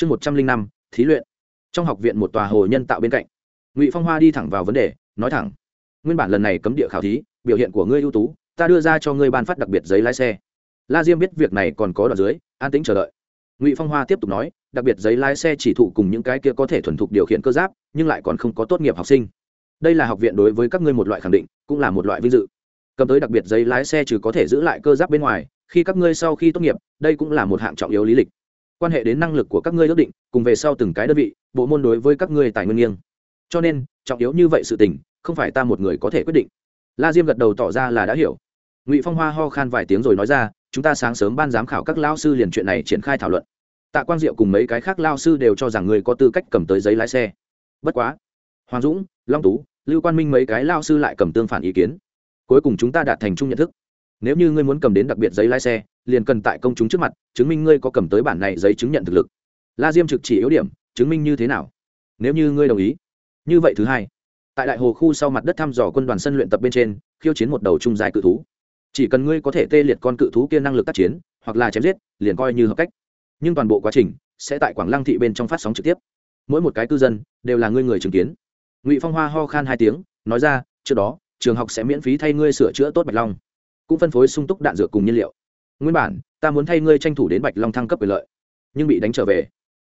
chương một trăm linh năm, thí luyện. Trong học viện một tòa hồ nhân tạo bên cạnh, ngụy phong hoa đi thẳng vào vấn đề, nói thẳng. Nguyên bản lần này cấm địa khảo thí, biểu hiện của ngươi ưu tú, ta đưa ra cho ngươi ban phát đặc biệt giấy lái xe. La diêm biết việc này còn có đoạn dưới, an tĩnh chờ đợi. Ngụy phong hoa tiếp tục nói, đặc biệt giấy lái xe chỉ thụ cùng những cái kia có thể thuần thục điều khiển cơ giáp, nhưng lại còn không có tốt nghiệp học sinh. Đây là học viện đối với các ngươi một loại khẳng định, cũng là một loại vinh dự. Cầm tới đặc biệt giấy lái xe trừ có thể giữ lại cơ giáp bên ngoài, khi các ngươi sau khi tốt nghiệp, đây cũng là một hạng trọng yếu lý lịch quan hệ đến năng lực của các ngươi ước định, cùng về sau từng cái đơn vị, bộ môn đối với các ngươi tài nguyên nghiêng. Cho nên, trọng yếu như vậy sự tình, không phải ta một người có thể quyết định. La diêm gật đầu tỏ ra là đã hiểu. Ngụy phong hoa ho khan vài tiếng rồi nói ra, chúng ta sáng sớm ban giám khảo các lao sư liền chuyện này triển khai thảo luận. Tạ quang diệu cùng mấy cái khác lao sư đều cho rằng người có tư cách cầm tới giấy lái xe. Bất quá, hoàng dũng, long tú, lưu quan minh mấy cái lao sư lại cầm tương phản ý kiến. Cuối cùng chúng ta đạt thành chung nhận thức nếu như ngươi muốn cầm đến đặc biệt giấy lái xe, liền cần tại công chúng trước mặt chứng minh ngươi có cầm tới bản này giấy chứng nhận thực lực. La diêm trực chỉ yếu điểm, chứng minh như thế nào? Nếu như ngươi đồng ý. Như vậy thứ hai. Tại đại hồ khu sau mặt đất thăm dò quân đoàn sân luyện tập bên trên, khiêu chiến một đầu trung dài cự thú. Chỉ cần ngươi có thể tê liệt con cự thú kia năng lực tác chiến, hoặc là chém giết, liền coi như hợp cách. Nhưng toàn bộ quá trình sẽ tại quảng lăng thị bên trong phát sóng trực tiếp. Mỗi một cái cư dân đều là ngươi người chứng kiến. Ngụy phong hoa ho khan hai tiếng, nói ra, trước đó, trường học sẽ miễn phí thay ngươi sửa chữa tốt bạch long cũng phân phối sung túc đạn dược cùng nhiên liệu. Nguyên bản, ta muốn thay ngươi tranh thủ đến bạch long thăng cấp quyền lợi, nhưng bị đánh trở về.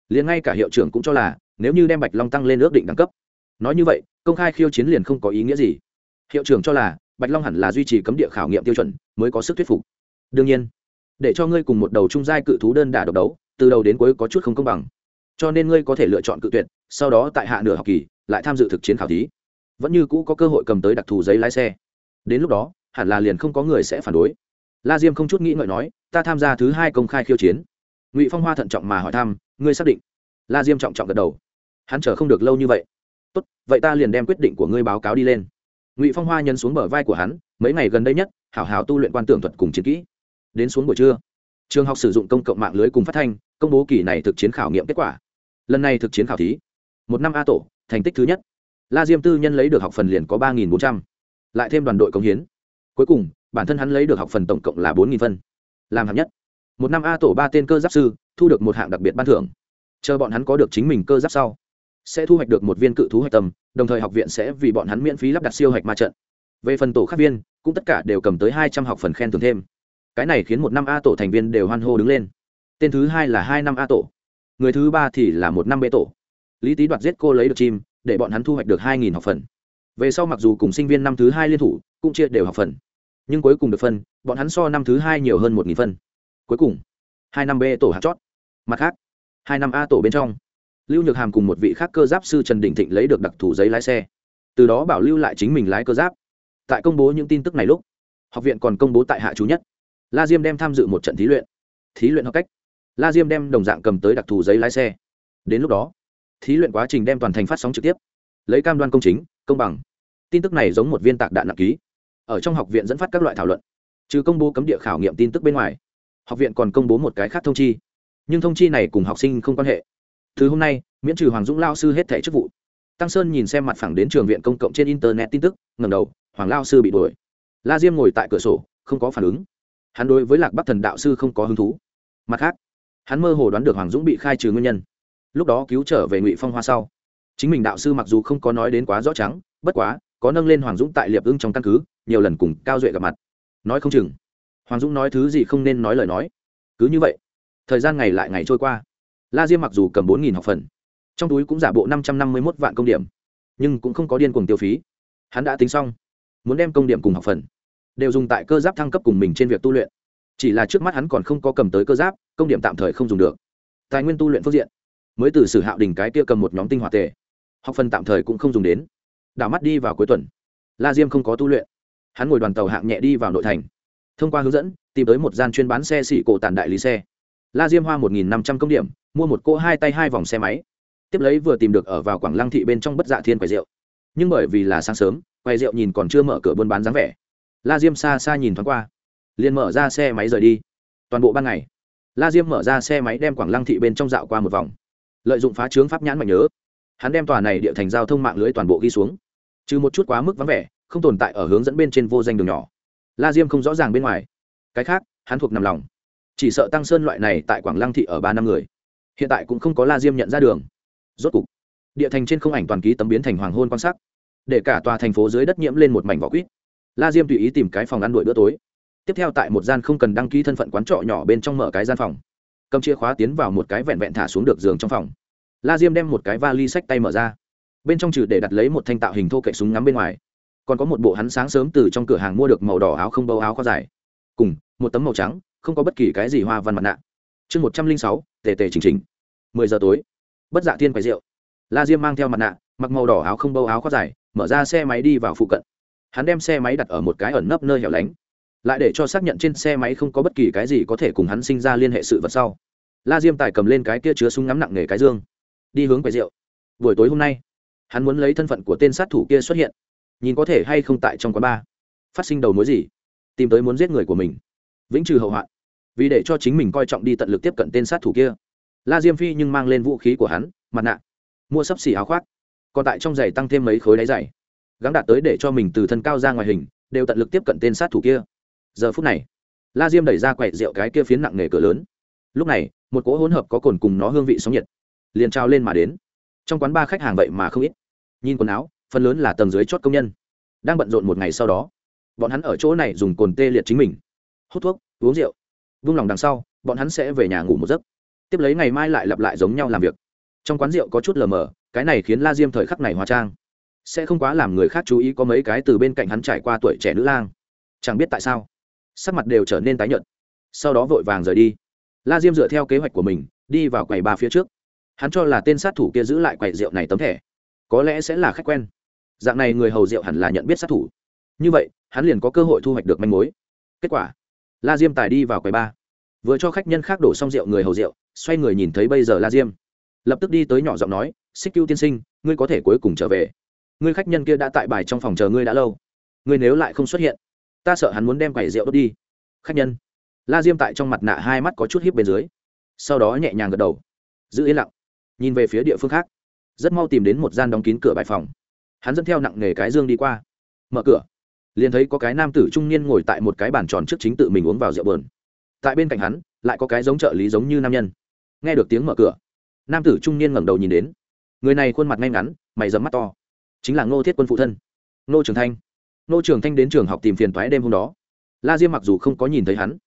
Liền ngay cả hiệu trưởng cũng cho là, nếu như đem bạch long tăng lên ước định đẳng cấp. Nói như vậy, công khai khiêu chiến liền không có ý nghĩa gì. Hiệu trưởng cho là, bạch long hẳn là duy trì cấm địa khảo nghiệm tiêu chuẩn, mới có sức thuyết phục. Đương nhiên, để cho ngươi cùng một đầu trung giai cự thú đơn đả độc đấu, từ đầu đến cuối có chút không công bằng. Cho nên ngươi có thể lựa chọn cự tuyệt, sau đó tại hạ nửa học kỳ, lại tham dự thực chiến khảo thí. Vẫn như cũ có cơ hội cầm tới đặc thù giấy lái xe. Đến lúc đó hẳn là liền không có người sẽ phản đối. La diêm không chút nghĩ ngợi nói, ta tham gia thứ hai công khai khiêu chiến. Ngụy phong hoa thận trọng mà hỏi thăm, ngươi xác định? La diêm trọng trọng gật đầu. Hắn chờ không được lâu như vậy. Tốt, vậy ta liền đem quyết định của ngươi báo cáo đi lên. Ngụy phong hoa nhân xuống bờ vai của hắn, mấy ngày gần đây nhất, hảo hảo tu luyện quan tưởng thuật cùng chiến kỹ. Đến xuống buổi trưa, trường học sử dụng công cộng mạng lưới cùng phát thanh, công bố kỳ này thực chiến khảo nghiệm kết quả. Lần này thực chiến khảo thí, một năm a tổ, thành tích thứ nhất. La diêm tư nhân lấy được học phần liền có ba bốn trăm. L lại thêm đoàn đội công hiến cuối cùng, bản thân hắn lấy được học phần tổng cộng là bốn phân. Làm hạng nhất. Một năm a tổ ba tên cơ giáp sư, thu được một hạng đặc biệt ban thưởng. Chờ bọn hắn có được chính mình cơ giáp sau, sẽ thu hoạch được một viên cự thú hạch tâm, đồng thời học viện sẽ vì bọn hắn miễn phí lắp đặt siêu hạch ma trận. Về phần tổ khác viên, cũng tất cả đều cầm tới hai trăm học phần khen thưởng thêm. Cái này khiến một năm a tổ thành viên đều hoan hô đứng lên. Tên thứ hai là hai năm a tổ. Người thứ ba thì là một năm b tổ. Lý tý đoạt giết cô lấy được chim, để bọn hắn thu hoạch được hai nghìn học phần. Về sau mặc dù cùng sinh viên năm thứ hai liên thủ, cũng chia đều học phần nhưng cuối cùng được phân, bọn hắn so năm thứ hai nhiều hơn một nghìn phân. Cuối cùng, hai năm b tổ hạt chót. Mặt khác, hai năm a tổ bên trong, lưu nhược hàm cùng một vị khác cơ giáp sư trần đình thịnh lấy được đặc thù giấy lái xe. Từ đó bảo lưu lại chính mình lái cơ giáp. Tại công bố những tin tức này lúc, học viện còn công bố tại hạ chú nhất. La diêm đem tham dự một trận thí luyện. Thí luyện học cách. La diêm đem đồng dạng cầm tới đặc thù giấy lái xe. Đến lúc đó, thí luyện quá trình đem toàn thành phát sóng trực tiếp. Lấy cam đoan công chính, công bằng. Tin tức này giống một viên tạc đạn nặng ký ở trong học viện dẫn phát các loại thảo luận, trừ công bố cấm địa khảo nghiệm tin tức bên ngoài, học viện còn công bố một cái khác thông chi. Nhưng thông chi này cùng học sinh không quan hệ. Từ hôm nay, miễn trừ hoàng dũng lao sư hết thẻ chức vụ. Tăng sơn nhìn xem mặt phẳng đến trường viện công cộng trên internet tin tức ngầm đầu, hoàng lao sư bị đuổi. La diêm ngồi tại cửa sổ, không có phản ứng. Hắn đối với lạc bắc thần đạo sư không có hứng thú. Mặt khác, hắn mơ hồ đoán được hoàng dũng bị khai trừ nguyên nhân. Lúc đó cứu trở về ngụy phong hoa sau, chính mình đạo sư mặc dù không có nói đến quá rõ trắng, bất quá, có nâng lên hoàng dũng tại liệp ưng trong căn cứ nhiều lần cùng cao duệ gặp mặt. Nói không chừng, hoàng dũng nói thứ gì không nên nói lời nói. Cứ như vậy, thời gian ngày lại ngày trôi qua. La diêm mặc dù cầm bốn nghìn học phần, trong túi cũng giả bộ năm trăm năm mươi một vạn công điểm, nhưng cũng không có điên cuồng tiêu phí. Hắn đã tính xong, muốn đem công điểm cùng học phần đều dùng tại cơ giáp thăng cấp cùng mình trên việc tu luyện. Chỉ là trước mắt hắn còn không có cầm tới cơ giáp, công điểm tạm thời không dùng được. Tài nguyên tu luyện phương diện, mới từ sử hạo đình cái kia cầm một nhóm tinh hoạt tề, học phần tạm thời cũng không dùng đến. Đảo mắt đi vào cuối tuần, la diêm không có tu luyện hắn ngồi đoàn tàu hạng nhẹ đi vào nội thành. Thông qua hướng dẫn, tìm tới một gian chuyên bán xe xỉ cổ tàn đại lý xe. La diêm hoa một nghìn năm trăm công điểm, mua một cô hai tay hai vòng xe máy. Tiếp lấy vừa tìm được ở vào quảng lăng thị bên trong bất dạ thiên quầy rượu. Nhưng bởi vì là sáng sớm, quầy rượu nhìn còn chưa mở cửa buôn bán dáng vẻ. La diêm xa xa nhìn thoáng qua, liền mở ra xe máy rời đi. Toàn bộ ban ngày, la diêm mở ra xe máy đem quảng lăng thị bên trong dạo qua một vòng. Lợi dụng phá trướng pháp nhãn mạnh nhớ, hắn đem tòa này địa thành giao thông mạng lưới toàn bộ ghi xuống. Trừ một chút quá mức vắng vẻ không tồn tại ở hướng dẫn bên trên vô danh đường nhỏ. La diêm không rõ ràng bên ngoài. Cái khác, hắn thuộc nằm lòng. Chỉ sợ tăng sơn loại này tại quảng lăng thị ở ba năm người. Hiện tại cũng không có la diêm nhận ra đường. Rốt cục, địa thành trên không ảnh toàn ký tấm biến thành hoàng hôn quan sắc. Để cả tòa thành phố dưới đất nhiễm lên một mảnh vỏ quýt. La diêm tùy ý tìm cái phòng ăn đuổi bữa tối. Tiếp theo tại một gian không cần đăng ký thân phận quán trọ nhỏ bên trong mở cái gian phòng. Cầm chìa khóa tiến vào một cái vẹn vẹn thả xuống được giường trong phòng. La diêm đem một cái vali sách tay mở ra. Bên trong trừ để đặt lấy một thanh tạo hình thô kệ súng ngắm bên ngoài còn có một bộ hắn sáng sớm từ trong cửa hàng mua được màu đỏ áo không bâu áo khoác dài. Cùng, một tấm màu trắng, không có bất kỳ cái gì hoa văn mặt nạ. Chương một trăm linh sáu, tề tề chỉnh chỉnh. Mười giờ tối. Bất dạ tiên quầy rượu. La diêm mang theo mặt nạ, mặc màu đỏ áo không bâu áo khoác dài, mở ra xe máy đi vào phụ cận. Hắn đem xe máy đặt ở một cái ẩn nấp nơi hẻo lánh. Lại để cho xác nhận trên xe máy không có bất kỳ cái gì có thể cùng hắn sinh ra liên hệ sự vật sau. La diêm tài cầm lên cái kia chứa súng ngắm nặng nề cái dương. Đi hướng quầy rượu. Buổi tối hôm nay, hắn muốn lấy thân phận của tên sát thủ kia xuất hiện nhìn có thể hay không tại trong quán bar. Phát sinh đầu mối gì? Tìm tới muốn giết người của mình. Vĩnh trừ hậu hoạn. Vì để cho chính mình coi trọng đi tận lực tiếp cận tên sát thủ kia. La diêm phi nhưng mang lên vũ khí của hắn, mặt nạ. Mua sấp xỉ áo khoác. Còn tại trong giày tăng thêm mấy khối đáy giày. Gắng đạt tới để cho mình từ thân cao ra ngoài hình, đều tận lực tiếp cận tên sát thủ kia. Giờ phút này, la diêm đẩy ra quẹt rượu cái kia phiến nặng nề cửa lớn. Lúc này, một cỗ hỗn hợp có cồn cùng nó hương vị sóng nhiệt, liền trao lên mà đến. Trong quán ba khách hàng vậy mà không ít. Nhìn quần áo phần lớn là tầng dưới chót công nhân. Đang bận rộn một ngày sau đó, bọn hắn ở chỗ này dùng cồn tê liệt chính mình. Hút thuốc, uống rượu. Vung lòng đằng sau, bọn hắn sẽ về nhà ngủ một giấc. Tiếp lấy ngày mai lại lặp lại giống nhau làm việc. Trong quán rượu có chút lờ mờ, cái này khiến la diêm thời khắc này hóa trang. Sẽ không quá làm người khác chú ý có mấy cái từ bên cạnh hắn trải qua tuổi trẻ nữ lang. Chẳng biết tại sao, sắc mặt đều trở nên tái nhợt. Sau đó vội vàng rời đi. La diêm dựa theo kế hoạch của mình, đi vào quầy ba phía trước. Hắn cho là tên sát thủ kia giữ lại quầy rượu này tấm thẻ. Có lẽ sẽ là khách quen dạng này người hầu rượu hẳn là nhận biết sát thủ. Như vậy, hắn liền có cơ hội thu hoạch được manh mối. Kết quả, la diêm tài đi vào quầy ba vừa cho khách nhân khác đổ xong rượu người hầu rượu, xoay người nhìn thấy bây giờ la diêm. Lập tức đi tới nhỏ giọng nói, xích cưu tiên sinh, ngươi có thể cuối cùng trở về. Ngươi khách nhân kia đã tại bài trong phòng chờ ngươi đã lâu. Ngươi nếu lại không xuất hiện, ta sợ hắn muốn đem quầy rượu đốt đi. Khách nhân. La diêm tại trong mặt nạ hai mắt có chút hiếp bên dưới. Sau đó nhẹ nhàng gật đầu. Giữ yên lặng. Nhìn về phía địa phương khác. Rất mau tìm đến một gian đóng kín cửa bài phòng hắn dẫn theo nặng nghề cái dương đi qua. Mở cửa, liền thấy có cái nam tử trung niên ngồi tại một cái bàn tròn trước chính tự mình uống vào rượu bờn tại bên cạnh hắn, lại có cái giống trợ lý giống như nam nhân. Nghe được tiếng mở cửa, nam tử trung niên ngẩng đầu nhìn đến. Người này khuôn mặt ngay ngắn, mày dấm mắt to. Chính là ngô thiết quân phụ thân, ngô trường thanh. Ngô trường thanh đến trường học tìm phiền toái đêm hôm đó. La diêm mặc dù không có nhìn thấy hắn,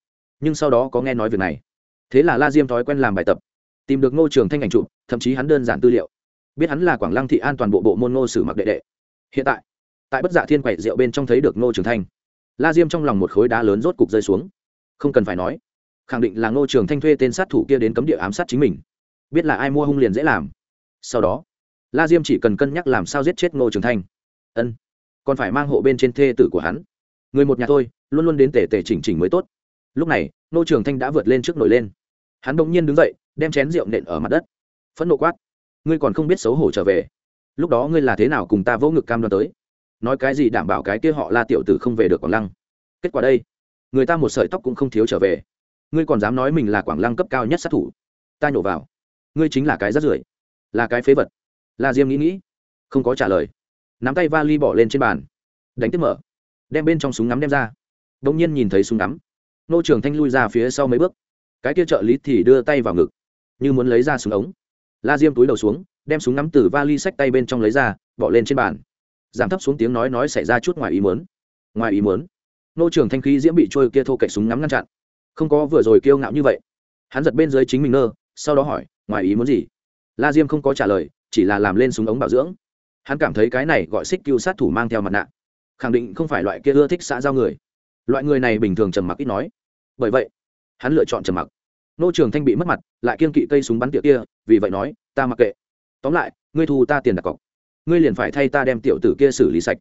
nhưng sau đó có nghe nói việc này. Thế là la diêm thói quen làm bài tập, tìm được ngô trường thanh ảnh chụp, thậm chí hắn đơn giản tư liệu biết hắn là quảng lăng thị an toàn bộ bộ môn ngô sử mặc đệ đệ. Hiện tại tại bất dạ thiên quậy rượu bên trong thấy được ngô trường thanh. La diêm trong lòng một khối đá lớn rốt cục rơi xuống. Không cần phải nói, khẳng định là ngô trường thanh thuê tên sát thủ kia đến cấm địa ám sát chính mình. Biết là ai mua hung liền dễ làm. Sau đó, la diêm chỉ cần cân nhắc làm sao giết chết ngô trường thanh. Ân, còn phải mang hộ bên trên thê tử của hắn. Người một nhà thôi, luôn luôn đến tể tể chỉnh chỉnh mới tốt. Lúc này, ngô trường thanh đã vượt lên trước nổi lên. Hắn bỗng nhiên đứng dậy, đem chén rượu nện ở mặt đất. Phẫn nộ quát ngươi còn không biết xấu hổ trở về. Lúc đó ngươi là thế nào cùng ta vỗ ngực cam đoan tới? Nói cái gì đảm bảo cái kia họ la tiểu tử không về được quảng lăng? Kết quả đây, người ta một sợi tóc cũng không thiếu trở về. Ngươi còn dám nói mình là quảng lăng cấp cao nhất sát thủ? Ta nhổ vào. Ngươi chính là cái rắt rưởi, là cái phế vật. La diêm nghĩ nghĩ, không có trả lời. Nắm tay vali bỏ lên trên bàn. Đánh tiếp mở. Đem bên trong súng ngắm đem ra. Đông nhiên nhìn thấy súng ngắm. Nô trường thanh lui ra phía sau mấy bước. Cái kia trợ lý thì đưa tay vào ngực. Như muốn lấy ra súng ống la diêm túi đầu xuống, đem súng nắm từ vali sách tay bên trong lấy ra, bỏ lên trên bàn. Giảm thấp xuống tiếng nói nói xảy ra chút ngoài ý muốn. Ngoài ý muốn? Nô trường thanh khí diễm bị trôi kia thô cậy súng ngắm ngăn chặn. Không có vừa rồi kiêu ngạo như vậy. Hắn giật bên dưới chính mình nơ, sau đó hỏi, ngoài ý muốn gì? La diêm không có trả lời, chỉ là làm lên súng ống bảo dưỡng. Hắn cảm thấy cái này gọi xích cưu sát thủ mang theo mặt nạ. Khẳng định không phải loại kia ưa thích xã giao người. Loại người này bình thường trầm mặc ít nói. Bởi vậy, hắn lựa chọn trầm mặc nô trường thanh bị mất mặt, lại kiên kỵ cây súng bắn tiệc kia vì vậy nói, ta mặc kệ. Tóm lại, ngươi thu ta tiền đặt cọc. Ngươi liền phải thay ta đem tiểu tử kia xử lý sạch.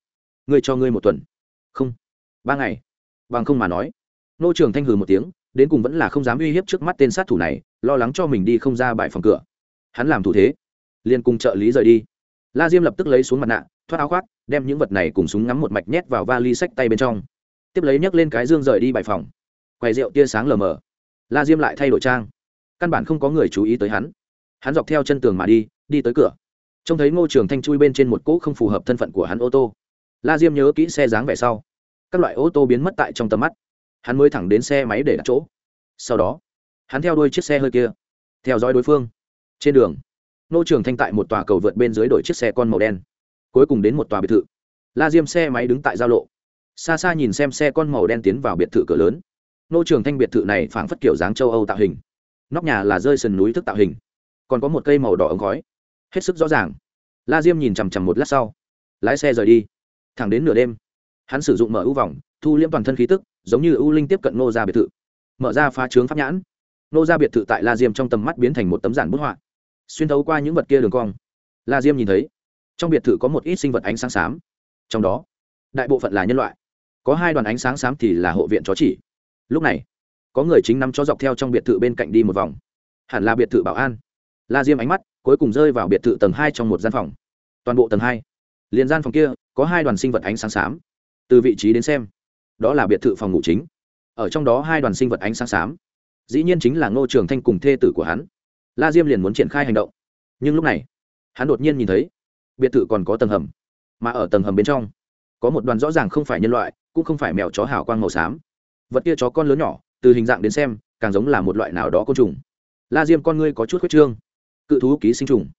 Ngươi cho ngươi một tuần. Không. Ba ngày. Bằng không mà nói. Nô trường thanh hừ một tiếng, đến cùng vẫn là không dám uy hiếp trước mắt tên sát thủ này, lo lắng cho mình đi không ra bãi phòng cửa. Hắn làm thủ thế, liền cùng trợ lý rời đi. La diêm lập tức lấy xuống mặt nạ, thoát áo khoác, đem những vật này cùng súng ngắm một mạch nhét vào vali sách tay bên trong. Tiếp lấy nhấc lên cái dương rời đi bài phòng. Quầy rượu tia sáng lờ mờ la diêm lại thay đổi trang. Căn bản không có người chú ý tới hắn. Hắn dọc theo chân tường mà đi đi tới cửa. Trông thấy ngô trường thanh chui bên trên một cỗ không phù hợp thân phận của hắn ô tô. La diêm nhớ kỹ xe dáng vẻ sau. Các loại ô tô biến mất tại trong tầm mắt. Hắn mới thẳng đến xe máy để đặt chỗ. Sau đó, hắn theo đuôi chiếc xe hơi kia, theo dõi đối phương. Trên đường, Ngô trường thanh tại một tòa cầu vượt bên dưới đổi chiếc xe con màu đen. Cuối cùng đến một tòa biệt thự. La diêm xe máy đứng tại giao lộ. Xa xa nhìn xem xe con màu đen tiến vào biệt thự cửa lớn nô trường thanh biệt thự này phảng phất kiểu dáng châu âu tạo hình. Nóc nhà là rơi sườn núi thức tạo hình. Còn có một cây màu đỏ ống khói. Hết sức rõ ràng. La diêm nhìn chằm chằm một lát sau. Lái xe rời đi. Thẳng đến nửa đêm, hắn sử dụng mở ưu vòng, thu liễm toàn thân khí tức, giống như ưu linh tiếp cận nô ra biệt thự. Mở ra phá trướng pháp nhãn. Nô ra biệt thự tại la diêm trong tầm mắt biến thành một tấm giản bút họa. Xuyên thấu qua những vật kia đường cong. La diêm nhìn thấy, trong biệt thự có một ít sinh vật ánh sáng xám. Trong đó, đại bộ phận là nhân loại. Có hai đoàn ánh sáng xám thì là hộ viện chó chỉ lúc này, có người chính nắm chó dọc theo trong biệt thự bên cạnh đi một vòng. Hẳn là biệt thự bảo an. La diêm ánh mắt cuối cùng rơi vào biệt thự tầng hai trong một gian phòng. Toàn bộ tầng hai. Liền gian phòng kia, có hai đoàn sinh vật ánh sáng xám. Từ vị trí đến xem, đó là biệt thự phòng ngủ chính. Ở trong đó hai đoàn sinh vật ánh sáng xám. Dĩ nhiên chính là ngô trường thanh cùng thê tử của hắn. La diêm liền muốn triển khai hành động. Nhưng lúc này, hắn đột nhiên nhìn thấy, biệt thự còn có tầng hầm. Mà ở tầng hầm bên trong, có một đoàn rõ ràng không phải nhân loại, cũng không phải mèo chó hào quang màu xám vật kia chó con lớn nhỏ, từ hình dạng đến xem, càng giống là một loại nào đó côn trùng. La diêm con ngươi có chút khuyết trương. Cự thú ký sinh trùng.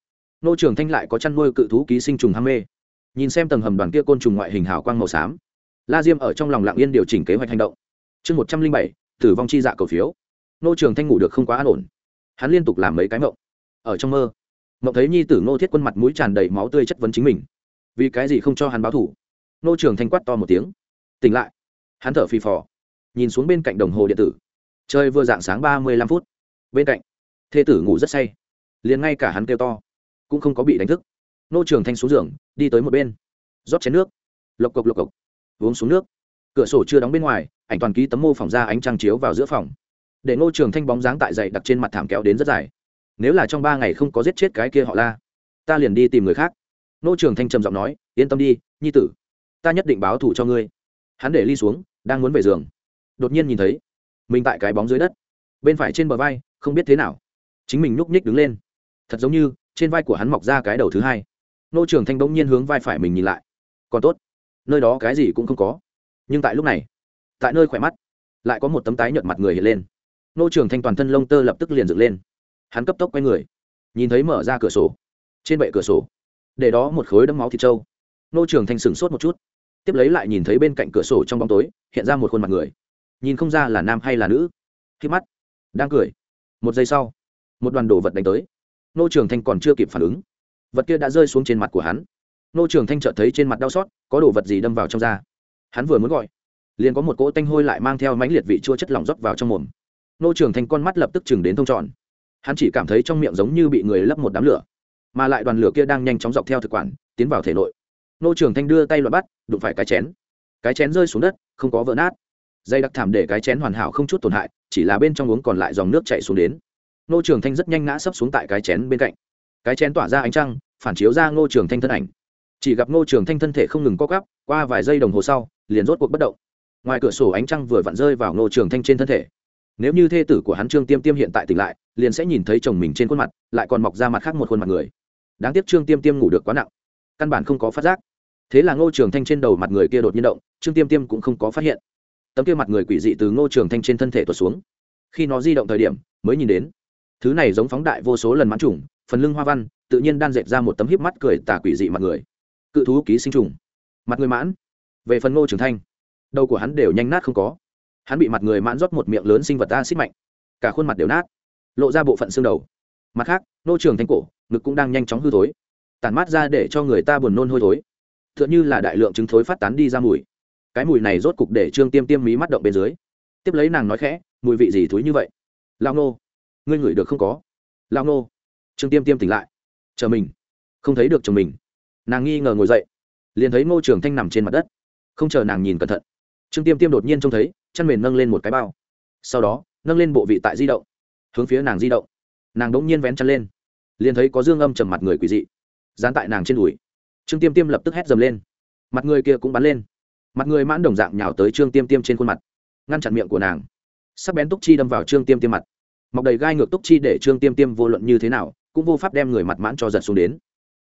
Nô trường thanh lại có chăn nuôi cự thú ký sinh trùng ham mê. Nhìn xem tầng hầm đoàn kia côn trùng ngoại hình hào quang màu xám, la diêm ở trong lòng lặng yên điều chỉnh kế hoạch hành động. Chương một trăm linh bảy, tử vong chi dạ cầu phiếu. Nô trường thanh ngủ được không quá an ổn. Hắn liên tục làm mấy cái mộng. Ở trong mơ, mộng thấy nhi tử ngô thiết quân mặt mũi tràn đầy máu tươi chất vấn chính mình. Vì cái gì không cho hắn báo thủ? Nô trường thanh quát to một tiếng. Tỉnh lại. Hắn thở phì phò nhìn xuống bên cạnh đồng hồ điện tử. Chơi vừa dạng sáng ba mươi lăm phút. Bên cạnh, thê tử ngủ rất say. Liền ngay cả hắn kêu to, cũng không có bị đánh thức. Nô trường thanh xuống giường, đi tới một bên. Rót chén nước. Lộc cộc lộc cộc. Uống xuống nước. Cửa sổ chưa đóng bên ngoài, ảnh toàn ký tấm mô phỏng ra ánh trăng chiếu vào giữa phòng. Để ngô trường thanh bóng dáng tại dậy đặt trên mặt thảm kéo đến rất dài. Nếu là trong ba ngày không có giết chết cái kia họ la, ta liền đi tìm người khác. Ngô trường thanh trầm giọng nói, yên tâm đi, nhi tử. Ta nhất định báo thù cho ngươi. Hắn để ly xuống, đang muốn về giường đột nhiên nhìn thấy mình tại cái bóng dưới đất, bên phải trên bờ vai, không biết thế nào. Chính mình núp nhích đứng lên. Thật giống như, trên vai của hắn mọc ra cái đầu thứ hai. Nô trường thanh bỗng nhiên hướng vai phải mình nhìn lại. Còn tốt, nơi đó cái gì cũng không có. Nhưng tại lúc này, tại nơi khỏe mắt, lại có một tấm tái nhợt mặt người hiện lên. Nô trường thanh toàn thân lông tơ lập tức liền dựng lên. Hắn cấp tốc quay người, nhìn thấy mở ra cửa sổ. Trên bệ cửa sổ, để đó một khối đấm máu thịt trâu. Nô trường thanh sửng sốt một chút, tiếp lấy lại nhìn thấy bên cạnh cửa sổ trong bóng tối, hiện ra một khuôn mặt người nhìn không ra là nam hay là nữ. Khi mắt, đang cười. Một giây sau, một đoàn đồ vật đánh tới. Nô trường thanh còn chưa kịp phản ứng. Vật kia đã rơi xuống trên mặt của hắn. Nô trường thanh chợt thấy trên mặt đau xót, có đồ vật gì đâm vào trong da. Hắn vừa muốn gọi, liền có một cỗ tanh hôi lại mang theo mãnh liệt vị chua chất lỏng rót vào trong mồm. Nô trường thanh con mắt lập tức chừng đến thông tròn. Hắn chỉ cảm thấy trong miệng giống như bị người lấp một đám lửa, mà lại đoàn lửa kia đang nhanh chóng dọc theo thực quản, tiến vào thể nội. Nô trường thanh đưa tay loại bắt, đụng phải cái chén. Cái chén rơi xuống đất, không có vỡ nát dây đặc thảm để cái chén hoàn hảo không chút tổn hại, chỉ là bên trong uống còn lại dòng nước chạy xuống đến. Nô trường thanh rất nhanh ngã sấp xuống tại cái chén bên cạnh. Cái chén tỏa ra ánh trăng, phản chiếu ra ngô trường thanh thân ảnh. Chỉ gặp ngô trường thanh thân thể không ngừng co gắp qua vài giây đồng hồ sau, liền rốt cuộc bất động. Ngoài cửa sổ ánh trăng vừa vặn rơi vào ngô trường thanh trên thân thể. Nếu như thê tử của hắn trương tiêm tiêm hiện tại tỉnh lại, liền sẽ nhìn thấy chồng mình trên khuôn mặt, lại còn mọc ra mặt khác một khuôn mặt người. Đáng tiếc trương tiêm tiêm ngủ được quá nặng. Căn bản không có phát giác. Thế là ngô trường thanh trên đầu mặt người kia đột nhiên động, trương tiêm tiêm cũng không có phát hiện tấm kia mặt người quỷ dị từ ngô trường thanh trên thân thể tuột xuống. Khi nó di động thời điểm, mới nhìn đến. Thứ này giống phóng đại vô số lần mãn trùng, phần lưng hoa văn, tự nhiên đan dệt ra một tấm hiếp mắt cười tà quỷ dị mặt người. Cự thú ký sinh trùng. Mặt người mãn. Về phần ngô trường thanh, đầu của hắn đều nhanh nát không có. Hắn bị mặt người mãn rót một miệng lớn sinh vật acid mạnh. Cả khuôn mặt đều nát, lộ ra bộ phận xương đầu. Mặt khác, Ngô trường thanh cổ, ngực cũng đang nhanh chóng hư thối, tản mát ra để cho người ta buồn nôn hôi thối. T h ư ợ n h ư là đại lượng trứng thối phát tán đi ra mùi cái mùi này rốt cục để trương tiêm tiêm mí mắt động bên dưới. Tiếp lấy nàng nói khẽ, mùi vị gì thúi như vậy? Lao nô, ngươi ngửi được không có? Lao nô. Trương tiêm tiêm tỉnh lại. Chờ mình. Không thấy được chồng mình. Nàng nghi ngờ ngồi dậy, liền thấy ngô trường thanh nằm trên mặt đất, không chờ nàng nhìn cẩn thận. Trương tiêm tiêm đột nhiên trông thấy chăn mền nâng lên một cái bao. Sau đó, nâng lên bộ vị tại di động, hướng phía nàng di động. Nàng đ ỗ n g nhiên vén chăn lên, liền thấy có dương âm trầm mặt người quỷ dị, dán tại nàng trên đùi. Trương tiêm tiêm lập tức hét dầm lên. Mặt người kia cũng bắn lên mặt người mãn đồng dạng nhào tới trương tiêm tiêm trên khuôn mặt ngăn chặn miệng của nàng sắc bén túc chi đâm vào trương tiêm tiêm mặt mọc đầy gai ngược túc chi để trương tiêm tiêm vô luận như thế nào cũng vô pháp đem người mặt mãn cho giật xuống đến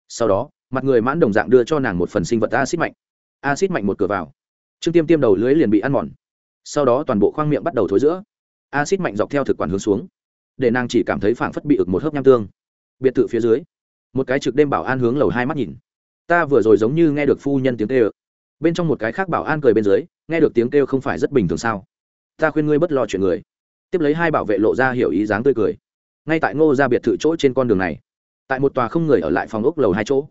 sau đó mặt người mãn đồng dạng đưa cho nàng một phần sinh vật acid mạnh acid mạnh một cửa vào trương tiêm tiêm đầu lưới liền bị ăn mòn sau đó toàn bộ khoang miệng bắt đầu thối giữa acid mạnh dọc theo thực quản hướng xuống để nàng chỉ cảm thấy phảng phất bị ực một hớp nham tương biệt thự phía dưới một cái trực đêm bảo an hướng lầu hai mắt nhìn ta vừa rồi giống như nghe được phu nhân tiếng kêu bên trong một cái khác bảo an cười bên dưới, nghe được tiếng kêu không phải rất bình thường sao? Ta khuyên ngươi bất lo chuyện người. Tiếp lấy hai bảo vệ lộ ra hiểu ý dáng tươi cười. Ngay tại ngô ra biệt thự chỗ trên con đường này, tại một tòa không người ở lại phòng ốc lầu hai chỗ,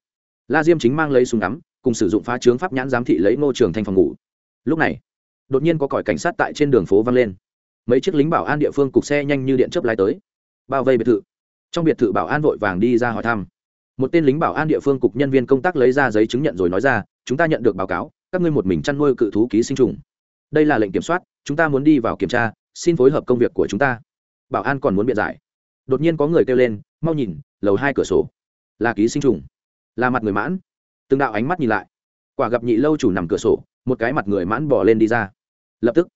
la diêm chính mang lấy súng ngắm, cùng sử dụng phá trướng pháp nhãn giám thị lấy ngô trường thanh phòng ngủ. Lúc này, đột nhiên có còi cảnh sát tại trên đường phố vang lên. Mấy chiếc lính bảo an địa phương cục xe nhanh như điện chớp lái tới. Bao vây biệt thự. Trong biệt thự bảo an vội vàng đi ra hỏi thăm. Một tên lính bảo an địa phương cục nhân viên công tác lấy ra giấy chứng nhận rồi nói ra, chúng ta nhận được báo cáo các ngươi một mình chăn nuôi cự thú ký sinh trùng. Đây là lệnh kiểm soát, chúng ta muốn đi vào kiểm tra, xin phối hợp công việc của chúng ta. Bảo an còn muốn biện giải. Đột nhiên có người kêu lên, mau nhìn, lầu hai cửa sổ. Là ký sinh trùng. Là mặt người mãn. Từng đạo ánh mắt nhìn lại. Quả gặp nhị lâu chủ nằm cửa sổ, một cái mặt người mãn bỏ lên đi ra. Lập tức,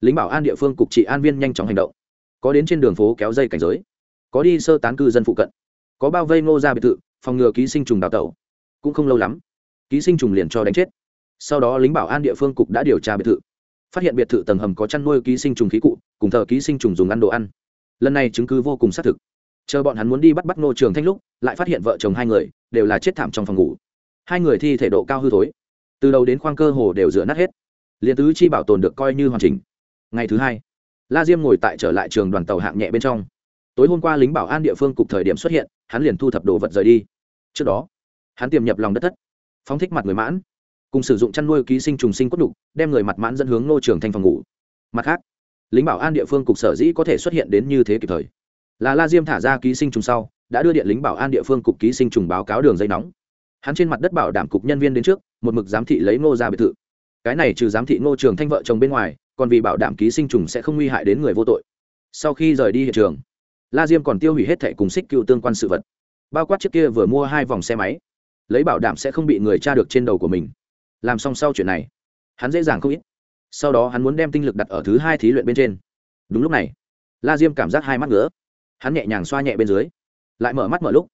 lính bảo an địa phương cục trị an viên nhanh chóng hành động. Có đến trên đường phố kéo dây cảnh giới. Có đi sơ tán cư dân phụ cận. Có bao vây ngô ra biệt thự, phòng ngừa ký sinh trùng đào tẩu. Cũng không lâu lắm, ký sinh trùng liền cho đánh chết sau đó lính bảo an địa phương cục đã điều tra biệt thự. Phát hiện biệt thự tầng hầm có chăn nuôi ký sinh trùng khí cụ, cùng thờ ký sinh trùng dùng ăn đồ ăn. Lần này chứng cứ vô cùng xác thực. Chờ bọn hắn muốn đi bắt bắt nô trường thanh lúc, lại phát hiện vợ chồng hai người đều là chết thảm trong phòng ngủ. Hai người thi thể độ cao hư thối, từ đầu đến khoang cơ hồ đều rửa nát hết. Liền tứ chi bảo tồn được coi như hoàn chỉnh. Ngày thứ hai, la diêm ngồi tại trở lại trường đoàn tàu hạng nhẹ bên trong. Tối hôm qua lính bảo an địa phương cục thời điểm xuất hiện, hắn liền thu thập đồ vật rời đi. Trước đó, hắn tiềm nhập lòng đất thất, phóng thích mặt người mãn cùng sử dụng chăn nuôi ký sinh trùng sinh cốt đục, đem người mặt mãn dẫn hướng nô trường thanh phòng ngủ. Mặt khác, lính bảo an địa phương cục sở dĩ có thể xuất hiện đến như thế kịp thời. Là la diêm thả ra ký sinh trùng sau, đã đưa điện lính bảo an địa phương cục ký sinh trùng báo cáo đường dây nóng. Hắn trên mặt đất bảo đảm cục nhân viên đến trước, một mực giám thị lấy ngô ra biệt thự. Cái này trừ giám thị ngô trường thanh vợ chồng bên ngoài, còn vì bảo đảm ký sinh trùng sẽ không nguy hại đến người vô tội. Sau khi rời đi hiện trường, la diêm còn tiêu hủy hết thẻ cùng xích cựu tương quan sự vật. Bao quát trước kia vừa mua hai vòng xe máy. Lấy bảo đảm sẽ không bị người tra được trên đầu của mình làm xong sau chuyện này, hắn dễ dàng không ít. Sau đó hắn muốn đem tinh lực đặt ở thứ hai thí luyện bên trên. Đúng lúc này, la diêm cảm giác hai mắt ngứa. Hắn nhẹ nhàng xoa nhẹ bên dưới, lại mở mắt mở lúc.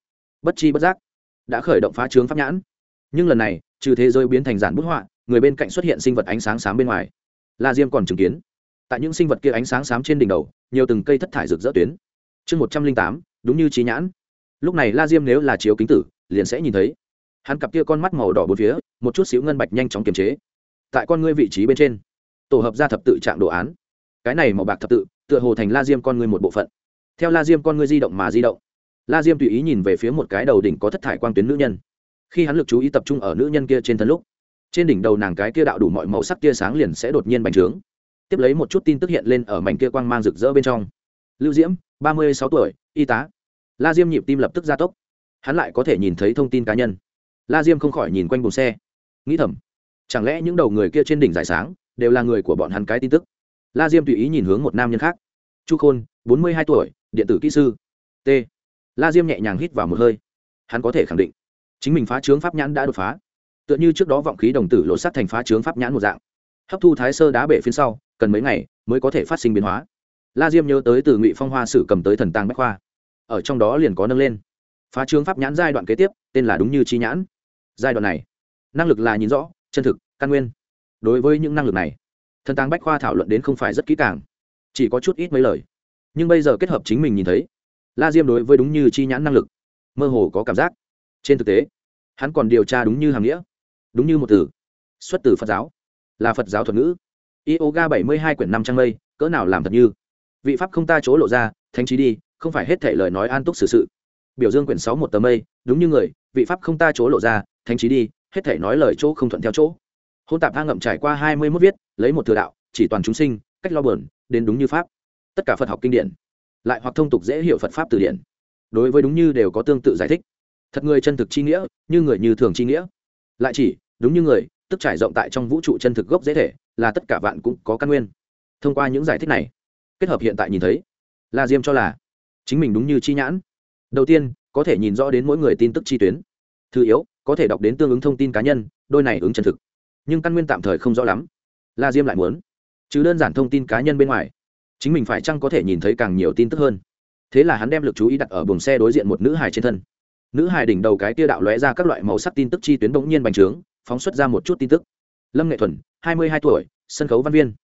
Bất chi bất giác, đã khởi động phá trướng pháp nhãn. Nhưng lần này, trừ thế giới biến thành giản bút họa, người bên cạnh xuất hiện sinh vật ánh sáng sáng bên ngoài. La diêm còn chứng kiến, tại những sinh vật kia ánh sáng sáng trên đỉnh đầu, nhiều từng cây thất thải rực rỡ tuyến. Chương một trăm linh tám, đúng như trí nhãn. Lúc này la diêm nếu là chiếu kính tử, liền sẽ nhìn thấy. Hắn cặp kia con mắt màu đỏ bốn phía một chút xíu ngân bạch nhanh chóng kiềm chế. Tại con ngươi vị trí bên trên, tổ hợp ra thập tự trạng đồ án. Cái này màu bạc thập tự, tựa hồ thành la diêm con ngươi một bộ phận. Theo la diêm con ngươi di động mà di động, la diêm tùy ý nhìn về phía một cái đầu đỉnh có thất thải quang tuyến nữ nhân. Khi hắn lực chú ý tập trung ở nữ nhân kia trên thân lúc, trên đỉnh đầu nàng cái kia đạo đủ mọi màu sắc tia sáng liền sẽ đột nhiên bành trướng. Tiếp lấy một chút tin tức hiện lên ở mảnh kia quang mang rực rỡ bên trong. Lưu diễm, ba mươi sáu tuổi, y tá. La diêm nhịp tim lập tức gia tốc. Hắn lại có thể nhìn thấy thông tin cá nhân. La diêm không khỏi nhìn quanh buồng xe nghĩ thầm, chẳng lẽ những đầu người kia trên đỉnh giải sáng đều là người của bọn hắn cái tin tức? La diêm tùy ý nhìn hướng một nam nhân khác. Chu khôn, bốn mươi hai tuổi, điện tử kỹ sư. T. La diêm nhẹ nhàng hít vào một hơi. Hắn có thể khẳng định, chính mình phá trướng pháp nhãn đã đột phá. Tựa như trước đó vọng khí đồng tử lộ sắt thành phá trướng pháp nhãn một dạng. Hấp thu thái sơ đá bể phía sau, cần mấy ngày mới có thể phát sinh biến hóa. La diêm nhớ tới từ ngụy phong hoa sử cầm tới thần tàng bách khoa. Ở trong đó liền có nâng lên. Phá trướng pháp nhãn giai đoạn kế tiếp, tên là đúng như chi nhãn. Giai đoạn này năng lực là nhìn rõ, chân thực, căn nguyên. Đối với những năng lực này, thần tàng bách khoa thảo luận đến không phải rất kỹ càng, chỉ có chút ít mấy lời. Nhưng bây giờ kết hợp chính mình nhìn thấy, la diêm đối với đúng như chi nhãn năng lực, mơ hồ có cảm giác. Trên thực tế, hắn còn điều tra đúng như hàm nghĩa, đúng như một từ. Xuất từ phật giáo, là phật giáo thuật ngữ. Yoga bảy mươi hai quyển năm trang mây, cỡ nào làm thật như? Vị pháp không ta chỗ lộ ra, thánh trí đi, không phải hết thể lời nói an túc xử sự. Biểu dương quyển sáu một tờ mây, đúng như người, vị pháp không ta chỗ lộ ra, thánh trí đi hết thể nói lời chỗ không thuận theo chỗ. Hôn tạp a ngậm trải qua hai mươi mốt viết, lấy một thừa đạo, chỉ toàn chúng sinh, cách lo bờn đến đúng như pháp. Tất cả phật học kinh điển, lại hoặc thông tục dễ hiểu phật pháp từ điển. Đối với đúng như đều có tương tự giải thích. Thật người chân thực chi nghĩa, như người như thường chi nghĩa. Lại chỉ, đúng như người, tức trải rộng tại trong vũ trụ chân thực gốc dễ thể, là tất cả vạn cũng có căn nguyên. Thông qua những giải thích này, kết hợp hiện tại nhìn thấy, la diêm cho là, chính mình đúng như chi nhãn. Đầu tiên, có thể nhìn rõ đến mỗi người tin tức chi tuyến. Thứ yếu có thể đọc đến tương ứng thông tin cá nhân, đôi này ứng chân thực. Nhưng căn nguyên tạm thời không rõ lắm. La diêm lại muốn. Chứ đơn giản thông tin cá nhân bên ngoài, chính mình phải chăng có thể nhìn thấy càng nhiều tin tức hơn. Thế là hắn đem l ự c chú ý đặt ở buồng xe đối diện một nữ hài trên thân. Nữ hài đỉnh đầu cái tia đạo lóe ra các loại màu sắc tin tức chi tuyến bỗng nhiên bành trướng, phóng xuất ra một chút tin tức. Lâm nghệ thuần, hai mươi hai tuổi, sân khấu văn viên.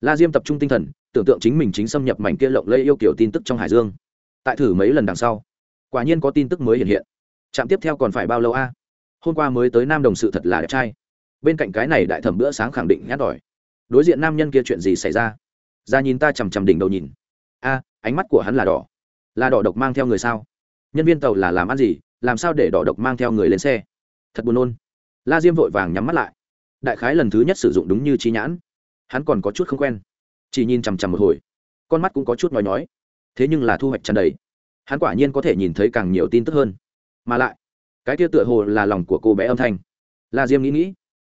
La diêm tập trung tinh thần, tưởng tượng chính mình chính xâm nhập mảnh kia lộng lây yêu kiểu tin tức trong hải dương. Tại thử mấy lần đằng sau, quả nhiên có tin tức mới hiện hiện. Trạm tiếp theo còn phải bao lâu a? Hôm qua mới tới nam đồng sự thật là đẹp trai. Bên cạnh cái này đại thẩm bữa sáng khẳng định nhát đòi. Đối diện nam nhân kia chuyện gì xảy ra? Ra nhìn ta chằm chằm đỉnh đầu nhìn. A, ánh mắt của hắn là đỏ. Là đỏ độc mang theo người sao? Nhân viên tàu là làm ăn gì? Làm sao để đỏ độc mang theo người lên xe? Thật buồn nôn. La diêm vội vàng nhắm mắt lại. Đại khái lần thứ nhất sử dụng đúng như trí nhãn. Hắn còn có chút không quen. Chỉ nhìn chằm chằm một hồi. Con mắt cũng có chút nói nói thế nhưng là thu hoạch tràn đầy. Hắn quả nhiên có thể nhìn thấy càng nhiều tin tức hơn. Mà lại cái kia tựa hồ là lòng của cô bé âm thanh. La diêm nghĩ nghĩ,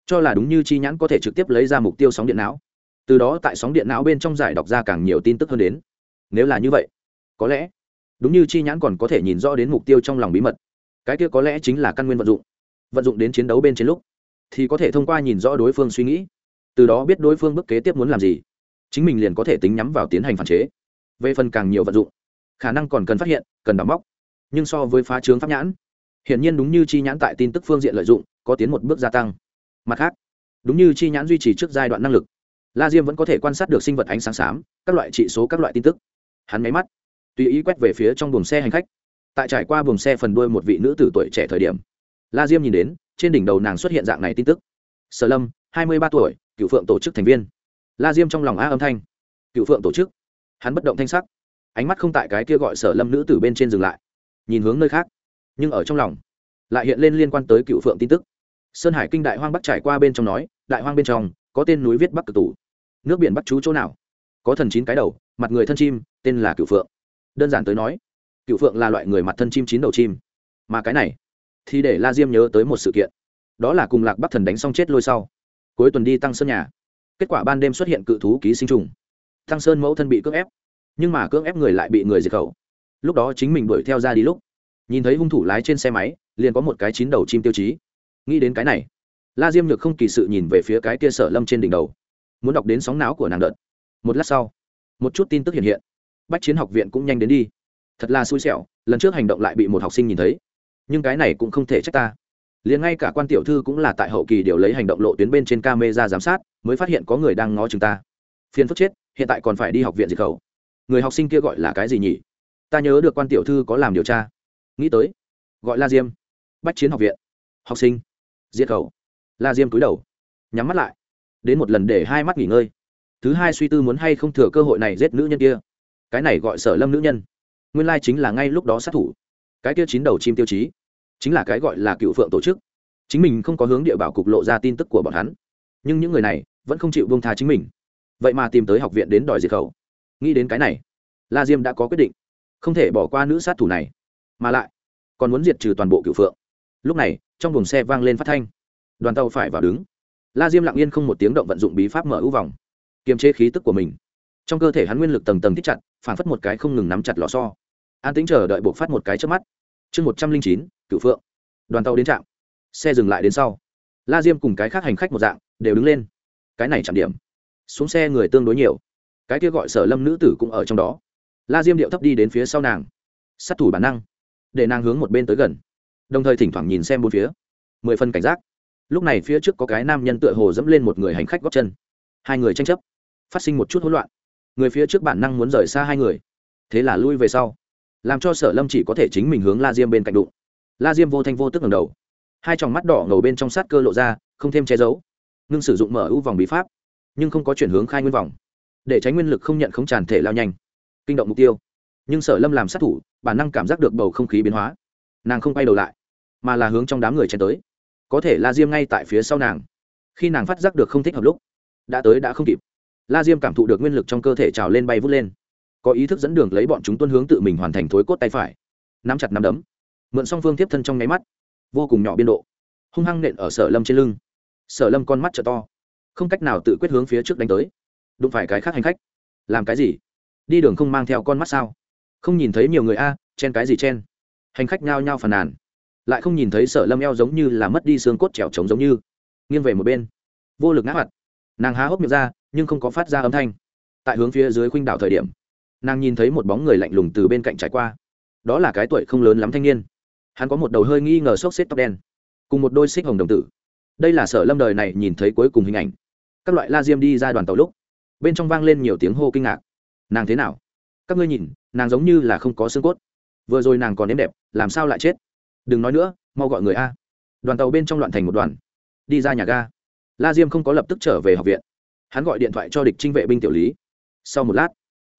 cho là đúng như chi nhãn có thể trực tiếp lấy ra mục tiêu sóng điện não. Từ đó tại sóng điện não bên trong giải đọc ra càng nhiều tin tức hơn đến. Nếu là như vậy, có lẽ đúng như chi nhãn còn có thể nhìn rõ đến mục tiêu trong lòng bí mật. Cái kia có lẽ chính là căn nguyên vận dụng. Vận dụng đến chiến đấu bên trên lúc, thì có thể thông qua nhìn rõ đối phương suy nghĩ. Từ đó biết đối phương bước kế tiếp muốn làm gì. Chính mình liền có thể tính nhắm vào tiến hành phản chế. Về phần càng nhiều vận dụng, khả năng còn cần phát hiện, cần đóng móc. Nhưng so với phá trướng pháp nhãn hiển nhiên đúng như chi nhãn tại tin tức phương diện lợi dụng, có tiến một bước gia tăng. Mặt khác, đúng như chi nhãn duy trì trước giai đoạn năng lực, la diêm vẫn có thể quan sát được sinh vật ánh sáng xám, các loại trị số, các loại tin tức. Hắn máy mắt, tùy ý quét về phía trong buồng xe hành khách. Tại trải qua buồng xe phần đuôi một vị nữ tử tuổi trẻ thời điểm, la diêm nhìn đến, trên đỉnh đầu nàng xuất hiện dạng này tin tức. Sở lâm, hai mươi ba tuổi cựu phượng tổ chức thành viên. La diêm trong lòng a âm thanh. Cựu phượng tổ chức. Hắn bất động thanh sắc. Ánh mắt không tại cái kia gọi sở lâm nữ tử bên trên dừng lại. Nhìn hướng nơi khác nhưng ở trong lòng lại hiện lên liên quan tới cựu phượng tin tức. Sơn hải kinh đại hoang bắc trải qua bên trong nói, đại hoang bên trong, có tên núi viết bắc cực tủ nước biển bắc chú chỗ nào? Có thần chín cái đầu, mặt người thân chim, tên là cựu phượng. Đơn giản tới nói cựu phượng là loại người mặt thân chim chín đầu chim. Mà cái này, thì để la diêm nhớ tới một sự kiện. Đó là cùng lạc bắc thần đánh xong chết lôi sau. Cuối tuần đi tăng sơn nhà. Kết quả ban đêm xuất hiện cự thú ký sinh trùng. Tăng sơn mẫu thân bị cưỡng ép, nhưng mà cưỡng ép người lại bị người diệt khẩu. Lúc đó chính mình đuổi theo ra đi lúc nhìn thấy hung thủ lái trên xe máy, liền có một cái chín đầu chim tiêu chí. Nghĩ đến cái này, la diêm nhược không kỳ sự nhìn về phía cái kia sở lâm trên đỉnh đầu. Muốn đọc đến sóng não của nàng đợt. Một lát sau, một chút tin tức hiện hiện. Bách chiến học viện cũng nhanh đến đi. Thật là xui xẻo, lần trước hành động lại bị một học sinh nhìn thấy. Nhưng cái này cũng không thể trách ta. Liền ngay cả quan tiểu thư cũng là tại hậu kỳ điều lấy hành động lộ tuyến bên trên camera giám sát, mới phát hiện có người đang ngó chừng ta. Phiền phức chết, hiện tại còn phải đi học viện diệt khẩu. Người học sinh kia gọi là cái gì nhỉ? Ta nhớ được quan tiểu thư có làm điều tra nghĩ tới, gọi la diêm, bách chiến học viện, học sinh, diệt khẩu. La diêm cúi đầu, nhắm mắt lại. Đến một lần để hai mắt nghỉ ngơi. Thứ hai suy tư muốn hay không thừa cơ hội này giết nữ nhân kia. Cái này gọi sở lâm nữ nhân. Nguyên lai chính là ngay lúc đó sát thủ. Cái kia chín đầu chim tiêu chí, chính là cái gọi là cựu phượng tổ chức. Chính mình không có hướng địa bảo cục lộ ra tin tức của bọn hắn. Nhưng những người này vẫn không chịu bông tha chính mình. Vậy mà tìm tới học viện đến đòi diệt khẩu. Nghĩ đến cái này, la diêm đã có quyết định, không thể bỏ qua nữ sát thủ này mà lại còn muốn diệt trừ toàn bộ cựu phượng. Lúc này, trong buồng xe vang lên phát thanh. Đoàn tàu phải vào đứng. La diêm lặng yên không một tiếng động vận dụng bí pháp mở ưu vòng. Kiềm chế khí tức của mình. Trong cơ thể hắn nguyên lực tầng tầng thích chặt phản phất một cái không ngừng nắm chặt lò so an tính chờ đợi buộc phát một cái trước mắt. Chương một trăm linh chín, cựu phượng. Đoàn tàu đến trạm. Xe dừng lại đến sau. La diêm cùng cái khác hành khách một dạng, đều đứng lên. Cái này chạm điểm. Xuống xe người tương đối nhiều. Cái kia gọi sở lâm nữ tử cũng ở trong đó. La diêm điệu thấp đi đến phía sau nàng. Sát thủ bản năng để nàng hướng một bên tới gần. Đồng thời thỉnh thoảng nhìn xem bốn phía. Mười phân cảnh giác. Lúc này phía trước có cái nam nhân tựa hồ dẫm lên một người hành khách góp chân. Hai người tranh chấp. Phát sinh một chút hỗn loạn. Người phía trước bản năng muốn rời xa hai người. Thế là lui về sau. Làm cho sở lâm chỉ có thể chính mình hướng la diêm bên cạnh đụng. La diêm vô thanh vô tức ngầm đầu. Hai tròng mắt đỏ ngầu bên trong sát cơ lộ ra, không thêm che giấu. Ngưng sử dụng mở ưu vòng bí pháp, nhưng không có chuyển hướng khai nguyên vòng. Để tránh nguyên lực không nhận không tràn thể lao nhanh. Kinh động mục tiêu nhưng sở lâm làm sát thủ, bản năng cảm giác được bầu không khí biến hóa. Nàng không quay đầu lại, mà là hướng trong đám người chen tới. Có thể la diêm ngay tại phía sau nàng. Khi nàng phát giác được không thích hợp lúc, đã tới đã không kịp. La diêm cảm thụ được nguyên lực trong cơ thể trào lên bay vút lên. Có ý thức dẫn đường lấy bọn chúng tuân hướng tự mình hoàn thành thối cốt tay phải. Nắm chặt nắm đấm, mượn song phương tiếp thân trong nháy mắt, vô cùng nhỏ biên độ, hung hăng nện ở sở lâm trên lưng. Sở lâm con mắt t to, không cách nào tự quyết hướng phía trước đánh tới. Đụng phải cái khác hành khách, làm cái gì? Đi đường không mang theo con mắt sao? Không nhìn thấy nhiều người a, chen cái gì chen? Hành khách nhao nhao phàn nàn. Lại không nhìn thấy sở lâm eo giống như là mất đi xương cốt trèo trống giống như. Nghiêng về một bên. Vô lực ngã mặt. Nàng há hốc miệng ra, nhưng không có phát ra âm thanh. Tại hướng phía dưới khuynh đảo thời điểm, nàng nhìn thấy một bóng người lạnh lùng từ bên cạnh trải qua. Đó là cái tuổi không lớn lắm thanh niên. Hắn có một đầu hơi nghi ngờ xốc xếp tóc đen, cùng một đôi xích hồng đồng tử. Đây là sở lâm đời này nhìn thấy cuối cùng hình ảnh. Các loại la diêm đi ra đoàn tàu lúc, bên trong vang lên nhiều tiếng hô kinh ngạc. Nàng thế nào? Các ngươi nhìn, nàng giống như là không có xương cốt. Vừa rồi nàng còn nếm đẹp, làm sao lại chết? Đừng nói nữa, mau gọi người a. Đoàn tàu bên trong loạn thành một đoàn. Đi ra nhà ga. La diêm không có lập tức trở về học viện. Hắn gọi điện thoại cho địch trinh vệ binh tiểu lý. Sau một lát,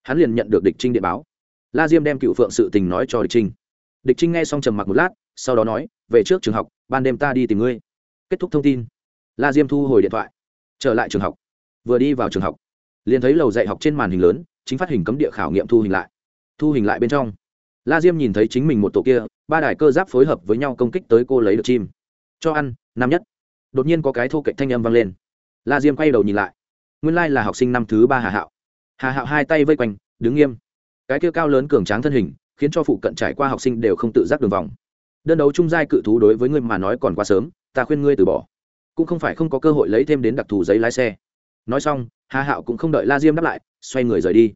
hắn liền nhận được địch trinh điện báo. La diêm đem cựu phượng sự tình nói cho địch trinh. Địch trinh nghe xong trầm mặc một lát, sau đó nói, về trước trường học, ban đêm ta đi tìm ngươi. Kết thúc thông tin. La diêm thu hồi điện thoại, trở lại trường học. Vừa đi vào trường học, liền thấy lầu dạy học trên màn hình lớn chính phát hình cấm địa khảo nghiệm thu hình lại. Thu hình lại bên trong. La diêm nhìn thấy chính mình một tổ kia, ba đài cơ giáp phối hợp với nhau công kích tới cô lấy được chim. Cho ăn, năm nhất. Đột nhiên có cái thô cạnh thanh âm vang lên. La diêm quay đầu nhìn lại. Nguyên lai là học sinh năm thứ ba hà hạo. Hà hạo hai tay vây quanh, đứng nghiêm. Cái kia cao lớn cường tráng thân hình, khiến cho phụ cận trải qua học sinh đều không tự giác đường vòng. Đơn đấu trung giai cự thú đối với ngươi mà nói còn quá sớm, ta khuyên ngươi từ bỏ. Cũng không phải không có cơ hội lấy thêm đến đặc thù giấy lái xe. Nói xong, hà hạo cũng không đợi la diêm đáp lại, xoay người rời đi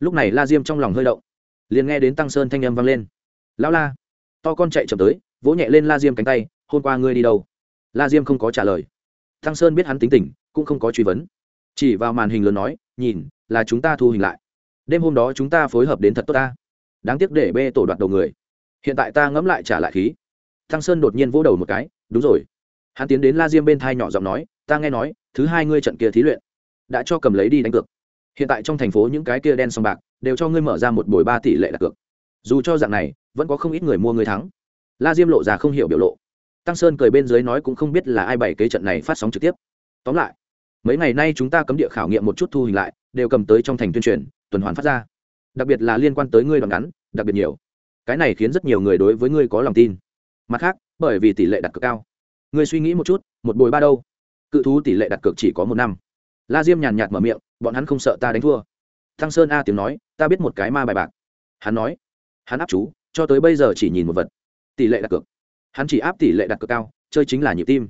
lúc này la diêm trong lòng hơi động, liền nghe đến tăng sơn thanh âm vang lên. Lão la, to con chạy chậm tới, vỗ nhẹ lên la diêm cánh tay, hôm qua ngươi đi đâu? La diêm không có trả lời. Tăng sơn biết hắn tính tình, cũng không có truy vấn. Chỉ vào màn hình lớn nói, nhìn, là chúng ta thu hình lại. Đêm hôm đó chúng ta phối hợp đến thật tốt ta. Đáng tiếc để bê tổ đoạt đầu người. Hiện tại ta ngẫm lại trả lại khí. Tăng sơn đột nhiên vỗ đầu một cái, đúng rồi. Hắn tiến đến la diêm bên thai nhỏ giọng nói, ta nghe nói, thứ hai ngươi trận kia thí luyện đã cho cầm lấy đi đánh cược hiện tại trong thành phố những cái kia đen sòng bạc đều cho ngươi mở ra một buổi ba tỷ lệ đặt cược. Dù cho dạng này, vẫn có không ít người mua người thắng. La diêm lộ ra không hiểu biểu lộ. Tăng sơn cười bên dưới nói cũng không biết là ai bày kế trận này phát sóng trực tiếp. Tóm lại, mấy ngày nay chúng ta cấm địa khảo nghiệm một chút thu hình lại, đều cầm tới trong thành tuyên truyền, tuần hoàn phát ra. Đặc biệt là liên quan tới ngươi đoạn ngắn, đặc biệt nhiều. Cái này khiến rất nhiều người đối với ngươi có lòng tin. Mặt khác, bởi vì tỷ lệ đặt cược cao. Ngươi suy nghĩ một chút, một bồi ba đâu? Cự thú tỷ lệ đặt cược chỉ có một năm. La diêm nhàn nhạt mở miệng bọn hắn không sợ ta đánh thua. Thăng sơn a tiếng nói, ta biết một cái ma bài bạc. Hắn nói, hắn áp chú, cho tới bây giờ chỉ nhìn một vật. Tỷ lệ đặt cược. Hắn chỉ áp tỷ lệ đặt cược cao, chơi chính là nhịp tim.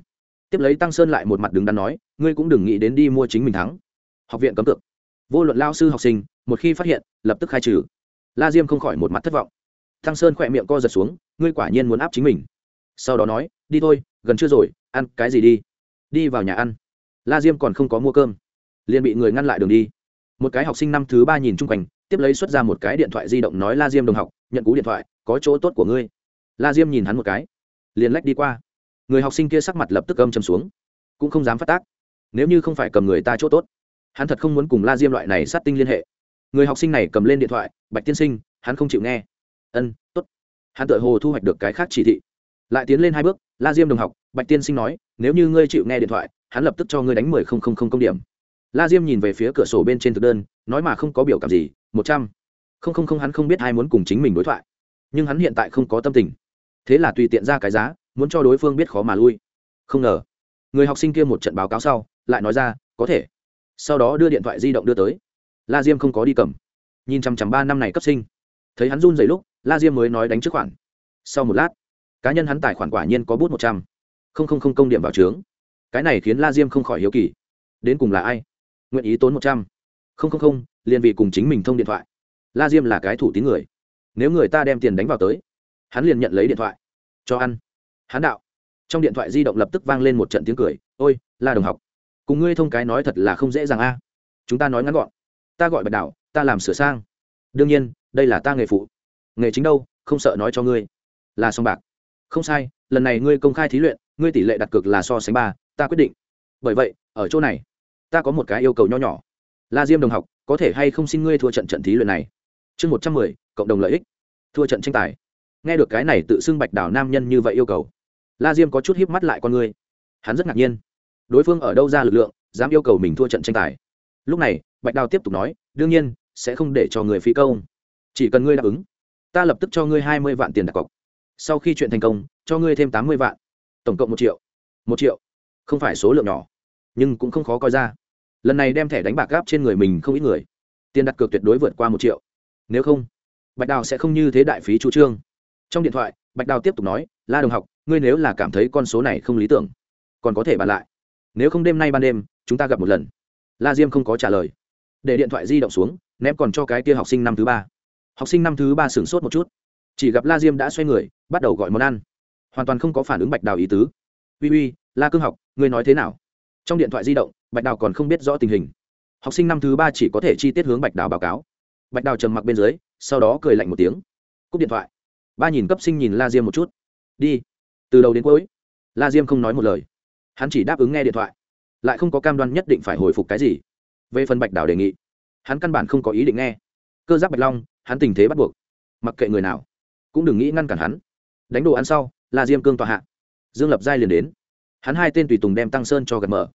Tiếp lấy tăng sơn lại một mặt đứng đắn nói, ngươi cũng đừng nghĩ đến đi mua chính mình thắng. Học viện cấm cược. Vô luận lao sư học sinh, một khi phát hiện, lập tức khai trừ. La diêm không khỏi một mặt thất vọng. Tăng sơn khỏe miệng co giật xuống, ngươi quả nhiên muốn áp chính mình. Sau đó nói, đi thôi, gần chưa rồi, ăn cái gì đi? Đi vào nhà ăn. La diêm còn không có mua cơm liền bị người ngăn lại đường đi. Một cái học sinh năm thứ ba nhìn chung quanh, tiếp lấy xuất ra một cái điện thoại di động nói, la diêm đồng học, nhận cú điện thoại, có chỗ tốt của ngươi. La diêm nhìn hắn một cái, liền lách đi qua. Người học sinh kia sắc mặt lập tức âm chầm xuống, cũng không dám phát tác. Nếu như không phải cầm người ta chỗ tốt, hắn thật không muốn cùng la diêm loại này sát tinh liên hệ. Người học sinh này cầm lên điện thoại, bạch tiên sinh, hắn không chịu nghe. Ân t ố t hắn tự hồ thu hoạch được cái khác chỉ thị. Lại tiến lên hai bước, la diêm đồng học, bạch tiên sinh nói, nếu như ngươi chịu nghe điện thoại, hắn lập tức cho ngươi đánh mười không không không công điểm la diêm nhìn về phía cửa sổ bên trên thực đơn, nói mà không có biểu cảm gì, một trăm. Không không không, hắn không biết ai muốn cùng chính mình đối thoại. Nhưng hắn hiện tại không có tâm tình. Thế là tùy tiện ra cái giá, muốn cho đối phương biết khó mà lui. Không ngờ, người học sinh kia một trận báo cáo sau, lại nói ra, có thể. Sau đó đưa điện thoại di động đưa tới. La diêm không có đi cầm. Nhìn chằm chằm ba năm này cấp sinh. Thấy hắn run dày lúc, la diêm mới nói đánh trước khoản. Sau một lát, cá nhân hắn tài khoản quả nhiên có bút một trăm. Không không không công điểm vào trướng cái này khiến la diêm không khỏi hiếu kỳ. Đến cùng là ai? Nguyện ý tốn một trăm. Không không không liền vì cùng chính mình thông điện thoại. La diêm là cái thủ tín người. Nếu người ta đem tiền đánh vào tới, hắn liền nhận lấy điện thoại. Cho ăn. Hắn đạo. Trong điện thoại di động lập tức vang lên một trận tiếng cười. Ôi, la đồng học, cùng ngươi thông cái nói thật là không dễ dàng a. Chúng ta nói ngắn gọn. Ta gọi bạch đạo ta làm sửa sang. Đương nhiên, đây là ta nghề phụ. Nghề chính đâu, không sợ nói cho ngươi. Là song bạc. Không sai, lần này ngươi công khai thí luyện, ngươi tỷ lệ đặt cược là so sánh ba, ta quyết định. Bởi vậy, ở chỗ này ta có một cái yêu cầu nho nhỏ. La diêm đồng học, có thể hay không xin ngươi thua trận trận thí luyện này? Chương một trăm mười, cộng đồng lợi ích. Thua trận tranh tài. Nghe được cái này tự xưng bạch đảo nam nhân như vậy yêu cầu, la diêm có chút híp mắt lại con ngươi hắn rất ngạc nhiên. Đối phương ở đâu ra lực lượng, dám yêu cầu mình thua trận tranh tài? Lúc này, bạch đào tiếp tục nói, đương nhiên, sẽ không để cho người phi công. Chỉ cần ngươi đáp ứng, ta lập tức cho ngươi hai mươi vạn tiền đặt cọc. Sau khi chuyện thành công, cho ngươi thêm tám mươi vạn. Tổng cộng một triệu. Một triệu. Không phải số lượng nhỏ nhưng cũng không khó coi ra. Lần này đem thẻ đánh bạc gáp trên người mình không ít người. Tiền đặt cược tuyệt đối vượt qua một triệu. Nếu không, bạch đào sẽ không như thế đại phí chủ trương. Trong điện thoại, bạch đào tiếp tục nói, la đồng học, ngươi nếu là cảm thấy con số này không lý tưởng, còn có thể bàn lại. Nếu không đêm nay ban đêm, chúng ta gặp một lần. La diêm không có trả lời. Để điện thoại di động xuống, ném còn cho cái kia học sinh năm thứ ba. Học sinh năm thứ ba sửng sốt một chút. Chỉ gặp la diêm đã xoay người, bắt đầu gọi món ăn. Hoàn toàn không có phản ứng bạch đào ý tứ. Uy uy, la cương học, ngươi nói thế nào? Trong điện thoại di động, bạch đào còn không biết rõ tình hình. Học sinh năm thứ ba chỉ có thể chi tiết hướng bạch đào báo cáo. Bạch đào trầm mặc bên dưới, sau đó cười lạnh một tiếng. Cúp điện thoại. Ba nhìn cấp sinh nhìn la diêm một chút. Đi. Từ đầu đến cuối, la diêm không nói một lời. Hắn chỉ đáp ứng nghe điện thoại. Lại không có cam đoan nhất định phải hồi phục cái gì. Về phần bạch đào đề nghị, hắn căn bản không có ý định nghe. Cơ giác bạch long, hắn tình thế bắt buộc. Mặc kệ người nào, cũng đừng nghĩ ngăn cản hắn. Đánh đồ ăn sau, la diêm cương tọa hạ. Dương lập giai liền đến. Hắn hai tên tùy tùng đem tăng sơn cho gật mở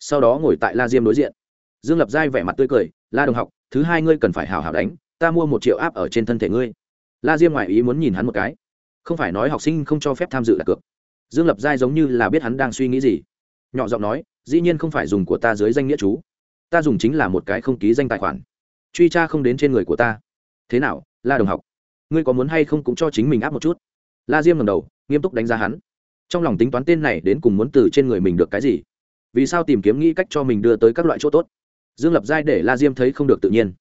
sau đó ngồi tại la diêm đối diện. Dương lập giai vẻ mặt tươi cười, la đồng học, thứ hai ngươi cần phải hào hào đánh, ta mua một triệu áp ở trên thân thể ngươi. La diêm ngoại ý muốn nhìn hắn một cái. Không phải nói học sinh không cho phép tham dự đặt cược. Dương lập giai giống như là biết hắn đang suy nghĩ gì. Nhỏ giọng nói, dĩ nhiên không phải dùng của ta dưới danh nghĩa chú. Ta dùng chính là một cái không ký danh tài khoản. Truy tra không đến trên người của ta. Thế nào, la đồng học? Ngươi có muốn hay không cũng cho chính mình áp một chút? La diêm ngầm đầu, nghiêm túc đánh giá hắn. Trong lòng tính toán tên này đến cùng muốn từ trên người mình được cái gì? Vì sao tìm kiếm nghĩ cách cho mình đưa tới các loại chỗ tốt? Dương lập giai để la diêm thấy không được tự nhiên.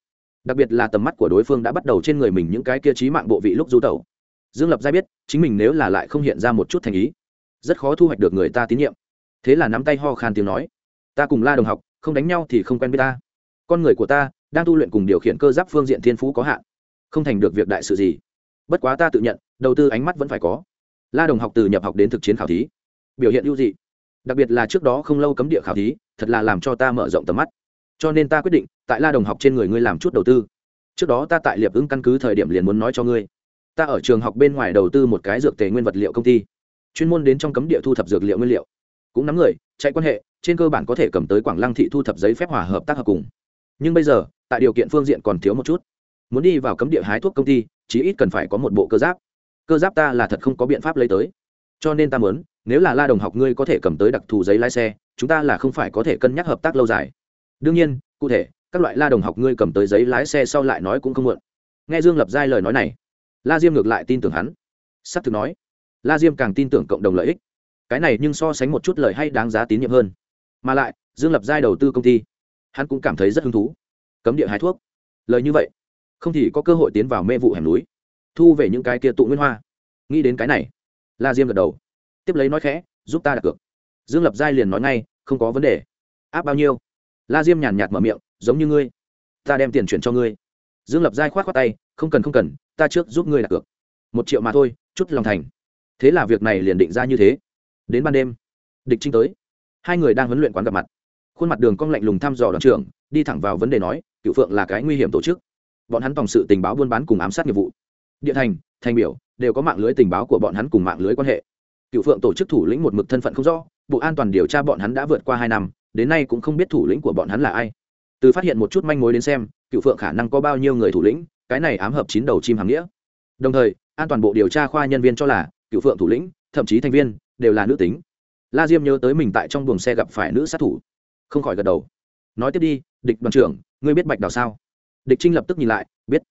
Đặc biệt là tầm mắt của đối phương đã bắt đầu trên người mình những cái kia trí mạng bộ vị lúc du tẩu. Dương lập giai biết, chính mình nếu là lại không hiện ra một chút thành ý, rất khó thu hoạch được người ta tín nhiệm. Thế là nắm tay ho khan tiếng nói, ta cùng la đồng học, không đánh nhau thì không quen biết ta. Con người của ta đang tu luyện cùng điều khiển cơ giáp phương diện thiên phú có hạn, không thành được việc đại sự gì. Bất quá ta tự nhận, đầu tư ánh mắt vẫn phải có. La đồng học từ nhập học đến thực chiến khảo thí, biểu hiện ưu dị đặc biệt là trước đó không lâu cấm địa khảo thí, thật là làm cho ta mở rộng tầm mắt. Cho nên ta quyết định, tại la đồng học trên người ngươi làm chút đầu tư. Trước đó ta tại liệp ứng căn cứ thời điểm liền muốn nói cho ngươi. Ta ở trường học bên ngoài đầu tư một cái dược tề nguyên vật liệu công ty. Chuyên môn đến trong cấm địa thu thập dược liệu nguyên liệu. Cũng nắm người, chạy quan hệ, trên cơ bản có thể cầm tới quảng lăng thị thu thập giấy phép hòa hợp tác hợp cùng. Nhưng bây giờ, tại điều kiện phương diện còn thiếu một chút. Muốn đi vào cấm địa hái thuốc công ty, chí ít cần phải có một bộ cơ giáp. Cơ giáp ta là thật không có biện pháp lấy tới. Cho nên ta muốn nếu là la đồng học ngươi có thể cầm tới đặc thù giấy lái xe, chúng ta là không phải có thể cân nhắc hợp tác lâu dài. Đương nhiên, cụ thể, các loại la đồng học ngươi cầm tới giấy lái xe sau lại nói cũng không muộn. Nghe dương lập giai lời nói này, la diêm ngược lại tin tưởng hắn. S ắ c thực nói, la diêm càng tin tưởng cộng đồng lợi ích. Cái này nhưng so sánh một chút lời hay đáng giá tín nhiệm hơn. Mà lại, dương lập giai đầu tư công ty, hắn cũng cảm thấy rất hứng thú. Cấm địa hái thuốc. Lời như vậy, không thì có cơ hội tiến vào mê vụ hẻm núi, thu về những cái kia tụ nguyên hoa. Nghĩ đến cái này, la diêm gật đầu tiếp lấy nói khẽ, giúp ta đặt cược. Dương lập giai liền nói ngay, không có vấn đề. Áp bao nhiêu? La diêm nhàn nhạt mở miệng, giống như ngươi. Ta đem tiền chuyển cho ngươi. Dương lập giai k h o á t k tay, không cần không cần, ta trước giúp ngươi đặt cược. Một triệu mà thôi, chút lòng thành. Thế là việc này liền định ra như thế. Đến ban đêm, địch trinh tới. Hai người đang huấn luyện quán gặp mặt. Khuôn mặt đường cong lạnh lùng thăm dò đoàn trưởng, đi thẳng vào vấn đề nói, cựu phượng là cái nguy hiểm tổ chức. Bọn hắn phòng sự tình báo buôn bán cùng ám sát nghiệp vụ. Địa thành thành biểu, đều có mạng lưới tình báo của bọn hắn cùng mạng lưới quan hệ cựu phượng tổ chức thủ lĩnh một mực thân phận không rõ, bộ an toàn điều tra bọn hắn đã vượt qua hai năm, đến nay cũng không biết thủ lĩnh của bọn hắn là ai. Từ phát hiện một chút manh mối đến xem cựu phượng khả năng có bao nhiêu người thủ lĩnh, cái này ám hợp chín đầu chim hàng nghĩa. Đồng thời, an toàn bộ điều tra khoa nhân viên cho là cựu phượng thủ lĩnh, thậm chí thành viên, đều là nữ tính. La diêm nhớ tới mình tại trong buồng xe gặp phải nữ sát thủ. Không khỏi gật đầu. Nói tiếp đi, địch đoàn trưởng, ngươi biết bạch đào sao? Địch trinh lập tức nhìn lại, biết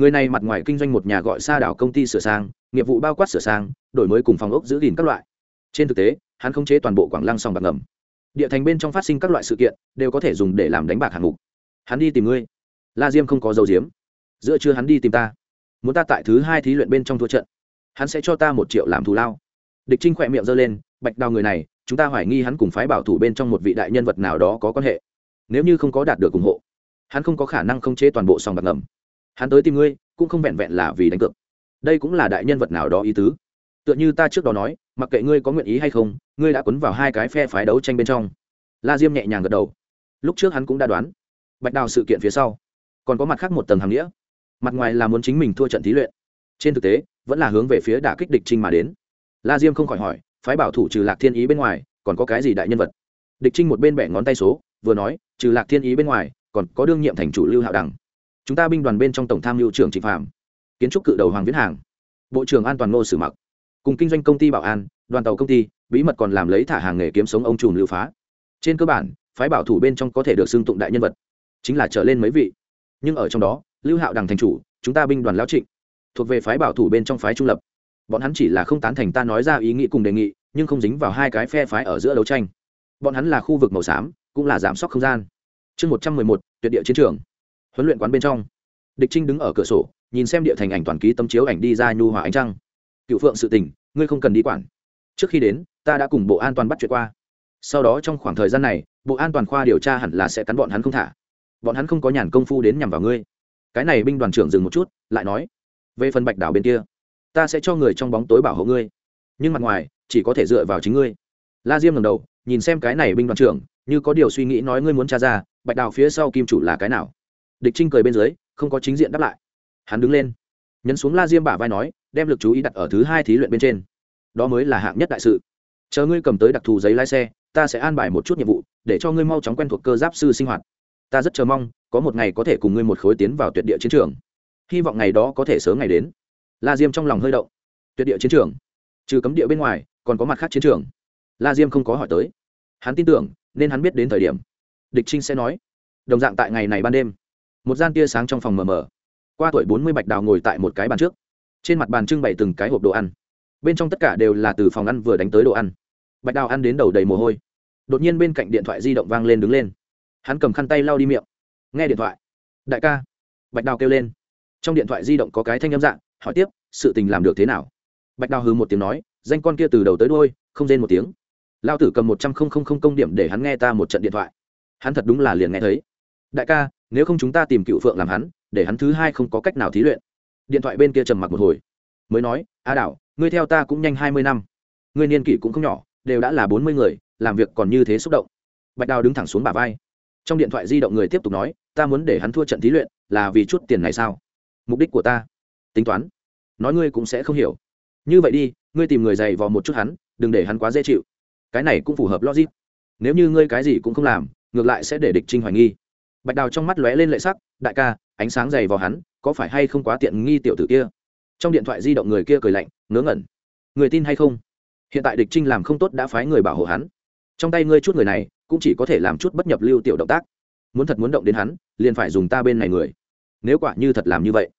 người này mặt ngoài kinh doanh một nhà gọi xa đảo công ty sửa sang, nghiệp vụ bao quát sửa sang, đổi mới cùng phòng ốc giữ gìn các loại. Trên thực tế, hắn khống chế toàn bộ quảng lăng sòng bạc ngầm. Địa thành bên trong phát sinh các loại sự kiện, đều có thể dùng để làm đánh bạc hạng mục. Hắn đi tìm ngươi. La diêm không có dấu diếm. Giữa trưa hắn đi tìm ta. Muốn ta tại thứ hai thí luyện bên trong thua trận. Hắn sẽ cho ta một triệu làm thù lao. Địch trinh khỏe miệng giơ lên, bạch đào người này, chúng ta hoài nghi hắn cùng phái bảo thủ bên trong một vị đại nhân vật nào đó có quan hệ. Nếu như không có đạt được ủng hộ, hắn không có khả năng không chế toàn bộ sòng bạc ngầm hắn tới tìm ngươi cũng không vẹn vẹn là vì đánh cược. Đây cũng là đại nhân vật nào đó ý tứ. Tựa như ta trước đó nói, mặc kệ ngươi có nguyện ý hay không, ngươi đã quấn vào hai cái phe phái đấu tranh bên trong. La diêm nhẹ nhàng gật đầu. Lúc trước hắn cũng đã đoán, bạch đào sự kiện phía sau, còn có mặt khác một tầng hàng nghĩa. Mặt ngoài là muốn chính mình thua trận thí luyện. Trên thực tế, vẫn là hướng về phía đả kích địch trinh mà đến. La diêm không khỏi hỏi, phái bảo thủ trừ lạc thiên ý bên ngoài, còn có cái gì đại nhân vật? Địch trinh một bên bẻ ngón tay số, vừa nói, trừ lạc thiên ý bên ngoài, còn có đương nhiệm thành chủ lưu hạo đằng chúng ta binh đoàn bên trong tổng tham mưu trưởng trịnh phạm kiến trúc cự đầu hoàng viễn hàng, bộ trưởng an toàn ngô sử mặc, cùng kinh doanh công ty bảo an, đoàn tàu công ty, bí mật còn làm lấy thả hàng nghề kiếm sống ông trùm lưu phá. Trên cơ bản, phái bảo thủ bên trong có thể được xưng tụng đại nhân vật, chính là trở lên mấy vị. Nhưng ở trong đó, lưu hạo đằng thành chủ, chúng ta binh đoàn lão trịnh, thuộc về phái bảo thủ bên trong phái trung lập. Bọn hắn chỉ là không tán thành ta nói ra ý nghĩ cùng đề nghị, nhưng không dính vào hai cái phe phái ở giữa đấu tranh. Bọn hắn là khu vực màu xám, cũng là giảm sóc không gian. Chương một trăm mười một, tuyệt địa chiến trường huấn luyện quán bên trong. Địch trinh đứng ở cửa sổ, nhìn xem địa thành ảnh toàn ký tấm chiếu ảnh đi ra nhu hòa ánh trăng. Cựu phượng sự tình, ngươi không cần đi quản. Trước khi đến, ta đã cùng bộ an toàn bắt chuyện qua. Sau đó trong khoảng thời gian này, bộ an toàn khoa điều tra hẳn là sẽ cắn bọn hắn không thả. Bọn hắn không có nhàn công phu đến nhằm vào ngươi. Cái này binh đoàn trưởng dừng một chút, lại nói, về phần bạch đảo bên kia, ta sẽ cho người trong bóng tối bảo hộ ngươi. Nhưng mặt ngoài, chỉ có thể dựa vào chính ngươi. La diêm ngầm đầu, nhìn xem cái này binh đoàn trưởng, như có điều suy nghĩ nói ngươi muốn tra ra, bạch đào phía sau kim chủ là cái nào? Địch trinh cười bên dưới, không có chính diện đáp lại. Hắn đứng lên, nhấn xuống la diêm bả vai nói, đem lực chú ý đặt ở thứ hai thí luyện bên trên. Đó mới là hạng nhất đại sự. Chờ ngươi cầm tới đặc thù giấy lái xe, ta sẽ an bài một chút nhiệm vụ, để cho ngươi mau chóng quen thuộc cơ giáp sư sinh hoạt. Ta rất chờ mong, có một ngày có thể cùng ngươi một khối tiến vào tuyệt địa chiến trường. Hy vọng ngày đó có thể sớm ngày đến. La diêm trong lòng hơi động. Tuyệt địa chiến trường? Trừ cấm địa bên ngoài, còn có mặt khác chiến trường? La diêm không có hỏi tới. Hắn tin tưởng, nên hắn biết đến thời điểm. Địch trinh sẽ nói. Đồng dạng tại ngày này ban đêm một gian tia sáng trong phòng mờ mờ. Qua tuổi bốn mươi bạch đào ngồi tại một cái bàn trước. Trên mặt bàn trưng bày từng cái hộp đồ ăn. Bên trong tất cả đều là từ phòng ăn vừa đánh tới đồ ăn. Bạch đào ăn đến đầu đầy mồ hôi. Đột nhiên bên cạnh điện thoại di động vang lên đứng lên. Hắn cầm khăn tay lau đi miệng. Nghe điện thoại. Đại ca. Bạch đào kêu lên. Trong điện thoại di động có cái thanh âm dạng, hỏi tiếp, sự tình làm được thế nào? Bạch đào hừ một tiếng nói, danh con kia từ đầu tới đôi không rên một tiếng. Lao tử cầm một trăm không không không công điểm để hắn nghe ta một trận điện thoại. Hắn thật đúng là liền nghe thấy. Đại ca nếu không chúng ta tìm cựu phượng làm hắn, để hắn thứ hai không có cách nào thí luyện. Điện thoại bên kia trầm mặc một hồi, mới nói, a đảo, ngươi theo ta cũng nhanh hai mươi năm. Ngươi niên kỷ cũng không nhỏ, đều đã là bốn mươi người, làm việc còn như thế xúc động. Bạch đào đứng thẳng xuống bả vai. Trong điện thoại di động người tiếp tục nói, ta muốn để hắn thua trận thí luyện, là vì chút tiền này sao? Mục đích của ta, tính toán, nói ngươi cũng sẽ không hiểu. Như vậy đi, ngươi tìm người dày vò một chút hắn, đừng để hắn quá dễ chịu. Cái này cũng phù hợp logic. Nếu như ngươi cái gì cũng không làm, ngược lại sẽ để địch trinh hoài nghi bạch đào trong mắt lóe lên lệ sắc, đại ca, ánh sáng dày vào hắn, có phải hay không quá tiện nghi tiểu tử kia? Trong điện thoại di động người kia cười lạnh, ngớ ngẩn. Người tin hay không? Hiện tại địch trinh làm không tốt đã phái người bảo hộ hắn. Trong tay ngươi chút người này, cũng chỉ có thể làm chút bất nhập lưu tiểu động tác. Muốn thật muốn động đến hắn, liền phải dùng ta bên này người. Nếu quả như thật làm như vậy,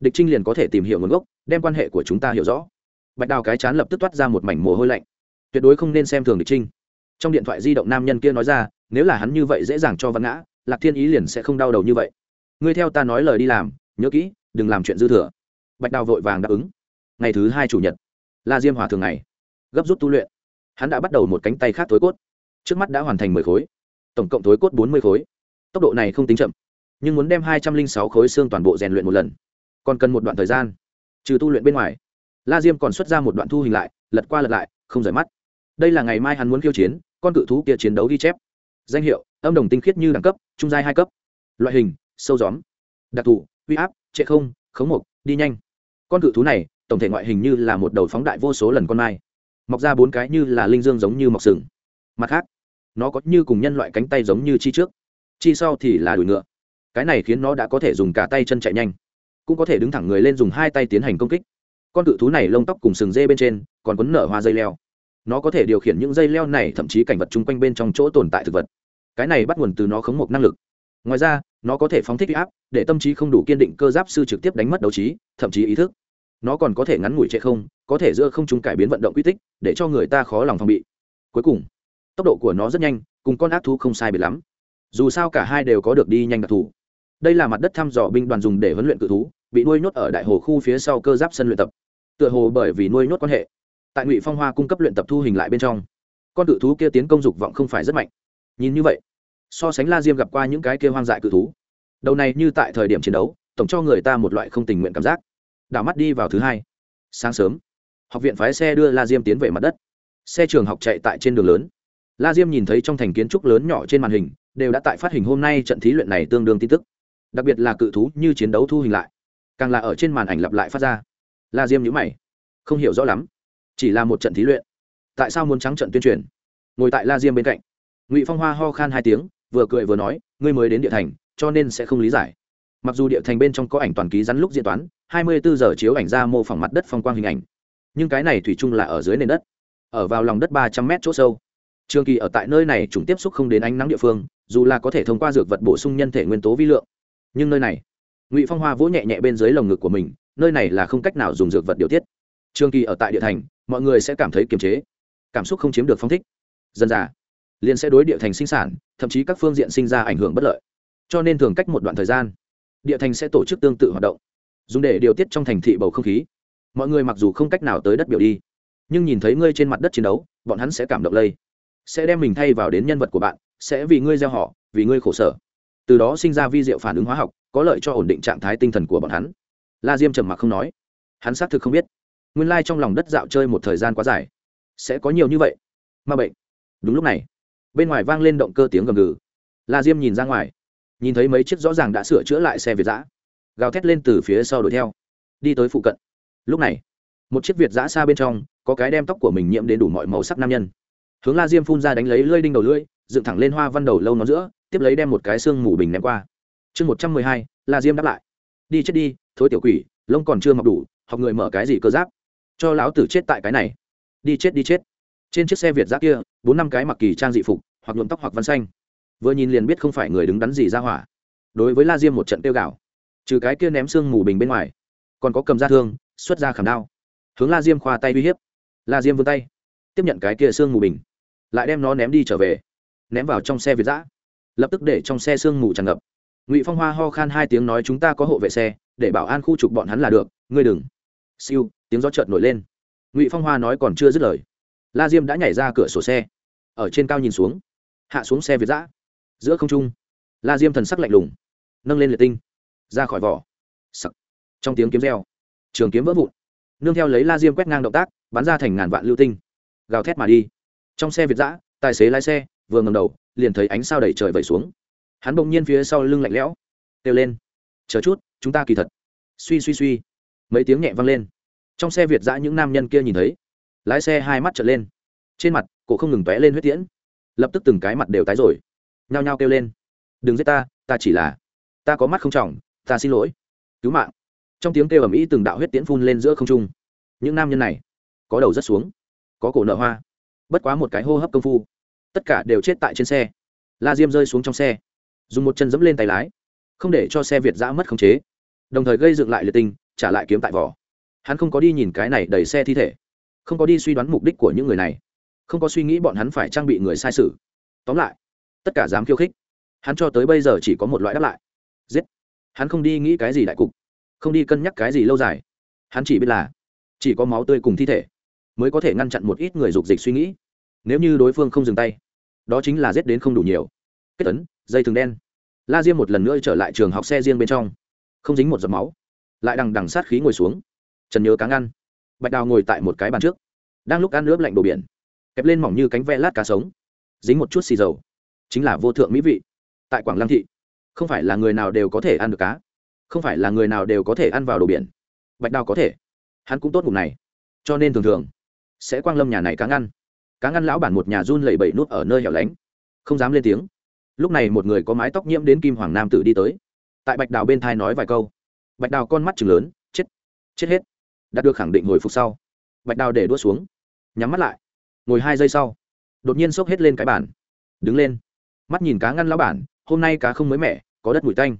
địch trinh liền có thể tìm hiểu nguồn gốc, đem quan hệ của chúng ta hiểu rõ. Bạch đào cái chán lập tức toát ra một mảnh mồ hôi lạnh. Tuyệt đối không nên xem thường địch trinh. Trong điện thoại di động nam nhân kia nói ra, nếu là hắn như vậy dễ dàng cho văn ngã lạc thiên ý liền sẽ không đau đầu như vậy. Ngươi theo ta nói lời đi làm, nhớ kỹ, đừng làm chuyện dư thừa. Bạch đào vội vàng đáp ứng. Ngày thứ hai chủ nhật, la diêm hòa thường ngày, gấp rút tu luyện. Hắn đã bắt đầu một cánh tay khác thối cốt. Trước mắt đã hoàn thành mười khối. Tổng cộng thối cốt bốn mươi khối. Tốc độ này không tính chậm, nhưng muốn đem hai trăm linh sáu khối xương toàn bộ rèn luyện một lần. Còn cần một đoạn thời gian. Trừ tu luyện bên ngoài, la diêm còn xuất ra một đoạn thu hình lại, lật qua lật lại, không rời mắt. Đây là ngày mai hắn muốn khiêu chiến, con cự thú kia chiến đấu ghi chép danh hiệu, âm đồng tinh khiết như đẳng cấp, trung giai hai cấp. Loại hình, sâu gióm. Đặc thù, uy áp, trệ không, khống mục, đi nhanh. Con cự thú này, tổng thể ngoại hình như là một đầu phóng đại vô số lần con mai. Mọc ra bốn cái như là linh dương giống như mọc sừng. Mặt khác, nó có như cùng nhân loại cánh tay giống như chi trước. Chi sau thì là đùi ngựa. Cái này khiến nó đã có thể dùng cả tay chân chạy nhanh. Cũng có thể đứng thẳng người lên dùng hai tay tiến hành công kích. Con cự thú này lông tóc cùng sừng dê bên trên, còn quấn nở hoa dây leo. Nó có thể điều khiển những dây leo này thậm chí cảnh vật chung quanh bên trong chỗ tồn tại thực vật cái này bắt nguồn từ nó khống một năng lực. Ngoài ra, nó có thể phóng thích áp, để tâm trí không đủ kiên định cơ giáp sư trực tiếp đánh mất đấu trí, thậm chí ý thức. Nó còn có thể ngắn ngủi trệ không, có thể giữa không chúng cải biến vận động quy tích, để cho người ta khó lòng phòng bị. Cuối cùng, tốc độ của nó rất nhanh, cùng con ác thú không sai biệt lắm. Dù sao cả hai đều có được đi nhanh đặc thù. Đây là mặt đất thăm dò binh đoàn dùng để huấn luyện cự thú, bị nuôi nhốt ở đại hồ khu phía sau cơ giáp sân luyện tập. Tựa hồ bởi vì nuôi nhốt quan hệ, tại ngụy phong hoa cung cấp luyện tập thu hình lại bên trong. Con cự thú kia tiến công dục vọng không phải rất mạnh. Nhìn như vậy so sánh la diêm gặp qua những cái kia hoang dại cự thú. Đầu này như tại thời điểm chiến đấu, tổng cho người ta một loại không tình nguyện cảm giác. Đảo mắt đi vào thứ hai. Sáng sớm, học viện phái xe đưa la diêm tiến về mặt đất. Xe trường học chạy tại trên đường lớn. La diêm nhìn thấy trong thành kiến trúc lớn nhỏ trên màn hình, đều đã tại phát hình hôm nay trận thí luyện này tương đương tin tức. Đặc biệt là cự thú như chiến đấu thu hình lại. Càng là ở trên màn ảnh lặp lại phát ra. La diêm nhữ mày, không hiểu rõ lắm. Chỉ là một trận thí luyện. Tại sao muốn trắng trận tuyên truyền? Ngồi tại la diêm bên cạnh. Ngụy phong hoa ho khan hai tiếng vừa cười vừa nói, ngươi mới đến địa thành, cho nên sẽ không lý giải. Mặc dù địa thành bên trong có ảnh toàn ký rắn lúc diễn toán, hai mươi bốn giờ chiếu ảnh ra mô phỏng mặt đất phong quang hình ảnh. Nhưng cái này thủy chung là ở dưới nền đất, ở vào lòng đất ba trăm mét chỗ sâu. Trường kỳ ở tại nơi này chúng tiếp xúc không đến ánh nắng địa phương, dù là có thể thông qua dược vật bổ sung nhân thể nguyên tố vi lượng. Nhưng nơi này, ngụy phong hoa vỗ nhẹ nhẹ bên dưới lồng ngực của mình, nơi này là không cách nào dùng dược vật điều tiết. Trường kỳ ở tại địa thành, mọi người sẽ cảm thấy kiềm chế, cảm xúc không chiếm được phong thích. Dần dà liền sẽ đối địa thành sinh sản, thậm chí các phương diện sinh ra ảnh hưởng bất lợi. Cho nên thường cách một đoạn thời gian, địa thành sẽ tổ chức tương tự hoạt động, dùng để điều tiết trong thành thị bầu không khí. Mọi người mặc dù không cách nào tới đất biểu đi, nhưng nhìn thấy ngươi trên mặt đất chiến đấu, bọn hắn sẽ cảm động lây, sẽ đem mình thay vào đến nhân vật của bạn, sẽ vì ngươi gieo họ, vì ngươi khổ sở. Từ đó sinh ra vi diệu phản ứng hóa học, có lợi cho ổn định trạng thái tinh thần của bọn hắn. La diêm trầm mặc không nói. Hắn xác thực không biết. Nguyên lai trong lòng đất dạo chơi một thời gian quá dài, sẽ có nhiều như vậy. Ma bệnh. Đúng lúc này bên ngoài vang lên động cơ tiếng gầm gừ. La diêm nhìn ra ngoài, nhìn thấy mấy chiếc rõ ràng đã sửa chữa lại xe việt giã, gào thét lên từ phía sau đuổi theo. Đi tới phụ cận. Lúc này, một chiếc việt giã xa bên trong, có cái đem tóc của mình nhiễm đến đủ mọi màu sắc nam nhân. Hướng la diêm phun ra đánh lấy lơi đinh đầu lưỡi, dựng thẳng lên hoa văn đầu lâu nó giữa, tiếp lấy đem một cái xương mù bình ném qua. Chương một trăm mười hai, la diêm đáp lại. Đi chết đi, thối tiểu quỷ, lông còn chưa mọc đủ, học người mở cái gì cơ giáp? Cho lão tử chết tại cái này. Đi chết đi chết trên chiếc xe việt giã kia, bốn năm cái mặc kỳ trang dị phục, hoặc nhuộm tóc hoặc văn xanh. Vừa nhìn liền biết không phải người đứng đắn gì ra hỏa. Đối với la diêm một trận tiêu gạo, trừ cái kia ném xương mù bình bên ngoài, còn có cầm ra thương, xuất ra khảm đao. Hướng la diêm khoa tay uy hiếp. La diêm vươn tay, tiếp nhận cái kia xương mù bình, lại đem nó ném đi trở về, ném vào trong xe việt giã lập tức để trong xe xương mù tràn ngập. Ngụy phong hoa ho khan hai tiếng nói chúng ta có hộ vệ xe, để bảo an khu trục bọn hắn là được, ngươi đừng. Siêu, tiếng gió chợt nổi lên. Ngụy phong hoa nói còn chưa dứt lời la diêm đã nhảy ra cửa sổ xe. Ở trên cao nhìn xuống, hạ xuống xe việt giã. Giữa không trung, la diêm thần sắc lạnh lùng, nâng lên liệt tinh, ra khỏi vỏ. Sặc. Trong tiếng kiếm reo, trường kiếm vỡ vụn. Nương theo lấy la diêm quét ngang động tác, bắn ra thành ngàn vạn lưu tinh. Gào thét mà đi. Trong xe việt giã, tài xế lái xe, vừa ngầm đầu, liền thấy ánh sao đẩy trời vẩy xuống. Hắn bỗng nhiên phía sau lưng lạnh lẽo, kêu lên, chờ chút, chúng ta kỳ thật. Suy suy suy, mấy tiếng nhẹ vang lên. Trong xe việt giã những nam nhân kia nhìn thấy lái xe hai mắt trở lên. Trên mặt, cổ không ngừng tóe lên huyết tiễn. Lập tức từng cái mặt đều tái rồi. Nhao nhao kêu lên. Đừng giết ta ta chỉ là, ta có mắt không trọng, ta xin lỗi. Cứu mạng. Trong tiếng kêu ầm ĩ từng đạo huyết tiễn phun lên giữa không trung. Những nam nhân này, có đầu rất xuống, có cổ nợ hoa, bất quá một cái hô hấp công phu. Tất cả đều chết tại trên xe. La diêm rơi xuống trong xe, dùng một chân dẫm lên tay lái, không để cho xe việt giã mất khống chế, đồng thời gây dựng lại liệt tinh trả lại kiếm tại vỏ. Hắn không có đi nhìn cái này đẩy xe thi thể không có đi suy đoán mục đích của những người này, không có suy nghĩ bọn hắn phải trang bị người sai sự. Tóm lại, tất cả dám khiêu khích. Hắn cho tới bây giờ chỉ có một loại đáp lại. Giết. Hắn không đi nghĩ cái gì đại cục, không đi cân nhắc cái gì lâu dài. Hắn chỉ biết là, chỉ có máu tươi cùng thi thể, mới có thể ngăn chặn một ít người dục dịch suy nghĩ. Nếu như đối phương không dừng tay, đó chính là giết đến không đủ nhiều. Kết tấn dây thừng đen. La diêm một lần nữa trở lại trường học xe riêng bên trong. Không dính một giọt máu, lại đằng đằng sát khí ngồi xuống. Trần nhớ cá ngăn bạch đào ngồi tại một cái bàn trước đang lúc ăn ướp lạnh đồ biển kẹp lên mỏng như cánh ve lát cá sống dính một chút xì dầu chính là vô thượng mỹ vị tại quảng lăng thị không phải là người nào đều có thể ăn được cá không phải là người nào đều có thể ăn vào đồ biển bạch đào có thể hắn cũng tốt ngủ này cho nên thường thường sẽ quang lâm nhà này cá ngăn cá ngăn lão bản một nhà run lẩy bẩy nút ở nơi hẻo lánh không dám lên tiếng lúc này một người có mái tóc nhiễm đến kim hoàng nam tử đi tới tại bạch đào bên thai nói vài câu bạch đào con mắt chừng lớn chết chết hết đạt được khẳng định hồi phục sau, bạch đào để đua xuống, nhắm mắt lại. Ngồi hai giây sau, đột nhiên xốc hết lên cái bản đứng lên, mắt nhìn cá ngăn lão bản, hôm nay cá không mới mẻ, có đất mùi tanh.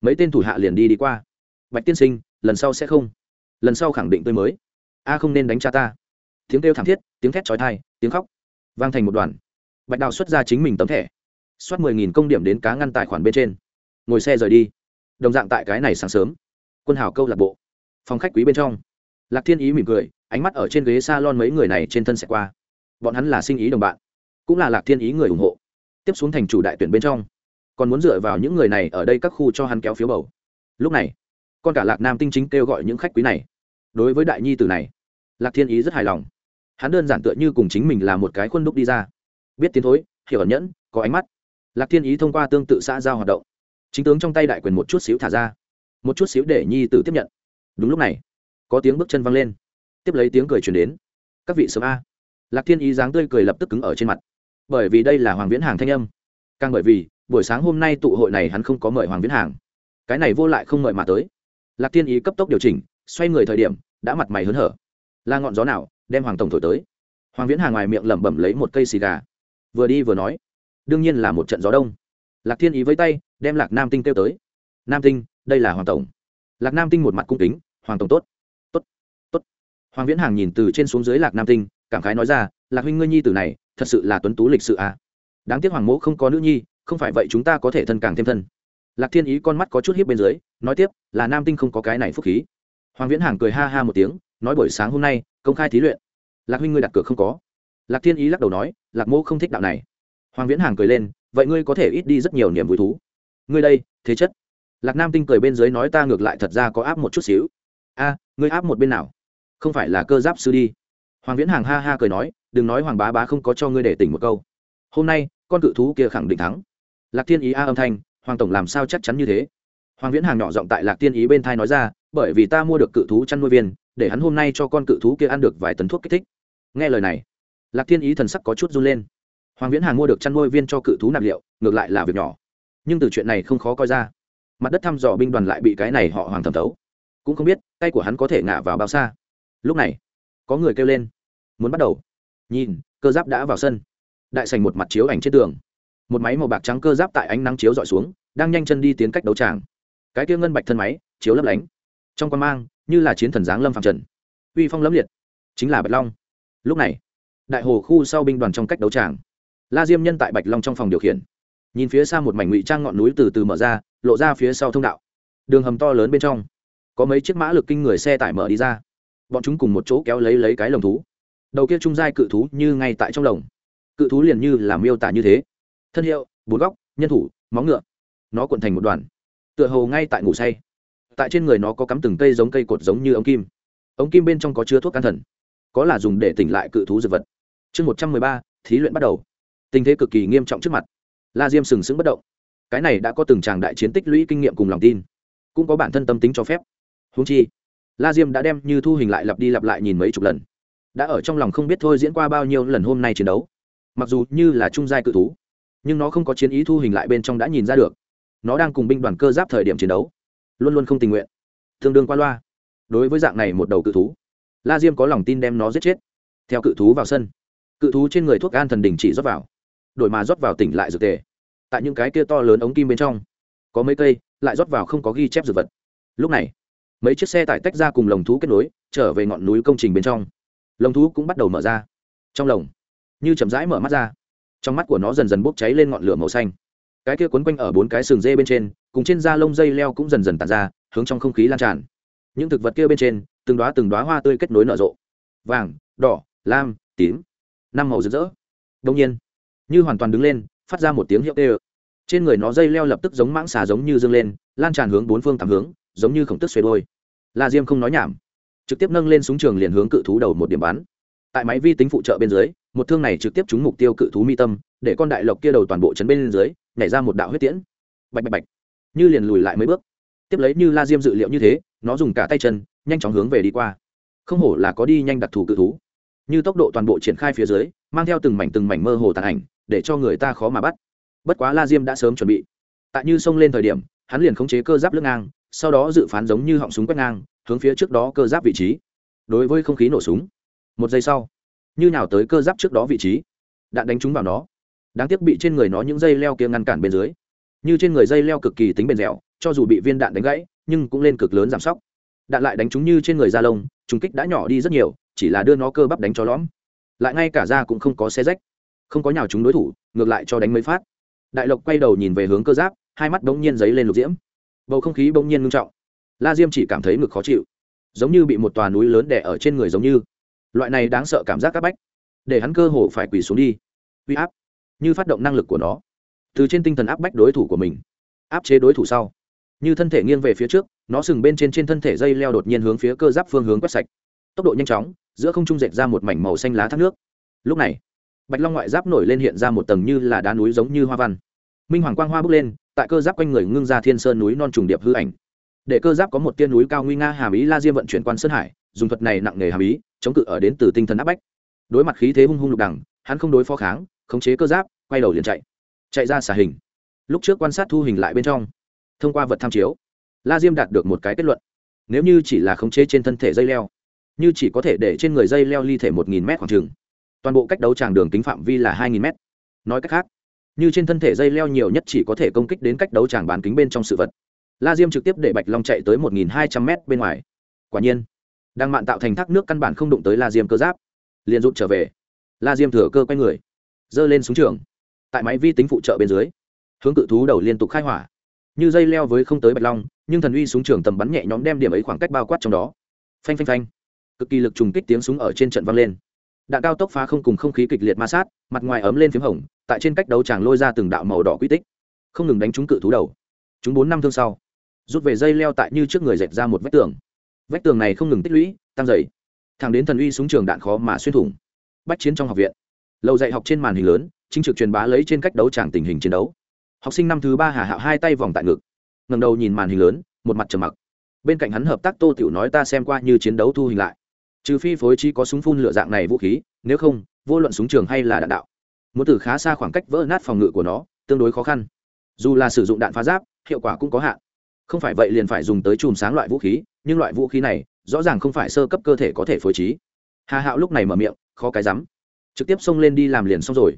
Mấy tên thủ hạ liền đi đi qua. Bạch tiên sinh, lần sau sẽ không. Lần sau khẳng định tôi mới. A, không nên đánh cha ta. Tiếng kêu thảm thiết, tiếng thét trói thai tiếng khóc vang thành một đoàn. Bạch đào xuất ra chính mình tấm thẻ soát mười nghìn công điểm đến cá ngăn tài khoản bên trên. Ngồi xe rời đi. Đồng dạng tại cái này sáng sớm. Quân hào câu lạc bộ, phòng khách quý bên trong lạc thiên ý mỉm cười, ánh mắt ở trên ghế s a lon mấy người này trên thân sẽ qua. Bọn hắn là sinh ý đồng bạn, cũng là lạc thiên ý người ủng hộ. Tiếp xuống thành chủ đại tuyển bên trong, còn muốn dựa vào những người này ở đây các khu cho hắn kéo phiếu bầu. Lúc này, con cả lạc nam tinh chính kêu gọi những khách quý này. Đối với đại nhi tử này, lạc thiên ý rất hài lòng. Hắn đơn giản tựa như cùng chính mình là một cái khuôn đúc đi ra. Biết tiến thối, hiểu ẩn nhẫn, có ánh mắt. Lạc thiên ý thông qua tương tự xã giao hoạt động. Chính tướng trong tay đại quyền một chút xíu thả ra. Một chút xíu để nhi tử tiếp nhận. Đúng lúc này có tiếng bước chân văng lên. Tiếp lấy tiếng cười chuyển đến. Các vị sớm a. Lạc thiên ý dáng tươi cười lập tức cứng ở trên mặt. Bởi vì đây là hoàng viễn hàng thanh âm. Càng bởi vì, buổi sáng hôm nay tụ hội này hắn không có mời hoàng viễn hàng. Cái này vô lại không mời mà tới. Lạc thiên ý cấp tốc điều chỉnh, xoay người thời điểm, đã mặt mày hớn hở. Là ngọn gió nào, đem hoàng tổng thổi tới. Hoàng viễn hàng ngoài miệng lẩm bẩm lấy một cây xì gà. Vừa đi vừa nói, đương nhiên là một trận gió đông. Lạc thiên ý với tay, đem lạc nam tinh kêu tới. Nam tinh, đây là hoàng tổng. Lạc nam tinh một mặt cung kính, hoàng tổng tốt tốt hoàng viễn hàng nhìn từ trên xuống dưới lạc nam tinh, cảm khái nói ra, lạc huynh ngươi nhi tử này, thật sự là tuấn tú lịch sự à. đáng tiếc hoàng mẫu không có nữ nhi, không phải vậy chúng ta có thể thân càng thêm thân. Lạc thiên ý con mắt có chút hiếp bên dưới, nói tiếp, là nam tinh không có cái này phúc khí. Hoàng viễn hàng cười ha ha một tiếng, nói buổi sáng hôm nay, công khai thí luyện. Lạc huynh ngươi đặt cược không có. Lạc thiên ý lắc đầu nói, lạc mô không thích đạo này. Hoàng viễn hàng cười lên, vậy ngươi có thể ít đi rất nhiều niềm vui thú. Ngươi đây, thế chất. Lạc nam tinh cười bên dưới nói, ta ngược lại thật ra có áp một chút xíu. A, ngươi áp một bên nào? Không phải là cơ giáp sư đi. Hoàng viễn hàng ha ha cười nói, đừng nói hoàng bá bá không có cho ngươi để tỉnh một câu. Hôm nay, con cự thú kia khẳng định thắng. Lạc thiên ý a âm thanh, hoàng tổng làm sao chắc chắn như thế? Hoàng viễn hàng nhỏ giọng tại lạc tiên ý bên thai nói ra, bởi vì ta mua được cự thú chăn nuôi viên, để hắn hôm nay cho con cự thú kia ăn được vài tấn thuốc kích thích. Nghe lời này, lạc thiên ý thần sắc có chút run lên. Hoàng viễn hàng mua được chăn nuôi viên cho cự thú nạp liệu, ngược lại là việc nhỏ. Nhưng từ chuyện này không khó coi ra. Mặt đất thăm dò binh đoàn lại bị cái này họ hoàng thẩm thấu. Cũng không biết, tay của hắn có thể ngả vào bao xa lúc này, có người kêu lên, muốn bắt đầu. Nhìn, cơ giáp đã vào sân. Đại sành một mặt chiếu ảnh trên tường. Một máy màu bạc trắng cơ giáp tại ánh nắng chiếu dọi xuống, đang nhanh chân đi tiến cách đấu tràng. Cái kia ngân bạch thân máy, chiếu lấp lánh. Trong quan mang, như là chiến thần giáng lâm phạm trần. Uy phong lẫm liệt, chính là bạch long. Lúc này, đại hồ khu sau binh đoàn trong cách đấu tràng. La diêm nhân tại bạch long trong phòng điều khiển. Nhìn phía xa một mảnh ngụy trang ngọn núi từ từ mở ra, lộ ra phía sau thông đạo. Đường hầm to lớn bên trong, có mấy chiếc mã lực kinh người xe tải mở đi ra bọn chúng cùng một chỗ kéo lấy lấy cái lồng thú. Đầu kia trung giai cự thú như ngay tại trong lồng. Cự thú liền như là miêu tả như thế. Thân hiệu, bốn góc, nhân thủ, móng ngựa. Nó cuộn thành một đoàn. Tựa hồ ngay tại ngủ say. Tại trên người nó có cắm từng cây giống cây cột giống như ống kim. Ống kim bên trong có chứa thuốc can thần. Có là dùng để tỉnh lại cự thú dược vật. Chương một trăm mười ba, thí luyện bắt đầu. Tình thế cực kỳ nghiêm trọng trước mặt. La diêm sừng sững bất động. Cái này đã có từng tràng đại chiến tích lũy kinh nghiệm cùng lòng tin. Cũng có bản thân tâm tính cho phép. Húng chi la diêm đã đem như thu hình lại lặp đi lặp lại nhìn mấy chục lần. Đã ở trong lòng không biết thôi diễn qua bao nhiêu lần hôm nay chiến đấu. Mặc dù như là trung giai cự thú, nhưng nó không có chiến ý thu hình lại bên trong đã nhìn ra được. Nó đang cùng binh đoàn cơ giáp thời điểm chiến đấu, luôn luôn không tình nguyện. Tương đương qua loa. Đối với dạng này một đầu cự thú, la diêm có lòng tin đem nó giết chết. Theo cự thú vào sân, cự thú trên người thuốc an thần đình chỉ rót vào. Đổi mà rót vào tỉnh lại dược tề. Tại những cái kia to lớn ống kim bên trong, có mấy cây, lại rót vào không có ghi chép dược vật. Lúc này mấy chiếc xe tải tách ra cùng lồng thú kết nối, trở về ngọn núi công trình bên trong. Lồng thú cũng bắt đầu mở ra. Trong lồng, như chậm rãi mở mắt ra, trong mắt của nó dần dần bốc cháy lên ngọn lửa màu xanh. Cái kia quấn quanh ở bốn cái sừng dê bên trên, cùng trên da lông dây leo cũng dần dần tàn ra, hướng trong không khí lan tràn. Những thực vật kia bên trên, từng đoá từng đoá hoa tươi kết nối nở rộ. Vàng, đỏ, lam, tím. Năm màu rực rỡ. Đông nhiên, như hoàn toàn đứng lên, phát ra một tiếng hiệu tê ơ. Trên người nó dây leo lập tức giống mãng xà giống như dương lên, lan tràn hướng bốn phương tám hướng giống như khổng tức xuê đôi. La diêm không nói nhảm, trực tiếp nâng lên súng trường liền hướng cự thú đầu một điểm bắn. Tại máy vi tính phụ trợ bên dưới, một thương này trực tiếp trúng mục tiêu cự thú mi tâm, để con đại lộc kia đầu toàn bộ chấn bên dưới, nhảy ra một đạo huyết tiễn. Bạch bạch bạch, như liền lùi lại mấy bước. Tiếp lấy như la diêm dự liệu như thế, nó dùng cả tay chân, nhanh chóng hướng về đi qua. Không hổ là có đi nhanh đặc thù cự thú. Như tốc độ toàn bộ triển khai phía dưới, mang theo từng mảnh từng mảnh mơ hồ tàn ảnh, để cho người ta khó mà bắt. Bất quá la diêm đã sớm chuẩn bị. Tại như xông lên thời điểm, hắn liền khống chế cơ giáp lưng ngang sau đó dự phán giống như họng súng quét ngang, hướng phía trước đó cơ giáp vị trí. Đối với không khí nổ súng, một giây sau, như nào tới cơ giáp trước đó vị trí, đạn đánh trúng vào nó. Đáng tiếc bị trên người nó những dây leo kia ngăn cản bên dưới. Như trên người dây leo cực kỳ tính bền dẻo, cho dù bị viên đạn đánh gãy, nhưng cũng lên cực lớn giảm sóc. Đạn lại đánh trúng như trên người da lông, trùng kích đã nhỏ đi rất nhiều, chỉ là đưa nó cơ bắp đánh cho lõm. Lại ngay cả da cũng không có xe rách. Không có nhào chúng đối thủ, ngược lại cho đánh mấy phát. Đại lộc quay đầu nhìn về hướng cơ giáp, hai mắt bỗng nhiên giấy lên lục diễm bầu không khí bỗng nhiên ngưng trọng. La diêm chỉ cảm thấy ngực khó chịu, giống như bị một tòa núi lớn đè ở trên người giống như. Loại này đáng sợ cảm giác c áp bách, để hắn cơ hồ phải quỳ xuống đi. Uy áp, như phát động năng lực của nó. Từ trên tinh thần áp bách đối thủ của mình, áp chế đối thủ sau, như thân thể nghiêng về phía trước, nó sừng bên trên trên thân thể dây leo đột nhiên hướng phía cơ giáp phương hướng quét sạch. Tốc độ nhanh chóng, giữa không trung dệt ra một mảnh màu xanh lá thác nước. Lúc này, bạch long ngoại giáp nổi lên hiện ra một tầng như là đá núi giống như hoa văn. Minh hoàng quang hoa bước lên tại cơ giáp quanh người ngưng ra thiên sơn núi non trùng điệp hư ảnh. Để cơ giáp có một tiên núi cao nguy nga, hàm ý la diêm vận chuyển quan sơn hải, dùng thuật này nặng nề hàm ý, chống cự ở đến từ tinh thần áp bách. Đối mặt khí thế hung hung lục đẳng, hắn không đối phó kháng, khống chế cơ giáp, quay đầu liền chạy. Chạy ra xả hình. Lúc trước quan sát thu hình lại bên trong, thông qua vật tham chiếu, la diêm đạt được một cái kết luận. Nếu như chỉ là khống chế trên thân thể dây leo, như chỉ có thể để trên người dây leo ly thể một nghìn m khoảng trừng toàn bộ cách đấu tràng đường kính phạm vi là hai nghìn m nói cách khác như trên thân thể dây leo nhiều nhất chỉ có thể công kích đến cách đấu tràng bán kính bên trong sự vật. La diêm trực tiếp để bạch long chạy tới một nghìn hai trăm m bên ngoài. Quả nhiên, đang mạn tạo thành thác nước căn bản không đụng tới la diêm cơ giáp. Liền rụt trở về. La diêm thừa cơ quay người, giơ lên súng trường. Tại máy vi tính phụ trợ bên dưới, hướng cự thú đầu liên tục khai hỏa. Như dây leo với không tới bạch long, nhưng thần uy súng trường tầm bắn nhẹ nhóm đem điểm ấy khoảng cách bao quát trong đó. Phanh phanh phanh. Cực kỳ lực trùng kích tiếng súng ở trên trận vang lên. Đạn cao tốc phá không cùng không khí kịch liệt ma sát, mặt ngoài ấm lên p h í m hồng tại trên cách đấu chàng lôi ra từng đạo màu đỏ quy tích, không ngừng đánh trúng cự thú đầu. Chúng bốn năm thương sau, rút về dây leo tại như trước người dẹp ra một vách tường. Vách tường này không ngừng tích lũy, tăng dày. Thẳng đến thần uy súng trường đạn khó mà xuyên thủng. Bách chiến trong học viện, lầu dạy học trên màn hình lớn, chính trực truyền bá lấy trên cách đấu tràng tình hình chiến đấu. Học sinh năm thứ ba hà hạo hai tay vòng tại ngực ngầm đầu nhìn màn hình lớn, một mặt trầm mặc. Bên cạnh hắn hợp tác tô tiểu nói ta xem qua như chiến đấu thu hình lại. Trừ phi phối trí có súng phun lửa dạng này vũ khí, nếu không, vô luận súng trường hay là đạn đạo muốn từ khá xa khoảng cách vỡ nát phòng ngự của nó, tương đối khó khăn. Dù là sử dụng đạn phá giáp, hiệu quả cũng có hạn. Không phải vậy liền phải dùng tới chùm sáng loại vũ khí, nhưng loại vũ khí này, rõ ràng không phải sơ cấp cơ thể có thể phối trí. Hà hạo lúc này mở miệng, khó cái rắm. Trực tiếp xông lên đi làm liền xong rồi.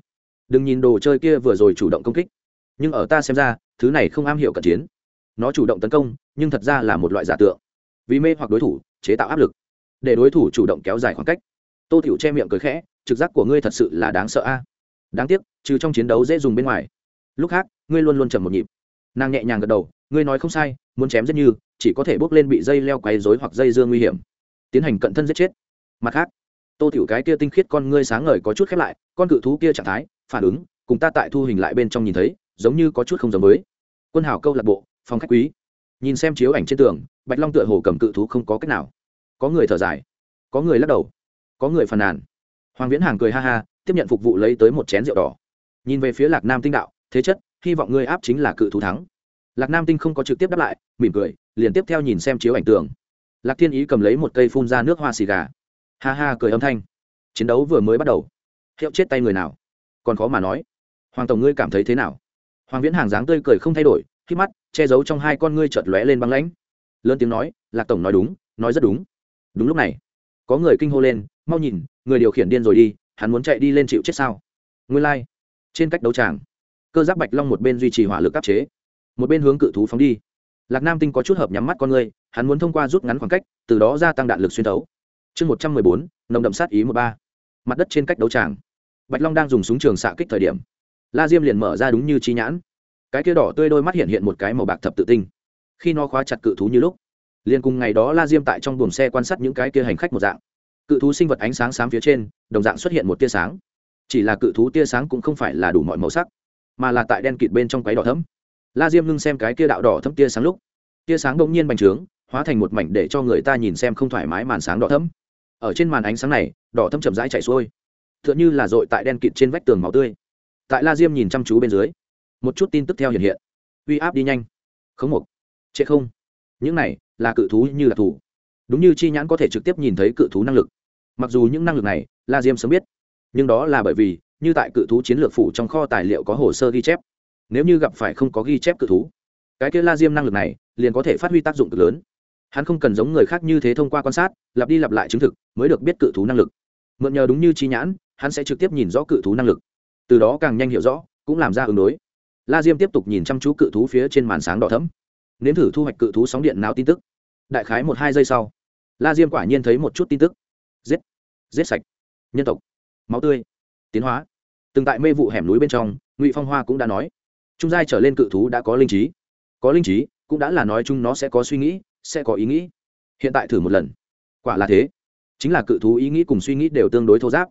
Đừng nhìn đồ chơi kia vừa rồi chủ động công kích. Nhưng ở ta xem ra, thứ này không am hiểu cận chiến. Nó chủ động tấn công, nhưng thật ra là một loại giả tượng. Vì mê hoặc đối thủ, chế tạo áp lực. Để đối thủ chủ động kéo dài khoảng cách. Tô tiểu che miệng cười khẽ, trực giác của ngươi thật sự là đáng sợ a đáng tiếc, trừ trong chiến đấu dễ dùng bên ngoài. Lúc khác, ngươi luôn luôn chậm một nhịp. Nàng nhẹ nhàng gật đầu, ngươi nói không sai, muốn chém rất như, chỉ có thể bốc lên bị dây leo quay dối hoặc dây dưa nguy hiểm. Tiến hành cận thân giết chết. Mặt khác, tô tiểu cái kia tinh khiết con ngươi sáng ngời có chút khép lại, con cự thú kia trạng thái, phản ứng, cùng ta tại thu hình lại bên trong nhìn thấy, giống như có chút không giống với. Quân hào câu lạc bộ, phòng khách quý. Nhìn xem chiếu ảnh trên tường, bạch long tựa hồ cầm cự thú không có cách nào. Có người thở dài, có người lắc đầu, có người phàn nàn. Hoàng viễn hàng cười ha ha tiếp nhận phục vụ lấy tới một chén rượu đỏ. Nhìn về phía lạc nam tinh đạo, thế chất, hy vọng ngươi áp chính là cự thú thắng. Lạc nam tinh không có trực tiếp đáp lại, mỉm cười, liền tiếp theo nhìn xem chiếu ảnh tường. Lạc thiên ý cầm lấy một cây phun ra nước hoa xì gà. Ha ha, cười âm thanh. Chiến đấu vừa mới bắt đầu. Hiệu chết tay người nào? Còn khó mà nói. Hoàng tổng ngươi cảm thấy thế nào? Hoàng viễn hàng dáng tươi cười không thay đổi, khi mắt che giấu trong hai con ngươi chợt lóe lên băng lãnh. Lớn tiếng nói, lạc tổng nói đúng, nói rất đúng. Đúng lúc này, có người kinh hô lên, mau nhìn, người điều khiển điên rồi đi hắn muốn chạy đi lên chịu chết sao? Nguyên lai、like. trên cách đấu tràng, cơ giáp bạch long một bên duy trì hỏa lực áp chế, một bên hướng cự thú phóng đi. Lạc nam tinh có chút hợp nhắm mắt con người, hắn muốn thông qua rút ngắn khoảng cách, từ đó gia tăng đạn lực xuyên thấu. Chương một trăm mười bốn, nồng đậm sát ý một ba. Mặt đất trên cách đấu tràng, bạch long đang dùng súng trường xạ kích thời điểm, la diêm liền mở ra đúng như chi nhãn. Cái kia đỏ tươi đôi mắt hiện hiện một cái màu bạc thập tự tinh. Khi nó khóa chặt cự thú như lúc, liền cùng ngày đó la diêm tại trong buồng xe quan sát những cái kia hành khách một dạng cự thú sinh vật ánh sáng sáng phía trên, đồng dạng xuất hiện một tia sáng. Chỉ là cự thú tia sáng cũng không phải là đủ mọi màu sắc, mà là tại đen kịt bên trong quái đỏ thấm la diêm ngưng xem cái kia đạo đỏ thấm tia sáng lúc, tia sáng bỗng nhiên bành trướng, hóa thành một mảnh để cho người ta nhìn xem không thoải mái màn sáng đỏ thấm ở trên màn ánh sáng này, đỏ thấm chậm rãi chạy xuôi t h ư ợ n h ư là dội tại đen kịt trên vách tường máu tươi. Tại la diêm nhìn chăm chú bên dưới, một chút tin tức theo hiện hiện. Uy áp đi nhanh. Khống mục chết không. Những này là cự thú như là thủ đúng như chi nhãn có thể trực tiếp nhìn thấy cự thú năng lực. Mặc dù những năng lực này la diêm sớm biết, nhưng đó là bởi vì, như tại cự thú chiến lược phủ trong kho tài liệu có hồ sơ ghi chép. Nếu như gặp phải không có ghi chép cự thú, cái kia la diêm năng lực này liền có thể phát huy tác dụng cực lớn. Hắn không cần giống người khác như thế thông qua quan sát, lặp đi lặp lại chứng thực mới được biết cự thú năng lực. Mượn nhờ đúng như chi nhãn, hắn sẽ trực tiếp nhìn rõ cự thú năng lực. Từ đó càng nhanh hiểu rõ, cũng làm ra ứng đối. La diêm tiếp tục nhìn chăm chú cự thú phía trên màn sáng đỏ thấm nếm thử thu hoạch cự thú sóng điện não tin tức đại khái một hai giây sau, la diêm quả nhiên thấy một chút tin tức. Giết giết sạch, nhân tộc, máu tươi, tiến hóa. Từng tại mê vụ hẻm núi bên trong, ngụy phong hoa cũng đã nói, trung giai trở lên cự thú đã có linh trí. Có linh trí cũng đã là nói chung nó sẽ có suy nghĩ, sẽ có ý nghĩ. Hiện tại thử một lần. Quả là thế. Chính là cự thú ý nghĩ cùng suy nghĩ đều tương đối thô giáp.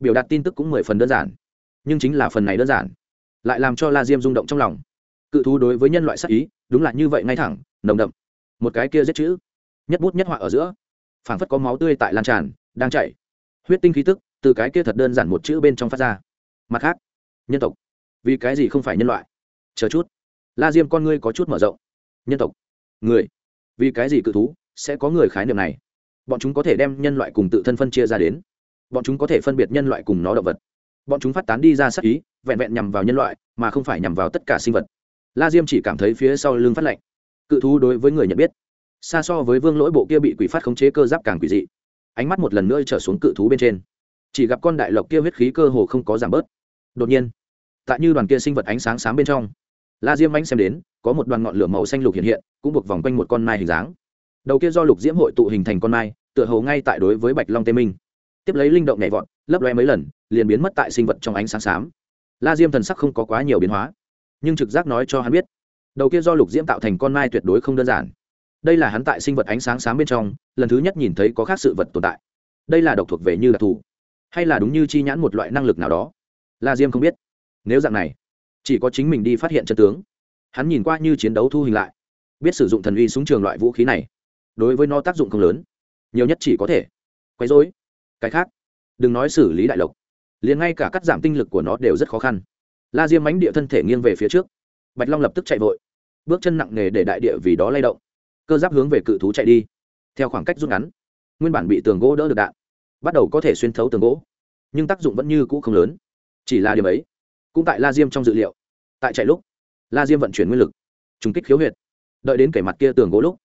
Biểu đạt tin tức cũng mười phần đơn giản, nhưng chính là phần này đơn giản. Lại làm cho la diêm rung động trong lòng. Cự thú đối với nhân loại sắc ý, đúng là như vậy ngay thẳng, nồng đậm. Một cái kia giết chữ nhất bút nhất họa ở giữa. Phảng phất có máu tươi tại lan tràn, đang chảy. Huyết tinh khí tức từ cái kia thật đơn giản một chữ bên trong phát ra. Mặt khác, nhân tộc. Vì cái gì không phải nhân loại? Chờ chút. La diêm con ngươi có chút mở rộng. Nhân tộc. Người. Vì cái gì cự thú sẽ có người khái niệm này? Bọn chúng có thể đem nhân loại cùng tự thân phân chia ra đến. Bọn chúng có thể phân biệt nhân loại cùng nó động vật. Bọn chúng phát tán đi ra sắc ý, vẹn vẹn nhằm vào nhân loại, mà không phải nhằm vào tất cả sinh vật. La diêm chỉ cảm thấy phía sau lưng phát lạnh. Cự thú đối với người nhận biết xa so với vương lỗi bộ kia bị quỷ phát khống chế cơ giáp càng quỷ dị. Ánh mắt một lần nữa trở xuống cự thú bên trên. Chỉ gặp con đại lộc kia huyết khí cơ hồ không có giảm bớt. Đột nhiên, tại như đoàn kia sinh vật ánh sáng sáng bên trong, la diêm ánh xem đến, có một đoàn ngọn lửa màu xanh lục hiện hiện, cũng buộc vòng quanh một con mai hình dáng. Đầu kia do lục diễm hội tụ hình thành con mai, tựa hồ ngay tại đối với bạch long tê minh. Tiếp lấy linh động nhảy vọt, lấp loe mấy lần, liền biến mất tại sinh vật trong ánh sáng xám. La diêm thần sắc không có quá nhiều biến hóa, nhưng trực giác nói cho hắn biết, đầu kia do lục diễm tạo thành con mai tuyệt đối không đơn giản đây là hắn tại sinh vật ánh sáng sáng bên trong, lần thứ nhất nhìn thấy có khác sự vật tồn tại. Đây là độc thuộc về như đặc thù, hay là đúng như chi nhãn một loại năng lực nào đó? La diêm không biết. Nếu dạng này, chỉ có chính mình đi phát hiện chân tướng. Hắn nhìn qua như chiến đấu thu hình lại, biết sử dụng thần uy súng trường loại vũ khí này, đối với nó tác dụng không lớn, nhiều nhất chỉ có thể quấy rối. Cái khác, đừng nói xử lý đại lộc, liền ngay cả cắt giảm tinh lực của nó đều rất khó khăn. La diêm mánh địa thân thể nghiêng về phía trước. Bạch long lập tức chạy vội, bước chân nặng nề để đại địa vì đó lay động cơ giáp hướng về cự thú chạy đi. Theo khoảng cách rút ngắn, nguyên bản bị tường gỗ đỡ được đạn, bắt đầu có thể xuyên thấu tường gỗ, nhưng tác dụng vẫn như cũ không lớn. Chỉ là điểm ấy, cũng tại la diêm trong dự liệu. Tại chạy lúc, la diêm vận chuyển nguyên lực, trùng kích khiếu huyệt, đợi đến kể mặt kia tường gỗ lúc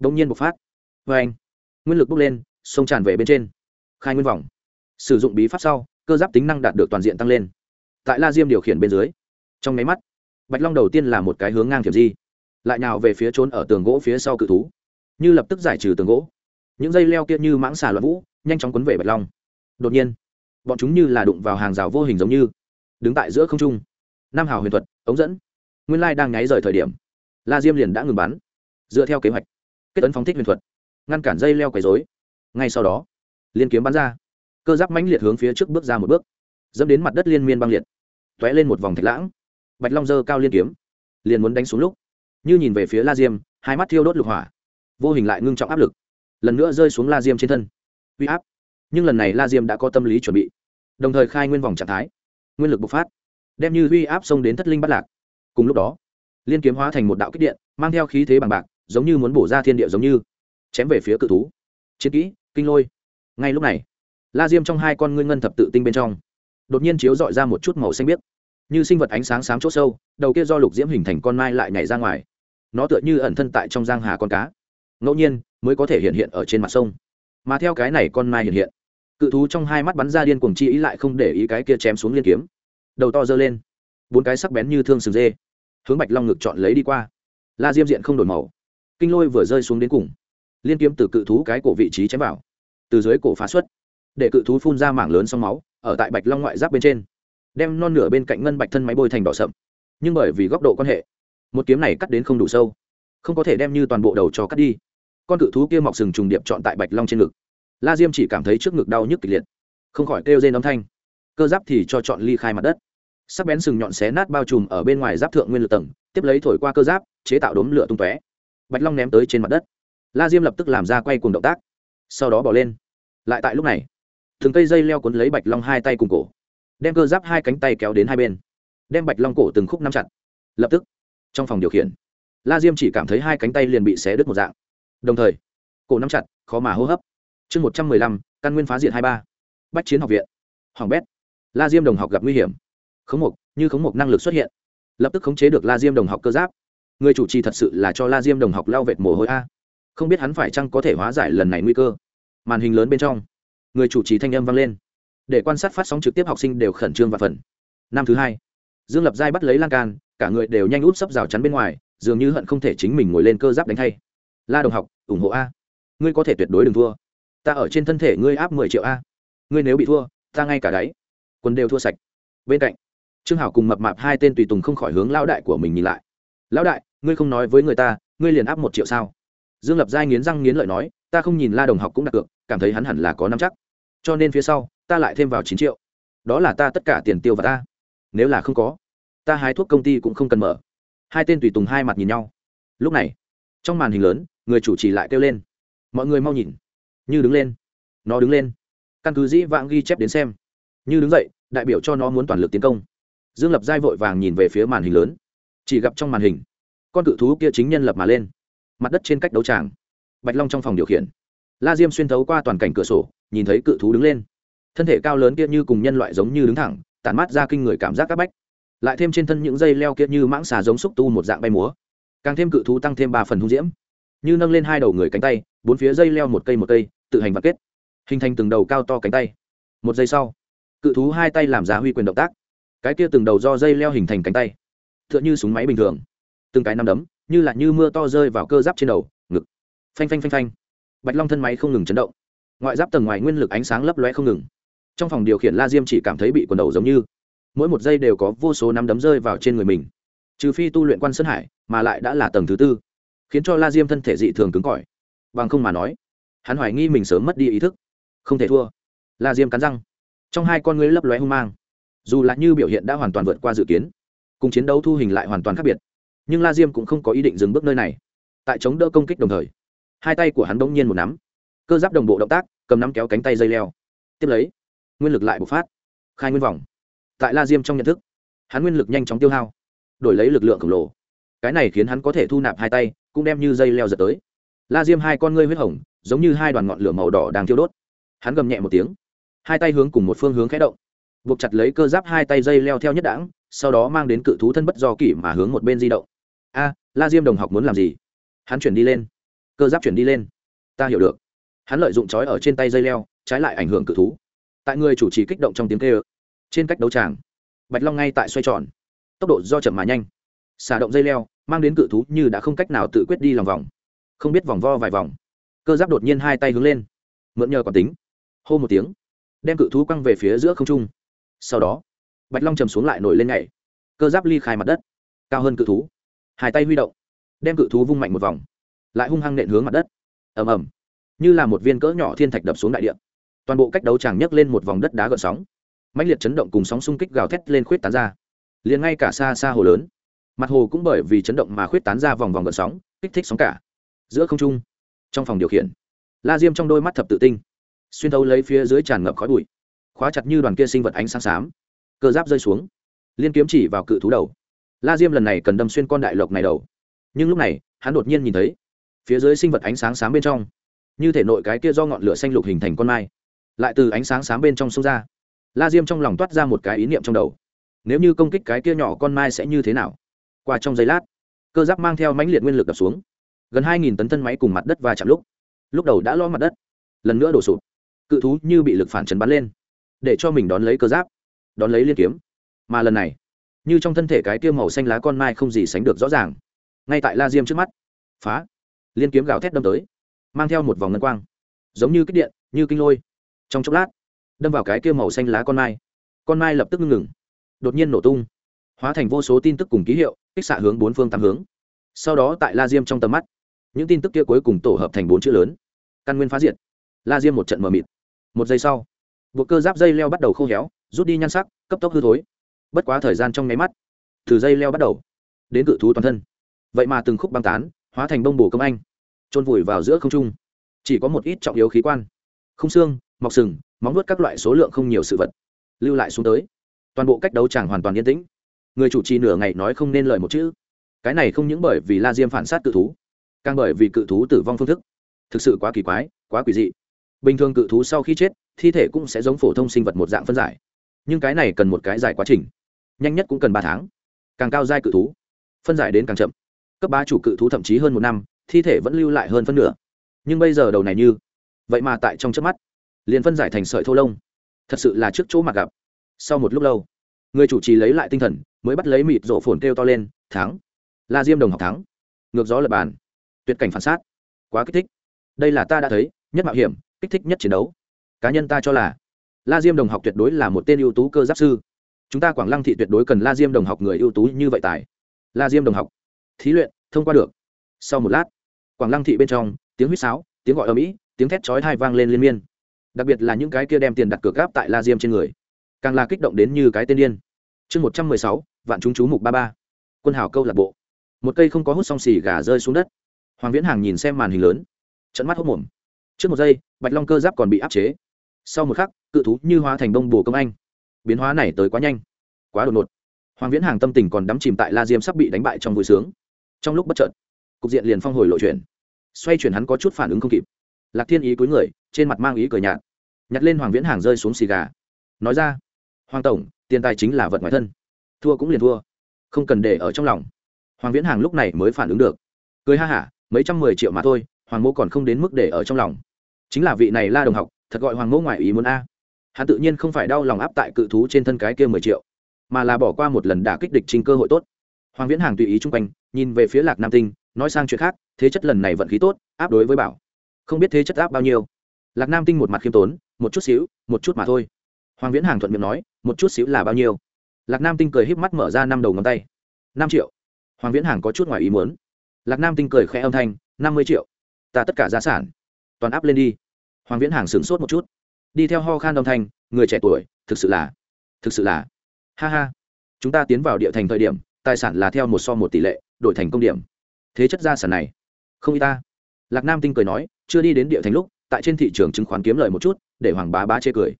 đông nhiên bộc phát. Vê anh, nguyên lực bốc lên, sông tràn về bên trên, khai nguyên vòng. Sử dụng bí pháp sau, cơ giáp tính năng đạt được toàn diện tăng lên. Tại la diêm điều khiển bên dưới, trong máy mắt, bạch long đầu tiên là một cái hướng ngang thiểm di lại nào về phía trốn ở tường gỗ phía sau cự thú, như lập tức giải trừ tường gỗ. Những dây leo kia như mãng xà loạn vũ, nhanh chóng quấn về bạch long. Đột nhiên, bọn chúng như là đụng vào hàng rào vô hình giống như, đứng tại giữa không trung. Nam hào huyền thuật, ống dẫn. Nguyên lai đang nháy rời thời điểm, la diêm liền đã ngừng bắn, dựa theo kế hoạch, kết ấn phóng thích huyền thuật, ngăn cản dây leo quấy dối ngay sau đó, liên kiếm bắn ra. Cơ giáp mãnh liệt hướng phía trước bước ra một bước, dẫm đến mặt đất liên miên băng liệt t ó é lên một vòng thạch lãng. Bạch long dơ cao liên kiếm, liền muốn đánh xuống lúc như nhìn về phía la diêm, hai mắt thiêu đốt lục hỏa. Vô hình lại ngưng trọng áp lực, lần nữa rơi xuống la diêm trên thân. Uy áp. Nhưng lần này la diêm đã có tâm lý chuẩn bị, đồng thời khai nguyên vòng trạng thái, nguyên lực bộc phát, đem như uy áp xông đến thất linh bắt lạc. Cùng lúc đó, liên kiếm hóa thành một đạo kích điện, mang theo khí thế bằng bạc, giống như muốn bổ ra thiên địa giống như, chém về phía cự thú. Chiến kỹ, kinh lôi. Ngay lúc này, la diêm trong hai con ngươi ngân thập tự tinh bên trong, đột nhiên chiếu dọi ra một chút màu xanh biếc. Như sinh vật ánh sáng sáng chốt sâu, đầu kia do lục diễm hình thành con mai lại nhảy ra ngoài nó tựa như ẩn thân tại trong giang hà con cá. Ngẫu nhiên, mới có thể hiện hiện ở trên mặt sông. Mà theo cái này con mai hiện hiện, cự thú trong hai mắt bắn ra điên cuồng chi ý lại không để ý cái kia chém xuống liên kiếm. Đầu to giơ lên, bốn cái sắc bén như thương sừng dê, hướng bạch long ngực chọn lấy đi qua. La diêm diện không đổi màu, kinh lôi vừa rơi xuống đến cùng. Liên kiếm từ cự thú cái cổ vị trí chém vào, từ dưới cổ phá xuất, để cự thú phun ra mảng lớn sông máu, ở tại bạch long ngoại giáp bên trên, đem non nửa bên cạnh ngân bạch thân máy bôi thành đỏ sậm. Nhưng bởi vì góc độ quan hệ một kiếm này cắt đến không đủ sâu, không có thể đem như toàn bộ đầu cho cắt đi. Con cự thú kia mọc sừng trùng điệp chọn tại bạch long trên ngực. La diêm chỉ cảm thấy trước ngực đau nhức kịch liệt, không khỏi kêu rên âm thanh. Cơ giáp thì cho chọn ly khai mặt đất. Sắc bén sừng nhọn xé nát bao trùm ở bên ngoài giáp thượng nguyên lực tầng, tiếp lấy thổi qua cơ giáp, chế tạo đốm lửa tung tóe. Bạch long ném tới trên mặt đất. La diêm lập tức làm ra quay cùng động tác, sau đó bỏ lên. Lại tại lúc này thường cây dây leo cuốn lấy bạch long hai tay cùng cổ, đem cơ giáp hai cánh tay kéo đến hai bên, đem bạch long cổ từng khúc nắm chặt. Lập tức trong phòng điều khiển la diêm chỉ cảm thấy hai cánh tay liền bị xé đứt một dạng đồng thời cổ nắm chặt khó mà hô hấp chương một trăm mười lăm căn nguyên phá diện hai ba bách chiến học viện hoàng bét la diêm đồng học gặp nguy hiểm khống mục như khống mục năng lực xuất hiện lập tức khống chế được la diêm đồng học cơ giáp người chủ trì thật sự là cho la diêm đồng học lao vệt mồ hôi a không biết hắn phải chăng có thể hóa giải lần này nguy cơ màn hình lớn bên trong người chủ trì thanh âm vang lên để quan sát phát sóng trực tiếp học sinh đều khẩn trương và phần năm thứ hai dương lập giai bắt lấy lan can cả người đều nhanh út sấp rào chắn bên ngoài, dường như hận không thể chính mình ngồi lên cơ giáp đánh thay. La đồng học, ủng hộ a. Ngươi có thể tuyệt đối đừng thua. Ta ở trên thân thể ngươi áp mười triệu a. Ngươi nếu bị thua, ta ngay cả đáy. Quân đều thua sạch. Bên cạnh, trương hảo cùng mập mạp hai tên tùy tùng không khỏi hướng lão đại của mình nhìn lại. Lão đại, ngươi không nói với người ta, ngươi liền áp một triệu sao? Dương lập giai nghiến răng nghiến lợi nói, ta không nhìn la đồng học cũng đặt cược, cảm thấy hắn hẳn là có năm chắc. Cho nên phía sau, ta lại thêm vào chín triệu. Đó là ta tất cả tiền tiêu và ta. Nếu là không có ta hái thuốc công ty cũng không cần mở. Hai tên tùy tùng hai mặt nhìn nhau. Lúc này, trong màn hình lớn, người chủ trì lại kêu lên. Mọi người mau nhìn. Như đứng lên. Nó đứng lên. Căn cứ dĩ vãng ghi chép đến xem. Như đứng dậy, đại biểu cho nó muốn toàn lực tiến công. Dương lập giai vội vàng nhìn về phía màn hình lớn. Chỉ gặp trong màn hình, con cự thú kia chính nhân lập mà lên. Mặt đất trên cách đấu tràng. Bạch long trong phòng điều khiển. La diêm xuyên thấu qua toàn cảnh cửa sổ, nhìn thấy cự thú đứng lên. Thân thể cao lớn kia như cùng nhân loại giống như đứng thẳng, tản mát ra kinh người cảm giác c áp bách lại thêm trên thân những dây leo kia như mãng xà giống xúc tu một dạng bay múa. Càng thêm cự thú tăng thêm ba phần hung diễm. Như nâng lên hai đầu người cánh tay, bốn phía dây leo một cây một cây, tự hành và kết. Hình thành từng đầu cao to cánh tay. Một giây sau, cự thú hai tay làm giá huy quyền động tác. Cái kia từng đầu do dây leo hình thành cánh tay. T h ư ợ n h ư súng máy bình thường. Từng cái nằm đấm, như là như mưa to rơi vào cơ giáp trên đầu, ngực. Phanh phanh phanh phanh. Bạch long thân máy không ngừng chấn động. Ngoại giáp tầng ngoài nguyên lực ánh sáng lấp loe không ngừng. Trong phòng điều khiển la diêm chỉ cảm thấy bị quần đầu giống như mỗi một giây đều có vô số nắm đấm rơi vào trên người mình. Trừ phi tu luyện quan sơn hải, mà lại đã là tầng thứ tư, khiến cho la diêm thân thể dị thường cứng cỏi. Bằng không mà nói, hắn hoài nghi mình sớm mất đi ý thức. Không thể thua. La diêm cắn răng. Trong hai con ngươi lấp lóe hung mang. Dù là như biểu hiện đã hoàn toàn vượt qua dự kiến, cùng chiến đấu thu hình lại hoàn toàn khác biệt, nhưng la diêm cũng không có ý định dừng bước nơi này. Tại chống đỡ công kích đồng thời, hai tay của hắn đ ỗ n g nhiên một nắm. Cơ giáp đồng bộ động tác, cầm nắm kéo cánh tay dây leo. Tiếp lấy, nguyên lực lại bộc phát. Khai nguyên vòng tại la diêm trong nhận thức, hắn nguyên lực nhanh chóng tiêu hao, đổi lấy lực lượng khổng lồ. Cái này khiến hắn có thể thu nạp hai tay, cũng đem như dây leo giật tới. La diêm hai con ngươi huyết hồng, giống như hai đoàn ngọn lửa màu đỏ đang thiêu đốt. Hắn gầm nhẹ một tiếng, hai tay hướng cùng một phương hướng khẽ động, buộc chặt lấy cơ giáp hai tay dây leo theo nhất đảng sau đó mang đến cự thú thân bất do kỷ mà hướng một bên di động. A, la diêm đồng học muốn làm gì? Hắn chuyển đi lên. Cơ giáp chuyển đi lên. Ta hiểu được. Hắn lợi dụng trói ở trên tay dây leo, trái lại ảnh hưởng cự thú. Tại người chủ trì kích động trong tiếng kêu trên cách đấu tràng, bạch long ngay tại xoay tròn. Tốc độ do chậm mà nhanh. Xả động dây leo, mang đến cự thú như đã không cách nào tự quyết đi lòng vòng. Không biết vòng vo vài vòng, cơ giáp đột nhiên hai tay hướng lên. Mượn nhờ còn tính, hô một tiếng, đem cự thú quăng về phía giữa không trung. Sau đó, bạch long trầm xuống lại nổi lên nhảy. Cơ giáp ly khai mặt đất, cao hơn cự thú. Hai tay huy động, đem cự thú vung mạnh một vòng, lại hung hăng nện hướng mặt đất. Ầm ầm, như là một viên cỡ nhỏ thiên thạch đập xuống đại địa. Toàn bộ cách đấu tràng nhấc lên một vòng đất đá gợn sóng mãnh liệt chấn động cùng sóng xung kích gào thét lên khuyết tán ra. Liền ngay cả xa xa hồ lớn, mặt hồ cũng bởi vì chấn động mà khuyết tán ra vòng vòng gợn sóng, kích thích sóng cả. Giữa không trung, trong phòng điều khiển, la diêm trong đôi mắt thập tự tinh, xuyên thấu lấy phía dưới tràn ngập khói bụi, khóa chặt như đoàn kia sinh vật ánh sáng xám, cơ giáp rơi xuống, liên kiếm chỉ vào cự thú đầu. La diêm lần này cần đâm xuyên con đại lộc này đầu. Nhưng lúc này, hắn đột nhiên nhìn thấy, phía dưới sinh vật ánh sáng xám bên trong, như thể nội cái kia do ngọn lửa xanh lục hình thành con mai, lại từ ánh sáng xám bên trong sông ra la diêm trong lòng toát ra một cái ý niệm trong đầu. Nếu như công kích cái kia nhỏ con mai sẽ như thế nào? Qua trong giây lát, cơ giáp mang theo mãnh liệt nguyên lực đập xuống. Gần hai nghìn tấn thân máy cùng mặt đất và chạm lúc lúc đầu đã lo mặt đất, lần nữa đổ sụp. Cự thú như bị lực phản chấn bắn lên, để cho mình đón lấy cơ giáp, đón lấy liên kiếm. Mà lần này, như trong thân thể cái kia màu xanh lá con mai không gì sánh được rõ ràng. Ngay tại la diêm trước mắt, phá, liên kiếm gào thét đâm tới, mang theo một vòng ngân quang, giống như kích điện, như kinh lôi. Trong chốc lát đâm vào cái kia màu xanh lá con mai. Con mai lập tức ngưng ngừng, đột nhiên nổ tung, hóa thành vô số tin tức cùng ký hiệu, kích xạ hướng bốn phương tám hướng. Sau đó tại la diêm trong tầm mắt, những tin tức kia cuối cùng tổ hợp thành bốn chữ lớn. Căn nguyên phá diệt. La diêm một trận mờ mịt. Một giây sau, buộc cơ giáp dây leo bắt đầu khô héo, rút đi nhan sắc, cấp tốc hư thối. Bất quá thời gian trong nháy mắt, từ dây leo bắt đầu, đến cự thú toàn thân. Vậy mà từng khúc băng tán, hóa thành bông bổ công anh trôn vùi vào giữa không trung. Chỉ có một ít trọng yếu khí quan. Không xương, mọc sừng móng nuốt các loại số lượng không nhiều sự vật, lưu lại xuống tới. Toàn bộ cách đấu chẳng hoàn toàn yên tĩnh. Người chủ trì nửa ngày nói không nên lời một chữ. Cái này không những bởi vì la diêm phản sát cự thú, càng bởi vì cự thú tử vong phương thức. Thực sự quá kỳ quái, quá quỷ dị. Bình thường cự thú sau khi chết, thi thể cũng sẽ giống phổ thông sinh vật một dạng phân giải. Nhưng cái này cần một cái giải quá trình. Nhanh nhất cũng cần ba tháng. Càng cao giai cự thú, phân giải đến càng chậm. Cấp ba chủ cự thú thậm chí hơn một năm, thi thể vẫn lưu lại hơn phân nửa. Nhưng bây giờ đầu này như, vậy mà tại trong trước mắt liền phân giải thành sợi thô lông. Thật sự là trước chỗ mặt gặp. Sau một lúc lâu, người chủ trì lấy lại tinh thần, mới bắt lấy mịt rổ phồn kêu to lên, thắng. La diêm đồng học thắng. Ngược gió lập bàn. Tuyệt cảnh phản sát. Quá kích thích. Đây là ta đã thấy, nhất mạo hiểm, kích thích nhất chiến đấu. Cá nhân ta cho là, la diêm đồng học tuyệt đối là một tên ưu tú cơ giáp sư. Chúng ta quảng lăng thị tuyệt đối cần la diêm đồng học người ưu tú như vậy tài. La diêm đồng học, thí luyện, thông qua được. Sau một lát, quảng lăng thị bên trong, tiếng huýt sáo, tiếng gọi ở mỹ tiếng thét chói thai vang lên liên miên đặc biệt là những cái kia đem tiền đặt cược gáp tại la diêm trên người, càng là kích động đến như cái tên điên. Chương một trăm mười sáu, vạn chúng chú mục ba ba. Quân hào câu lạc bộ. Một cây không có hút xong xì gà rơi xuống đất. Hoàng viễn hàng nhìn xem màn hình lớn trận mắt hốc mồm trước một giây, bạch long cơ giáp còn bị áp chế. Sau một khắc, cự thú như hóa thành đông bồ công anh. Biến hóa này tới quá nhanh, quá đột ngột. Hoàng viễn hàng tâm tình còn đắm chìm tại la diêm sắp bị đánh bại trong vui sướng. Trong lúc bất chợt, cục diện liền phong hồi lộ chuyển. Xoay chuyển hắn có chút phản ứng không kịp. Lạc thiên ý cuối người trên mặt mang ý cười nhạt. Nhặt lên hoàng viễn hàng rơi xuống xì gà. Nói ra, hoàng tổng, tiền tài chính là vật ngoài thân. Thua cũng liền thua. Không cần để ở trong lòng. Hoàng viễn hàng lúc này mới phản ứng được. Cười ha hả, mấy trăm mười triệu mà thôi, hoàng mô còn không đến mức để ở trong lòng. Chính là vị này la đồng học, thật gọi hoàng mô ngoại ý muốn a. Hắn tự nhiên không phải đau lòng áp tại cự thú trên thân cái kia mười triệu, mà là bỏ qua một lần đả kích địch trình cơ hội tốt. Hoàng viễn hàng tùy ý chung quanh, nhìn về phía lạc nam tinh, nói sang chuyện khác, thế chất lần này vận khí tốt, áp đối với bảo. Không biết thế chất áp bao nhiêu lạc nam tinh một mặt khiêm tốn, một chút xíu, một chút mà thôi. Hoàng viễn hàng thuận miệng nói, một chút xíu là bao nhiêu? Lạc nam tinh cười híp mắt mở ra năm đầu ngón tay. Năm triệu. Hoàng viễn hàng có chút ngoài ý muốn. Lạc nam tinh cười khẽ âm thanh, năm mươi triệu. Ta tất cả gia sản, toàn áp lên đi. Hoàng viễn hàng sửng sốt một chút. Đi theo ho khan âm thanh, người trẻ tuổi, thực sự là, thực sự là. Ha ha. Chúng ta tiến vào địa thành thời điểm, tài sản là theo một so một tỷ lệ, đổi thành công điểm. Thế chất gia sản này, không y ta. Lạc nam tinh cười nói, chưa đi đến địa thành lúc tại trên thị trường chứng khoán kiếm lời một chút, để hoàng bá bá chê cười.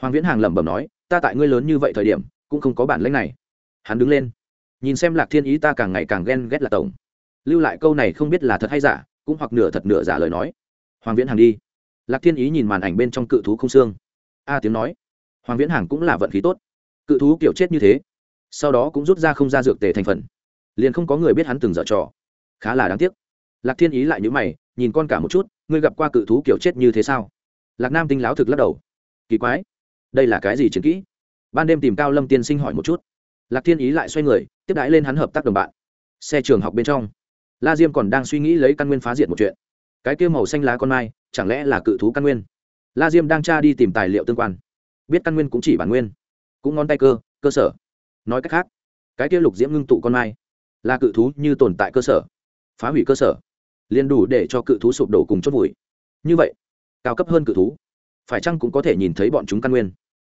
Hoàng viễn hàng lẩm bẩm nói, ta tại ngươi lớn như vậy thời điểm, cũng không có bản lãnh này. Hắn đứng lên, nhìn xem lạc thiên ý ta càng ngày càng ghen ghét là tổng. Lưu lại câu này không biết là thật hay giả, cũng hoặc nửa thật nửa giả lời nói. Hoàng viễn hàng đi. Lạc thiên ý nhìn màn ảnh bên trong cự thú không xương. A tiếng nói. Hoàng viễn hàng cũng là vận khí tốt. Cự thú kiểu chết như thế, sau đó cũng rút ra không ra dược tề thành phần. Liền không có người biết hắn từng dở trò. Khá là đáng tiếc. Lạc thiên ý lại nhữ mày, nhìn con cả một chút ngươi gặp qua cự thú kiểu chết như thế sao? Lạc nam tinh láo thực lắc đầu. Kỳ quái. Đây là cái gì chiến kỹ? Ban đêm tìm cao lâm tiên sinh hỏi một chút. Lạc thiên ý lại xoay người, tiếp đãi lên hắn hợp tác đồng bạn. Xe trường học bên trong. La diêm còn đang suy nghĩ lấy căn nguyên phá diệt một chuyện. Cái kêu màu xanh lá con mai, chẳng lẽ là cự thú căn nguyên? La diêm đang tra đi tìm tài liệu tương quan. Biết căn nguyên cũng chỉ bản nguyên. Cũng ngón tay cơ cơ sở. Nói cách khác, cái kia lục diễm ngưng tụ con mai là cự thú như tồn tại cơ sở. Phá hủy cơ sở liền đủ để cho cự thú sụp đổ cùng chốt vùi. Như vậy, cao cấp hơn cự thú, phải chăng cũng có thể nhìn thấy bọn chúng căn nguyên?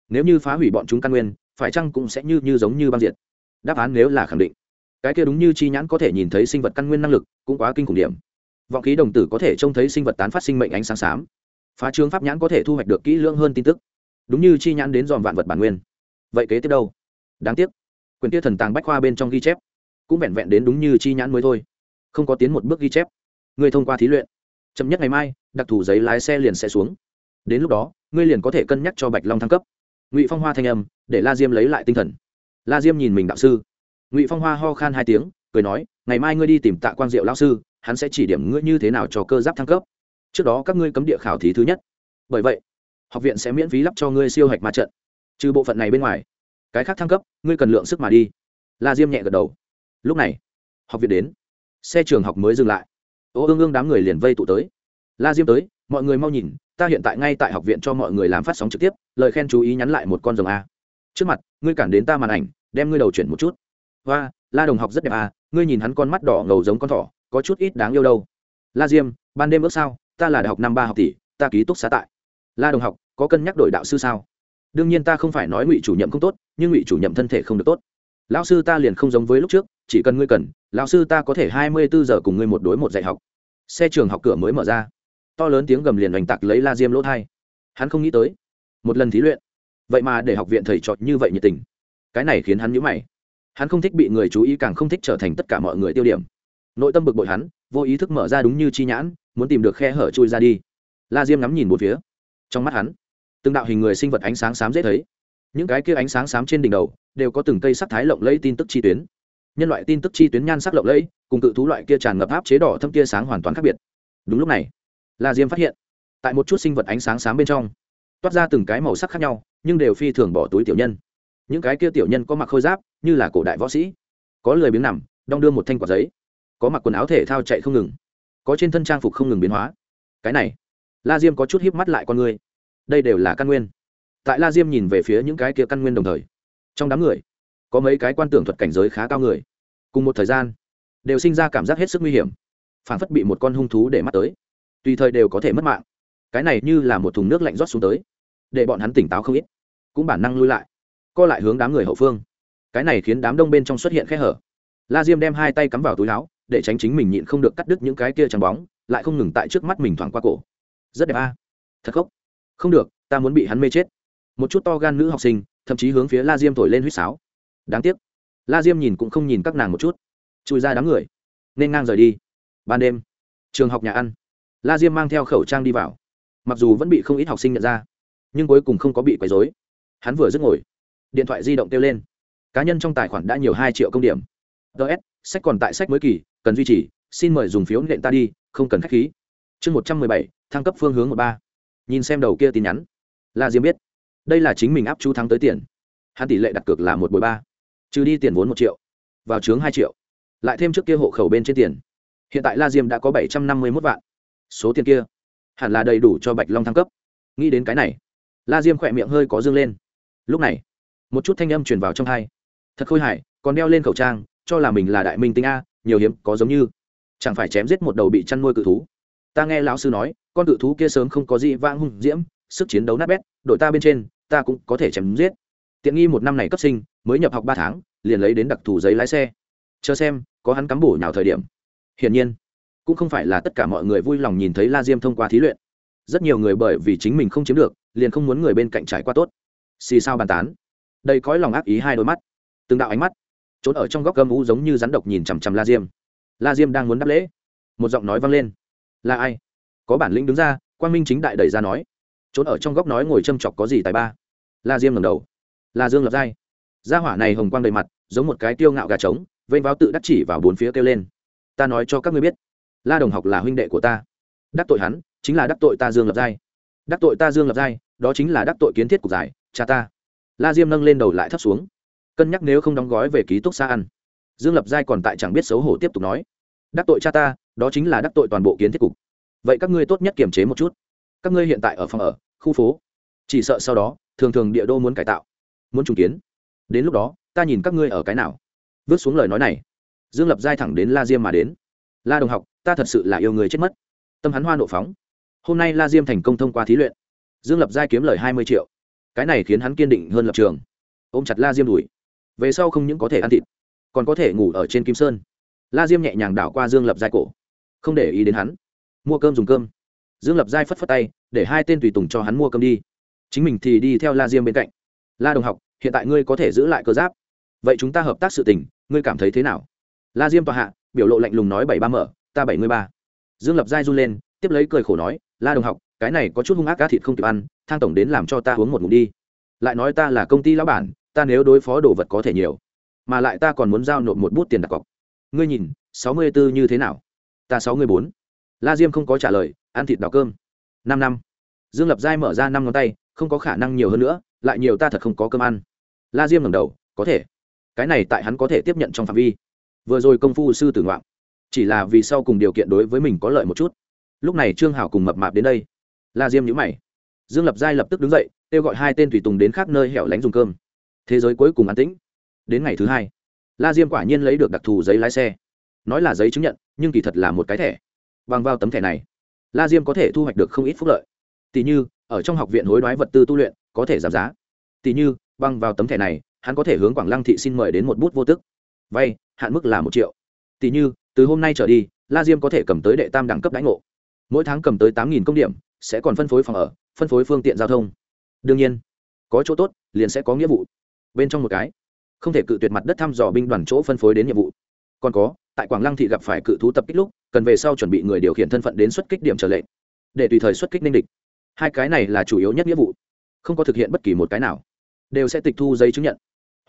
Nếu như phá hủy bọn chúng căn nguyên, phải chăng cũng sẽ như như giống như băng diệt? Đáp án nếu là khẳng định, cái kia đúng như chi nhãn có thể nhìn thấy sinh vật căn nguyên năng lực cũng quá kinh khủng điểm. Vọng khí đồng tử có thể trông thấy sinh vật tán phát sinh mệnh ánh sáng xám. Phá trương pháp nhãn có thể thu hoạch được kỹ lưỡng hơn tin tức. Đúng như chi nhãn đến dòm vạn vật bản nguyên. Vậy kế tiếp đâu? Đáng tiếc, quyền kia thần tàng bách khoa bên trong ghi chép cũng vẹn vẹn đến đúng như chi nhãn mới thôi. Không có tiến một bước ghi chép ngươi thông qua thí luyện. Chậm nhất ngày mai, đặc thù giấy lái xe liền sẽ xuống. Đến lúc đó, ngươi liền có thể cân nhắc cho bạch long thăng cấp. Ngụy phong hoa thanh âm, để la diêm lấy lại tinh thần. La diêm nhìn mình đạo sư. Ngụy phong hoa ho khan hai tiếng, cười nói, ngày mai ngươi đi tìm tạ quang diệu lao sư, hắn sẽ chỉ điểm ngươi như thế nào cho cơ giáp thăng cấp. Trước đó các ngươi cấm địa khảo thí thứ nhất. Bởi vậy, học viện sẽ miễn phí lắp cho ngươi siêu hạch ma trận. Trừ bộ phận này bên ngoài, cái khác thăng cấp, ngươi cần lượng sức mà đi. La diêm nhẹ gật đầu. Lúc này, học viện đến. Xe trường học mới dừng lại ô ương ương đám người liền vây tụ tới. La diêm tới, mọi người mau nhìn, ta hiện tại ngay tại học viện cho mọi người làm phát sóng trực tiếp, lời khen chú ý nhắn lại một con rồng a. Trước mặt, ngươi cản đến ta màn ảnh, đem ngươi đầu chuyển một chút. Và la đồng học rất đẹp a, ngươi nhìn hắn con mắt đỏ ngầu giống con thỏ, có chút ít đáng yêu đâu. La diêm, ban đêm ước sao, ta là đại học năm ba học tỷ, ta ký túc xá tại. La đồng học, có cân nhắc đổi đạo sư sao? Đương nhiên ta không phải nói ngụy chủ nhiệm không tốt, nhưng ngụy chủ nhiệm thân thể không được tốt. Lão sư ta liền không giống với lúc trước chỉ cần ngươi cần, lão sư ta có thể hai mươi bốn giờ cùng ngươi một đối một dạy học. Xe trường học cửa mới mở ra. To lớn tiếng gầm liền oanh tạc lấy la diêm lỗ thai. Hắn không nghĩ tới, một lần thí luyện, vậy mà để học viện thầy trọt như vậy nhiệt tình. Cái này khiến hắn nhữ mày. Hắn không thích bị người chú ý càng không thích trở thành tất cả mọi người tiêu điểm. Nội tâm bực bội hắn, vô ý thức mở ra đúng như chi nhãn, muốn tìm được khe hở chui ra đi. La diêm ngắm nhìn một phía. Trong mắt hắn, từng đạo hình người sinh vật ánh sáng xám dễ thấy. Những cái kia ánh sáng xám trên đỉnh đầu đều có từng cây sắc thái lộng lẫy tin tức chi tuyến nhân loại tin tức chi tuyến nhan sắc lộng lẫy, cùng cự thú loại kia tràn ngập áp chế đỏ thâm tia sáng hoàn toàn khác biệt. Đúng lúc này, la diêm phát hiện, tại một chút sinh vật ánh sáng sáng bên trong, toát ra từng cái màu sắc khác nhau, nhưng đều phi thường bỏ túi tiểu nhân. Những cái kia tiểu nhân có mặc khôi giáp, như là cổ đại võ sĩ. Có lười biếng nằm, đong đưa một thanh quả giấy. Có mặc quần áo thể thao chạy không ngừng. Có trên thân trang phục không ngừng biến hóa. Cái này, la diêm có chút híp mắt lại con người. Đây đều là căn nguyên. Tại la diêm nhìn về phía những cái kia căn nguyên đồng thời, trong đám người có mấy cái quan tưởng thuật cảnh giới khá cao người. Cùng một thời gian, đều sinh ra cảm giác hết sức nguy hiểm phản phất bị một con hung thú để mắt tới. Tùy thời đều có thể mất mạng. Cái này như là một thùng nước lạnh rót xuống tới, để bọn hắn tỉnh táo không ít, cũng bản năng lui lại, co lại hướng đám người hậu phương. Cái này khiến đám đông bên trong xuất hiện khe hở. La diêm đem hai tay cắm vào túi láo để tránh chính mình nhịn không được cắt đứt những cái kia trắng bóng, lại không ngừng tại trước mắt mình thoảng qua cổ. Rất đẹp a. Thật khóc không được, ta muốn bị hắn mê chết. Một chút to gan nữ học sinh, thậm chí hướng phía la diêm thổi lên huýt sáo đáng tiếc. La diêm nhìn cũng không nhìn các nàng một chút. Chui ra đám người. Nên ngang rời đi. Ban đêm, trường học nhà ăn. La diêm mang theo khẩu trang đi vào. Mặc dù vẫn bị không ít học sinh nhận ra, nhưng cuối cùng không có bị quấy dối hắn vừa dứt ngồi. Điện thoại di động kêu lên. Cá nhân trong tài khoản đã nhiều hai triệu công điểm. Ts sách còn tại sách mới kỳ, cần duy trì, xin mời dùng phiếu nện ta đi, không cần k h á c h khí. Chương một trăm mười bảy, thăng cấp phương hướng một ba. Nhìn xem đầu kia tin nhắn. La diêm biết, đây là chính mình áp chú thắng tới tiền. Hắn tỷ lệ đặt cược là một bồi ba trừ đi tiền vốn một triệu, vào chướng hai triệu, lại thêm trước kia hộ khẩu bên trên tiền. Hiện tại la diêm đã có bảy trăm năm mươi mốt vạn. Số tiền kia hẳn là đầy đủ cho bạch long thăng cấp. Nghĩ đến cái này, la diêm khỏe miệng hơi có dương lên. Lúc này, một chút thanh âm truyền vào trong hai. Thật khôi hài, còn đeo lên khẩu trang, cho là mình là đại minh tinh a, nhiều hiếm, có giống như. Chẳng phải chém giết một đầu bị chăn nuôi cự thú. Ta nghe lão sư nói, con cự thú kia sớm không có gì vang hung diễm, sức chiến đấu nát bét, đội ta bên trên, ta cũng có thể chém giết tiện nghi một năm này cấp sinh, mới nhập học ba tháng, liền lấy đến đặc thù giấy lái xe. Chờ xem, có hắn cắm bổ nào thời điểm. Hiển nhiên, cũng không phải là tất cả mọi người vui lòng nhìn thấy la diêm thông qua thí luyện. Rất nhiều người bởi vì chính mình không chiếm được, liền không muốn người bên cạnh trải qua tốt. Xì sao bàn tán. Đây cõi lòng ác ý hai đôi mắt. Từng đạo ánh mắt, trốn ở trong góc gâm u giống như rắn độc nhìn chằm chằm la diêm. La diêm đang muốn đáp lễ. Một giọng nói vang lên. Là ai? Có bản lĩnh đứng ra, quang minh chính đại đẩy ra nói. Trốn ở trong góc nói ngồi châm chọc có gì tài ba. La diêm ngầm đầu la dương lập giai. Gia hỏa này hồng quang đầy mặt, giống một cái tiêu ngạo gà trống, vênh vào tự đắc chỉ vào bốn phía kêu lên. Ta nói cho các ngươi biết, la đồng học là huynh đệ của ta. Đắc tội hắn, chính là đắc tội ta dương lập giai. Đắc tội ta dương lập giai, đó chính là đắc tội kiến thiết cục giải, cha ta. La diêm nâng lên đầu lại thấp xuống. Cân nhắc nếu không đóng gói về ký túc xa ăn. Dương lập giai còn tại chẳng biết xấu hổ tiếp tục nói. Đắc tội cha ta, đó chính là đắc tội toàn bộ kiến thiết cục. Vậy các ngươi tốt nhất kiềm chế một chút. Các ngươi hiện tại ở phòng ở, khu phố. Chỉ sợ sau đó, thường thường địa đô muốn cải tạo muốn trùng kiến. Đến lúc đó, ta nhìn các ngươi ở cái nào. Vứt xuống lời nói này. Dương lập giai thẳng đến la diêm mà đến. La đồng học, ta thật sự là yêu người chết mất. Tâm hắn hoa nộ phóng. Hôm nay la diêm thành công thông qua thí luyện. Dương lập giai kiếm lời hai mươi triệu. Cái này khiến hắn kiên định hơn lập trường. Ôm chặt la diêm đùi về sau không những có thể ăn thịt, còn có thể ngủ ở trên kim sơn. La diêm nhẹ nhàng đảo qua dương lập giai cổ. Không để ý đến hắn. Mua cơm dùng cơm. Dương lập giai phất phất tay, để hai tên tùy tùng cho hắn mua cơm đi. Chính mình thì đi theo la diêm bên cạnh la đồng học, hiện tại ngươi có thể giữ lại cơ giáp. Vậy chúng ta hợp tác sự tình, ngươi cảm thấy thế nào? La diêm tòa hạ, biểu lộ lạnh lùng nói bảy ba mở, ta bảy mươi ba. Dương lập giai run lên, tiếp lấy cười khổ nói, la đồng học, cái này có chút hung ác cá thịt không kịp ăn, thang tổng đến làm cho ta uống một ngụm đi. Lại nói ta là công ty lão bản, ta nếu đối phó đồ vật có thể nhiều, mà lại ta còn muốn giao nộp một bút tiền đặt cọc. Ngươi nhìn, sáu mươi b ố như thế nào? Ta sáu mươi bốn. La diêm không có trả lời, ăn thịt đào cơm. Năm năm. Dương lập giai mở ra năm ngón tay, không có khả năng nhiều hơn nữa lại nhiều ta thật không có cơm ăn. La diêm ngầm đầu, có thể. Cái này tại hắn có thể tiếp nhận trong phạm vi. Vừa rồi công phu sư tử ngoạn chỉ là vì sau cùng điều kiện đối với mình có lợi một chút. Lúc này trương hảo cùng mập mạp đến đây. La diêm nhữ mày. Dương lập giai lập tức đứng dậy, kêu gọi hai tên thủy tùng đến khác nơi hẻo lánh dùng cơm. Thế giới cuối cùng an tĩnh. Đến ngày thứ hai, la diêm quả nhiên lấy được đặc thù giấy lái xe. Nói là giấy chứng nhận, nhưng kỳ thật là một cái thẻ. Bằng vào tấm thẻ này, la diêm có thể thu hoạch được không ít phúc lợi. Tỷ như ở trong học viện hối đoái vật tư tu luyện, có thể giảm giá. Tỷ như, băng vào tấm thẻ này, hắn có thể hướng quảng lăng thị xin mời đến một bút vô tức. Vay, hạn mức là một triệu. Tỷ như, từ hôm nay trở đi, la diêm có thể cầm tới đệ tam đẳng cấp đãi ngộ. Mỗi tháng cầm tới tám công điểm, sẽ còn phân phối phòng ở, phân phối phương tiện giao thông. Đương nhiên, có chỗ tốt, liền sẽ có nghĩa vụ. Bên trong một cái, không thể cự tuyệt mặt đất thăm dò binh đoàn chỗ phân phối đến nhiệm vụ. Còn có, tại quảng lăng thị gặp phải cự thú tập kích lúc, cần về sau chuẩn bị người điều khiển thân phận đến xuất kích điểm trở lệ để tùy thời xuất kích ninh địch hai cái này là chủ yếu nhất nghĩa vụ. Không có thực hiện bất kỳ một cái nào. Đều sẽ tịch thu giấy chứng nhận.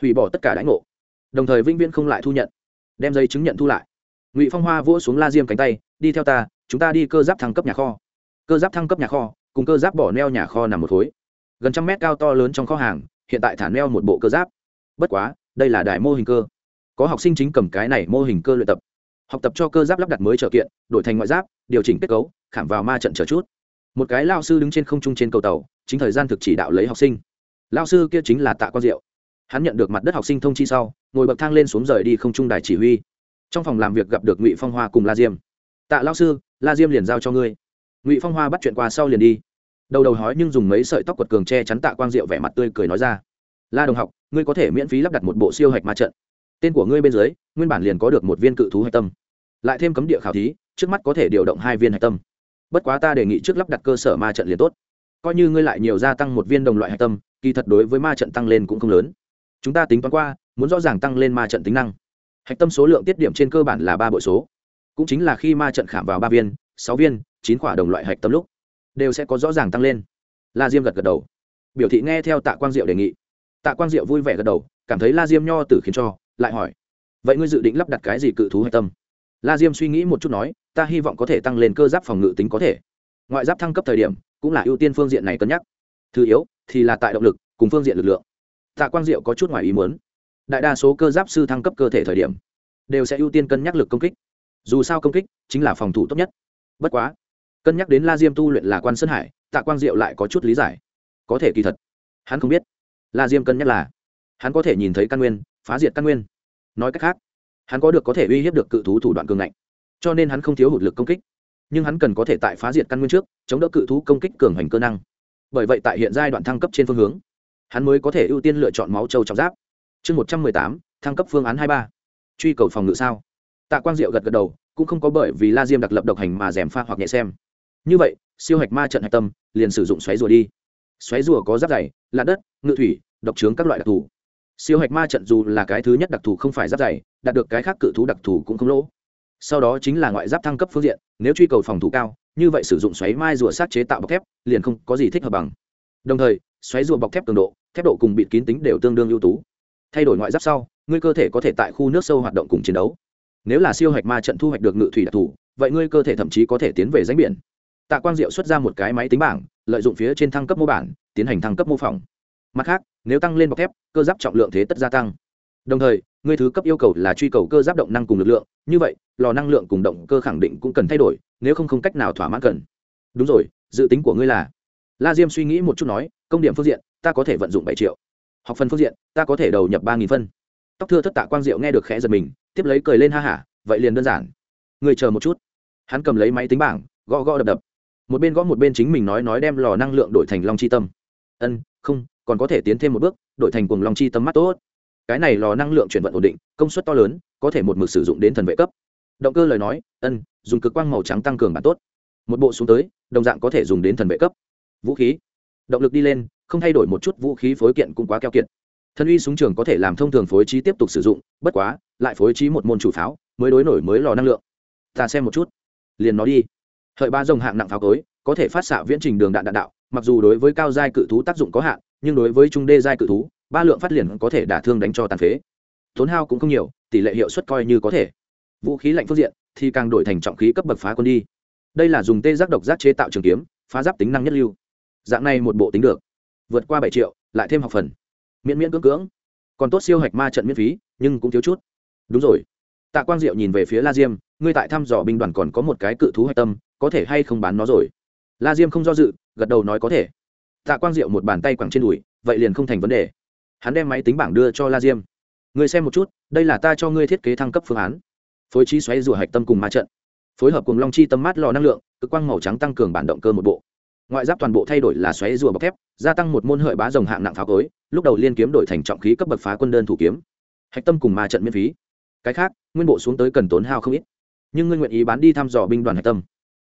Hủy bỏ tất cả đãi ngộ. Đồng thời vĩnh viễn không lại thu nhận. Đem giấy chứng nhận thu lại. Ngụy phong hoa vỗ xuống la diêm cánh tay, đi theo ta, chúng ta đi cơ giáp thăng cấp nhà kho. Cơ giáp thăng cấp nhà kho, cùng cơ giáp bỏ neo nhà kho nằm một khối. Gần trăm mét cao to lớn trong kho hàng, hiện tại thả neo một bộ cơ giáp. Bất quá, đây là đài mô hình cơ. Có học sinh chính cầm cái này mô hình cơ luyện tập. Học tập cho cơ giáp lắp đặt mới trở kiện, đổi thành ngoại giáp, điều chỉnh kết cấu, khảm vào ma trận trở chút một cái lao sư đứng trên không trung trên cầu tàu, chính thời gian thực chỉ đạo lấy học sinh. Lao sư kia chính là tạ quang diệu. Hắn nhận được mặt đất học sinh thông chi sau, ngồi bậc thang lên xuống rời đi không trung đài chỉ huy. Trong phòng làm việc gặp được ngụy phong hoa cùng la diêm. Tạ lao sư, la diêm liền giao cho ngươi. Ngụy phong hoa bắt chuyện qua sau liền đi. Đầu đầu hói nhưng dùng mấy sợi tóc quật cường che chắn tạ quang diệu vẻ mặt tươi cười nói ra, la đồng học, ngươi có thể miễn phí lắp đặt một bộ siêu hạch ma trận. Tên của ngươi bên dưới, nguyên bản liền có được một viên cự thú hạch tâm. Lại thêm cấm địa khảo thí, trước mắt có thể điều động hai viên hạch tâm bất quá ta đề nghị trước lắp đặt cơ sở ma trận liền tốt. Coi như ngươi lại nhiều gia tăng một viên đồng loại hạch tâm, kỳ thật đối với ma trận tăng lên cũng không lớn. Chúng ta tính toán qua, muốn rõ ràng tăng lên ma trận tính năng. Hạch tâm số lượng tiết điểm trên cơ bản là ba bội số. Cũng chính là khi ma trận khảm vào ba viên, sáu viên, chín quả đồng loại hạch tâm lúc, đều sẽ có rõ ràng tăng lên. La diêm gật gật đầu. Biểu thị nghe theo tạ quang diệu đề nghị. Tạ quang diệu vui vẻ gật đầu, cảm thấy la diêm nho tử khiến cho, lại hỏi, vậy ngươi dự định lắp đặt cái gì cự thú hạch tâm? La diêm suy nghĩ một chút nói, ta hy vọng có thể tăng lên cơ giáp phòng ngự tính có thể. Ngoại giáp thăng cấp thời điểm, cũng là ưu tiên phương diện này cân nhắc. Thứ yếu, thì là tại động lực, cùng phương diện lực lượng. Tạ quang diệu có chút ngoài ý muốn. Đại đa số cơ giáp sư thăng cấp cơ thể thời điểm, đều sẽ ưu tiên cân nhắc lực công kích. Dù sao công kích chính là phòng thủ tốt nhất. Bất quá, cân nhắc đến la diêm tu luyện là quan sơn hải, tạ quang diệu lại có chút lý giải. Có thể kỳ thật, hắn không biết. La diêm cân nhắc là, hắn có thể nhìn thấy căn nguyên, phá diệt căn nguyên. Nói cách khác hắn có được có thể uy hiếp được cự thú thủ đoạn cường ngạnh. Cho nên hắn không thiếu hụt lực công kích. Nhưng hắn cần có thể tại phá diệt căn nguyên trước, chống đỡ cự thú công kích cường hành cơ năng. Bởi vậy tại hiện giai đoạn thăng cấp trên phương hướng, hắn mới có thể ưu tiên lựa chọn máu trâu trọng giáp. Chương một trăm mười tám, thăng cấp phương án hai ba. Truy cầu phòng ngự sao? Tạ quang diệu gật gật đầu, cũng không có bởi vì la diêm đặc lập độc hành mà rèm pha hoặc nhẹ xem. Như vậy, siêu hạch ma trận hạch tâm liền sử dụng xoáy rùa đi. Xoáy rùa có giáp dày lạ đất, ngự thủy, độc trướng các loại đặc thù siêu hạch ma trận dù là cái thứ nhất đặc thù không phải giáp dày, đạt được cái khác cự thú đặc thù cũng không lỗ. Sau đó chính là ngoại giáp thăng cấp phương diện, nếu truy cầu phòng thủ cao, như vậy sử dụng xoáy mai rùa sát chế tạo bọc thép, liền không có gì thích hợp bằng. Đồng thời, xoáy rùa bọc thép cường độ, thép độ cùng bịt kín tính đều tương đương ưu tú. Thay đổi ngoại giáp sau, ngươi cơ thể có thể tại khu nước sâu hoạt động cùng chiến đấu. Nếu là siêu hạch ma trận thu hoạch được ngự thủy đặc thù, vậy ngươi cơ thể thậm chí có thể tiến về ránh biển. Tạ quang diệu xuất ra một cái máy tính bảng, lợi dụng phía trên thăng cấp mô bản, tiến hành thăng cấp mô phỏng mặt khác, nếu tăng lên bọc thép, cơ giáp trọng lượng thế tất gia tăng. Đồng thời, ngươi thứ cấp yêu cầu là truy cầu cơ giáp động năng cùng lực lượng, như vậy, lò năng lượng cùng động cơ khẳng định cũng cần thay đổi, nếu không không cách nào thỏa mãn cần. Đúng rồi, dự tính của ngươi là? La diêm suy nghĩ một chút nói, công điểm phương diện, ta có thể vận dụng bảy triệu. Học phần phương diện, ta có thể đầu nhập ba nghìn phân. Tóc thưa thất tạ quang diệu nghe được khẽ giật mình, tiếp lấy cười lên ha hả, vậy liền đơn giản. Người chờ một chút. Hắn cầm lấy máy tính bảng, gõ gõ đập đập. Một bên gõ một bên chính mình nói nói đem lò năng lượng đổi thành long chi tâm. Ân, không còn có thể tiến thêm một bước, đổi thành cuồng long chi tâm mắt tốt. Cái này lò năng lượng chuyển vận ổn định, công suất to lớn, có thể một mực sử dụng đến thần vệ cấp. Động cơ lời nói, ân, dùng cực quang màu trắng tăng cường bản tốt. Một bộ xuống tới, đồng dạng có thể dùng đến thần vệ cấp. Vũ khí. Động lực đi lên, không thay đổi một chút vũ khí phối kiện cũng quá keo kiệt. Thân uy súng trường có thể làm thông thường phối trí tiếp tục sử dụng, bất quá, lại phối trí một môn chủ pháo, mới đối nổi mới lò năng lượng. Ta xem một chút. Liền nó đi. Hợi ba dòng hạng nặng pháo cối, có thể phát xạ viễn trình đường đạn đạn đạo, mặc dù đối với cao giai cự thú tác dụng có hạn nhưng đối với trung đê giai cự thú, ba lượng phát liền có thể đả thương đánh cho tàn phế. Tốn hao cũng không nhiều, tỷ lệ hiệu suất coi như có thể. Vũ khí lạnh phương diện thì càng đổi thành trọng khí cấp bậc phá quân đi. Đây là dùng tê giác độc giác chế tạo trường kiếm, phá giáp tính năng nhất lưu. Dạng này một bộ tính được. Vượt qua bảy triệu, lại thêm học phần. Miễn miễn cưỡng cưỡng. Còn tốt siêu hạch ma trận miễn phí, nhưng cũng thiếu chút. Đúng rồi. Tạ quang diệu nhìn về phía la diêm, ngươi tại thăm dò binh đoàn còn có một cái cự thú hạch tâm, có thể hay không bán nó rồi? La diêm không do dự, gật đầu nói có thể tạ quang diệu một bàn tay quẳng trên đùi, vậy liền không thành vấn đề. Hắn đem máy tính bảng đưa cho la diêm. Người xem một chút, đây là ta cho ngươi thiết kế thăng cấp phương án. Phối trí xoáy rùa hạch tâm cùng ma trận. Phối hợp cùng long chi tâm mát lò năng lượng, cực quang màu trắng tăng cường bản động cơ một bộ. Ngoại giáp toàn bộ thay đổi là xoáy rùa bọc thép, gia tăng một môn hợi bá rồng hạng nặng pháo cối, lúc đầu liên kiếm đổi thành trọng khí cấp bậc phá quân đơn thủ kiếm. Hạch tâm cùng ma trận miễn phí. Cái khác, nguyên bộ xuống tới cần tốn hao không ít. Nhưng ngươi nguyện ý bán đi thăm dò binh đoàn hạch tâm.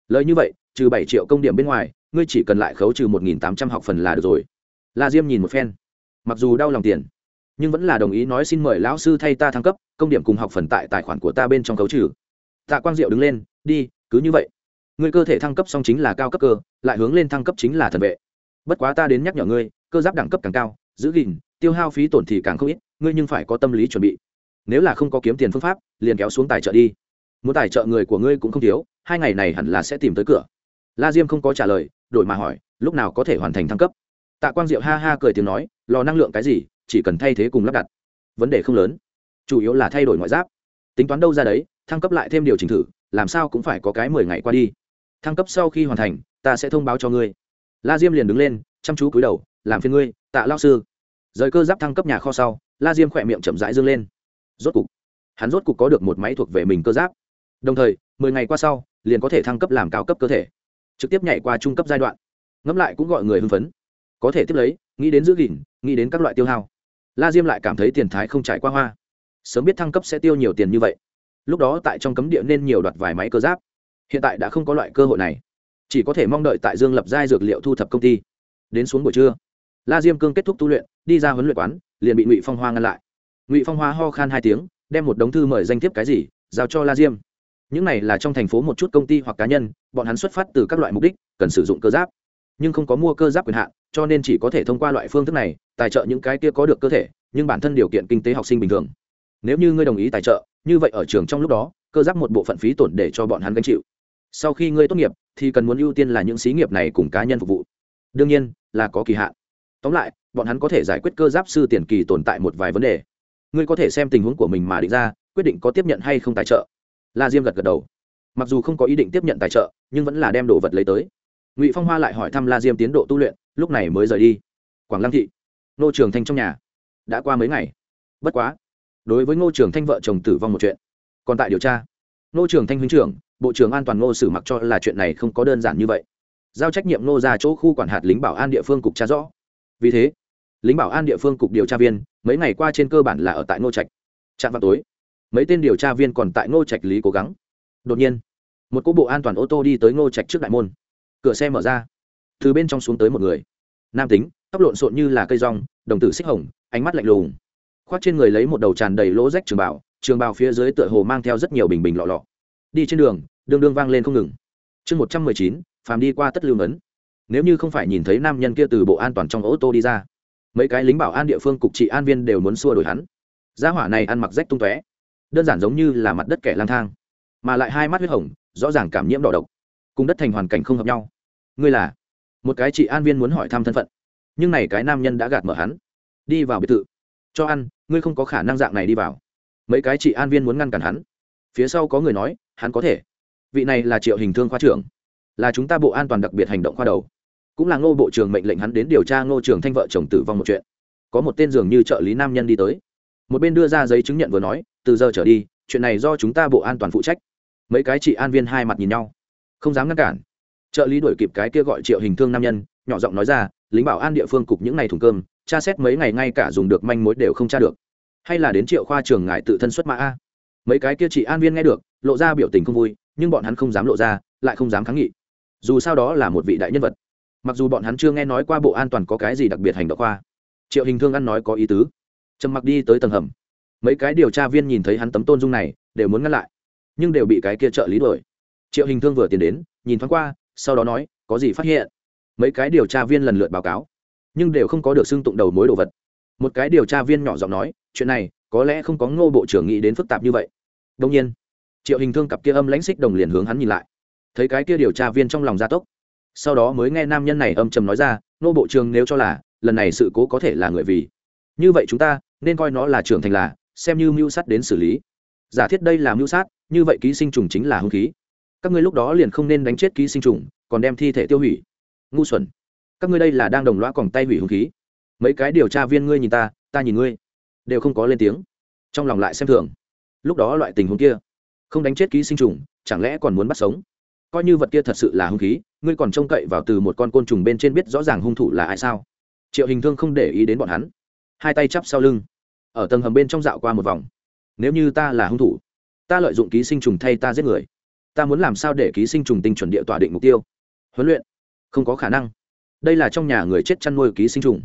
Lời như vậy, trừ bảy triệu công điểm bên ngoài ngươi chỉ cần lại khấu trừ một nghìn tám trăm học phần là được rồi. La diêm nhìn một phen. Mặc dù đau lòng tiền, nhưng vẫn là đồng ý nói xin mời lão sư thay ta thăng cấp, công điểm cùng học phần tại tài khoản của ta bên trong khấu trừ. Tạ quang diệu đứng lên, đi, cứ như vậy. Ngươi cơ thể thăng cấp xong chính là cao cấp cơ, lại hướng lên thăng cấp chính là thần vệ. Bất quá ta đến nhắc nhở ngươi, cơ giáp đẳng cấp càng cao, giữ gìn, tiêu hao phí tổn thì càng không ít, ngươi nhưng phải có tâm lý chuẩn bị. Nếu là không có kiếm tiền phương pháp, liền kéo xuống tài trợ đi. Muốn tài trợ người của ngươi cũng không thiếu, hai ngày này hẳn là sẽ tìm tới cửa. La diêm không có trả lời đổi mà hỏi, lúc nào có thể hoàn thành thăng cấp? Tạ quang diệu ha ha cười tiếng nói, lò năng lượng cái gì, chỉ cần thay thế cùng lắp đặt. Vấn đề không lớn, chủ yếu là thay đổi ngoại giáp. Tính toán đâu ra đấy, thăng cấp lại thêm điều chỉnh thử, làm sao cũng phải có cái mười ngày qua đi. Thăng cấp sau khi hoàn thành, ta sẽ thông báo cho ngươi. La diêm liền đứng lên, chăm chú cúi đầu, làm phiên ngươi, tạ lao sư. Rời cơ giáp thăng cấp nhà kho sau, la diêm khỏe miệng chậm rãi dương lên. Rốt cục, hắn rốt cục có được một máy thuộc về mình cơ giáp. Đồng thời, mười ngày qua sau, liền có thể thăng cấp làm cao cấp cơ thể trực tiếp nhảy qua trung cấp giai đoạn. Ngẫm lại cũng gọi người hưng phấn. Có thể tiếp lấy, nghĩ đến giữ gìn, nghĩ đến các loại tiêu hao. La diêm lại cảm thấy tiền thái không trải qua hoa. Sớm biết thăng cấp sẽ tiêu nhiều tiền như vậy. Lúc đó tại trong cấm địa nên nhiều đoạt vài máy cơ giáp. Hiện tại đã không có loại cơ hội này. Chỉ có thể mong đợi tại dương lập giai dược liệu thu thập công ty. Đến xuống buổi trưa, la diêm cương kết thúc tu luyện, đi ra huấn luyện quán, liền bị ngụy phong hoa ngăn lại. Ngụy phong hoa ho khan hai tiếng, đem một đống thư mời danh thiếp cái gì, giao cho la diêm những này là trong thành phố một chút công ty hoặc cá nhân, bọn hắn xuất phát từ các loại mục đích, cần sử dụng cơ giáp. Nhưng không có mua cơ giáp quyền hạn, cho nên chỉ có thể thông qua loại phương thức này, tài trợ những cái kia có được cơ thể, nhưng bản thân điều kiện kinh tế học sinh bình thường. Nếu như ngươi đồng ý tài trợ, như vậy ở trường trong lúc đó, cơ giáp một bộ phận phí tổn để cho bọn hắn gánh chịu. Sau khi ngươi tốt nghiệp, thì cần muốn ưu tiên là những xí nghiệp này cùng cá nhân phục vụ. Đương nhiên, là có kỳ hạn. Tóm lại, bọn hắn có thể giải quyết cơ giáp sư tiền kỳ tồn tại một vài vấn đề. Ngươi có thể xem tình huống của mình mà định ra, quyết định có tiếp nhận hay không tài trợ la diêm gật gật đầu. Mặc dù không có ý định tiếp nhận tài trợ, nhưng vẫn là đem đồ vật lấy tới. Ngụy phong hoa lại hỏi thăm la diêm tiến độ tu luyện, lúc này mới rời đi. Quảng lăng thị, Ngô trường thanh trong nhà. Đã qua mấy ngày? Bất quá. Đối với ngô trường thanh vợ chồng tử vong một chuyện, còn tại điều tra. Ngô trường thanh huynh trưởng, bộ trưởng an toàn ngô sử mặc cho là chuyện này không có đơn giản như vậy. Giao trách nhiệm ngô ra chỗ khu quản hạt lính bảo an địa phương cục tra rõ. Vì thế, lính bảo an địa phương cục điều tra viên, mấy ngày qua trên cơ bản là ở tại ngô trạch. Trạm vào tối mấy tên điều tra viên còn tại ngô trạch lý cố gắng. Đột nhiên, một cô bộ an toàn ô tô đi tới ngô trạch trước đại môn. Cửa xe mở ra. Từ bên trong xuống tới một người. Nam tính, tóc lộn xộn như là cây rong, đồng tử xích hồng, ánh mắt lạnh lùng. Khoác trên người lấy một đầu tràn đầy lỗ rách trường bảo trường bào phía dưới tựa hồ mang theo rất nhiều bình bình lọ lọ. Đi trên đường đường đương vang lên không ngừng. Chương một trăm mười chín, phàm đi qua tất lưu ấn. Nếu như không phải nhìn thấy nam nhân kia từ bộ an toàn trong ô tô đi ra, mấy cái lính bảo an địa phương cục trị an viên đều muốn xua đổi hắn. Gia hỏa này ăn mặc rách tung tóe đơn giản giống như là mặt đất kẻ lang thang, mà lại hai mắt huyết hồng, rõ ràng cảm nhiễm đỏ độc, cùng đất thành hoàn cảnh không hợp nhau. Ngươi là? Một cái chị an viên muốn hỏi thăm thân phận. Nhưng này cái nam nhân đã gạt mở hắn. Đi vào biệt thự. Cho ăn, ngươi không có khả năng dạng này đi vào. Mấy cái chị an viên muốn ngăn cản hắn. Phía sau có người nói, hắn có thể. Vị này là triệu hình thương khoa trưởng. Là chúng ta bộ an toàn đặc biệt hành động khoa đầu. Cũng là ngô bộ trưởng mệnh lệnh hắn đến điều tra ngô trưởng thanh vợ chồng tử vong một chuyện. Có một tên dường như trợ lý nam nhân đi tới một bên đưa ra giấy chứng nhận vừa nói, từ giờ trở đi, chuyện này do chúng ta bộ an toàn phụ trách. Mấy cái chị an viên hai mặt nhìn nhau. Không dám ngăn cản. Trợ lý đuổi kịp cái kia gọi triệu hình thương nam nhân, nhỏ giọng nói ra, lính bảo an địa phương cục những ngày thùng cơm, tra xét mấy ngày ngay cả dùng được manh mối đều không tra được. Hay là đến triệu khoa trường ngại tự thân xuất mã a? Mấy cái kia chị an viên nghe được, lộ ra biểu tình không vui, nhưng bọn hắn không dám lộ ra, lại không dám kháng nghị. Dù sao đó là một vị đại nhân vật. Mặc dù bọn hắn chưa nghe nói qua bộ an toàn có cái gì đặc biệt hành động khoa. Triệu hình thương ăn nói có ý tứ trầm mặc đi tới tầng hầm. Mấy cái điều tra viên nhìn thấy hắn tấm tôn dung này, đều muốn ngăn lại, nhưng đều bị cái kia trợ lý đuổi. Triệu hình thương vừa tiến đến, nhìn thoáng qua, sau đó nói, có gì phát hiện? Mấy cái điều tra viên lần lượt báo cáo, nhưng đều không có được xưng tụng đầu mối đồ vật. Một cái điều tra viên nhỏ giọng nói, chuyện này, có lẽ không có ngô bộ trưởng nghĩ đến phức tạp như vậy. Đông nhiên, triệu hình thương cặp kia âm lãnh xích đồng liền hướng hắn nhìn lại. Thấy cái kia điều tra viên trong lòng gia tốc, sau đó mới nghe nam nhân này âm trầm nói ra, ngô bộ trưởng nếu cho là, lần này sự cố có thể là người vì như vậy chúng ta nên coi nó là trưởng thành là, xem như mưu sát đến xử lý. Giả thiết đây là mưu sát, như vậy ký sinh trùng chính là hung khí. Các ngươi lúc đó liền không nên đánh chết ký sinh trùng, còn đem thi thể tiêu hủy. Ngu xuẩn. Các ngươi đây là đang đồng loã còng tay hủy hung khí. Mấy cái điều tra viên ngươi nhìn ta ta nhìn ngươi. Đều không có lên tiếng. Trong lòng lại xem thường. Lúc đó loại tình huống kia, không đánh chết ký sinh trùng, chẳng lẽ còn muốn bắt sống? Coi như vật kia thật sự là hung khí, ngươi còn trông cậy vào từ một con côn trùng bên trên biết rõ ràng hung thủ là ai sao? Triệu hình thương không để ý đến bọn hắn hai tay chắp sau lưng. Ở tầng hầm bên trong dạo qua một vòng. Nếu như ta là hung thủ, ta lợi dụng ký sinh trùng thay ta giết người. Ta muốn làm sao để ký sinh trùng tinh chuẩn địa tỏa định mục tiêu? Huấn luyện? Không có khả năng. Đây là trong nhà người chết chăn nuôi ký sinh trùng.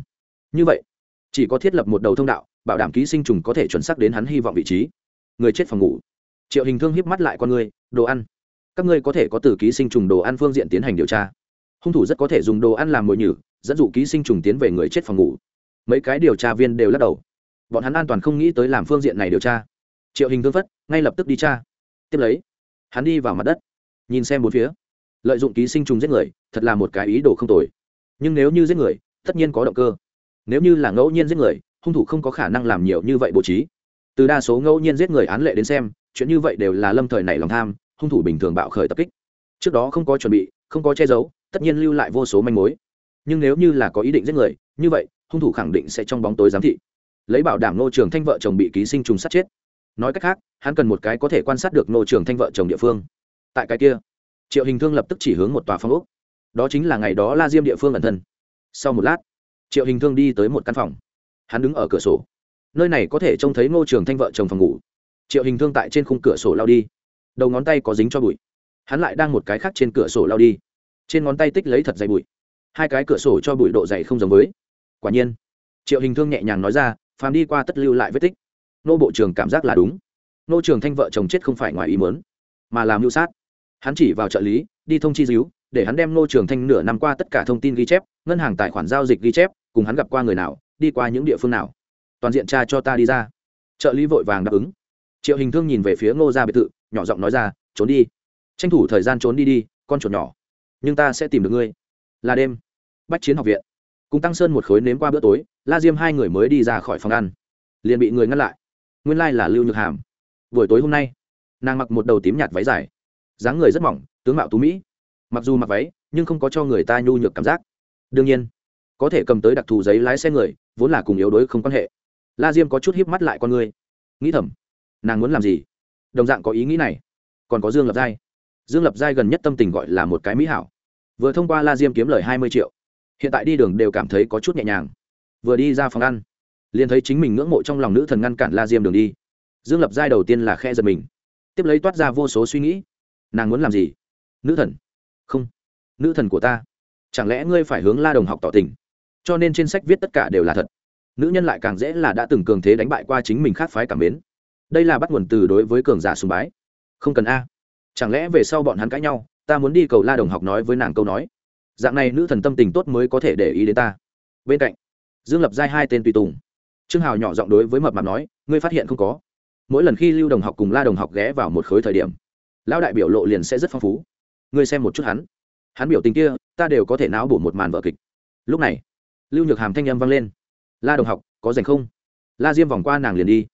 Như vậy, chỉ có thiết lập một đầu thông đạo, bảo đảm ký sinh trùng có thể chuẩn xác đến hắn hy vọng vị trí. Người chết phòng ngủ. Triệu hình thương hiếp mắt lại con người, đồ ăn. Các ngươi có thể có từ ký sinh trùng đồ ăn phương diện tiến hành điều tra. Hung thủ rất có thể dùng đồ ăn làm mồi nhử, dẫn dụ ký sinh trùng tiến về người chết phòng ngủ mấy cái điều tra viên đều lắc đầu. Bọn hắn an toàn không nghĩ tới làm phương diện này điều tra. Triệu hình thương phất, ngay lập tức đi tra. Tiếp lấy, hắn đi vào mặt đất, nhìn xem bốn phía. Lợi dụng ký sinh trùng giết người, thật là một cái ý đồ không tồi. Nhưng nếu như giết người, tất nhiên có động cơ. Nếu như là ngẫu nhiên giết người, hung thủ không có khả năng làm nhiều như vậy bố trí. Từ đa số ngẫu nhiên giết người án lệ đến xem, chuyện như vậy đều là lâm thời nảy lòng tham, hung thủ bình thường bạo khởi tập kích. Trước đó không có chuẩn bị, không có che giấu, tất nhiên lưu lại vô số manh mối. Nhưng nếu như là có ý định giết người như vậy, hung thủ khẳng định sẽ trong bóng tối giám thị. Lấy bảo đảm nô trường thanh vợ chồng bị ký sinh trùng sát chết. Nói cách khác, hắn cần một cái có thể quan sát được nô trường thanh vợ chồng địa phương. Tại cái kia, triệu hình thương lập tức chỉ hướng một tòa phong ốc. Đó chính là ngày đó la diêm địa phương ẩn thân. Sau một lát, triệu hình thương đi tới một căn phòng. Hắn đứng ở cửa sổ. Nơi này có thể trông thấy ngô trường thanh vợ chồng phòng ngủ. Triệu hình thương tại trên khung cửa sổ lao đi. Đầu ngón tay có dính cho bụi. Hắn lại đang một cái khác trên cửa sổ lao đi. Trên ngón tay tích lấy thật dày bụi. Hai cái cửa sổ cho bụi độ dày không giống với quả nhiên. Triệu hình thương nhẹ nhàng nói ra, phàm đi qua tất lưu lại vết tích. Nô bộ trưởng cảm giác là đúng. Nô trường thanh vợ chồng chết không phải ngoài ý mớn mà làm mưu sát. Hắn chỉ vào trợ lý, đi thông chi díu, để hắn đem nô trường thanh nửa năm qua tất cả thông tin ghi chép, ngân hàng tài khoản giao dịch ghi chép, cùng hắn gặp qua người nào, đi qua những địa phương nào. Toàn diện tra cho ta đi ra. Trợ lý vội vàng đáp ứng. Triệu hình thương nhìn về phía ngô gia biệt thự, nhỏ giọng nói ra, trốn đi. Tranh thủ thời gian trốn đi đi, con chuột nhỏ. Nhưng ta sẽ tìm được ngươi. Là đêm. Bách chiến học viện cùng tăng sơn một khối nếm qua bữa tối, la diêm hai người mới đi ra khỏi phòng ăn. Liền bị người ngăn lại. Nguyên lai là lưu nhược hàm. Buổi tối hôm nay, nàng mặc một đầu tím nhạt váy dài. Dáng người rất mỏng, tướng mạo tú mỹ. Mặc dù mặc váy, nhưng không có cho người ta nhu nhược cảm giác. Đương nhiên, có thể cầm tới đặc thù giấy lái xe người, vốn là cùng yếu đuối không quan hệ. La diêm có chút hiếp mắt lại con người. Nghĩ thầm, nàng muốn làm gì? Đồng dạng có ý nghĩ này. Còn có dương lập giai. Dương lập giai gần nhất tâm tình gọi là một cái mỹ hảo. Vừa thông qua la diêm kiếm lời hai mươi triệu hiện tại đi đường đều cảm thấy có chút nhẹ nhàng. Vừa đi ra phòng ăn, liền thấy chính mình ngưỡng mộ trong lòng nữ thần ngăn cản la diêm đường đi. Dương lập giai đầu tiên là khe giật mình, tiếp lấy toát ra vô số suy nghĩ. Nàng muốn làm gì? Nữ thần? Không. Nữ thần của ta. Chẳng lẽ ngươi phải hướng la đồng học tỏ tình? Cho nên trên sách viết tất cả đều là thật. Nữ nhân lại càng dễ là đã từng cường thế đánh bại qua chính mình khác phái cảm mến. Đây là bắt nguồn từ đối với cường giả sùng bái. Không cần a. Chẳng lẽ về sau bọn hắn cãi nhau, ta muốn đi cầu la đồng học nói với nàng câu nói dạng này nữ thần tâm tình tốt mới có thể để ý đến ta. Bên cạnh, dương lập giai hai tên tùy tùng. Trương hào nhỏ giọng đối với mập mạp nói, ngươi phát hiện không có. Mỗi lần khi lưu đồng học cùng la đồng học ghé vào một khối thời điểm, lão đại biểu lộ liền sẽ rất phong phú. Ngươi xem một chút hắn. Hắn biểu tình kia, ta đều có thể não bổ một màn vợ kịch. Lúc này, lưu nhược hàm thanh âm vang lên. La đồng học, có dành không? La diêm vòng qua nàng liền đi.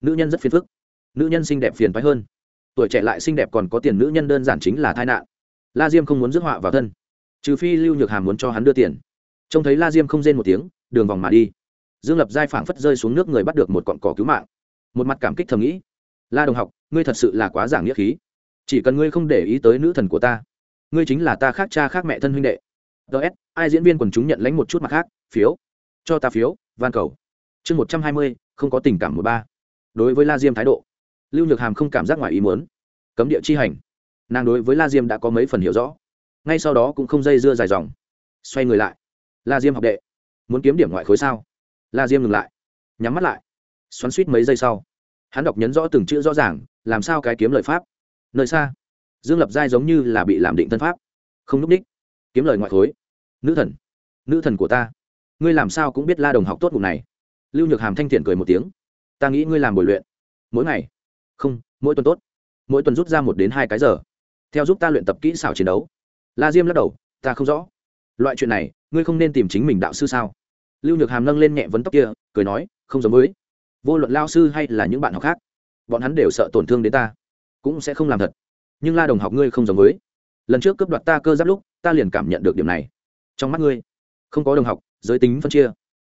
Nữ nhân rất phiền phức. Nữ nhân xinh đẹp phiền phái hơn. Tuổi trẻ lại xinh đẹp còn có tiền, nữ nhân đơn giản chính là tai nạn. La diêm không muốn rước họa vào thân trừ phi lưu nhược hàm muốn cho hắn đưa tiền trông thấy la diêm không rên một tiếng đường vòng mà đi dương lập giai phảng phất rơi xuống nước người bắt được một cọn cỏ cứu mạng một mặt cảm kích thầm nghĩ la đồng học ngươi thật sự là quá giảng nghĩa khí chỉ cần ngươi không để ý tới nữ thần của ta ngươi chính là ta khác cha khác mẹ thân huynh đệ ts ai diễn viên quần chúng nhận lãnh một chút mặt khác, phiếu. Cho ta phiếu, van cầu. Chương một trăm hai mươi, không có tình cảm một ba. Đối với la diêm thái độ, lưu nhược hàm không cảm giác ngoài ý muốn. Cấm địa chi hành. Nàng đối với la diêm đã có mấy phần hiểu rõ ngay sau đó cũng không dây dưa dài dòng. Xoay người lại. La diêm học đệ, muốn kiếm điểm ngoại khối sao? La diêm ngừng lại, nhắm mắt lại. Xoắn suýt mấy giây sau, hắn đọc nhấn rõ từng chữ rõ ràng, làm sao cái kiếm lời pháp? Nơi xa, dương lập giai giống như là bị làm định thân pháp. Không núp đích. Kiếm lời ngoại khối. Nữ thần nữ thần của ta. Ngươi làm sao cũng biết la đồng học tốt ngủ này. Lưu nhược hàm thanh thiện cười một tiếng. Ta nghĩ ngươi làm bồi luyện. Mỗi ngày. Không, mỗi tuần tốt. Mỗi tuần rút ra một đến hai cái giờ. Theo giúp ta luyện tập kỹ xảo chiến đấu la diêm lắc đầu, ta không rõ. Loại chuyện này, ngươi không nên tìm chính mình đạo sư sao? Lưu nhược hàm nâng lên nhẹ vấn tóc kia, cười nói, không giống với. Vô luận lao sư hay là những bạn học khác, bọn hắn đều sợ tổn thương đến ta, cũng sẽ không làm thật. Nhưng la đồng học ngươi không giống với. Lần trước cướp đoạt ta cơ giáp lúc, ta liền cảm nhận được điểm này. Trong mắt ngươi, không có đồng học, giới tính phân chia,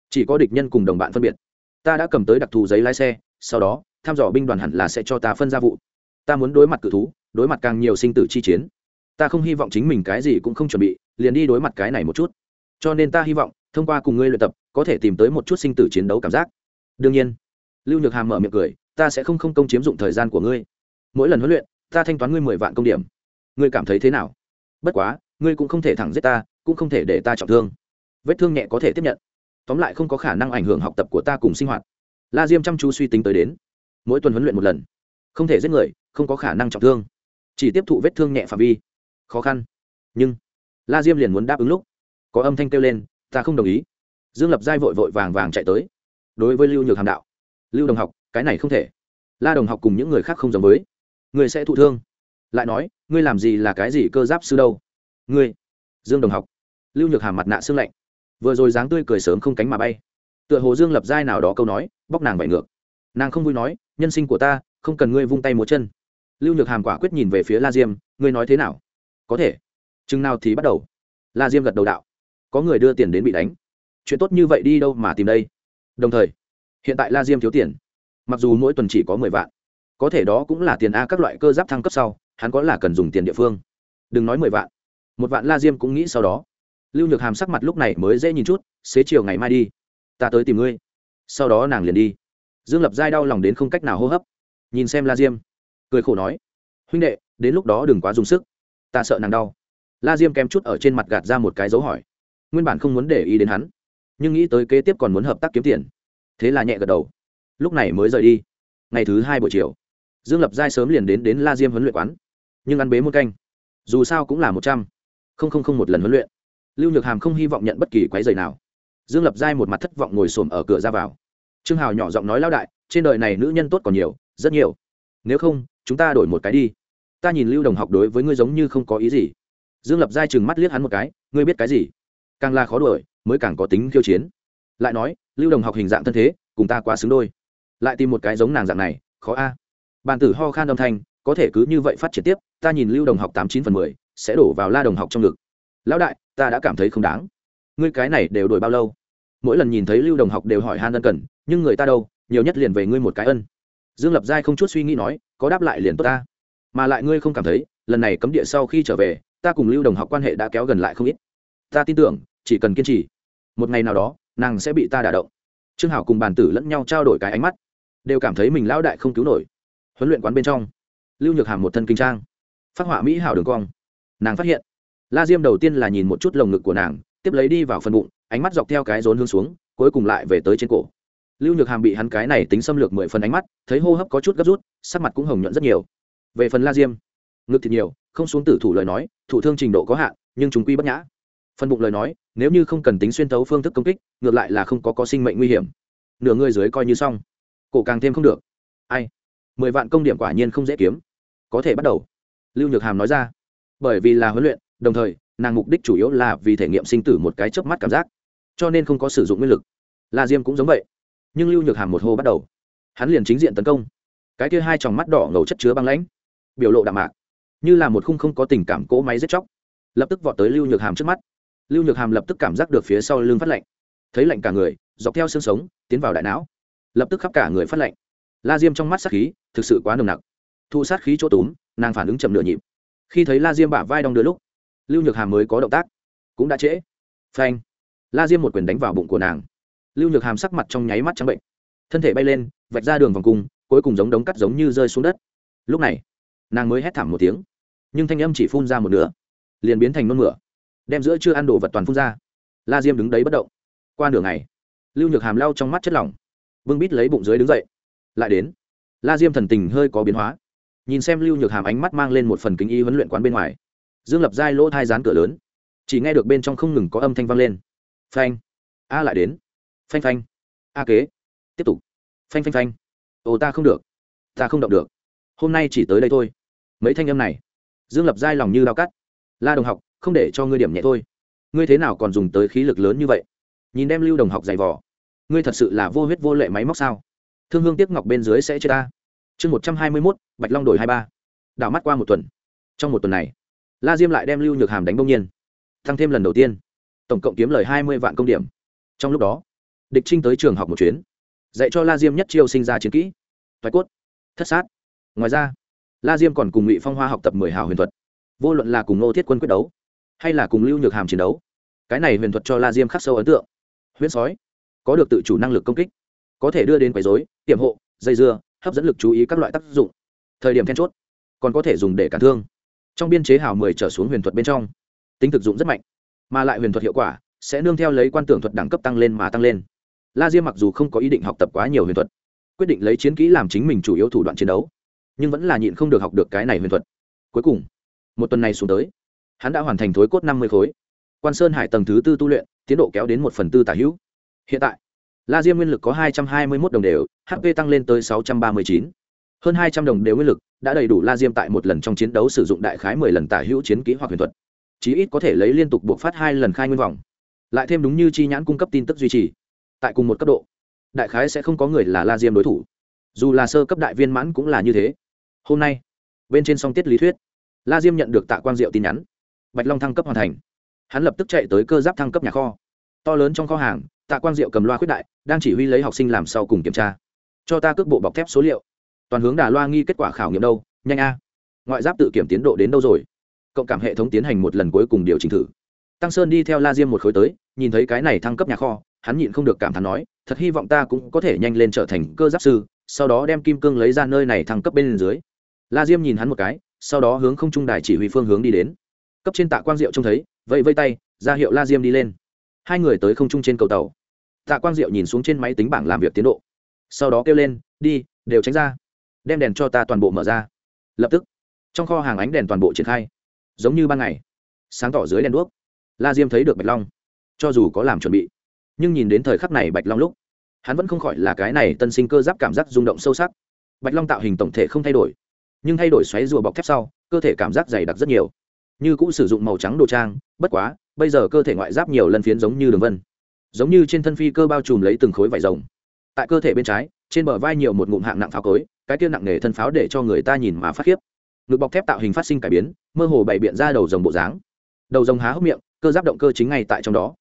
chỉ có địch nhân cùng đồng bạn phân biệt. Ta đã cầm tới đặc thù giấy lái xe, sau đó, tham dò binh đoàn hẳn là sẽ cho ta phân ra vụ. Ta muốn đối mặt cự thú, đối mặt càng nhiều sinh tử chi chiến ta không hy vọng chính mình cái gì cũng không chuẩn bị, liền đi đối mặt cái này một chút. Cho nên ta hy vọng, thông qua cùng ngươi luyện tập, có thể tìm tới một chút sinh tử chiến đấu cảm giác. Đương nhiên, lưu nhược hàm mở miệng cười, ta sẽ không không công chiếm dụng thời gian của ngươi. Mỗi lần huấn luyện, ta thanh toán ngươi mười vạn công điểm. Ngươi cảm thấy thế nào? Bất quá, ngươi cũng không thể thẳng giết ta, cũng không thể để ta trọng thương. Vết thương nhẹ có thể tiếp nhận. Tóm lại không có khả năng ảnh hưởng học tập của ta cùng sinh hoạt. La diêm chăm chú suy tính tới đến. Mỗi tuần huấn luyện một lần. Không thể giết người, không có khả năng trọng thương. Chỉ tiếp thụ vết thương nhẹ phạm vi khó khăn. Nhưng, la diêm liền muốn đáp ứng lúc, có âm thanh kêu lên, ta không đồng ý. Dương lập giai vội vội vàng vàng chạy tới. Đối với lưu nhược hàm đạo, lưu đồng học, cái này không thể. La đồng học cùng những người khác không giống với. Người sẽ thụ thương. Lại nói, ngươi làm gì là cái gì cơ giáp sư đâu? Ngươi. Dương đồng học, lưu nhược hàm mặt nạ xương lạnh. Vừa rồi dáng tươi cười sớm không cánh mà bay. Tựa hồ dương lập giai nào đó câu nói, bóc nàng vải ngược. Nàng không vui nói, nhân sinh của ta, không cần ngươi vung tay múa chân. Lưu nhược hàm quả quyết nhìn về phía la diêm, ngươi nói thế nào? Có thể. Chừng nào thì bắt đầu. La diêm gật đầu đạo. Có người đưa tiền đến bị đánh. Chuyện tốt như vậy đi đâu mà tìm đây? Đồng thời, hiện tại la diêm thiếu tiền. Mặc dù mỗi tuần chỉ có mười vạn, có thể đó cũng là tiền a các loại cơ giáp thăng cấp sau, hắn có là cần dùng tiền địa phương. Đừng nói mười vạn. Một vạn la diêm cũng nghĩ sau đó. Lưu nhược hàm sắc mặt lúc này mới dễ nhìn chút, xế chiều ngày mai đi, ta tới tìm ngươi. Sau đó nàng liền đi. Dương lập giai đau lòng đến không cách nào hô hấp. Nhìn xem la diêm, cười khổ nói, huynh đệ, đến lúc đó đừng quá dùng sức ta sợ nàng đau. La diêm kém chút ở trên mặt gạt ra một cái dấu hỏi. Nguyên bản không muốn để ý đến hắn, nhưng nghĩ tới kế tiếp còn muốn hợp tác kiếm tiền. Thế là nhẹ gật đầu. Lúc này mới rời đi. Ngày thứ hai buổi chiều, dương lập giai sớm liền đến đến la diêm huấn luyện quán, nhưng ăn bế một canh. Dù sao cũng là một trăm. Linh một lần huấn luyện. Lưu nhược hàm không hy vọng nhận bất kỳ quái dày nào. Dương lập giai một mặt thất vọng ngồi xổm ở cửa ra vào. Trương hào nhỏ giọng nói lao đại, trên đời này nữ nhân tốt còn nhiều, rất nhiều. Nếu không, chúng ta đổi một cái đi ta nhìn lưu đồng học đối với ngươi giống như không có ý gì. Dương lập giai chừng mắt liếc hắn một cái, ngươi biết cái gì? Càng là khó đuổi, mới càng có tính khiêu chiến. Lại nói, lưu đồng học hình dạng thân thế, cùng ta quá xứng đôi. Lại tìm một cái giống nàng dạng này, khó a. Bàn tử ho khan âm thanh, có thể cứ như vậy phát triển tiếp, ta nhìn lưu đồng học tám chín phần mười, sẽ đổ vào la đồng học trong ngực. Lão đại, ta đã cảm thấy không đáng. Ngươi cái này đều đổi bao lâu? Mỗi lần nhìn thấy lưu đồng học đều hỏi han ân cần, nhưng người ta đâu? Nhiều nhất liền về ngươi một cái ân. Dương lập giai không chút suy nghĩ nói, có đáp lại liền tốt ta mà lại ngươi không cảm thấy, lần này cấm địa sau khi trở về, ta cùng lưu đồng học quan hệ đã kéo gần lại không ít. Ta tin tưởng, chỉ cần kiên trì, một ngày nào đó, nàng sẽ bị ta đả động. Trương hảo cùng bàn tử lẫn nhau trao đổi cái ánh mắt, đều cảm thấy mình lão đại không cứu nổi. Huấn luyện quán bên trong, lưu nhược hàm một thân kinh trang, phát họa mỹ hảo đường cong. Nàng phát hiện, la diêm đầu tiên là nhìn một chút lồng ngực của nàng, tiếp lấy đi vào phần bụng, ánh mắt dọc theo cái rốn hướng xuống, cuối cùng lại về tới trên cổ. Lưu nhược hàm bị hắn cái này tính xâm lược mười phần ánh mắt, thấy hô hấp có chút gấp rút, sắc mặt cũng hồng nhuận rất nhiều về phần la diêm, ngực thịt nhiều, không xuống tử thủ lời nói, thủ thương trình độ có hạn, nhưng chúng quy bất nhã. Phần bụng lời nói, nếu như không cần tính xuyên tấu phương thức công kích, ngược lại là không có có sinh mệnh nguy hiểm. Nửa người dưới coi như xong. Cổ càng thêm không được. Ai? Mười vạn công điểm quả nhiên không dễ kiếm. Có thể bắt đầu. Lưu nhược hàm nói ra. Bởi vì là huấn luyện, đồng thời, nàng mục đích chủ yếu là vì thể nghiệm sinh tử một cái chớp mắt cảm giác. Cho nên không có sử dụng nguyên lực. La diêm cũng giống vậy. Nhưng lưu nhược hàm một hô bắt đầu. Hắn liền chính diện tấn công. Cái kia hai tròng mắt đỏ ngầu chất chứa băng lãnh biểu lộ đạm mạc, như là một khung không có tình cảm cỗ máy giết chóc. Lập tức vọt tới lưu nhược hàm trước mắt. Lưu nhược hàm lập tức cảm giác được phía sau lưng phát lạnh. Thấy lạnh cả người, dọc theo xương sống, tiến vào đại não. Lập tức khắp cả người phát lạnh. La diêm trong mắt sát khí, thực sự quá nồng nặc. Thu sát khí chỗ túm, nàng phản ứng chậm nửa nhịp. Khi thấy la diêm bả vai đong đưa lúc, lưu nhược hàm mới có động tác. Cũng đã trễ. Phanh. La diêm một quyền đánh vào bụng của nàng. Lưu nhược hàm sắc mặt trong nháy mắt trắng bệnh. Thân thể bay lên, vạch ra đường vòng cung, cuối cùng giống đống cắt giống như rơi xuống đất. Lúc này nàng mới hét thảm một tiếng. Nhưng thanh âm chỉ phun ra một nửa, liền biến thành nôn mửa, đem giữa chưa ăn đồ vật toàn phun ra. La diêm đứng đấy bất động. Qua nửa ngày, lưu nhược hàm lau trong mắt chất lỏng, vương bít lấy bụng dưới đứng dậy. Lại đến, la diêm thần tình hơi có biến hóa, nhìn xem lưu nhược hàm ánh mắt mang lên một phần kính y huấn luyện quán bên ngoài. Dương lập giai lỗ thai dán cửa lớn, chỉ nghe được bên trong không ngừng có âm thanh vang lên. Phanh, a lại đến. Phanh phanh, a kế, tiếp tục. Phanh phanh phanh, ồ ta không được, ta không động được. Hôm nay chỉ tới đây thôi mấy thanh âm này. Dương lập giai lòng như đau cắt. La đồng học, không để cho ngươi điểm nhẹ thôi. Ngươi thế nào còn dùng tới khí lực lớn như vậy? Nhìn đem lưu đồng học dày vỏ ngươi thật sự là vô huyết vô lệ máy móc sao? Thương hương tiếp ngọc bên dưới sẽ chết ta. Chương một trăm hai mươi mốt, bạch long đổi hai ba. Đảo mắt qua một tuần. Trong một tuần này, la diêm lại đem lưu nhược hàm đánh bông nhiên. Tăng thêm lần đầu tiên. Tổng cộng kiếm lời hai mươi vạn công điểm. Trong lúc đó, địch trinh tới trường học một chuyến. Dạy cho la diêm nhất chiêu sinh ra chiến kỹ. Thoái cốt. Thất sát. Ngoài ra la diêm còn cùng ngụy phong hoa học tập mười hào huyền thuật, vô luận là cùng nô thiết quân quyết đấu, hay là cùng lưu nhược hàm chiến đấu, cái này huyền thuật cho la diêm khắc sâu ấn tượng. Huyễn sói, có được tự chủ năng lực công kích, có thể đưa đến quấy dối tiềm hộ, dây dưa, hấp dẫn lực chú ý các loại tác dụng. Thời điểm then chốt, còn có thể dùng để cản thương. Trong biên chế hào mười trở xuống huyền thuật bên trong, tính thực dụng rất mạnh, mà lại huyền thuật hiệu quả sẽ nương theo lấy quan tưởng thuật đẳng cấp tăng lên mà tăng lên. La diêm mặc dù không có ý định học tập quá nhiều huyền thuật, quyết định lấy chiến kỹ làm chính mình chủ yếu thủ đoạn chiến đấu nhưng vẫn là nhịn không được học được cái này huyền thuật. Cuối cùng, một tuần này xuống tới, hắn đã hoàn thành thối cốt năm mươi khối. Quan sơn hải tầng thứ tư tu luyện, tiến độ kéo đến một phần tư tả hữu. Hiện tại, la diêm nguyên lực có hai trăm hai mươi một đồng đều hp tăng lên tới sáu trăm ba mươi chín. Hơn hai trăm đồng đều nguyên lực đã đầy đủ la diêm tại một lần trong chiến đấu sử dụng đại khái mười lần tả hữu chiến kỹ hoặc huyền thuật. Chí ít có thể lấy liên tục buộc phát hai lần khai nguyên vòng. Lại thêm đúng như chi nhãn cung cấp tin tức duy trì, tại cùng một cấp độ, đại khái sẽ không có người là la diêm đối thủ. Dù là sơ cấp đại viên mãn cũng là như thế hôm nay, bên trên song tiết lý thuyết, la diêm nhận được tạ quang diệu tin nhắn. Bạch long thăng cấp hoàn thành. Hắn lập tức chạy tới cơ giáp thăng cấp nhà kho. To lớn trong kho hàng, tạ quang diệu cầm loa khuyết đại, đang chỉ huy lấy học sinh làm sau cùng kiểm tra. Cho ta cước bộ bọc thép số liệu. Toàn hướng đà loa nghi kết quả khảo nghiệm đâu? Nhanh a. Ngoại giáp tự kiểm tiến độ đến đâu rồi? Cộng cảm hệ thống tiến hành một lần cuối cùng điều chỉnh thử. Tăng sơn đi theo la diêm một khối tới, nhìn thấy cái này thăng cấp nhà kho, hắn nhịn không được cảm thán nói, thật hy vọng ta cũng có thể nhanh lên trở thành cơ giáp sư, sau đó đem kim cương lấy ra nơi này thăng cấp bên dưới la diêm nhìn hắn một cái, sau đó hướng không trung đài chỉ huy phương hướng đi đến. Cấp trên tạ quang diệu trông thấy, vẫy vây tay, ra hiệu la diêm đi lên. Hai người tới không trung trên cầu tàu. Tạ quang diệu nhìn xuống trên máy tính bảng làm việc tiến độ. Sau đó kêu lên, đi, đều tránh ra. Đem đèn cho ta toàn bộ mở ra. Lập tức, trong kho hàng ánh đèn toàn bộ triển khai. Giống như ban ngày. Sáng tỏ dưới đèn đuốc, la diêm thấy được bạch long. Cho dù có làm chuẩn bị, nhưng nhìn đến thời khắc này bạch long lúc, hắn vẫn không khỏi là cái này tân sinh cơ giáp cảm giác rung động sâu sắc. Bạch long tạo hình tổng thể không thay đổi nhưng thay đổi xoáy rùa bọc thép sau, cơ thể cảm giác dày đặc rất nhiều. Như cũng sử dụng màu trắng đồ trang, bất quá, bây giờ cơ thể ngoại giáp nhiều lần phiến giống như đường vân. Giống như trên thân phi cơ bao trùm lấy từng khối vải rồng. Tại cơ thể bên trái, trên bờ vai nhiều một ngụm hạng nặng pháo cối, cái kia nặng nề thân pháo để cho người ta nhìn mà phát khiếp. Ngực bọc thép tạo hình phát sinh cải biến, mơ hồ bày biện ra đầu rồng bộ dáng. Đầu rồng há hốc miệng, cơ giáp động cơ chính ngay tại trong đó.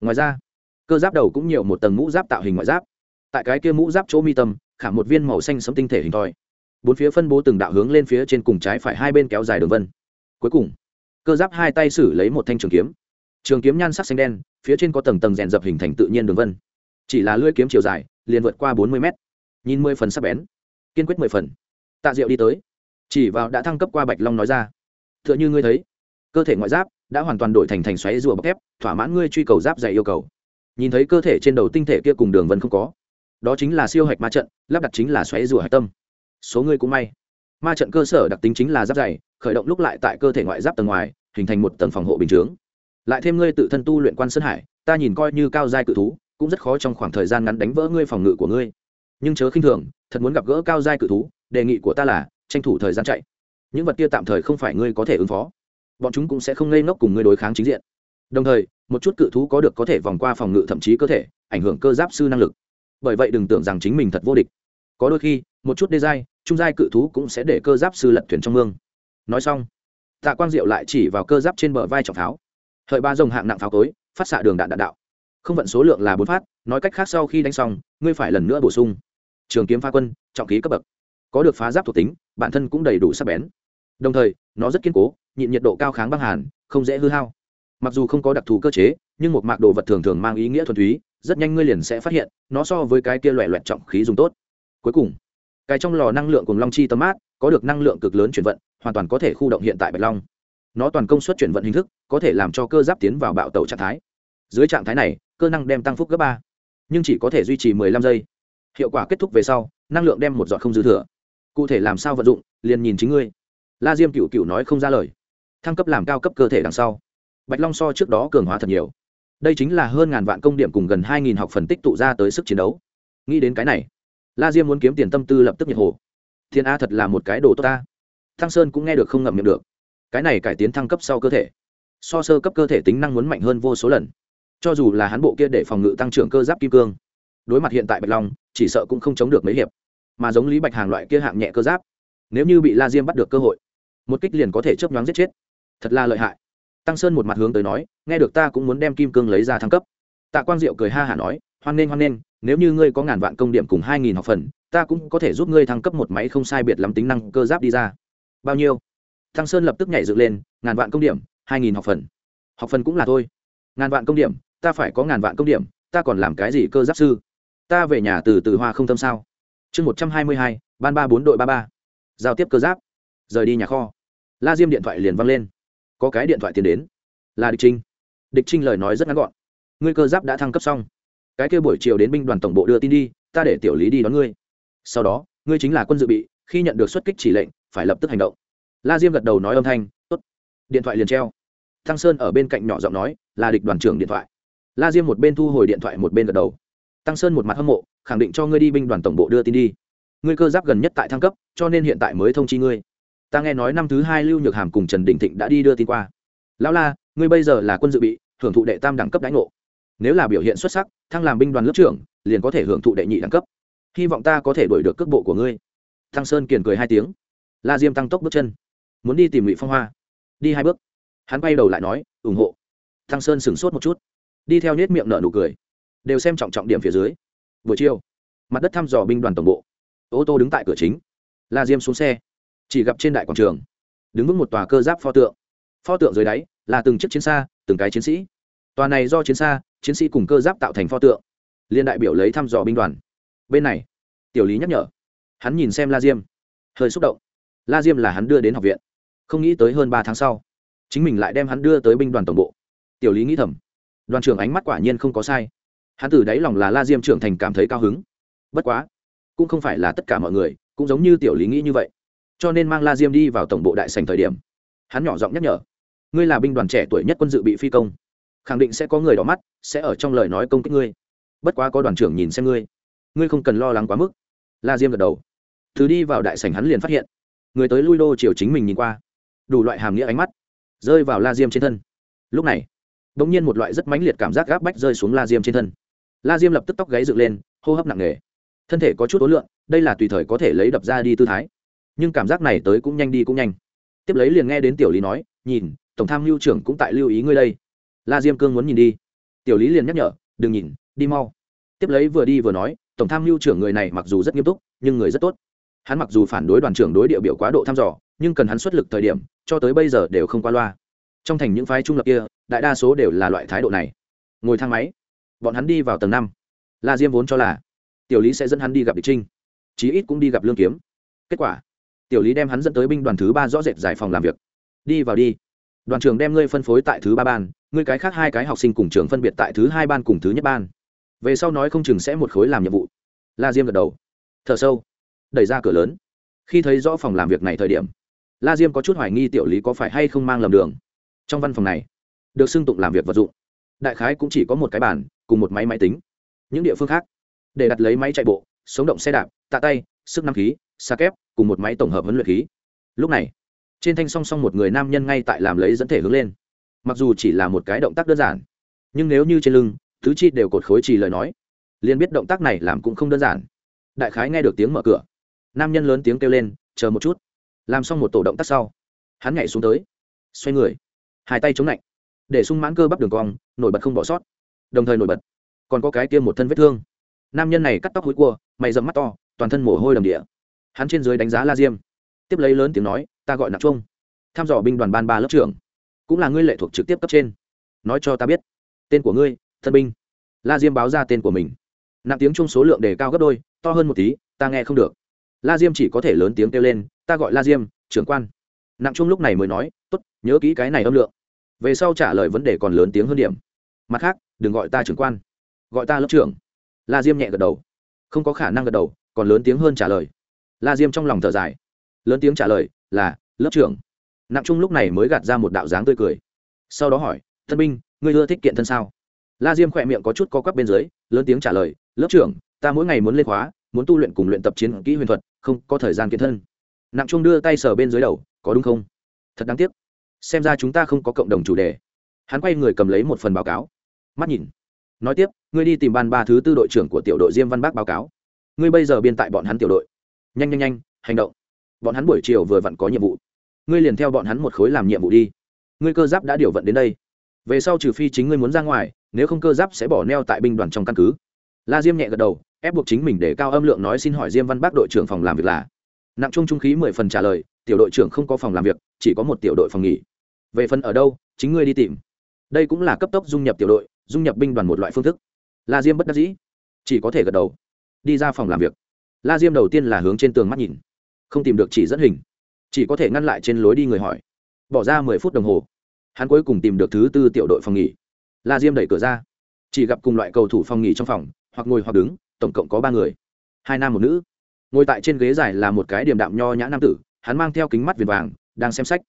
Ngoài ra, cơ giáp đầu cũng nhiều một tầng mũ giáp tạo hình ngoại giáp. Tại cái kia mũ giáp chỗ mi tâm, khảm một viên màu xanh sấm tinh thể hình thoi bốn phía phân bố từng đạo hướng lên phía trên cùng trái phải hai bên kéo dài đường vân. Cuối cùng, cơ giáp hai tay xử lấy một thanh trường kiếm. Trường kiếm nhan sắc xanh đen, phía trên có tầng tầng rèn dập hình thành tự nhiên đường vân. Chỉ là lưỡi kiếm chiều dài, liền vượt qua bốn mươi mét. Nhìn mười phần sắc bén, kiên quyết mười phần. Tạ diệu đi tới, chỉ vào đã thăng cấp qua bạch long nói ra t h ư ợ n h ư ngươi thấy, cơ thể ngoại giáp đã hoàn toàn đổi thành thành xoáy rùa bọc thép, thỏa mãn ngươi truy cầu giáp dày yêu cầu. Nhìn thấy cơ thể trên đầu tinh thể kia cùng đường vân không có, đó chính là siêu hạch ma trận, lắp đặt chính là xoáy rùa hạch tâm số ngươi cũng may. Ma trận cơ sở đặc tính chính là giáp dày, khởi động lúc lại tại cơ thể ngoại giáp tầng ngoài, hình thành một tầng phòng hộ bình chướng. Lại thêm ngươi tự thân tu luyện quan sơn hải, ta nhìn coi như cao giai cự thú, cũng rất khó trong khoảng thời gian ngắn đánh vỡ ngươi phòng ngự của ngươi. Nhưng chớ khinh thường, thật muốn gặp gỡ cao giai cự thú, đề nghị của ta là, tranh thủ thời gian chạy. Những vật kia tạm thời không phải ngươi có thể ứng phó. Bọn chúng cũng sẽ không ngây ngốc cùng ngươi đối kháng chính diện. Đồng thời, một chút cự thú có được có thể vòng qua phòng ngự thậm chí cơ thể, ảnh hưởng cơ giáp sư năng lực. Bởi vậy đừng tưởng rằng chính mình thật vô địch có đôi khi một chút đê giai trung giai cự thú cũng sẽ để cơ giáp sư lật thuyền trong mương. Nói xong tạ quang diệu lại chỉ vào cơ giáp trên bờ vai trọng pháo. Hợi ba dòng hạng nặng pháo cối, phát xạ đường đạn đạn đạo. Không vận số lượng là bốn phát nói cách khác sau khi đánh xong ngươi phải lần nữa bổ sung. Trường kiếm phá quân trọng khí cấp bậc. Có được phá giáp thuộc tính bản thân cũng đầy đủ sắc bén. Đồng thời nó rất kiên cố nhịn nhiệt độ cao kháng băng hàn không dễ hư hao. Mặc dù không có đặc thù cơ chế nhưng một mạc đồ vật thường thường mang ý nghĩa thuần túy rất nhanh ngươi liền sẽ phát hiện nó so với cái kia loẹ loẹt trọng khí dùng tốt cuối cùng, cái trong lò năng lượng cùng long chi tấm mát, có được năng lượng cực lớn chuyển vận, hoàn toàn có thể khu động hiện tại bạch long. Nó toàn công suất chuyển vận hình thức, có thể làm cho cơ giáp tiến vào bạo tàu trạng thái. Dưới trạng thái này, cơ năng đem tăng phúc gấp ba, nhưng chỉ có thể duy trì 15 giây. Hiệu quả kết thúc về sau, năng lượng đem một giọt không dư thừa. Cụ thể làm sao vận dụng, liền nhìn chính ngươi. La diêm cựu cựu nói không ra lời. Thăng cấp làm cao cấp cơ thể đằng sau. Bạch long so trước đó cường hóa thật nhiều. Đây chính là hơn ngàn vạn công điểm cùng gần hai nghìn học phần tích tụ ra tới sức chiến đấu. Nghĩ đến cái này la diêm muốn kiếm tiền tâm tư lập tức nhiệt hồ. Thiên a thật là một cái đồ tốt ta. Thăng sơn cũng nghe được không ngậm miệng được. Cái này cải tiến thăng cấp sau cơ thể. So sơ cấp cơ thể tính năng muốn mạnh hơn vô số lần. Cho dù là hắn bộ kia để phòng ngự tăng trưởng cơ giáp kim cương, đối mặt hiện tại bạch long, chỉ sợ cũng không chống được mấy hiệp. Mà giống lý bạch hàng loại kia hạng nhẹ cơ giáp, nếu như bị la diêm bắt được cơ hội, một kích liền có thể chớp nhoáng giết chết. Thật là lợi hại. Tăng sơn một mặt hướng tới nói, nghe được ta cũng muốn đem kim cương lấy ra thăng cấp. Tạ quang diệu cười ha hả nói hoan nghênh hoan nghênh, nếu như ngươi có ngàn vạn công điểm cùng hai nghìn học phần, ta cũng có thể giúp ngươi thăng cấp một máy không sai biệt lắm tính năng cơ giáp đi ra. Bao nhiêu? Thăng sơn lập tức nhảy dựng lên, ngàn vạn công điểm, hai nghìn học phần. Học phần cũng là thôi. Ngàn vạn công điểm, ta phải có ngàn vạn công điểm, ta còn làm cái gì cơ giáp sư? Ta về nhà từ từ hoa không tâm sao? Chương một trăm hai mươi hai, ban ba bốn đội ba ba. Giao tiếp cơ giáp. Rời đi nhà kho. La diêm điện thoại liền văng lên. Có cái điện thoại tiền đến. Là địch trinh. Địch trinh lời nói rất ngắn gọn. Ngươi cơ giáp đã thăng cấp xong cái kia buổi chiều đến binh đoàn tổng bộ đưa tin đi, ta để tiểu lý đi đón ngươi. Sau đó, ngươi chính là quân dự bị, khi nhận được xuất kích chỉ lệnh, phải lập tức hành động. La diêm gật đầu nói âm thanh, tốt. điện thoại liền treo. Thăng sơn ở bên cạnh nhỏ giọng nói, là địch đoàn trưởng điện thoại. La diêm một bên thu hồi điện thoại một bên gật đầu. Tăng sơn một mặt hâm mộ, khẳng định cho ngươi đi binh đoàn tổng bộ đưa tin đi. Ngươi cơ giáp gần nhất tại thăng cấp, cho nên hiện tại mới thông chi ngươi. Ta nghe nói năm thứ hai lưu nhược hàm cùng trần đình thịnh đã đi đưa tin qua. Lão la, ngươi bây giờ là quân dự bị hưởng thụ đệ tam đẳng cấp đánh ngộ nếu là biểu hiện xuất sắc, thăng làm binh đoàn lớp trưởng, liền có thể hưởng thụ đệ nhị đẳng cấp. Hy vọng ta có thể đổi được cước bộ của ngươi. Thăng sơn kiền cười hai tiếng. La diêm tăng tốc bước chân. Muốn đi tìm ngụy phong hoa. Đi hai bước. Hắn quay đầu lại nói, ủng hộ. Thăng sơn sửng sốt một chút. Đi theo nết miệng nở nụ cười. Đều xem trọng trọng điểm phía dưới. Buổi chiều, mặt đất thăm dò binh đoàn tổng bộ. Ô tô đứng tại cửa chính. La diêm xuống xe. Chỉ gặp trên đại quảng trường, đứng vững một tòa cơ giáp pho tượng. Pho tượng dưới đáy là từng chiếc chiến xa, từng cái chiến sĩ tòa này do chiến xa, chiến sĩ cùng cơ giáp tạo thành pho tượng. Liên đại biểu lấy thăm dò binh đoàn. Bên này, tiểu lý nhắc nhở. Hắn nhìn xem la diêm. Hơi xúc động. La diêm là hắn đưa đến học viện. Không nghĩ tới hơn ba tháng sau, chính mình lại đem hắn đưa tới binh đoàn tổng bộ. Tiểu lý nghĩ thầm. Đoàn trưởng ánh mắt quả nhiên không có sai. Hắn từ đáy lòng là la diêm trưởng thành cảm thấy cao hứng. Bất quá, cũng không phải là tất cả mọi người, cũng giống như tiểu lý nghĩ như vậy. Cho nên mang la diêm đi vào tổng bộ đại sành thời điểm, hắn nhỏ giọng nhắc nhở. Ngươi là binh đoàn trẻ tuổi nhất quân dự bị phi công khẳng định sẽ có người đỏ mắt, sẽ ở trong lời nói công kích ngươi. Bất quá có đoàn trưởng nhìn xem ngươi ngươi không cần lo lắng quá mức. La diêm gật đầu. Thứ đi vào đại sảnh hắn liền phát hiện, người tới lui đô chiều chính mình nhìn qua, đủ loại hàm nghĩa ánh mắt, rơi vào la diêm trên thân. Lúc này đ ỗ n g nhiên một loại rất mãnh liệt cảm giác gáp bách rơi xuống la diêm trên thân. La diêm lập tức tóc gáy dựng lên, hô hấp nặng nề. Thân thể có chút ối lượng đây là tùy thời có thể lấy đập ra đi tư thái. Nhưng cảm giác này tới cũng nhanh đi cũng nhanh. Tiếp lấy liền nghe đến tiểu lý nói, nhìn, tổng tham mưu trưởng cũng tại lưu ý ngươi đây la diêm cương muốn nhìn đi. Tiểu lý liền nhắc nhở, đừng nhìn, đi mau. Tiếp lấy vừa đi vừa nói, tổng tham mưu trưởng người này mặc dù rất nghiêm túc, nhưng người rất tốt. Hắn mặc dù phản đối đoàn trưởng đối địa biểu quá độ thăm dò, nhưng cần hắn xuất lực thời điểm, cho tới bây giờ đều không qua loa. Trong thành những phái trung lập kia, đại đa số đều là loại thái độ này. Ngồi thang máy, bọn hắn đi vào tầng năm. La diêm vốn cho là, tiểu lý sẽ dẫn hắn đi gặp địch trinh, chí ít cũng đi gặp lương kiếm. Kết quả, tiểu lý đem hắn dẫn tới binh đoàn thứ ba rõ rệt giải phòng làm việc. Đi vào đi đoàn trường đem ngươi phân phối tại thứ ba ban, ngươi cái khác hai cái học sinh cùng trường phân biệt tại thứ hai ban cùng thứ nhất ban. Về sau nói không chừng sẽ một khối làm nhiệm vụ. La diêm gật đầu. Thở sâu. Đẩy ra cửa lớn. Khi thấy rõ phòng làm việc này thời điểm, la diêm có chút hoài nghi tiểu lý có phải hay không mang lầm đường. Trong văn phòng này, được xưng tụng làm việc vật dụng, đại khái cũng chỉ có một cái bàn cùng một máy máy tính. Những địa phương khác, để đặt lấy máy chạy bộ, sống động xe đạp, tạ tay, sức năng khí xa kép cùng một máy tổng hợp huấn luyện khí. Lúc này trên thanh song song một người nam nhân ngay tại làm lấy dẫn thể hướng lên. Mặc dù chỉ là một cái động tác đơn giản, nhưng nếu như trên lưng thứ chi đều cột khối trì lời nói, liền biết động tác này làm cũng không đơn giản. Đại khái nghe được tiếng mở cửa. Nam nhân lớn tiếng kêu lên, chờ một chút. Làm xong một tổ động tác sau, hắn nhảy xuống tới, xoay người, hai tay chống lạnh để sung mãn cơ bắp đường cong, nổi bật không bỏ sót. Đồng thời nổi bật, còn có cái kia một thân vết thương. Nam nhân này cắt tóc hối cua, mày dầm mắt to, toàn thân mồ hôi đầm địa. Hắn trên dưới đánh giá la diêm, tiếp lấy lớn tiếng nói ta gọi nạp trung tham dò binh đoàn ban ba lớp trưởng. Cũng là ngươi lệ thuộc trực tiếp cấp trên. Nói cho ta biết, tên của ngươi, thân binh. La diêm báo ra tên của mình. Nặng tiếng chung số lượng đề cao gấp đôi, to hơn một tí, ta nghe không được. La diêm chỉ có thể lớn tiếng kêu lên, ta gọi la diêm, trưởng quan. Nặng trung lúc này mới nói t ố t nhớ kỹ cái này âm lượng. Về sau trả lời vấn đề còn lớn tiếng hơn điểm. Mặt khác, đừng gọi ta trưởng quan, gọi ta lớp trưởng. La diêm nhẹ gật đầu. Không có khả năng gật đầu, còn lớn tiếng hơn trả lời. La diêm trong lòng thở dài lớn tiếng trả lời, là, lớp trưởng. Nặng trung lúc này mới gạt ra một đạo dáng tươi cười. Sau đó hỏi, thân binh, ngươi ưa thích kiện thân sao? La diêm khỏe miệng có chút co quắp bên dưới, lớn tiếng trả lời, lớp trưởng, ta mỗi ngày muốn lên khóa, muốn tu luyện cùng luyện tập chiến kỹ huyền thuật, không có thời gian kiện thân. Nặng trung đưa tay sờ bên dưới đầu, có đúng không? Thật đáng tiếc. Xem ra chúng ta không có cộng đồng chủ đề. Hắn quay người cầm lấy một phần báo cáo. Mắt nhìn. Nói tiếp, ngươi đi tìm ban ba thứ tư đội trưởng của tiểu đội diêm văn bác báo cáo. Ngươi bây giờ biên tại bọn hắn tiểu đội. Nhanh nhanh nhanh, hành động bọn hắn buổi chiều vừa vặn có nhiệm vụ. Ngươi liền theo bọn hắn một khối làm nhiệm vụ đi. Ngươi cơ giáp đã điều vận đến đây. Về sau trừ phi chính ngươi muốn ra ngoài, nếu không cơ giáp sẽ bỏ neo tại binh đoàn trong căn cứ. La diêm nhẹ gật đầu, ép buộc chính mình để cao âm lượng nói xin hỏi diêm văn bác đội trưởng phòng làm việc là? Nặng trung trung khí mười phần trả lời, tiểu đội trưởng không có phòng làm việc, chỉ có một tiểu đội phòng nghỉ. Về phần ở đâu, chính ngươi đi tìm. Đây cũng là cấp tốc dung nhập tiểu đội, dung nhập binh đoàn một loại phương thức. La diêm bất đắc dĩ, chỉ có thể gật đầu. Đi ra phòng làm việc. La diêm đầu tiên là hướng trên tường mắt nhìn không tìm được chỉ dẫn hình, chỉ có thể ngăn lại trên lối đi người hỏi. Bỏ ra mười phút đồng hồ, hắn cuối cùng tìm được thứ tư tiểu đội phòng nghỉ. La diêm đẩy cửa ra, chỉ gặp cùng loại cầu thủ phòng nghỉ trong phòng, hoặc ngồi hoặc đứng, tổng cộng có ba người, hai nam một nữ. Ngồi tại trên ghế dài là một cái điềm đạm nho nhã nam tử, hắn mang theo kính mắt viền vàng, đang xem sách.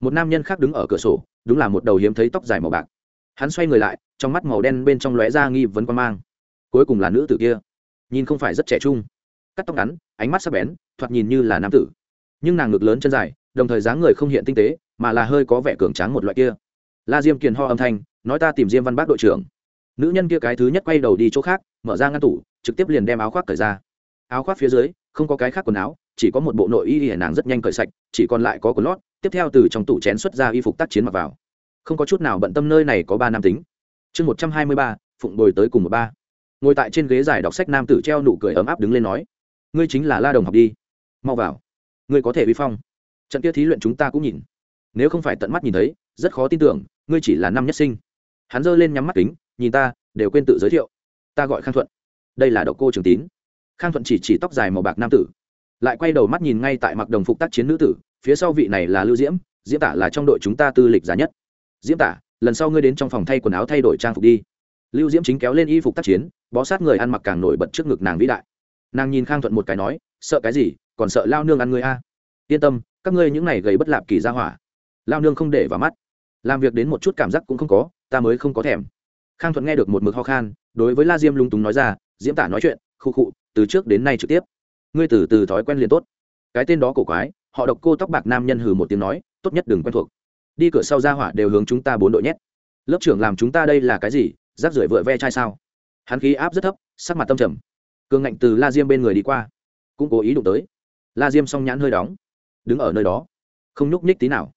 Một nam nhân khác đứng ở cửa sổ, đúng là một đầu hiếm thấy tóc dài màu bạc. Hắn xoay người lại, trong mắt màu đen bên trong lóe ra nghi vấn quan mang. Cuối cùng là nữ tử kia, nhìn không phải rất trẻ trung. Cắt tóc ngắn ánh mắt sắc bén, thoạt nhìn như là nam tử. Nhưng nàng ngực lớn chân dài, đồng thời dáng người không hiện tinh tế, mà là hơi có vẻ cường tráng một loại kia. La diêm kiền ho âm thanh, nói ta tìm diêm văn bác đội trưởng. Nữ nhân kia cái thứ nhất quay đầu đi chỗ khác, mở ra ngăn tủ, trực tiếp liền đem áo khoác cởi ra. Áo khoác phía dưới, không có cái khác quần áo, chỉ có một bộ nội y y nàng rất nhanh cởi sạch, chỉ còn lại có quần lót, tiếp theo từ trong tủ chén xuất ra y phục tác chiến mặc vào. Không có chút nào bận tâm nơi này có ba nam tính. Chương một trăm hai mươi ba, phụng bồi tới cùng một ba. Ngồi tại trên ghế dài đọc sách nam tử treo nụ cười ấm áp đứng lên nói ngươi chính là la đồng học đi. Mau vào. Ngươi có thể vi phong. Trận kia thí luyện chúng ta cũng nhìn. Nếu không phải tận mắt nhìn thấy, rất khó tin tưởng, ngươi chỉ là năm nhất sinh. Hắn giơ lên nhắm mắt kính, nhìn ta, đều quên tự giới thiệu. Ta gọi khang thuận. Đây là độc cô trường tín. Khang thuận chỉ chỉ tóc dài màu bạc nam tử. Lại quay đầu mắt nhìn ngay tại mặc đồng phục tác chiến nữ tử, phía sau vị này là lưu diễm diễm tả là trong đội chúng ta tư lịch giá nhất. Diễm tả, lần sau ngươi đến trong phòng thay quần áo thay đổi trang phục đi. Lưu diễm chính kéo lên y phục tác chiến, bó sát người ăn mặc càng nổi bật trước ngực nàng vĩ đại nàng nhìn khang thuận một cái nói, sợ cái gì? Còn sợ lao nương ăn ngươi a? Yên tâm, các ngươi những này gầy bất lạp kỳ ra hỏa. Lao nương không để vào mắt. Làm việc đến một chút cảm giác cũng không có, ta mới không có thèm. Khang thuận nghe được một mực ho khan, đối với la diêm lung túng nói ra, diễm tả nói chuyện, khu khụ từ trước đến nay trực tiếp. Ngươi từ từ thói quen liền tốt. Cái tên đó cổ quái, họ độc cô tóc bạc nam nhân hừ một tiếng nói, tốt nhất đừng quen thuộc. Đi cửa sau ra hỏa đều hướng chúng ta bốn đội nhét. Lớp trưởng làm chúng ta đây là cái gì? Rác rưởi vựa ve chai sao? Hắn khí áp rất thấp, sắc mặt tâm trầm cường ngạnh từ la diêm bên người đi qua, cũng cố ý đụng tới. La diêm song nhãn hơi đóng, đứng ở nơi đó, không nhúc nhích tí nào.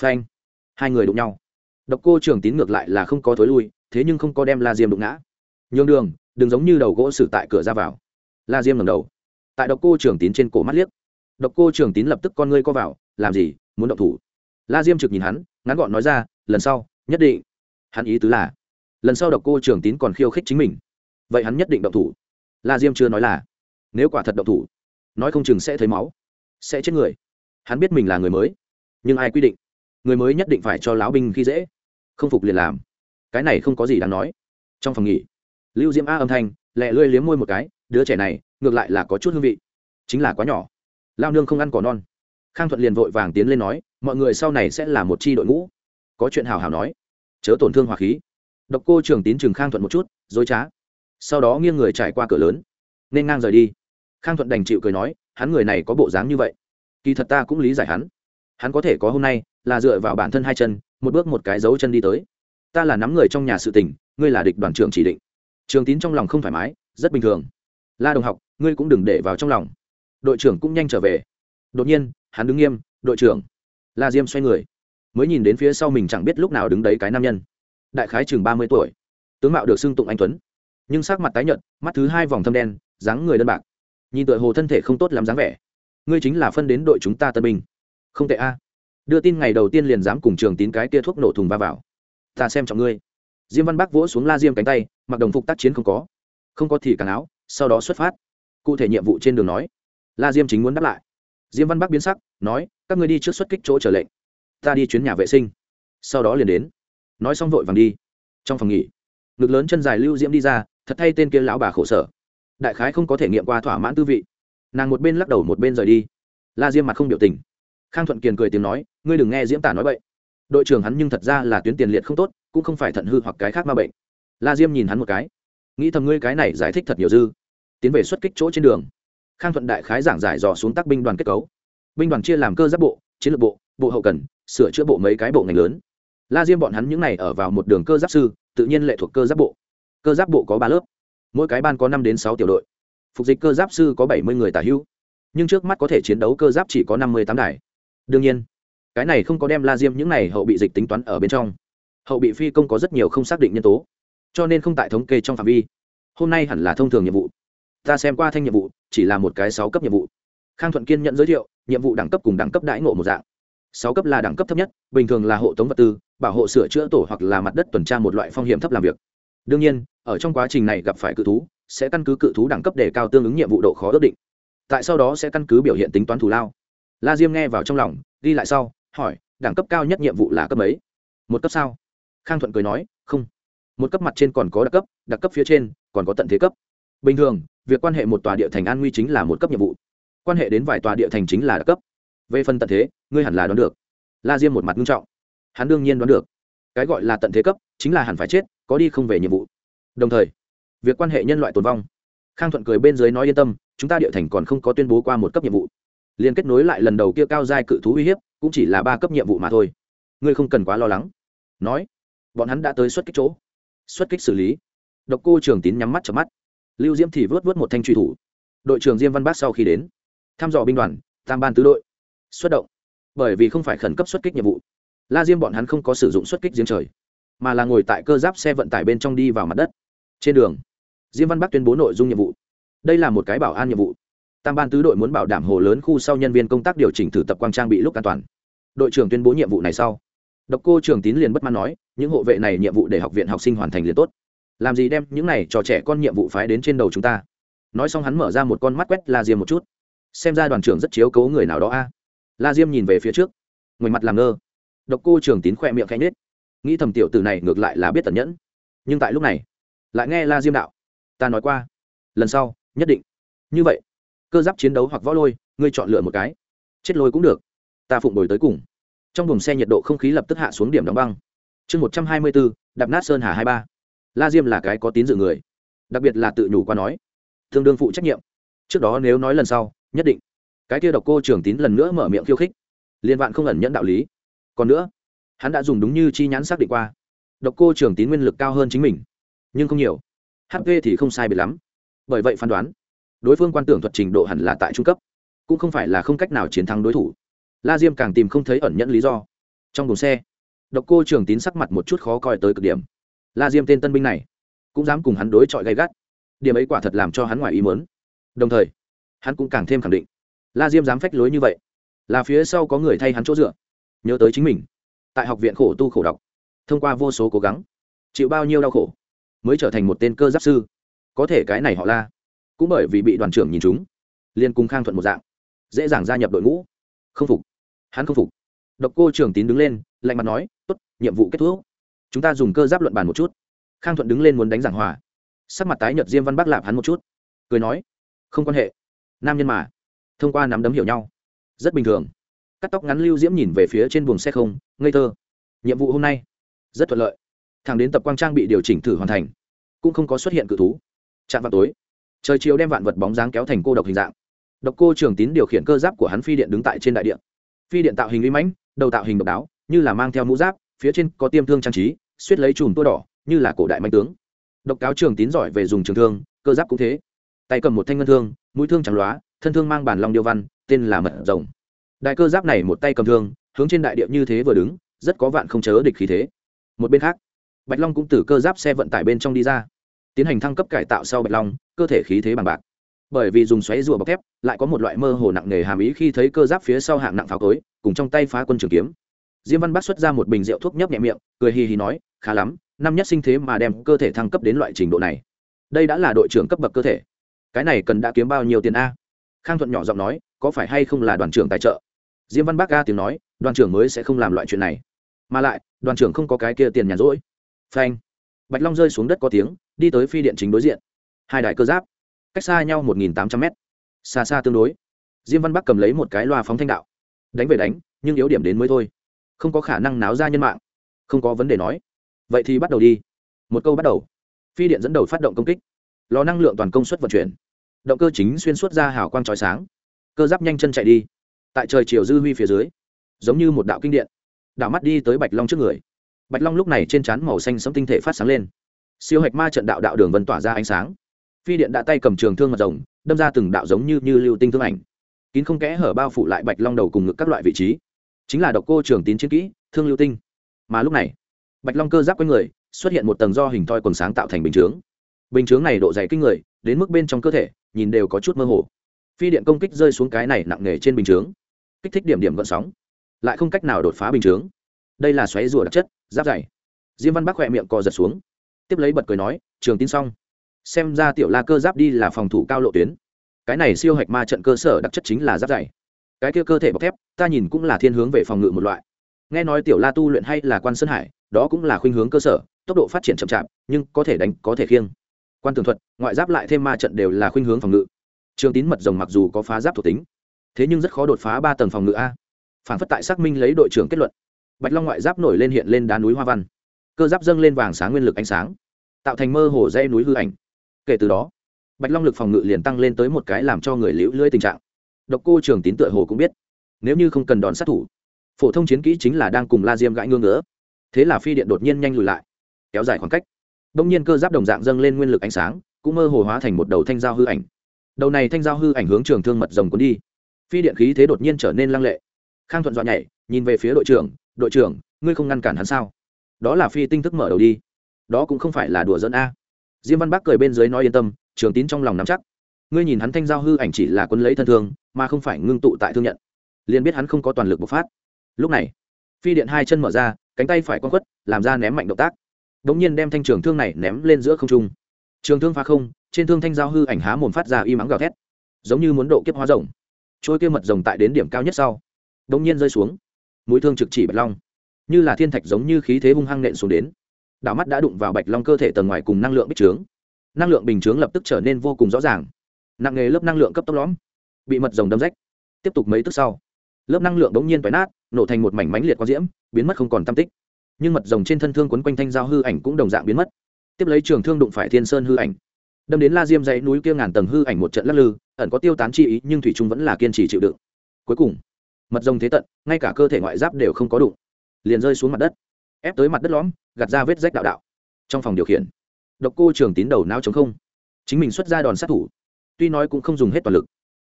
Phanh, hai người đụng nhau. Độc cô trưởng tín ngược lại là không có thối lui, thế nhưng không có đem la diêm đụng ngã. Nhường đường, đừng giống như đầu gỗ xử tại cửa ra vào. La diêm ngầm đầu, tại độc cô trưởng tín trên cổ mắt liếc. Độc cô trưởng tín lập tức con ngươi co vào, làm gì, muốn động thủ. La diêm trực nhìn hắn, ngắn gọn nói ra, lần sau, nhất định. Hắn ý tứ là, lần sau độc cô trưởng tín còn khiêu khích chính mình. Vậy hắn nhất định động thủ la diêm chưa nói là, nếu quả thật động thủ, nói không chừng sẽ thấy máu, sẽ chết người. Hắn biết mình là người mới, nhưng ai quy định, người mới nhất định phải cho lão binh khi dễ, không phục liền làm. Cái này không có gì đáng nói. Trong phòng nghỉ, lưu diễm a âm thanh, lẹ lươi liếm môi một cái, đứa trẻ này, ngược lại là có chút hương vị, chính là quá nhỏ. Lao nương không ăn cỏ non. Khang thuận liền vội vàng tiến lên nói, mọi người sau này sẽ là một c h i đội ngũ. Có chuyện hào hào nói. Chớ tổn thương hòa khí. Độc cô trường tín Trường khang thuận một chút, dối trá sau đó nghiêng người trải qua cửa lớn, nên ngang rời đi. Khang thuận đành chịu cười nói, hắn người này có bộ dáng như vậy, kỳ thật ta cũng lý giải hắn. Hắn có thể có hôm nay, là dựa vào bản thân hai chân, một bước một cái dấu chân đi tới. Ta là nắm người trong nhà sự tình, ngươi là địch đoàn trưởng chỉ định. Trường tín trong lòng không thoải mái, rất bình thường. La đồng học, ngươi cũng đừng để vào trong lòng. Đội trưởng cũng nhanh trở về. Đột nhiên, hắn đứng nghiêm, đội trưởng. La diêm xoay người, mới nhìn đến phía sau mình chẳng biết lúc nào đứng đấy cái nam nhân. Đại khái chừng ba mươi tuổi. Tướng mạo được xưng tụng anh tuấn nhưng sắc mặt tái nhợt, mắt thứ hai vòng thâm đen, dáng người đơn bạc. Nhìn tựa hồ thân thể không tốt lắm dáng vẻ. Ngươi chính là phân đến đội chúng ta tân binh. Không tệ a. Đưa tin ngày đầu tiên liền dám cùng trường tín cái kia thuốc nổ thùng va vào. Ta xem trọng ngươi. Diêm văn bắc vỗ xuống la diêm cánh tay, mặc đồng phục tác chiến không có. Không có thì càng áo, sau đó xuất phát. Cụ thể nhiệm vụ trên đường nói. La diêm chính muốn đáp lại. Diêm văn bắc biến sắc, nói, các ngươi đi trước xuất kích chỗ trở lệnh. Ta đi chuyến nhà vệ sinh. Sau đó liền đến. Nói xong vội vàng đi. Trong phòng nghỉ, ngực lớn chân dài lưu diễm đi ra thật thay tên kia lão bà khổ sở. Đại khái không có thể nghiệm qua thỏa mãn tư vị. Nàng một bên lắc đầu một bên rời đi. La diêm mặt không biểu tình. Khang thuận kiền cười tiếng nói, ngươi đừng nghe diễm tả nói vậy đội trưởng hắn nhưng thật ra là tuyến tiền liệt không tốt, cũng không phải thận hư hoặc cái khác ma bệnh. La diêm nhìn hắn một cái. Nghĩ thầm ngươi cái này giải thích thật nhiều dư. Tiến về xuất kích chỗ trên đường. Khang thuận đại khái giảng giải dò xuống tác binh đoàn kết cấu. Binh đoàn chia làm cơ giáp bộ, chiến lược bộ bộ hậu cần, sửa chữa bộ mấy cái bộ ngành lớn. La diêm bọn hắn những này ở vào một đường cơ giáp sư, tự nhiên lệ thuộc cơ giáp bộ cơ giáp bộ có ba lớp, mỗi cái ban có năm đến sáu tiểu đội. Phục dịch cơ giáp sư có bảy mươi người tả hữu, nhưng trước mắt có thể chiến đấu cơ giáp chỉ có năm mươi tám đài. Đương nhiên, cái này không có đem la diêm những này hậu bị dịch tính toán ở bên trong. Hậu bị phi công có rất nhiều không xác định nhân tố, cho nên không tại thống kê trong phạm vi. Hôm nay hẳn là thông thường nhiệm vụ. Ta xem qua thanh nhiệm vụ, chỉ là một cái sáu cấp nhiệm vụ. Khang thuận kiên nhận giới thiệu, nhiệm vụ đẳng cấp cùng đẳng cấp đãi ngộ một dạng. Sáu cấp là đẳng cấp thấp nhất, bình thường là hộ tống vật tư, bảo hộ sửa chữa tổ hoặc là mặt đất tuần tra một loại phong hiểm thấp làm việc đương nhiên, ở trong quá trình này gặp phải cự thú, sẽ căn cứ cự thú đẳng cấp để cao tương ứng nhiệm vụ độ khó ước định. Tại sau đó sẽ căn cứ biểu hiện tính toán thù lao. La diêm nghe vào trong lòng, đi lại sau, hỏi, đẳng cấp cao nhất nhiệm vụ là cấp mấy? Một cấp sao? Khang thuận cười nói, không. Một cấp mặt trên còn có đặc cấp đặc cấp phía trên, còn có tận thế cấp. Bình thường, việc quan hệ một tòa địa thành an nguy chính là một cấp nhiệm vụ. Quan hệ đến vài tòa địa thành chính là đặc cấp. Về phần tận thế, ngươi hẳn là đoán được. La diêm một mặt nghiêm trọng. Hắn đương nhiên đoán được. Cái gọi là tận thế cấp, chính là hẳn phải chết có đi không về nhiệm vụ. Đồng thời, việc quan hệ nhân loại tồn vong. Khang thuận cười bên dưới nói yên tâm, chúng ta địa thành còn không có tuyên bố qua một cấp nhiệm vụ. Liên kết nối lại lần đầu kia cao giai cự thú uy hiếp, cũng chỉ là ba cấp nhiệm vụ mà thôi. Ngươi không cần quá lo lắng. Nói, bọn hắn đã tới xuất kích chỗ. Xuất kích xử lý. Độc cô trường tín nhắm mắt chợp mắt. Lưu diễm thì vớt vớt một thanh truy thủ. Đội trưởng diêm văn Bác sau khi đến, thăm dò binh đoàn, tam ban tứ đội. Xuất động. Bởi vì không phải khẩn cấp xuất kích nhiệm vụ. La diêm bọn hắn không có sử dụng xuất kích giếng trời mà là ngồi tại cơ giáp xe vận tải bên trong đi vào mặt đất. Trên đường, diêm văn bắc tuyên bố nội dung nhiệm vụ. Đây là một cái bảo an nhiệm vụ. Tam ban tứ đội muốn bảo đảm hồ lớn khu sau nhân viên công tác điều chỉnh thử tập quang trang bị lúc an toàn. Đội trưởng tuyên bố nhiệm vụ này sau. Độc cô trường tín liền bất mãn nói, những hộ vệ này nhiệm vụ để học viện học sinh hoàn thành liền tốt. Làm gì đem những này cho trẻ con nhiệm vụ phái đến trên đầu chúng ta? Nói xong hắn mở ra một con mắt quét la diêm một chút. Xem ra đoàn trưởng rất chiếu cố người nào đó a. La diêm nhìn về phía trước, ngoảnh mặt làm ngơ. Độc cô trường tín khoe miệng khẽ nết nghĩ thầm tiểu từ này ngược lại là biết tẩn nhẫn. Nhưng tại lúc này, lại nghe la diêm đạo, ta nói qua, lần sau nhất định. Như vậy, cơ giáp chiến đấu hoặc võ lôi, ngươi chọn lựa một cái, chết lôi cũng được, ta phụng đổi tới cùng. Trong buồng xe nhiệt độ không khí lập tức hạ xuống điểm đóng băng. Chương một trăm hai mươi bốn, đạp nát sơn hà hai ba. La diêm là cái có tín dự người, đặc biệt là tự nhủ qua nói tương đương phụ trách nhiệm, trước đó nếu nói lần sau, nhất định. Cái kia độc cô trưởng tín lần nữa mở miệng khiêu khích, liên vạn không ẩn nhẫn đạo lý. Còn nữa hắn đã dùng đúng như chi nhãn xác định qua. Độc cô Trường tín nguyên lực cao hơn chính mình, nhưng không nhiều. Hp thì không sai biệt lắm. Bởi vậy phán đoán, đối phương quan tưởng thuật trình độ hẳn là tại trung cấp, cũng không phải là không cách nào chiến thắng đối thủ. La diêm càng tìm không thấy ẩn nhẫn lý do. Trong đồn xe, độc cô trường tín sắc mặt một chút khó coi tới cực điểm. La diêm tên tân binh này, cũng dám cùng hắn đối chọi gay gắt. Điểm ấy quả thật làm cho hắn ngoài ý mớn đồng thời, hắn cũng càng thêm khẳng định, la diêm dám phách lối như vậy, là phía sau có người thay hắn chỗ dựa, nhớ tới chính mình tại học viện khổ tu khổ đọc, thông qua vô số cố gắng, chịu bao nhiêu đau khổ, mới trở thành một tên cơ giáp sư. Có thể cái này họ la, cũng bởi vì bị đoàn trưởng nhìn chúng liên cung khang thuận một dạng, dễ dàng gia nhập đội ngũ. Không phục, hắn không phục. Độc cô trưởng tín đứng lên, lạnh mặt nói, tốt, nhiệm vụ kết thúc. Chúng ta dùng cơ giáp luận bàn một chút. Khang thuận đứng lên muốn đánh giảng hòa. Sắc mặt tái nhợt diêm văn bắc lạp hắn một chút, cười nói, không quan hệ, nam nhân mà, thông qua nắm đấm hiểu nhau, rất bình thường. Cắt tóc ngắn lưu diễm nhìn về phía trên buồng xe không ngây thơ. Nhiệm vụ hôm nay, rất thuận lợi. Thằng đến tập quang trang bị điều chỉnh thử hoàn thành, cũng không có xuất hiện cự thú. Chạm vào tối, trời chiều đem vạn vật bóng dáng kéo thành cô độc hình dạng. Độc cô trường tín điều khiển cơ giáp của hắn phi điện đứng tại trên đại điện phi điện tạo hình uy mãnh, đầu tạo hình độc đáo, như là mang theo mũ giáp, phía trên có tiêm thương trang trí, suýt lấy chùm tua đỏ, như là cổ đại mạnh tướng. Độc cáo trường tín giỏi về dùng trường thương, cơ giáp cũng thế. Tay cầm một thanh ngân thương, mũi thương trắng loá, thân thương mang bản long điêu văn, tên là mật rồng. Đại cơ giáp này một tay cầm thương hướng trên đại địa như thế vừa đứng, rất có vạn không chớ địch khí thế. Một bên khác, bạch long cũng từ cơ giáp xe vận tải bên trong đi ra, tiến hành thăng cấp cải tạo sau bạch long, cơ thể khí thế bằng bạc. Bởi vì dùng xoáy rùa bọc thép, lại có một loại mơ hồ nặng nề hàm ý khi thấy cơ giáp phía sau hạng nặng pháo cối, cùng trong tay phá quân trường kiếm. Diêm văn bắc xuất ra một bình rượu thuốc nhấp nhẹ miệng, cười hì hì nói, khá lắm, năm nhất sinh thế mà đem cơ thể thăng cấp đến loại trình độ này. Đây đã là đội trưởng cấp bậc cơ thể. Cái này cần đã kiếm bao nhiêu tiền a? Khang thuận nhỏ giọng nói, có phải hay không là đoàn trưởng tài trợ? Diêm văn bắc ga tiếng nói, đoàn trưởng mới sẽ không làm loại chuyện này. Mà lại, đoàn trưởng không có cái kia tiền nhàn rỗi. Phanh. Bạch long rơi xuống đất có tiếng, đi tới phi điện chính đối diện. Hai đại cơ giáp, cách xa nhau một nghìn tám trăm mét. Xa xa tương đối. Diêm văn bắc cầm lấy một cái loa phóng thanh đạo. Đánh về đánh, nhưng yếu điểm đến mới thôi. Không có khả năng náo ra nhân mạng. Không có vấn đề nói. Vậy thì bắt đầu đi. Một câu bắt đầu. Phi điện dẫn đầu phát động công kích. Lò năng lượng toàn công suất vận chuyển. Động cơ chính xuyên suốt ra hào quang trói sáng. Cơ giáp nhanh chân chạy đi tại trời chiều dư huy phía dưới, giống như một đạo kinh điện, đảo mắt đi tới bạch long trước người. Bạch long lúc này trên trán màu xanh sẫm tinh thể phát sáng lên. Siêu hạch ma trận đạo đạo đường vân tỏa ra ánh sáng. Phi điện đã tay cầm trường thương mặt rồng, đâm ra từng đạo giống như như lưu tinh thương ảnh. Kín không kẽ hở bao phủ lại bạch long đầu cùng ngực các loại vị trí. Chính là độc cô trường tín chiến kỹ, thương lưu tinh. Mà lúc này, bạch long cơ giáp quanh người, xuất hiện một tầng do hình thoi quần sáng tạo thành bình chướng. Bình chướng này độ dày kinh người, đến mức bên trong cơ thể, nhìn đều có chút mơ hồ. Phi điện công kích rơi xuống cái này nặng nề trên bình chướng kích thích điểm điểm gợn sóng, lại không cách nào đột phá bình chướng. Đây là xoáy rùa đặc chất, giáp dày. Diêm văn bắc khỏe miệng co giật xuống, tiếp lấy bật cười nói, trường tin xong. Xem ra tiểu la cơ giáp đi là phòng thủ cao lộ tuyến. Cái này siêu hạch ma trận cơ sở đặc chất chính là giáp dày. Cái kia cơ thể bọc thép, ta nhìn cũng là thiên hướng về phòng ngự một loại. Nghe nói tiểu la tu luyện hay là quan sơn hải, đó cũng là khuynh hướng cơ sở, tốc độ phát triển chậm chạp, nhưng có thể đánh, có thể khiêng. Quan tường thuật, ngoại giáp lại thêm ma trận đều là khuynh hướng phòng ngự. Trường tín mật rồng mặc dù có phá giáp thuộc tính thế nhưng rất khó đột phá ba tầng phòng ngự a. Phản phất tại xác minh lấy đội trưởng kết luận. Bạch long ngoại giáp nổi lên hiện lên đá núi hoa văn. Cơ giáp dâng lên vàng sáng nguyên lực ánh sáng, tạo thành mơ hồ dây núi hư ảnh. Kể từ đó, bạch long lực phòng ngự liền tăng lên tới một cái làm cho người liễu lưỡi tình trạng. Độc cô trường tín tựa hồ cũng biết, nếu như không cần đòn sát thủ, phổ thông chiến kỹ chính là đang cùng la diêm gãi ngương ngỡ thế là phi điện đột nhiên nhanh lùi lại, kéo dài khoảng cách. Đông nhiên cơ giáp đồng dạng dâng lên nguyên lực ánh sáng, cũng mơ hồ hóa thành một đầu thanh giao hư ảnh. Đầu này thanh giao hư ảnh hướng trường thương mật rồng cuốn đi phi điện khí thế đột nhiên trở nên lăng lệ. Khang thuận dọa nhảy, nhìn về phía đội trưởng đội trưởng, ngươi không ngăn cản hắn sao? Đó là phi tinh thức mở đầu đi. Đó cũng không phải là đùa dẫn a. Diêm văn bắc cười bên dưới nói yên tâm, trường tín trong lòng nắm chắc. Ngươi nhìn hắn thanh giao hư ảnh chỉ là quân lấy thân thương, mà không phải ngưng tụ tại thương nhận. Liền biết hắn không có toàn lực bộc phát. Lúc này, phi điện hai chân mở ra, cánh tay phải con khuất, làm ra ném mạnh động tác. Đ ỗ n g nhiên đem thanh trường thương này ném lên giữa không trung. Trường thương phá không, trên thương thanh giao hư ảnh há mồm phát ra y mắng gào thét, giống như muốn độ kiếp hóa rồng trôi kia mật rồng tại đến điểm cao nhất sau đ ỗ n g nhiên rơi xuống. Mũi thương trực chỉ bạch long, như là thiên thạch giống như khí thế hung hăng nện xuống đến. Đảo mắt đã đụng vào bạch long cơ thể tầng ngoài cùng năng lượng bích trướng. Năng lượng bình chướng lập tức trở nên vô cùng rõ ràng. Nặng nghề lớp năng lượng cấp tốc lõm, bị mật rồng đâm rách. Tiếp tục mấy tức sau, lớp năng lượng đống nhiên phải nát, nổ thành một mảnh mánh liệt quang diễm, biến mất không còn tam tích. Nhưng mật rồng trên thân thương quấn quanh thanh giao hư ảnh cũng đồng dạng biến mất. Tiếp lấy trường thương đụng phải thiên sơn hư ảnh đâm đến la diêm dãy núi kia ngàn tầng hư ảnh một trận lắc lư, ẩn có tiêu tán chi ý, nhưng thủy trung vẫn là kiên trì chịu đựng. Cuối cùng, mật rồng thế tận, ngay cả cơ thể ngoại giáp đều không có đụng, liền rơi xuống mặt đất, ép tới mặt đất lõm, gạt ra vết rách đạo đạo. Trong phòng điều khiển, độc cô trường tín đầu não chống không, chính mình xuất ra đòn sát thủ, tuy nói cũng không dùng hết toàn lực,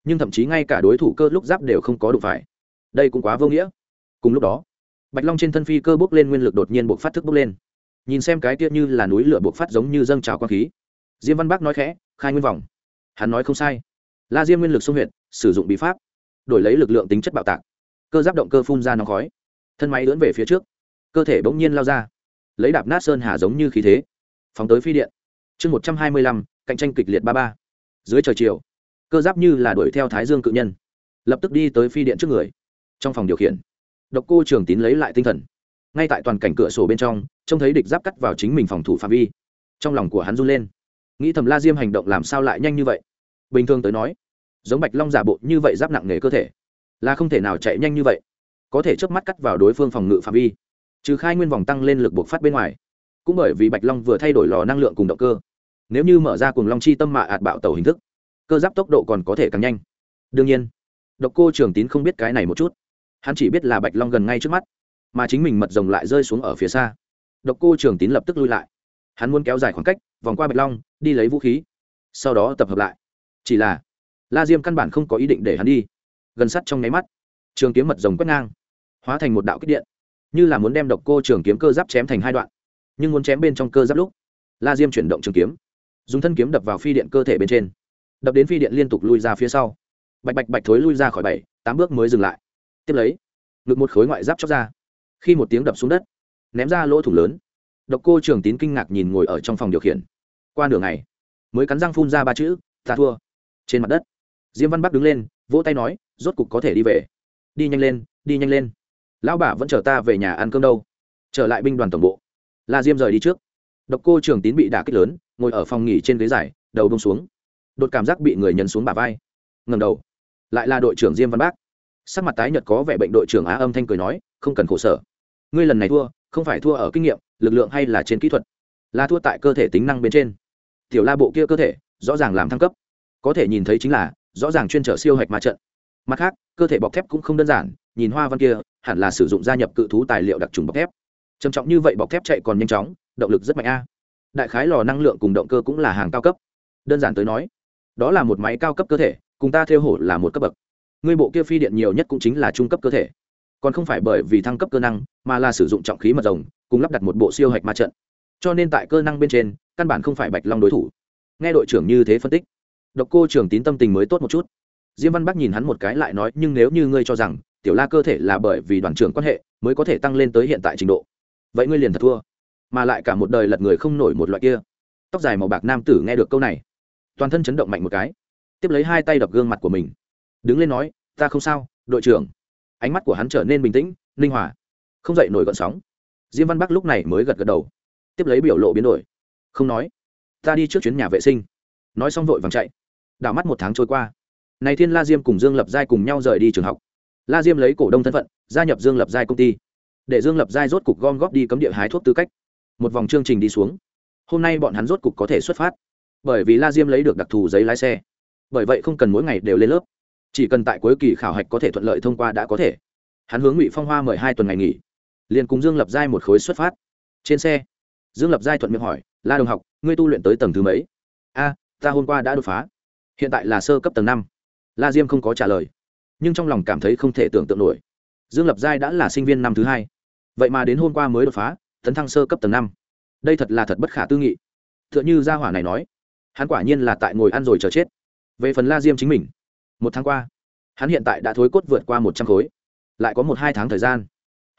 nhưng thậm chí ngay cả đối thủ cơ lúc giáp đều không có đụng phải. Đây cũng quá vô nghĩa. Cùng lúc đó, bạch long trên thân phi cơ bốc lên nguyên lực đột nhiên buộc phát thức bốc lên. Nhìn xem cái tiết như là núi lửa buộc phát giống như dâng trào quang khí diêm văn bác nói khẽ, khai nguyên vòng hắn nói không sai. La diêm nguyên lực sung huyệt, sử dụng bí pháp, đổi lấy lực lượng tính chất bạo tạc. Cơ giáp động cơ phun ra nóng khói. Thân máy lưỡn về phía trước. Cơ thể bỗng nhiên lao ra. Lấy đạp nát sơn hà giống như khí thế. Phóng tới phi điện. Chương một trăm hai mươi lăm, cạnh tranh kịch liệt ba ba. Dưới trời chiều, cơ giáp như là đuổi theo thái dương cự nhân, lập tức đi tới phi điện trước người. Trong phòng điều khiển, độc cô trường tín lấy lại tinh thần. Ngay tại toàn cảnh cửa sổ bên trong, trông thấy địch giáp cắt vào chính mình phòng thủ phạm vi. Trong lòng của hắn run lên nghĩ thầm la diêm hành động làm sao lại nhanh như vậy? Bình thường tới nói, giống bạch long giả bộ như vậy giáp nặng nề cơ thể, là không thể nào chạy nhanh như vậy. Có thể chớp mắt cắt vào đối phương phòng ngự phạm vi, trừ khai nguyên vòng tăng lên lực buộc phát bên ngoài. Cũng bởi vì bạch long vừa thay đổi lò năng lượng cùng động cơ. Nếu như mở ra cùng long chi tâm mạ ạt bạo tàu hình thức, cơ giáp tốc độ còn có thể càng nhanh. Đương nhiên, độc cô trường tín không biết cái này một chút. Hắn chỉ biết là bạch long gần ngay trước mắt, mà chính mình mật rồng lại rơi xuống ở phía xa. Độc cô trường tín lập tức lui lại. Hắn muốn kéo dài khoảng cách, vòng qua bạch long đi lấy vũ khí, sau đó tập hợp lại. Chỉ là, la diêm căn bản không có ý định để hắn đi. Gần sắt trong nháy mắt, trường kiếm mật rồng quét ngang, hóa thành một đạo kích điện, như là muốn đem độc cô trường kiếm cơ giáp chém thành hai đoạn, nhưng muốn chém bên trong cơ giáp lúc, la diêm chuyển động trường kiếm, dùng thân kiếm đập vào phi điện cơ thể bên trên. Đập đến phi điện liên tục lui ra phía sau. Bạch bạch bạch thối lui ra khỏi bảy, tám bước mới dừng lại. Tiếp lấy, ngực một khối ngoại giáp chóc ra. Khi một tiếng đập xuống đất, ném ra lỗ thủng lớn. Độc cô trường tín kinh ngạc nhìn ngồi ở trong phòng điều khiển qua nửa ngày, mới cắn răng phun ra ba chữ, ta thua. Trên mặt đất, diêm văn bắc đứng lên, vỗ tay nói, rốt cục có thể đi về. Đi nhanh lên, đi nhanh lên. Lão bà vẫn chờ ta về nhà ăn cơm đâu. Trở lại binh đoàn tổng bộ. La diêm rời đi trước. Độc cô trường tín bị đả kích lớn, ngồi ở phòng nghỉ trên ghế dài, đầu đông xuống. Đột cảm giác bị người nhấn xuống bà vai. Ngầm đầu, lại là đội trưởng diêm văn bác sắc mặt tái nhợt có vẻ bệnh đội trưởng á âm thanh cười nói, không cần khổ sở. Ngươi lần này thua, không phải thua ở kinh nghiệm, lực lượng hay là trên kỹ thuật. Là thua tại cơ thể tính năng bên trên tiểu la bộ kia cơ thể, rõ ràng làm thăng cấp. Có thể nhìn thấy chính là, rõ ràng chuyên trở siêu hạch ma trận. Mặt khác, cơ thể bọc thép cũng không đơn giản, nhìn hoa văn kia, hẳn là sử dụng gia nhập cự thú tài liệu đặc trùng bọc thép. Trầm trọng như vậy bọc thép chạy còn nhanh chóng, động lực rất mạnh a. Đại khái lò năng lượng cùng động cơ cũng là hàng cao cấp. Đơn giản tới nói, đó là một máy cao cấp cơ thể, cùng ta theo hổ là một cấp bậc. Ngươi bộ kia phi điện nhiều nhất cũng chính là trung cấp cơ thể. Còn không phải bởi vì thăng cấp cơ năng, mà là sử dụng trọng khí mật rồng, cùng lắp đặt một bộ siêu hạch ma trận cho nên tại cơ năng bên trên, căn bản không phải bạch long đối thủ. Nghe đội trưởng như thế phân tích, độc cô trưởng tín tâm tình mới tốt một chút. Diêm văn bắc nhìn hắn một cái lại nói, nhưng nếu như ngươi cho rằng tiểu la cơ thể là bởi vì đoàn trưởng quan hệ mới có thể tăng lên tới hiện tại trình độ, vậy ngươi liền thật thua. Mà lại cả một đời lật người không nổi một loại kia. Tóc dài màu bạc nam tử nghe được câu này, toàn thân chấn động mạnh một cái, tiếp lấy hai tay đập gương mặt của mình, đứng lên nói, ta không sao, đội trưởng. Ánh mắt của hắn trở nên bình tĩnh, linh hòa không dậy nổi gọn sóng. Diêm văn bắc lúc này mới gật gật đầu tiếp lấy biểu lộ biến đổi. Không nói, ta đi trước chuyến nhà vệ sinh. Nói xong vội vàng chạy. Đảo mắt một tháng trôi qua. Này thiên la diêm cùng dương lập giai cùng nhau rời đi trường học. La diêm lấy cổ đông thân phận, gia nhập dương lập giai công ty. Để dương lập giai rốt cục gom góp đi cấm địa hái thuốc tư cách. Một vòng chương trình đi xuống. Hôm nay bọn hắn rốt cục có thể xuất phát. Bởi vì la diêm lấy được đặc thù giấy lái xe. Bởi vậy không cần mỗi ngày đều lên lớp. Chỉ cần tại cuối kỳ khảo hạch có thể thuận lợi thông qua đã có thể. Hắn hướng ngụy phong hoa mời hai tuần ngày nghỉ. Liền cùng dương lập giai một khối xuất phát. Trên xe dương lập giai thuận miệng hỏi, la đồng học, ngươi tu luyện tới tầng thứ mấy? A, ta hôm qua đã đột phá. Hiện tại là sơ cấp tầng năm. La diêm không có trả lời, nhưng trong lòng cảm thấy không thể tưởng tượng nổi. Dương lập giai đã là sinh viên năm thứ hai. Vậy mà đến hôm qua mới đột phá, tấn thăng sơ cấp tầng năm. Đây thật là thật bất khả tư nghị. T h ư ợ n h ư gia hỏa này nói, hắn quả nhiên là tại ngồi ăn rồi chờ chết. Về phần la diêm chính mình, một tháng qua, hắn hiện tại đã thối cốt vượt qua một trăm khối, lại có một hai tháng thời gian,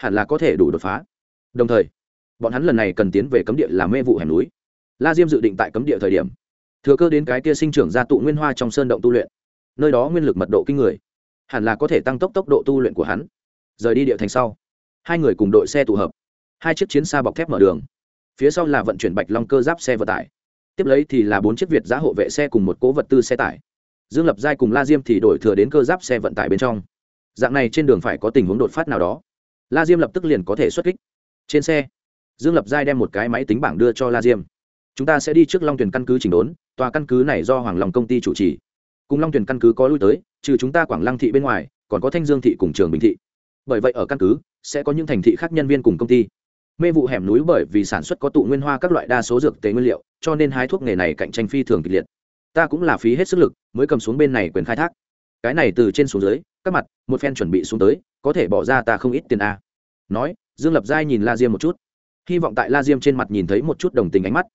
hẳn là có thể đủ đột phá. Đồng thời bọn hắn lần này cần tiến về cấm địa làm mê vụ hẻm núi. La diêm dự định tại cấm địa thời điểm, thừa cơ đến cái kia sinh trưởng ra tụ nguyên hoa trong sơn động tu luyện. Nơi đó nguyên lực mật độ kinh người, hẳn là có thể tăng tốc tốc độ tu luyện của hắn. Rời đi địa thành sau, hai người cùng đội xe tụ hợp. Hai chiếc chiến xa bọc thép mở đường. Phía sau là vận chuyển bạch long cơ giáp xe vận tải. Tiếp lấy thì là bốn chiếc việt giá hộ vệ xe cùng một cố vật tư xe tải. Dương lập giai cùng la diêm thì đổi thừa đến cơ giáp xe vận tải bên trong. Dạng này trên đường phải có tình huống đột phát nào đó. La diêm lập tức liền có thể xuất kích. Trên xe dương lập giai đem một cái máy tính bảng đưa cho la diêm. Chúng ta sẽ đi trước long tuyển căn cứ chỉnh đốn, tòa căn cứ này do hoàng long công ty chủ trì. Cùng long tuyển căn cứ có lui tới, trừ chúng ta quảng lăng thị bên ngoài, còn có thanh dương thị cùng trường bình thị. Bởi vậy ở căn cứ, sẽ có những thành thị khác nhân viên cùng công ty. Mê vụ hẻm núi bởi vì sản xuất có tụ nguyên hoa các loại đa số dược tế nguyên liệu, cho nên hái thuốc nghề này cạnh tranh phi thường kịch liệt. Ta cũng là phí hết sức lực, mới cầm xuống bên này quyền khai thác. Cái này từ trên xuống dưới, các mặt, một phen chuẩn bị xuống tới, có thể bỏ ra ta không ít tiền a. Nói, dương lập giai nhìn la diêm một chút hy vọng tại la diêm trên mặt nhìn thấy một chút đồng tình ánh mắt.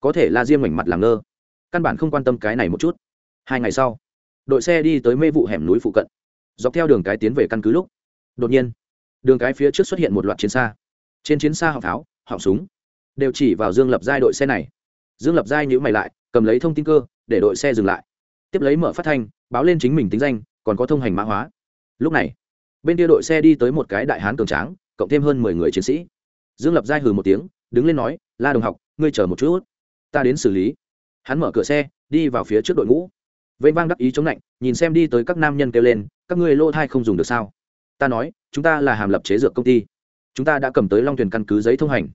Có thể la diêm mảnh mặt làm ngơ. Căn bản không quan tâm cái này một chút. Hai ngày sau, đội xe đi tới mê vụ hẻm núi phụ cận. Dọc theo đường cái tiến về căn cứ lúc, đột nhiên, đường cái phía trước xuất hiện một loạt chiến xa. Trên chiến xa họng pháo, họng súng, đều chỉ vào dương lập giai đội xe này. Dương lập giai nhữ mày lại, cầm lấy thông tin cơ, để đội xe dừng lại. Tiếp lấy mở phát thanh, báo lên chính mình tính danh, còn có thông hành mã hóa. Lúc này, bên kia đội xe đi tới một cái đại hán cường tráng, cộng thêm hơn mười người chiến sĩ dương lập giai hừ một tiếng, đứng lên nói, la đồng học, ngươi chờ một chút, ta đến xử lý. Hắn mở cửa xe, đi vào phía trước đội ngũ. Vênh vang đắc ý chống lạnh nhìn xem đi tới các nam nhân kêu lên, các ngươi lô thai không dùng được sao? Ta nói, chúng ta là hàm lập chế dược công ty. Chúng ta đã cầm tới long thuyền căn cứ giấy thông hành.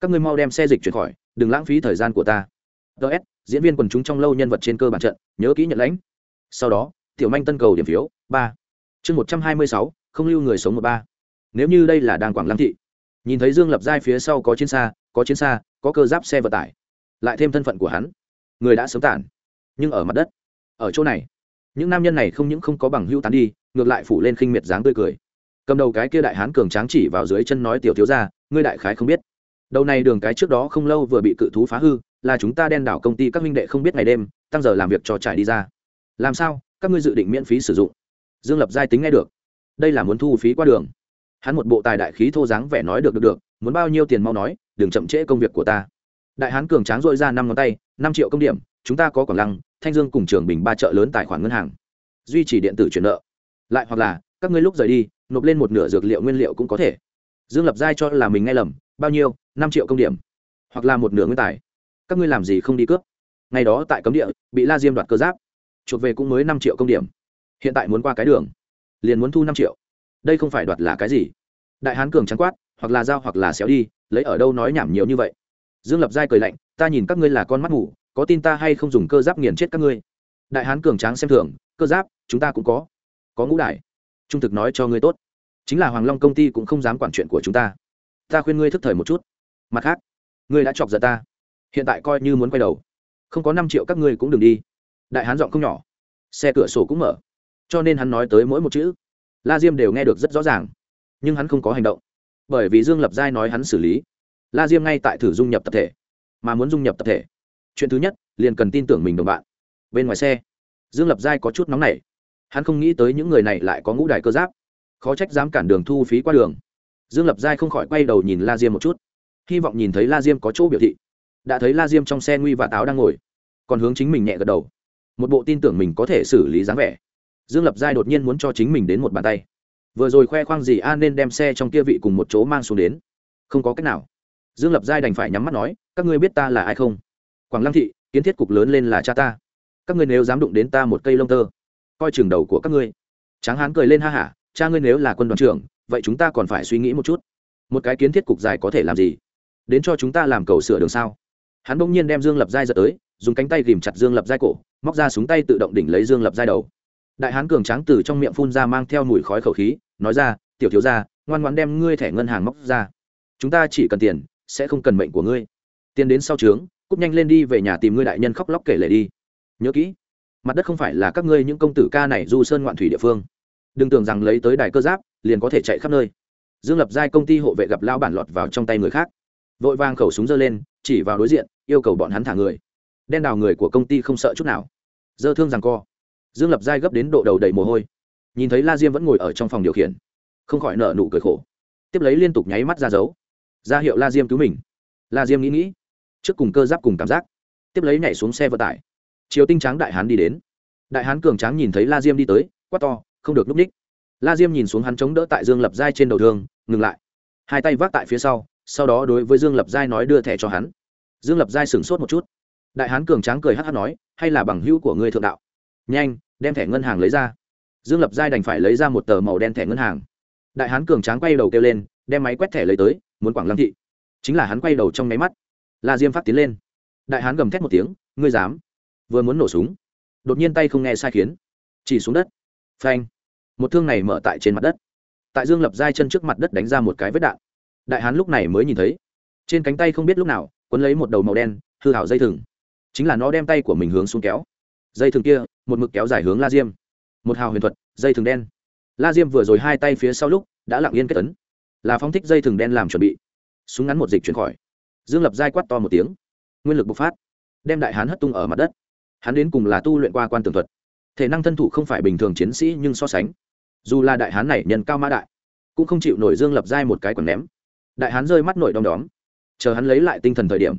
Các ngươi mau đem xe dịch chuyển khỏi, đừng lãng phí thời gian của ta. Ts diễn viên quần chúng trong lâu nhân vật trên cơ bản trận, nhớ kỹ nhận lãnh. Sau đó, tiểu manh tân cầu điểm phiếu, ba. Chương một trăm hai mươi sáu, không lưu người sống một ba. Nếu như đây là đàng quảng lăng thị nhìn thấy dương lập giai phía sau có chiến xa, có chiến xa, có cơ giáp xe vận tải, lại thêm thân phận của hắn, người đã sớm tản. Nhưng ở mặt đất, ở chỗ này, những nam nhân này không những không có bằng hữu tán đi, ngược lại phủ lên khinh miệt dáng tươi cười. Cầm đầu cái kia đại hán cường tráng chỉ vào dưới chân nói tiểu thiếu ra ngươi đại khái không biết. Đầu này đường cái trước đó không lâu vừa bị cự thú phá hư, là chúng ta đen đảo công ty các minh đệ không biết ngày đêm, tăng giờ làm việc cho trải đi ra. Làm sao, các ngươi dự định miễn phí sử dụng? Dương lập giai tính nghe được. Đây là muốn thu phí qua đường hắn một bộ tài đại khí thô dáng vẻ nói được được được, muốn bao nhiêu tiền mau nói, đừng chậm trễ công việc của ta. Đại hán cường tráng dội ra năm ngón tay, năm triệu công điểm, chúng ta có quảng lăng, thanh dương cùng trường bình ba chợ lớn tài khoản ngân hàng. Duy trì điện tử chuyển nợ. Lại hoặc là, các ngươi lúc rời đi, nộp lên một nửa dược liệu nguyên liệu cũng có thể. Dương lập giai cho là mình nghe lầm, bao nhiêu, năm triệu công điểm, hoặc là một nửa nguyên tài. Các ngươi làm gì không đi cướp? Ngày đó tại cấm địa, bị la diêm đoạt cơ giáp. Chuộc về cũng mới năm triệu công điểm. Hiện tại muốn qua cái đường, liền muốn thu năm triệu đây không phải đoạt là cái gì. Đại hán cường trắng quát, hoặc là dao hoặc là xéo đi, lấy ở đâu nói nhảm nhiều như vậy. Dương lập giai cười lạnh, ta nhìn các ngươi là con mắt ngủ có tin ta hay không dùng cơ giáp nghiền chết các ngươi? Đại hán cường tráng xem thường, cơ giáp, chúng ta cũng có. Có ngũ đại. Trung thực nói cho ngươi tốt. Chính là hoàng long công ty cũng không dám quản chuyện của chúng ta. Ta khuyên ngươi thức thời một chút. Mặt khác, ngươi đã chọc giận ta. Hiện tại coi như muốn quay đầu. Không có năm triệu các ngươi cũng đừng đi. Đại hán giọng không nhỏ. Xe cửa sổ cũng mở. Cho nên hắn nói tới mỗi một chữ la diêm đều nghe được rất rõ ràng. Nhưng hắn không có hành động. Bởi vì dương lập giai nói hắn xử lý, la diêm ngay tại thử dung nhập tập thể, mà muốn dung nhập tập thể. Chuyện thứ nhất, liền cần tin tưởng mình đồng bạn. Bên ngoài xe, dương lập giai có chút nóng nảy. Hắn không nghĩ tới những người này lại có ngũ đài cơ giáp. Khó trách dám cản đường thu phí qua đường. Dương lập giai không khỏi quay đầu nhìn la diêm một chút. Hy vọng nhìn thấy la diêm có chỗ biểu thị. Đã thấy la diêm trong xe nguy và táo đang ngồi. Còn hướng chính mình nhẹ gật đầu. Một bộ tin tưởng mình có thể xử lý dáng vẻ dương lập giai đột nhiên muốn cho chính mình đến một bàn tay. Vừa rồi khoe khoang gì a nên đem xe trong kia vị cùng một chỗ mang xuống đến. Không có cách nào. Dương lập giai đành phải nhắm mắt nói, các ngươi biết ta là ai không? Quảng lăng thị, kiến thiết cục lớn lên là cha ta. Các ngươi nếu dám đụng đến ta một cây lông tơ, coi chừng đầu của các ngươi. Tráng hán cười lên ha hả, cha ngươi nếu là quân đoàn trưởng, vậy chúng ta còn phải suy nghĩ một chút. Một cái kiến thiết cục dài có thể làm gì? Đến cho chúng ta làm cầu sửa đường sao? Hắn bỗng nhiên đem dương lập giai giật tới, dùng cánh tay ghìm chặt dương lập giai cổ, móc ra súng tay tự động đỉnh lấy dương lập giai đầu đại hán cường tráng từ trong miệng phun ra mang theo mùi khói khẩu khí, nói ra, tiểu thiếu ra ngoan ngoan đem ngươi thẻ ngân hàng móc ra. Chúng ta chỉ cần tiền, sẽ không cần mệnh của ngươi. Tiền đến sau trướng cúp nhanh lên đi về nhà tìm ngươi đại nhân khóc lóc kể lệ đi. Nhớ kỹ, mặt đất không phải là các ngươi những công tử ca này du sơn ngoạn thủy địa phương. Đừng tưởng rằng lấy tới đài cơ giáp, liền có thể chạy khắp nơi. Dương lập giai công ty hộ vệ gặp lao bản lọt vào trong tay người khác. Vội vang khẩu súng giơ lên, chỉ vào đối diện, yêu cầu bọn hắn thả người. Đen đào người của công ty không sợ chút nào. Dơ thương rằng co dương lập giai gấp đến độ đầu đầy mồ hôi. Nhìn thấy la diêm vẫn ngồi ở trong phòng điều khiển, không khỏi nợ nụ cười khổ. Tiếp lấy liên tục nháy mắt ra dấu. Ra hiệu la diêm cứu mình. La diêm nghĩ nghĩ, trước cùng cơ giáp cùng cảm giác. Tiếp lấy nhảy xuống xe vận tải. Chiều tinh tráng đại hán đi đến. Đại hán cường tráng nhìn thấy la diêm đi tới, quát to, không được núp ních. La diêm nhìn xuống hắn chống đỡ tại dương lập giai trên đầu thương, ngừng lại. Hai tay vác tại phía sau sau đó đối với dương lập giai nói đưa thẻ cho hắn. Dương lập giai sửng sốt một chút. Đại hán cường tráng cười hát hát nói, hay là bằng hữu của ngươi thượng đạo. Nhanh đem thẻ ngân hàng lấy ra. Dương lập giai đành phải lấy ra một tờ màu đen thẻ ngân hàng. Đại hán cường tráng quay đầu kêu lên, đem máy quét thẻ lấy tới, muốn quảng lâm thị. Chính là hắn quay đầu trong nháy mắt. La diêm phát tiến lên. Đại hán gầm thét một tiếng, ngươi dám? Vừa muốn nổ súng, đột nhiên tay không nghe sai khiến. Chỉ xuống đất. Phanh. Một thương này mở tại trên mặt đất. Tại dương lập giai chân trước mặt đất đánh ra một cái vết đạn. Đại hán lúc này mới nhìn thấy. Trên cánh tay không biết lúc nào, quấn lấy một đầu màu đen, hư hảo dây thừng. Chính là nó đem tay của mình hướng xuống kéo. Dây thừng kia một mực kéo dài hướng la diêm. Một hào huyền thuật, dây thừng đen. La diêm vừa rồi hai tay phía sau lúc, đã lặng yên kết tấn là phóng thích dây thừng đen làm chuẩn bị. Súng ngắn một dịch chuyển khỏi. Dương lập giai quát to một tiếng. Nguyên lực bộc phát. Đem đại hán hất tung ở mặt đất. Hắn đến cùng là tu luyện qua quan tường thuật. Thể năng thân thủ không phải bình thường chiến sĩ nhưng so sánh. Dù là đại hán này nhân cao mã đại, cũng không chịu nổi dương lập giai một cái quần ném. Đại hán rơi mắt nổi đom đóm. Chờ hắn lấy lại tinh thần thời điểm,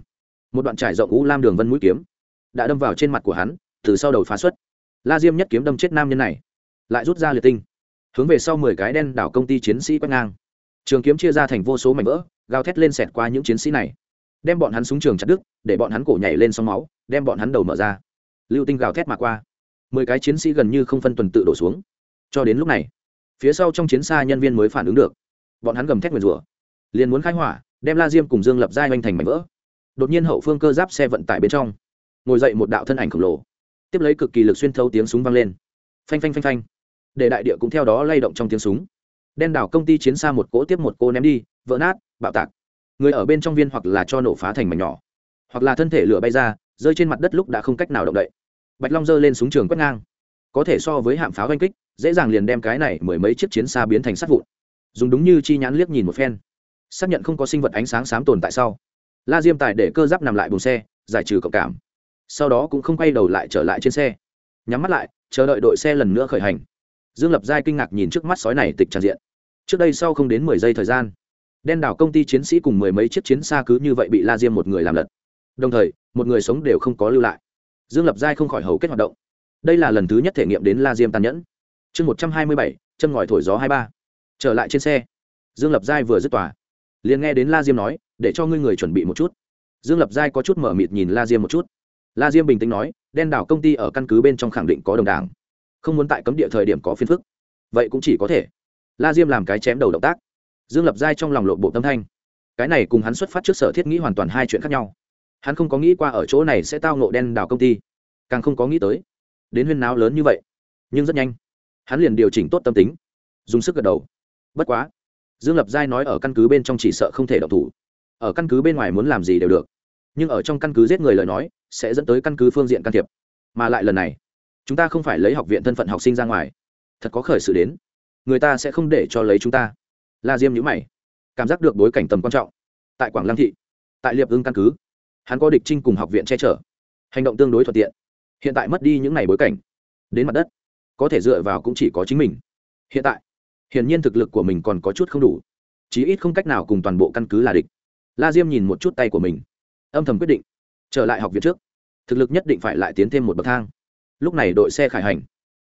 một đoạn trải rộng u lam đường vân mũi kiếm, đã đâm vào trên mặt của hắn, từ sau đầu phá xuất la diêm nhất kiếm đâm chết nam nhân này, lại rút ra liệt tinh, hướng về sau mười cái đen đảo công ty chiến sĩ quét ngang. Trường kiếm chia ra thành vô số mảnh vỡ, gào thét lên xẹt qua những chiến sĩ này. Đem bọn hắn súng trường chặt đứt, để bọn hắn cổ nhảy lên sóng máu, đem bọn hắn đầu mở ra. Lưu tinh gào thét mà qua. Mười cái chiến sĩ gần như không phân tuần tự đổ xuống. Cho đến lúc này, phía sau trong chiến xa nhân viên mới phản ứng được. Bọn hắn gầm thét nguyền rủa, liền muốn khai hỏa, đem la diêm cùng dương lập giai oanh thành mảnh vỡ. Đột nhiên hậu phương cơ giáp xe vận tải bên trong, ngồi dậy một đạo thân ảnh khổng lồ tiếp lấy cực kỳ lực xuyên thấu tiếng súng vang lên. Phanh phanh phanh phanh. Để đại địa cũng theo đó lay động trong tiếng súng. Đen đảo công ty chiến xa một cỗ tiếp một cô ném đi, vỡ nát, bạo tạc. Người ở bên trong viên hoặc là cho nổ phá thành mảnh nhỏ, hoặc là thân thể lửa bay ra, rơi trên mặt đất lúc đã không cách nào động đậy. Bạch long giơ lên súng trường quét ngang. Có thể so với hạm pháo oanh kích, dễ dàng liền đem cái này mười mấy chiếc chiến xa biến thành sắt vụn. Dùng đúng như chi nhãn liếc nhìn một phen. Xác nhận không có sinh vật ánh sáng xám tồn tại sau. La diêm tài để cơ giáp nằm lại buồng xe, giải trừ cộng cảm sau đó cũng không quay đầu lại trở lại trên xe. Nhắm mắt lại, chờ đợi đội xe lần nữa khởi hành. Dương lập giai kinh ngạc nhìn trước mắt sói này tịch tràn diện. Trước đây sau không đến mười giây thời gian, đen đảo công ty chiến sĩ cùng mười mấy chiếc chiến xa cứ như vậy bị la diêm một người làm lật. Đồng thời, một người sống đều không có lưu lại. Dương lập giai không khỏi hầu kết hoạt động. Đây là lần thứ nhất thể nghiệm đến la diêm tàn nhẫn. Chương một trăm hai mươi bảy, chân ngòi thổi gió hai ba. Trở lại trên xe, dương lập giai vừa dứt tòa. Liền nghe đến la diêm nói, để cho ngươi người chuẩn bị một chút. Dương lập giai có chút mở mịt nhìn la diêm một chút la diêm bình tĩnh nói, đen đảo công ty ở căn cứ bên trong khẳng định có đồng đảng. Không muốn tại cấm địa thời điểm có phiền phức. Vậy cũng chỉ có thể. La diêm làm cái chém đầu động tác. Dương lập giai trong lòng lộ bộ tâm thanh. Cái này cùng hắn xuất phát trước sở thiết nghĩ hoàn toàn hai chuyện khác nhau. Hắn không có nghĩ qua ở chỗ này sẽ tao nộ đen đảo công ty. Càng không có nghĩ tới, đến huyên náo lớn như vậy, nhưng rất nhanh, hắn liền điều chỉnh tốt tâm tính, dùng sức gật đầu. Bất quá, dương lập giai nói ở căn cứ bên trong chỉ sợ không thể độc thủ. Ở căn cứ bên ngoài muốn làm gì đều được nhưng ở trong căn cứ giết người lời nói, sẽ dẫn tới căn cứ phương diện can thiệp. Mà lại lần này, chúng ta không phải lấy học viện thân phận học sinh ra ngoài. Thật có khởi sự đến. Người ta sẽ không để cho lấy chúng ta. La diêm nhữ mày. Cảm giác được bối cảnh tầm quan trọng. Tại quảng lăng thị, tại liệp ưng căn cứ, hắn có địch trinh cùng học viện che chở. Hành động tương đối thuận tiện. Hiện tại mất đi những ngày bối cảnh. Đến mặt đất, có thể dựa vào cũng chỉ có chính mình. Hiện tại, hiển nhiên thực lực của mình còn có chút không đủ. Chí ít không cách nào cùng toàn bộ căn cứ là địch. La diêm nhìn một chút tay của mình âm thầm quyết định trở lại học viện trước. Thực lực nhất định phải lại tiến thêm một bậc thang. Lúc này đội xe khải hành.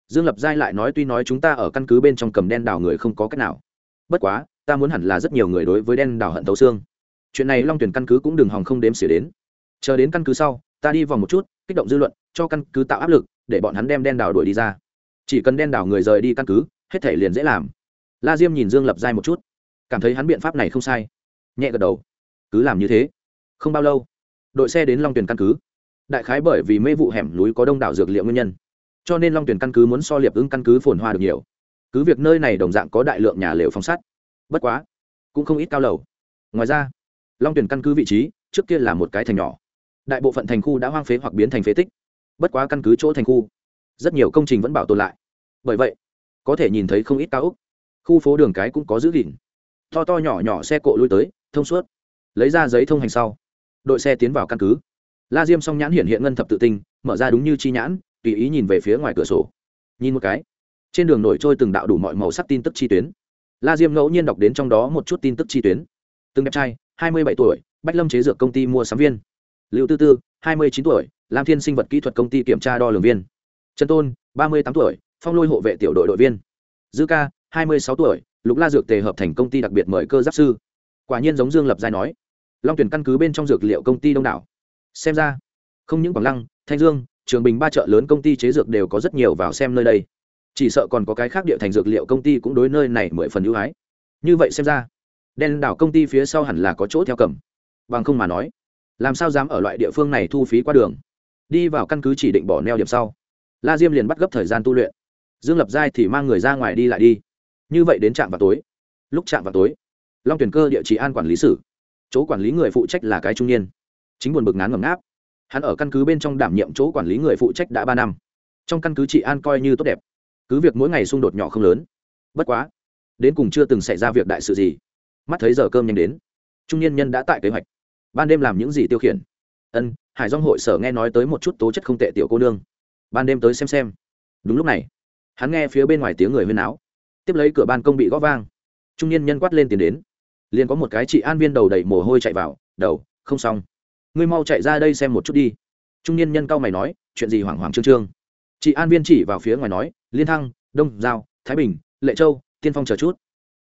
Dương lập giai lại nói tuy nói chúng ta ở căn cứ bên trong cầm đen đào người không có cách nào. Bất quá, ta muốn hẳn là rất nhiều người đối với đen đào hận tấu xương. Chuyện này long tuyển căn cứ cũng đừng hòng không đếm xỉa đến. Chờ đến căn cứ sau, ta đi vòng một chút, kích động dư luận, cho căn cứ tạo áp lực, để bọn hắn đem đen đào đuổi đi ra. Chỉ cần đen đào người rời đi căn cứ, hết thể liền dễ làm. La diêm nhìn dương lập giai một chút. Cảm thấy hắn biện pháp này không sai. Nhẹ gật đầu. Cứ làm như thế không bao lâu, đội xe đến long tuyển căn cứ. Đại khái bởi vì mê vụ hẻm núi có đông đảo dược liệu nguyên nhân, cho nên long tuyển căn cứ muốn so liệp ứng căn cứ phồn hoa được nhiều. Cứ việc nơi này đồng dạng có đại lượng nhà lều phong sắt, bất quá, cũng không ít cao lầu. Ngoài ra, long tuyển căn cứ vị trí trước kia là một cái thành nhỏ. Đại bộ phận thành khu đã hoang phế hoặc biến thành phế tích. Bất quá căn cứ chỗ thành khu, rất nhiều công trình vẫn bảo tồn lại. Bởi vậy, có thể nhìn thấy không ít cao úc khu phố đường cái cũng có giữ gìn. To to nhỏ nhỏ xe cộ lui tới, thông suốt. Lấy ra giấy thông hành sau đội xe tiến vào căn cứ. La diêm song nhãn hiện hiện ngân thập tự tinh, mở ra đúng như chi nhãn, tùy ý nhìn về phía ngoài cửa sổ. Nhìn một cái, trên đường nổi trôi từng đạo đủ mọi màu sắc tin tức chi tuyến. La diêm ngẫu nhiên đọc đến trong đó một chút tin tức chi tuyến. Từng đẹp trai, hai mươi bảy tuổi, bách lâm chế dược công ty mua sắm viên. Liệu tư tư, hai mươi chín tuổi, lam thiên sinh vật kỹ thuật công ty kiểm tra đo lường viên. Trần tôn, ba mươi tám tuổi, phong lôi hộ vệ tiểu đội đội viên. Dư ca, hai mươi sáu tuổi, lục la dược tề hợp thành công ty đặc biệt mời cơ giáp sư. Quả nhiên giống dương lập giai nói long tuyển căn cứ bên trong dược liệu công ty đông đảo. Xem ra, không những quảng lăng, thanh dương, trường bình ba chợ lớn công ty chế dược đều có rất nhiều vào xem nơi đây. Chỉ sợ còn có cái khác địa thành dược liệu công ty cũng đối nơi này mười phần ưu ái. Như vậy xem ra, đen đảo công ty phía sau hẳn là có chỗ theo cầm. Bằng không mà nói, làm sao dám ở loại địa phương này thu phí qua đường? Đi vào căn cứ chỉ định bỏ neo điểm sau. La diêm liền bắt gấp thời gian tu luyện. Dương lập giai thì mang người ra ngoài đi lại đi. Như vậy đến trạm vào tối. Lúc trạm vào tối, long tuyển cơ địa chỉ an quản lý sử chỗ quản lý người phụ trách là cái trung niên. Chính buồn bực ngán ngầm ngáp. Hắn ở căn cứ bên trong đảm nhiệm chỗ quản lý người phụ trách đã ba năm. Trong căn cứ chị an coi như tốt đẹp. Cứ việc mỗi ngày xung đột nhỏ không lớn. Bất quá, đến cùng chưa từng xảy ra việc đại sự gì. Mắt thấy giờ cơm nhanh đến, trung niên nhân đã tại kế hoạch. Ban đêm làm những gì tiêu khiển? Ân, hải dong hội sở nghe nói tới một chút tố chất không tệ tiểu cô nương. Ban đêm tới xem xem. Đúng lúc này, hắn nghe phía bên ngoài tiếng người huyên áo tiếp lấy cửa ban công bị gõ vang. Trung niên nhân quát lên tiền đến liền có một cái chị an viên đầu đầy mồ hôi chạy vào, đầu, không xong. Ngươi mau chạy ra đây xem một chút đi. Trung niên nhân cao mày nói, chuyện gì hoảng hoảng trương trương? Chị an viên chỉ vào phía ngoài nói, liên thăng, đông giao, thái bình, lệ châu, tiên phong chờ chút.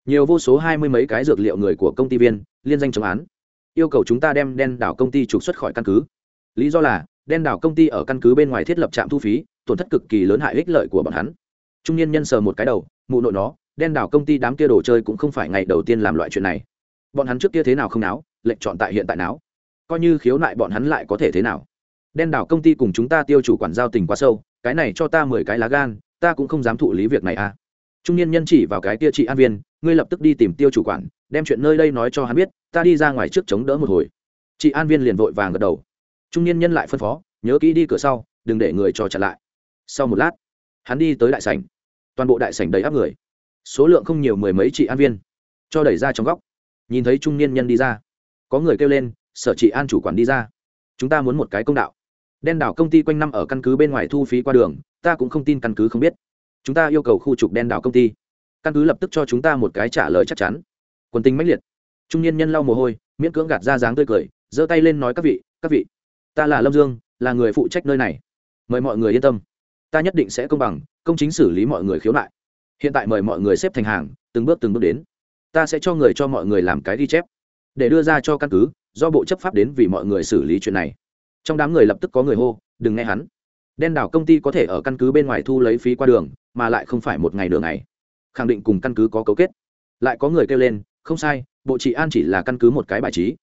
Nhiều vô số hai mươi mấy cái dược liệu người của công ty viên, liên danh chống án. Yêu cầu chúng ta đem đen đảo công ty trục xuất khỏi căn cứ. Lý do là, đen đảo công ty ở căn cứ bên ngoài thiết lập trạm thu phí, tổn thất cực kỳ lớn hại ích lợi của bọn hắn. Trung niên nhân sờ một cái đầu, mụ nội nó, đen đảo công ty đám kia đồ chơi cũng không phải ngày đầu tiên làm loại chuyện này bọn hắn trước kia thế nào không náo, lệnh chọn tại hiện tại náo. Coi như khiếu nại bọn hắn lại có thể thế nào? Đen đảo công ty cùng chúng ta tiêu chủ quản giao tình quá sâu, cái này cho ta mười cái lá gan, ta cũng không dám thụ lý việc này à. Trung niên nhân chỉ vào cái kia chị an viên, ngươi lập tức đi tìm tiêu chủ quản, đem chuyện nơi đây nói cho hắn biết, ta đi ra ngoài trước chống đỡ một hồi. Chị an viên liền vội vàng gật đầu. Trung niên nhân lại phân phó, nhớ kỹ đi cửa sau, đừng để người cho chặn lại. Sau một lát, hắn đi tới đại sảnh. Toàn bộ đại sảnh đầy áp người. Số lượng không nhiều mười mấy chị an viên. Cho đẩy ra trong góc nhìn thấy trung niên nhân đi ra. Có người kêu lên, sở chị an chủ quản đi ra. Chúng ta muốn một cái công đạo. Đen đảo công ty quanh năm ở căn cứ bên ngoài thu phí qua đường, ta cũng không tin căn cứ không biết. Chúng ta yêu cầu khu trục đen đảo công ty. Căn cứ lập tức cho chúng ta một cái trả lời chắc chắn. Quân tình mãnh liệt. Trung niên nhân lau mồ hôi, miễn cưỡng gạt ra dáng tươi cười, giơ tay lên nói, các vị các vị, ta là lâm dương, là người phụ trách nơi này. Mời mọi người yên tâm. Ta nhất định sẽ công bằng, công chính xử lý mọi người khiếu nại. Hiện tại mời mọi người xếp thành hàng, từng bước từng bước đến ta sẽ cho người cho mọi người làm cái ghi chép, để đưa ra cho căn cứ, do bộ chấp pháp đến vì mọi người xử lý chuyện này. Trong đám người lập tức có người hô, đừng nghe hắn. Đen đảo công ty có thể ở căn cứ bên ngoài thu lấy phí qua đường, mà lại không phải một ngày đường này khẳng định cùng căn cứ có cấu kết. Lại có người kêu lên, không sai, bộ trị an chỉ là căn cứ một cái bài trí.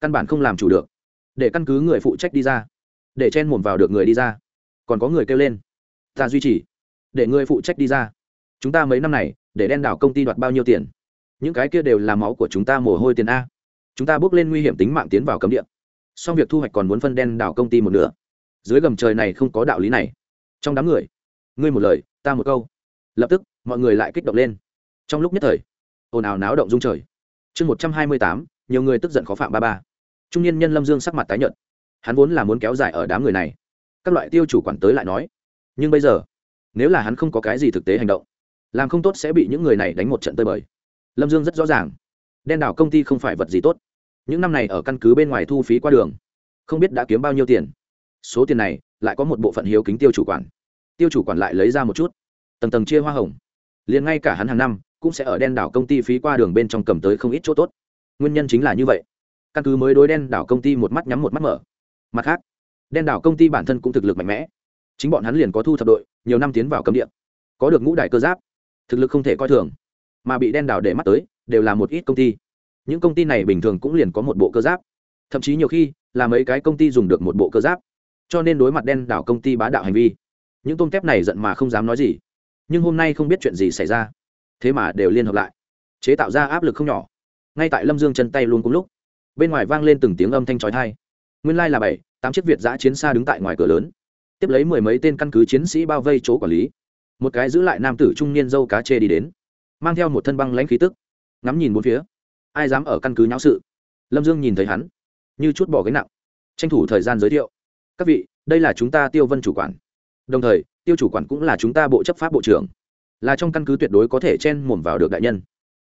Căn bản không làm chủ được. Để căn cứ người phụ trách đi ra. Để chen mồm vào được người đi ra. Còn có người kêu lên, ta duy trì. Để người phụ trách đi ra. Chúng ta mấy năm này, để đen đảo công ty đoạt bao nhiêu tiền? Những cái kia đều là máu của chúng ta mồ hôi tiền a. Chúng ta bước lên nguy hiểm tính mạng tiến vào cấm địa. Song việc thu hoạch còn muốn phân đen đảo công ty một nửa. Dưới gầm trời này không có đạo lý này. Trong đám người, ngươi một lời, ta một câu. Lập tức, mọi người lại kích động lên. Trong lúc nhất thời, ồn ào náo động rung trời. Chương một trăm hai mươi tám, nhiều người tức giận khó phạm ba ba. Trung niên nhân lâm dương sắc mặt tái nhợt. Hắn vốn là muốn kéo dài ở đám người này. Các loại tiêu chủ quản tới lại nói. Nhưng bây giờ, nếu là hắn không có cái gì thực tế hành động, làm không tốt sẽ bị những người này đánh một trận tơi bời lâm dương rất rõ ràng. Đen đảo công ty không phải vật gì tốt. Những năm này ở căn cứ bên ngoài thu phí qua đường, không biết đã kiếm bao nhiêu tiền. Số tiền này lại có một bộ phận hiếu kính tiêu chủ quản. Tiêu chủ quản lại lấy ra một chút. Tầng tầng chia hoa hồng. Liền ngay cả hắn hàng năm cũng sẽ ở đen đảo công ty phí qua đường bên trong cầm tới không ít chỗ tốt. Nguyên nhân chính là như vậy. Căn cứ mới đối đen đảo công ty một mắt nhắm một mắt mở. Mặt khác, đen đảo công ty bản thân cũng thực lực mạnh mẽ. Chính bọn hắn liền có thu thập đội, nhiều năm tiến vào cấm địa. Có được ngũ đại cơ giáp, thực lực không thể coi thường mà bị đen đảo để mắt tới, đều là một ít công ty. Những công ty này bình thường cũng liền có một bộ cơ giáp. Thậm chí nhiều khi, là mấy cái công ty dùng được một bộ cơ giáp. Cho nên đối mặt đen đảo công ty bá đạo hành vi, những tôm tép này giận mà không dám nói gì. Nhưng hôm nay không biết chuyện gì xảy ra. Thế mà đều liên hợp lại. Chế tạo ra áp lực không nhỏ. Ngay tại lâm dương chân tay luôn cùng lúc, bên ngoài vang lên từng tiếng âm thanh trói thai nguyên lai là bảy, tám chiếc việt giã chiến xa đứng tại ngoài cửa lớn. Tiếp lấy mười mấy tên căn cứ chiến sĩ bao vây chỗ quản lý. Một cái giữ lại nam tử trung niên dâu cá chê đi đến mang theo một thân băng lãnh khí tức, ngắm nhìn bốn phía. Ai dám ở căn cứ nháo sự? Lâm dương nhìn thấy hắn, như chút bỏ gánh nặng. Tranh thủ thời gian giới thiệu. Các vị, đây là chúng ta tiêu vân chủ quản. Đồng thời, tiêu chủ quản cũng là chúng ta bộ chấp pháp bộ trưởng. Là trong căn cứ tuyệt đối có thể chen mồm vào được đại nhân.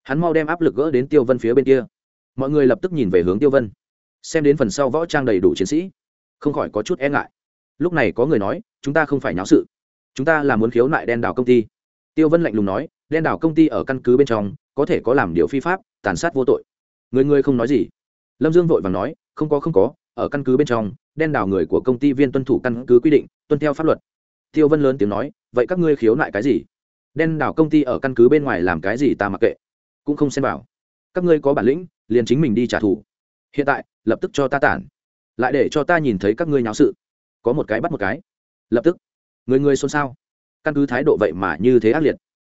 Hắn mau đem áp lực gỡ đến tiêu vân phía bên kia. Mọi người lập tức nhìn về hướng tiêu vân. Xem đến phần sau võ trang đầy đủ chiến sĩ, không khỏi có chút e ngại. Lúc này có người nói, chúng ta không phải nháo sự. Chúng ta là muốn khiếu nại đen đảo công ty tiêu vân lạnh lùng nói, đen đảo công ty ở căn cứ bên trong, có thể có làm điều phi pháp, tàn sát vô tội. Người người không nói gì. Lâm dương vội và nói, không có không có, ở căn cứ bên trong, đen đảo người của công ty viên tuân thủ căn cứ quy định, tuân theo pháp luật. Tiêu vân lớn tiếng nói, vậy các ngươi khiếu nại cái gì? Đen đảo công ty ở căn cứ bên ngoài làm cái gì ta mặc kệ, cũng không xem vào. Các ngươi có bản lĩnh, liền chính mình đi trả thù. Hiện tại, lập tức cho ta tản. Lại để cho ta nhìn thấy các ngươi nháo sự. Có một cái bắt một cái. Lập tức, người người xôn xao căn cứ thái độ vậy mà như thế ác liệt.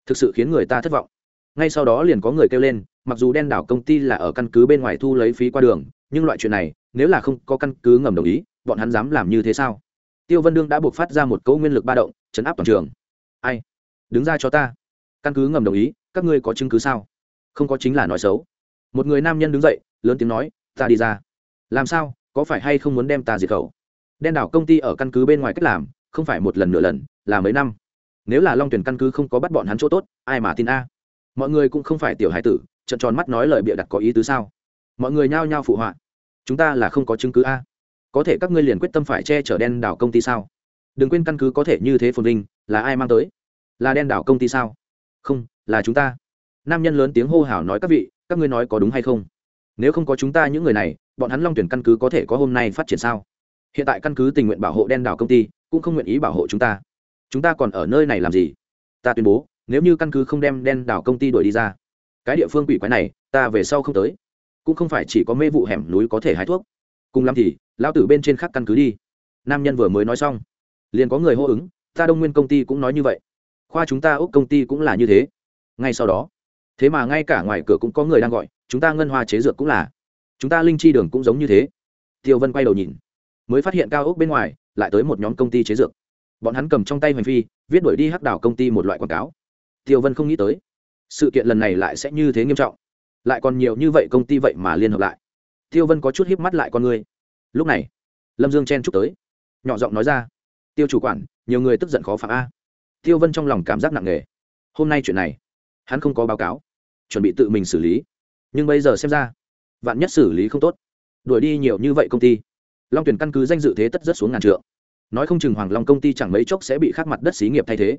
Thực sự khiến người ta thất vọng. Ngay sau đó liền có người kêu lên, mặc dù đen đảo công ty là ở căn cứ bên ngoài thu lấy phí qua đường, nhưng loại chuyện này, nếu là không có căn cứ ngầm đồng ý, bọn hắn dám làm như thế sao? Tiêu vân đương đã buộc phát ra một cấu nguyên lực ba động, chấn áp toàn trường. Ai? Đứng ra cho ta. Căn cứ ngầm đồng ý, các ngươi có chứng cứ sao? Không có chính là nói xấu. Một người nam nhân đứng dậy, lớn tiếng nói, ta đi ra. Làm sao? Có phải hay không muốn đem ta diệt khẩu? Đen đảo công ty ở căn cứ bên ngoài cách làm, không phải một lần nửa lần, là mấy năm nếu là long tuyển căn cứ không có bắt bọn hắn chỗ tốt, ai mà tin a? Mọi người cũng không phải tiểu hải tử trận tròn mắt nói lời bịa đặt có ý tứ sao? Mọi người nhao nhao phụ họa. Chúng ta là không có chứng cứ a. Có thể các ngươi liền quyết tâm phải che chở đen đảo công ty sao? Đừng quên căn cứ có thể như thế phồn vinh, là ai mang tới? Là đen đảo công ty sao? Không, là chúng ta. Nam nhân lớn tiếng hô hào nói các vị, các ngươi nói có đúng hay không? Nếu không có chúng ta những người này, bọn hắn long tuyển căn cứ có thể có hôm nay phát triển sao? Hiện tại căn cứ tình nguyện bảo hộ đen đảo công ty, cũng không nguyện ý bảo hộ chúng ta chúng ta còn ở nơi này làm gì? Ta tuyên bố, nếu như căn cứ không đem đen đảo công ty đuổi đi ra, cái địa phương quỷ quái này, ta về sau không tới. Cũng không phải chỉ có mê vụ hẻm núi có thể hái thuốc. Cùng lắm thì lao tử bên trên khắc căn cứ đi. Nam nhân vừa mới nói xong, liền có người hô ứng, ta đông nguyên công ty cũng nói như vậy. Khoa chúng ta úc công ty cũng là như thế. Ngay sau đó, thế mà ngay cả ngoài cửa cũng có người đang gọi, chúng ta ngân hoa chế dược cũng là. Chúng ta linh chi đường cũng giống như thế. Tiêu vân quay đầu nhìn, mới phát hiện cao ốc bên ngoài, lại tới một nhóm công ty chế dược bọn hắn cầm trong tay hoành phi, viết đuổi đi hắc đảo công ty một loại quảng cáo. Tiêu vân không nghĩ tới, sự kiện lần này lại sẽ như thế nghiêm trọng. Lại còn nhiều như vậy công ty vậy mà liên hợp lại. Tiêu vân có chút híp mắt lại con người. Lúc này, lâm dương chen chúc tới. Nhỏ giọng nói ra, tiêu chủ quản, nhiều người tức giận khó phạm a. Tiêu vân trong lòng cảm giác nặng nề. Hôm nay chuyện này, hắn không có báo cáo, chuẩn bị tự mình xử lý. Nhưng bây giờ xem ra, vạn nhất xử lý không tốt, đuổi đi nhiều như vậy công ty, long tuyển căn cứ danh dự thế tất rất xuống ngàn trượng nói không chừng hoàng long công ty chẳng mấy chốc sẽ bị khắc mặt đất xí nghiệp thay thế.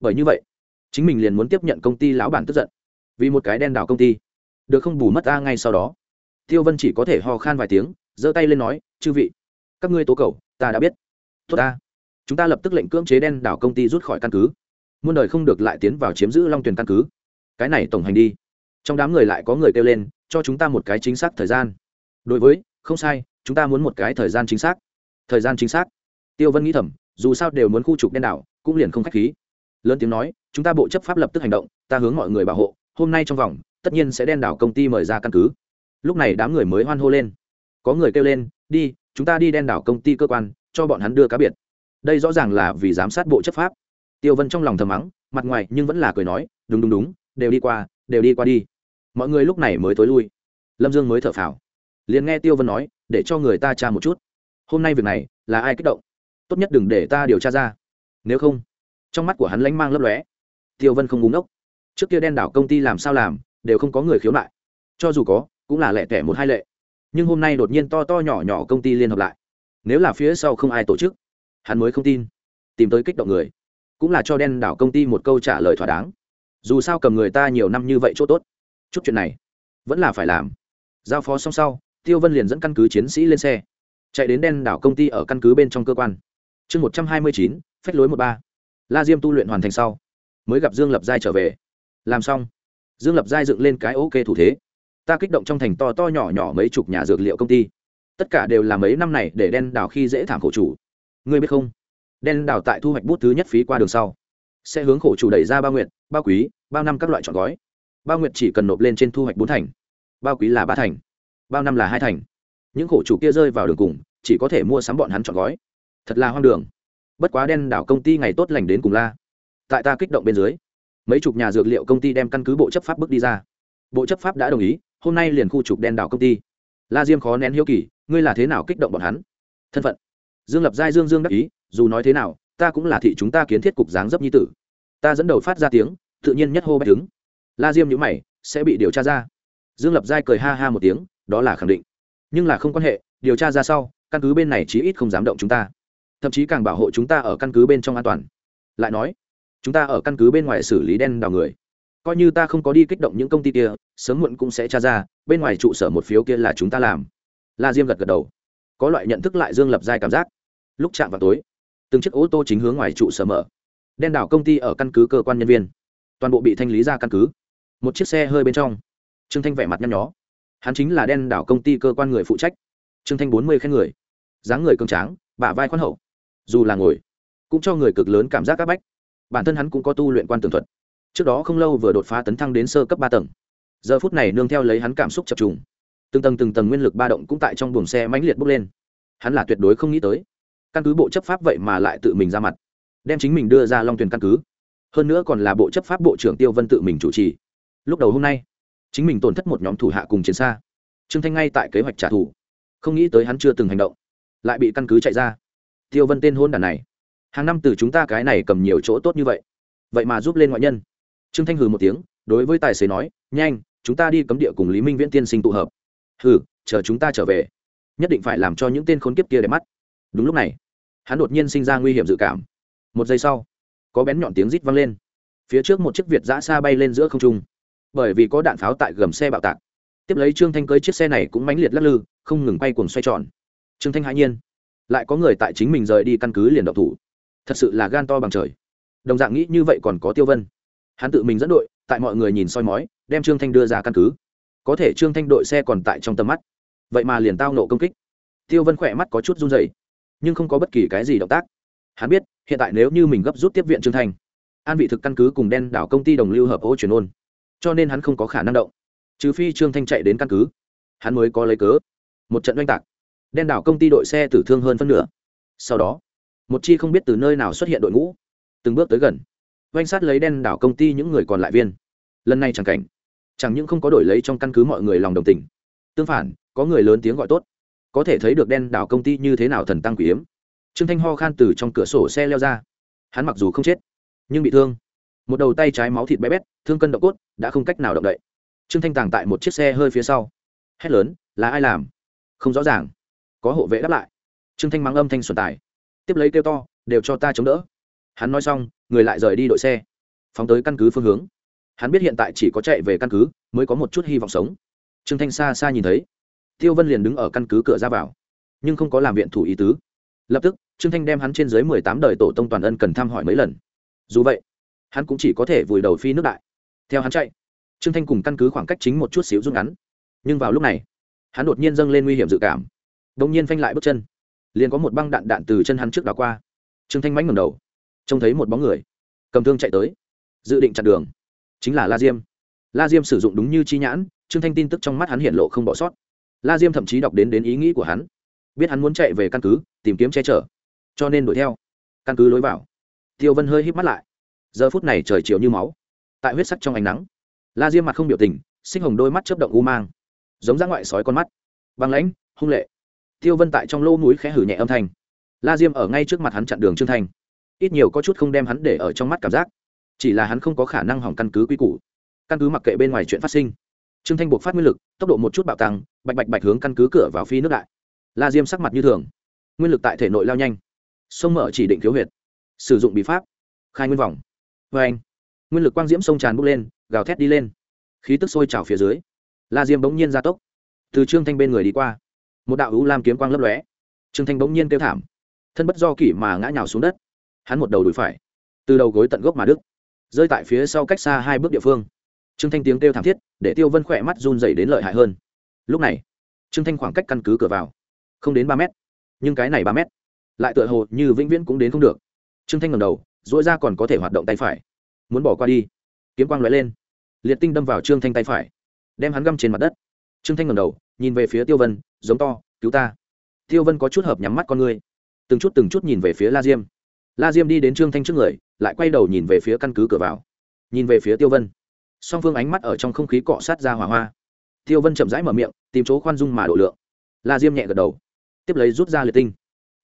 Bởi như vậy, chính mình liền muốn tiếp nhận công ty lão bản tức giận. Vì một cái đen đảo công ty, được không bù mất ta ngay sau đó. Tiêu vân chỉ có thể ho khan vài tiếng, giơ tay lên nói, chư vị, các ngươi tố cầu, ta đã biết. Tốt ta. Chúng ta lập tức lệnh cưỡng chế đen đảo công ty rút khỏi căn cứ. Muôn đời không được lại tiến vào chiếm giữ long tuyền căn cứ. Cái này tổng hành đi. Trong đám người lại có người kêu lên, cho chúng ta một cái chính xác thời gian. Đối với, không sai, chúng ta muốn một cái thời gian chính xác. Thời gian chính xác tiêu vân nghĩ thầm, dù sao đều muốn khu trục đen đảo, cũng liền không k h á c h khí. Lớn tiếng nói, chúng ta bộ chấp pháp lập tức hành động, ta hướng mọi người bảo hộ, hôm nay trong vòng, tất nhiên sẽ đen đảo công ty mời ra căn cứ. Lúc này đám người mới hoan hô lên. Có người kêu lên, đi, chúng ta đi đen đảo công ty cơ quan, cho bọn hắn đưa cá biệt. Đây rõ ràng là vì giám sát bộ chấp pháp. Tiêu vân trong lòng thầm mắng, mặt ngoài nhưng vẫn là cười nói, đúng đúng đúng, đều đi qua, đều đi qua đi. Mọi người lúc này mới tối lui. Lâm dương mới thở phào. Liền nghe tiêu vân nói, để cho người ta tra một chút. Hôm nay việc này, là ai kích động? Tốt nhất đừng để ta điều tra ra. Nếu không, trong mắt của hắn lánh mang lấp lóe. Tiêu vân không ngúng ốc trước kia đen đảo công ty làm sao làm, đều không có người khiếu nại. Cho dù có, cũng là lẻ tẻ một hai lệ. Nhưng hôm nay đột nhiên to to nhỏ nhỏ công ty liên hợp lại. Nếu là phía sau không ai tổ chức, hắn mới không tin. Tìm tới kích động người, cũng là cho đen đảo công ty một câu trả lời thỏa đáng. Dù sao cầm người ta nhiều năm như vậy chỗ tốt. Chút chuyện này, vẫn là phải làm. Giao phó xong sau, tiêu vân liền dẫn căn cứ chiến sĩ lên xe. Chạy đến đen đảo công ty ở căn cứ bên trong cơ quan chương một trăm hai mươi chín, phách lối một ba. La diêm tu luyện hoàn thành sau, mới gặp dương lập giai trở về. Làm xong, dương lập giai dựng lên cái ok thủ thế. Ta kích động trong thành to to nhỏ nhỏ mấy chục nhà dược liệu công ty. Tất cả đều là mấy năm này để đen đào khi dễ thảm khổ chủ. Ngươi biết không? Đen đào tại thu hoạch bút thứ nhất phí qua đường sau, sẽ hướng khổ chủ đẩy ra bao nguyện bao quý bao năm các loại chọn gói. Bao nguyện chỉ cần nộp lên trên thu hoạch bốn thành bao quý là ba thành bao năm là hai thành. Những khổ chủ kia rơi vào đường cùng, chỉ có thể mua sắm bọn hắn chọn gói thật là hoang đường. Bất quá đen đảo công ty ngày tốt lành đến cùng la. Tại ta kích động bên dưới, mấy chục nhà dược liệu công ty đem căn cứ bộ chấp pháp bước đi ra. Bộ chấp pháp đã đồng ý, hôm nay liền khu trục đen đảo công ty. La diêm khó nén hiếu kỳ, ngươi là thế nào kích động bọn hắn? Thân phận. Dương lập giai dương dương đắc ý, dù nói thế nào, ta cũng là thị chúng ta kiến thiết cục dáng dấp nhi tử. Ta dẫn đầu phát ra tiếng, tự nhiên nhất hô bách đứng la diêm nhữ mày, sẽ bị điều tra ra. Dương lập giai cười ha ha một tiếng, đó là khẳng định. Nhưng là không quan hệ, điều tra ra sau, căn cứ bên này chí ít không dám động chúng ta thậm chí càng bảo hộ chúng ta ở căn cứ bên trong an toàn. Lại nói, chúng ta ở căn cứ bên ngoài xử lý đen đào người. Coi như ta không có đi kích động những công ty kia, sớm muộn cũng sẽ tra ra, bên ngoài trụ sở một phiếu kia là chúng ta làm. La diêm gật gật đầu. Có loại nhận thức lại dương lập giai cảm giác. Lúc chạm vào tối, từng chiếc ô tô chính hướng ngoài trụ sở mở. Đen đảo công ty ở căn cứ cơ quan nhân viên. Toàn bộ bị thanh lý ra căn cứ. Một chiếc xe hơi bên trong. Trương thanh vẻ mặt nhăn nhó. Hắn chính là đen đảo công ty cơ quan người phụ trách. Trương thanh bốn mươi khen người. Dáng người cường tráng, bả vai khoan hậu dù là ngồi, cũng cho người cực lớn cảm giác áp bách. Bản thân hắn cũng có tu luyện quan tường thuật. Trước đó không lâu vừa đột phá tấn thăng đến sơ cấp ba tầng. Giờ phút này nương theo lấy hắn cảm xúc chập trùng. Từng tầng từng tầng nguyên lực ba động cũng tại trong buồng xe mãnh liệt bốc lên. Hắn là tuyệt đối không nghĩ tới. Căn cứ bộ chấp pháp vậy mà lại tự mình ra mặt, đem chính mình đưa ra long thuyền căn cứ. Hơn nữa còn là bộ chấp pháp bộ trưởng tiêu vân tự mình chủ trì. Lúc đầu hôm nay, chính mình tổn thất một nhóm thủ hạ cùng chiến xa. Trương thanh ngay tại kế hoạch trả thù. Không nghĩ tới hắn chưa từng hành động, lại bị căn cứ chạy ra tiêu vân tên hôn đàn này. Hàng năm từ chúng ta cái này cầm nhiều chỗ tốt như vậy. Vậy mà giúp lên ngoại nhân. Trương thanh hừ một tiếng, đối với tài xế nói, nhanh, chúng ta đi cấm địa cùng lý minh viễn tiên sinh tụ hợp. Hừ, chờ chúng ta trở về. Nhất định phải làm cho những tên khốn kiếp kia đẹp mắt. Đúng lúc này, hắn đột nhiên sinh ra nguy hiểm dự cảm. Một giây sau, có bén nhọn tiếng rít vang lên. Phía trước một chiếc việt giã xa bay lên giữa không trung. Bởi vì có đạn pháo tại gầm xe bạo tạc. Tiếp lấy trương thanh cưới chiếc xe này cũng mãnh liệt lắc lư, không ngừng bay cuồng xoay tròn. Trương thanh hãi nhiên lại có người tại chính mình rời đi căn cứ liền độc thủ. Thật sự là gan to bằng trời. Đồng dạng nghĩ như vậy còn có tiêu vân. Hắn tự mình dẫn đội, tại mọi người nhìn soi mói, đem trương thanh đưa ra căn cứ. Có thể trương thanh đội xe còn tại trong tầm mắt. Vậy mà liền tao nộ công kích. Tiêu vân khỏe mắt có chút run dày nhưng không có bất kỳ cái gì động tác. Hắn biết, hiện tại nếu như mình gấp rút tiếp viện trương thanh, an vị thực căn cứ cùng đen đảo công ty đồng lưu hợp ô chuyển ôn. Cho nên hắn không có khả năng động. Trừ phi trương thanh chạy đến căn cứ. Hắn mới có lấy cớ. Một trận oanh tạc đen đảo công ty đội xe tử thương hơn phân nửa. Sau đó, một chi không biết từ nơi nào xuất hiện đội ngũ, từng bước tới gần. Oanh sát lấy đen đảo công ty những người còn lại viên. Lần này chẳng cảnh, chẳng những không có đổi lấy trong căn cứ mọi người lòng đồng tình. Tương phản, có người lớn tiếng gọi tốt. Có thể thấy được đen đảo công ty như thế nào thần tăng quỷ hiếm trương thanh ho khan từ trong cửa sổ xe leo ra. Hắn mặc dù không chết, nhưng bị thương. Một đầu tay trái máu thịt bé bét, thương cân độ cốt, đã không cách nào động đậy. Trương thanh tàng tại một chiếc xe hơi phía sau. Hét lớn, là ai làm? Không rõ ràng có hộ vệ đáp lại. Trương thanh mang âm thanh xuân tài. Tiếp lấy kêu to, đều cho ta chống đỡ. Hắn nói xong, người lại rời đi đội xe. Phóng tới căn cứ phương hướng. Hắn biết hiện tại chỉ có chạy về căn cứ, mới có một chút hy vọng sống. Trương thanh xa xa nhìn thấy. Tiêu vân liền đứng ở căn cứ cửa ra vào. Nhưng không có làm viện thủ ý tứ. Lập tức, trương thanh đem hắn trên dưới mười tám đời tổ tông toàn ân cần thăm hỏi mấy lần. Dù vậy, hắn cũng chỉ có thể vùi đầu phi nước đại. Theo hắn chạy, trương thanh cùng căn cứ khoảng cách chính một chút xíu rút ngắn. Nhưng vào lúc này, hắn đột nhiên dâng lên nguy hiểm dự cảm đông nhiên phanh lại bước chân. Liền có một băng đạn đạn từ chân hắn trước đó qua. Trương thanh mánh ngầm đầu, trông thấy một bóng người, cầm thương chạy tới, dự định chặn đường. Chính là la diêm. La diêm sử dụng đúng như chi nhãn, trương thanh tin tức trong mắt hắn hiện lộ không bỏ sót. La diêm thậm chí đọc đến đến ý nghĩ của hắn. Biết hắn muốn chạy về căn cứ, tìm kiếm che chở, cho nên đuổi theo. Căn cứ lối vào. Tiêu vân hơi hít mắt lại. Giờ phút này trời chiều như máu, tại huyết sắc trong ánh nắng. La diêm mặt không biểu tình, sinh hồng đôi mắt chớp động u mang, giống ra ngoại sói con mắt. Băng lãnh, hung lệ tiêu vân tại trong lô núi khẽ hử nhẹ âm thanh. La diêm ở ngay trước mặt hắn chặn đường trương thanh ít nhiều có chút không đem hắn để ở trong mắt cảm giác. Chỉ là hắn không có khả năng hỏng căn cứ quy củ. Căn cứ mặc kệ bên ngoài chuyện phát sinh. Trương thanh buộc phát nguyên lực, tốc độ một chút bạo tăng, bạch bạch bạch hướng căn cứ cửa vào phi nước đại. La diêm sắc mặt như thường. Nguyên lực tại thể nội lao nhanh. Sông mở chỉ định thiếu huyệt. Sử dụng bí pháp. Khai nguyên vòng. Vê anh, nguyên lực quang diễm sông tràn bốc lên, gào thét đi lên. Khí tức sôi trào phía dưới. La diêm bỗng nhiên ra tốc. Từ trương thanh bên người đi qua một đạo ưu lam kiếm quang lấp lóe. Trương thanh bỗng nhiên kêu thảm. Thân bất do kỷ mà ngã nhào xuống đất. Hắn một đầu đùi phải, từ đầu gối tận gốc mà đức rơi tại phía sau cách xa hai bước địa phương. Trương thanh tiếng kêu thảm thiết, để tiêu vân khỏe mắt run dày đến lợi hại hơn. Lúc này, trương thanh khoảng cách căn cứ cửa vào, không đến ba mét, nhưng cái này ba mét, lại tựa hồ như vĩnh viễn cũng đến không được. Trương thanh ngầm đầu dỗi ra còn có thể hoạt động tay phải. Muốn bỏ qua đi. Kiếm quang lóe lên, liệt tinh đâm vào trương thanh tay phải, đem hắn găm trên mặt đất. Trương thanh ngầm đầu nhìn về phía tiêu vân, giống to, cứu ta. Tiêu vân có chút hợp nhắm mắt con ngươi từng chút từng chút nhìn về phía la diêm. La diêm đi đến trương thanh trước người, lại quay đầu nhìn về phía căn cứ cửa vào. Nhìn về phía tiêu vân. Song phương ánh mắt ở trong không khí cọ sát ra hỏa hoa. Tiêu vân chậm rãi mở miệng, tìm chỗ khoan dung mà độ lượng. La diêm nhẹ gật đầu. Tiếp lấy rút ra liệt tinh.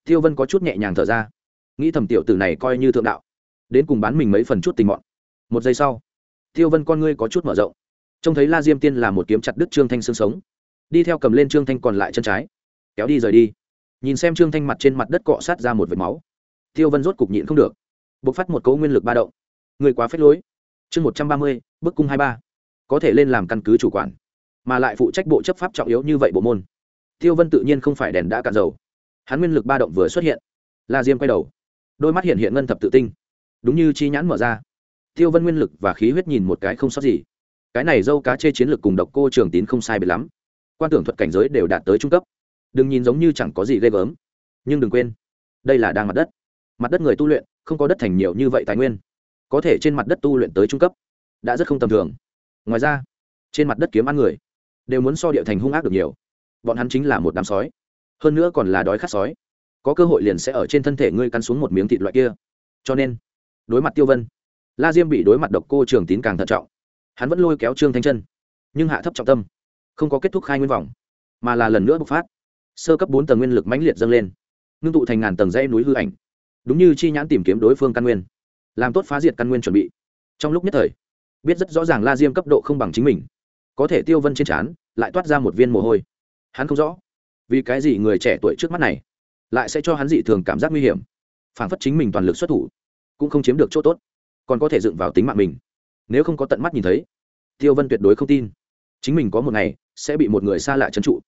Tiêu vân có chút nhẹ nhàng thở ra. Nghĩ thầm tiểu tử này coi như thượng đạo. Đến cùng bán mình mấy phần chút tình mọn. Một giây sau, tiêu vân con ngươi có chút mở rộng. Trông thấy la diêm tiên là một kiếm chặt đứt trương thanh xương sống đi theo cầm lên trương thanh còn lại chân trái. Kéo đi rời đi. Nhìn xem trương thanh mặt trên mặt đất cọ sát ra một vệt máu. Tiêu vân rốt cục nhịn không được. Buộc phát một cấu nguyên lực ba động. Người quá phết lối. Chương một trăm ba mươi, bức cung hai ba. Có thể lên làm căn cứ chủ quản, mà lại phụ trách bộ chấp pháp trọng yếu như vậy bộ môn. Tiêu vân tự nhiên không phải đèn đã cạn dầu. Hắn nguyên lực ba động vừa xuất hiện, la diêm quay đầu. Đôi mắt hiện hiện ngân thập tự tinh. Đúng như chi nhãn mở ra. Tiêu vân nguyên lực và khí huyết nhìn một cái không sót gì. Cái này dâu cá chê chiến lược cùng độc cô trường tín không sai biệt lắm quan tưởng thuật cảnh giới đều đạt tới trung cấp. Đừng nhìn giống như chẳng có gì ghê gớm. Nhưng đừng quên, đây là đang mặt đất. Mặt đất người tu luyện, không có đất thành nhiều như vậy tài nguyên. Có thể trên mặt đất tu luyện tới trung cấp, đã rất không tầm thường. Ngoài ra, trên mặt đất kiếm ăn người, đều muốn so địa thành hung ác được nhiều. Bọn hắn chính là một đám sói. Hơn nữa còn là đói khát sói. Có cơ hội liền sẽ ở trên thân thể ngươi cắn xuống một miếng thịt loại kia. Cho nên, đối mặt tiêu vân, la diêm bị đối mặt độc cô trường tín càng thận trọng. Hắn vẫn lôi kéo trương thanh chân, nhưng hạ thấp trọng tâm không có kết thúc khai nguyên vòng, mà là lần nữa bộc phát. Sơ cấp bốn tầng nguyên lực mãnh liệt dâng lên, ngưng tụ thành ngàn tầng dây núi hư ảnh. Đúng như chi nhãn tìm kiếm đối phương căn nguyên, làm tốt phá diệt căn nguyên chuẩn bị. Trong lúc nhất thời, biết rất rõ ràng la diêm cấp độ không bằng chính mình, có thể tiêu vân trên trán, lại toát ra một viên mồ hôi. Hắn không rõ, vì cái gì người trẻ tuổi trước mắt này lại sẽ cho hắn dị thường cảm giác nguy hiểm, phản phất chính mình toàn lực xuất thủ, cũng không chiếm được chỗ tốt, còn có thể dựng vào tính mạng mình. Nếu không có tận mắt nhìn thấy, tiêu vân tuyệt đối không tin. Chính mình có một ngày sẽ bị một người xa lạ trấn trụ.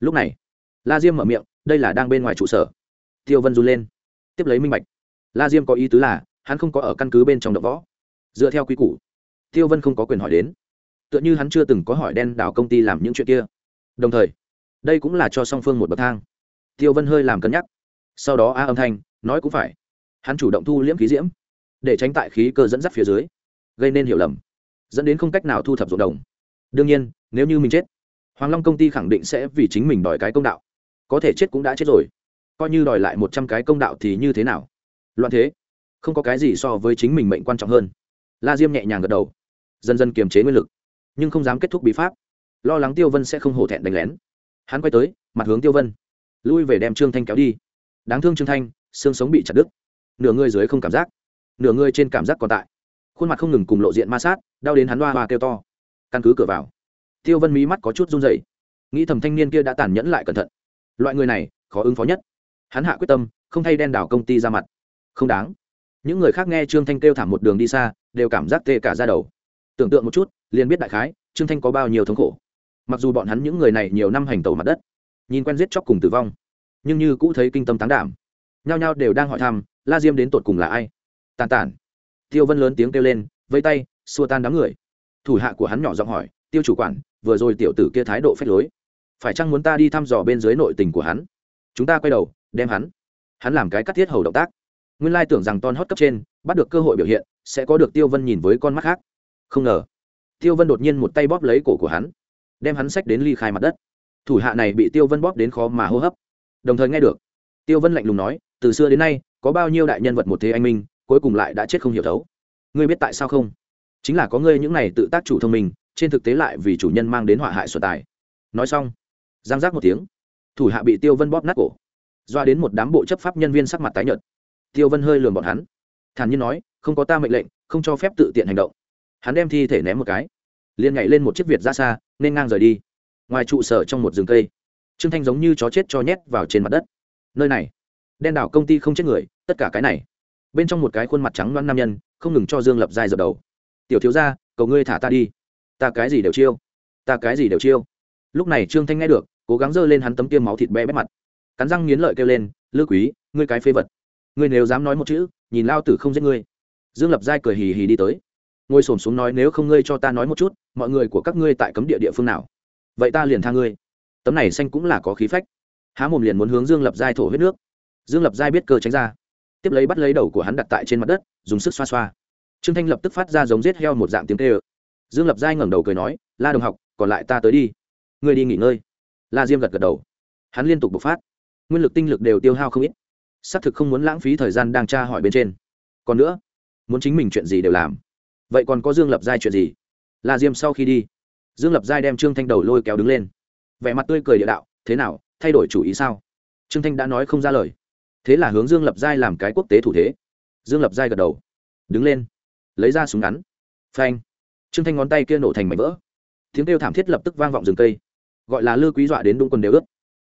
Lúc này, la diêm mở miệng, đây là đang bên ngoài trụ sở. Tiêu vân run lên. Tiếp lấy minh bạch. La diêm có ý tứ là, hắn không có ở căn cứ bên trong động võ. Dựa theo quy củ, tiêu vân không có quyền hỏi đến. Tựa như hắn chưa từng có hỏi đen đảo công ty làm những chuyện kia. Đồng thời, đây cũng là cho song phương một bậc thang. Tiêu vân hơi làm cân nhắc. Sau đó a âm thanh nói cũng phải. Hắn chủ động thu liễm khí diễm, để tránh tại khí cơ dẫn dắt phía dưới, gây nên hiểu lầm, dẫn đến không cách nào thu thập ruộng đồng. Đương nhiên, nếu như mình chết hoàng long công ty khẳng định sẽ vì chính mình đòi cái công đạo. Có thể chết cũng đã chết rồi. Coi như đòi lại một trăm cái công đạo thì như thế nào? Loạn thế. Không có cái gì so với chính mình mệnh quan trọng hơn. La diêm nhẹ nhàng gật đầu. Dần dần kiềm chế nguyên lực. Nhưng không dám kết thúc bí pháp. Lo lắng tiêu vân sẽ không hổ thẹn đánh lén. Hắn quay tới, mặt hướng tiêu vân. Lui về đem trương thanh kéo đi. Đáng thương trương thanh, xương sống bị chặt đứt. Nửa người dưới không cảm giác. Nửa người trên cảm giác còn tại. Khuôn mặt không ngừng cùng lộ diện ma sát, đau đến hắn loa hoa kêu to. Căn cứ cửa vào tiêu vân mí mắt có chút run rẩy, nghĩ thầm thanh niên kia đã tàn nhẫn lại cẩn thận. Loại người này khó ứng phó nhất. Hắn hạ quyết tâm không thay đen đảo công ty ra mặt. Không đáng. Những người khác nghe trương thanh kêu thảm một đường đi xa đều cảm giác tê cả ra đầu. Tưởng tượng một chút liền biết đại khái trương thanh có bao nhiêu thống khổ. Mặc dù bọn hắn những người này nhiều năm hành tẩu mặt đất nhìn quen giết chóc cùng tử vong nhưng như cũ thấy kinh tâm tán đảm. Nhao nhao đều đang hỏi thăm la diêm đến tột cùng là ai? Tàn tản tiêu vân lớn tiếng kêu lên vây tay xua tan đám người. Thủ hạ của hắn nhỏ giọng hỏi tiêu chủ quản, vừa rồi tiểu tử kia thái độ phép lối. Phải chăng muốn ta đi thăm dò bên dưới nội tình của hắn? Chúng ta quay đầu, đem hắn hắn làm cái cắt thiết hầu động tác. Nguyên lai tưởng rằng ton hót cấp trên, bắt được cơ hội biểu hiện, sẽ có được tiêu vân nhìn với con mắt khác. Không ngờ, tiêu vân đột nhiên một tay bóp lấy cổ của hắn, đem hắn sách đến ly khai mặt đất. Thủ hạ này bị tiêu vân bóp đến khó mà hô hấp. Đồng thời nghe được, tiêu vân lạnh lùng nói, từ xưa đến nay, có bao nhiêu đại nhân vật một thế anh minh, cuối cùng lại đã chết không hiểu thấu. Ngươi biết tại sao không? Chính là có ngươi những này tự tác chủ thông minh trên thực tế lại vì chủ nhân mang đến họa hại sở tài. Nói xong, giang giác một tiếng, thủ hạ bị tiêu vân bóp nát cổ, doa đến một đám bộ chấp pháp nhân viên sắc mặt tái nhợt. Tiêu vân hơi lườm bọn hắn, thản nhiên nói, không có ta mệnh lệnh, không cho phép tự tiện hành động. Hắn đem thi thể ném một cái, liền nhảy lên một chiếc việt ra xa, nên ngang rời đi. Ngoài trụ sở trong một rừng cây, trương thanh giống như chó chết cho nhét vào trên mặt đất. Nơi này, đen đảo công ty không chết người, tất cả cái này. Bên trong một cái khuôn mặt trắng loan nam nhân, không ngừng cho dương lập giai dập đầu. Tiểu thiếu gia, cầu ngươi thả ta đi ta cái gì đều chiêu, ta cái gì đều chiêu. Lúc này trương thanh nghe được, cố gắng giơ lên hắn tấm tiêm máu thịt bé bét mặt. Cắn răng nghiến lợi kêu lên, lư quý, ngươi cái phế vật. Ngươi nếu dám nói một chữ, nhìn lao tử không giết ngươi. Dương lập giai cười hì hì đi tới. Ngồi s ổ m xuống nói, nếu không ngươi cho ta nói một chút, mọi người của các ngươi tại cấm địa địa phương nào? Vậy ta liền tha ngươi. Tấm này xanh cũng là có khí phách. Há mồm liền muốn hướng dương lập giai thổ huyết nước. Dương lập giai biết cơ tránh ra. Tiếp lấy bắt lấy đầu của hắn đặt tại trên mặt đất, dùng sức xoa xoa. Trương thanh lập tức phát ra giống giết heo một dạng tiếng tê ơ dương lập giai ngẩng đầu cười nói, la đồng học, còn lại ta tới đi. Ngươi đi nghỉ ngơi. La diêm gật gật đầu. Hắn liên tục bộc phát. Nguyên lực tinh lực đều tiêu hao không ít. Xác thực không muốn lãng phí thời gian đang tra hỏi bên trên. Còn nữa, muốn chính mình chuyện gì đều làm. Vậy còn có dương lập giai chuyện gì? La diêm sau khi đi, dương lập giai đem trương thanh đầu lôi kéo đứng lên. Vẻ mặt tươi cười địa đạo, thế nào, thay đổi chủ ý sao? Trương thanh đã nói không ra lời. Thế là hướng dương lập giai làm cái quốc tế thủ thế. Dương lập giai gật đầu, đứng lên, lấy ra súng ngắn. Phanh trương thanh ngón tay kia nổ thành mảnh vỡ. Tiếng kêu thảm thiết lập tức vang vọng rừng cây. Gọi là lư quý dọa đến đung quần đều ướt.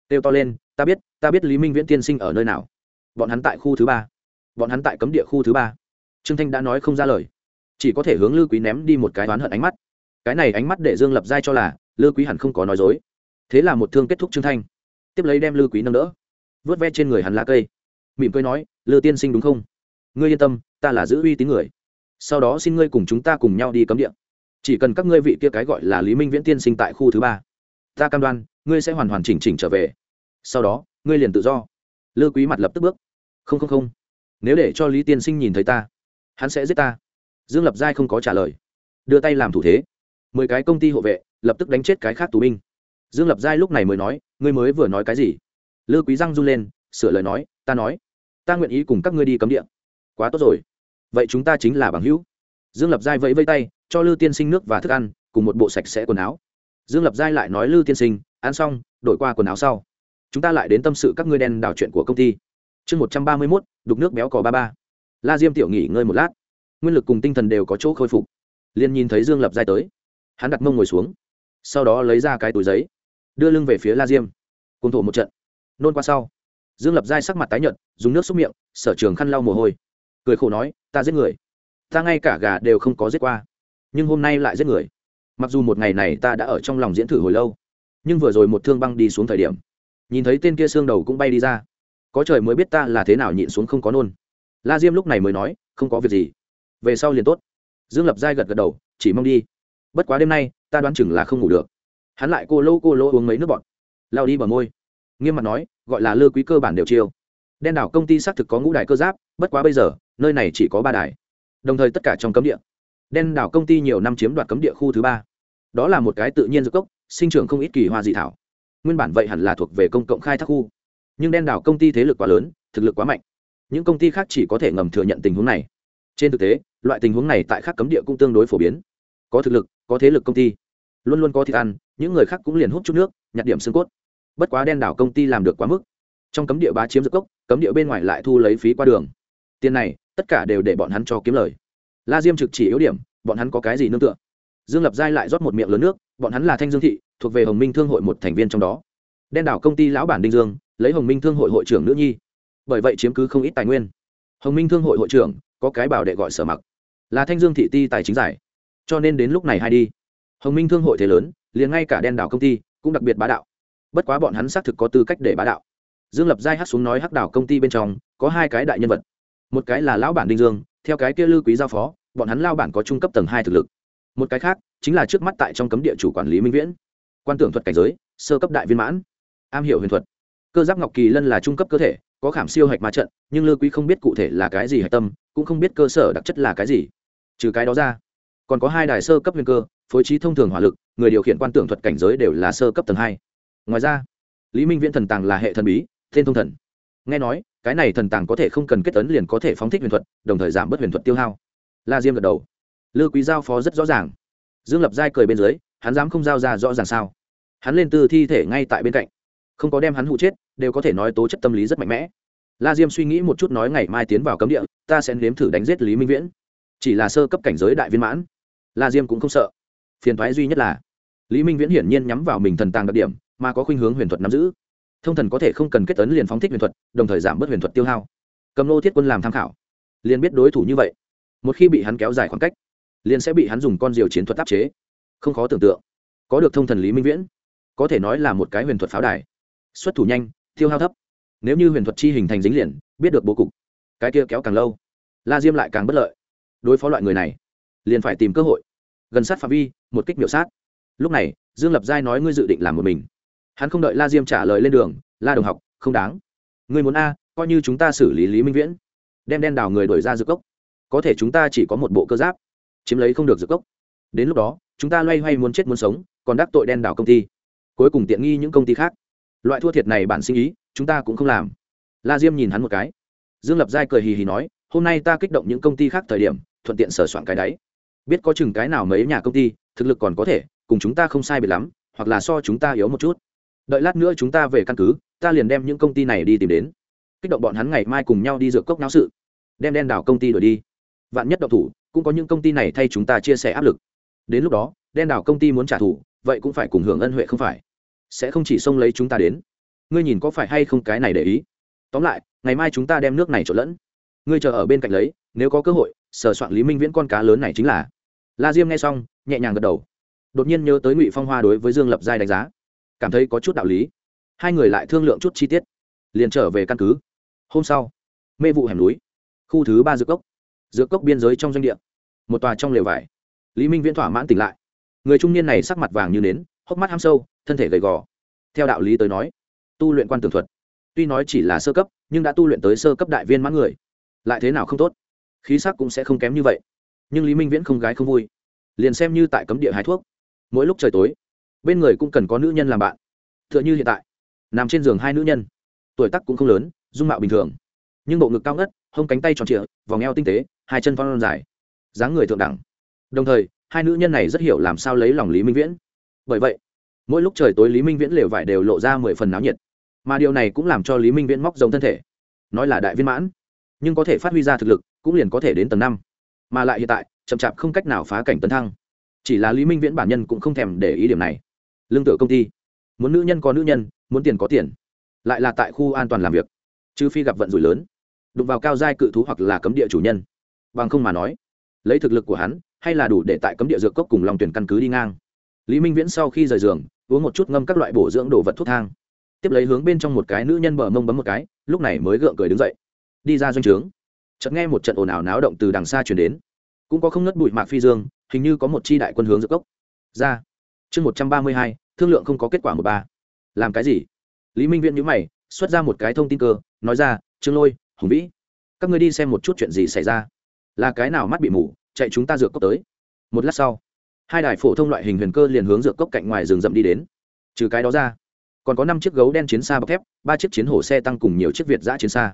Kêu to lên, ta biết ta biết lý minh viễn tiên sinh ở nơi nào. Bọn hắn tại khu thứ ba. Bọn hắn tại cấm địa khu thứ ba. Trương thanh đã nói không ra lời. Chỉ có thể hướng lư quý ném đi một cái oán hận ánh mắt. Cái này ánh mắt để dương lập giai cho là, lư quý hẳn không có nói dối. Thế là một thương kết thúc trương thanh. Tiếp lấy đem lư quý nâng đỡ. Vớt ve trên người hắn lá cây. Mỉm cười nói, lư tiên sinh đúng không? Ngươi yên tâm, ta là giữ uy tín người. Sau đó xin ngươi cùng chúng ta cùng nhau đi cấm địa chỉ cần các ngươi vị kia cái gọi là lý minh viễn tiên sinh tại khu thứ ba. Ta cam đoan, ngươi sẽ hoàn hoàn chỉnh chỉnh trở về. Sau đó, ngươi liền tự do. Lư quý mặt lập tức bước. Không không không. Nếu để cho lý tiên sinh nhìn thấy ta, hắn sẽ giết ta. Dương lập giai không có trả lời. Đưa tay làm thủ thế. Mười cái công ty hộ vệ, lập tức đánh chết cái khác tù binh. Dương lập giai lúc này mới nói, ngươi mới vừa nói cái gì? Lư quý răng run lên, sửa lời nói, ta nói, ta nguyện ý cùng các ngươi đi cấm địa. Quá tốt rồi. Vậy chúng ta chính là bằng hữu. Dương lập giai vẫy vây tay cho lư tiên sinh nước và thức ăn, cùng một bộ sạch sẽ quần áo. Dương lập giai lại nói lư tiên sinh, ăn xong, đổi qua quần áo sau. Chúng ta lại đến tâm sự các ngươi đen đảo chuyện của công ty. Chương một trăm ba mươi mốt, đục nước béo cò ba ba. La diêm tiểu nghỉ ngơi một lát. Nguyên lực cùng tinh thần đều có chỗ khôi phục. Liền nhìn thấy dương lập giai tới, hắn đặt mông ngồi xuống, sau đó lấy ra cái túi giấy, đưa lưng về phía la diêm. Cùng thổ một trận. Nôn qua sau, dương lập giai sắc mặt tái nhợt, dùng nước xúc miệng, sở trường khăn lau mồ hôi. Cười khổ nói, ta giết người. Ta ngay cả gà đều không có giết qua nhưng hôm nay lại giết người. Mặc dù một ngày này ta đã ở trong lòng diễn thử hồi lâu, nhưng vừa rồi một thương băng đi xuống thời điểm, nhìn thấy tên kia xương đầu cũng bay đi ra. Có trời mới biết ta là thế nào nhịn xuống không có nôn. La diêm lúc này mới nói, không có việc gì. Về sau liền tốt. Dương lập giai gật gật đầu, chỉ mong đi. Bất quá đêm nay, ta đoán chừng là không ngủ được. Hắn lại cô lô cô lô uống mấy nước bọt. Lao đi bờ môi. Nghiêm mặt nói, gọi là lơ quý cơ bản đều chiêu. Đen đảo công ty xác thực có ngũ đài cơ giáp, bất quá bây giờ, nơi này chỉ có ba đài. Đồng thời tất cả trong cấm địa đen đảo công ty nhiều năm chiếm đoạt cấm địa khu thứ ba. Đó là một cái tự nhiên dược cốc, sinh trưởng không ít kỳ hoa dị thảo. Nguyên bản vậy hẳn là thuộc về công cộng khai thác khu. Nhưng đen đảo công ty thế lực quá lớn, thực lực quá mạnh. Những công ty khác chỉ có thể ngầm thừa nhận tình huống này. Trên thực tế, loại tình huống này tại các cấm địa cũng tương đối phổ biến. Có thực lực, có thế lực công ty. Luôn luôn có thịt ăn, những người khác cũng liền hút chút nước, nhặt điểm xương cốt. Bất quá đen đảo công ty làm được quá mức. Trong cấm địa bá chiếm dược cốc, cấm địa bên ngoài lại thu lấy phí qua đường. Tiền này, tất cả đều để bọn hắn cho kiếm lời la diêm trực chỉ yếu điểm, bọn hắn có cái gì nương tựa? Dương lập giai lại rót một miệng lớn nước, bọn hắn là thanh dương thị, thuộc về hồng minh thương hội một thành viên trong đó. Đen đảo công ty lão bản đinh dương, lấy hồng minh thương hội hội trưởng nữ nhi. Bởi vậy chiếm cứ không ít tài nguyên. Hồng minh thương hội hội trưởng, có cái bảo đệ gọi sở mặc. Là thanh dương thị ti tài chính giải. Cho nên đến lúc này hay đi. Hồng minh thương hội thế lớn, liền ngay cả đen đảo công ty cũng đặc biệt bá đạo. Bất quá bọn hắn xác thực có tư cách để bá đạo. Dương lập giai hát xuống nói hắc đảo công ty bên trong có hai cái đại nhân vật. Một cái là lão bản đinh dương, theo cái kia lư quý giao phó bọn hắn lao bản có trung cấp tầng hai thực lực. Một cái khác, chính là trước mắt tại trong cấm địa chủ quản lý minh viễn. Quan tưởng thuật cảnh giới, sơ cấp đại viên mãn. Am hiểu huyền thuật. Cơ giáp ngọc kỳ lân là trung cấp cơ thể, có khảm siêu hạch ma trận, nhưng lư quý không biết cụ thể là cái gì hạch tâm, cũng không biết cơ sở đặc chất là cái gì. Trừ cái đó ra, còn có hai đài sơ cấp huyền cơ, phối trí thông thường hỏa lực, người điều khiển quan tưởng thuật cảnh giới đều là sơ cấp tầng hai. Ngoài ra, lý minh viễn thần tàng là hệ thần bí tên thông thần. Nghe nói, cái này thần tàng có thể không cần kết tấn liền có thể phóng thích huyền thuật, đồng thời giảm bớt huyền thuật tiêu hao la diêm gật đầu. Lư quý giao phó rất rõ ràng. Dương lập giai cười bên dưới, hắn dám không giao ra rõ ràng sao? Hắn lên từ thi thể ngay tại bên cạnh. Không có đem hắn hụ chết, đều có thể nói tố chất tâm lý rất mạnh mẽ. La diêm suy nghĩ một chút nói ngày mai tiến vào cấm địa, ta sẽ nếm thử đánh giết lý minh viễn. Chỉ là sơ cấp cảnh giới đại viên mãn. La diêm cũng không sợ. Phiền thoái duy nhất là, lý minh viễn hiển nhiên nhắm vào mình thần tàng đặc điểm, mà có khuynh hướng huyền thuật nắm giữ. Thông thần có thể không cần kết tấn liền phóng thích huyền thuật, đồng thời giảm bớt huyền thuật tiêu hao. Cầm nô thiết quân làm tham khảo. Liền biết đối thủ như vậy một khi bị hắn kéo dài khoảng cách, liền sẽ bị hắn dùng con diều chiến thuật áp chế. Không khó tưởng tượng, có được thông thần lý minh viễn, có thể nói là một cái huyền thuật pháo đài. Xuất thủ nhanh, tiêu hao thấp. Nếu như huyền thuật chi hình thành dính liền, biết được bố cục. Cái kia kéo càng lâu, la diêm lại càng bất lợi. Đối phó loại người này, liền phải tìm cơ hội. Gần sát phạm vi, một kích miểu sát. Lúc này, dương lập giai nói ngươi dự định làm một mình. Hắn không đợi la diêm trả lời lên đường, la đồng học, không đáng. Ngươi muốn a, coi như chúng ta xử lý lý minh viễn, đem đen đào người đổi ra giữa cốc có thể chúng ta chỉ có một bộ cơ giáp, chiếm lấy không được dược cốc đến lúc đó, chúng ta loay hoay muốn chết muốn sống, còn đắc tội đen đảo công ty. Cuối cùng tiện nghi những công ty khác. Loại thua thiệt này bản sinh ý, chúng ta cũng không làm. La diêm nhìn hắn một cái. Dương lập giai cười hì hì nói, hôm nay ta kích động những công ty khác thời điểm, thuận tiện sửa soạn cái đáy. Biết có chừng cái nào mấy nhà công ty, thực lực còn có thể, cùng chúng ta không sai biệt lắm, hoặc là so chúng ta yếu một chút. Đợi lát nữa chúng ta về căn cứ, ta liền đem những công ty này đi tìm đến. Kích động bọn hắn ngày mai cùng nhau đi dược cốc náo sự. Đem đen đảo công ty đổi đi vạn nhất độc thủ, cũng có những công ty này thay chúng ta chia sẻ áp lực. Đến lúc đó, đen đảo công ty muốn trả thù, vậy cũng phải cùng hưởng ân huệ không phải? Sẽ không chỉ xông lấy chúng ta đến. Ngươi nhìn có phải hay không cái này để ý? Tóm lại, ngày mai chúng ta đem nước này trộn lẫn. Ngươi chờ ở bên cạnh lấy, nếu có cơ hội, sờ soạn lý minh viễn con cá lớn này chính là. La diêm nghe xong, nhẹ nhàng gật đầu. Đột nhiên nhớ tới ngụy phong hoa đối với dương lập giai đánh giá. Cảm thấy có chút đạo lý. Hai người lại thương lượng chút chi tiết. Liền trở về căn cứ. Hôm sau, mê vụ hẻm núi, khu thứ ba dược cốc dược cốc biên giới trong doanh địa. Một tòa trong lều vải. Lý minh viễn thỏa mãn tỉnh lại. Người trung niên này sắc mặt vàng như nến, hốc mắt ham sâu, thân thể gầy gò. Theo đạo lý tới nói, tu luyện quan tường thuật, tuy nói chỉ là sơ cấp, nhưng đã tu luyện tới sơ cấp đại viên mãn người, lại thế nào không tốt? Khí sắc cũng sẽ không kém như vậy. Nhưng lý minh viễn không gái không vui. Liền xem như tại cấm địa hái thuốc. Mỗi lúc trời tối, bên người cũng cần có nữ nhân làm bạn. T h ư ợ n h ư hiện tại, nằm trên giường hai nữ nhân. Tuổi tắc cũng không lớn, dung mạo bình thường, nhưng bộ ngực cao ngất hông cánh tay tròn trịa, vòng eo tinh tế, hai chân phong dài, dáng người thượng đẳng. Đồng thời, hai nữ nhân này rất hiểu làm sao lấy lòng lý minh viễn. Bởi vậy, mỗi lúc trời tối lý minh viễn lều vải đều lộ ra mười phần náo nhiệt. Mà điều này cũng làm cho lý minh viễn móc giống thân thể. Nói là đại viên mãn, nhưng có thể phát huy ra thực lực, cũng liền có thể đến tầng năm. Mà lại hiện tại, chậm chạp không cách nào phá cảnh tấn thăng. Chỉ là lý minh viễn bản nhân cũng không thèm để ý điểm này. Lương tự công ty, muốn nữ nhân có nữ nhân, muốn tiền có tiền, lại là tại khu an toàn làm việc. Trừ phi gặp vận rủi lớn đụng vào cao giai cự thú hoặc là cấm địa chủ nhân. Bằng không mà nói, lấy thực lực của hắn, hay là đủ để tại cấm địa dược cốc cùng lòng tuyển căn cứ đi ngang. Lý minh viễn sau khi rời giường, uống một chút ngâm các loại bổ dưỡng đồ vật thuốc thang. Tiếp lấy hướng bên trong một cái nữ nhân bờ mông bấm một cái, lúc này mới gượng cười đứng dậy. Đi ra doanh trướng. Chợt nghe một trận ồn ào náo động từ đằng xa chuyển đến. Cũng có không ngất bụi mạc phi dương, hình như có một chi đại quân hướng dược cốc. Ra. Chương một trăm ba mươi hai, thương lượng không có kết quả một ba. Làm cái gì? Lý minh viễn nhữ mày, xuất ra một cái thông tin cơ, nói ra, trương lôi hùng vĩ, các người đi xem một chút chuyện gì xảy ra. Là cái nào mắt bị mù, chạy chúng ta dược cốc tới. Một lát sau, hai đài phổ thông loại hình huyền cơ liền hướng dược cốc cạnh ngoài rừng rậm đi đến. Trừ cái đó ra, còn có năm chiếc gấu đen chiến xa bọc thép, ba chiếc chiến hổ xe tăng cùng nhiều chiếc việt giã chiến xa.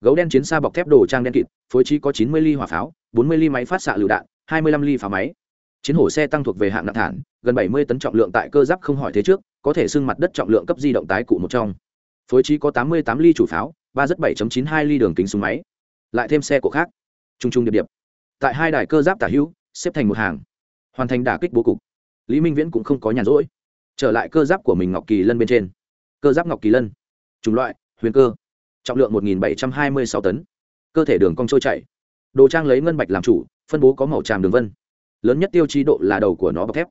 Gấu đen chiến xa bọc thép đồ trang đen kịt, phối trí có chín mươi ly hỏa pháo, bốn mươi ly máy phát xạ lựu đạn, hai mươi lăm ly pháo máy. Chiến hổ xe tăng thuộc về hạng nặng thản, gần bảy mươi tấn trọng lượng tại cơ giáp không hỏi thế trước, có thể xưng mặt đất trọng lượng cấp di động tái cụ một trong. Phối trí có tám mươi tám ly chủ pháo ba rất bảy chín hai ly đường kính súng máy. Lại thêm xe của khác. T r u n g t r u n g điệp điệp. Tại hai đài cơ giáp tả hữu, xếp thành một hàng. Hoàn thành đả kích bố cục. Lý minh viễn cũng không có nhàn rỗi. Trở lại cơ giáp của mình ngọc kỳ lân bên trên. Cơ giáp ngọc kỳ lân. Chủng loại, huyền cơ. Trọng lượng một bảy trăm hai mươi sáu tấn. Cơ thể đường cong trôi chảy. Đồ trang lấy ngân bạch làm chủ, phân bố có màu tràm đường vân. Lớn nhất tiêu chí độ là đầu của nó bọc thép.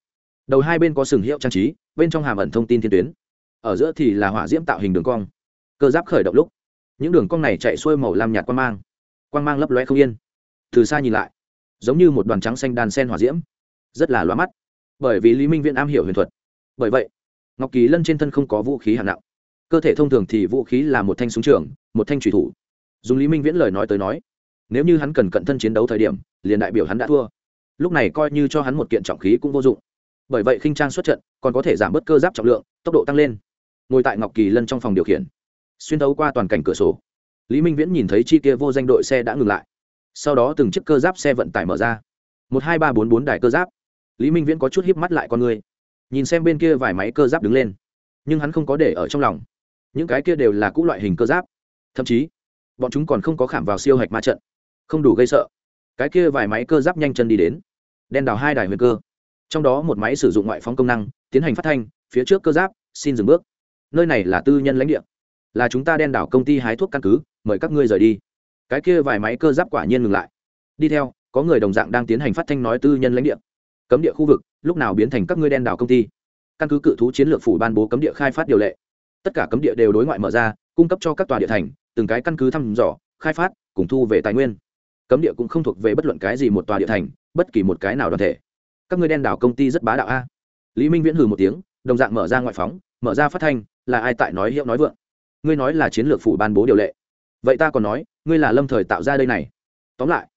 Đầu hai bên có sừng hiệu trang trí, bên trong hàm ẩn thông tin thiên tuyến. Ở giữa thì là hỏa diễm tạo hình đường cong. Cơ giáp khởi động lúc những đường cong này chạy xuôi màu lam nhạt quang mang. Quang mang lấp loe không yên. Từ xa nhìn lại, giống như một đoàn trắng xanh đàn sen hỏa diễm. Rất là loa mắt, bởi vì lý minh viễn am hiểu huyền thuật. Bởi vậy, ngọc kỳ lân trên thân không có vũ khí hạng nặng. Cơ thể thông thường thì vũ khí là một thanh súng trường, một thanh thủy thủ. Dùng lý minh viễn lời nói tới nói, nếu như hắn cần cận thân chiến đấu thời điểm, liền đại biểu hắn đã thua. Lúc này coi như cho hắn một kiện trọng khí cũng vô dụng. Bởi vậy khinh trang xuất trận, còn có thể giảm bớt cơ giáp trọng lượng, tốc độ tăng lên. Ngồi tại ngọc kỳ lân trong phòng điều khiển xuyên thấu qua toàn cảnh cửa sổ. Lý minh viễn nhìn thấy chi kia vô danh đội xe đã ngừng lại. Sau đó từng chiếc cơ giáp xe vận tải mở ra. Một hai ba bốn bốn đài cơ giáp. Lý minh viễn có chút híp mắt lại con người. Nhìn xem bên kia vài máy cơ giáp đứng lên. Nhưng hắn không có để ở trong lòng. Những cái kia đều là cũ loại hình cơ giáp. Thậm chí, bọn chúng còn không có khảm vào siêu hạch ma trận. Không đủ gây sợ. Cái kia vài máy cơ giáp nhanh chân đi đến. Đen đào hai đài huyền cơ. Trong đó một máy sử dụng ngoại phóng công năng, tiến hành phát thanh, phía trước cơ giáp, xin dừng bước. Nơi này là tư nhân lãnh địa là chúng ta đen đảo công ty hái thuốc căn cứ, mời các ngươi rời đi. Cái kia vài máy cơ giáp quả nhiên ngừng lại. Đi theo, có người đồng dạng đang tiến hành phát thanh nói tư nhân lãnh địa. Cấm địa khu vực, lúc nào biến thành các ngươi đen đảo công ty? Căn cứ cự thú chiến lược phủ ban bố cấm địa khai phát điều lệ. Tất cả cấm địa đều đối ngoại mở ra, cung cấp cho các tòa địa thành, từng cái căn cứ thăm dò, khai phát, cùng thu về tài nguyên. Cấm địa cũng không thuộc về bất luận cái gì một tòa địa thành, bất kỳ một cái nào đoàn thể. Các ngươi đen đảo công ty rất bá đạo a. Lý minh viễn hừ một tiếng, đồng dạng mở ra ngoại phóng, mở ra phát thanh, là ai tại nói hiệu nói vượng? Ngươi nói là chiến lược phủ ban bố điều lệ. Vậy ta còn nói, ngươi là lâm thời tạo ra đây này. Tóm lại,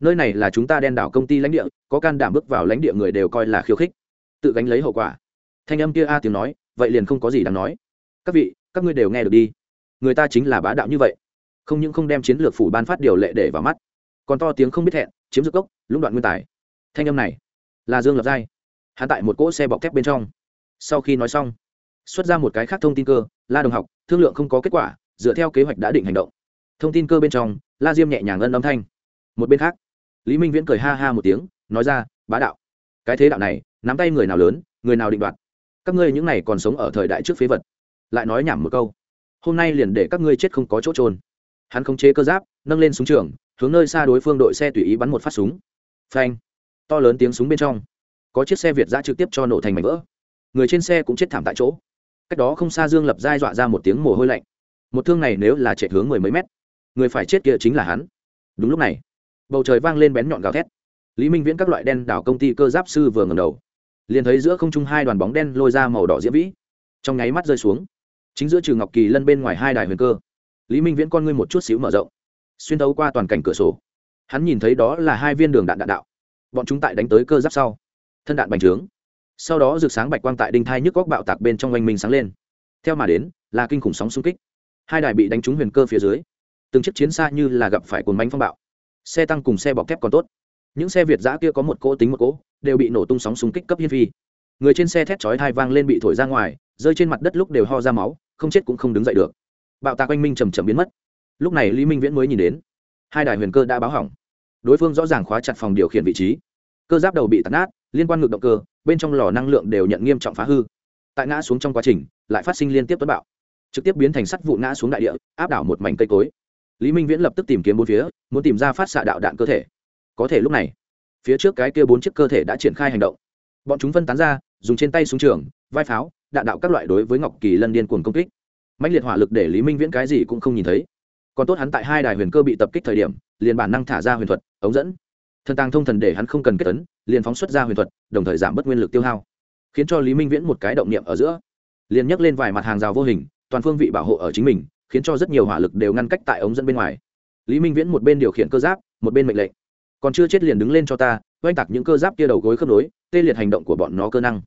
nơi này là chúng ta đen đảo công ty lãnh địa, có can đảm bước vào lãnh địa người đều coi là khiêu khích. Tự gánh lấy hậu quả. Thanh âm kia a tiếng nói, vậy liền không có gì đáng nói. Các vị, các ngươi đều nghe được đi. Người ta chính là bá đạo như vậy. Không những không đem chiến lược phủ ban phát điều lệ để vào mắt, còn to tiếng không biết hẹn chiếm giữ cốc, lũng đoạn nguyên tài. Thanh âm này là dương lập giai, hắn tại một cỗ xe bọc thép bên trong. Sau khi nói xong xuất ra một cái khác thông tin cơ, la đồng học, thương lượng không có kết quả, dựa theo kế hoạch đã định hành động. Thông tin cơ bên trong, la diêm nhẹ nhàng ngân âm thanh. Một bên khác, lý minh viễn cười ha ha một tiếng, nói ra, bá đạo, cái thế đạo này, nắm tay người nào lớn, người nào định đoạt? Các ngươi những này còn sống ở thời đại trước phế vật. Lại nói nhảm một câu, hôm nay liền để các ngươi chết không có chỗ trôn hắn khống chế cơ giáp, nâng lên súng trường, hướng nơi xa đối phương đội xe tùy ý bắn một phát súng. Phanh! To lớn tiếng súng bên trong, có chiếc xe việt giã trực tiếp cho nổ thành mảnh vỡ. Người trên xe cũng chết thảm tại chỗ cách đó không xa dương lập giai dọa ra một tiếng mồ hôi lạnh. Một thương này nếu là chạy hướng mười mấy mét, người phải chết kia chính là hắn. Đúng lúc này, bầu trời vang lên bén nhọn gào thét. Lý minh viễn các loại đen đảo công ty cơ giáp sư vừa ngầm đầu, liền thấy giữa không trung hai đoàn bóng đen lôi ra màu đỏ diễm vĩ. Trong nháy mắt rơi xuống, chính giữa trừ ngọc kỳ lân bên ngoài hai đài huyền cơ, lý minh viễn con ngươi một chút xíu mở rộng, xuyên thấu qua toàn cảnh cửa sổ. Hắn nhìn thấy đó là hai viên đường đạn đạn đạo. Bọn chúng tại đánh tới cơ giáp sau, thân đạn bành trướng sau đó rực sáng bạch quang tại đinh thai nhức góc bạo tạc bên trong oanh minh sáng lên. Theo mà đến, là kinh khủng sóng xung kích. Hai đài bị đánh trúng huyền cơ phía dưới. Từng chiếc chiến xa như là gặp phải cồn bánh phong bạo. Xe tăng cùng xe bọc thép còn tốt. Những xe việt giã kia có một cỗ tính một cỗ, đều bị nổ tung sóng xung kích cấp hiên phi. Người trên xe thét chói thai vang lên bị thổi ra ngoài, rơi trên mặt đất lúc đều ho ra máu, không chết cũng không đứng dậy được. Bạo tạc oanh minh chầm chầm biến mất. Lúc này lý minh viễn mới nhìn đến, hai đài huyền cơ đã báo hỏng. Đối phương rõ ràng khóa chặt phòng điều khiển vị trí. Cơ giáp đầu bị tắt nát liên quan ngược động cơ, bên trong lò năng lượng đều nhận nghiêm trọng phá hư. Tại ngã xuống trong quá trình, lại phát sinh liên tiếp tuấn bạo. Trực tiếp biến thành sắt vụ ngã xuống đại địa, áp đảo một mảnh cây cối. Lý minh viễn lập tức tìm kiếm bốn phía, muốn tìm ra phát xạ đạo đạn cơ thể. Có thể lúc này, phía trước cái kia bốn chiếc cơ thể đã triển khai hành động. Bọn chúng phân tán ra, dùng trên tay súng trường, vai pháo, đạn đạo các loại đối với ngọc kỳ lân điên cuồng công kích. Mạnh liệt hỏa lực để lý minh viễn cái gì cũng không nhìn thấy. Còn tốt hắn tại hai đài huyền cơ bị tập kích thời điểm, liền bản năng thả ra huyền thuật, ống dẫn. Thần tàng thông thần để hắn không cần kết tấn liền phóng xuất ra huyền thuật, đồng thời giảm bớt nguyên lực tiêu hao, khiến cho lý minh viễn một cái động niệm ở giữa. Liền nhấc lên vài mặt hàng rào vô hình, toàn phương vị bảo hộ ở chính mình, khiến cho rất nhiều hỏa lực đều ngăn cách tại ống dẫn bên ngoài. Lý minh viễn một bên điều khiển cơ giáp, một bên mệnh lệnh. Còn chưa chết liền đứng lên cho ta, oanh tạc những cơ giáp kia đầu gối khớp nối, tê liệt hành động của bọn nó cơ năng.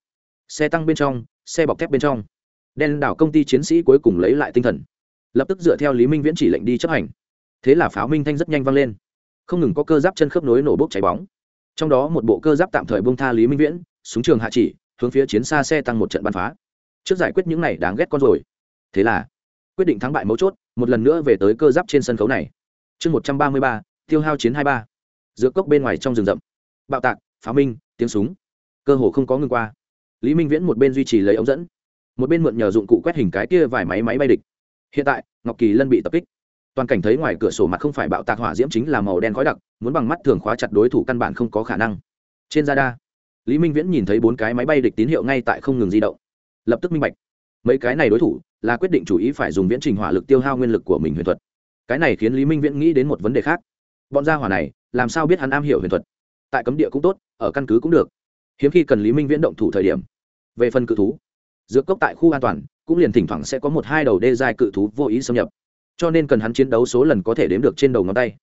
Xe tăng bên trong, xe bọc thép bên trong. Đen đảo công ty chiến sĩ cuối cùng lấy lại tinh thần. Lập tức dựa theo lý minh viễn chỉ lệnh đi chấp hành. Thế là pháo minh thanh rất nhanh vang lên. Không ngừng có cơ giáp chân khớp nối nổ bốc cháy bóng trong đó một bộ cơ giáp tạm thời bông tha lý minh viễn, súng trường hạ chỉ, hướng phía chiến xa xe tăng một trận bắn phá. Trước giải quyết những này đáng ghét con rồi. Thế là, quyết định thắng bại mấu chốt, một lần nữa về tới cơ giáp trên sân khấu này. Chương một trăm ba mươi ba, tiêu hao chiến hai ba. Giữa cốc bên ngoài trong rừng rậm. Bạo tạc pháo minh, tiếng súng. Cơ hồ không có ngừng qua. Lý minh viễn một bên duy trì lấy ống dẫn, một bên mượn nhờ dụng cụ quét hình cái kia vài máy máy bay địch. Hiện tại, ngọc kỳ lân bị tập kích toàn cảnh thấy ngoài cửa sổ mặt không phải bạo tạc hỏa diễm chính là màu đen khói đặc, muốn bằng mắt thường khóa chặt đối thủ căn bản không có khả năng. Trên radar, lý minh viễn nhìn thấy bốn cái máy bay địch tín hiệu ngay tại không ngừng di động. Lập tức minh bạch, mấy cái này đối thủ là quyết định chủ ý phải dùng viễn trình hỏa lực tiêu hao nguyên lực của mình huyền thuật. Cái này khiến lý minh viễn nghĩ đến một vấn đề khác. Bọn gia hỏa này, làm sao biết hắn am hiểu huyền thuật? Tại cấm địa cũng tốt, ở căn cứ cũng được. Hiếm khi cần lý minh viễn động thủ thời điểm. Về phần cự thú, dược cốc tại khu an toàn, cũng liền thỉnh thoảng sẽ có một hai đầu đê dài cự thú vô ý xâm nhập cho nên cần hắn chiến đấu số lần có thể đếm được trên đầu ngón tay.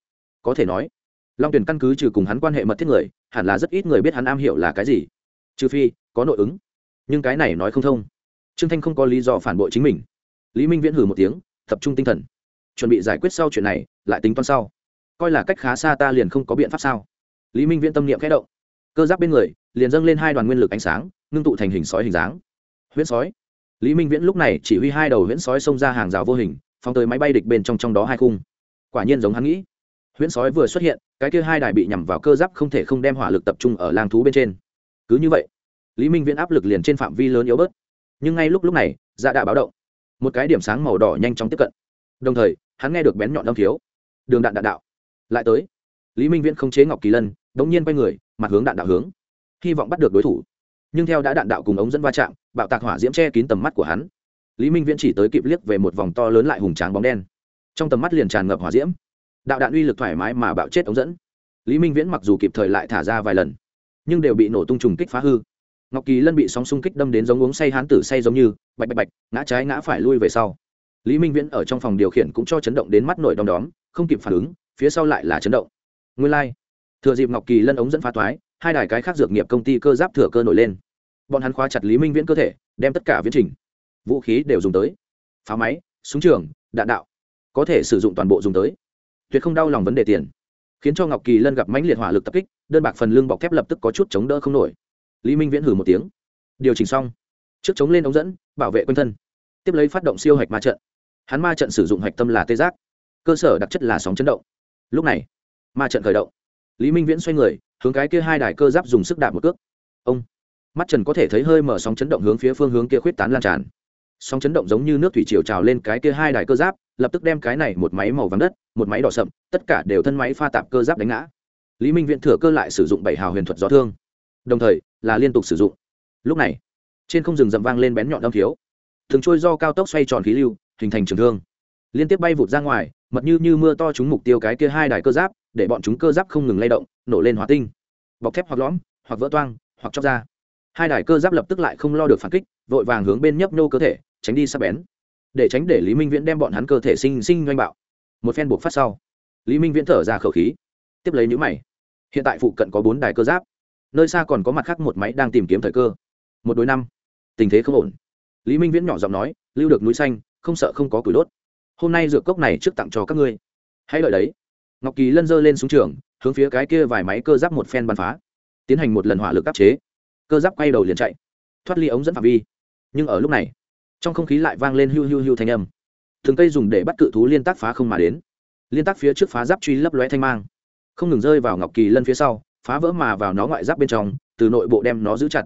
Có thể nói, long tuyển căn cứ trừ cùng hắn quan hệ mật thiết người, hẳn là rất ít người biết hắn am hiểu là cái gì. Trừ phi, có nội ứng. Nhưng cái này nói không thông. Trương thanh không có lý do phản bội chính mình. Lý minh viễn hử một tiếng, tập trung tinh thần. Chuẩn bị giải quyết sau chuyện này, lại tính toán sau. Coi là cách khá xa ta liền không có biện pháp sao? Lý minh viễn tâm niệm khẽ động. Cơ giáp bên người, liền dâng lên hai đoàn nguyên lực ánh sáng, ngưng tụ thành hình sói hình dáng. Huyễn sói. Lý minh viễn lúc này chỉ huy hai đầu huyễn sói xông ra hàng rào vô hình phóng tới máy bay địch bên trong trong đó hai khung. Quả nhiên giống hắn nghĩ. Huyễn sói vừa xuất hiện, cái kia hai đài bị nhằm vào cơ giáp không thể không đem hỏa lực tập trung ở lang thú bên trên. Cứ như vậy, lý minh viễn áp lực liền trên phạm vi lớn yếu bớt. Nhưng ngay lúc lúc này dạ đã báo động. Một cái điểm sáng màu đỏ nhanh chóng tiếp cận. Đồng thời, hắn nghe được bén nhọn đâm thiếu. Đường đạn đạn đạo. Lại tới. Lý minh viễn không chế ngọc kỳ lân, đống nhiên quay người, mặt hướng đạn đạo hướng. Hy vọng bắt được đối thủ. Nhưng theo đã đạn đạo cùng ống dẫn va chạm, bạo tạc hỏa diễm che kín tầm mắt của hắn lý minh viễn chỉ tới kịp liếc về một vòng to lớn lại hùng tráng bóng đen. Trong tầm mắt liền tràn ngập hỏa diễm. Đạo đạn uy lực thoải mái mà bạo chết ống dẫn. Lý minh viễn mặc dù kịp thời lại thả ra vài lần, nhưng đều bị nổ tung trùng kích phá hư. Ngọc kỳ lân bị sóng xung kích đâm đến giống uống say hán tử say giống như, bạch bạch bạch, ngã trái ngã phải lui về sau. Lý minh viễn ở trong phòng điều khiển cũng cho chấn động đến mắt nổi đom đóm, không kịp phản ứng, phía sau lại là chấn động. Nguyên lai、like. thừa dịp ngọc kỳ lân ống dẫn phá toái, hai đài cái khác dược nghiệp công ty cơ giáp thừa cơ nổi lên. Bọn hắn khóa chặt lý minh viễn cơ thể, đem tất cả viễn trình vũ khí đều dùng tới. Pháo máy, súng trường, đạn đạo, có thể sử dụng toàn bộ dùng tới. Tuyệt không đau lòng vấn đề tiền. Khiến cho ngọc kỳ lân gặp mãnh liệt hỏa lực tập kích, đơn bạc phần lưng bọc thép lập tức có chút chống đỡ không nổi. Lý minh viễn hử một tiếng. Điều chỉnh xong. Trước chống lên ống dẫn, bảo vệ quanh thân. Tiếp lấy phát động siêu hạch ma trận. Hắn ma trận sử dụng hạch tâm là tê giác. Cơ sở đặc chất là sóng chấn động. Lúc này, ma trận khởi động. Lý minh viễn xoay người, hướng cái kia hai đài cơ giáp dùng sức đạp một cước. Ông, mắt trần có thể thấy hơi mở sóng chấn động hướng phía phương hướng kia khuyết tán lan tràn sóng chấn động giống như nước thủy triều trào lên cái kia hai đài cơ giáp, lập tức đem cái này một máy màu vàng đất, một máy đỏ sậm, tất cả đều thân máy pha tạp cơ giáp đánh ngã. Lý minh viện thừa cơ lại sử dụng bảy hào huyền thuật gió thương, đồng thời là liên tục sử dụng. Lúc này, trên không rừng rậm vang lên bén nhọn đâm thiếu thường trôi do cao tốc xoay tròn khí lưu, hình thành trường thương. Liên tiếp bay vụt ra ngoài, mật như như mưa to trúng mục tiêu cái kia hai đài cơ giáp, để bọn chúng cơ giáp không ngừng lay động, nổ lên hỏa tinh. Bọc thép hoặc lõm, hoặc vỡ toang, hoặc chóc ra. Hai đài cơ giáp lập tức lại không lo được phản kích, vội vàng hướng bên nhấp nhô cơ thể tránh đi sắp bén. Để tránh để lý minh viễn đem bọn hắn cơ thể sinh sinh doanh bạo. Một phen buộc phát sau, lý minh viễn thở ra khẩu khí, tiếp lấy nhữ mày. Hiện tại phụ cận có bốn đài cơ giáp, nơi xa còn có mặt khác một máy đang tìm kiếm thời cơ. Một đối năm, tình thế không ổn. Lý minh viễn nhỏ giọng nói, lưu được núi xanh, không sợ không có củi đốt. Hôm nay dược cốc này trước tặng cho các ngươi. Hãy đợi đấy. Ngọc kỳ lân dơ lên xuống trường, hướng phía cái kia vài máy cơ giáp một phen bắn phá, tiến hành một lần hỏa lực áp chế. Cơ giáp quay đầu liền chạy, thoát ly ống dẫn phạm vi. Nhưng ở lúc này trong không khí lại vang lên hiu hiu hiu thanh âm. Thường cây dùng để bắt cự thú liên tác phá không mà đến. Liên tác phía trước phá giáp truy lấp lóe thanh mang. Không ngừng rơi vào ngọc kỳ lân phía sau, phá vỡ mà vào nó ngoại giáp bên trong, từ nội bộ đem nó giữ chặt.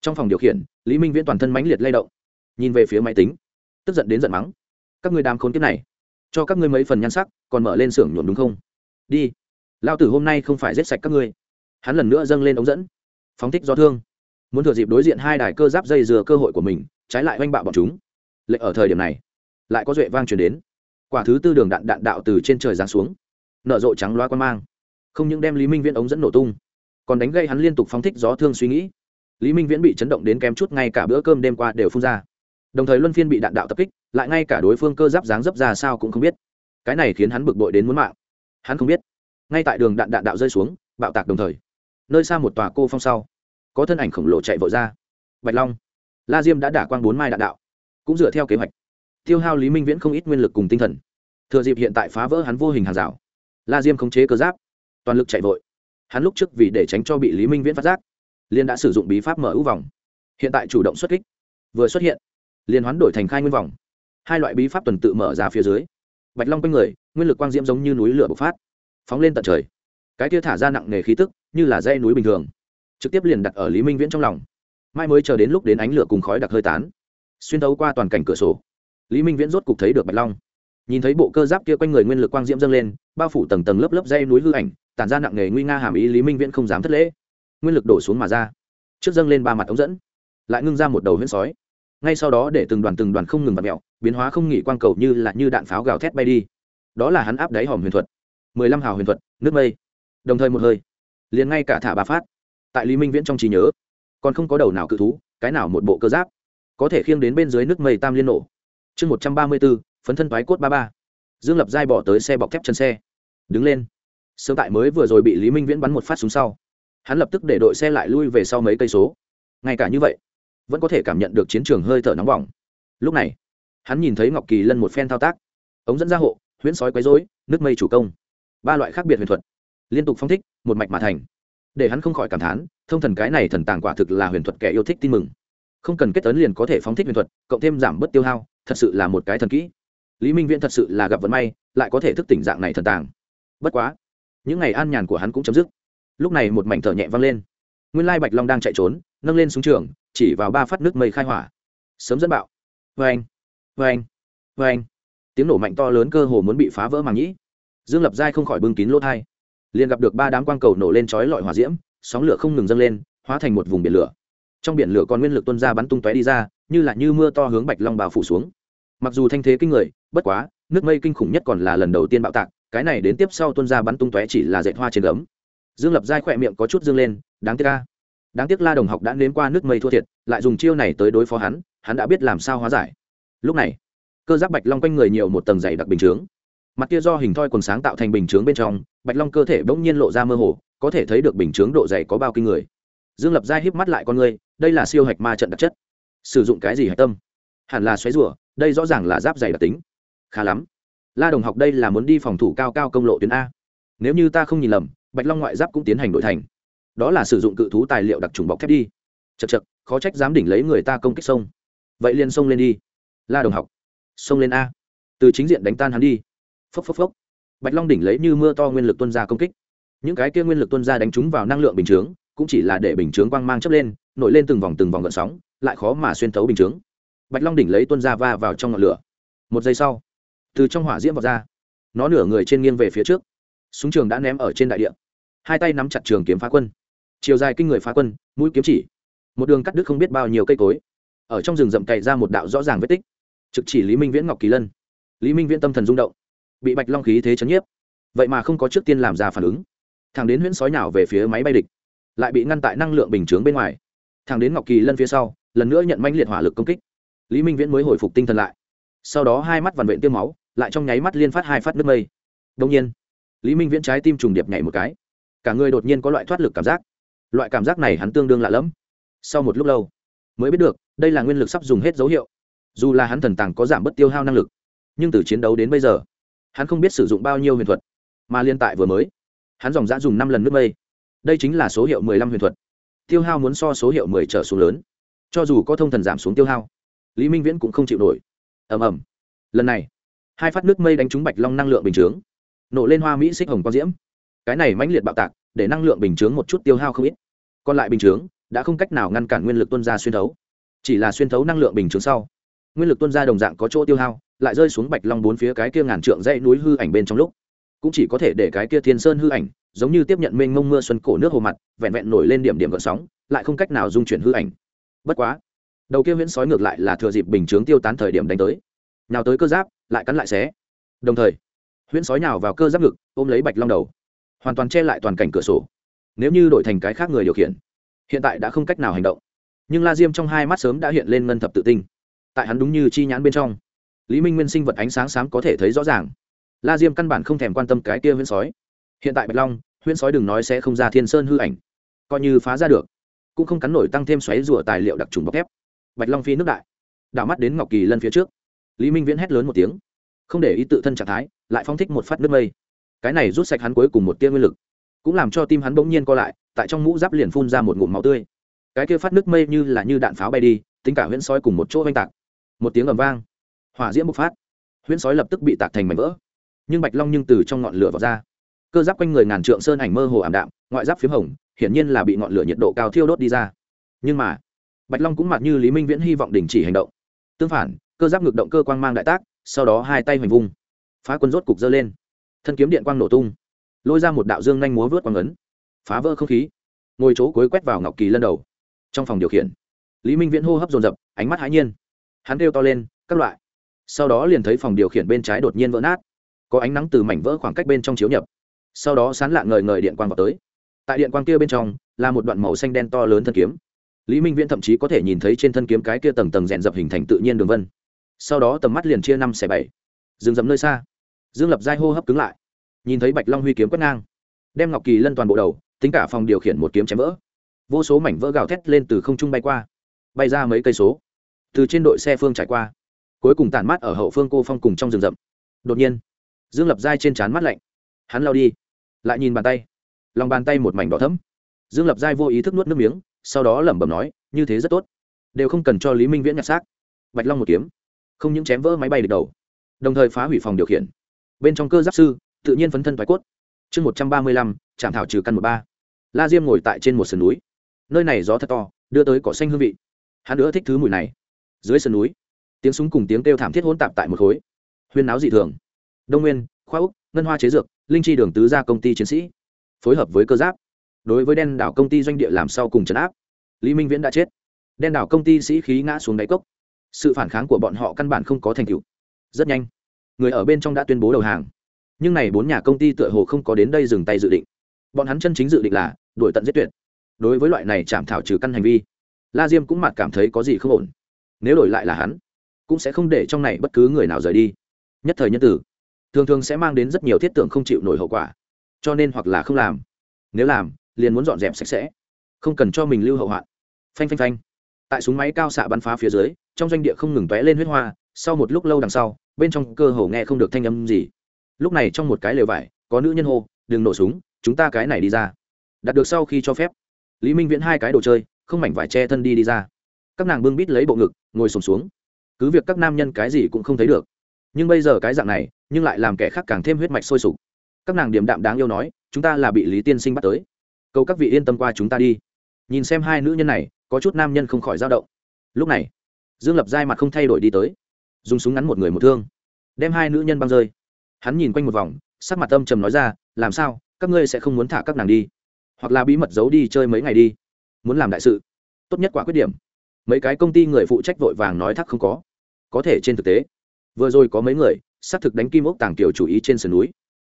Trong phòng điều khiển, lý minh viễn toàn thân mãnh liệt lay động. Nhìn về phía máy tính, tức giận đến giận mắng. Các người đàm khốn kiếp này, cho các ngươi mấy phần nhan sắc, còn mở lên xưởng nhuộm đúng không? Đi. Lao tử hôm nay không phải giết sạch các ngươi. Hắn lần nữa dâng lên ống dẫn. Phóng thích do thương. Muốn thừa dịp đối diện hai đài cơ giáp dây dừa cơ hội của mình trái lại oanh bạo bọn chúng. Lệnh ở thời điểm này, lại có duệ vang truyền đến. Quả thứ tư đường đạn đạn đạo từ trên trời giáng xuống, nở rộ trắng loa quan mang. Không những đem lý minh viễn ống dẫn nổ tung, còn đánh gây hắn liên tục phóng thích gió thương suy nghĩ. Lý minh viễn bị chấn động đến kém chút ngay cả bữa cơm đêm qua đều phun ra. Đồng thời luân phiên bị đạn đạo tập kích, lại ngay cả đối phương cơ giáp dáng dấp ra sao cũng không biết. Cái này khiến hắn bực bội đến muốn mạng. Hắn không biết. Ngay tại đường đạn đạn đạo rơi xuống, bạo tạc đồng thời, nơi xa một tòa cô phong sau, có thân ảnh khổng lồ chạy vội ra. Bạch long la diêm đã đả quang bốn mai đạn đạo, cũng dựa theo kế hoạch. Tiêu hao, lý minh viễn không ít nguyên lực cùng tinh thần. Thừa dịp hiện tại phá vỡ hắn vô hình hàng rào, la diêm khống chế cơ giáp, toàn lực chạy vội. Hắn lúc trước vì để tránh cho bị lý minh viễn phát giác liên đã sử dụng bí pháp mở ưu vòng. Hiện tại chủ động xuất kích, vừa xuất hiện liên hoán đổi thành khai nguyên vòng. Hai loại bí pháp tuần tự mở ra phía dưới, bạch long quanh người, nguyên lực quang diễm giống như núi lửa bộc phát, phóng lên tận trời. Cái kia thả ra nặng nề khí tức, như là dây núi bình thường, trực tiếp liền đặt ở lý minh viễn trong lòng mai mới chờ đến lúc đến ánh lửa cùng khói đặc hơi tán. Xuyên thấu qua toàn cảnh cửa sổ, lý minh viễn rốt cục thấy được bạch long. Nhìn thấy bộ cơ giáp kia quanh người nguyên lực quang diễm dâng lên, bao phủ tầng tầng lớp lớp dây núi hư ảnh, tản ra nặng nề nguy nga hàm ý lý minh viễn không dám thất lễ. Nguyên lực đổ xuống mà ra, trước dâng lên ba mặt ống dẫn, lại ngưng ra một đầu huyễn sói. Ngay sau đó để từng đoàn từng đoàn không ngừng bật mẹo biến hóa không nghỉ quang cầu như là như đạn pháo gào thét bay đi. Đó là hắn áp đáy hòm huyền thuật, mười lăm hào huyền thuật, nước mây. Đồng thời một hơi, liền ngay cả thả ba phát. Tại lý minh viễn trong trí nhớ còn không có đầu nào cự thú, cái nào một bộ cơ giáp. Có thể khiêng đến bên dưới nước mây tam liên nổ. Chương một trăm ba mươi bốn, phấn thân thoái cốt ba ba. Dương lập giai bỏ tới xe bọc thép chân xe. Đứng lên. Sớm tại mới vừa rồi bị lý minh viễn bắn một phát súng sau. Hắn lập tức để đội xe lại lui về sau mấy cây số. Ngay cả như vậy, vẫn có thể cảm nhận được chiến trường hơi thở nóng bỏng. Lúc này, hắn nhìn thấy ngọc kỳ lân một phen thao tác. Ống dẫn ra hộ, huyễn sói quấy dối nước mây chủ công. Ba loại khác biệt huyền thuật. Liên tục phong thích, một mạch mà thành để hắn không khỏi cảm thán, thông thần cái này thần tàng quả thực là huyền thuật kẻ yêu thích tin mừng. Không cần kết tấn liền có thể phóng thích huyền thuật, cộng thêm giảm bớt tiêu hao, thật sự là một cái thần kỹ. Lý minh viễn thật sự là gặp vận may, lại có thể thức tỉnh dạng này thần tàng. Bất quá, những ngày an nhàn của hắn cũng chấm dứt. Lúc này một mảnh thở nhẹ vang lên. Nguyên lai bạch long đang chạy trốn, nâng lên súng trường, chỉ vào ba phát nước mây khai hỏa. Sớm dẫn bạo. Vê anh vê anh vê anh tiếng nổ mạnh to lớn cơ hồ muốn bị phá vỡ màng nhĩ. Dương lập giai không khỏi bưng kín lỗ thai liền gặp được ba đám quang cầu nổ lên chói lọi hỏa diễm, sóng lửa không ngừng dâng lên, hóa thành một vùng biển lửa. Trong biển lửa còn nguyên lực tuân ra bắn tung tóe đi ra, như là như mưa to hướng bạch long bào phủ xuống. Mặc dù thanh thế kinh người, bất quá, nước mây kinh khủng nhất còn là lần đầu tiên bạo tạc, cái này đến tiếp sau tuân ra bắn tung tóe chỉ là dạy hoa trên gấm. Dương lập giai khỏe miệng có chút dương lên, đáng tiếc ca đáng tiếc la đồng học đã nếm qua nước mây thua thiệt, lại dùng chiêu này tới đối phó hắn hắn đã biết làm sao hóa giải. Lúc này, cơ giác bạch long quanh người nhiều một tầng dày đặc bình chướng mặt kia do hình thoi quần sáng tạo thành bình chướng bên trong, bạch long cơ thể bỗng nhiên lộ ra mơ hồ, có thể thấy được bình chướng độ dày có bao kinh người. Dương lập giai híp mắt lại con người, đây là siêu hạch ma trận đặc chất. Sử dụng cái gì hạch tâm? Hẳn là xoáy rủa đây rõ ràng là giáp dày đặc tính. Khá lắm. La đồng học đây là muốn đi phòng thủ cao cao công lộ tuyến a. Nếu như ta không nhìn lầm, bạch long ngoại giáp cũng tiến hành đổi thành. Đó là sử dụng cự thú tài liệu đặc trùng bọc thép đi. Chật chật khó trách dám đỉnh lấy người ta công kích sông. Vậy liền sông lên đi. La đồng học sông lên a. Từ chính diện đánh tan hắn đi phốc phốc phốc. Bạch long đỉnh lấy như mưa to nguyên lực tuân ra công kích. Những cái kia nguyên lực tuân ra đánh trúng vào năng lượng bình chướng, cũng chỉ là để bình chướng quang mang chấp lên, nổi lên từng vòng từng vòng gợn sóng, lại khó mà xuyên thấu bình chướng. Bạch long đỉnh lấy tuân ra va vào trong ngọn lửa. Một giây sau, từ trong hỏa diễm vào ra. Nó nửa người trên nghiêng về phía trước. Súng trường đã ném ở trên đại địa. Hai tay nắm chặt trường kiếm phá quân. Chiều dài kinh người phá quân, mũi kiếm chỉ. Một đường cắt đứt không biết bao nhiêu cây cối. Ở trong rừng rậm cày ra một đạo rõ ràng vết tích. Trực chỉ lý minh viễn ngọc kỳ lân. Lý minh viễn tâm thần rung động bị bạch long khí thế chấn nhiếp. Vậy mà không có trước tiên làm ra phản ứng. Thằng đến huyễn sói nào về phía máy bay địch, lại bị ngăn tại năng lượng bình chướng bên ngoài. Thằng đến ngọc kỳ lân phía sau, lần nữa nhận manh liệt hỏa lực công kích. Lý minh viễn mới hồi phục tinh thần lại. Sau đó hai mắt vằn vện tiêm máu, lại trong nháy mắt liên phát hai phát nước mây. Đông nhiên, lý minh viễn trái tim trùng điệp nhảy một cái. Cả người đột nhiên có loại thoát lực cảm giác. Loại cảm giác này hắn tương đương lạ lẫm. Sau một lúc lâu, mới biết được, đây là nguyên lực sắp dùng hết dấu hiệu. Dù là hắn thần tàng có giảm bớt tiêu hao năng lực, nhưng từ chiến đấu đến bây giờ hắn không biết sử dụng bao nhiêu huyền thuật, mà liên tại vừa mới, hắn dòng dã dùng năm lần nước mây. Đây chính là số hiệu mười lăm huyền thuật. Tiêu hao muốn so số hiệu mười trở xuống lớn. Cho dù có thông thần giảm xuống tiêu hao, lý minh viễn cũng không chịu nổi. Ầm ầm. Lần này, hai phát nước mây đánh trúng bạch long năng lượng bình chướng, nổ lên hoa mỹ xích hồng quang diễm. Cái này mãnh liệt bạo tạc, để năng lượng bình chướng một chút tiêu hao không ít. Còn lại bình chướng đã không cách nào ngăn cản nguyên lực tuân ra xuyên thấu. Chỉ là xuyên thấu năng lượng bình chướng sau, nguyên lực tuân ra đồng dạng có chỗ tiêu hao lại rơi xuống bạch long bốn phía cái kia ngàn trượng dãy núi hư ảnh bên trong lúc. Cũng chỉ có thể để cái kia thiên sơn hư ảnh, giống như tiếp nhận mênh mông mưa xuân cổ nước hồ mặt, vẹn vẹn nổi lên điểm điểm gợn sóng, lại không cách nào dung chuyển hư ảnh. Bất quá, đầu kia huyễn sói ngược lại là thừa dịp bình chướng tiêu tán thời điểm đánh tới. Nào tới cơ giáp, lại cắn lại xé. Đồng thời, huyễn sói nào vào cơ giáp ngực, ôm lấy bạch long đầu. Hoàn toàn che lại toàn cảnh cửa sổ. Nếu như đổi thành cái khác người điều khiển, hiện tại đã không cách nào hành động. Nhưng la diêm trong hai mắt sớm đã hiện lên ngân thập tự tinh. Tại hắn đúng như chi nhãn bên trong lý minh nguyên sinh vật ánh sáng sáng có thể thấy rõ ràng. La diêm căn bản không thèm quan tâm cái kia huyễn sói. Hiện tại bạch long, huyễn sói đừng nói sẽ không ra thiên sơn hư ảnh, coi như phá ra được, cũng không cắn nổi tăng thêm xoáy rùa tài liệu đặc trùng bọc thép. Bạch long phi nước đại, đảo mắt đến ngọc kỳ lân phía trước. Lý minh viễn hét lớn một tiếng, không để ý tự thân trạng thái, lại phong thích một phát nước mây. Cái này rút sạch hắn cuối cùng một tia nguyên lực, cũng làm cho tim hắn bỗng nhiên co lại, tại trong mũ giáp liền phun ra một ngụm máu tươi. Cái kia phát nước mây như là như đạn pháo bay đi, tính cả huyễn sói cùng một chỗ oanh tạc. Một tiếng ầm vang hỏa diễm bộc phát. Huyễn sói lập tức bị tạc thành mảnh vỡ. Nhưng bạch long nhưng từ trong ngọn lửa vào ra. Cơ giáp quanh người ngàn trượng sơn ảnh mơ hồ ảm đạm, ngoại giáp p h í m hồng, hiển nhiên là bị ngọn lửa nhiệt độ cao thiêu đốt đi ra. Nhưng mà, bạch long cũng mặc như lý minh viễn hy vọng đình chỉ hành động. Tương phản, cơ giáp ngược động cơ quang mang đại tác, sau đó hai tay hoành vung. Phá quân rốt cục dơ lên. Thân kiếm điện quang nổ tung. Lôi ra một đạo dương nhanh múa vớt quang ấn. Phá vỡ không khí. Ngồi chỗ cuối quét vào ngọc kỳ lân đầu. Trong phòng điều khiển, lý minh viễn hô hấp dồn dập, ánh mắt hãi nhiên. Hắn kêu to lên, các loại sau đó liền thấy phòng điều khiển bên trái đột nhiên vỡ nát. Có ánh nắng từ mảnh vỡ khoảng cách bên trong chiếu nhập. Sau đó sán lạ ngời ngời điện quang vào tới. Tại điện quang kia bên trong, là một đoạn màu xanh đen to lớn thân kiếm. Lý minh viễn thậm chí có thể nhìn thấy trên thân kiếm cái kia tầng tầng rèn dập hình thành tự nhiên đường vân. Sau đó tầm mắt liền chia năm xẻ bảy. Dừng dầm nơi xa. Dương lập giai hô hấp cứng lại. Nhìn thấy bạch long huy kiếm quét ngang. Đem ngọc kỳ lân toàn bộ đầu, tính cả phòng điều khiển một kiếm chém vỡ. Vô số mảnh vỡ gào thét lên từ không trung bay qua. Bay ra mấy cây số. Từ trên đội xe phương trải qua cuối cùng tản mát ở hậu phương cô phong cùng trong rừng rậm. Đột nhiên, dương lập giai trên trán mắt lạnh. Hắn lao đi, lại nhìn bàn tay. Lòng bàn tay một mảnh đỏ thấm dương lập giai vô ý thức nuốt nước miếng, sau đó lẩm bẩm nói, như thế rất tốt. Đều không cần cho lý minh viễn nhặt xác. Bạch long một kiếm, không những chém vỡ máy bay được đầu, đồng thời phá hủy phòng điều khiển. Bên trong cơ giáp sư, tự nhiên phấn thân thoái cốt. Chương một trăm ba mươi lăm, trạm thảo trừ căn một ba. La diêm ngồi tại trên một sườn núi. Nơi này gió thật to, đưa tới cỏ xanh hương vị. Hắn nữa thích thứ mùi này. Dưới sườn núi tiếng súng cùng tiếng kêu thảm thiết hỗn tạp tại một khối. Huyên náo dị thường. Đông nguyên, khoa úc, ngân hoa chế dược, linh chi đường tứ gia công ty chiến sĩ. Phối hợp với cơ giáp. Đối với đen đảo công ty doanh địa làm sau cùng trấn áp, lý minh viễn đã chết. Đen đảo công ty sĩ khí ngã xuống đáy cốc. Sự phản kháng của bọn họ căn bản không có thành tựu. Rất nhanh, người ở bên trong đã tuyên bố đầu hàng. Nhưng này bốn nhà công ty tựa hồ không có đến đây dừng tay dự định. Bọn hắn chân chính dự định là đuổi tận giết tuyệt. Đối với loại này chạm thảo trừ căn hành vi, la diêm cũng mặt cảm thấy có gì không ổn. Nếu đổi lại là hắn cũng sẽ không để trong này bất cứ người nào rời đi. Nhất thời nhân tử thường thường sẽ mang đến rất nhiều thiết tưởng không chịu nổi hậu quả cho nên hoặc là không làm nếu làm liền muốn dọn dẹp sạch sẽ không cần cho mình lưu hậu hoạn. Phanh phanh phanh tại súng máy cao xạ bắn phá phía dưới trong doanh địa không ngừng tóe lên huyết hoa sau một lúc lâu đằng sau bên trong cơ hồ nghe không được thanh âm gì. Lúc này trong một cái lều vải có nữ nhân hô đừng nổ súng chúng ta cái này đi ra. Đạt được sau khi cho phép lý minh viễn hai cái đồ chơi không mảnh vải che thân đi đi ra. Các nàng bưng bít lấy bộ ngực ngồi sùng xuống, xuống cứ việc các nam nhân cái gì cũng không thấy được. Nhưng bây giờ cái dạng này, nhưng lại làm kẻ khác càng thêm huyết mạch sôi sục. Các nàng điểm đạm đáng yêu nói, chúng ta là bị lý tiên sinh bắt tới. Cầu các vị yên tâm qua chúng ta đi. Nhìn xem hai nữ nhân này, có chút nam nhân không khỏi dao động. Lúc này, dương lập giai mặt không thay đổi đi tới, dùng súng ngắn một người một thương, đem hai nữ nhân băng rơi. Hắn nhìn quanh một vòng, sắc mặt âm trầm nói ra, làm sao, các ngươi sẽ không muốn thả các nàng đi? Hoặc là bí mật giấu đi chơi mấy ngày đi, muốn làm đại sự. Tốt nhất quả quyết điểm mấy cái công ty người phụ trách vội vàng nói thắc không có. Có thể trên thực tế, vừa rồi có mấy người, xác thực đánh kim ốc tàng kiểu chủ ý trên sườn núi.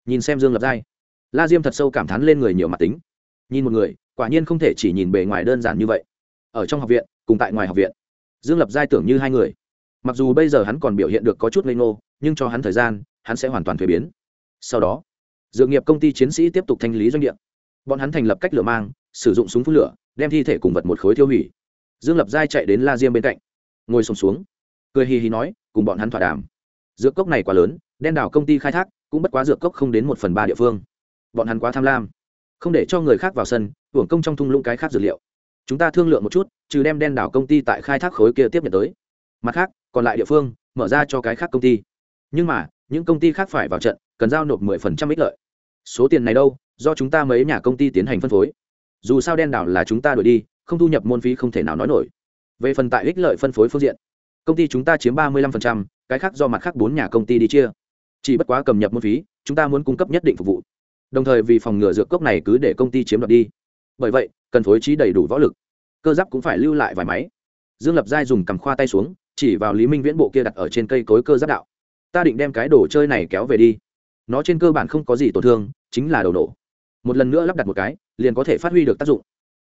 Nhìn xem dương lập giai. La diêm thật sâu cảm thán lên người nhiều mặt tính. Nhìn một người, quả nhiên không thể chỉ nhìn bề ngoài đơn giản như vậy. Ở trong học viện, cùng tại ngoài học viện, dương lập giai tưởng như hai người. Mặc dù bây giờ hắn còn biểu hiện được có chút ngây ngô, nhưng cho hắn thời gian, hắn sẽ hoàn toàn thuế biến. Sau đó, dược nghiệp công ty chiến sĩ tiếp tục thanh lý doanh địa. Bọn hắn thành lập cách lửa mang, sử dụng súng phun lửa, đem thi thể cùng vật một khối tiêu hủy dương lập giai chạy đến la diêm bên cạnh ngồi sùng xuống, xuống cười hì hì nói cùng bọn hắn thỏa đàm. Dược cốc này quá lớn đen đảo công ty khai thác cũng bất quá dược cốc không đến một phần ba địa phương. Bọn hắn quá tham lam không để cho người khác vào sân hưởng công trong thung lũng cái khác dược liệu. Chúng ta thương lượng một chút trừ đem đen đảo công ty tại khai thác khối kia tiếp nhận tới. Mặt khác còn lại địa phương mở ra cho cái khác công ty. Nhưng mà những công ty khác phải vào trận cần giao nộp mười phần trăm ích lợi. Số tiền này đâu do chúng ta mấy nhà công ty tiến hành phân phối. Dù sao đen đảo là chúng ta đổi đi không thu nhập môn phí không thể nào nói nổi. Về phần tại ích lợi phân phối phương diện công ty chúng ta chiếm ba mươi lăm phần trăm, cái khác do mặt khác bốn nhà công ty đi chia. Chỉ bất quá cầm nhập môn phí chúng ta muốn cung cấp nhất định phục vụ. Đồng thời vì phòng ngừa dược cốc này cứ để công ty chiếm đoạt đi. Bởi vậy cần phối trí đầy đủ võ lực. Cơ giáp cũng phải lưu lại vài máy. Dương lập giai dùng cầm khoa tay xuống chỉ vào lý minh viễn bộ kia đặt ở trên cây cối cơ giáp đạo. Ta định đem cái đồ chơi này kéo về đi. Nó trên cơ bản không có gì tổn thương chính là đầu nổ. Một lần nữa lắp đặt một cái liền có thể phát huy được tác dụng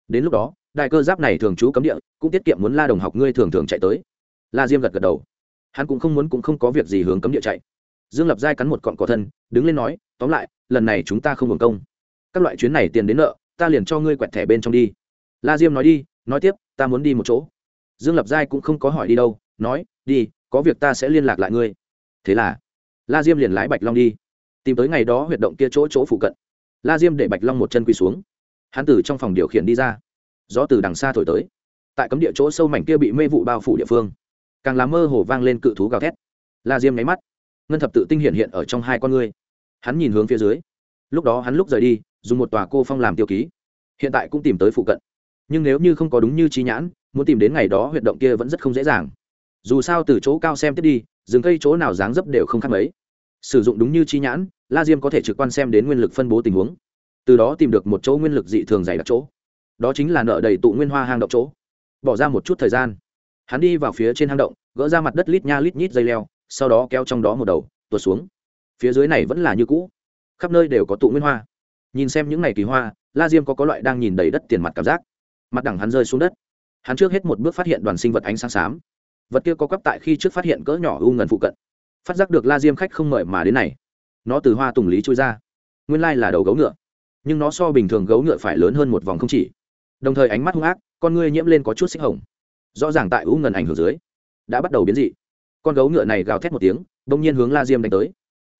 đến lúc đó, đại cơ giáp này thường trú cấm địa, cũng tiết kiệm muốn la đồng học ngươi thường thường chạy tới. La diêm gật gật đầu. Hắn cũng không muốn cũng không có việc gì hướng cấm địa chạy. Dương lập giai cắn một cọn cỏ thân, đứng lên nói, tóm lại, lần này chúng ta không hưởng công. Các loại chuyến này tiền đến nợ, ta liền cho ngươi quẹt thẻ bên trong đi. La diêm nói đi, nói tiếp, ta muốn đi một chỗ. Dương lập giai cũng không có hỏi đi đâu, nói, đi, có việc ta sẽ liên lạc lại ngươi. Thế là, la diêm liền lái bạch long đi. Tìm tới ngày đó huyệt động kia chỗ chỗ phụ cận. La diêm để bạch long một chân quỳ xuống hắn từ trong phòng điều khiển đi ra. Gió từ đằng xa thổi tới. Tại cấm địa chỗ sâu mảnh kia bị mê vụ bao phủ địa phương, càng làm mơ hồ vang lên cự thú gào thét. La diêm nháy mắt, ngân thập tự tinh hiện hiện ở trong hai con ngươi. Hắn nhìn hướng phía dưới. Lúc đó hắn lúc rời đi, dùng một tòa cô phong làm tiêu ký. Hiện tại cũng tìm tới phụ cận. Nhưng nếu như không có đúng như trí nhãn, muốn tìm đến ngày đó huyệt động kia vẫn rất không dễ dàng. Dù sao từ chỗ cao xem tiếp đi, rừng cây chỗ nào dáng dấp đều không khác mấy. Sử dụng đúng như chi nhãn, la diêm có thể trực quan xem đến nguyên lực phân bố tình huống từ đó tìm được một chỗ nguyên lực dị thường dày đặc chỗ. Đó chính là nợ đầy tụ nguyên hoa hang động chỗ. Bỏ ra một chút thời gian. Hắn đi vào phía trên hang động, gỡ ra mặt đất lít nha lít nhít dây leo, sau đó kéo trong đó một đầu, tuột xuống. Phía dưới này vẫn là như cũ. Khắp nơi đều có tụ nguyên hoa. Nhìn xem những ngày kỳ hoa, la diêm có có loại đang nhìn đầy đất tiền mặt cảm giác. Mặt đẳng hắn rơi xuống đất. Hắn trước hết một bước phát hiện đoàn sinh vật ánh sáng xám. Vật kia có cắp tại khi trước phát hiện cỡ nhỏ u ngần phụ cận. Phát giác được la diêm khách không mời mà đến này. Nó từ hoa tùng lý trôi ra. Nguyên lai là đầu gấu ngựa nhưng nó so bình thường gấu ngựa phải lớn hơn một vòng không chỉ. Đồng thời ánh mắt hung ác, con ngươi nhiễm lên có chút xích hồng. Rõ ràng tại u ngần ảnh hưởng dưới, đã bắt đầu biến dị. Con gấu ngựa này gào thét một tiếng, bỗng nhiên hướng la diêm đánh tới.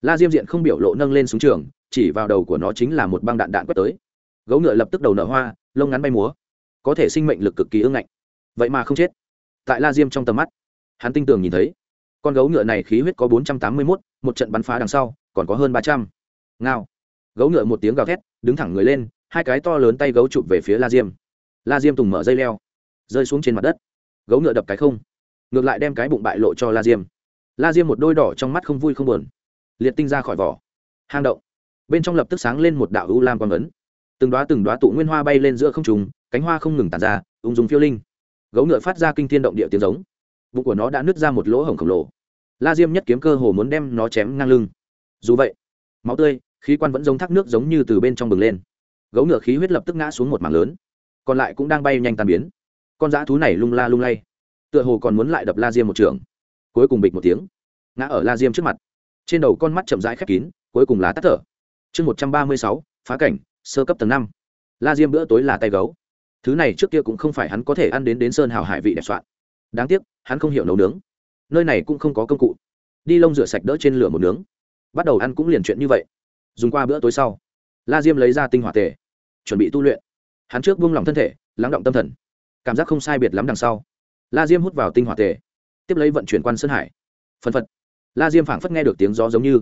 La diêm diện không biểu lộ nâng lên xuống trường, chỉ vào đầu của nó chính là một băng đạn đạn quét tới. Gấu ngựa lập tức đầu nở hoa, lông ngắn bay múa. Có thể sinh mệnh lực cực kỳ ưng ngạnh. Vậy mà không chết. Tại la diêm trong tầm mắt, hắn tinh tường nhìn thấy, con gấu ngựa này khí huyết có bốn trăm tám mươi mốt, một trận bắn phá đằng sau, còn có hơn ba trăm. Ngao gấu ngựa một tiếng gào thét, đứng thẳng người lên, hai cái to lớn tay gấu chụp về phía la diêm. La diêm tùng mở dây leo, rơi xuống trên mặt đất. Gấu ngựa đập cái không, ngược lại đem cái bụng bại lộ cho la diêm. La diêm một đôi đỏ trong mắt không vui không buồn, liệt tinh ra khỏi vỏ. Hang động, bên trong lập tức sáng lên một đạo u lam quang ấn. Từng đoá từng đoá tụ nguyên hoa bay lên giữa không trùng cánh hoa không ngừng tàn ra, ung dùng phiêu linh. Gấu ngựa phát ra kinh thiên động địa tiếng giống. Bụng của nó đã nứt ra một lỗ hổng khổng lồ. La diêm nhất kiếm cơ hồ muốn đem nó chém ngang lưng. Dù vậy, máu tươi khí quan vẫn giống thác nước giống như từ bên trong bừng lên. Gấu ngựa khí huyết lập tức ngã xuống một mảng lớn, còn lại cũng đang bay nhanh tàn biến. Con dã thú này lung la lung lay, tựa hồ còn muốn lại đập la diêm một trường. Cuối cùng bịch một tiếng, ngã ở la diêm trước mặt. Trên đầu con mắt chậm rãi khép kín, cuối cùng là tắt thở. Chương một trăm ba mươi sáu, phá cảnh, sơ cấp tầng năm. La diêm bữa tối là tay gấu. Thứ này trước kia cũng không phải hắn có thể ăn đến đến sơn hào hải vị đẹp soạn. Đáng tiếc, hắn không hiểu nấu nướng. Nơi này cũng không có công cụ. Đi lông rửa sạch đỡ trên lửa một nướng. Bắt đầu ăn cũng liền chuyện như vậy dùng qua bữa tối sau, la diêm lấy ra tinh hỏa tề, chuẩn bị tu luyện. Hắn trước buông lỏng thân thể, lắng động tâm thần. Cảm giác không sai biệt lắm đằng sau, la diêm hút vào tinh hỏa tề, tiếp lấy vận chuyển quan sơn hải. Phân phật. La diêm phảng phất nghe được tiếng gió giống như.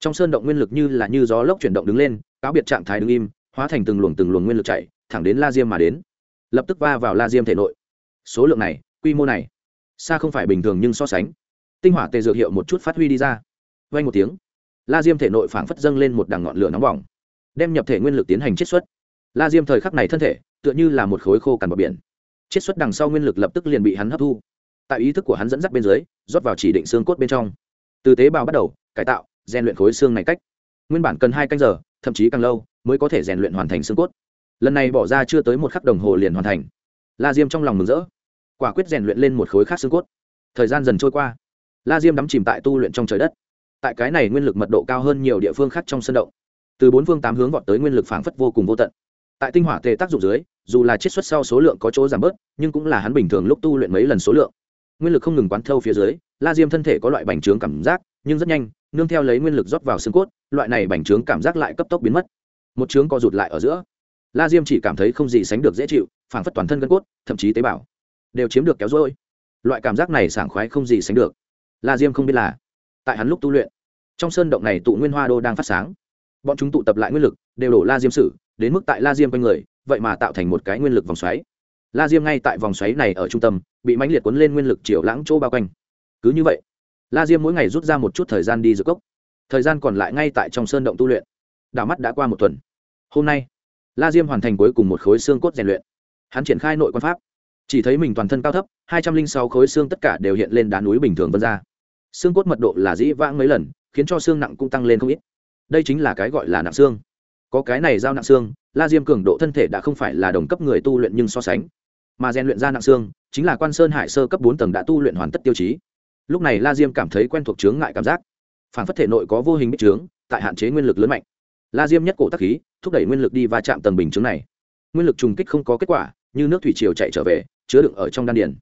Trong sơn động nguyên lực như là như gió lốc chuyển động đứng lên, cáo biệt trạng thái đứng im, hóa thành từng luồng từng luồng nguyên lực chạy thẳng đến la diêm mà đến. Lập tức va vào la diêm thể nội. Số lượng này, quy mô này, xa không phải bình thường nhưng so sánh. Tinh hỏa tề dược hiệu một chút phát huy đi ra. Vay một tiếng la diêm thể nội phảng phất dâng lên một đằng ngọn lửa nóng bỏng, đem nhập thể nguyên lực tiến hành chiết xuất. La diêm thời khắc này thân thể, tựa như là một khối khô cằn bờ biển. Chiết xuất đằng sau nguyên lực lập tức liền bị hắn hấp thu. Tại ý thức của hắn dẫn dắt bên dưới, rót vào chỉ định xương cốt bên trong. Từ tế bào bắt đầu, cải tạo, rèn luyện khối xương này cách. Nguyên bản cần hai canh giờ, thậm chí càng lâu, mới có thể rèn luyện hoàn thành xương cốt. Lần này bỏ ra chưa tới một khắc đồng hồ liền hoàn thành. La diêm trong lòng mừng rỡ. Quả quyết rèn luyện lên một khối khác xương cốt. Thời gian dần trôi qua. La diêm đắm chìm tại tu luyện trong trời đất tại cái này nguyên lực mật độ cao hơn nhiều địa phương khác trong sân động. Từ bốn phương tám hướng vọt tới nguyên lực phảng phất vô cùng vô tận. Tại tinh hỏa tề tác dụng dưới, dù là chiết xuất sau số lượng có chỗ giảm bớt, nhưng cũng là hắn bình thường lúc tu luyện mấy lần số lượng. Nguyên lực không ngừng quán thâu phía dưới, la diêm thân thể có loại bành trướng cảm giác, nhưng rất nhanh, nương theo lấy nguyên lực rót vào xương cốt, loại này bành trướng cảm giác lại cấp tốc biến mất. Một trướng co rụt lại ở giữa. La diêm chỉ cảm thấy không gì sánh được dễ chịu, phảng phất toàn thân gân cốt, thậm chí tế bào đều chiếm được kéo dôi loại cảm giác này sảng khoái không gì sánh được. La diêm không biết là tại hắn lúc tu luyện. Trong sơn động này tụ nguyên hoa đô đang phát sáng. Bọn chúng tụ tập lại nguyên lực, đều đổ la diêm sử, đến mức tại la diêm quanh người, vậy mà tạo thành một cái nguyên lực vòng xoáy. La diêm ngay tại vòng xoáy này ở trung tâm, bị mãnh liệt cuốn lên nguyên lực chiều lãng chỗ bao quanh. Cứ như vậy, la diêm mỗi ngày rút ra một chút thời gian đi giữa cốc. Thời gian còn lại ngay tại trong sơn động tu luyện. Đảo mắt đã qua một tuần. Hôm nay, la diêm hoàn thành cuối cùng một khối xương cốt rèn luyện. Hắn triển khai nội quan pháp. Chỉ thấy mình toàn thân cao thấp, hai trăm linh sáu khối xương tất cả đều hiện lên đá núi bình thường vân ra xương cốt mật độ là dĩ vãng mấy lần, khiến cho xương nặng cũng tăng lên không ít. Đây chính là cái gọi là nặng xương. Có cái này giao nặng xương, la diêm cường độ thân thể đã không phải là đồng cấp người tu luyện nhưng so sánh. Mà rèn luyện ra nặng xương, chính là quan sơn hải sơ cấp bốn tầng đã tu luyện hoàn tất tiêu chí. Lúc này la diêm cảm thấy quen thuộc chướng ngại cảm giác. Phản phất thể nội có vô hình bích trướng tại hạn chế nguyên lực lớn mạnh. La diêm nhất cổ tắc khí, thúc đẩy nguyên lực đi va chạm tầng bình chứng này. Nguyên lực trùng kích không có kết quả, như nước thủy triều chạy trở về, chứa đựng ở trong đan điền.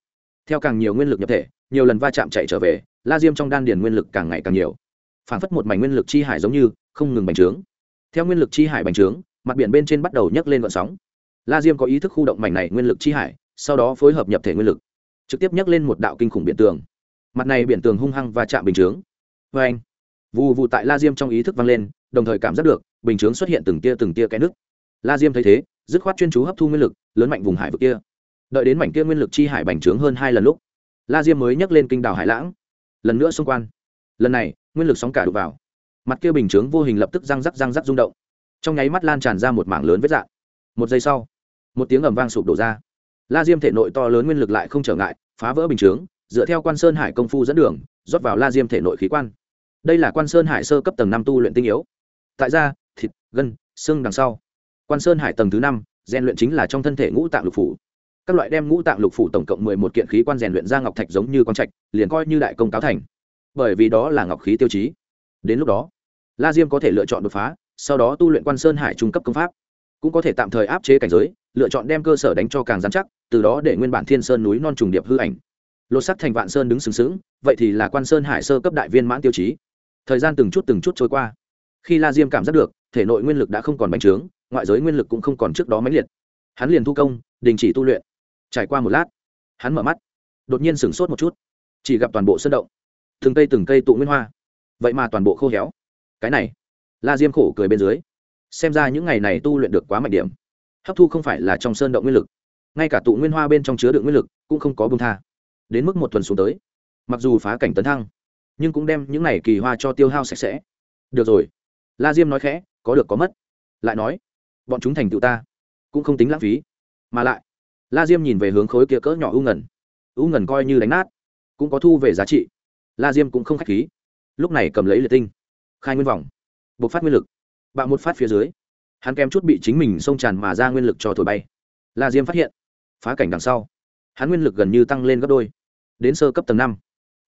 Theo càng nhiều nguyên lực nhập thể, nhiều lần va chạm chạy trở về la diêm trong đan điền nguyên lực càng ngày càng nhiều. Phản phất một mảnh nguyên lực chi hải giống như, không ngừng bành trướng. Theo nguyên lực chi hải bành trướng, mặt biển bên trên bắt đầu nhấc lên vận sóng. La diêm có ý thức khu động mảnh này nguyên lực chi hải, sau đó phối hợp nhập thể nguyên lực, trực tiếp nhấc lên một đạo kinh khủng biển tường. Mặt này biển tường hung hăng và chạm bình chướng. Vê anh, vù vù tại la diêm trong ý thức vang lên, đồng thời cảm giác được, bình chướng xuất hiện từng tia từng tia cái nước la diêm thấy thế, dứt khoát chuyên chú hấp thu nguyên lực, lớn mạnh vùng hải vực kia. Đợi đến mảnh kia nguyên lực chi hải bành trướng hơn hai lần lúc, la diêm mới nhấc lên kinh đảo hải lãng lần nữa xung quan. Lần này, nguyên lực sóng cả đục vào. Mặt kia bình chướng vô hình lập tức răng rắc răng rắc rung động. Trong nháy mắt lan tràn ra một mảng lớn vết dạng. Một giây sau, một tiếng ầm vang sụp đổ ra. La diêm thể nội to lớn nguyên lực lại không trở ngại, phá vỡ bình chướng, dựa theo quan sơn hải công phu dẫn đường, rót vào la diêm thể nội khí quan. Đây là quan sơn hải sơ cấp tầng năm tu luyện tinh yếu. Tại da, thịt, gân, xương đằng sau. Quan sơn hải tầng thứ năm, rèn luyện chính là trong thân thể ngũ tạng lục phủ các loại đem ngũ tạng lục phủ tổng cộng mười một kiện khí quan rèn luyện ra ngọc thạch giống như con trạch, liền coi như đại công cáo thành. Bởi vì đó là ngọc khí tiêu chí. Đến lúc đó, la diêm có thể lựa chọn đột phá, sau đó tu luyện quan sơn hải trung cấp công pháp. Cũng có thể tạm thời áp chế cảnh giới, lựa chọn đem cơ sở đánh cho càng dán chắc, từ đó để nguyên bản thiên sơn núi non trùng điệp hư ảnh. Lột sắc thành vạn sơn đứng sừng sững, vậy thì là quan sơn hải sơ cấp đại viên mãn tiêu chí. Thời gian từng chút từng chút trôi qua. Khi la diêm cảm giác được, thể nội nguyên lực đã không còn bành trướng, ngoại giới nguyên lực cũng không còn trước đó mãnh liệt. Hắn liền thu công, đình chỉ tu luyện trải qua một lát, hắn mở mắt, đột nhiên sửng sốt một chút. Chỉ gặp toàn bộ sân động, từng cây từng cây tụ nguyên hoa. Vậy mà toàn bộ khô héo. Cái này, la diêm khổ cười bên dưới, xem ra những ngày này tu luyện được quá mạnh điểm. Hấp thu không phải là trong sơn động nguyên lực, ngay cả tụ nguyên hoa bên trong chứa đựng nguyên lực cũng không có bông tha. Đến mức một tuần xuống tới, mặc dù phá cảnh tấn thăng, nhưng cũng đem những ngày kỳ hoa cho tiêu hao sạch sẽ. Được rồi. La diêm nói khẽ, có được có mất. Lại nói, bọn chúng thành tựu ta, cũng không tính lãng phí. Mà lại la diêm nhìn về hướng khối kia cỡ nhỏ u ngần u ngần coi như đánh nát, cũng có thu về giá trị. La diêm cũng không k h á c h khí. Lúc này cầm lấy liệt tinh, khai nguyên vòng buộc phát nguyên lực. Bạo một phát phía dưới, hắn kém chút bị chính mình xông tràn mà ra nguyên lực cho thổi bay. La diêm phát hiện, phá cảnh đằng sau, hắn nguyên lực gần như tăng lên gấp đôi. Đến sơ cấp tầng năm,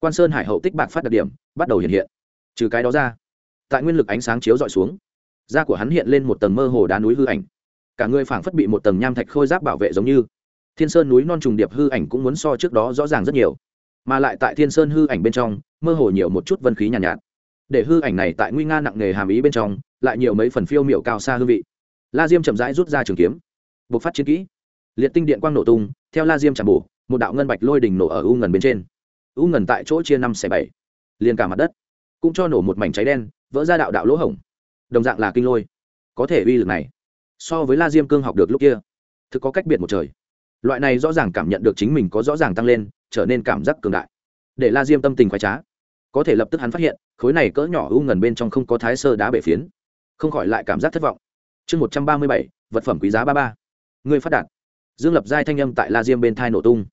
quan sơn hải hậu tích bạc phát đặc điểm bắt đầu hiện hiện. Trừ cái đó ra, tại nguyên lực ánh sáng chiếu dọi xuống, da của hắn hiện lên một tầng mơ hồ đá núi hư ảnh. Cả người phảng phất bị một tầng nham thạch khôi giáp bảo vệ giống như thiên sơn núi non trùng điệp hư ảnh cũng muốn so trước đó rõ ràng rất nhiều mà lại tại thiên sơn hư ảnh bên trong mơ hồ nhiều một chút vân khí nhàn nhạt, nhạt. Để hư ảnh này tại nguy nga nặng nề hàm ý bên trong lại nhiều mấy phần phiêu miệu cao xa hương vị. La diêm chậm rãi rút ra trường kiếm buộc phát chiến kỹ. Liệt tinh điện quang nổ tung theo la diêm chạm bổ một đạo ngân bạch lôi đỉnh nổ ở u ngần bên trên. U ngần tại chỗ chia năm xẻ bảy liền cả mặt đất cũng cho nổ một mảnh cháy đen vỡ ra đạo đạo lỗ hổng. Đồng dạng là kinh lôi có thể uy lực này so với la diêm cương học được lúc kia thực có cách biệt một trời loại này rõ ràng cảm nhận được chính mình có rõ ràng tăng lên, trở nên cảm giác cường đại. Để la diêm tâm tình khoái trá, có thể lập tức hắn phát hiện, khối này cỡ nhỏ u ngần bên trong không có thái sơ đá bể phiến. Không khỏi lại cảm giác thất vọng. Chương một trăm ba mươi bảy, vật phẩm quý giá ba ba. Người phát đạt. Dương lập giai thanh âm tại la diêm bên thai nổ tung.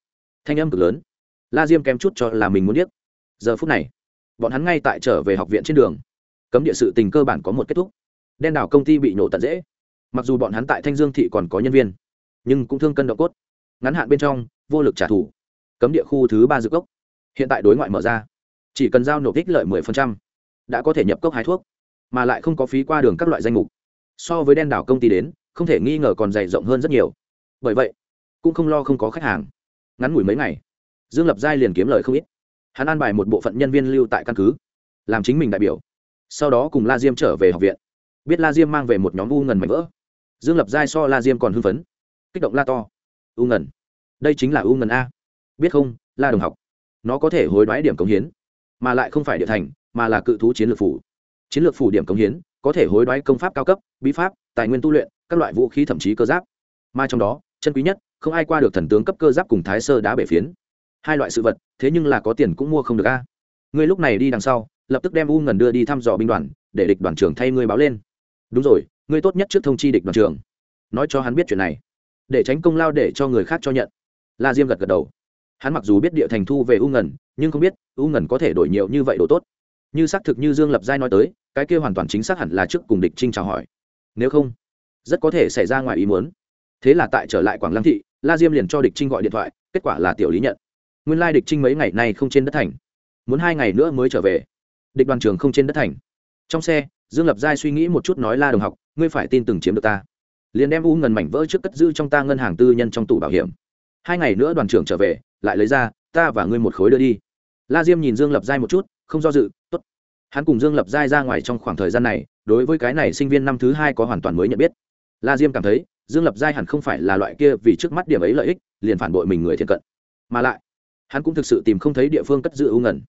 Thanh âm cực lớn. La diêm kém chút cho là mình muốn biết giờ phút này, bọn hắn ngay tại trở về học viện trên đường. Cấm địa sự tình cơ bản có một kết thúc. Đen đảo công ty bị nổ tận dễ. Mặc dù bọn hắn tại thanh dương thị còn có nhân viên, nhưng cũng thương cân độ cốt ngắn hạn bên trong vô lực trả thù. Cấm địa khu thứ ba dự cốc. Hiện tại đối ngoại mở ra. Chỉ cần giao nộp ích lợi 10%, đã có thể nhập cốc hái thuốc mà lại không có phí qua đường các loại danh mục. So với đen đảo công ty đến không thể nghi ngờ còn dày rộng hơn rất nhiều. Bởi vậy cũng không lo không có khách hàng. Ngắn ngủi mấy ngày dương lập giai liền kiếm lời không ít. Hắn an bài một bộ phận nhân viên lưu tại căn cứ làm chính mình đại biểu. Sau đó cùng la diêm trở về học viện. Biết la diêm mang về một nhóm u ngần mảnh vỡ. Dương lập giai so la diêm còn hưng phấn. Kích động la to u ngần đây chính là u ngần a. Biết không, la đồng học, nó có thể hối đoái điểm cống hiến, mà lại không phải địa thành, mà là cự thú chiến lược phủ. Chiến lược phủ điểm cống hiến, có thể hối đoái công pháp cao cấp, bí pháp, tài nguyên tu luyện, các loại vũ khí thậm chí cơ giáp. Mà trong đó, chân quý nhất, không ai qua được thần tướng cấp cơ giáp cùng thái sơ đá bể phiến. Hai loại sự vật, thế nhưng là có tiền cũng mua không được a. Ngươi lúc này đi đằng sau, lập tức đem u ngần đưa đi thăm dò binh đoàn, để địch đoàn trưởng thay ngươi báo lên. Đúng rồi, ngươi tốt nhất trước thông chi địch đoàn trưởng. Nói cho hắn biết chuyện này để tránh công lao để cho người khác cho nhận. La diêm gật gật đầu. Hắn mặc dù biết địa thành thu về u ngần nhưng không biết u ngần có thể đổi nhiều như vậy đồ tốt. Như xác thực như dương lập giai nói tới, cái kia hoàn toàn chính xác hẳn là trước cùng địch trinh chào hỏi. Nếu không, rất có thể xảy ra ngoài ý muốn. Thế là tại trở lại quảng lăng thị, la diêm liền cho địch trinh gọi điện thoại, kết quả là tiểu lý nhận. Nguyên lai địch trinh mấy ngày nay không trên đất thành. Muốn hai ngày nữa mới trở về. Địch đoàn trường không trên đất thành. Trong xe, dương lập giai suy nghĩ một chút nói la đồng học, ngươi phải tin từng chiếm được ta liền đem u ngần mảnh vỡ trước cất giữ trong ta ngân hàng tư nhân trong tủ bảo hiểm. Hai ngày nữa đoàn trưởng trở về, lại lấy ra, ta và ngươi một khối đưa đi. La diêm nhìn dương lập giai một chút, không do dự t ố t hắn cùng dương lập giai ra ngoài trong khoảng thời gian này, đối với cái này sinh viên năm thứ hai có hoàn toàn mới nhận biết. La diêm cảm thấy, dương lập giai hẳn không phải là loại kia vì trước mắt điểm ấy lợi ích, liền phản bội mình người thiện cận. Mà lại, hắn cũng thực sự tìm không thấy địa phương cất giữ ưu ngần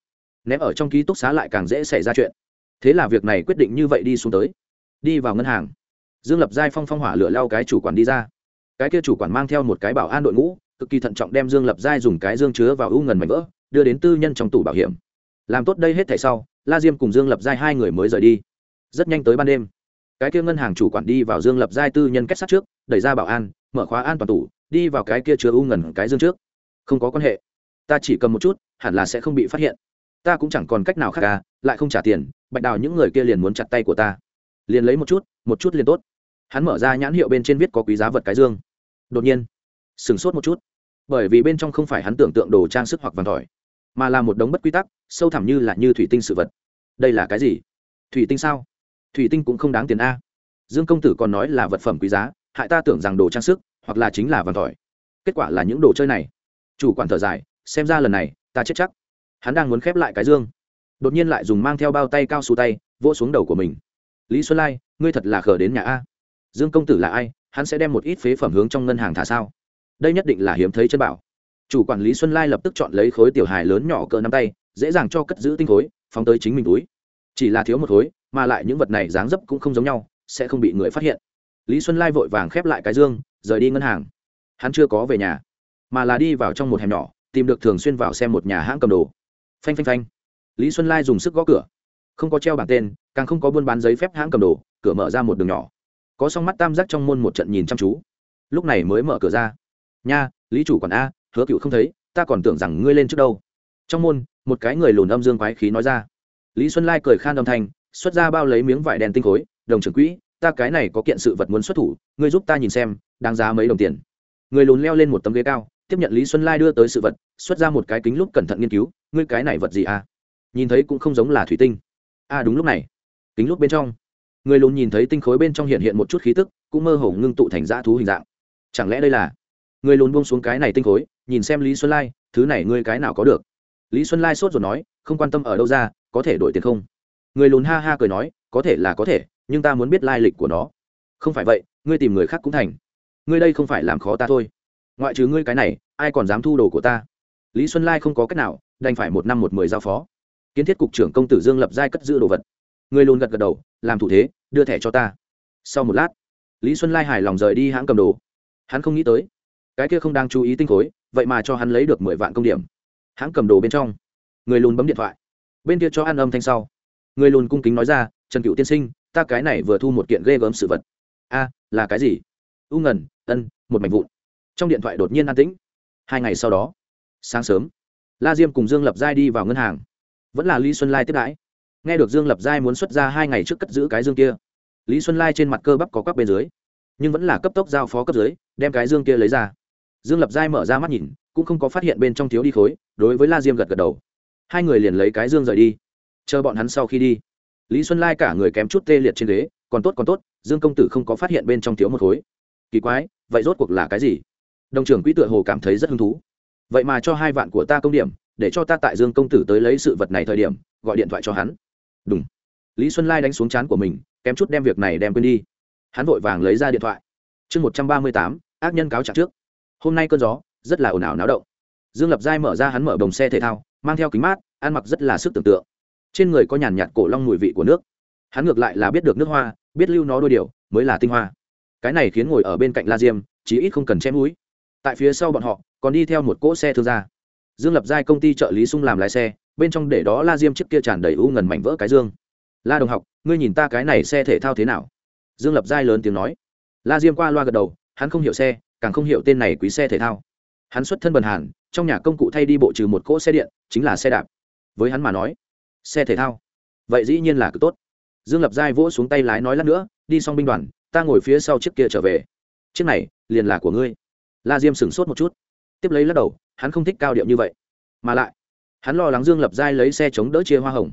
ném ở trong ký túc xá lại càng dễ xảy ra chuyện. Thế là việc này quyết định như vậy đi xuống tới. Đi vào ngân hàng dương lập giai phong phong hỏa lửa lao cái chủ quản đi ra. Cái kia chủ quản mang theo một cái bảo an đội ngũ, cực kỳ thận trọng đem dương lập giai dùng cái dương chứa vào u ngần mảnh vỡ, đưa đến tư nhân trong tủ bảo hiểm. Làm tốt đây hết thảy sau, la diêm cùng dương lập giai hai người mới rời đi. Rất nhanh tới ban đêm. Cái kia ngân hàng chủ quản đi vào dương lập giai tư nhân kết sát trước, đẩy ra bảo an, mở khóa an toàn tủ, đi vào cái kia chứa u ngần cái dương trước. Không có quan hệ. Ta chỉ cầm một chút, hẳn là sẽ không bị phát hiện. Ta cũng chẳng còn cách nào khác cả lại không trả tiền, bạch đào những người kia liền muốn chặt tay của ta. Liền lấy một chút một chút liền tốt hắn mở ra nhãn hiệu bên trên viết có quý giá vật cái dương. Đột nhiên, sửng sốt một chút, bởi vì bên trong không phải hắn tưởng tượng đồ trang sức hoặc vàng tỏi mà là một đống bất quy tắc, sâu thẳm như là như thủy tinh sự vật. Đây là cái gì? Thủy tinh sao? Thủy tinh cũng không đáng tiền a. Dương công tử còn nói là vật phẩm quý giá, hại ta tưởng rằng đồ trang sức, hoặc là chính là vàng tỏi kết quả là những đồ chơi này. Chủ quản thở dài, xem ra lần này, ta chết chắc. Hắn đang muốn khép lại cái dương. Đột nhiên lại dùng mang theo bao tay cao su tay, vỗ xuống đầu của mình. Lý xuân lai, ngươi thật là khờ đến nhà a dương công tử là ai, hắn sẽ đem một ít phế phẩm hướng trong ngân hàng thả sao? Đây nhất định là hiếm thấy chân bảo. Chủ quản lý xuân lai lập tức chọn lấy khối tiểu hài lớn nhỏ cỡ nắm tay, dễ dàng cho cất giữ tinh khối, phóng tới chính mình túi. Chỉ là thiếu một khối, mà lại những vật này dáng dấp cũng không giống nhau, sẽ không bị người phát hiện. Lý xuân lai vội vàng khép lại cái dương, rời đi ngân hàng. Hắn chưa có về nhà, mà là đi vào trong một hẻm nhỏ, tìm được thường xuyên vào xem một nhà hãng cầm đồ. Phanh phanh phanh. Lý xuân lai dùng sức gõ cửa. Không có treo bảng tên, càng không có buôn bán giấy phép hãng cầm đồ, cửa mở ra một đường nhỏ có song mắt tam giác trong môn một trận nhìn chăm chú. Lúc này mới mở cửa ra. Nha, lý chủ quản a, hứa cựu không thấy, ta còn tưởng rằng ngươi lên trước đâu. Trong môn, một cái người lùn âm dương quái khí nói ra. Lý xuân lai cười khan âm thanh, xuất ra bao lấy miếng vải đen tinh khối, đồng trưởng quỹ, ta cái này có kiện sự vật muốn xuất thủ, ngươi giúp ta nhìn xem, đáng giá mấy đồng tiền. Người lùn leo lên một tấm ghế cao, tiếp nhận lý xuân lai đưa tới sự vật, xuất ra một cái kính lúc cẩn thận nghiên cứu, ngươi cái này vật gì à nhìn thấy cũng không giống là thủy tinh. À đúng lúc này. Kính lúc bên trong người lùn nhìn thấy tinh khối bên trong hiện hiện một chút khí tức, cũng mơ hồ ngưng tụ thành dã thú hình dạng. Chẳng lẽ đây là người lùn buông xuống cái này tinh khối, nhìn xem lý xuân lai, thứ này ngươi cái nào có được? Lý xuân lai sốt rồi nói, không quan tâm ở đâu ra, có thể đổi tiền không? Người lùn ha ha cười nói, có thể là có thể, nhưng ta muốn biết lai lịch của nó. Không phải vậy, ngươi tìm người khác cũng thành. Ngươi đây không phải làm khó ta thôi. Ngoại trừ ngươi cái này, ai còn dám thu đồ của ta? Lý xuân lai không có cách nào, đành phải một năm một mười giao phó. Kiến thiết cục trưởng công tử dương lập giai cất giữ đồ vật. Người lùn gật gật đầu làm thủ thế, đưa thẻ cho ta. Sau một lát, lý xuân lai hài lòng rời đi hãng cầm đồ. Hắn không nghĩ tới, cái kia không đang chú ý tinh khối, vậy mà cho hắn lấy được mười vạn công điểm. Hãng cầm đồ bên trong, người lùn bấm điện thoại. Bên kia cho ăn âm thanh sau. Người lùn cung kính nói ra, trần cựu tiên sinh, ta cái này vừa thu một kiện ghê gớm sự vật. A, là cái gì? U ngần ân, một mảnh vụn. Trong điện thoại đột nhiên an tĩnh. Hai ngày sau đó, sáng sớm, la diêm cùng dương lập giai đi vào ngân hàng. Vẫn là lý xuân lai tiếp đãi nghe được dương lập giai muốn xuất ra hai ngày trước cất giữ cái dương kia, lý xuân lai trên mặt cơ bắp có các bên dưới, nhưng vẫn là cấp tốc giao phó cấp dưới, đem cái dương kia lấy ra. Dương lập giai mở ra mắt nhìn, cũng không có phát hiện bên trong thiếu đi khối, đối với la diêm gật gật đầu. Hai người liền lấy cái dương rời đi. Chờ bọn hắn sau khi đi, lý xuân lai cả người kém chút tê liệt trên ghế, còn tốt còn tốt, dương công tử không có phát hiện bên trong thiếu một khối. Kỳ quái, vậy rốt cuộc là cái gì? Đồng trưởng quỹ tựa hồ cảm thấy rất hứng thú. Vậy mà cho hai vạn của ta công điểm, để cho ta tại dương công tử tới lấy sự vật này thời điểm, gọi điện thoại cho hắn đúng. Lý xuân lai đánh xuống chán của mình, kém chút đem việc này đem quên đi. Hắn vội vàng lấy ra điện thoại. Chương một trăm ba mươi tám, ác nhân cáo trạng trước. Hôm nay cơn gió, rất là ồn ào náo động. Dương lập giai mở ra hắn mở đồng xe thể thao, mang theo kính mát, ăn mặc rất là sức tưởng tượng. Trên người có nhàn nhạt cổ long mùi vị của nước. Hắn ngược lại là biết được nước hoa, biết lưu nó đôi điều, mới là tinh hoa. Cái này khiến ngồi ở bên cạnh la diêm, chí ít không cần chém mũi. Tại phía sau bọn họ, còn đi theo một cỗ xe thương gia. Dương lập giai công ty trợ lý sung làm lái xe bên trong để đó la diêm chiếc kia tràn đầy u ngần mảnh vỡ cái dương. La đồng học, ngươi nhìn ta cái này xe thể thao thế nào? Dương lập giai lớn tiếng nói. La diêm qua loa gật đầu, hắn không hiểu xe, càng không hiểu tên này quý xe thể thao. Hắn xuất thân bần hàn, trong nhà công cụ thay đi bộ trừ một cỗ xe điện, chính là xe đạp. Với hắn mà nói, xe thể thao, vậy dĩ nhiên là cực tốt. Dương lập giai vỗ xuống tay lái nói lát nữa, đi xong binh đoàn, ta ngồi phía sau chiếc kia trở về. Chiếc này, liền là của ngươi. La diêm sửng sốt một chút. Tiếp lấy lắc đầu, hắn không thích cao điệu như vậy. Mà lại hắn lo lắng dương lập giai lấy xe chống đỡ chia hoa hồng.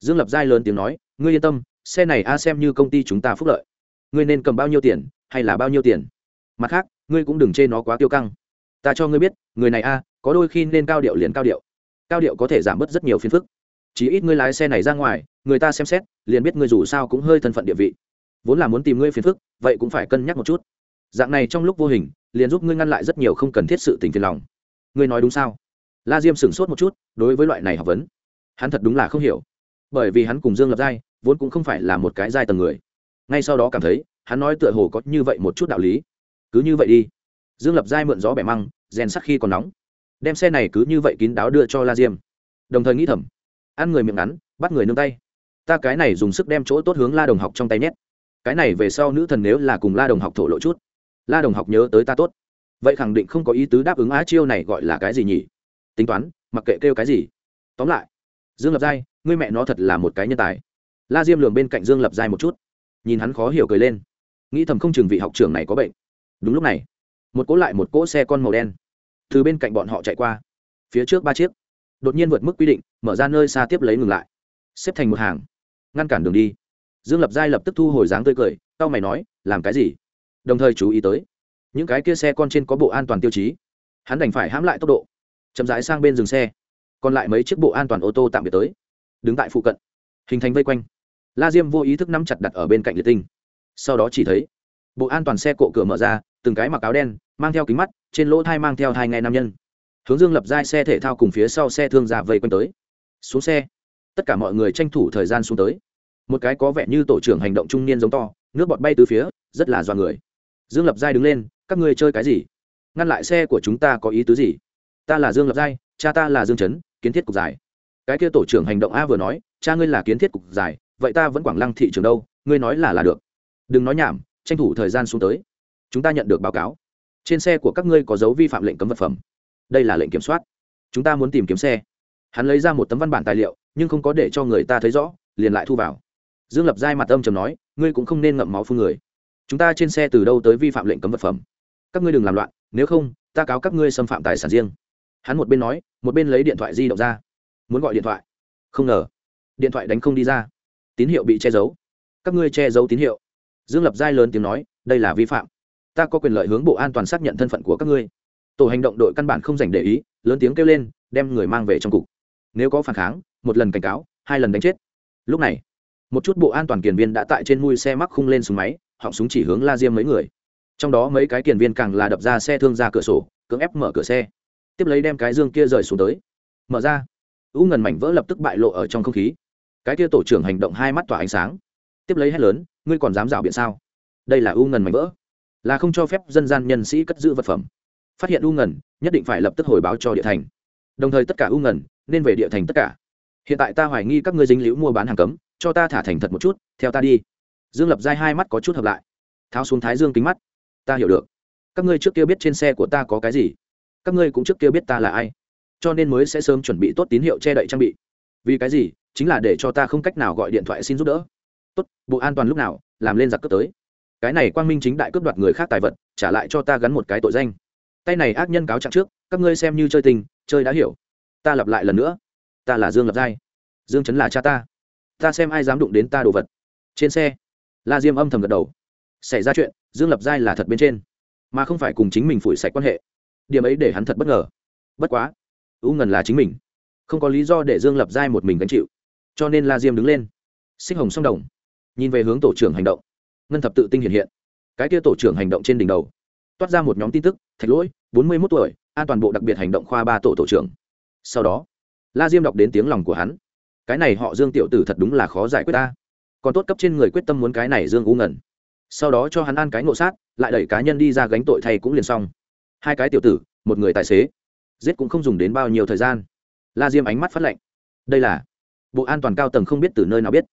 Dương lập giai lớn tiếng nói, ngươi yên tâm, xe này a xem như công ty chúng ta phúc lợi. Ngươi nên cầm bao nhiêu tiền, hay là bao nhiêu tiền? Mặt khác, ngươi cũng đừng chê nó quá tiêu căng. Ta cho ngươi biết, người này a, có đôi khi nên cao điệu liền cao điệu. Cao điệu có thể giảm bớt rất nhiều phiền phức. Chỉ ít ngươi lái xe này ra ngoài, người ta xem xét, liền biết ngươi dù sao cũng hơi thân phận địa vị. Vốn là muốn tìm ngươi phiền phức, vậy cũng phải cân nhắc một chút. Dạng này trong lúc vô hình, liền giúp ngươi ngăn lại rất nhiều không cần thiết sự tình phiền lòng. Ngươi nói đúng sao? La diêm sửng sốt một chút, đối với loại này học vấn, hắn thật đúng là không hiểu. Bởi vì hắn cùng dương lập giai vốn cũng không phải là một cái giai tầng người. Ngay sau đó cảm thấy, hắn nói tựa hồ có như vậy một chút đạo lý. Cứ như vậy đi. Dương lập giai mượn gió bẻ măng, rèn sắc khi còn nóng. Đem xe này cứ như vậy kín đáo đưa cho la diêm. Đồng thời nghĩ thầm, ăn người miệng ngắn, bắt người nương tay. Ta cái này dùng sức đem chỗ tốt hướng la đồng học trong tay nhét. Cái này về sau nữ thần nếu là cùng la đồng học thổ lộ chút, la đồng học nhớ tới ta tốt. Vậy khẳng định không có ý tứ đáp ứng á chiêu này gọi là cái gì nhỉ? Tính toán, mặc kệ kêu cái gì. Tóm lại, dương lập giai, ngươi mẹ nó thật là một cái nhân tài. La diêm lường bên cạnh dương lập giai một chút, nhìn hắn khó hiểu cười lên. Nghĩ thầm không chừng vị học trưởng này có bệnh. Đúng lúc này, một cỗ lại một cỗ xe con màu đen từ bên cạnh bọn họ chạy qua. Phía trước ba chiếc, đột nhiên vượt mức quy định, mở ra nơi xa tiếp lấy ngừng lại. Xếp thành một hàng, ngăn cản đường đi. Dương lập giai lập tức thu hồi dáng tươi cười tao mày nói, làm cái gì? Đồng thời chú ý tới, những cái kia xe con trên có bộ an toàn tiêu chí. Hắn đành phải hãm lại tốc độ chậm rãi sang bên dừng xe. Còn lại mấy chiếc bộ an toàn ô tô tạm biệt tới. Đứng tại phụ cận. Hình thành vây quanh. La diêm vô ý thức nắm chặt đặt ở bên cạnh liệt tinh. Sau đó chỉ thấy, bộ an toàn xe cộ cửa mở ra, từng cái mặc áo đen, mang theo kính mắt, trên lỗ thai mang theo hai nghe nam nhân. Hướng dương lập giai xe thể thao cùng phía sau xe thương giả vây quanh tới. Xuống xe. Tất cả mọi người tranh thủ thời gian xuống tới. Một cái có vẻ như tổ trưởng hành động trung niên giống to, nước bọt bay từ phía, rất là dọa người. Dương lập giai đứng lên, các ngươi chơi cái gì? Ngăn lại xe của chúng ta có ý tứ gì? Ta là dương lập giai, cha ta là dương trấn kiến thiết cục giải. Cái kia tổ trưởng hành động a vừa nói, cha ngươi là kiến thiết cục giải, vậy ta vẫn quảng lăng thị trường đâu, ngươi nói là là được. Đừng nói nhảm, tranh thủ thời gian xuống tới. Chúng ta nhận được báo cáo. Trên xe của các ngươi có dấu vi phạm lệnh cấm vật phẩm. Đây là lệnh kiểm soát. Chúng ta muốn tìm kiếm xe. Hắn lấy ra một tấm văn bản tài liệu, nhưng không có để cho người ta thấy rõ, liền lại thu vào. Dương lập giai mặt âm trầm nói, ngươi cũng không nên ngậm máu phương người. Chúng ta trên xe từ đâu tới vi phạm lệnh cấm vật phẩm? Các ngươi đừng làm loạn, nếu không, ta cáo các ngươi xâm phạm tài sản riêng hắn một bên nói, một bên lấy điện thoại di động ra. Muốn gọi điện thoại? Không ngờ. Điện thoại đánh không đi ra. Tín hiệu bị che giấu. Các ngươi che giấu tín hiệu. Dương lập giai lớn tiếng nói, đây là vi phạm. Ta có quyền lợi hướng bộ an toàn xác nhận thân phận của các ngươi. Tổ hành động đội căn bản không dành để ý, lớn tiếng kêu lên, đem người mang về trong cục. Nếu có phản kháng, một lần cảnh cáo, hai lần đánh chết. Lúc này, một chút bộ an toàn kiền viên đã tại trên mui xe mắc khung lên súng máy, họng súng chỉ hướng la diêm mấy người. Trong đó mấy cái kiền viên càng là đập ra xe thương ra cửa sổ, cưỡng ép mở cửa xe tiếp lấy đem cái dương kia rời xuống tới. Mở ra. U ngần mảnh vỡ lập tức bại lộ ở trong không khí. Cái kia tổ trưởng hành động hai mắt tỏa ánh sáng. Tiếp lấy hét lớn, ngươi còn dám rào biện sao? Đây là u ngần mảnh vỡ. Là không cho phép dân gian nhân sĩ cất giữ vật phẩm. Phát hiện u ngần nhất định phải lập tức hồi báo cho địa thành. Đồng thời tất cả u ngần nên về địa thành tất cả. Hiện tại ta hoài nghi các ngươi dính liễu mua bán hàng cấm, cho ta thả thành thật một chút, theo ta đi. Dương lập giai hai mắt có chút hợp lại. Tháo xuống thái dương kính mắt. Ta hiểu được. Các ngươi trước kia biết trên xe của ta có cái gì? Các ngươi cũng trước kia biết ta là ai, cho nên mới sẽ sớm chuẩn bị tốt tín hiệu che đậy trang bị. Vì cái gì? Chính là để cho ta không cách nào gọi điện thoại xin giúp đỡ. Tốt, bộ an toàn lúc nào, làm lên giặc cướp tới. Cái này quang minh chính đại cướp đoạt người khác tài vật, trả lại cho ta gắn một cái tội danh. Tay này ác nhân cáo trạng trước, các ngươi xem như chơi tình, chơi đã hiểu. Ta lặp lại lần nữa. Ta là dương lập giai. Dương chấn là cha ta. Ta xem ai dám đụng đến ta đồ vật. Trên xe, la diêm âm thầm gật đầu. Xảy ra chuyện, dương lập giai là thật bên trên. Mà không phải cùng chính mình phủi sạch quan hệ điểm ấy để hắn thật bất ngờ. Bất quá u ngần là chính mình. Không có lý do để dương lập giai một mình gánh chịu. Cho nên la diêm đứng lên. Xích hồng song đồng. Nhìn về hướng tổ trưởng hành động. Ngân thập tự tinh hiện hiện. Cái kia tổ trưởng hành động trên đỉnh đầu. Toát ra một nhóm tin tức, thạch lỗi, bốn mươi mốt tuổi, an toàn bộ đặc biệt hành động khoa ba tổ tổ trưởng. Sau đó, la diêm đọc đến tiếng lòng của hắn. Cái này họ dương tiểu tử thật đúng là khó giải quyết ta. Còn tốt cấp trên người quyết tâm muốn cái này dương u ngẩn sau đó cho hắn ăn cái ngộ sát, lại đẩy cá nhân đi ra gánh tội thay cũng liền xong hai cái tiểu tử, một người tài xế. Giết cũng không dùng đến bao nhiêu thời gian. La diêm ánh mắt phát lệnh đây là bộ an toàn cao tầng không biết từ nơi nào biết.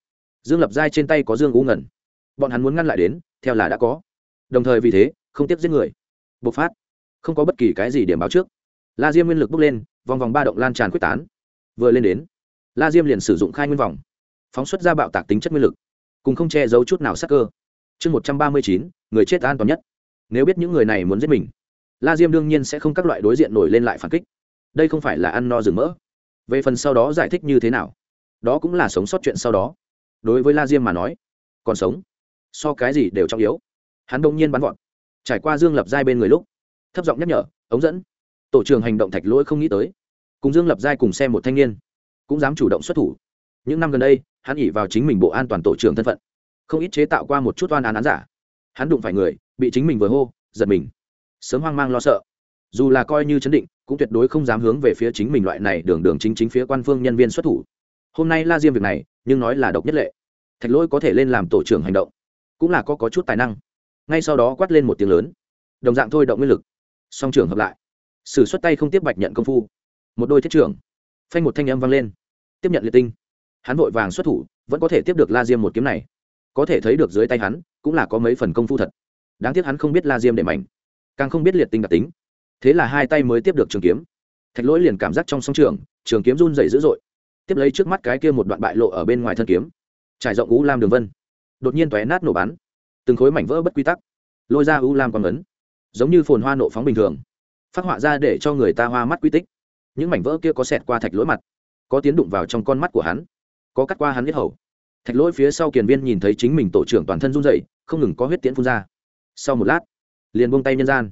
Dương lập giai trên tay có dương u ngẩn. Bọn hắn muốn ngăn lại đến, theo là đã có. Đồng thời vì thế, không tiếp giết người. Bộc phát. Không có bất kỳ cái gì điểm báo trước. La diêm nguyên lực bốc lên, vòng vòng ba động lan tràn quyết tán. Vừa lên đến, la diêm liền sử dụng khai nguyên vòng. Phóng xuất ra bạo tạc tính chất nguyên lực, cùng không che giấu chút nào sắc cơ. Chương một trăm ba mươi chín, người chết an toàn nhất. Nếu biết những người này muốn giết mình la diêm đương nhiên sẽ không các loại đối diện nổi lên lại phản kích. Đây không phải là ăn no rừng mỡ. Về phần sau đó giải thích như thế nào, đó cũng là sống sót chuyện sau đó. Đối với la diêm mà nói, còn sống, so cái gì đều trọng yếu. Hắn đông nhiên bắn vọt, trải qua dương lập giai bên người lúc, thấp giọng nhắc nhở, ống dẫn. Tổ trưởng hành động thạch lỗi không nghĩ tới, cùng dương lập giai cùng xem một thanh niên, cũng dám chủ động xuất thủ. Những năm gần đây, hắn ỉ vào chính mình bộ an toàn tổ trưởng thân phận, không ít chế tạo qua một chút oan án án giả. Hắn đụng phải người, bị chính mình vừa hô, giật mình sớm hoang mang lo sợ. Dù là coi như chấn định cũng tuyệt đối không dám hướng về phía chính mình loại này đường đường chính chính phía quan phương nhân viên xuất thủ. Hôm nay la diêm việc này nhưng nói là độc nhất lệ. Thạch lỗi có thể lên làm tổ trưởng hành động cũng là có, có chút tài năng. Ngay sau đó quát lên một tiếng lớn. Đồng dạng thôi động nguyên lực. Song trưởng hợp lại. Sử xuất tay không tiếp bạch nhận công phu. Một đôi thiết trưởng. Phanh một thanh âm vang lên. Tiếp nhận liệt tinh. Hắn vội vàng xuất thủ vẫn có thể tiếp được la diêm một kiếm này. Có thể thấy được dưới tay hắn cũng là có mấy phần công phu thật. Đáng tiếc hắn không biết la diêm để mảnh càng không biết liệt tinh đặc tính. Thế là hai tay mới tiếp được trường kiếm. Thạch lỗi liền cảm giác trong song trường trường kiếm run dày dữ dội. Tiếp lấy trước mắt cái kia một đoạn bại lộ ở bên ngoài thân kiếm. Trải rộng u lam đường vân. Đột nhiên tóe nát nổ bắn. Từng khối mảnh vỡ bất quy tắc. Lôi ra u lam quang ấn. Giống như phồn hoa nộ phóng bình thường. Phát họa ra để cho người ta hoa mắt quy tích. Những mảnh vỡ kia có xẹt qua thạch lỗi mặt. Có tiến đụng vào trong con mắt của hắn. Có cắt qua hắn biết hầu. Thạch lỗi phía sau kiền viên nhìn thấy chính mình tổ trưởng toàn thân run dậy không ngừng có huyết tiễn phun ra. Sau một lát liền buông tay nhân gian.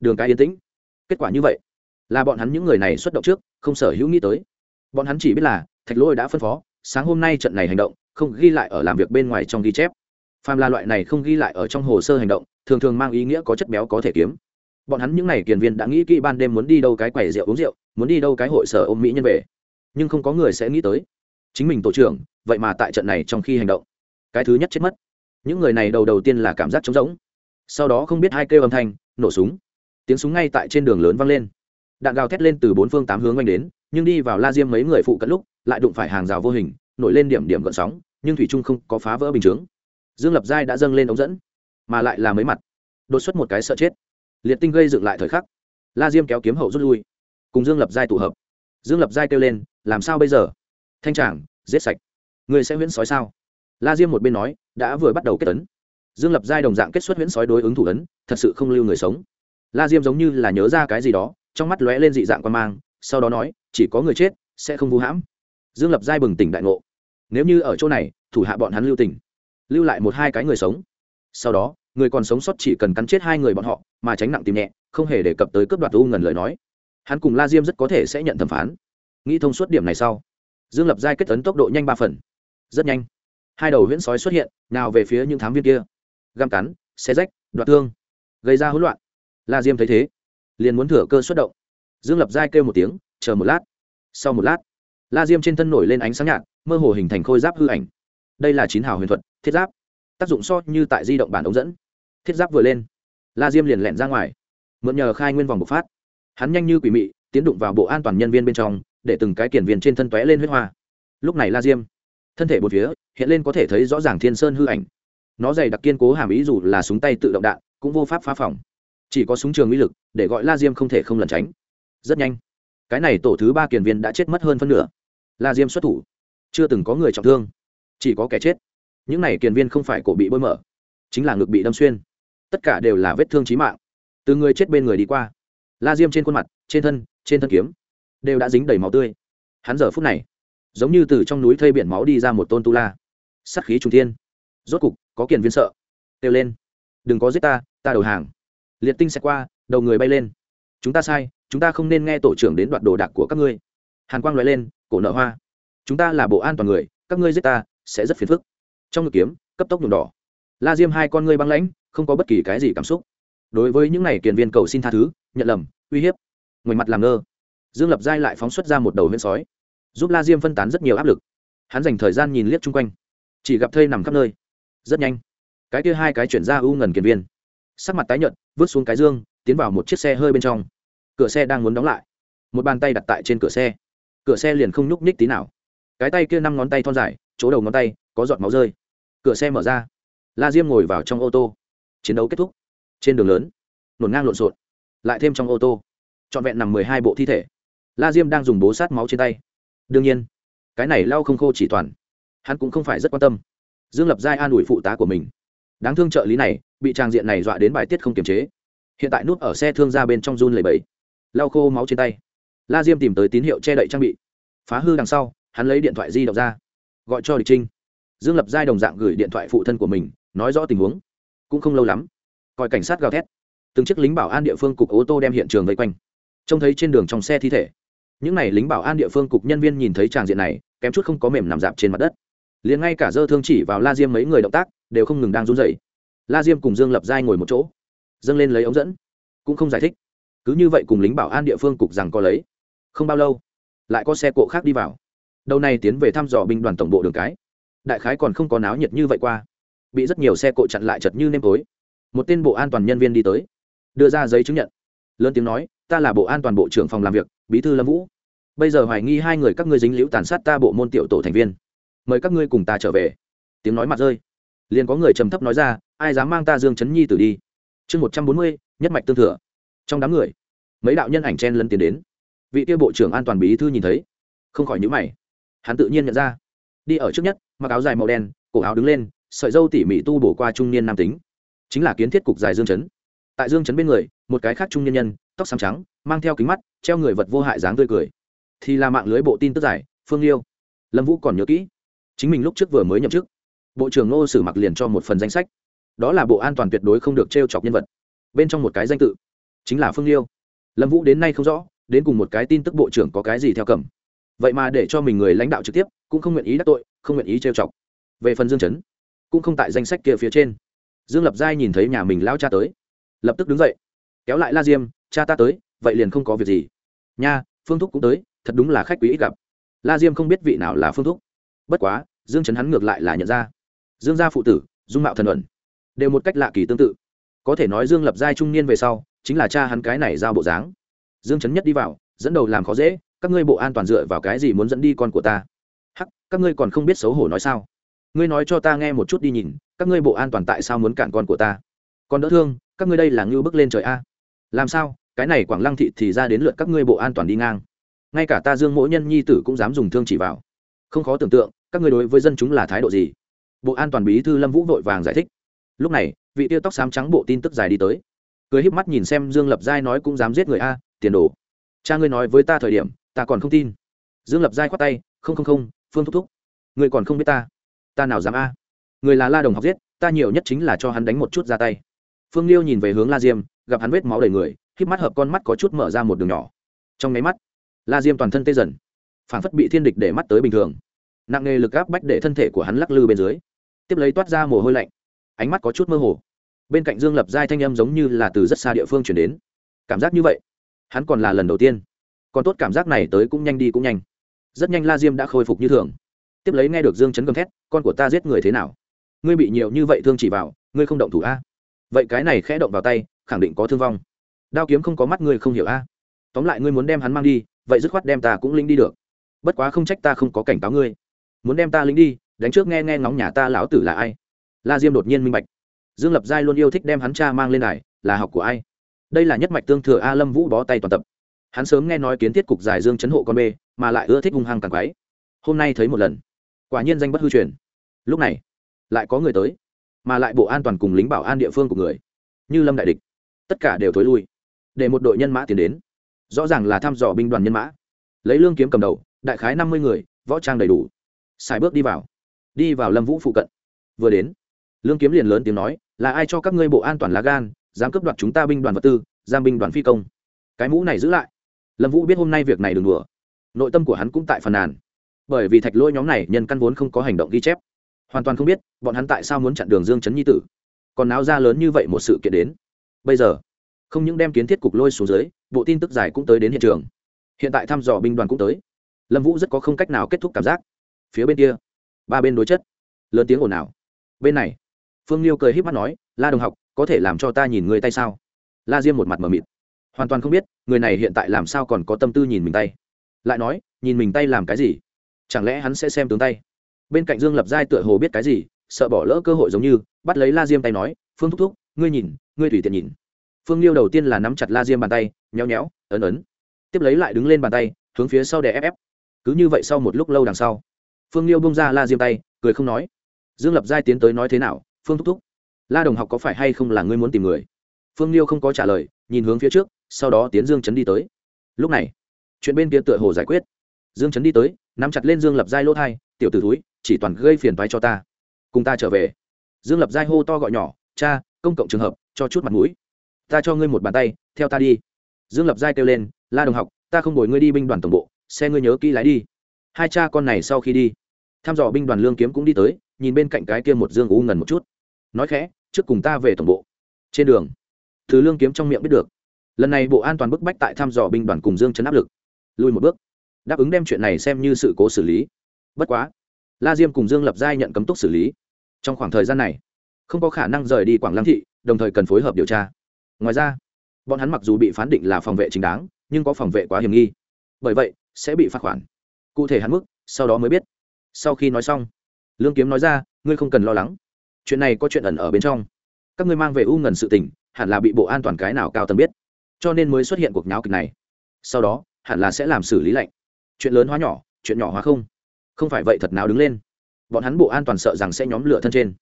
Đường cái yên tĩnh. Kết quả như vậy, là bọn hắn những người này xuất động trước, không sở hữu nghĩ tới. Bọn hắn chỉ biết là, thạch lôi đã phân phó, sáng hôm nay trận này hành động, không ghi lại ở làm việc bên ngoài trong ghi chép. Phàm là loại này không ghi lại ở trong hồ sơ hành động, thường thường mang ý nghĩa có chất béo có thể kiếm. Bọn hắn những n à y kiền viên đã nghĩ kỹ ban đêm muốn đi đâu cái quầy rượu uống rượu, muốn đi đâu cái hội sở ôm mỹ nhân về. Nhưng không có người sẽ nghĩ tới. Chính mình tổ trưởng, vậy mà tại trận này trong khi hành động, cái thứ nhất chết mất. Những người này đầu đầu tiên là cảm giác trống rỗng sau đó không biết hai kêu âm thanh, nổ súng. Tiếng súng ngay tại trên đường lớn vang lên. Đạn gào thét lên từ bốn phương tám hướng oanh đến, nhưng đi vào la diêm mấy người phụ cận lúc, lại đụng phải hàng rào vô hình, nổi lên điểm điểm gợn sóng, nhưng thủy trung không có phá vỡ bình chướng. Dương lập giai đã dâng lên ống dẫn, mà lại là mấy mặt. Đột xuất một cái sợ chết. Liệt tinh gây dựng lại thời khắc. La diêm kéo kiếm hậu rút lui, cùng dương lập giai tụ hợp. Dương lập giai kêu lên, làm sao bây giờ? Thanh tràng, giết sạch. Người sẽ huyễn sói sao? La diêm một bên nói, đã vừa bắt đầu kết tấn dương lập giai đồng dạng kết xuất huyễn sói đối ứng thủ ấn, thật sự không lưu người sống. La diêm giống như là nhớ ra cái gì đó, trong mắt lóe lên dị dạng quan mang, sau đó nói, chỉ có người chết, sẽ không vu hãm. Dương lập giai bừng tỉnh đại ngộ. Nếu như ở chỗ này, thủ hạ bọn hắn lưu tỉnh lưu lại một hai cái người sống. Sau đó, người còn sống sót chỉ cần cắn chết hai người bọn họ, mà tránh nặng tìm nhẹ, không hề đề cập tới cướp đoạt u ngần lời nói. Hắn cùng la diêm rất có thể sẽ nhận thẩm phán. Nghĩ thông suốt điểm này sau, dương lập giai kết tấn tốc độ nhanh ba phần. Rất nhanh. Hai đầu huyễn sói xuất hiện, nào về phía những thám viên kia găm cắn xe rách, đoạt thương, gây ra hỗn loạn. La diêm thấy thế, liền muốn thừa cơ xuất động. Dương lập giai kêu một tiếng, chờ một lát. Sau một lát, la diêm trên thân nổi lên ánh sáng nhạt, mơ hồ hình thành khôi giáp hư ảnh. Đây là chín hào huyền thuật, thiết giáp. Tác dụng so như tại di động bản ống dẫn. Thiết giáp vừa lên, la diêm liền lẹn ra ngoài. Mượn nhờ khai nguyên vòng bộc phát, hắn nhanh như quỷ mị, tiến đụng vào bộ an toàn nhân viên bên trong, để từng cái kiển viên trên thân tóe lên huyết hoa. Lúc này la diêm, thân thể một phía, hiện lên có thể thấy rõ ràng thiên sơn hư ảnh nó dày đặc kiên cố hàm ý dù là súng tay tự động đạn, cũng vô pháp phá phòng. Chỉ có súng trường uy lực, để gọi la diêm không thể không lẩn tránh. Rất nhanh, cái này tổ thứ ba kiền viên đã chết mất hơn phân nửa. La diêm xuất thủ. Chưa từng có người trọng thương, chỉ có kẻ chết. Những này kiền viên không phải cổ bị bôi mở, chính là ngực bị đâm xuyên. Tất cả đều là vết thương trí mạng. Từ người chết bên người đi qua, la diêm trên khuôn mặt, trên thân trên thân kiếm, đều đã dính đầy máu tươi. Hắn giờ phút này, giống như từ trong núi thây biển máu đi ra một tôn tu la. Sắt khí trung thiên rốt cục, có kiền viên sợ. Kêu lên. Đừng có giết ta ta đầu hàng. Liệt tinh sẽ qua, đầu người bay lên. Chúng ta sai, chúng ta không nên nghe tổ trưởng đến đoạt đồ đạc của các ngươi. Hàn quang loại lên, cổ nợ hoa. Chúng ta là bộ an toàn người, các ngươi giết ta, sẽ rất phiền phức. Trong ngực kiếm, cấp tốc nhuộm đỏ. La diêm hai con ngươi băng lãnh, không có bất kỳ cái gì cảm xúc. Đối với những này kiền viên cầu xin tha thứ, nhận lầm, uy hiếp. Ngoài mặt làm ngơ. Dương lập giai lại phóng xuất ra một đầu huyễn sói. Giúp la diêm phân tán rất nhiều áp lực. Hắn dành thời gian nhìn liếc chung quanh. Chỉ gặp thây nằm khắp nơi rất nhanh. Cái kia hai cái chuyển ra u ngần kiền viên. Sắc mặt tái nhợt, vứt xuống cái dương, tiến vào một chiếc xe hơi bên trong. Cửa xe đang muốn đóng lại. Một bàn tay đặt tại trên cửa xe. Cửa xe liền không nhúc nhích tí nào. Cái tay kia năm ngón tay thon dài, chỗ đầu ngón tay có giọt máu rơi. Cửa xe mở ra. La diêm ngồi vào trong ô tô. Chiến đấu kết thúc. Trên đường lớn, nổn ngang lộn xộn, lại thêm trong ô tô. Trọn vẹn nằm mười hai bộ thi thể. La diêm đang dùng bố sát máu trên tay. Đương nhiên, cái này lau không khô chỉ toàn. Hắn cũng không phải rất quan tâm dương lập giai an ủi phụ tá của mình. Đáng thương trợ lý này, bị trang diện này dọa đến bài tiết không kiềm chế. Hiện tại nút ở xe thương ra bên trong run lầy bẫy lau khô máu trên tay. La diêm tìm tới tín hiệu che đậy trang bị. Phá hư đằng sau, hắn lấy điện thoại di động ra. Gọi cho địch trinh. Dương lập giai đồng dạng gửi điện thoại phụ thân của mình, nói rõ tình huống. Cũng không lâu lắm, coi cảnh sát gào thét. Từng chiếc lính bảo an địa phương cục ô tô đem hiện trường vây quanh. Trông thấy trên đường trong xe thi thể. Những n à y lính bảo an địa phương cục nhân viên nhìn thấy tràng diện này, kém chút không có mềm nằm dạp trên mặt đất liền ngay cả dơ thương chỉ vào la diêm mấy người động tác, đều không ngừng đang run dậy la diêm cùng dương lập giai ngồi một chỗ, dâng lên lấy ống dẫn, cũng không giải thích. Cứ như vậy cùng lính bảo an địa phương cục rằng có lấy. Không bao lâu, lại có xe cộ khác đi vào. Đầu này tiến về thăm dò binh đoàn tổng bộ đường cái. Đại khái còn không có náo nhiệt như vậy qua. Bị rất nhiều xe cộ chặn lại chật như nêm tối. Một tên bộ an toàn nhân viên đi tới, đưa ra giấy chứng nhận. Lớn tiếng nói, ta là bộ an toàn bộ trưởng phòng làm việc, bí thư lâm vũ. Bây giờ hoài nghi hai người các ngươi dính liễu tàn sát ta bộ môn tiểu tổ thành viên mời các ngươi cùng ta trở về. Tiếng nói mặt rơi. Liền có người trầm thấp nói ra, ai dám mang ta dương chấn nhi tử đi? Chương một trăm bốn mươi, nhất mạch tương thừa. Trong đám người, mấy đạo nhân ảnh chen lân tiến đến. Vị tiêu bộ trưởng an toàn bí thư nhìn thấy, không khỏi nhữ mày. Hắn tự nhiên nhận ra. Đi ở trước nhất, mặc áo dài màu đen, cổ áo đứng lên, sợi dâu tỉ mỉ tu bổ qua trung niên nam tính. Chính là kiến thiết cục dài dương chấn. Tại dương chấn bên người, một cái khác trung niên nhân, tóc xám trắng, mang theo kính mắt, treo người vật vô hại dáng tươi cười. Thì là mạng lưới bộ tin tức giải, phương liêu. Lâm vũ còn nhớ kỹ chính mình lúc trước vừa mới nhậm chức. Bộ trưởng ngô sử mặc liền cho một phần danh sách. Đó là bộ an toàn tuyệt đối không được t r e o chọc nhân vật. Bên trong một cái danh tự, chính là phương liêu. Lâm vũ đến nay không rõ, đến cùng một cái tin tức bộ trưởng có cái gì theo cầm. Vậy mà để cho mình người lãnh đạo trực tiếp, cũng không nguyện ý đắc tội, không nguyện ý trêu chọc. Về phần dương chấn, cũng không tại danh sách kia phía trên. Dương lập giai nhìn thấy nhà mình lao cha tới, lập tức đứng dậy. Kéo lại la diêm, cha ta tới, vậy liền không có việc gì. Nha, phương thúc cũng tới, thật đúng là khách quý ít gặp. La diêm không biết vị nào là phương thúc bất quá, dương chấn hắn ngược lại là nhận ra. Dương gia phụ tử, dung mạo thần ẩn, đều một cách lạ kỳ tương tự. Có thể nói dương lập giai trung niên về sau, chính là cha hắn cái này giao bộ dáng. Dương chấn nhất đi vào, dẫn đầu làm khó dễ, các ngươi bộ an toàn dựa vào cái gì muốn dẫn đi con của ta? Hắc, các ngươi còn không biết xấu hổ nói sao? Ngươi nói cho ta nghe một chút đi nhìn, các ngươi bộ an toàn tại sao muốn cản con của ta? Còn đỡ thương, các ngươi đây là ngưu bước lên trời a. Làm sao, cái này quảng lăng thị thì ra đến lượt các ngươi bộ an toàn đi ngang. Ngay cả ta dương mỗi nhân nhi tử cũng dám dùng thương chỉ vào. Không khó tưởng tượng các ngươi đối với dân chúng là thái độ gì? Bộ an toàn bí thư lâm vũ vội vàng giải thích. Lúc này, vị tiêu tóc xám trắng bộ tin tức dài đi tới. Cười híp mắt nhìn xem dương lập giai nói cũng dám giết người a, tiền đồ. Cha ngươi nói với ta thời điểm, ta còn không tin. Dương lập giai khoát tay, không không không, phương thúc thúc. Ngươi còn không biết ta. Ta nào dám a? Người là la đồng học giết, ta nhiều nhất chính là cho hắn đánh một chút ra tay. Phương liêu nhìn về hướng la diêm, gặp hắn vết máu đầy người, híp mắt hợp con mắt có chút mở ra một đường nhỏ. Trong nháy mắt, la diêm toàn thân tê dần. Phản phất bị thiên địch để mắt tới bình thường nặng nề lực áp bách để thân thể của hắn lắc lư bên dưới. Tiếp lấy toát ra mồ hôi lạnh. Ánh mắt có chút mơ hồ. Bên cạnh dương lập giai thanh âm giống như là từ rất xa địa phương chuyển đến. Cảm giác như vậy, hắn còn là lần đầu tiên. Còn tốt cảm giác này tới cũng nhanh đi cũng nhanh. Rất nhanh la diêm đã khôi phục như thường. Tiếp lấy nghe được dương chấn gầm thét, con của ta giết người thế nào? Ngươi bị nhiều như vậy thương chỉ vào, ngươi không động thủ a? Vậy cái này khẽ động vào tay, khẳng định có thương vong. Đao kiếm không có mắt ngươi không hiểu a. Tóm lại ngươi muốn đem hắn mang đi, vậy dứt khoát đem ta cũng linh đi được. Bất quá không trách ta không có cảnh cáo ngươi muốn đem ta lính đi, đánh trước nghe nghe ngóng nhà ta lão tử là ai. La diêm đột nhiên minh bạch. Dương lập giai luôn yêu thích đem hắn cha mang lên này là học của ai? Đây là nhất mạch tương thừa a lâm vũ bó tay toàn tập. Hắn sớm nghe nói kiến thiết cục giải dương chấn hộ con bê, mà lại ưa thích hung hăng càng quáy hôm nay thấy một lần. Quả nhiên danh bất hư truyền. Lúc này, lại có người tới, mà lại bộ an toàn cùng lính bảo an địa phương của người. Như lâm đại địch. Tất cả đều thối lui. Để một đội nhân mã tiến đến. Rõ ràng là thăm dò binh đoàn nhân mã. Lấy lương kiếm cầm đầu, đại khái năm mươi người, võ trang đầy đủ xài bước đi vào. Đi vào lâm vũ phụ cận. Vừa đến, lương kiếm liền lớn tiếng nói, là ai cho các ngươi bộ an toàn lá gan, dám cướp đoạt chúng ta binh đoàn vật tư, giam binh đoàn phi công? Cái mũ này giữ lại. Lâm vũ biết hôm nay việc này đừng đùa. Nội tâm của hắn cũng tại phần nàn. Bởi vì thạch lỗi nhóm này nhân căn vốn không có hành động ghi chép. Hoàn toàn không biết, bọn hắn tại sao muốn chặn đường dương chấn nhi tử. Còn náo ra lớn như vậy một sự kiện đến. Bây giờ, không những đem kiến thiết cục lôi xuống dưới, bộ tin tức dài cũng tới đến hiện trường. Hiện tại thăm dò binh đoàn cũng tới. Lâm vũ rất có không cách nào kết thúc cảm giác phía bên kia. Ba bên đối chất. Lớn tiếng ồn ào. Bên này, phương liêu cười h í p mắt nói, la đồng học, có thể làm cho ta nhìn người tay sao? La diêm một mặt mờ mịt. Hoàn toàn không biết, người này hiện tại làm sao còn có tâm tư nhìn mình tay. Lại nói, nhìn mình tay làm cái gì? Chẳng lẽ hắn sẽ xem tướng tay? Bên cạnh dương lập giai tựa hồ biết cái gì, sợ bỏ lỡ cơ hội giống như, bắt lấy la diêm tay nói, phương thúc thúc, ngươi nhìn, ngươi tùy tiện nhìn. Phương liêu đầu tiên là nắm chặt la diêm bàn tay, nhéo nhéo, ấn ấn. Tiếp lấy lại đứng lên bàn tay, hướng phía sau để ép ép. Cứ như vậy sau một lúc lâu đằng sau phương liêu bông ra la diêm tay, cười không nói. Dương lập giai tiến tới nói thế nào, phương thúc thúc? La đồng học có phải hay không là ngươi muốn tìm người? Phương liêu không có trả lời, nhìn hướng phía trước, sau đó tiến dương chấn đi tới. Lúc này, chuyện bên kia tựa hồ giải quyết. Dương chấn đi tới, nắm chặt lên dương lập giai lỗ thai, tiểu t ử thúi, chỉ toàn gây phiền toái cho ta. Cùng ta trở về. Dương lập giai hô to gọi nhỏ, cha, công cộng trường hợp, cho chút mặt mũi. Ta cho ngươi một bàn tay, theo ta đi. Dương lập giai kêu lên, la đồng học, ta không đổi ngươi đi binh đoàn tổng bộ, xe ngươi nhớ kỹ lái đi. Hai cha con này sau khi đi Tham dò binh đoàn lương kiếm cũng đi tới, nhìn bên cạnh cái kia một dương u ngần một chút. Nói khẽ, trước cùng ta về tổng bộ. Trên đường thứ lương kiếm trong miệng biết được, lần này bộ an toàn bức bách tại thăm dò binh đoàn cùng dương chấn áp lực. Lùi một bước, đáp ứng đem chuyện này xem như sự cố xử lý. Bất quá, la diêm cùng dương lập giai nhận cấm túc xử lý. Trong khoảng thời gian này, không có khả năng rời đi quảng lăng thị, đồng thời cần phối hợp điều tra. Ngoài ra, bọn hắn mặc dù bị phán định là phòng vệ chính đáng, nhưng có phòng vệ quá hiểm nghi. Bởi vậy, sẽ bị phạt khoản. Cụ thể hắn mức, sau đó mới biết sau khi nói xong, lương kiếm nói ra, ngươi không cần lo lắng. Chuyện này có chuyện ẩn ở bên trong. Các ngươi mang về u ngần sự tình, hẳn là bị bộ an toàn cái nào cao tầng biết, cho nên mới xuất hiện cuộc nháo kịch này. Sau đó, hẳn là sẽ làm xử lý lạnh. Chuyện lớn hóa nhỏ, chuyện nhỏ hóa không. Không phải vậy thật nào đứng lên. Bọn hắn bộ an toàn sợ rằng sẽ nhóm lửa thân trên.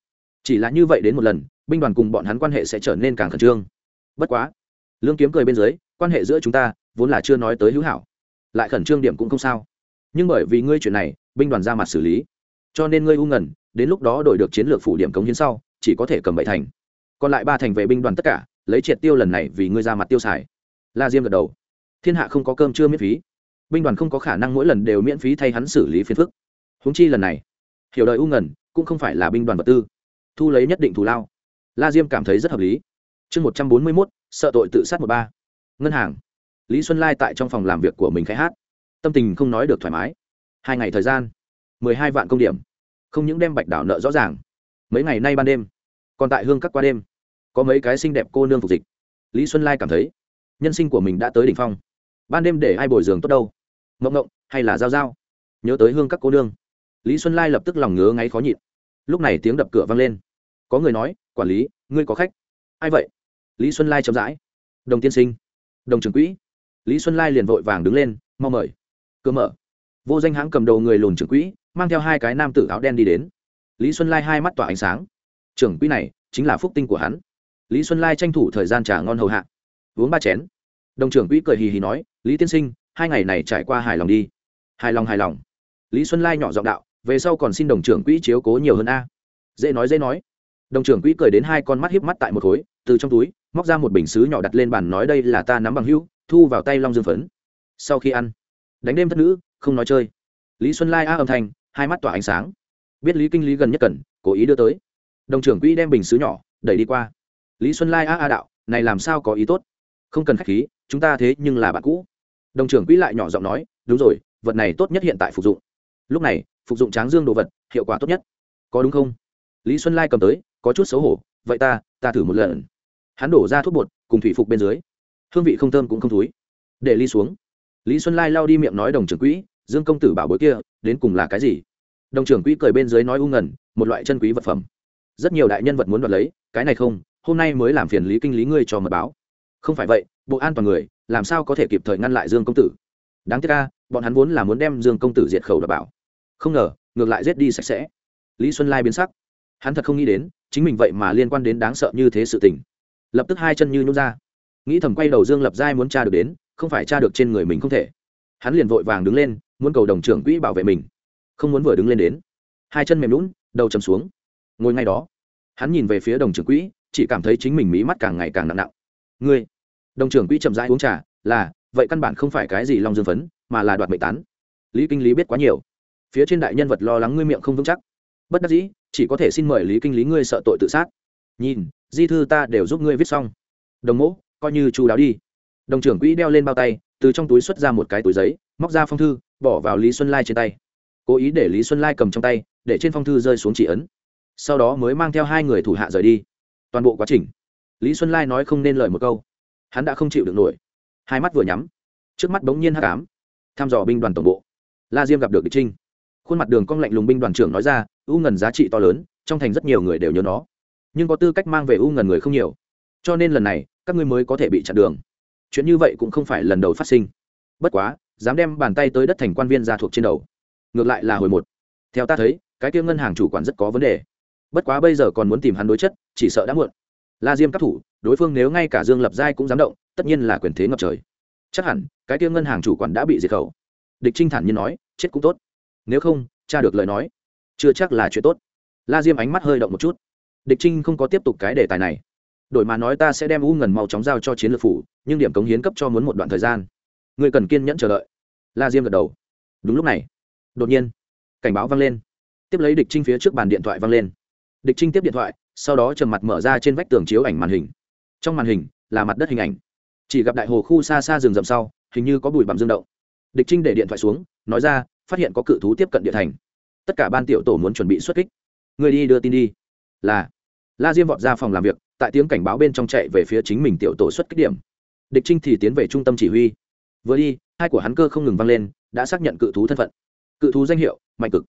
Chỉ là như vậy đến một lần, binh đoàn cùng bọn hắn quan hệ sẽ trở nên càng khẩn trương. Bất quá. Lương kiếm cười bên dưới, quan hệ giữa chúng ta vốn là chưa nói tới hữu hảo. Lại khẩn trương điểm cũng không sao. Nhưng bởi vì ngươi chuyện này binh đoàn ra mặt xử lý. Cho nên ngươi u ngần, đến lúc đó đổi được chiến lược phủ điểm cống hiến sau, chỉ có thể cầm bảy thành. Còn lại ba thành về binh đoàn tất cả, lấy triệt tiêu lần này vì ngươi ra mặt tiêu xài. La diêm gật đầu. Thiên hạ không có cơm chưa miễn phí. Binh đoàn không có khả năng mỗi lần đều miễn phí thay hắn xử lý phiền phức. Húng chi lần này, hiểu đời u ngần cũng không phải là binh đoàn vật tư. Thu lấy nhất định thù lao. La diêm cảm thấy rất hợp lý. Chương một trăm bốn mươi mốt, sợ tội tự sát một ba. Ngân hàng. Lý xuân lai tại trong phòng làm việc của mình khai hát. Tâm tình không nói được thoải mái hai ngày thời gian, mười hai vạn công điểm. Không những đem bạch đảo nợ rõ ràng, mấy ngày nay ban đêm, còn tại hương các qua đêm, có mấy cái xinh đẹp cô nương phục dịch. Lý xuân lai cảm thấy, nhân sinh của mình đã tới đỉnh phong. Ban đêm để ai bồi giường tốt đâu? Mộng mộng hay là giao giao? Nhớ tới hương các cô nương. Lý xuân lai lập tức lòng ngứa ngáy khó nhịn. Lúc này tiếng đập cửa vang lên. Có người nói, quản lý, ngươi có khách? Ai vậy? Lý xuân lai chậm rãi. Đồng tiên sinh, đồng trưởng quỹ. Lý xuân lai liền vội vàng đứng lên, mau mời. Cửa mở vô danh hãng cầm đầu người lùn trưởng quỹ, mang theo hai cái nam tử áo đen đi đến. Lý xuân lai hai mắt tỏa ánh sáng. Trưởng quỹ này chính là phúc tinh của hắn. Lý xuân lai tranh thủ thời gian trả ngon hầu hạ. Uống ba chén. Đồng trưởng quỹ cười hì hì nói, lý tiên sinh, hai ngày này trải qua hài lòng đi. Hài lòng hài lòng. Lý xuân lai nhỏ giọng đạo, về sau còn xin đồng trưởng quỹ chiếu cố nhiều hơn a. Dễ nói dễ nói. Đồng trưởng quỹ cười đến hai con mắt hiếp mắt tại một khối, từ trong túi, móc ra một bình xứ nhỏ đặt lên bàn nói, đây là ta nắm bằng hữu, thu vào tay long dương phấn. Sau khi ăn, đánh đêm thất nữ không nói chơi. Lý xuân lai a âm thanh, hai mắt tỏa ánh sáng. Biết lý kinh lý gần nhất cần, cố ý đưa tới. Đồng trưởng quỹ đem bình xứ nhỏ, đẩy đi qua. Lý xuân lai a a đạo, này làm sao có ý tốt? Không cần k h á c h khí, chúng ta thế nhưng là bạn cũ. Đồng trưởng quỹ lại nhỏ giọng nói, đúng rồi, vật này tốt nhất hiện tại phục dụng. Lúc này, phục dụng tráng dương đồ vật, hiệu quả tốt nhất. Có đúng không? Lý xuân lai cầm tới, có chút xấu hổ, vậy ta ta thử một lần. Hắn đổ ra thuốc bột, cùng thủy phục bên dưới. Hương vị không thơm cũng không thúi. Để ly xuống lý xuân lai lao đi miệng nói đồng trưởng quỹ, dương công tử bảo bối kia, đến cùng là cái gì? Đồng trưởng quỹ cười bên dưới nói u ngần, một loại chân quý vật phẩm. Rất nhiều đại nhân vật muốn đoạt lấy, cái này không, hôm nay mới làm phiền lý kinh lý ngươi cho mật báo. Không phải vậy, bộ an toàn người, làm sao có thể kịp thời ngăn lại dương công tử? Đáng tiếc ca bọn hắn vốn là muốn đem dương công tử diệt khẩu đảm bảo. Không ngờ, ngược lại giết đi sạch sẽ. Lý xuân lai biến sắc. Hắn thật không nghĩ đến, chính mình vậy mà liên quan đến đáng sợ như thế sự tình. Lập tức hai chân như nhún ra. Nghĩ thầm quay đầu dương lập giai muốn tra được đến không phải tra được trên người mình không thể. Hắn liền vội vàng đứng lên, muốn cầu đồng trưởng quỹ bảo vệ mình. Không muốn vừa đứng lên đến. Hai chân mềm lún đầu chầm xuống. Ngồi ngay đó. Hắn nhìn về phía đồng trưởng quỹ, chỉ cảm thấy chính mình mí mắt càng ngày càng nặng nặng. Ngươi. Đồng trưởng quỹ chậm rãi uống trà, là, vậy căn bản không phải cái gì long dương phấn, mà là đoạt mệnh tán. Lý kinh lý biết quá nhiều. Phía trên đại nhân vật lo lắng ngươi miệng không vững chắc. Bất đắc dĩ, chỉ có thể xin mời lý kinh lý ngươi sợ tội tự sát. Nhìn, di thư ta đều giúp ngươi viết xong. Đồng mẫu coi như chú đáo đi đồng trưởng quỹ đeo lên bao tay, từ trong túi xuất ra một cái túi giấy, móc ra phong thư, bỏ vào lý xuân lai trên tay. Cố ý để lý xuân lai cầm trong tay, để trên phong thư rơi xuống chỉ ấn. Sau đó mới mang theo hai người thủ hạ rời đi. Toàn bộ quá trình, lý xuân lai nói không nên lời một câu. Hắn đã không chịu được nổi. Hai mắt vừa nhắm, trước mắt bỗng nhiên hắc ám. Thăm dò binh đoàn tổng bộ. La diêm gặp được địch trinh. Khuôn mặt đường cong lạnh lùng binh đoàn trưởng nói ra, u ngần giá trị to lớn, trong thành rất nhiều người đều nhớ nó. Nhưng có tư cách mang về u ngần người không nhiều. Cho nên lần này, các ngươi mới có thể bị chặn đường chuyện như vậy cũng không phải lần đầu phát sinh. Bất quá, dám đem bàn tay tới đất thành quan viên ra thuộc trên đầu. Ngược lại là hồi một. Theo ta thấy, cái kia ngân hàng chủ quản rất có vấn đề. Bất quá bây giờ còn muốn tìm hắn đối chất, chỉ sợ đã muộn. La diêm các thủ, đối phương nếu ngay cả dương lập giai cũng dám động, tất nhiên là quyền thế ngập trời. Chắc hẳn, cái kia ngân hàng chủ quản đã bị diệt khẩu. Địch trinh thản nhiên nói, chết cũng tốt. Nếu không, cha được lời nói. Chưa chắc là chuyện tốt. La diêm ánh mắt hơi động một chút. Địch trinh không có tiếp tục cái đề tài này đổi mà nói ta sẽ đem u ngần mau chóng giao cho chiến lược phủ, nhưng điểm cống hiến cấp cho muốn một đoạn thời gian. Người cần kiên nhẫn chờ đợi. La diêm gật đầu. Đúng lúc này, đột nhiên, cảnh báo vang lên. Tiếp lấy địch trinh phía trước bàn điện thoại vang lên. Địch trinh tiếp điện thoại, sau đó trầm mặt mở ra trên vách tường chiếu ảnh màn hình. Trong màn hình là mặt đất hình ảnh. Chỉ gặp đại hồ khu xa xa rừng rậm sau, hình như có bụi bặm dương động. Địch trinh để điện thoại xuống, nói ra, phát hiện có cự thú tiếp cận địa thành. Tất cả ban tiểu tổ muốn chuẩn bị xuất kích. Người đi đưa tin đi. Là, la diêm vọt ra phòng làm việc tại tiếng cảnh báo bên trong chạy về phía chính mình tiểu tổ xuất kích điểm. Địch trinh thì tiến về trung tâm chỉ huy. Vừa đi, hai của hắn cơ không ngừng vang lên, đã xác nhận cự thú thân phận. Cự thú danh hiệu, mạnh cực.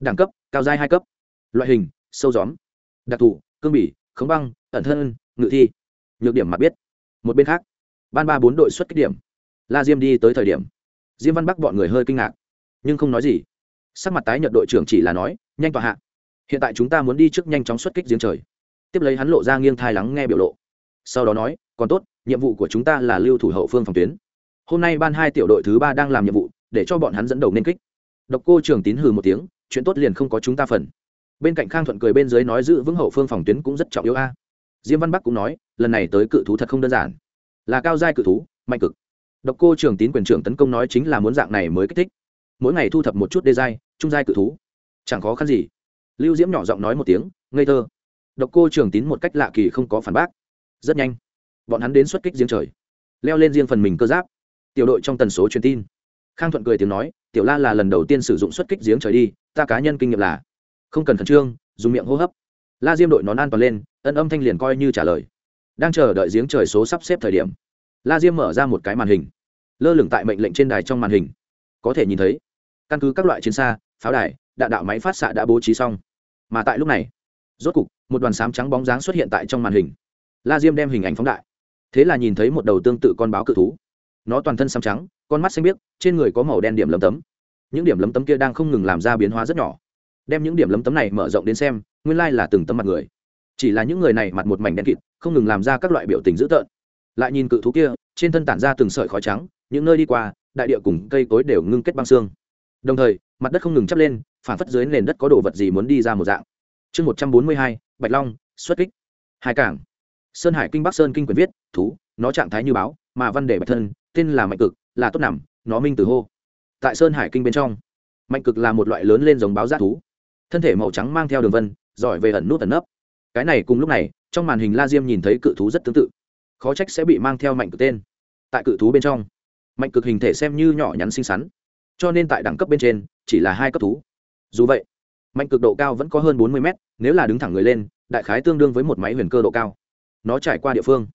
Đẳng cấp, cao giai hai cấp. Loại hình, sâu gióm. Đặc thù, cương bỉ, khống băng, ẩn thân, ngự thi. Nhược điểm mặt biết. Một bên khác, ban ba bốn đội xuất kích điểm. La diêm đi tới thời điểm, diêm văn bắc bọn người hơi kinh ngạc, nhưng không nói gì. Sắc mặt tái nhợt đội trưởng chỉ là nói, nhanh tòa hạ. Hiện tại chúng ta muốn đi trước nhanh chóng xuất kích giếng trời tiếp lấy hắn lộ ra nghiêng thai lắng nghe biểu lộ. Sau đó nói, còn tốt, nhiệm vụ của chúng ta là lưu thủ hậu phương phòng tuyến. Hôm nay ban hai tiểu đội thứ ba đang làm nhiệm vụ, để cho bọn hắn dẫn đầu nên kích. Độc cô trường tín hừ một tiếng, chuyện tốt liền không có chúng ta phần. Bên cạnh khang thuận cười bên dưới nói, giữ vững hậu phương phòng tuyến cũng rất trọng yếu a. Diêm văn bắc cũng nói, lần này tới cự thú thật không đơn giản. Là cao giai cự thú, mạnh cực. Độc cô trường tín quyền trưởng tấn công nói chính là muốn dạng này mới kích thích. Mỗi ngày thu thập một chút đê giai, trung giai cự thú. Chẳng khó khăn gì. Lưu diễm nhỏ giọng nói một tiếng, ngây thơ độc cô trường tín một cách lạ kỳ không có phản bác. Rất nhanh, bọn hắn đến xuất kích giếng trời, leo lên riêng phần mình cơ giáp. Tiểu đội trong tần số truyền tin. Khang thuận cười tiếng nói, tiểu la là lần đầu tiên sử dụng xuất kích giếng trời đi, ta cá nhân kinh nghiệm là không cần khẩn trương, dùng miệng hô hấp. La diêm đội nón an toàn lên, ân âm thanh liền coi như trả lời. Đang chờ đợi giếng trời số sắp xếp thời điểm, la diêm mở ra một cái màn hình, lơ lửng tại mệnh lệnh trên đài trong màn hình. Có thể nhìn thấy, căn cứ các loại chiến xa, pháo đài, đạn đạo máy phát xạ đã bố trí xong. Mà tại lúc này rốt cục, một đoàn sám trắng bóng dáng xuất hiện tại trong màn hình. La diêm đem hình ảnh phóng đại. Thế là nhìn thấy một đầu tương tự con báo cự thú. Nó toàn thân xám trắng, con mắt xanh biếc, trên người có màu đen điểm lấm tấm. Những điểm lấm tấm kia đang không ngừng làm ra biến hóa rất nhỏ. Đem những điểm lấm tấm này mở rộng đến xem, nguyên lai là từng tấm mặt người. Chỉ là những người này mặt một mảnh đen kịt, không ngừng làm ra các loại biểu tình dữ tợn. Lại nhìn cự thú kia, trên thân tản ra từng sợi khói trắng, những nơi đi qua, đại địa cùng cây cối đều ngưng kết băng xương. Đồng thời, mặt đất không ngừng chắp lên, phản phất dưới nền đất có đồ vật gì muốn đi ra một dạng chương một trăm bốn mươi hai, bạch long, xuất kích. Hai cảng. Sơn hải kinh bắc sơn kinh quyền viết, thú, nó trạng thái như báo, mà văn đề bạch thân, tên là mạnh cực, là tốt nằm, nó minh từ hô. Tại sơn hải kinh bên trong, mạnh cực là một loại lớn lên giống báo giác thú. Thân thể màu trắng mang theo đường vân, giỏi về ẩn nút ẩn nấp. Cái này cùng lúc này, trong màn hình la diêm nhìn thấy cự thú rất tương tự. Khó trách sẽ bị mang theo mạnh cực tên. Tại cự thú bên trong, mạnh cực hình thể xem như nhỏ nhắn xinh xắn. Cho nên tại đẳng cấp bên trên, chỉ là hai cấp thú. Dù vậy mạnh cực độ cao vẫn có hơn bốn mươi mét, nếu là đứng thẳng người lên, đại khái tương đương với một máy huyền cơ độ cao. Nó trải qua địa phương.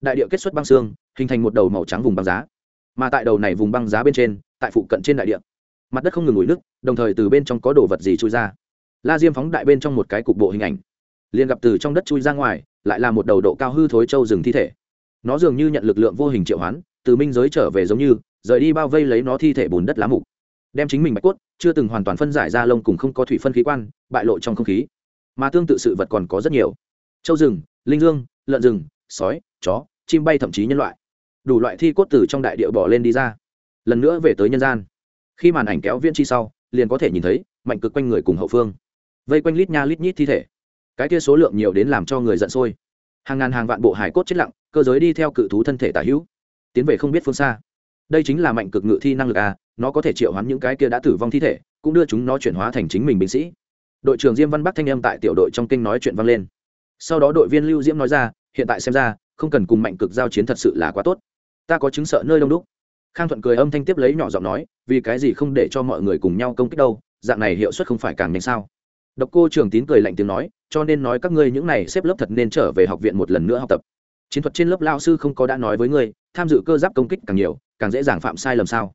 Đại địa kết xuất băng xương, hình thành một đầu màu trắng vùng băng giá. Mà tại đầu này vùng băng giá bên trên, tại phụ cận trên đại địa, mặt đất không ngừng ngủi nước đồng thời từ bên trong có đồ vật gì trôi ra. La diêm phóng đại bên trong một cái cục bộ hình ảnh. Liền gặp từ trong đất chui ra ngoài, lại là một đầu độ cao hư thối trâu rừng thi thể. Nó dường như nhận lực lượng vô hình triệu hoán, từ minh giới trở về giống như, rời đi bao vây lấy nó thi thể bùn đất lá mục đem chính mình bạch cốt, chưa từng hoàn toàn phân giải ra lông cùng không có thủy phân khí quan, bại lộ trong không khí. Mà tương tự sự vật còn có rất nhiều. Châu rừng, linh dương, lợn rừng, sói, chó, chim bay thậm chí nhân loại. Đủ loại thi cốt từ trong đại địa bỏ lên đi ra. Lần nữa về tới nhân gian. Khi màn ảnh kéo viên chi sau, liền có thể nhìn thấy mạnh cực quanh người cùng hậu phương. Vây quanh lít nha lít nhít thi thể. Cái kia số lượng nhiều đến làm cho người giận sôi. Hàng ngàn hàng vạn bộ hải cốt chết lặng, cơ giới đi theo cự thú thân thể tả hữu, tiến về không biết phương xa. Đây chính là mạnh cực ngự thi năng lực à? Nó có thể triệu hoán những cái kia đã tử vong thi thể, cũng đưa chúng nó chuyển hóa thành chính mình binh sĩ. Đội trưởng diêm văn bắc thanh âm tại tiểu đội trong kinh nói chuyện vang lên. Sau đó đội viên lưu diễm nói ra, hiện tại xem ra, không cần cùng mạnh cực giao chiến thật sự là quá tốt. Ta có chứng sợ nơi đông đúc. Khang thuận cười âm thanh tiếp lấy nhỏ giọng nói, vì cái gì không để cho mọi người cùng nhau công kích đâu, dạng này hiệu suất không phải càng nhanh sao? Độc cô trường tín cười lạnh tiếng nói, cho nên nói các ngươi những này xếp lớp thật nên trở về học viện một lần nữa học tập. Chiến thuật trên lớp lao sư không có đã nói với ngươi, tham dự cơ giáp công kích càng nhiều, càng dễ dàng phạm sai lầm sao?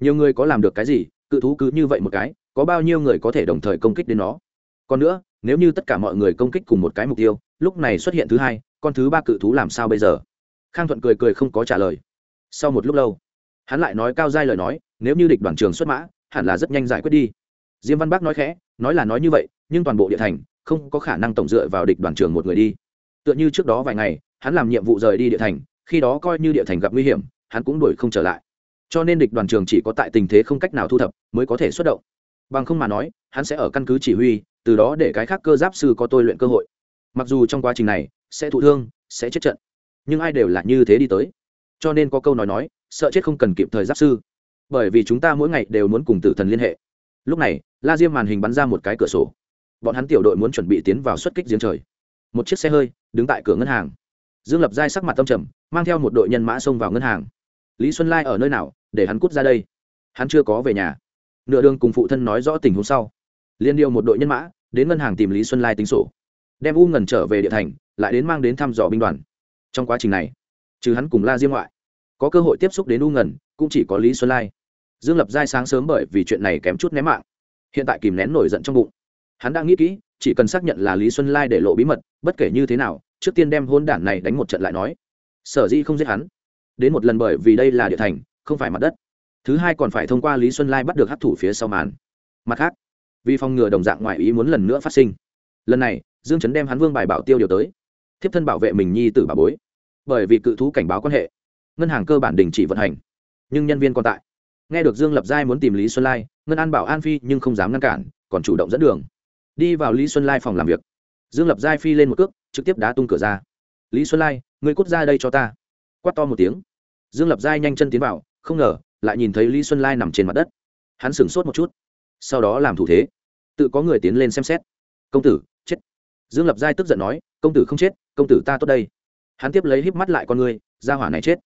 Nhiều người có làm được cái gì, cự thú cứ như vậy một cái, có bao nhiêu người có thể đồng thời công kích đến nó? Còn nữa, nếu như tất cả mọi người công kích cùng một cái mục tiêu, lúc này xuất hiện thứ hai, con thứ ba cự thú làm sao bây giờ? Khang thuận cười cười không có trả lời. Sau một lúc lâu, hắn lại nói cao dai lời nói, nếu như địch đoàn trường xuất mã, hẳn là rất nhanh giải quyết đi. Diêm văn bác nói khẽ, nói là nói như vậy, nhưng toàn bộ địa thành, không có khả năng tổng dựa vào địch đoàn trường một người đi. Tựa như trước đó vài ngày, hắn làm nhiệm vụ rời đi địa thành, khi đó coi như địa thành gặp nguy hiểm, hắn cũng đuổi không trở lại cho nên địch đoàn trường chỉ có tại tình thế không cách nào thu thập mới có thể xuất động. Bằng không mà nói, hắn sẽ ở căn cứ chỉ huy, từ đó để cái khác cơ giáp sư có tôi luyện cơ hội. Mặc dù trong quá trình này sẽ thụ thương, sẽ chết trận, nhưng ai đều là như thế đi tới. Cho nên có câu nói nói, sợ chết không cần kịp thời giáp sư. Bởi vì chúng ta mỗi ngày đều muốn cùng tử thần liên hệ. Lúc này, la diêm màn hình bắn ra một cái cửa sổ. Bọn hắn tiểu đội muốn chuẩn bị tiến vào xuất kích giếng trời. Một chiếc xe hơi đứng tại cửa ngân hàng. Dương lập giai sắc mặt tâm trầm, mang theo một đội nhân mã xông vào ngân hàng. Lý xuân lai ở nơi nào? Để hắn cút ra đây. Hắn chưa có về nhà. Nửa đường cùng phụ thân nói rõ tình huống sau. Liên điều một đội nhân mã, đến ngân hàng tìm lý xuân lai tính sổ. Đem u ngần trở về địa thành, lại đến mang đến thăm dò binh đoàn. Trong quá trình này, trừ hắn cùng la diêm ngoại, có cơ hội tiếp xúc đến u ngần cũng chỉ có lý xuân lai. Dương lập giai sáng sớm bởi vì chuyện này kém chút ném mạng. Hiện tại kìm nén nổi giận trong bụng. Hắn đã nghĩ kỹ, chỉ cần xác nhận là lý xuân lai để lộ bí mật, bất kể như thế nào, trước tiên đem hôn đản này đánh một trận lại nói. Sở dĩ không giết hắn. Đến một lần bởi vì đây là địa thành không phải mặt đất. Thứ hai còn phải thông qua lý xuân lai bắt được hấp thủ phía sau màn. Mặt khác, vì phòng ngừa đồng dạng ngoại ý muốn lần nữa phát sinh, lần này, dương chấn đem hắn vương bài bảo tiêu điều tới, thiếp thân bảo vệ mình nhi tử bà bối. Bởi vì cự thú cảnh báo quan hệ, ngân hàng cơ bản đình chỉ vận hành, nhưng nhân viên còn tại. Nghe được dương lập giai muốn tìm lý xuân lai, ngân an bảo an phi nhưng không dám ngăn cản, còn chủ động dẫn đường. Đi vào lý xuân lai phòng làm việc. Dương lập giai phi lên một cước, trực tiếp đá tung cửa ra. Lý xuân lai người cút ra đây cho ta. Quát to một tiếng. Dương lập giai nhanh chân tiến vào không ngờ, lại nhìn thấy lý xuân lai nằm trên mặt đất. Hắn sửng sốt một chút, sau đó làm thủ thế, tự có người tiến lên xem xét. Công tử, chết. Dương lập giai tức giận nói, công tử không chết, công tử ta tốt đây. Hắn tiếp lấy híp mắt lại con người ra hỏa này chết.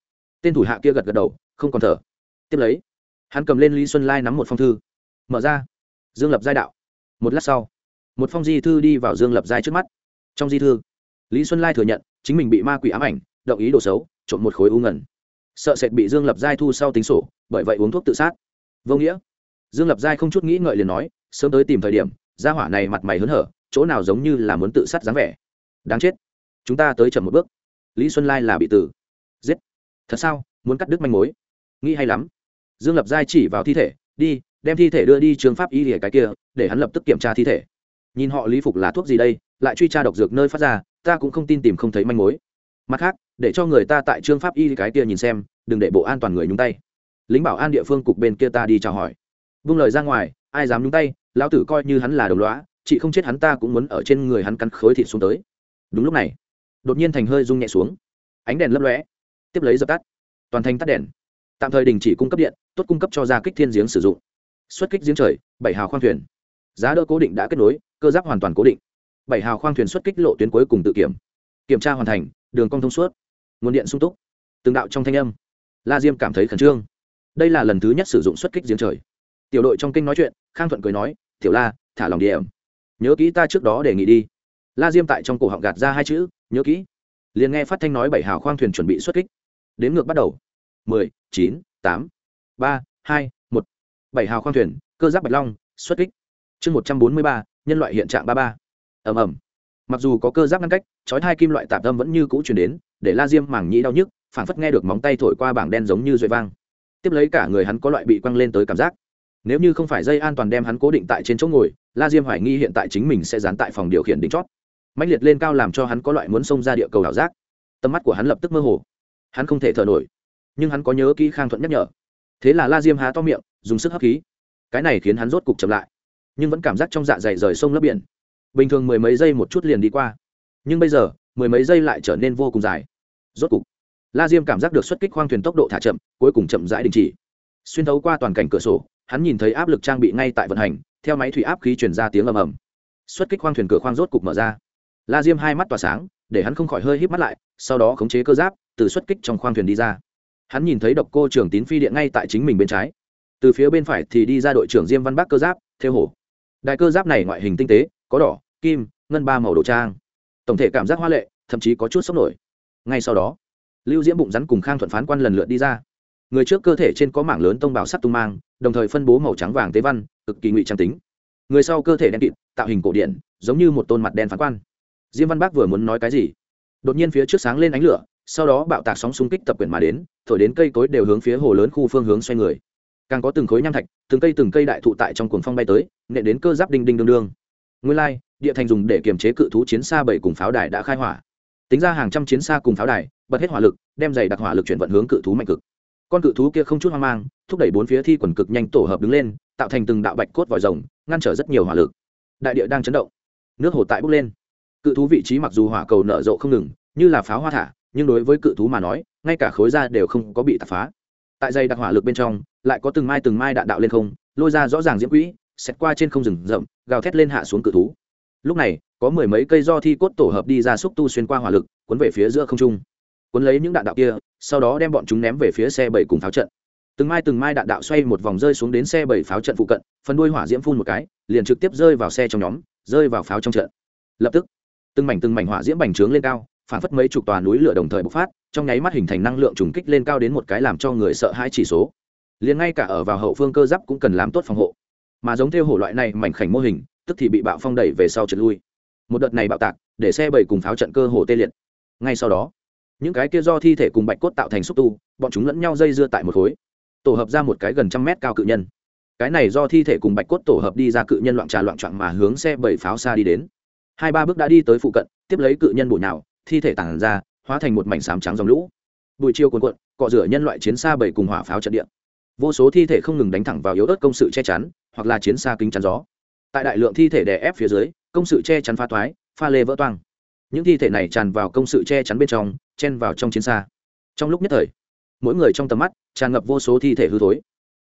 Tên thủ hạ kia gật gật đầu, không còn thở. Tiếp lấy, hắn cầm lên lý xuân lai nắm một phong thư. Mở ra. Dương lập giai đạo. Một lát sau, một phong di thư đi vào dương lập giai trước mắt. Trong di thư, lý xuân lai thừa nhận, chính mình bị ma quỷ ám ảnh, động ý đồ xấu, trộm một khối u ngẩn sợ sệt bị dương lập giai thu sau tính sổ, bởi vậy uống thuốc tự sát. Vô nghĩa. Dương lập giai không chút nghĩ ngợi liền nói, sớm tới tìm thời điểm, gia hỏa này mặt mày hớn hở, chỗ nào giống như là muốn tự sát dáng vẻ. Đáng chết. Chúng ta tới chậm một bước. Lý xuân lai là bị tử. Giết. Thật sao? Muốn cắt đứt manh mối? Nghĩ hay lắm. Dương lập giai chỉ vào thi thể, đi, đem thi thể đưa đi trường pháp y lìa cái kia, để hắn lập tức kiểm tra thi thể. Nhìn họ lý phục là thuốc gì đây, lại truy tra độc dược nơi phát ra, ta cũng không tin tìm không thấy manh mối. Mặt khác để cho người ta tại trương pháp y cái kia nhìn xem, đừng để bộ an toàn người nhúng tay. Lính bảo an địa phương cục bên kia ta đi chào hỏi. Vung lời ra ngoài, ai dám nhúng tay, lão tử coi như hắn là đồng lõa, chị không chết hắn ta cũng muốn ở trên người hắn cắn khối thịt xuống tới. Đúng lúc này, đột nhiên thành hơi rung nhẹ xuống. Ánh đèn lấp lóe, tiếp lấy dập tắt. Toàn thành tắt đèn. Tạm thời đình chỉ cung cấp điện, tốt cung cấp cho gia kích thiên giếng sử dụng. Xuất kích giếng trời, bảy hào khoang thuyền. Giá đỡ cố định đã kết nối, cơ giáp hoàn toàn cố định. Bảy hào khoang thuyền xuất kích lộ tuyến cuối cùng tự kiểm. Kiểm tra hoàn thành, đường cong thông suốt nguồn điện sung túc. Từng đạo trong thanh âm, la diêm cảm thấy khẩn trương. Đây là lần thứ nhất sử dụng xuất kích giếng trời. Tiểu đội trong kinh nói chuyện, khang thuận cười nói, tiểu la, thả lòng điểm nhớ kỹ ta trước đó đề nghị đi. La diêm tại trong cổ họng gạt ra hai chữ, nhớ kỹ. Liền nghe phát thanh nói bảy hào khoang thuyền chuẩn bị xuất kích. Đến ngược bắt đầu. Mười, chín, tám, ba, hai, một. Bảy hào khoang thuyền, cơ giáp bạch long, xuất kích. Chương một trăm bốn mươi ba, nhân loại hiện trạng ba ba. Ầm ầm mặc dù có cơ giáp ngăn cách, chói hai kim loại tạp âm vẫn như cũ chuyển đến, để la diêm mảng nhĩ đau nhức, phảng phất nghe được móng tay thổi qua bảng đen giống như duệ vang. Tiếp lấy cả người hắn có loại bị quăng lên tới cảm giác. Nếu như không phải dây an toàn đem hắn cố định tại trên chỗ ngồi, la diêm hoài nghi hiện tại chính mình sẽ dán tại phòng điều khiển đính chót. Mạnh liệt lên cao làm cho hắn có loại muốn xông ra địa cầu đảo giác. Tầm mắt của hắn lập tức mơ hồ. Hắn không thể thở nổi. Nhưng hắn có nhớ kỹ khang thuận nhắc nhở. Thế là la diêm há to miệng, dùng sức hấp khí. Cái này khiến hắn rốt cục chậm lại. Nhưng vẫn cảm giác trong dạ dày rời sông lấp biển bình thường mười mấy giây một chút liền đi qua. Nhưng bây giờ, mười mấy giây lại trở nên vô cùng dài. Rốt cục, la diêm cảm giác được xuất kích khoang thuyền tốc độ thả chậm, cuối cùng chậm rãi đình chỉ. Xuyên thấu qua toàn cảnh cửa sổ, hắn nhìn thấy áp lực trang bị ngay tại vận hành, theo máy thủy áp khí chuyển ra tiếng ầm ầm. Xuất kích khoang thuyền cửa khoang rốt cục mở ra. La diêm hai mắt tỏa sáng, để hắn không khỏi hơi híp mắt lại, sau đó khống chế cơ giáp, từ xuất kích trong khoang thuyền đi ra. Hắn nhìn thấy độc cô trưởng tín phi điện ngay tại chính mình bên trái. Từ phía bên phải thì đi ra đội trưởng diêm văn bắc cơ giáp, theo hổ đại cơ giáp này ngoại hình tinh tế có đỏ, kim, ngân ba màu đồ trang. Tổng thể cảm giác hoa lệ, thậm chí có chút sốc nổi. Ngay sau đó, lưu diễm bụng rắn cùng khang thuận phán quan lần lượt đi ra. Người trước cơ thể trên có mảng lớn tông bào sắt tung mang, đồng thời phân bố màu trắng vàng tế văn, cực kỳ ngụy trang tính. Người sau cơ thể đen kịt, tạo hình cổ điển, giống như một tôn mặt đen phán quan. Diêm văn bác vừa muốn nói cái gì? Đột nhiên phía trước sáng lên ánh lửa, sau đó bạo tạc sóng xung kích tập quyển mà đến, thổi đến cây cối đều hướng phía hồ lớn khu phương hướng xoay người. Càng có từng khối nham thạch, từng cây từng cây đại thụ tại trong cuồng phong bay tới, nện đến cơ giáp đinh đinh đương đương nguyên lai, địa thành dùng để kiềm chế cự thú chiến xa bảy cùng pháo đài đã khai hỏa. Tính ra hàng trăm chiến xa cùng pháo đài, bật hết hỏa lực, đem giày đặc hỏa lực chuyển vận hướng cự thú mạnh cực. Con cự thú kia không chút hoang mang, thúc đẩy bốn phía thi quần cực nhanh tổ hợp đứng lên, tạo thành từng đạo bạch cốt vòi rồng, ngăn trở rất nhiều hỏa lực. Đại địa đang chấn động. Nước hồ tại bốc lên. Cự thú vị trí mặc dù hỏa cầu nở rộ không ngừng, như là pháo hoa thả, nhưng đối với cự thú mà nói, ngay cả khối da đều không có bị tạp phá. Tại dây đặc hỏa lực bên trong, lại có từng mai từng mai đạn đạo lên không, lôi ra rõ ràng diễm quỹ xẹt qua trên không rừng rậm, gào thét lên hạ xuống cự thú. Lúc này, có mười mấy cây do thi cốt tổ hợp đi ra xúc tu xuyên qua hỏa lực, cuốn về phía giữa không trung. Cuốn lấy những đạn đạo kia, sau đó đem bọn chúng ném về phía xe bảy cùng pháo trận. Từng mai từng mai đạn đạo xoay một vòng rơi xuống đến xe bảy pháo trận phụ cận, phần đuôi hỏa diễm phun một cái, liền trực tiếp rơi vào xe trong nhóm, rơi vào pháo trong trận. Lập tức, từng mảnh từng mảnh hỏa diễm bành trướng lên cao, phản phất mấy chục tòa núi lửa đồng thời bộc phát, trong nháy mắt hình thành năng lượng trùng kích lên cao đến một cái làm cho người sợ hãi chỉ số. Liền ngay cả ở vào hậu phương cơ giáp cũng cần làm tốt phòng hộ mà giống theo hổ loại này mảnh khảnh mô hình, tức thì bị bạo phong đẩy về sau trượt lui. Một đợt này bạo tạc, để xe bảy cùng pháo trận cơ hồ tê liệt. Ngay sau đó, những cái kia do thi thể cùng bạch cốt tạo thành xúc tu, bọn chúng lẫn nhau dây dưa tại một khối, tổ hợp ra một cái gần trăm mét cao cự nhân. Cái này do thi thể cùng bạch cốt tổ hợp đi ra cự nhân loạn trà loạn trạng mà hướng xe bảy pháo xa đi đến. Hai ba bước đã đi tới phụ cận, tiếp lấy cự nhân bụi nào thi thể tàn ra, hóa thành một mảnh sám trắng dòng lũ. Bụi chiêu cuồn cuộn, cọ rửa nhân loại chiến xa bảy cùng hỏa pháo trận địa. Vô số thi thể không ngừng đánh thẳng vào yếu ớt công sự che chắn hoặc là chiến xa kính chắn gió. Tại đại lượng thi thể đè ép phía dưới, công sự che chắn phá thoái, pha lê vỡ toang. Những thi thể này tràn vào công sự che chắn bên trong, chen vào trong chiến xa. Trong lúc nhất thời, mỗi người trong tầm mắt tràn ngập vô số thi thể hư thối.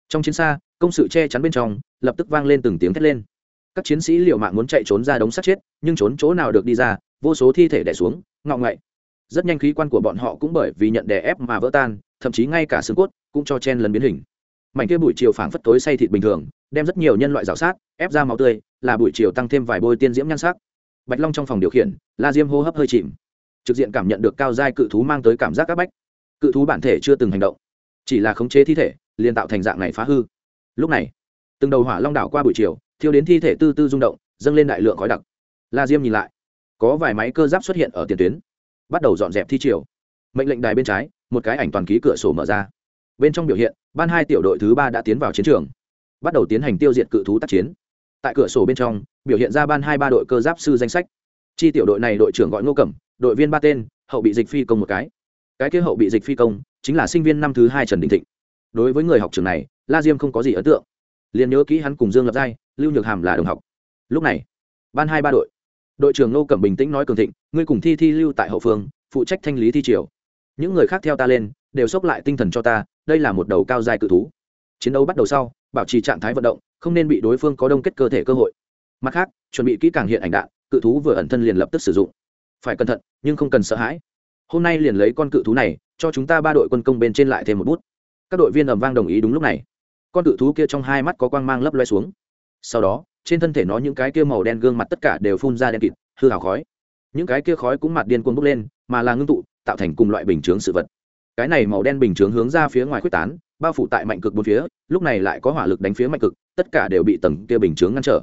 Trong chiến xa, công sự che chắn bên trong, lập tức vang lên từng tiếng thét lên. Các chiến sĩ liệu mạng muốn chạy trốn ra đống sắt chết, nhưng trốn chỗ nào được đi ra, vô số thi thể đẻ xuống, ngọng ngậy. Rất nhanh khí quan của bọn họ cũng bởi vì nhận đè ép mà vỡ tan, thậm chí ngay cả xương cốt cũng cho chen lần biến hình. Mảnh kia bụi chiều phảng phất tối say thịt bình thường đem rất nhiều nhân loại rào sát, ép ra máu tươi, là buổi chiều tăng thêm vài bôi tiên diễm nhan sắc. Bạch long trong phòng điều khiển, la diêm hô hấp hơi chìm. Trực diện cảm nhận được cao giai cự thú mang tới cảm giác áp bách. Cự thú bản thể chưa từng hành động, chỉ là khống chế thi thể, liền tạo thành dạng này phá hư. Lúc này, từng đầu hỏa long đảo qua buổi chiều, thiêu đến thi thể tư tư rung động, dâng lên đại lượng khói đặc. La diêm nhìn lại, có vài máy cơ giáp xuất hiện ở tiền tuyến, bắt đầu dọn dẹp thi triều. Mệnh lệnh đài bên trái, một cái ảnh toàn ký cửa sổ mở ra. Bên trong biểu hiện, ban hai tiểu đội thứ ba đã tiến vào chiến trường bắt đầu tiến hành tiêu diệt cự thú tác chiến. Tại cửa sổ bên trong, biểu hiện ra ban hai ba đội cơ giáp sư danh sách. Chi tiểu đội này đội trưởng gọi ngô cẩm, đội viên ba tên, hậu bị dịch phi công một cái. Cái kế hậu bị dịch phi công chính là sinh viên năm thứ hai trần đình thịnh. Đối với người học trường này, la diêm không có gì ấn tượng. Liền nhớ kỹ hắn cùng dương lập giai, lưu nhược hàm là đồng học. Lúc này, ban hai ba đội. Đội trưởng ngô cẩm bình tĩnh nói cường thịnh, ngươi cùng thi thi lưu tại hậu phương, phụ trách thanh lý thi triều. Những người khác theo ta lên, đều xốc lại tinh thần cho ta, đây là một đầu cao dài cự thú. Chiến đấu bắt đầu sau bảo trì trạng thái vận động, không nên bị đối phương có đông kết cơ thể cơ hội. Mặt khác, chuẩn bị kỹ càng hiện ảnh đạn, cự thú vừa ẩn thân liền lập tức sử dụng. Phải cẩn thận, nhưng không cần sợ hãi. Hôm nay liền lấy con cự thú này, cho chúng ta ba đội quân công bên trên lại thêm một bút. Các đội viên ầm vang đồng ý đúng lúc này. Con cự thú kia trong hai mắt có quang mang lấp loe xuống. Sau đó, trên thân thể nó những cái kia màu đen gương mặt tất cả đều phun ra đen kịt, hư hào khói. Những cái kia khói cũng mặt điên cuồng bốc lên, mà là ngưng tụ, tạo thành cùng loại bình chướng sự vật. Cái này màu đen bình chướng hướng ra phía ngoài quyết tán bao phủ tại mạnh cực bốn phía, lúc này lại có hỏa lực đánh phía mạnh cực, tất cả đều bị tầng kia bình chướng ngăn trở.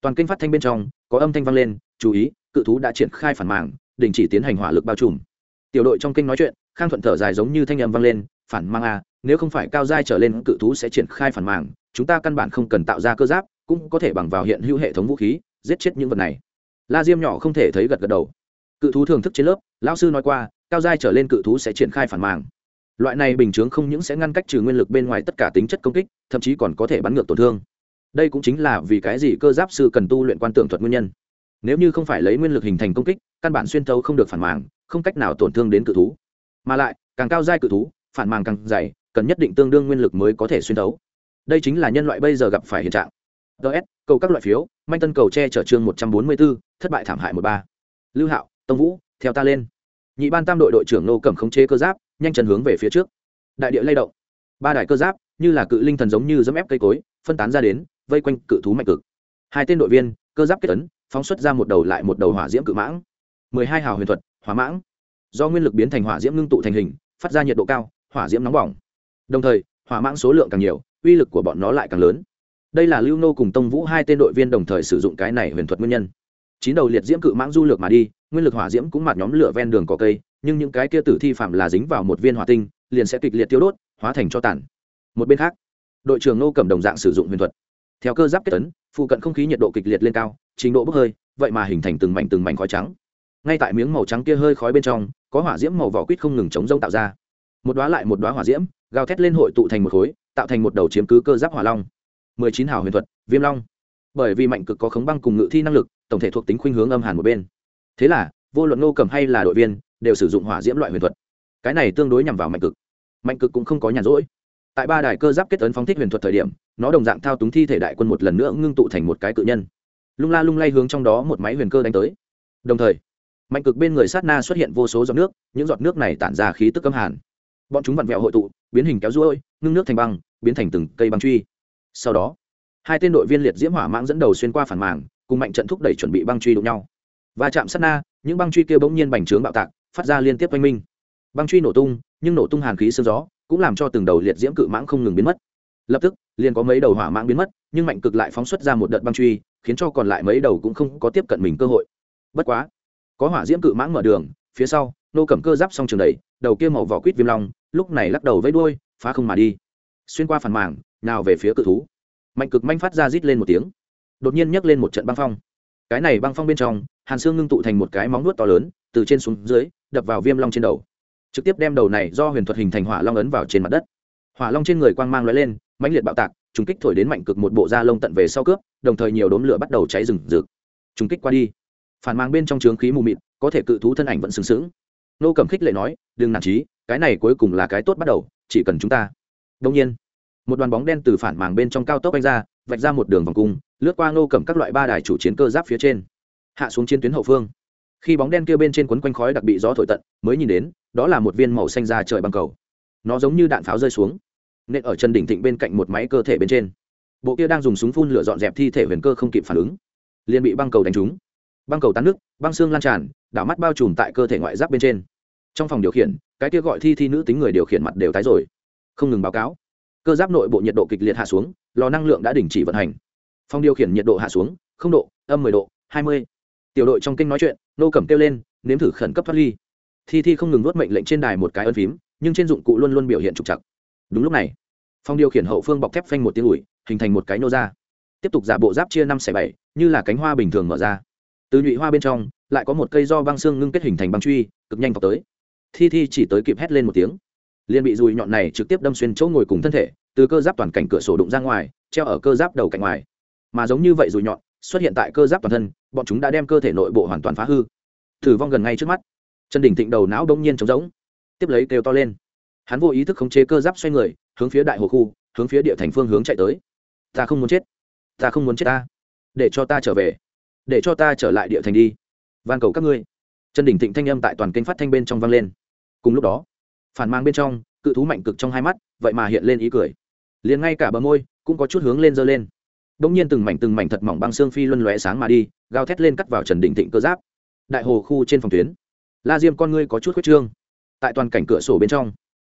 Toàn kênh phát thanh bên trong, có âm thanh vang lên, chú ý, cự thú đã triển khai phản màng, đình chỉ tiến hành hỏa lực bao trùm. Tiểu đội trong kinh nói chuyện, khang thuận thở dài giống như thanh âm vang lên, phản mang a à, nếu không phải cao giai trở lên cự thú sẽ triển khai phản màng, chúng ta căn bản không cần tạo ra cơ giáp, cũng có thể bằng vào hiện hữu hệ thống vũ khí, giết chết những vật này. La diêm nhỏ không thể thấy gật gật đầu. Cự thú thưởng thức trên lớp, lão sư nói qua, cao giai trở lên cự thú sẽ triển khai phản màng loại này bình chướng không những sẽ ngăn cách trừ nguyên lực bên ngoài tất cả tính chất công kích, thậm chí còn có thể bắn ngược tổn thương. Đây cũng chính là vì cái gì cơ giáp sư cần tu luyện quan tưởng thuật nguyên nhân. Nếu như không phải lấy nguyên lực hình thành công kích, căn bản xuyên thấu không được phản màng, không cách nào tổn thương đến cự thú. Mà lại, càng cao giai cự thú, phản màng càng dày, cần nhất định tương đương nguyên lực mới có thể xuyên thấu. Đây chính là nhân loại bây giờ gặp phải hiện trạng. Ts cầu các loại phiếu, manh tân cầu che chở chương một trăm bốn mươi b ố thất bại thảm hại một ba. Lưu hạo, tông vũ, theo ta lên. Nhị ban tam đội đội trưởng nô cầm khống chế cơ giáp nhanh chân hướng về phía trước. Đại địa lay động. Ba đài cơ giáp, như là cự linh thần giống như dẫm ép cây cối, phân tán ra đến, vây quanh cự thú mạnh cực. Hai tên đội viên, cơ giáp kết ấn, phóng xuất ra một đầu lại một đầu hỏa diễm cự mãng. Mười hai hào huyền thuật, hỏa mãng. Do nguyên lực biến thành hỏa diễm ngưng tụ thành hình, phát ra nhiệt độ cao, hỏa diễm nóng bỏng. Đồng thời, hỏa mãng số lượng càng nhiều, uy lực của bọn nó lại càng lớn. Đây là lưu nô cùng tông vũ hai tên đội viên đồng thời sử dụng cái này huyền thuật nguyên nhân. Chín đầu liệt diễm cự mãng du lược mà đi, nguyên lực hỏa diễm cũng mặt nhóm lửa ven đường cỏ cây nhưng những cái kia tử thi phạm là dính vào một viên hỏa tinh, liền sẽ kịch liệt tiêu đốt, hóa thành cho tàn. Một bên khác, đội trưởng nô cầm đồng dạng sử dụng huyền thuật. Theo cơ giáp kết tấn, phụ cận không khí nhiệt độ kịch liệt lên cao, trình độ bốc hơi, vậy mà hình thành từng mảnh từng mảnh khói trắng. Ngay tại miếng màu trắng kia hơi khói bên trong, có hỏa diễm màu vỏ quýt không ngừng chống rông tạo ra. Một đoá lại một đoá hỏa diễm, gào thét lên hội tụ thành một khối, tạo thành một đầu chiếm cứ cơ giáp hỏa long. Mười chín hào huyền thuật, viêm long. Bởi vì mạnh cực có khống băng cùng ngự thi năng lực, tổng thể thuộc tính khuynh hướng âm hàn một bên. Thế là, vô luận nô cầm hay là đội viên đều sử dụng hỏa diễm loại huyền thuật. Cái này tương đối nhằm vào mạnh cực. Mạnh cực cũng không có nhàn rỗi. Tại ba đài cơ giáp kết ấn phóng thích huyền thuật thời điểm, nó đồng dạng thao túng thi thể đại quân một lần nữa ngưng tụ thành một cái cự nhân. Lung la lung lay hướng trong đó một máy huyền cơ đánh tới. Đồng thời, mạnh cực bên người sát na xuất hiện vô số giọt nước, những giọt nước này tản ra khí tức âm hàn. Bọn chúng vặn vẹo hội tụ, biến hình kéo ruôi, ngưng nước thành băng, biến thành từng cây băng truy. Sau đó, hai tên đội viên liệt diễm hỏa mãng dẫn đầu xuyên qua phản màng, cùng mạnh trận thúc đẩy chuẩn bị băng truy đụng nhau. Và chạm sát na, những băng truy kia bỗng nhiên bành trướng bạo tạc phát ra liên tiếp oanh minh. Băng truy nổ tung, nhưng nổ tung hàn khí sương gió, cũng làm cho từng đầu liệt diễm cự mãng không ngừng biến mất. Lập tức, liền có mấy đầu hỏa mãng biến mất, nhưng mạnh cực lại phóng xuất ra một đợt băng truy, khiến cho còn lại mấy đầu cũng không có tiếp cận mình cơ hội. Bất quá, có hỏa diễm cự mãng mở đường, phía sau, nô cầm cơ giáp xong trường đẩy đầu kia màu vỏ quýt viêm long, lúc này lắc đầu với đuôi, phá không mà đi. Xuyên qua phản màng nào về phía cự thú. Mạnh cực manh phát ra rít lên một tiếng. Đột nhiên nhấc lên một trận băng phong cái này băng phong bên trong, hàn xương ngưng tụ thành một cái móng nuốt to lớn, từ trên xuống dưới, đập vào viêm long trên đầu. Trực tiếp đem đầu này do huyền thuật hình thành hỏa long ấn vào trên mặt đất. Hỏa long trên người quang mang lóe lên, mãnh liệt bạo tạc, trùng kích thổi đến mạnh cực một bộ da lông tận về sau cướp, đồng thời nhiều đốm lửa bắt đầu cháy rừng rực. Trùng kích qua đi. Phản mang bên trong trướng khí mù mịt, có thể cự thú thân ảnh vẫn sừng sững. Nô cầm khích lệ nói, đừng nản trí cái này cuối cùng là cái tốt bắt đầu, chỉ cần chúng ta. Đông nhiên, một đoàn bóng đen từ phản màng bên trong cao tốc anh ra, vạch ra một đường vòng cung lướt qua nô cầm các loại ba đài chủ chiến cơ giáp phía trên. Hạ xuống chiến tuyến hậu phương. Khi bóng đen kia bên trên quấn quanh khói đặc bị gió thổi tận, mới nhìn đến, đó là một viên màu xanh ra trời băng cầu. Nó giống như đạn pháo rơi xuống nên ở chân đỉnh thịnh bên cạnh một máy cơ thể bên trên. Bộ kia đang dùng súng phun lửa dọn dẹp thi thể huyền cơ không kịp phản ứng, liền bị băng cầu đánh trúng. Băng cầu tán nước, băng xương lan tràn, đảo mắt bao trùm tại cơ thể ngoại giáp bên trên. Trong phòng điều khiển, cái kia gọi thi thi nữ tính người điều khiển mặt đều tái rồi. Không ngừng báo cáo. Cơ giáp nội bộ nhiệt độ kịch liệt hạ xuống, lò năng lượng đã đình chỉ vận hành phòng điều khiển nhiệt độ hạ xuống, không độ, âm mười độ, hai mươi. Tiểu đội trong kinh nói chuyện, nô cẩm kêu lên, nếm thử khẩn cấp thoát ly. Thi thi không ngừng nuốt mệnh lệnh trên đài một cái ân phím, nhưng trên dụng cụ luôn luôn biểu hiện trục chặt đúng lúc này phòng điều khiển hậu phương bọc thép phanh một tiếng ủi, hình thành một cái nô ra. Tiếp tục giả bộ giáp chia năm xẻ bảy, như là cánh hoa bình thường mở ra. Từ nhụy hoa bên trong, lại có một cây do băng xương ngưng kết hình thành băng truy, cực nhanh vào tới. Thi thi chỉ tới kịp hét lên một tiếng. Liền bị dùi nhọn này trực tiếp đâm xuyên chỗ ngồi cùng thân thể, từ cơ giáp toàn cảnh cửa sổ đụng ra ngoài, treo ở cơ giáp đầu cạnh ngoài mà giống như vậy rồi nhọn, xuất hiện tại cơ giáp toàn thân, bọn chúng đã đem cơ thể nội bộ hoàn toàn phá hư. Thử vong gần ngay trước mắt. Trần đình thịnh đầu não đông nhiên trống rỗng, tiếp lấy kêu to lên. Hắn vô ý thức khống chế cơ giáp xoay người, hướng phía đại hồ khu, hướng phía địa thành phương hướng chạy tới. Ta không muốn chết. Ta không muốn chết ta. Để cho ta trở về. Để cho ta trở lại địa thành đi. Van cầu các ngươi. Trần đình thịnh thanh âm tại toàn kênh phát thanh bên trong vang lên. Cùng lúc đó, phản mang bên trong, cự thú mạnh cực trong hai mắt, vậy mà hiện lên ý cười. Liền ngay cả bờ môi cũng có chút hướng lên dơ lên đ ỗ n g nhiên từng mảnh từng mảnh thật mỏng băng xương phi luân lóe sáng mà đi, gào thét lên cắt vào trần đình thịnh cơ giáp. Đại hồ khu trên phòng tuyến. La diêm con ngươi có chút khuyết trương. Tại toàn cảnh cửa sổ bên trong,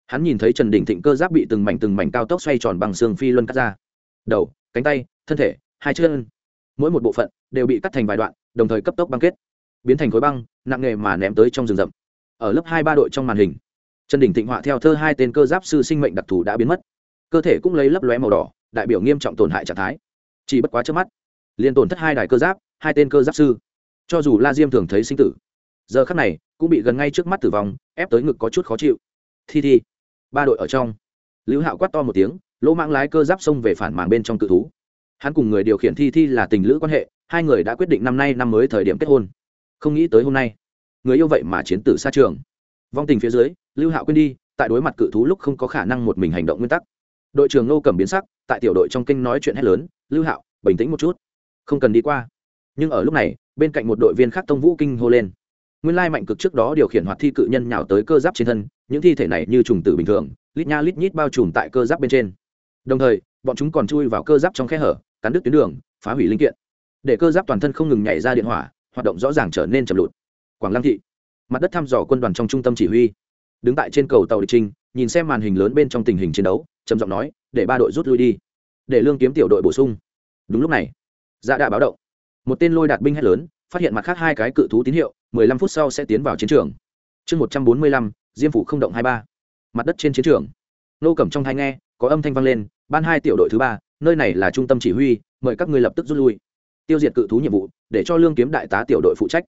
hắn nhìn thấy trần đình thịnh cơ giáp bị từng mảnh từng mảnh cao tốc xoay tròn bằng xương phi luân cắt ra. Đầu, cánh tay, thân thể, hai chân. Mỗi một bộ phận đều bị cắt thành vài đoạn, đồng thời cấp tốc băng kết. Biến thành khối băng, nặng nghề mà ném tới trong rừng rậm. Ở lớp hai ba đội trong màn hình, trần đình thịnh họa theo thơ hai tên cơ giáp sư sinh mệnh đặc thù đã biến mất. Cơ thể cũng lấy lấp lóe màu đỏ, đại biểu nghiêm trọng tổn hại trạng thái chỉ bất quá trước mắt, liền tổn thất hai đài cơ giáp, hai tên cơ giáp sư. Cho dù la diêm thường thấy sinh tử, giờ khắc này cũng bị gần ngay trước mắt tử vong, ép tới ngực có chút khó chịu. Thi thi, ba đội ở trong. Lưu hạo quát to một tiếng, lỗ mạng lái cơ giáp xông về phản màng bên trong cự thú. Hắn cùng người điều khiển thi thi là tình lữ quan hệ, hai người đã quyết định năm nay năm mới thời điểm kết hôn. Không nghĩ tới hôm nay, người yêu vậy mà chiến tử xa trường. Vong tình phía dưới lưu hạo quên đi, tại đối mặt cự thú lúc không có khả năng một mình hành động nguyên tắc. Đội trưởng nô cầm biến sắc, tại tiểu đội trong kinh nói chuyện hét lớn lưu hạo, bình tĩnh một chút. Không cần đi qua. Nhưng ở lúc này, bên cạnh một đội viên khác tông vũ kinh hô lên. Nguyên lai mạnh cực trước đó điều khiển hoạt thi cự nhân nhào tới cơ giáp trên thân, những thi thể này như trùng tử bình thường, lít nha lít nhít bao trùm tại cơ giáp bên trên. Đồng thời, bọn chúng còn chui vào cơ giáp trong khe hở, cắn đứt tuyến đường, phá hủy linh kiện. Để cơ giáp toàn thân không ngừng nhảy ra điện hỏa, hoạt động rõ ràng trở nên chậm lụt. Quảng lăng thị, mặt đất thăm dò quân đoàn trong trung tâm chỉ huy. Đứng tại trên cầu tàu địch trinh nhìn xem màn hình lớn bên trong tình hình chiến đấu, trầm giọng nói, để ba đội rút lui đi để lương kiếm tiểu đội bổ sung. Đúng lúc này dạ đã báo động. Một tên lôi đạt binh hét lớn, phát hiện mặt khác hai cái cự thú tín hiệu, mười lăm phút sau sẽ tiến vào chiến trường. Chương một trăm bốn mươi lăm, diêm phủ không động hai ba. Mặt đất trên chiến trường. Nô cẩm trong thai nghe, có âm thanh vang lên, ban hai tiểu đội thứ ba, nơi này là trung tâm chỉ huy, mời các ngươi lập tức rút lui. Tiêu diệt cự thú nhiệm vụ, để cho lương kiếm đại tá tiểu đội phụ trách.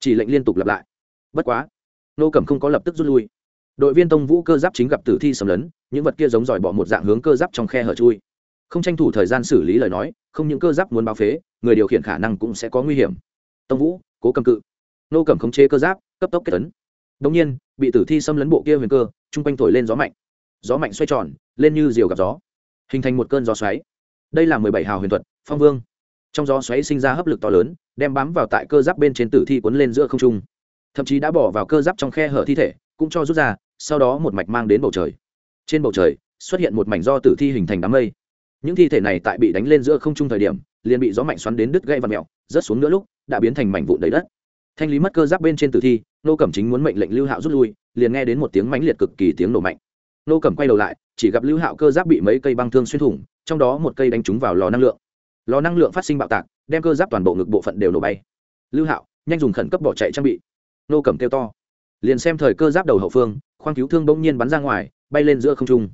Chỉ lệnh liên tục lặp lại. Bất quá, nô cẩm không có lập tức rút lui. Đội viên tông vũ cơ giáp chính gặp tử thi sầm lấn, những vật kia giống giỏi bỏ một dạng hướng cơ giáp trong khe hở chui không tranh thủ thời gian xử lý lời nói, không những cơ giáp muốn báo phế, người điều khiển khả năng cũng sẽ có nguy hiểm. Tông vũ, cố cầm cự. Nô cầm khống chế cơ giáp, cấp tốc kết tấn đông nhiên, bị tử thi xâm lấn bộ kia huyền cơ chung quanh thổi lên gió mạnh. Gió mạnh xoay tròn, lên như diều gặp gió. Hình thành một cơn gió xoáy. Đây là mười bảy hào huyền thuật, phong vương. Trong gió xoáy sinh ra hấp lực to lớn, đem bám vào tại cơ giáp bên trên tử thi cuốn lên giữa không trung. Thậm chí đã bỏ vào cơ giáp trong khe hở thi thể, cũng cho rút ra, sau đó một mạch mang đến bầu trời. Trên bầu trời, xuất hiện một mảnh do tử thi hình thành đám mây những thi thể này tại bị đánh lên giữa không trung thời điểm, liền bị gió mạnh xoắn đến đứt gây và mẹo rớt xuống nữa lúc, đã biến thành mảnh vụn đầy đất. Thanh lý mất cơ giáp bên trên tử thi, nô cẩm chính muốn mệnh lệnh lưu hạo rút lui, liền nghe đến một tiếng mãnh liệt cực kỳ tiếng nổ mạnh. Nô cẩm quay đầu lại, chỉ gặp lưu hạo cơ giáp bị mấy cây băng thương xuyên thủng, trong đó một cây đánh trúng vào lò năng lượng. Lò năng lượng phát sinh bạo tạc, đem cơ giáp toàn bộ ngực bộ phận đều nổ bay. Lưu hạo, nhanh dùng khẩn cấp bỏ chạy trang bị. Nô cẩm kêu to. Liền xem thời cơ giáp đầu hậu phương, khoang cứu thương bỗng nhiên bắn ra ngoài, bay lên giữa không trung.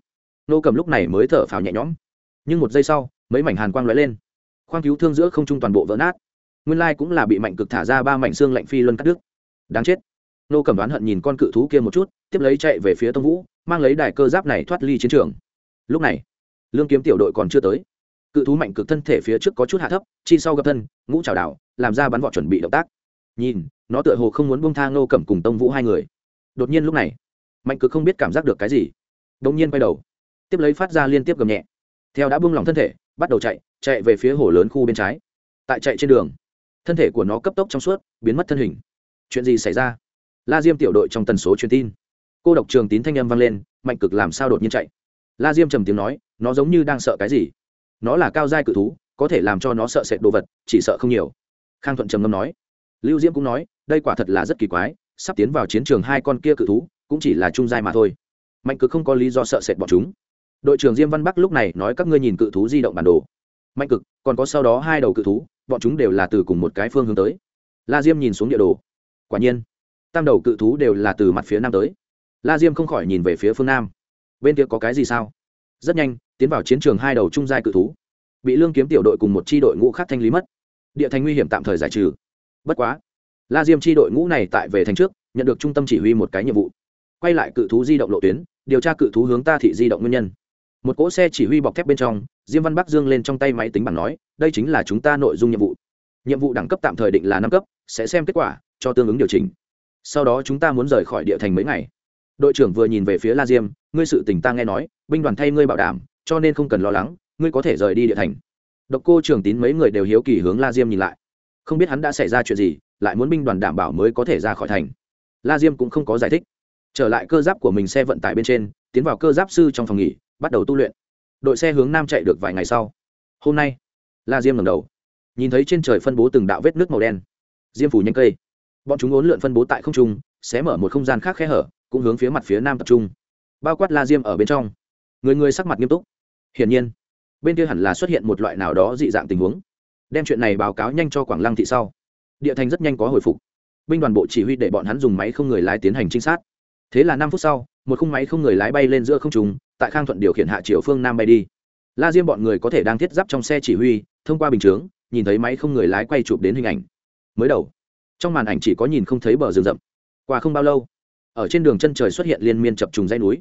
Nô cẩm lúc này mới thở phào nhẹ nhõm nhưng một giây sau, mấy mảnh hàn quang lóe lên. Khoang cứu thương giữa không trung toàn bộ vỡ nát. Nguyên lai cũng là bị mạnh cực thả ra ba mảnh xương lạnh phi luân cắt đứt. Đáng chết. Nô cầm đoán hận nhìn con cự thú kia một chút, tiếp lấy chạy về phía tông vũ, mang lấy đài cơ giáp này thoát ly chiến trường. Lúc này, lương kiếm tiểu đội còn chưa tới. Cự thú mạnh cực thân thể phía trước có chút hạ thấp, chi sau gập thân, ngũ trào đảo, làm ra bắn vọt chuẩn bị động tác. Nhìn, nó tựa hồ không muốn bông tha nô cẩm cùng tông vũ hai người. Đột nhiên lúc này, mạnh cực không biết cảm giác được cái gì. Đột nhiên quay đầu, tiếp lấy phát ra liên tiếp gầm nhẹ theo đã buông lỏng thân thể, bắt đầu chạy chạy về phía hồ lớn khu bên trái. Tại chạy trên đường, thân thể của nó cấp tốc trong suốt, biến mất thân hình. Chuyện gì xảy ra? La diêm tiểu đội trong tần số truyền tin. Cô độc trường tín thanh âm vang lên, mạnh cực làm sao đột nhiên chạy? La diêm trầm tiếng nói, nó giống như đang sợ cái gì? Nó là cao giai cự thú, có thể làm cho nó sợ sệt đồ vật, chỉ sợ không nhiều. Khang thuận trầm ngâm nói. Lưu diêm cũng nói, đây quả thật là rất kỳ quái, sắp tiến vào chiến trường hai con kia cự thú, cũng chỉ là trung giai mà thôi. Mạnh cực không có lý do sợ sệt bọn chúng đội trưởng diêm văn bắc lúc này nói các ngươi nhìn cự thú di động bản đồ. Mạnh cực, còn có sau đó hai đầu cự thú, bọn chúng đều là từ cùng một cái phương hướng tới. La diêm nhìn xuống địa đồ. Quả nhiên, tam đầu cự thú đều là từ mặt phía nam tới. La diêm không khỏi nhìn về phía phương nam. Bên kia có cái gì sao? Rất nhanh, tiến vào chiến trường hai đầu trung giai cự thú. Bị lương kiếm tiểu đội cùng một c h i đội ngũ khác thanh lý mất. Địa thành nguy hiểm tạm thời giải trừ. Bất quá, la diêm c h i đội ngũ này tại về thành trước, nhận được trung tâm chỉ huy một cái nhiệm vụ. Quay lại cự thú di động lộ tuyến, điều tra cự thú hướng ta thị di động nguyên nhân một cỗ xe chỉ huy bọc thép bên trong, diêm văn bắc dương lên trong tay máy tính bảng nói, đây chính là chúng ta nội dung nhiệm vụ. Nhiệm vụ đẳng cấp tạm thời định là năm cấp, sẽ xem kết quả, cho tương ứng điều chỉnh. Sau đó chúng ta muốn rời khỏi địa thành mấy ngày. Đội trưởng vừa nhìn về phía la diêm, ngươi sự tình ta nghe nói, binh đoàn thay ngươi bảo đảm, cho nên không cần lo lắng, ngươi có thể rời đi địa thành. Độc cô trường tín mấy người đều hiếu kỳ hướng la diêm nhìn lại. Không biết hắn đã xảy ra chuyện gì, lại muốn binh đoàn đảm bảo mới có thể ra khỏi thành. La diêm cũng không có giải thích. Trở lại cơ giáp của mình xe vận tải bên trên, tiến vào cơ giáp sư trong phòng nghỉ bắt đầu tu luyện. Đội xe hướng nam chạy được vài ngày sau. Hôm nay, la diêm ngầm đầu. Nhìn thấy trên trời phân bố từng đạo vết nước màu đen. Diêm phủ nhanh cây. Bọn chúng ốn lượn phân bố tại không trung sẽ mở một không gian khác khe hở, cũng hướng phía mặt phía nam tập trung. Bao quát la diêm ở bên trong. Người người sắc mặt nghiêm túc. Hiển nhiên, bên kia hẳn là xuất hiện một loại nào đó dị dạng tình huống. Đem chuyện này báo cáo nhanh cho quảng lăng thị sau. Địa thành rất nhanh có hồi phục. Binh đoàn bộ chỉ huy để bọn hắn dùng máy không người lái tiến hành trinh sát. Thế là năm phút sau, một khung máy không người lái bay lên giữa không trung tại khang thuận điều khiển hạ chiều phương nam bay đi. La diêm bọn người có thể đang thiết giáp trong xe chỉ huy, thông qua bình chướng, nhìn thấy máy không người lái quay chụp đến hình ảnh. Mới đầu, trong màn ảnh chỉ có nhìn không thấy bờ rừng rậm. Qua không bao lâu, ở trên đường chân trời xuất hiện liên miên chập trùng dãy núi.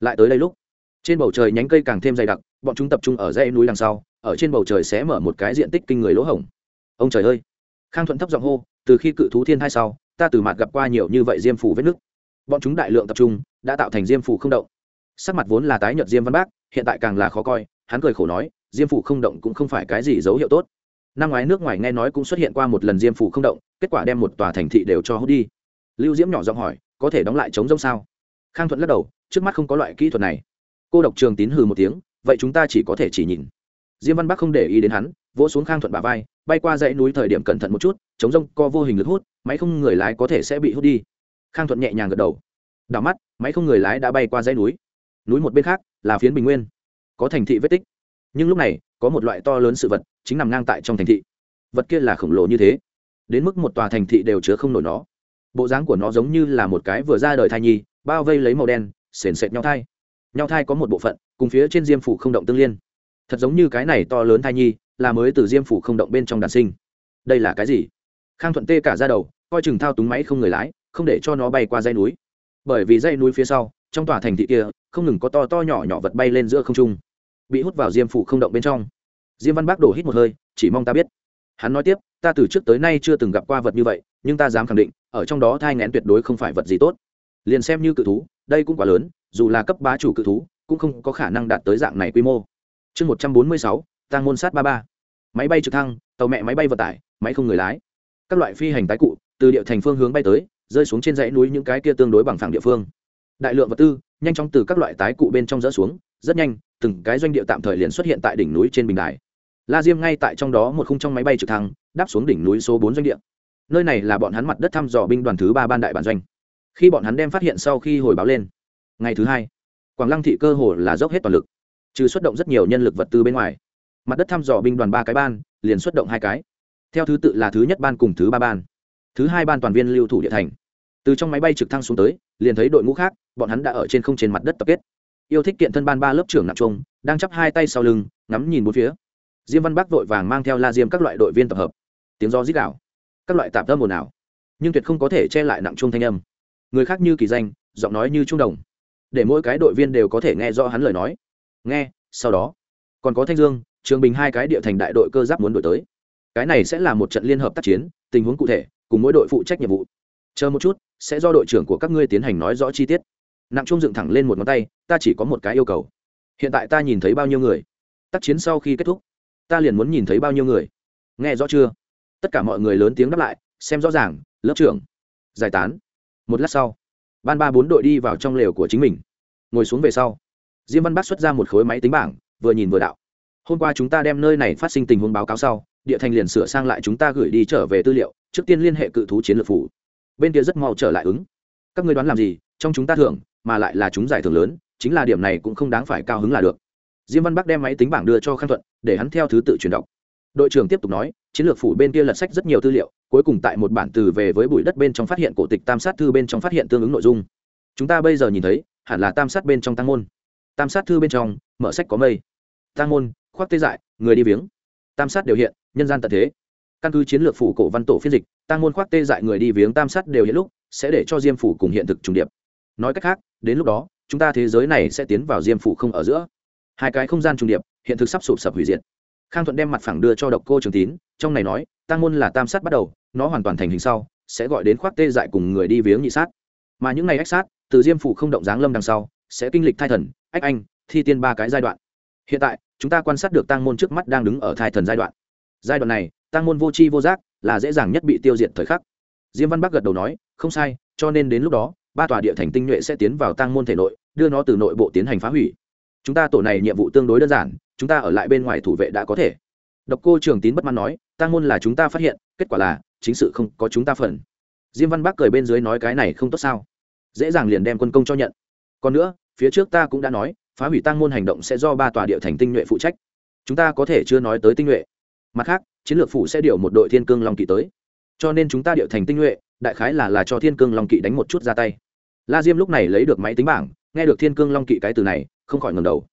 Lại tới đây lúc, trên bầu trời nhánh cây càng thêm dày đặc, bọn chúng tập trung ở dãy núi đằng sau, ở trên bầu trời sẽ mở một cái diện tích kinh người lỗ hổng. Ông trời ơi! Khang thuận thấp giọng hô, từ khi cự thú thiên hai sau, ta từ mặt gặp qua nhiều như vậy diêm phủ vết nước bọn chúng đại lượng tập trung, đã tạo thành diêm phủ không động sắc mặt vốn là tái nhợt diêm văn bác, hiện tại càng là khó coi, hắn cười khổ nói, diêm phủ không động cũng không phải cái gì dấu hiệu tốt. Năm ngoái nước ngoài nghe nói cũng xuất hiện qua một lần diêm phủ không động, kết quả đem một tòa thành thị đều cho hút đi. Lưu diễm nhỏ giọng hỏi, có thể đóng lại chống rông sao? Khang thuận lắc đầu, trước mắt không có loại kỹ thuật này. Cô độc trường tín hừ một tiếng, vậy chúng ta chỉ có thể chỉ nhìn. Diêm văn bắc không để ý đến hắn, vỗ xuống khang thuận bà vai, bay qua dãy núi thời điểm cẩn thận một chút, chống rông co vô hình lực hút, máy không người lái có thể sẽ bị hút đi. Khang thuận nhẹ nhàng gật đầu. Đảo mắt, máy không người lái đã bay qua dãy núi núi một bên khác là phiến bình nguyên, có thành thị vết tích. Nhưng lúc này, có một loại to lớn sự vật chính nằm ngang tại trong thành thị. Vật kia là khổng lồ như thế. Đến mức một tòa thành thị đều chứa không nổi nó. Bộ dáng của nó giống như là một cái vừa ra đời thai nhi, bao vây lấy màu đen, sền sệt nhau thai. Nhau thai có một bộ phận, cùng phía trên diêm phủ không động tương liên. Thật giống như cái này to lớn thai nhi, là mới từ diêm phủ không động bên trong đàn sinh. Đây là cái gì? Khang thuận tê cả ra đầu, coi chừng thao túng máy không người lái, không để cho nó bay qua dây núi. Bởi vì dây núi phía sau, trong tòa thành thị kia không ngừng có to to nhỏ nhỏ vật bay lên giữa không trung, bị hút vào diêm phủ không động bên trong. Diêm văn bác đổ hít một hơi, chỉ mong ta biết. Hắn nói tiếp, ta từ trước tới nay chưa từng gặp qua vật như vậy, nhưng ta dám khẳng định, ở trong đó thai ngén tuyệt đối không phải vật gì tốt. Liền xem như cự thú, đây cũng quá lớn, dù là cấp bá chủ cự thú, cũng không có khả năng đạt tới dạng này quy mô. Chương một trăm bốn mươi sáu tăng môn sát ba ba. Máy bay trực thăng, tàu mẹ máy bay vận tải, máy không người lái. Các loại phi hành tái cụ, từ địa thành phương hướng bay tới, rơi xuống trên dãy núi những cái kia tương đối bằng phẳng địa phương đại lượng vật tư nhanh chóng từ các loại tái cụ bên trong rỡ xuống, rất nhanh, từng cái doanh địa tạm thời liền xuất hiện tại đỉnh núi trên bình đài. La diêm ngay tại trong đó một khung trong máy bay trực thăng, đáp xuống đỉnh núi số bốn doanh địa. Nơi này là bọn hắn mặt đất thăm dò binh đoàn thứ ba ban đại bản doanh. Khi bọn hắn đem phát hiện sau khi hồi báo lên. Ngày thứ hai, quảng lăng thị cơ hồ là dốc hết toàn lực, trừ xuất động rất nhiều nhân lực vật tư bên ngoài. Mặt đất thăm dò binh đoàn ba cái ban, liền xuất động hai cái. Theo thứ tự là thứ nhất ban cùng thứ ba ban. Thứ hai ban toàn viên lưu thủ địa thành từ trong máy bay trực thăng xuống tới, liền thấy đội ngũ khác, bọn hắn đã ở trên không trên mặt đất tập kết. Yêu thích kiện thân ban ba lớp trưởng nặng trung đang chắp hai tay sau lưng, ngắm nhìn bốn phía. Diêm văn bắc vội vàng mang theo la diêm các loại đội viên tập hợp. Tiếng do dít đạo các loại tạp thơm ồn ào. Nhưng tuyệt không có thể che lại nặng trung thanh âm. Người khác như kỳ danh, giọng nói như trung đồng. Để mỗi cái đội viên đều có thể nghe rõ hắn lời nói. Nghe, sau đó, còn có thanh dương, trường bình hai cái địa thành đại đội cơ giáp muốn đổi tới. Cái này sẽ là một trận liên hợp tác chiến, tình huống cụ thể, cùng mỗi đội phụ trách nhiệm vụ chờ một chút, sẽ do đội trưởng của các ngươi tiến hành nói rõ chi tiết. Nặng trung dựng thẳng lên một ngón tay, ta chỉ có một cái yêu cầu. Hiện tại ta nhìn thấy bao nhiêu người? Tác chiến sau khi kết thúc, ta liền muốn nhìn thấy bao nhiêu người? Nghe rõ chưa? Tất cả mọi người lớn tiếng đáp lại, xem rõ ràng, lớp trưởng. Giải tán. Một lát sau, ban ba bốn đội đi vào trong lều của chính mình. Ngồi xuống về sau, diêm văn bác xuất ra một khối máy tính bảng, vừa nhìn vừa đạo. Hôm qua chúng ta đem nơi này phát sinh tình huống báo cáo sau, địa thành liền sửa sang lại chúng ta gửi đi trở về tư liệu, trước tiên liên hệ cự thú chiến lược phủ bên kia rất mau trở lại ứng. Các ngươi đoán làm gì? Trong chúng ta thưởng, mà lại là chúng giải thưởng lớn, chính là điểm này cũng không đáng phải cao hứng là được. Diêm văn bắc đem máy tính bảng đưa cho khang thuận, để hắn theo thứ tự truyền đọc đội trưởng tiếp tục nói, chiến lược phủ bên kia lật sách rất nhiều tư liệu, cuối cùng tại một bản từ về với bụi đất bên trong phát hiện cổ tịch tam sát thư bên trong phát hiện tương ứng nội dung. Chúng ta bây giờ nhìn thấy, hẳn là tam sát bên trong tăng môn. Tam sát thư bên trong, mở sách có mây. Tăng môn, khoác tê dại, người đi viếng. Tam sát đều hiện, nhân gian tận thế căn cứ chiến lược phủ cổ văn tổ phiên dịch tăng môn khoác tê dại người đi viếng tam sát đều hiện lúc, sẽ để cho diêm phủ cùng hiện thực trùng điệp. Nói cách khác, đến lúc đó, chúng ta thế giới này sẽ tiến vào diêm phủ không ở giữa. Hai cái không gian trùng điệp, hiện thực sắp sụp sập hủy diệt. Khang thuận đem mặt phẳng đưa cho độc cô trường tín, trong này nói tăng môn là tam sát bắt đầu, nó hoàn toàn thành hình sau, sẽ gọi đến khoác tê dại cùng người đi viếng nhị sát. Mà những ngày ách sát, từ diêm phủ không động giáng lâm đằng sau, sẽ kinh lịch thai thần, ách anh, thi tiên ba cái giai đoạn. Hiện tại, chúng ta quan sát được tăng môn trước mắt đang đứng ở thai thần giai đoạn giai đoạn này, tăng môn vô tri vô giác là dễ dàng nhất bị tiêu diệt thời khắc. Diêm văn bắc gật đầu nói, không sai, cho nên đến lúc đó, ba tòa địa thành tinh nhuệ sẽ tiến vào tăng môn thể nội, đưa nó từ nội bộ tiến hành phá hủy. Chúng ta tổ này nhiệm vụ tương đối đơn giản, chúng ta ở lại bên ngoài thủ vệ đã có thể. Độc cô trường tín bất mãn nói, tăng môn là chúng ta phát hiện, kết quả là, chính sự không có chúng ta phần. Diêm văn bắc cười bên dưới nói cái này không tốt sao? Dễ dàng liền đem quân công cho nhận. Còn nữa, phía trước ta cũng đã nói, phá hủy tăng môn hành động sẽ do ba tòa địa thành tinh nhuệ phụ trách. Chúng ta có thể chưa nói tới tinh nhuệ mặt khác, chiến lược phủ sẽ điều một đội thiên cương long kỵ tới. Cho nên chúng ta điệu thành tinh nhuệ, đại khái là là cho thiên cương long kỵ đánh một chút ra tay. La diêm lúc này lấy được máy tính bảng, nghe được thiên cương long kỵ cái từ này, không khỏi ngầm đầu.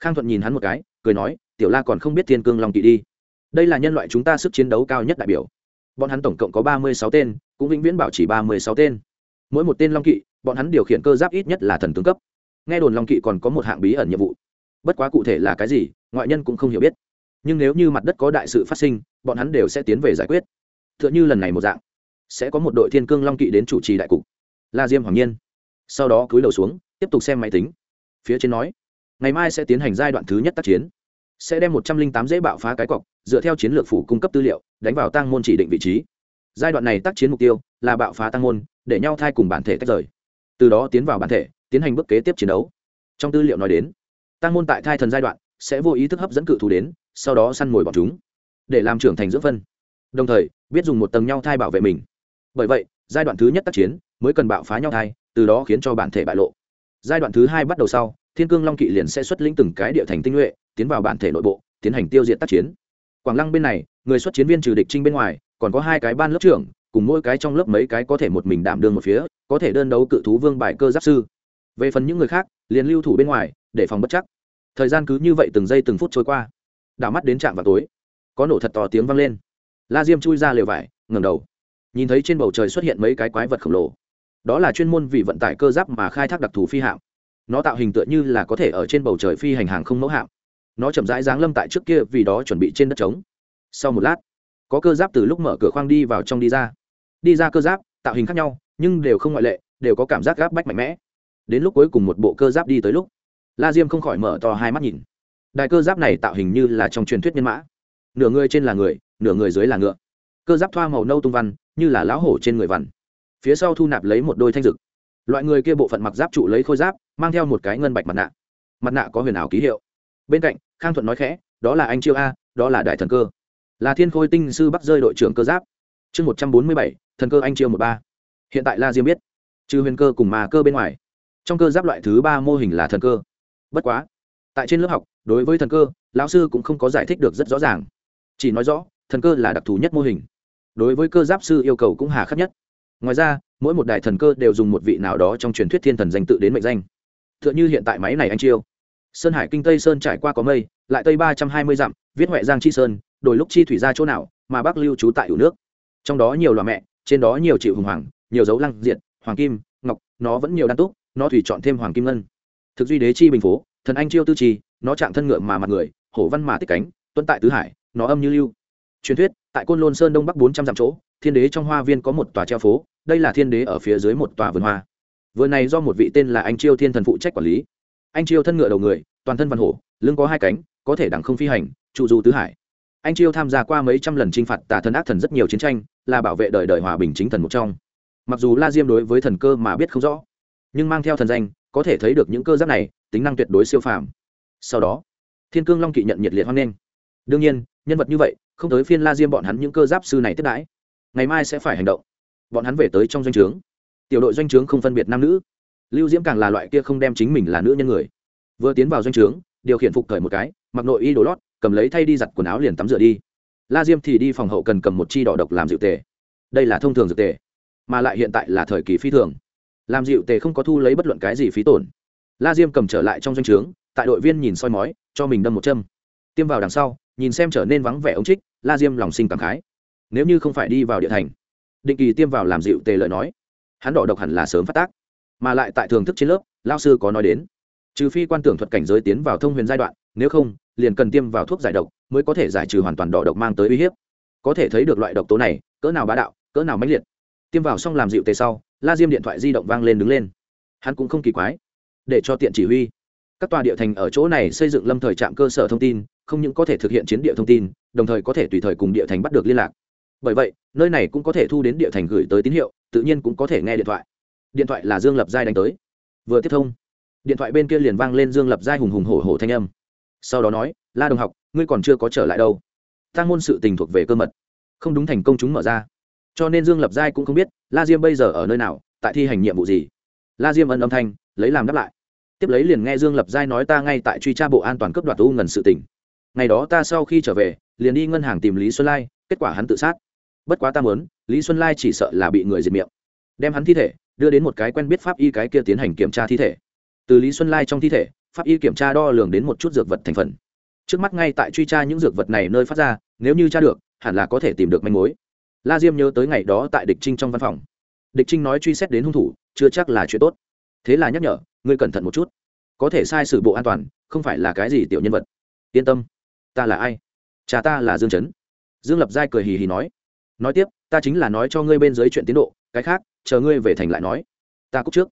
Khang thuận nhìn hắn một cái, cười nói, tiểu la còn không biết thiên cương long kỵ đi. Đây là nhân loại chúng ta sức chiến đấu cao nhất đại biểu. Bọn hắn tổng cộng có ba mươi sáu tên, cũng vĩnh viễn bảo chỉ ba mươi sáu tên. Mỗi một tên long kỵ, bọn hắn điều khiển cơ giáp ít nhất là thần tướng cấp. Nghe đồn long kỵ còn có một hạng bí ẩn nhiệm vụ. Bất quá cụ thể là cái gì, ngoại nhân cũng không hiểu biết nhưng nếu như mặt đất có đại sự phát sinh, bọn hắn đều sẽ tiến về giải quyết. T h ư ợ n h ư lần này một dạng, sẽ có một đội thiên cương long kỵ đến chủ trì đại cục. La diêm hoàng nhiên, sau đó cúi đầu xuống, tiếp tục xem máy tính. Phía trên nói, ngày mai sẽ tiến hành giai đoạn thứ nhất tác chiến. Sẽ đem một trăm linh tám dễ bạo phá cái cọc, dựa theo chiến lược phủ cung cấp tư liệu, đánh vào tăng môn chỉ định vị trí. Giai đoạn này tác chiến mục tiêu là bạo phá tăng môn, để nhau thai cùng bản thể tách rời. Từ đó tiến vào bản thể, tiến hành bước kế tiếp chiến đấu. Trong tư liệu nói đến tăng môn tại thai thần giai đoạn sẽ vô ý thức hấp dẫn cự thú đến sau đó săn mồi bọn chúng, để làm trưởng thành dưỡng phân. Đồng thời, biết dùng một tầng nhau thai bảo vệ mình. Bởi vậy, giai đoạn thứ nhất tác chiến mới cần bạo phá nhau thai, từ đó khiến cho bản thể bại lộ. Giai đoạn thứ hai bắt đầu sau, thiên cương long kỵ liền sẽ xuất lĩnh từng cái địa thành tinh nhuệ, tiến vào bản thể nội bộ, tiến hành tiêu diệt tác chiến. Quảng lăng bên này, người xuất chiến viên trừ địch trinh bên ngoài, còn có hai cái ban lớp trưởng, cùng mỗi cái trong lớp mấy cái có thể một mình đảm đương một phía, có thể đơn đấu cự thú vương bài cơ giáp sư. Về phần những người khác, liền lưu thủ bên ngoài, để phòng bất chắc. Thời gian cứ như vậy từng giây từng phút trôi qua đảo mắt đến trạm vào tối. Có nổ thật to tiếng vang lên. La diêm chui ra lều vải ngầm đầu. Nhìn thấy trên bầu trời xuất hiện mấy cái quái vật khổng lồ. Đó là chuyên môn vì vận tải cơ giáp mà khai thác đặc thù phi hạm. Nó tạo hình tựa như là có thể ở trên bầu trời phi hành hàng không mẫu hạm. Nó chậm rãi giáng lâm tại trước kia vì đó chuẩn bị trên đất trống. Sau một lát, có cơ giáp từ lúc mở cửa khoang đi vào trong đi ra. Đi ra cơ giáp, tạo hình khác nhau, nhưng đều không ngoại lệ, đều có cảm giác gáp bách mạnh mẽ. Đến lúc cuối cùng một bộ cơ giáp đi tới lúc, la diêm không khỏi mở to hai mắt nhìn đài cơ giáp này tạo hình như là trong truyền thuyết nhân mã. Nửa người trên là người, nửa người dưới là ngựa. Cơ giáp thoa màu nâu tung văn, như là lão hổ trên người vằn. Phía sau thu nạp lấy một đôi thanh rực loại người kia bộ phận mặc giáp trụ lấy khôi giáp, mang theo một cái ngân bạch mặt nạ. Mặt nạ có huyền ảo ký hiệu. Bên cạnh, khang thuận nói khẽ, đó là anh chiêu a, đó là đại thần cơ. Là thiên khôi tinh sư bắc rơi đội trưởng cơ giáp. Chương một trăm bốn mươi bảy, thần cơ anh chiêu một ba. Hiện tại la diêm biết, trừ huyền cơ cùng mà cơ bên ngoài, trong cơ giáp loại thứ ba mô hình là thần cơ. Bất quá, tại trên lớp học đối với thần cơ, lão sư cũng không có giải thích được rất rõ ràng. Chỉ nói rõ, thần cơ là đặc thù nhất mô hình. Đối với cơ giáp sư yêu cầu cũng hà khắc nhất. Ngoài ra, mỗi một đại thần cơ đều dùng một vị nào đó trong truyền thuyết thiên thần danh tự đến mệnh danh. T h ư ợ n h ư hiện tại máy này anh chiêu. Sơn hải kinh tây sơn trải qua có mây, lại tây ba trăm hai mươi dặm, viết huệ giang chi sơn, đổi lúc chi thủy ra chỗ nào, mà bác lưu trú tại ủ nước. Trong đó nhiều loà mẹ, trên đó nhiều chịu hùng hoàng, nhiều dấu lăng diện hoàng kim, ngọc, nó vẫn nhiều đan túc, nó thủy chọn thêm hoàng kim ngân. Thực duy đế chi bình phố thần anh chiêu tư Trì, nó chạm thân ngựa mà mặt người hổ văn mà tích cánh tuân tại tứ hải nó âm như lưu. Truyền thuyết tại côn lôn sơn đông bắc bốn trăm dặm chỗ thiên đế trong hoa viên có một tòa treo phố đây là thiên đế ở phía dưới một tòa vườn hoa. Vườn này do một vị tên là anh chiêu thiên thần phụ trách quản lý. Anh chiêu thân ngựa đầu người toàn thân văn hổ lưng có hai cánh có thể đẳng không phi hành trụ du tứ hải. Anh chiêu tham gia qua mấy trăm lần t r i n h phạt tà thần ác thần rất nhiều chiến tranh là bảo vệ đời đời hòa bình chính thần một trong. Mặc dù la diêm đối với thần cơ mà biết không rõ nhưng mang theo thần danh có thể thấy được những cơ giáp này tính năng tuyệt đối siêu phàm. Sau đó, thiên cương long kỵ nhận nhiệt liệt hoan nghênh. Đương nhiên, nhân vật như vậy, không tới phiên la diêm bọn hắn những cơ giáp sư này tiếp đãi. Ngày mai sẽ phải hành động. Bọn hắn về tới trong doanh trướng. Tiểu đội doanh trướng không phân biệt nam nữ. Lưu diễm càng là loại kia không đem chính mình là nữ nhân người. Vừa tiến vào doanh trướng, điều khiển phục thời một cái, mặc nội y đồ lót, cầm lấy thay đi giặt quần áo liền tắm rửa đi. La diêm thì đi phòng hậu cần cầm một chi đỏ độc làm dịu tề. Đây là thông thường dược tề, mà lại hiện tại là thời kỳ phi thường. Làm dịu tề không có thu lấy bất luận cái gì phí tổn la diêm cầm trở lại trong doanh trướng, tại đội viên nhìn soi mói, cho mình đâm một châm. Tiêm vào đằng sau, nhìn xem trở nên vắng vẻ ống trích, la diêm lòng sinh cảm khái. Nếu như không phải đi vào địa thành, định kỳ tiêm vào làm dịu tề lợi nói. Hắn đỏ độc hẳn là sớm phát tác. Mà lại tại thường thức trên lớp lao sư có nói đến, trừ phi quan tưởng thuật cảnh giới tiến vào thông huyền giai đoạn, nếu không, liền cần tiêm vào thuốc giải độc mới có thể giải trừ hoàn toàn đỏ độc mang tới uy hiếp. Có thể thấy được loại độc tố này, cỡ nào bá đạo, cỡ nào mãnh liệt. Tiêm vào xong làm dịu tề sau, la diêm điện thoại di động vang lên đứng lên. Hắn cũng không kỳ quái để cho tiện chỉ huy. Các tòa địa thành ở chỗ này xây dựng lâm thời trạm cơ sở thông tin, không những có thể thực hiện chiến địa thông tin, đồng thời có thể tùy thời cùng địa thành bắt được liên lạc. Bởi vậy, nơi này cũng có thể thu đến địa thành gửi tới tín hiệu, tự nhiên cũng có thể nghe điện thoại. Điện thoại là dương lập giai đánh tới. Vừa tiếp thông, điện thoại bên kia liền vang lên dương lập giai hùng hùng hổ hổ thanh âm. Sau đó nói, la đồng học, ngươi còn chưa có trở lại đâu. Tăng môn sự tình thuộc về cơ mật. Không đúng thành công chúng mở ra. Cho nên dương lập giai cũng không biết, la diêm bây giờ ở nơi nào, tại thi hành nhiệm vụ gì. La diêm ân âm thanh lấy làm đáp lại. Tiếp lấy liền nghe dương lập giai nói ta ngay tại truy tra bộ an toàn cấp đoạt u ngần sự tỉnh ngày đó ta sau khi trở về, liền đi ngân hàng tìm lý xuân lai, kết quả hắn tự sát. Bất quá ta muốn, lý xuân lai chỉ sợ là bị người diệt miệng. Đem hắn thi thể, đưa đến một cái quen biết pháp y cái kia tiến hành kiểm tra thi thể. Từ lý xuân lai trong thi thể, pháp y kiểm tra đo lường đến một chút dược vật thành phần. Trước mắt ngay tại truy tra những dược vật này nơi phát ra, nếu như tra được, hẳn là có thể tìm được manh mối. La diêm nhớ tới ngày đó tại địch trinh trong văn phòng. Địch trinh nói truy xét đến hung thủ, chưa chắc là chuyện tốt thế là nhắc nhở, ngươi cẩn thận một chút. Có thể sai sự bộ an toàn, không phải là cái gì tiểu nhân vật. Yên tâm, ta là ai? Cha ta là dương chấn. Dương lập giai cười hì hì nói. Nói tiếp, ta chính là nói cho ngươi bên dưới chuyện tiến độ, cái khác, chờ ngươi về thành lại nói. Ta cúc trước.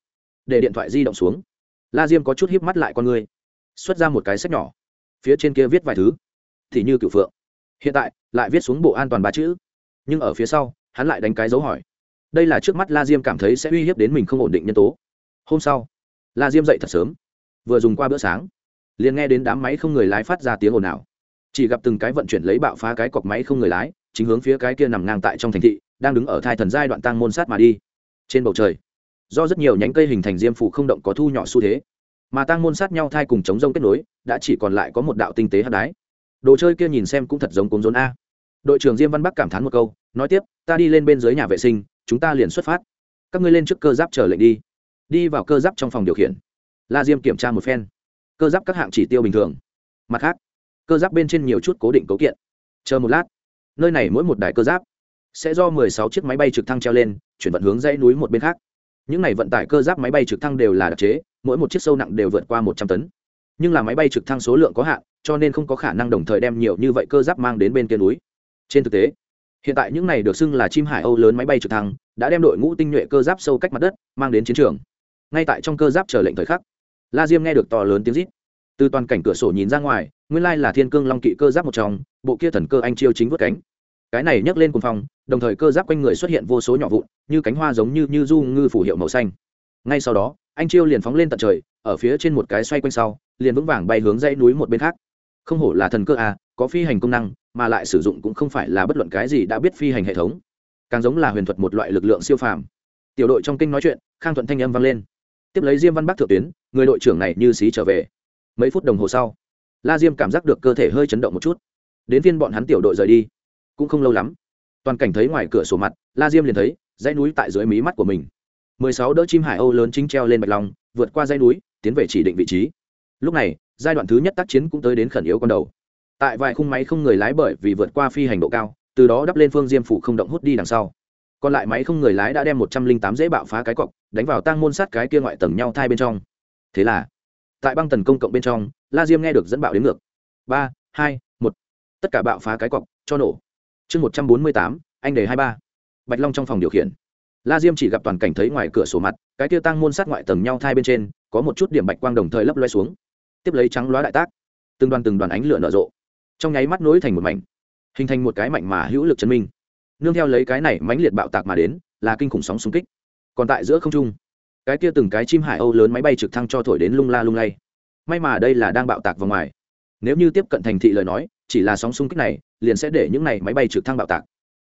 Để điện thoại di động xuống. La diêm có chút híp mắt lại con ngươi. Xuất ra một cái sách nhỏ. Phía trên kia viết vài thứ. Thì như cựu phượng. Hiện tại, lại viết xuống bộ an toàn ba chữ. Nhưng ở phía sau, hắn lại đánh cái dấu hỏi. Đây là trước mắt la diêm cảm thấy sẽ uy hiếp đến mình không ổn định nhân tố hôm sau, la diêm dậy thật sớm, vừa dùng qua bữa sáng, liền nghe đến đám máy không người lái phát ra tiếng ồn ào. Chỉ gặp từng cái vận chuyển lấy bạo phá cái cọc máy không người lái, chính hướng phía cái kia nằm ngang tại trong thành thị, đang đứng ở thai thần giai đoạn tăng môn sát mà đi. Trên bầu trời, do rất nhiều nhánh cây hình thành diêm phủ không động có thu nhỏ xu thế. Mà tăng môn sát nhau thai cùng chống rông kết nối, đã chỉ còn lại có một đạo tinh tế hát đái. Đồ chơi kia nhìn xem cũng thật giống cúng rốn a. Đội trưởng diêm văn bắc cảm thán một câu, nói tiếp, ta đi lên bên dưới nhà vệ sinh, chúng ta liền xuất phát. Các ngươi lên trước cơ giáp chờ lệnh đi đi vào cơ giáp trong phòng điều khiển. La diêm kiểm tra một phen. Cơ giáp các hạng chỉ tiêu bình thường. Mặt khác, cơ giáp bên trên nhiều chút cố định cấu kiện. Chờ một lát, nơi này mỗi một đài cơ giáp sẽ do 16 chiếc máy bay trực thăng treo lên, chuyển vận hướng dãy núi một bên khác. Những này vận tải cơ giáp máy bay trực thăng đều là đặc chế, mỗi một chiếc sâu nặng đều vượt qua một trăm tấn. Nhưng là máy bay trực thăng số lượng có hạn, cho nên không có khả năng đồng thời đem nhiều như vậy cơ giáp mang đến bên kia núi. Trên thực tế, hiện tại những này được xưng là chim hải âu lớn máy bay trực thăng, đã đem đội ngũ tinh nhuệ cơ giáp sâu cách mặt đất, mang đến chiến trường ngay tại trong cơ giáp chờ lệnh thời khắc. La diêm nghe được to lớn tiếng rít. Từ toàn cảnh cửa sổ nhìn ra ngoài, nguyên lai là thiên cương long kỵ cơ giáp một trong, bộ kia thần cơ anh chiêu chính vớt cánh. Cái này nhấc lên cùng phòng đồng thời cơ giáp quanh người xuất hiện vô số nhỏ vụn, như cánh hoa giống như như du ngư phủ hiệu màu xanh. Ngay sau đó, anh chiêu liền phóng lên tận trời, ở phía trên một cái xoay quanh sau, liền vững vàng bay hướng dãy núi một bên khác. Không hổ là thần cơ à có phi hành công năng, mà lại sử dụng cũng không phải là bất luận cái gì đã biết phi hành hệ thống. Càng giống là huyền thuật một loại lực lượng siêu phàm. Tiểu đội trong kinh nói chuyện, khang thuận thanh âm vang lên tiếp lấy diêm văn bắc thượng tuyến, người đội trưởng này như xí trở về. Mấy phút đồng hồ sau, la diêm cảm giác được cơ thể hơi chấn động một chút. Đến viên bọn hắn tiểu đội rời đi. Cũng không lâu lắm, toàn cảnh thấy ngoài cửa sổ mặt, la diêm liền thấy dãy núi tại dưới mí mắt của mình. Mười sáu đỡ chim hải âu lớn chính treo lên bạch long, vượt qua dãy núi, tiến về chỉ định vị trí. Lúc này, giai đoạn thứ nhất tác chiến cũng tới đến khẩn yếu con đầu. Tại vài khung máy không người lái bởi vì vượt qua phi hành độ cao, từ đó đắp lên phương diêm phủ không động hút đi đằng sau còn lại máy không người lái đã đem một trăm linh tám dễ bạo phá cái cọc, đánh vào tang môn sát cái kia ngoại tầng nhau thai bên trong. Thế là, tại băng tần công cộng bên trong, la diêm nghe được dẫn bạo đến ngược. Ba, hai, một. Tất cả bạo phá cái cọc, cho nổ. Chương một trăm bốn mươi tám, anh đề hai ba. Bạch long trong phòng điều khiển. La diêm chỉ gặp toàn cảnh thấy ngoài cửa sổ mặt, cái kia tăng môn sát ngoại tầng nhau thai bên trên, có một chút điểm bạch quang đồng thời lấp loe xuống. Tiếp lấy trắng loá đại tác. Từng đoàn từng đoàn ánh lửa nở rộ. Trong nháy mắt nối thành một mảnh, hình thành một cái mạnh mà hữu lực chân minh nương theo lấy cái này mãnh liệt bạo tạc mà đến, là kinh khủng sóng xung kích. Còn tại giữa không trung, cái kia từng cái chim hải âu lớn máy bay trực thăng cho thổi đến lung la lung lay. May mà đây là đang bạo tạc vào ngoài. Nếu như tiếp cận thành thị lời nói, chỉ là sóng xung kích này, liền sẽ để những này máy bay trực thăng bạo tạc.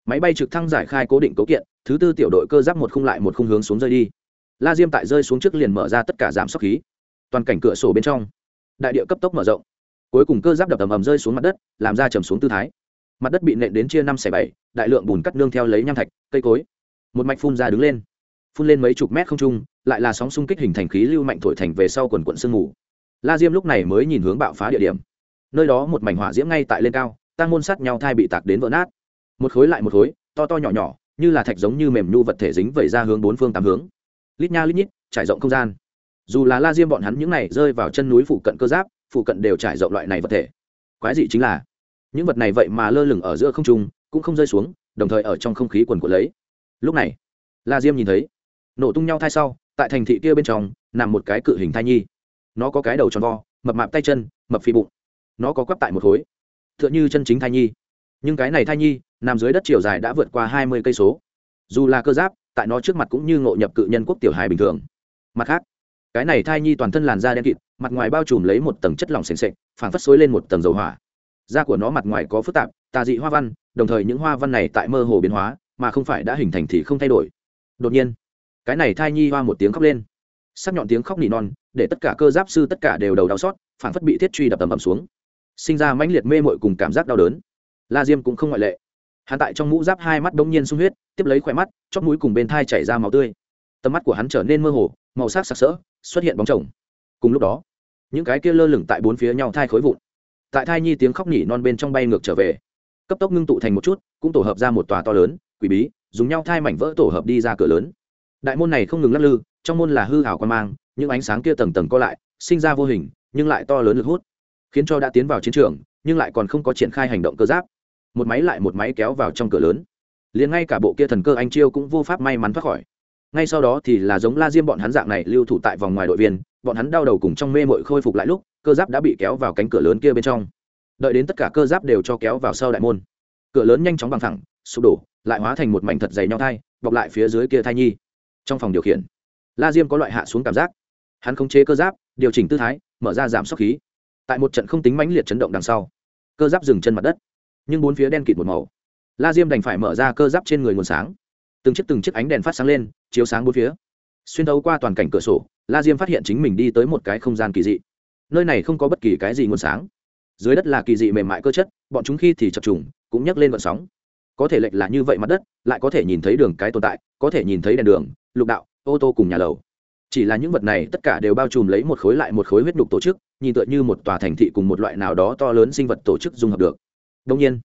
Máy bay trực thăng giải khai cố định cấu kiện, thứ tư tiểu đội cơ giáp một khung lại một khung hướng xuống rơi đi. La diêm tại rơi xuống trước liền mở ra tất cả giảm sốc khí. Toàn cảnh cửa sổ bên trong, đại địa cấp tốc mở rộng. Cuối cùng cơ giáp đập ầm ầm rơi xuống mặt đất, làm ra trầm xuống tư thái mặt đất bị nện đến chia năm xẻ bảy, đại lượng bùn cắt nương theo lấy nham thạch, cây cối. Một mạch phun ra đứng lên. Phun lên mấy chục mét không trung, lại là sóng xung kích hình thành khí lưu mạnh thổi thành về sau quần quận sương mù. La diêm lúc này mới nhìn hướng bạo phá địa điểm. Nơi đó một mảnh hỏa diễm ngay tại lên cao tăng môn sắt nhau thai bị tạc đến vỡ nát. Một khối lại một khối, to to nhỏ nhỏ, như là thạch giống như mềm nhu vật thể dính vẩy ra hướng bốn phương tám hướng. Lít nha lít nhít, trải rộng không gian. Dù là la diêm bọn hắn những này rơi vào chân núi phụ cận cơ giáp, phụ cận đều trải rộng loại này vật thể. Quái dị chính là những vật này vậy mà lơ lửng ở giữa không trung, cũng không rơi xuống, đồng thời ở trong không khí quần của lấy. Lúc này, la diêm nhìn thấy, nổ tung nhau thai sau, tại thành thị kia bên trong, nằm một cái cự hình thai nhi. Nó có cái đầu tròn vo, mập mạp tay chân, mập phi bụng. Nó có quắp tại một khối t h ư ợ n h ư chân chính thai nhi. Nhưng cái này thai nhi, nằm dưới đất chiều dài đã vượt qua hai mươi cây số. Dù là cơ giáp, tại nó trước mặt cũng như ngộ nhập cự nhân quốc tiểu hài bình thường. Mặt khác, cái này thai nhi toàn thân làn da đen kịt, mặt ngoài bao trùm lấy một tầng chất lỏng s ề n s ệ c phảng phất xối lên một tầng dầu hỏa da của nó mặt ngoài có phức tạp, tà dị hoa văn, đồng thời những hoa văn này tại mơ hồ biến hóa, mà không phải đã hình thành thì không thay đổi. Đột nhiên, cái này thai nhi hoa một tiếng khóc lên. Sắc nhọn tiếng khóc nỉ non, để tất cả cơ giáp sư tất cả đều đầu đau xót phản phất bị thiết truy đập tầm ầm xuống. Sinh ra mãnh liệt mê mội cùng cảm giác đau đớn. La diêm cũng không ngoại lệ. Hắn tại trong mũ giáp hai mắt đông nhiên sung huyết, tiếp lấy khỏe mắt chót mũi cùng bên thai chảy ra máu tươi. Tầm mắt của hắn trở nên mơ hồ, màu sắc sặc sỡ, xuất hiện bóng chồng. Cùng lúc đó, những cái kia lơ lửng tại bốn phía nhau thai khối vụn tại thai nhi tiếng khóc nhỉ non bên trong bay ngược trở về. Cấp tốc ngưng tụ thành một chút, cũng tổ hợp ra một tòa to lớn, quỷ bí, dùng nhau thai mảnh vỡ tổ hợp đi ra cửa lớn. Đại môn này không ngừng lắc lư, trong môn là hư hảo quan mang, những ánh sáng kia tầng tầng co lại, sinh ra vô hình, nhưng lại to lớn lực hút. Khiến cho đã tiến vào chiến trường, nhưng lại còn không có triển khai hành động cơ giáp. Một máy lại một máy kéo vào trong cửa lớn. Liền ngay cả bộ kia thần cơ anh chiêu cũng vô pháp may mắn thoát khỏi. Ngay sau đó thì là giống la diêm bọn hắn dạng này lưu thủ tại vòng ngoài đội viên bọn hắn đau đầu cùng trong mê mội khôi phục lại lúc, cơ giáp đã bị kéo vào cánh cửa lớn kia bên trong. Đợi đến tất cả cơ giáp đều cho kéo vào sau đại môn. Cửa lớn nhanh chóng bằng thẳng sụp đổ, lại hóa thành một mảnh thật dày nhau thai, bọc lại phía dưới kia thai nhi. Trong phòng điều khiển, la diêm có loại hạ xuống cảm giác. Hắn khống chế cơ giáp, điều chỉnh tư thái, mở ra giảm sốc khí. Tại một trận không tính mãnh liệt chấn động đằng sau, cơ giáp dừng chân mặt đất, nhưng bốn phía đen kịt một màu. La diêm đành phải mở ra cơ giáp trên người nguồn sáng. Từng chiếc từng chiếc ánh đèn phát sáng lên, chiếu sáng bốn phía. Xuyên thấu qua toàn cảnh cửa sổ la diêm phát hiện chính mình đi tới một cái không gian kỳ dị. Nơi này không có bất kỳ cái gì nguồn sáng. Dưới đất là kỳ dị mềm mại cơ chất, bọn chúng khi thì chập trùng, cũng nhấc lên vận sóng. Có thể lệch là như vậy mặt đất, lại có thể nhìn thấy đường cái tồn tại, có thể nhìn thấy đèn đường, lục đạo, ô tô cùng nhà lầu. Chỉ là những vật này tất cả đều bao trùm lấy một khối lại một khối huyết đục tổ chức, nhìn tựa như một tòa thành thị cùng một loại nào đó to lớn sinh vật tổ chức dung hợp được. Đông nhiên,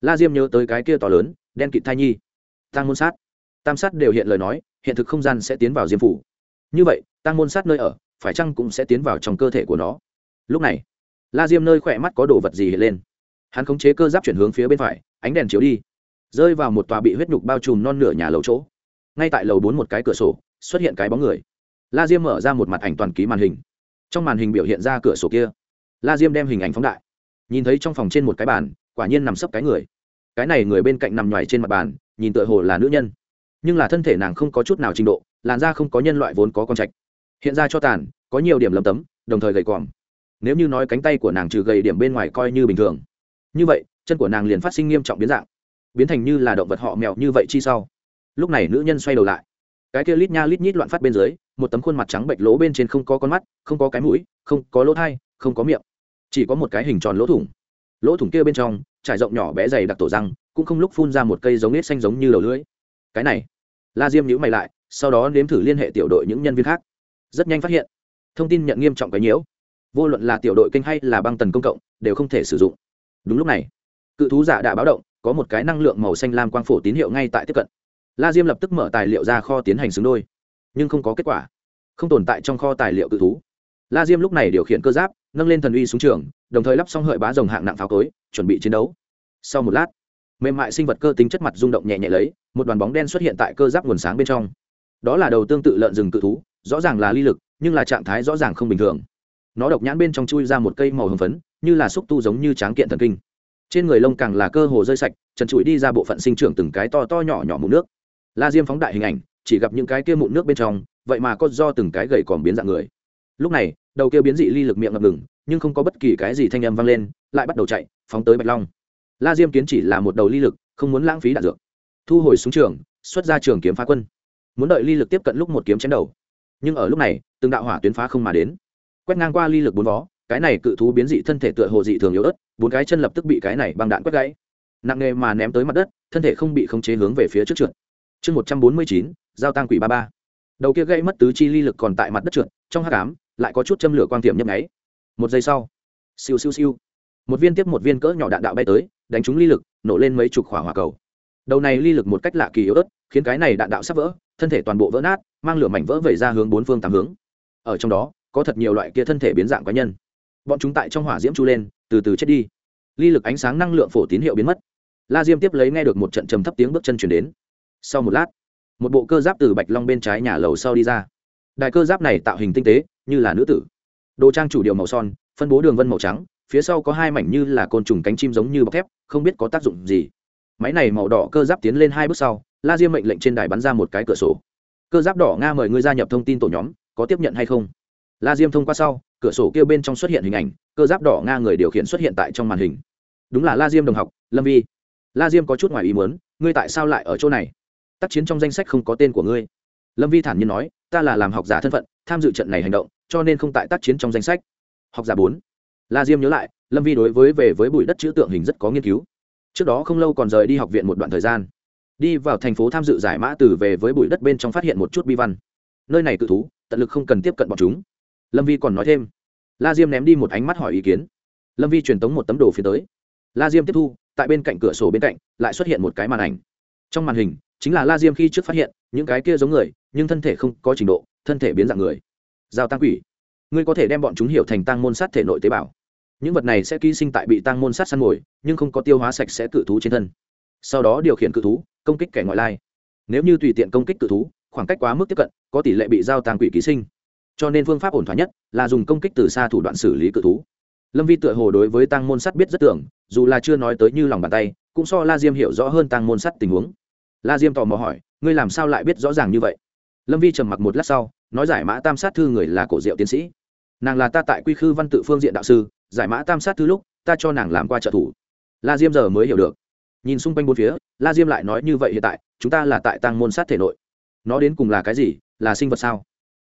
la diêm nhớ tới cái kia to lớn, đen kịt thai nhi. Tăng môn sát. Tam sát đều hiện lời nói, hiện thực không gian sẽ tiến vào diêm phủ. Như vậy tăng môn sát nơi ở, phải chăng cũng sẽ tiến vào trong cơ thể của nó? Lúc này, la diêm nơi khỏe mắt có đồ vật gì hiện lên? Hắn khống chế cơ giáp chuyển hướng phía bên phải, ánh đèn chiếu đi, rơi vào một tòa bị huyết nhục bao trùm non nửa nhà lầu chỗ. Ngay tại lầu bốn một cái cửa sổ, xuất hiện cái bóng người. La diêm mở ra một mặt ảnh toàn ký màn hình. Trong màn hình biểu hiện ra cửa sổ kia. La diêm đem hình ảnh phóng đại. Nhìn thấy trong phòng trên một cái bàn, quả nhiên nằm sấp cái người. Cái này người bên cạnh nằm nhoài trên mặt bàn, nhìn tựa hồ là nữ nhân. Nhưng là thân thể nàng không có chút nào trình độ, làn da không có nhân loại vốn có con trạch hiện ra cho tàn, có nhiều điểm lấm tấm, đồng thời gầy còm. Nếu như nói cánh tay của nàng trừ gầy điểm bên ngoài coi như bình thường. Như vậy, chân của nàng liền phát sinh nghiêm trọng biến dạng, biến thành như là động vật họ mèo như vậy chi sau. Lúc này nữ nhân xoay đầu lại. Cái kia lít nha lít nhít loạn phát bên dưới, một tấm khuôn mặt trắng bệnh lỗ bên trên không có con mắt, không có cái mũi, không có lỗ thai, không có miệng. Chỉ có một cái hình tròn lỗ thủng. Lỗ thủng kia bên trong, trải rộng nhỏ bé dày đặc tổ răng, cũng không lúc phun ra một cây giống nết xanh giống như đầu lưỡi. Cái này, la diêm nhữ mày lại, sau đó nếm thử liên hệ tiểu đội những nhân viên khác rất nhanh phát hiện. Thông tin nhận nghiêm trọng cái nhiễu. Vô luận là tiểu đội kênh hay là băng tần công cộng, đều không thể sử dụng. Đúng lúc này, cự thú giả đã báo động, có một cái năng lượng màu xanh lam quang phổ tín hiệu ngay tại tiếp cận. La diêm lập tức mở tài liệu ra kho tiến hành xứng đôi, nhưng không có kết quả. Không tồn tại trong kho tài liệu cự thú. La diêm lúc này điều khiển cơ giáp, nâng lên thần uy xuống trường, đồng thời lắp xong hợi bá rồng hạng nặng pháo cối, chuẩn bị chiến đấu. Sau một lát, mềm mại sinh vật cơ tính chất mặt rung động nhẹ nhẹ lấy, một đoàn bóng đen xuất hiện tại cơ giáp nguồn sáng bên trong. Đó là đầu tương tự lợn rừng cự thú rõ ràng là ly lực, nhưng là trạng thái rõ ràng không bình thường. Nó độc nhãn bên trong chui ra một cây màu hồng phấn, như là xúc tu giống như tráng kiện thần kinh. Trên người lông càng là cơ hồ rơi sạch, trần trụi đi ra bộ phận sinh trưởng từng cái to to nhỏ nhỏ mụn nước. La diêm phóng đại hình ảnh, chỉ gặp những cái kia mụn nước bên trong, vậy mà có do từng cái gầy còn biến dạng người. Lúc này, đầu kia biến dị ly lực miệng ngập ngừng, nhưng không có bất kỳ cái gì thanh âm vang lên, lại bắt đầu chạy, phóng tới bạch long. La diêm kiến chỉ là một đầu ly lực, không muốn lãng phí đạn dược. Thu hồi xuống trường, xuất ra trường kiếm phá quân. Muốn đợi ly lực tiếp cận lúc một kiếm chém đầu nhưng ở lúc này, từng đạo hỏa tuyến phá không mà đến. Quét ngang qua ly lực bốn vó, cái này cự thú biến dị thân thể tựa hồ dị thường yếu ớt, bốn cái chân lập tức bị cái này băng đạn quét gãy. Nặng nghề mà ném tới mặt đất, thân thể không bị khống chế hướng về phía trước trượt. Chương một trăm bốn mươi chín, giao tăng quỷ ba ba. Đầu kia gây mất tứ chi ly lực còn tại mặt đất trượt, trong hát cám lại có chút châm lửa quang tiệm nhấp nháy. Một giây sau, siêu siêu siêu. Một viên tiếp một viên cỡ nhỏ đạn đạo bay tới, đánh trúng ly lực, nổ lên mấy chục khỏa hỏa cầu. Đầu này ly lực một cách lạ kỳ yếu ớt, khiến cái này đạn đạo sắp vỡ thân thể toàn bộ vỡ nát, mang lửa mảnh vỡ vẩy ra hướng bốn phương tám hướng. Ở trong đó, có thật nhiều loại kia thân thể biến dạng cá nhân. Bọn chúng tại trong hỏa diễm chu lên, từ từ chết đi. Ly lực ánh sáng năng lượng phổ tín hiệu biến mất. La diêm tiếp lấy nghe được một trận trầm thấp tiếng bước chân chuyển đến. Sau một lát, một bộ cơ giáp từ bạch long bên trái nhà lầu sau đi ra. Đài cơ giáp này tạo hình tinh tế, như là nữ tử. Đồ trang chủ điệu màu son, phân bố đường vân màu trắng, phía sau có hai mảnh như là côn trùng cánh chim giống như bọc thép, không biết có tác dụng gì máy này màu đỏ cơ giáp tiến lên hai bước sau la diêm mệnh lệnh trên đài bắn ra một cái cửa sổ. Cơ giáp đỏ nga mời ngươi gia nhập thông tin tổ nhóm, có tiếp nhận hay không? La diêm thông qua sau, cửa sổ kia bên trong xuất hiện hình ảnh, cơ giáp đỏ nga người điều khiển xuất hiện tại trong màn hình. Đúng là la diêm đồng học, lâm vi. La diêm có chút ngoài ý muốn, ngươi tại sao lại ở chỗ này? Tác chiến trong danh sách không có tên của ngươi. Lâm vi thản nhiên nói, ta là làm học giả thân phận, tham dự trận này hành động, cho nên không tại tác chiến trong danh sách. Học giả bốn. La diêm nhớ lại, lâm vi đối với về với bụi đất chữ tượng hình rất có nghiên cứu trước đó không lâu còn rời đi học viện một đoạn thời gian. Đi vào thành phố tham dự giải mã từ về với bụi đất bên trong phát hiện một chút bi văn. Nơi này cự thú, tận lực không cần tiếp cận bọn chúng. Lâm vi còn nói thêm. La diêm ném đi một ánh mắt hỏi ý kiến. Lâm vi truyền tống một tấm đồ phía tới. La diêm tiếp thu, tại bên cạnh cửa sổ bên cạnh, lại xuất hiện một cái màn ảnh. Trong màn hình, chính là la diêm khi trước phát hiện, những cái kia giống người, nhưng thân thể không có trình độ, thân thể biến dạng người. Giao tăng quỷ, ngươi có thể đem bọn chúng hiểu thành tăng môn sát thể nội tế bào những vật này sẽ ký sinh tại bị tăng môn sát săn mồi nhưng không có tiêu hóa sạch sẽ cự thú trên thân. Sau đó điều khiển cự thú, công kích kẻ ngoại lai. Nếu như tùy tiện công kích cự thú, khoảng cách quá mức tiếp cận, có tỷ lệ bị giao tàng quỷ ký sinh. Cho nên phương pháp ổn thỏa nhất là dùng công kích từ xa thủ đoạn xử lý cự thú. Lâm vi tựa hồ đối với tăng môn sắt biết rất tưởng, dù là chưa nói tới như lòng bàn tay, cũng so la diêm hiểu rõ hơn tăng môn sắt tình huống. La diêm tò mò hỏi, ngươi làm sao lại biết rõ ràng như vậy? Lâm vi trầm mặc một lát sau, nói giải mã tam sát thư người là cổ diệu tiến sĩ. Nàng là ta tại quy khư văn tự phương diện đạo sư giải mã tam sát thứ lúc, ta cho nàng làm qua trợ thủ. La diêm giờ mới hiểu được. Nhìn xung quanh bốn phía, la diêm lại nói như vậy hiện tại, chúng ta là tại tăng môn sát thể nội. Nó đến cùng là cái gì? Là sinh vật sao?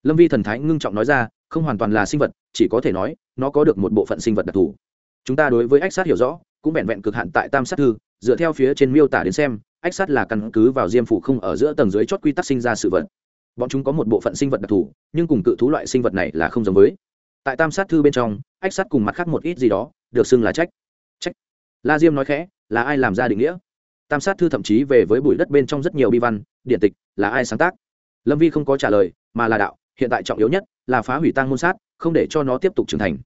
Lâm vi thần thái ngưng trọng nói ra, không hoàn toàn là sinh vật, chỉ có thể nói, nó có được một bộ phận sinh vật đặc thù. Chúng ta đối với ách sát hiểu rõ, cũng vẹn vẹn cực hạn tại tam sát thư, dựa theo phía trên miêu tả đến xem, ách sát là căn cứ vào diêm phủ không ở giữa tầng dưới chót quy tắc sinh ra sự vật. Bọn chúng có một bộ phận sinh vật đặc thù, nhưng cùng cự thú loại sinh vật này là không giống với tại tam sát thư bên trong, ách sát cùng mặt khác một ít gì đó, được xưng là trách. Trách. La diêm nói khẽ, là ai làm ra định nghĩa? Tam sát thư thậm chí về với bụi đất bên trong rất nhiều bi văn, điện tịch, là ai sáng tác? Lâm vi không có trả lời, mà là đạo, hiện tại trọng yếu nhất là phá hủy tăng môn sát, không để cho nó tiếp tục trưởng thành.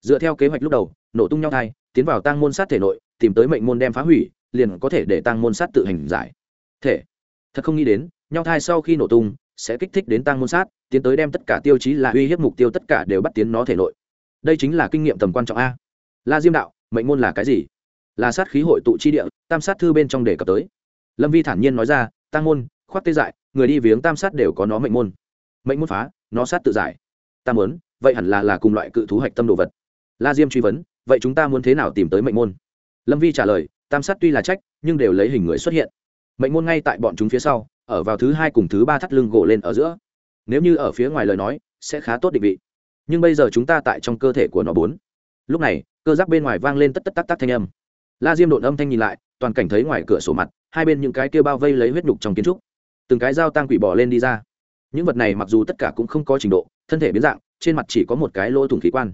Dựa theo kế hoạch lúc đầu, nổ tung nhau thai, tiến vào tăng môn sát thể nội, tìm tới mệnh môn đem phá hủy, liền có thể để tăng môn sát tự hành giải. Thể. Thật không nghĩ đến, nhau thai sau khi nổ tung sẽ kích thích đến tăng môn sát, tiến tới đem tất cả tiêu chí là uy hiếp mục tiêu tất cả đều bắt tiến nó thể nội. Đây chính là kinh nghiệm tầm quan trọng a. La diêm đạo, mệnh môn là cái gì? Là sát khí hội tụ chi địa, tam sát thư bên trong đề cập tới. Lâm vi thản nhiên nói ra, tăng môn, khoác tê dại, người đi viếng tam sát đều có nó mệnh môn. Mệnh môn phá, nó sát tự giải. Ta muốn, vậy hẳn là là cùng loại cự thú hạch tâm đồ vật. La diêm truy vấn, vậy chúng ta muốn thế nào tìm tới mệnh môn? Lâm vi trả lời, tam sát tuy là trách, nhưng đều lấy hình người xuất hiện. Mệnh môn ngay tại bọn chúng phía sau ở vào thứ hai cùng thứ ba thắt lưng gỗ lên ở giữa. Nếu như ở phía ngoài lời nói, sẽ khá tốt định vị. Nhưng bây giờ chúng ta tại trong cơ thể của nó bốn. Lúc này, cơ giác bên ngoài vang lên tất tất tắc tắc thanh âm. La diêm đột âm thanh nhìn lại, toàn cảnh thấy ngoài cửa sổ mặt, hai bên những cái kia bao vây lấy huyết nhục trong kiến trúc. Từng cái dao tang quỷ bỏ lên đi ra. Những vật này mặc dù tất cả cũng không có trình độ, thân thể biến dạng, trên mặt chỉ có một cái lỗ thủng khí quan.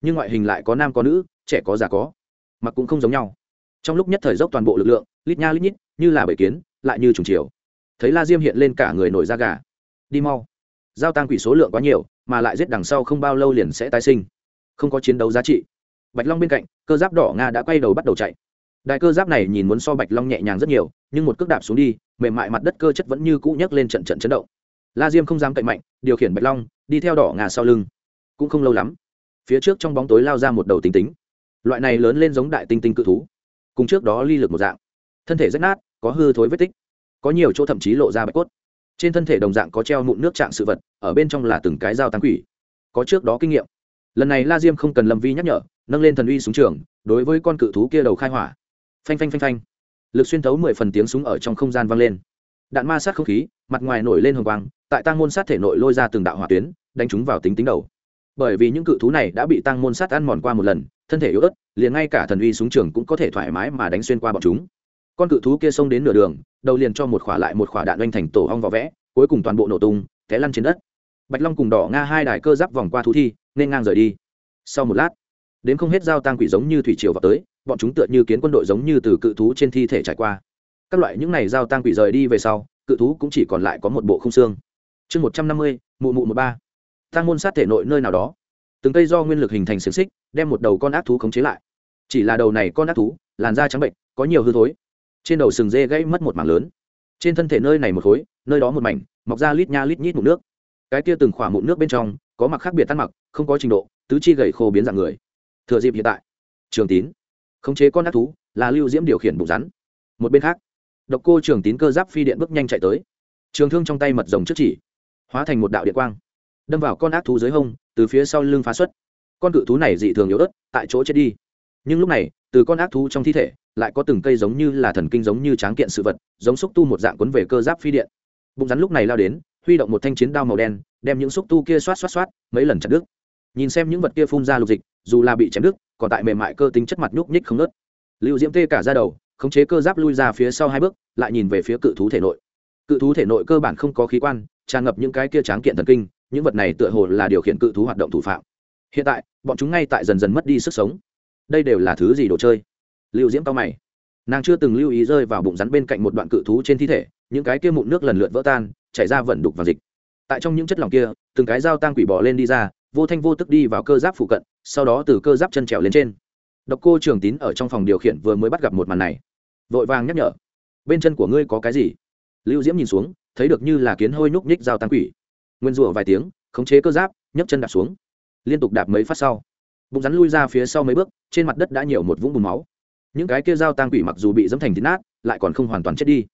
Nhưng ngoại hình lại có nam có nữ, trẻ có già có. Mặc cũng không giống nhau. Trong lúc nhất thời dốc toàn bộ lực lượng, lít nha lít nhít, như là bể kiến, lại như trùng chiều thấy la diêm hiện lên cả người nổi da gà. Đi mau. Giao tăng quỷ số lượng quá nhiều, mà lại giết đằng sau không bao lâu liền sẽ tái sinh. Không có chiến đấu giá trị. Bạch long bên cạnh, cơ giáp đỏ nga đã quay đầu bắt đầu chạy. Đại cơ giáp này nhìn muốn so bạch long nhẹ nhàng rất nhiều, nhưng một cước đạp xuống đi, mềm mại mặt đất cơ chất vẫn như cũ nhấc lên trận trận chấn động. La diêm không dám cậy mạnh, điều khiển bạch long, đi theo đỏ ngà sau lưng. Cũng không lâu lắm, phía trước trong bóng tối lao ra một đầu tinh tính. Loại này lớn lên giống đại tinh tinh cự thú, cùng trước đó ly lực một dạng. Thân thể rách nát, có hư thối vết tích có nhiều chỗ thậm chí lộ ra bạch cốt. Trên thân thể đồng dạng có treo mụn nước trạng sự vật, ở bên trong là từng cái dao tăng quỷ. Có trước đó kinh nghiệm. Lần này la diêm không cần lâm vi nhắc nhở, nâng lên thần uy súng trường, đối với con cự thú kia đầu khai hỏa. Phanh phanh phanh phanh. Lực xuyên thấu mười phần tiếng súng ở trong không gian vang lên. Đạn ma sát không khí, mặt ngoài nổi lên hồng quang, tại tăng môn sát thể nội lôi ra từng đạo hỏa tuyến, đánh chúng vào tính tính đầu. Bởi vì những cự thú này đã bị tăng môn sát ăn mòn qua một lần, thân thể yếu ớt, liền ngay cả thần uy súng trường cũng có thể thoải mái mà đánh xuyên qua bọn chúng con cự thú kia xông đến nửa đường, đầu liền cho một khỏa lại một khỏa đạn oanh thành tổ hong vỏ vẽ, cuối cùng toàn bộ nổ tung, té lăn trên đất. Bạch long cùng đỏ nga hai đài cơ giáp vòng qua thú thi, nên ngang rời đi. Sau một lát, đến không hết dao tang quỷ giống như thủy triều vào tới, bọn chúng tựa như kiến quân đội giống như từ cự thú trên thi thể trải qua. Các loại những này dao tang quỷ rời đi về sau, cự thú cũng chỉ còn lại có một bộ không xương. Chương một trăm năm mươi, mụ mụ một ba. Tăng môn sát thể nội nơi nào đó. Từng cây do nguyên lực hình thành xiềng xích, đem một đầu con ác thú khống chế lại. Chỉ là đầu này con ác thú, làn da trắng bệnh, có nhiều hư thối trên đầu sừng dê gãy mất một mảng lớn. Trên thân thể nơi này một khối, nơi đó một mảnh, mọc ra lít nha lít nhít mụn nước. Cái kia từng khỏa mụn nước bên trong, có mặc khác biệt tan mặc, không có trình độ, tứ chi gầy khô biến dạng người. Thừa dịp hiện tại, trường tín, khống chế con ác thú, là lưu diễm điều khiển bụng rắn. Một bên khác, độc cô trường tín cơ giáp phi điện bước nhanh chạy tới. Trường thương trong tay mật rồng trước chỉ, hóa thành một đạo điện quang, đâm vào con ác thú dưới hông, từ phía sau lưng phá xuất. Con cự thú này dị thường yếu ớt, tại chỗ chết đi. Nhưng lúc này, từ con ác thú trong thi thể lại có từng cây giống như là thần kinh giống như tráng kiện sự vật, giống xúc tu một dạng quấn về cơ giáp phi điện. Bụng rắn lúc này lao đến, huy động một thanh chiến đao màu đen, đem những xúc tu kia xoát xoát xoát, mấy lần chặt đứt. Nhìn xem những vật kia phun ra lục dịch, dù là bị chém đứt, còn tại mềm mại cơ tính chất mặt nhúc nhích không nớt lưu diễm tê cả ra đầu, khống chế cơ giáp lui ra phía sau hai bước, lại nhìn về phía cự thú thể nội. Cự thú thể nội cơ bản không có khí quan, tràn ngập những cái kia tráng kiện thần kinh, những vật này tựa hồ là điều khiển cự thú hoạt động thủ phạm. Hiện tại, bọn chúng ngay tại dần dần mất đi sức sống. Đây đều là thứ gì đồ chơi? Lưu diễm cao mày. Nàng chưa từng lưu ý rơi vào bụng rắn bên cạnh một đoạn cự thú trên thi thể, những cái kia mụn nước lần lượt vỡ tan, chảy ra vẩn đục và dịch. Tại trong những chất lỏng kia, từng cái dao tang quỷ bỏ lên đi ra, vô thanh vô tức đi vào cơ giáp phụ cận, sau đó từ cơ giáp chân trèo lên trên. Độc cô trường tín ở trong phòng điều khiển vừa mới bắt gặp một màn này. Vội vàng nhắc nhở, bên chân của ngươi có cái gì? Lưu diễm nhìn xuống, thấy được như là kiến hôi nhúc nhích dao tang quỷ. Nguyên rủa vài tiếng, khống chế cơ giáp, nhấc chân đạp xuống. Liên tục đạp mấy phát sau, bụng rắn lui ra phía sau mấy bước, trên mặt đất đã nhiều một vũng bùn máu những cái kia dao tang quỷ mặc dù bị dẫm thành thịt nát, lại còn không hoàn toàn chết đi.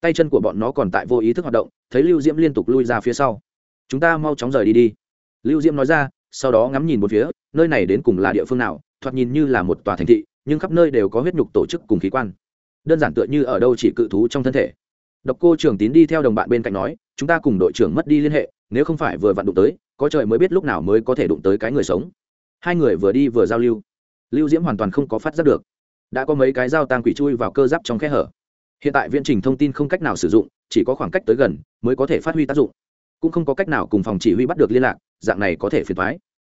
Tay chân của bọn nó còn tại vô ý thức hoạt động, thấy lưu diễm liên tục lui ra phía sau. Chúng ta mau chóng rời đi đi. Lưu diễm nói ra, sau đó ngắm nhìn một phía, nơi này đến cùng là địa phương nào, thoạt nhìn như là một tòa thành thị, nhưng khắp nơi đều có huyết nhục tổ chức cùng khí quan. Đơn giản tựa như ở đâu chỉ cự thú trong thân thể. Độc cô trưởng tín đi theo đồng bạn bên cạnh nói, chúng ta cùng đội trưởng mất đi liên hệ, nếu không phải vừa vặn đụng tới, có trời mới biết lúc nào mới có thể đụng tới cái người sống. Hai người vừa đi vừa giao lưu. Lưu diễm hoàn toàn không có phát giác được đã có mấy cái dao tang quỷ chui vào cơ giáp trong khe hở. Hiện tại viễn trình thông tin không cách nào sử dụng, chỉ có khoảng cách tới gần mới có thể phát huy tác dụng. Cũng không có cách nào cùng phòng chỉ huy bắt được liên lạc, dạng này có thể phiền thoái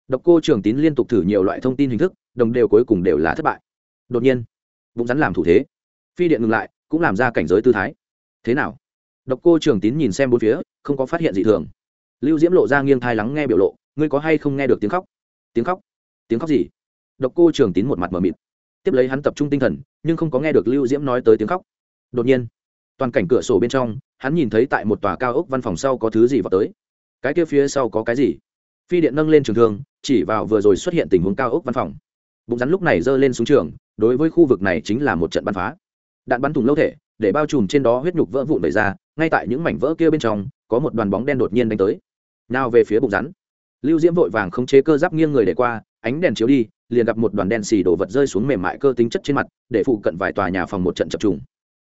độc cô trường tín liên tục thử nhiều loại thông tin hình thức, đồng đều cuối cùng đều là thất bại. Đột nhiên, bụng rắn làm thủ thế. Phi điện ngừng lại, cũng làm ra cảnh giới tư thái. Thế nào? Độc cô trường tín nhìn xem bốn phía, không có phát hiện gì thường. Lưu diễm lộ ra nghiêng thai lắng nghe biểu lộ, ngươi có hay không nghe được tiếng khóc? Tiếng khóc? Tiếng khóc gì? Độc cô trường tín một mặt mờ mịt tiếp lấy hắn tập trung tinh thần, nhưng không có nghe được lưu diễm nói tới tiếng khóc. Đột nhiên, toàn cảnh cửa sổ bên trong, hắn nhìn thấy tại một tòa cao ốc văn phòng sau có thứ gì vào tới. Cái kia phía sau có cái gì? Phi điện nâng lên trường thương, chỉ vào vừa rồi xuất hiện tình huống cao ốc văn phòng. Bụng rắn lúc này giơ lên xuống trường, đối với khu vực này chính là một trận bắn phá. Đạn bắn thủng lâu thể, để bao trùm trên đó huyết nhục vỡ vụn vẩy ra, ngay tại những mảnh vỡ kia bên trong, có một đoàn bóng đen đột nhiên đánh tới. Nào về phía bụng rắn. Lưu diễm vội vàng khống chế cơ giáp nghiêng người để qua, ánh đèn chiếu đi liền gặp một đoàn đen xì đổ vật rơi xuống mềm mại cơ tính chất trên mặt, để phụ cận vài tòa nhà phòng một trận chập trùng.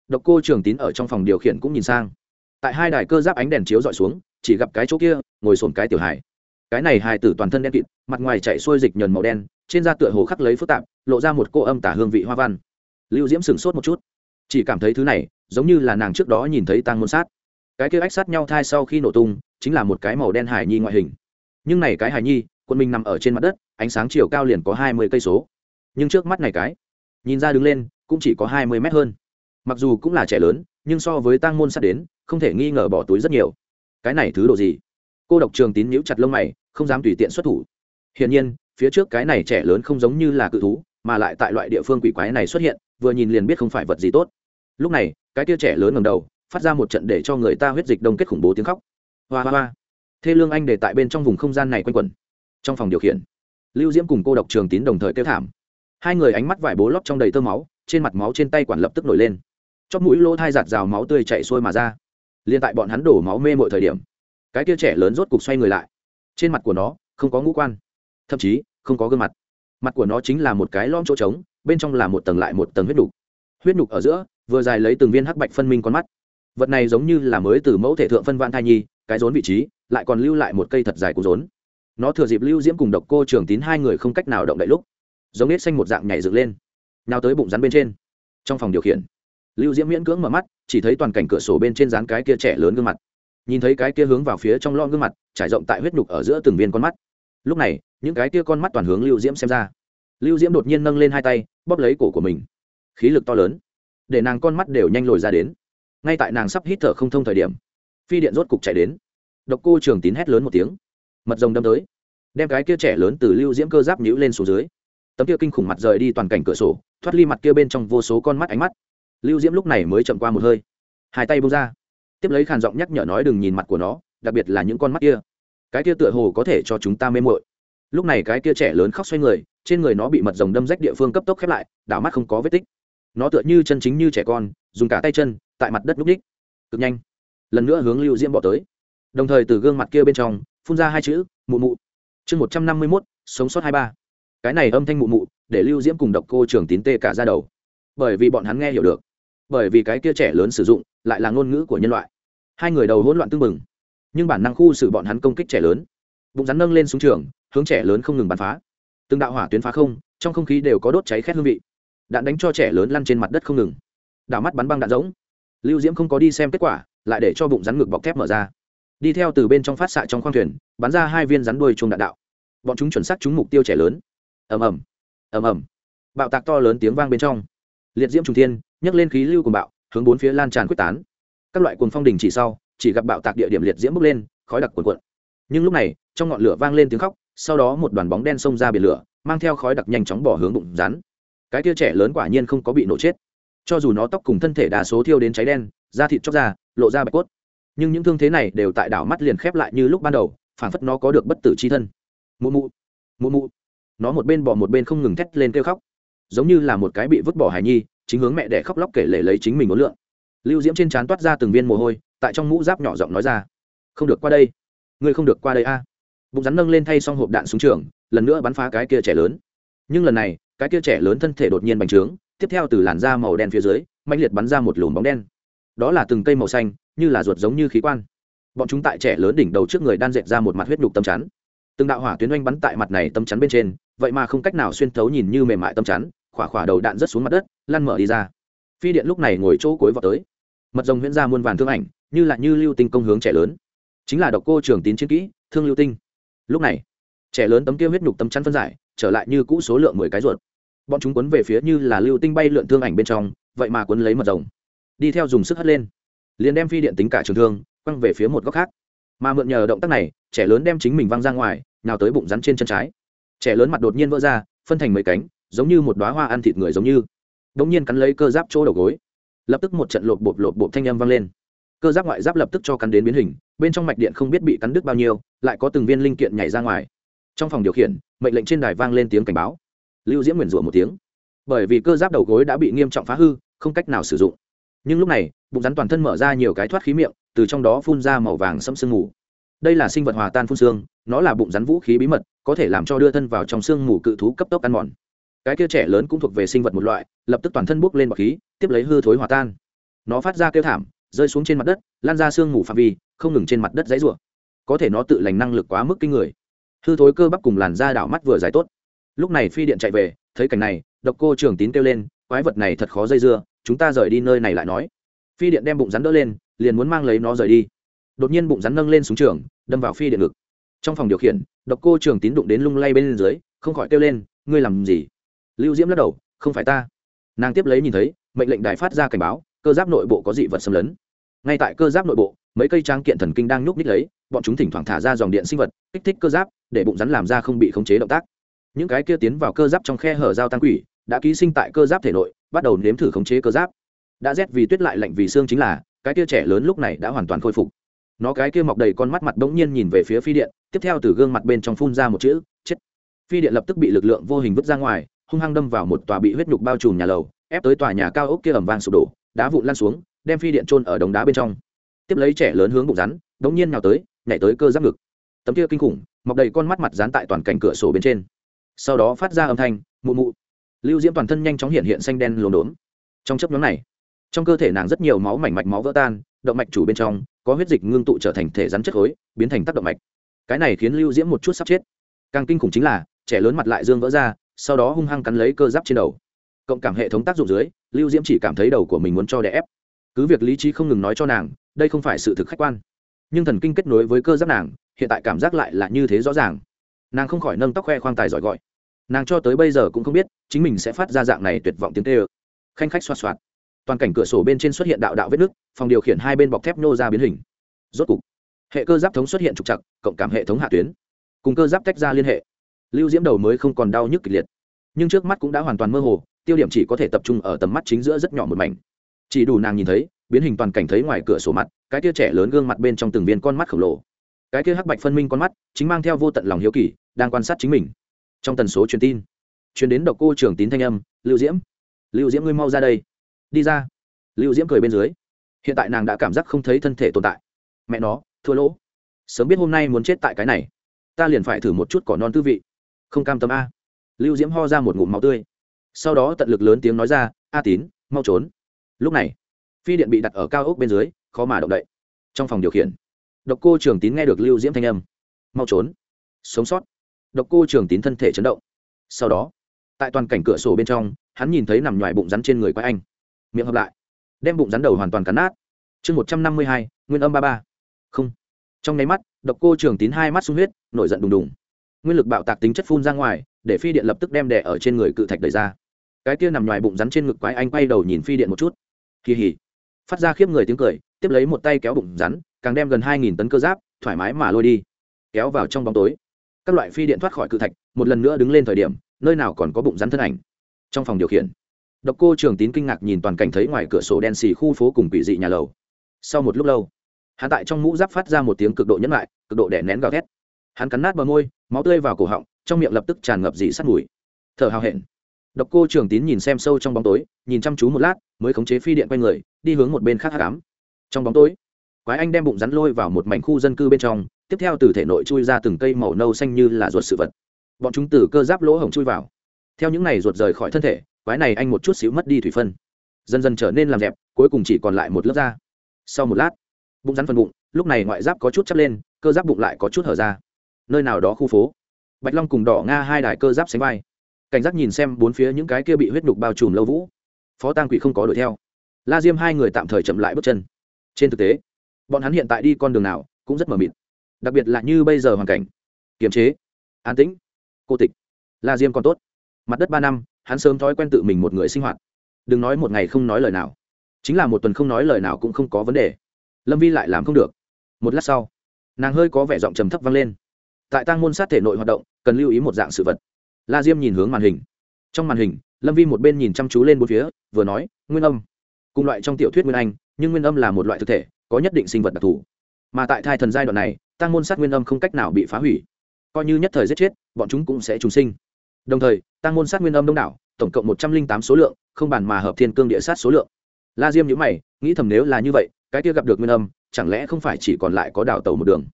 Độc cô trường tín ở trong phòng điều khiển cũng nhìn sang. Tại hai đài cơ giáp ánh đèn chiếu dọi xuống, chỉ gặp cái chỗ kia, ngồi sồn cái tiểu hài. Cái này hài tử toàn thân đen kịt, mặt ngoài chạy xuôi dịch nhờn màu đen, trên da tựa hồ khắc lấy phức tạp, lộ ra một cô âm tả hương vị hoa văn. Lưu diễm sửng sốt một chút. Chỉ cảm thấy thứ này, giống như là nàng trước đó nhìn thấy tang môn sát. Cái kia ách sát nhau thai sau khi nổ tung, chính là một cái màu đen hài nhi ngoại hình. Nhưng này cái hài nhi quân minh nằm ở trên mặt đất ánh sáng chiều cao liền có hai mươi cây số. Nhưng trước mắt này cái, nhìn ra đứng lên, cũng chỉ có hai mươi mét hơn. Mặc dù cũng là trẻ lớn, nhưng so với tăng môn sát đến, không thể nghi ngờ bỏ túi rất nhiều. Cái này thứ độ gì? Cô độc trường tín nhíu chặt lông mày, không dám tùy tiện xuất thủ. Hiển nhiên, phía trước cái này trẻ lớn không giống như là cự thú, mà lại tại loại địa phương quỷ quái này xuất hiện, vừa nhìn liền biết không phải vật gì tốt. Lúc này, cái tia trẻ lớn ngầm đầu, phát ra một trận để cho người ta huyết dịch đông kết khủng bố tiếng khóc. Hoa hoa hoa. Thê lương anh để tại bên trong vùng không gian này quanh quẩn. Trong phòng điều khiển lưu diễm cùng cô độc trường tín đồng thời kêu thảm. Hai người ánh mắt vải bố lóc trong đầy tơ máu, trên mặt máu trên tay quản lập tức nổi lên. Chóp mũi lỗ thai giạt rào máu tươi chạy xuôi mà ra. Liền tại bọn hắn đổ máu mê mọi thời điểm, cái tia trẻ lớn rốt cục xoay người lại. Trên mặt của nó, không có ngũ quan, thậm chí, không có gương mặt. Mặt của nó chính là một cái lom chỗ trống, bên trong là một tầng lại một tầng huyết đục huyết đục ở giữa, vừa dài lấy từng viên hắc bạch phân minh con mắt. Vật này giống như là mới từ mẫu thể thượng phân vạn thai nhi, cái rốn vị trí, lại còn lưu lại một cây thật dài của rốn nó thừa dịp lưu diễm cùng độc cô trường tín hai người không cách nào động đậy lúc, giống nết xanh một dạng nhảy dựng lên nào tới bụng rắn bên trên. Trong phòng điều khiển, lưu diễm miễn cưỡng mở mắt, chỉ thấy toàn cảnh cửa sổ bên trên dán cái kia trẻ lớn gương mặt. Nhìn thấy cái kia hướng vào phía trong lo gương mặt, trải rộng tại huyết nhục ở giữa từng viên con mắt. Lúc này, những cái kia con mắt toàn hướng lưu diễm xem ra. Lưu diễm đột nhiên nâng lên hai tay, bóp lấy cổ của mình. Khí lực to lớn, để nàng con mắt đều nhanh lồi ra đến. Ngay tại nàng sắp hít thở không thông thời điểm, phi điện rốt cục chạy đến. Độc cô trường tín hét lớn một tiếng mật rồng đâm tới. Đem cái kia trẻ lớn từ lưu diễm cơ giáp nhũ lên xuống dưới. Tấm kia kinh khủng mặt rời đi toàn cảnh cửa sổ, thoát ly mặt kia bên trong vô số con mắt ánh mắt. Lưu diễm lúc này mới chậm qua một hơi. Hai tay bông ra. Tiếp lấy khàn giọng nhắc nhở nói đừng nhìn mặt của nó, đặc biệt là những con mắt kia. Cái kia tựa hồ có thể cho chúng ta mê mội lúc này cái kia trẻ lớn khóc xoay người, trên người nó bị mật rồng đâm rách địa phương cấp tốc khép lại, đảo mắt không có vết tích. Nó tựa như chân chính như trẻ con, dùng cả tay chân, tại mặt đất núp đích cực nhanh. Lần nữa hướng lưu diễm bỏ tới. Đồng thời từ gương mặt kia bên trong phun ra hai chữ, mụ mụ. Chương một trăm năm mươi mốt, sống sót hai ba. Cái này âm thanh mụ mụ, để lưu diễm cùng độc cô trường tín tê cả ra đầu. Bởi vì bọn hắn nghe hiểu được. Bởi vì cái kia trẻ lớn sử dụng, lại là ngôn ngữ của nhân loại. Hai người đầu hỗn loạn tưng bừng. Nhưng bản năng khu xử bọn hắn công kích trẻ lớn. Bụng rắn nâng lên xuống trường, hướng trẻ lớn không ngừng bắn phá. Từng đạo hỏa tuyến phá không, trong không khí đều có đốt cháy khét hương vị. Đạn đánh cho trẻ lớn lăn trên mặt đất không ngừng. Đảo mắt bắn băng đạn rỗng. Lưu diễm không có đi xem kết quả, lại để cho bụng rắn ngực bọc thép mở ra đi theo từ bên trong phát xạ trong khoang thuyền, bắn ra hai viên rắn đuôi chuông đạn đạo. Bọn chúng chuẩn xác trúng mục tiêu trẻ lớn. Ầm ầm ầm ầm. Bạo tạc to lớn tiếng vang bên trong. Liệt diễm trung thiên, nhấc lên khí lưu của bạo, hướng bốn phía lan tràn quyết tán. Các loại cuồng phong đình chỉ sau, chỉ gặp bạo tạc địa điểm liệt diễm bốc lên, khói đặc cuồn cuộn. Nhưng lúc này, trong ngọn lửa vang lên tiếng khóc, sau đó một đoàn bóng đen xông ra biển lửa, mang theo khói đặc nhanh chóng bỏ hướng bụng rắn. Cái tia trẻ lớn quả nhiên không có bị nổ chết. Cho dù nó tóc cùng thân thể đa số thiêu đến cháy đen, da thịt chóc ra, lộ ra bạch cốt nhưng những thương thế này đều tại đảo mắt liền khép lại như lúc ban đầu phản phất nó có được bất tử c h i thân. Mụ mụ mụ mụ. Nó một bên bỏ một bên không ngừng thét lên kêu khóc. Giống như là một cái bị vứt bỏ hài nhi, chính hướng mẹ để khóc lóc kể lể lấy chính mình ốn lượng lưu diễm trên trán toát ra từng viên mồ hôi, tại trong mũ giáp nhỏ giọng nói ra. Không được qua đây. Ngươi không được qua đây a. Bụng rắn nâng lên thay xong hộp đạn xuống trường, lần nữa bắn phá cái kia trẻ lớn. Nhưng lần này, cái kia trẻ lớn thân thể đột nhiên bành trướng, tiếp theo từ làn da màu đen phía dưới mạnh liệt bắn ra một lùm bóng đen đó là từng cây màu xanh, như là ruột giống như khí quan. Bọn chúng tại trẻ lớn đỉnh đầu trước người đan dệt ra một mặt huyết nhục tâm chắn. Từng đạo hỏa tuyến oanh bắn tại mặt này tâm chắn bên trên, vậy mà không cách nào xuyên thấu nhìn như mềm mại tâm chắn, khỏa khỏa đầu đạn rớt xuống mặt đất, lăn mở đi ra. Phi điện lúc này ngồi chỗ cối vào tới. Mật rồng huyễn ra muôn vàn thương ảnh, như là như lưu tinh công hướng trẻ lớn. Chính là độc cô trường tín chiến kỹ, thương lưu tinh. Lúc này, trẻ lớn tấm kia huyết nhục tấm chắn phân giải, trở lại như cũ số lượng mười cái ruột. Bọn chúng quấn về phía như là lưu tinh bay lượn thương ảnh bên trong, vậy mà quấn lấy mật rồng đi theo dùng sức hất lên. Liền đem phi điện tính cả trường thương, quăng về phía một góc khác. Mà mượn nhờ động tác này, trẻ lớn đem chính mình văng ra ngoài nào tới bụng rắn trên chân trái. Trẻ lớn mặt đột nhiên vỡ ra, phân thành mấy cánh, giống như một đoá hoa ăn thịt người giống như. Đ ỗ n g nhiên cắn lấy cơ giáp chỗ đầu gối. Lập tức một trận lột bột lột bột thanh âm vang lên. Cơ giáp ngoại giáp lập tức cho cắn đến biến hình, bên trong mạch điện không biết bị cắn đứt bao nhiêu, lại có từng viên linh kiện nhảy ra ngoài. Trong phòng điều khiển, mệnh lệnh trên đài vang lên tiếng cảnh báo. Lưu diễm nguyền rủa một tiếng. Bởi vì cơ giáp đầu gối đã bị nghiêm trọng phá hư, không cách nào sử dụng nhưng lúc này, bụng rắn toàn thân mở ra nhiều cái thoát khí miệng, từ trong đó phun ra màu vàng sẫm sương mù. Đây là sinh vật hòa tan phun xương, nó là bụng rắn vũ khí bí mật, có thể làm cho đưa thân vào trong xương mù cự thú cấp tốc ăn mòn. Cái kia trẻ lớn cũng thuộc về sinh vật một loại, lập tức toàn thân bốc lên bọc khí, tiếp lấy hư thối hòa tan. Nó phát ra kêu thảm, rơi xuống trên mặt đất, lan ra xương mù phạm vi, không ngừng trên mặt đất dãy rủa. Có thể nó tự lành năng lực quá mức kinh người. Hư thối cơ bắp cùng làn da đảo mắt vừa dài tốt. Lúc này phi điện chạy về, thấy cảnh này, độc cô trường tín kêu lên quái vật này thật khó dây dưa, chúng ta rời đi nơi này lại nói. Phi điện đem bụng rắn đỡ lên, liền muốn mang lấy nó rời đi. Đột nhiên bụng rắn nâng lên xuống trường, đâm vào phi điện ngực. Trong phòng điều khiển, độc cô trường tín đụng đến lung lay bên dưới, không khỏi kêu lên, ngươi làm gì? Lưu diễm lắc đầu, không phải ta. Nàng tiếp lấy nhìn thấy, mệnh lệnh đài phát ra cảnh báo, cơ giáp nội bộ có dị vật xâm lấn. Ngay tại cơ giáp nội bộ, mấy cây trang kiện thần kinh đang nhúc ních lấy, bọn chúng thỉnh thoảng thả ra dòng điện sinh vật, kích thích cơ giáp, để bụng rắn làm ra không bị khống chế động tác. Những cái kia tiến vào cơ giáp trong khe hở giao tăng quỷ đã ký sinh tại cơ giáp thể nội, bắt đầu nếm thử khống chế cơ giáp. Đã rét vì tuyết lại lạnh vì xương chính là, cái kia trẻ lớn lúc này đã hoàn toàn khôi phục. Nó cái kia mọc đầy con mắt mặt bỗng nhiên nhìn về phía phi điện, tiếp theo từ gương mặt bên trong phun ra một chữ, chết. Phi điện lập tức bị lực lượng vô hình vứt ra ngoài, hung hăng đâm vào một tòa bị huyết nhục bao trùm nhà lầu, ép tới tòa nhà cao ốc kia ẩm vang sụp đổ, đá vụn lan xuống, đem phi điện trôn ở đống đá bên trong. Tiếp lấy trẻ lớn hướng bụng rắn, đống nhiên nào tới, nhảy tới cơ giáp ngực. Tấm kia kinh khủng, mọc đầy con mắt mặt dán tại toàn cảnh cửa sổ bên trên. Sau đó phát ra âm thanh, mụ mụ lưu diễm toàn thân nhanh chóng hiện hiện xanh đen lồn đốn trong chấp nhóm này, trong cơ thể nàng rất nhiều máu mảnh mạch máu vỡ tan, động mạch chủ bên trong có huyết dịch ngưng tụ trở thành thể rắn chất khối, biến thành tác động mạch. Cái này khiến lưu diễm một chút sắp chết. Càng kinh khủng chính là, trẻ lớn mặt lại dương vỡ ra, sau đó hung hăng cắn lấy cơ giáp trên đầu. Cộng cảm hệ thống tác dụng dưới, lưu diễm chỉ cảm thấy đầu của mình muốn cho đè ép. Cứ việc lý trí không ngừng nói cho nàng, đây không phải sự thực khách quan. Nhưng thần kinh kết nối với cơ giáp nàng, hiện tại cảm giác lại là như thế rõ ràng. Nàng không khỏi nâng tóc khoe khoang tài giỏi gọi nàng cho tới bây giờ cũng không biết chính mình sẽ phát ra dạng này tuyệt vọng tiếng tê ơ. Khanh khách xoạt xoạt. Toàn cảnh cửa sổ bên trên xuất hiện đạo đạo vết nứt, phòng điều khiển hai bên bọc thép nô ra biến hình. Rốt cục, hệ cơ giáp thống xuất hiện trục chặt cộng cảm hệ thống hạ tuyến. Cùng cơ giáp tách ra liên hệ. Lưu diễm đầu mới không còn đau nhức kịch liệt. Nhưng trước mắt cũng đã hoàn toàn mơ hồ, tiêu điểm chỉ có thể tập trung ở tầm mắt chính giữa rất nhỏ một mảnh. Chỉ đủ nàng nhìn thấy, biến hình toàn cảnh thấy ngoài cửa sổ mặt, cái tia trẻ lớn gương mặt bên trong từng viên con mắt khổng lồ. Cái kia hắc bạch phân minh con mắt, chính mang theo vô tận lòng hiếu kỳ, đang quan sát chính mình trong tần số truyền tin, truyền đến độc cô trưởng tín thanh âm, lưu diễm lưu diễm ngươi mau ra đây, đi ra. Lưu diễm cười bên dưới, hiện tại nàng đã cảm giác không thấy thân thể tồn tại. Mẹ nó, thua lỗ. Sớm biết hôm nay muốn chết tại cái này. Ta liền phải thử một chút cỏ non tư vị. Không cam tâm a. Lưu diễm ho ra một ngụm máu tươi. Sau đó tận lực lớn tiếng nói ra, a tín, mau trốn. Lúc này, phi điện bị đặt ở cao ốc bên dưới, khó mà động đậy. Trong phòng điều khiển, độc cô trường tín nghe được lưu diễm thanh âm, mau trốn. Sống sót độc cô trường tín thân thể chấn động. Sau đó, tại toàn cảnh cửa sổ bên trong, hắn nhìn thấy nằm ngoài bụng rắn trên người quái anh. Miệng hợp lại, đem bụng rắn đầu hoàn toàn cắn nát. Chương một trăm năm mươi hai, nguyên âm ba ba. Không. Trong nháy mắt, độc cô trường tín hai mắt sung huyết, nổi giận đùng đùng. Nguyên lực bạo tạc tính chất phun ra ngoài, để phi điện lập tức đem đẻ ở trên người cự thạch đẩy ra. Cái kia nằm ngoài bụng rắn trên ngực quái anh quay đầu nhìn phi điện một chút. Kỳ hỉ. Phát ra khiếp người tiếng cười, tiếp lấy một tay kéo bụng rắn, càng đem gần hai nghìn tấn cơ giáp, thoải mái mà lôi đi, kéo vào trong bóng tối các loại phi điện thoát khỏi cự thạch, một lần nữa đứng lên thời điểm, nơi nào còn có bụng rắn thân ảnh. Trong phòng điều khiển, độc cô trường tín kinh ngạc nhìn toàn cảnh thấy ngoài cửa sổ đen xì khu phố cùng quỷ dị nhà lầu. Sau một lúc lâu, hắn tại trong mũ giáp phát ra một tiếng cực độ nhẫn lại, cực độ đẻ nén gào thét. Hắn cắn nát bờ môi, máu tươi vào cổ họng, trong miệng lập tức tràn ngập dị sắt mùi. Thở hào hẹn, độc cô trường tín nhìn xem sâu trong bóng tối, nhìn chăm chú một lát, mới khống chế phi điện quay người, đi hướng một bên khác hát cám trong bóng tối, quái anh đem bụng rắn lôi vào một mảnh khu dân cư bên trong tiếp theo từ thể nội chui ra từng cây màu nâu xanh như là ruột sự vật. Bọn chúng từ cơ giáp lỗ hổng chui vào. Theo những này ruột rời khỏi thân thể, quái này anh một chút xíu mất đi thủy phân. Dần dần trở nên làm đẹp cuối cùng chỉ còn lại một lớp da. Sau một lát, bụng rắn phần bụng, lúc này ngoại giáp có chút chắp lên, cơ giáp bụng lại có chút hở ra. Nơi nào đó khu phố. Bạch long cùng đỏ nga hai đài cơ giáp sánh vai. Cảnh giác nhìn xem bốn phía những cái kia bị huyết đục bao trùm lâu vũ. Phó tăng quỷ không có đuổi theo. La diêm hai người tạm thời chậm lại bước chân. Trên thực tế, bọn hắn hiện tại đi con đường nào cũng rất mờ mịt đặc biệt là như bây giờ hoàn cảnh. Kiềm chế, an tĩnh, cô tịch. La diêm còn tốt. Mặt đất ba năm, hắn sớm thói quen tự mình một người sinh hoạt. Đừng nói một ngày không nói lời nào. Chính là một tuần không nói lời nào cũng không có vấn đề. Lâm vi lại làm không được. Một lát sau, nàng hơi có vẻ giọng trầm thấp vang lên. Tại tang môn sát thể nội hoạt động, cần lưu ý một dạng sự vật. La diêm nhìn hướng màn hình. Trong màn hình, lâm vi một bên nhìn chăm chú lên bốn phía, vừa nói, nguyên âm. Cùng loại trong tiểu thuyết nguyên anh, nhưng nguyên âm là một loại thực thể, có nhất định sinh vật đặc thù. Mà tại thai thần giai đoạn này tăng môn sát nguyên âm không cách nào bị phá hủy. Coi như nhất thời giết chết, bọn chúng cũng sẽ trùng sinh. Đồng thời tăng môn sát nguyên âm đông đảo, tổng cộng một trăm linh tám số lượng, không bàn mà hợp thiên cương địa sát số lượng. La diêm nhữ mày, nghĩ thầm nếu là như vậy, cái kia gặp được nguyên âm, chẳng lẽ không phải chỉ còn lại có đảo tàu một đường?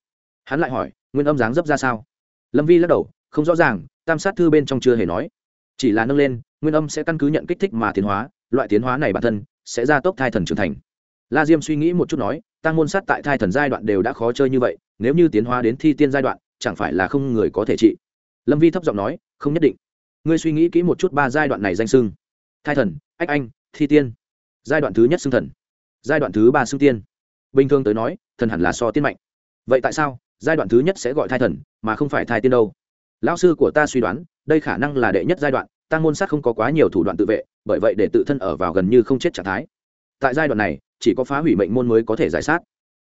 Hắn lại hỏi, nguyên âm dáng dấp ra sao? Lâm vi lắc đầu, không rõ ràng, tam sát thư bên trong chưa hề nói. Chỉ là nâng lên, nguyên âm sẽ căn cứ nhận kích thích mà tiến hóa, loại tiến hóa này bản thân sẽ ra tốc thai thần trưởng thành. La diêm suy nghĩ một chút nói tăng môn sát tại thai thần giai đoạn đều đã khó chơi như vậy nếu như tiến hóa đến thi tiên giai đoạn, chẳng phải là không người có thể trị. Lâm vi thấp giọng nói, không nhất định. Ngươi suy nghĩ kỹ một chút ba giai đoạn này danh sưng thai thần, ách anh, thi tiên. Giai đoạn thứ nhất xưng thần. Giai đoạn thứ ba xưng tiên. Bình thường tới nói, thần hẳn là so tiên mạnh. Vậy tại sao, giai đoạn thứ nhất sẽ gọi thai thần, mà không phải thai tiên đâu? Lão sư của ta suy đoán, đây khả năng là đệ nhất giai đoạn, tăng môn sát không có quá nhiều thủ đoạn tự vệ, bởi vậy để tự thân ở vào gần như không chết trạng thái. Tại giai đoạn này, chỉ có phá hủy mệnh môn mới có thể giải sát.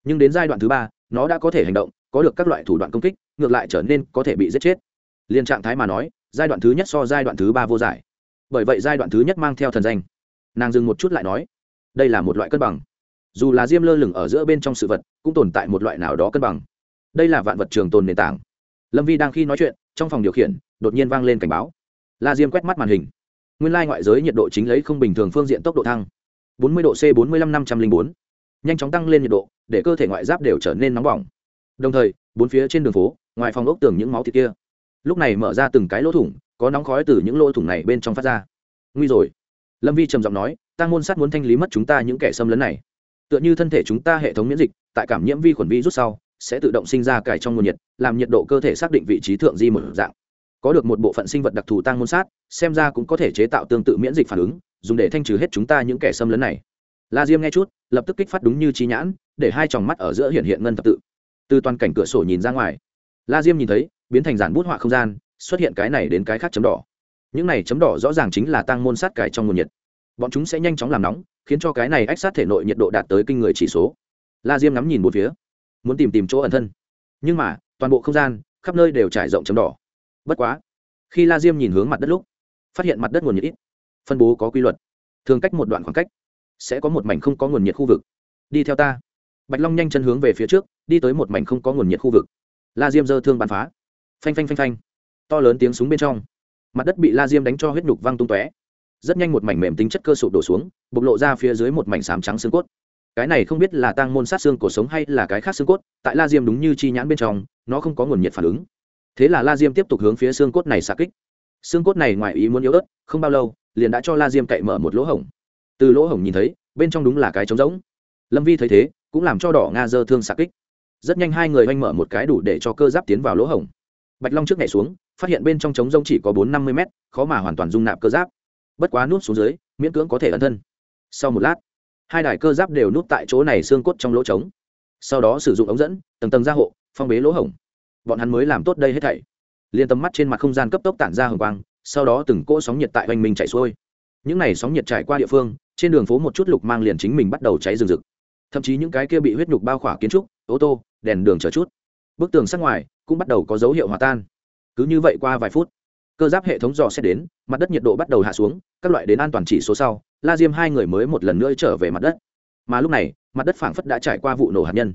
Nhưng đến giai đoạn thứ ba nó đã có thể hành động, có được các loại thủ đoạn công kích, ngược lại trở nên có thể bị giết chết. Liên trạng thái mà nói, giai đoạn thứ nhất so giai đoạn thứ ba vô giải. Bởi vậy giai đoạn thứ nhất mang theo thần danh. Nàng dừng một chút lại nói, đây là một loại cân bằng. Dù là diêm lơ lửng ở giữa bên trong sự vật, cũng tồn tại một loại nào đó cân bằng. Đây là vạn vật trường tồn nền tảng. Lâm vi đang khi nói chuyện, trong phòng điều khiển, đột nhiên vang lên cảnh báo. La diêm quét mắt màn hình. Nguyên lai ngoại giới nhiệt độ chính lấy không bình thường phương diện tốc độ thăng. 40 độ c 45 năm trăm linh bốn nhanh chóng tăng lên nhiệt độ, để cơ thể ngoại giáp đều trở nên nóng bỏng. Đồng thời, bốn phía trên đường phố, ngoài phòng ốc tường những máu thịt kia, lúc này mở ra từng cái lỗ thủng, có nóng khói từ những lỗ thủng này bên trong phát ra. Nguy rồi. Lâm vi trầm giọng nói tăng môn sát muốn thanh lý mất chúng ta những kẻ xâm lấn này. Tựa như thân thể chúng ta hệ thống miễn dịch, tại cảm nhiễm vi khuẩn vi rút sau, sẽ tự động sinh ra cải trong nguồn nhiệt, làm nhiệt độ cơ thể xác định vị trí thượng di một dạng. Có được một bộ phận sinh vật đặc thù tăng môn sát, xem ra cũng có thể chế tạo tương tự miễn dịch phản ứng, dùng để thanh trừ hết chúng ta những kẻ xâm lấn này la diêm nghe chút, lập tức kích phát đúng như trí nhãn, để hai tròng mắt ở giữa hiện hiện ngân thập tự. Từ toàn cảnh cửa sổ nhìn ra ngoài, la diêm nhìn thấy, biến thành giản bút họa không gian, xuất hiện cái này đến cái khác chấm đỏ. Những này chấm đỏ rõ ràng chính là tăng môn sát cải trong nguồn nhiệt. Bọn chúng sẽ nhanh chóng làm nóng, khiến cho cái này ách sát thể nội nhiệt độ đạt tới kinh người chỉ số. La diêm ngắm nhìn một phía, muốn tìm tìm chỗ ẩn thân. Nhưng mà, toàn bộ không gian, khắp nơi đều trải rộng chấm đỏ. Bất quá, khi la diêm nhìn hướng mặt đất lúc, phát hiện mặt đất nguồn nhiệt ít. Phân bố có quy luật, thường cách một đoạn khoảng cách sẽ có một mảnh không có nguồn nhiệt khu vực. Đi theo ta. Bạch long nhanh chân hướng về phía trước, đi tới một mảnh không có nguồn nhiệt khu vực. La diêm dơ thương bắn phá. Phanh phanh phanh phanh. To lớn tiếng súng bên trong. Mặt đất bị la diêm đánh cho huyết nhục văng tung tóe. Rất nhanh một mảnh mềm tính chất cơ sụp đổ xuống, bộc lộ ra phía dưới một mảnh sám trắng xương cốt. Cái này không biết là tăng môn sát xương cổ sống hay là cái khác xương cốt, tại la diêm đúng như chi nhãn bên trong, nó không có nguồn nhiệt phản ứng. Thế là la diêm tiếp tục hướng phía xương cốt này xạ kích. Xương cốt này ngoài ý muốn yếu ớt, không bao lâu, liền đã cho la diêm cậy mở một lỗ hổng từ lỗ hổng nhìn thấy, bên trong đúng là cái trống rỗng. Lâm vi thấy thế, cũng làm cho đỏ nga dơ thương xạ kích. Rất nhanh hai người oanh mở một cái đủ để cho cơ giáp tiến vào lỗ hổng. Bạch long trước nhảy xuống, phát hiện bên trong trống rông chỉ có bốn năm mươi mét, khó mà hoàn toàn dung nạp cơ giáp. Bất quá nút xuống dưới, miễn cưỡng có thể ẩn thân. Sau một lát, hai đài cơ giáp đều nút tại chỗ này xương cốt trong lỗ trống. Sau đó sử dụng ống dẫn, tầng tầng gia hộ, phong bế lỗ hổng. Bọn hắn mới làm tốt đây hết thảy. Liên tầm mắt trên mặt không gian cấp tốc tản ra hồng quang, sau đó từng cỗ sóng nhiệt tại hoành mình chạy xuôi. Những n à y sóng nhiệt trải qua địa phương trên đường phố một chút lục mang liền chính mình bắt đầu cháy rừng rực. Thậm chí những cái kia bị huyết nhục bao khỏa kiến trúc, ô tô, đèn đường chờ chút. Bức tường sắc ngoài cũng bắt đầu có dấu hiệu hòa tan. Cứ như vậy qua vài phút, cơ giáp hệ thống dò xét đến, mặt đất nhiệt độ bắt đầu hạ xuống, các loại đến an toàn chỉ số sau, la diêm hai người mới một lần nữa trở về mặt đất. Mà lúc này, mặt đất phảng phất đã trải qua vụ nổ hạt nhân.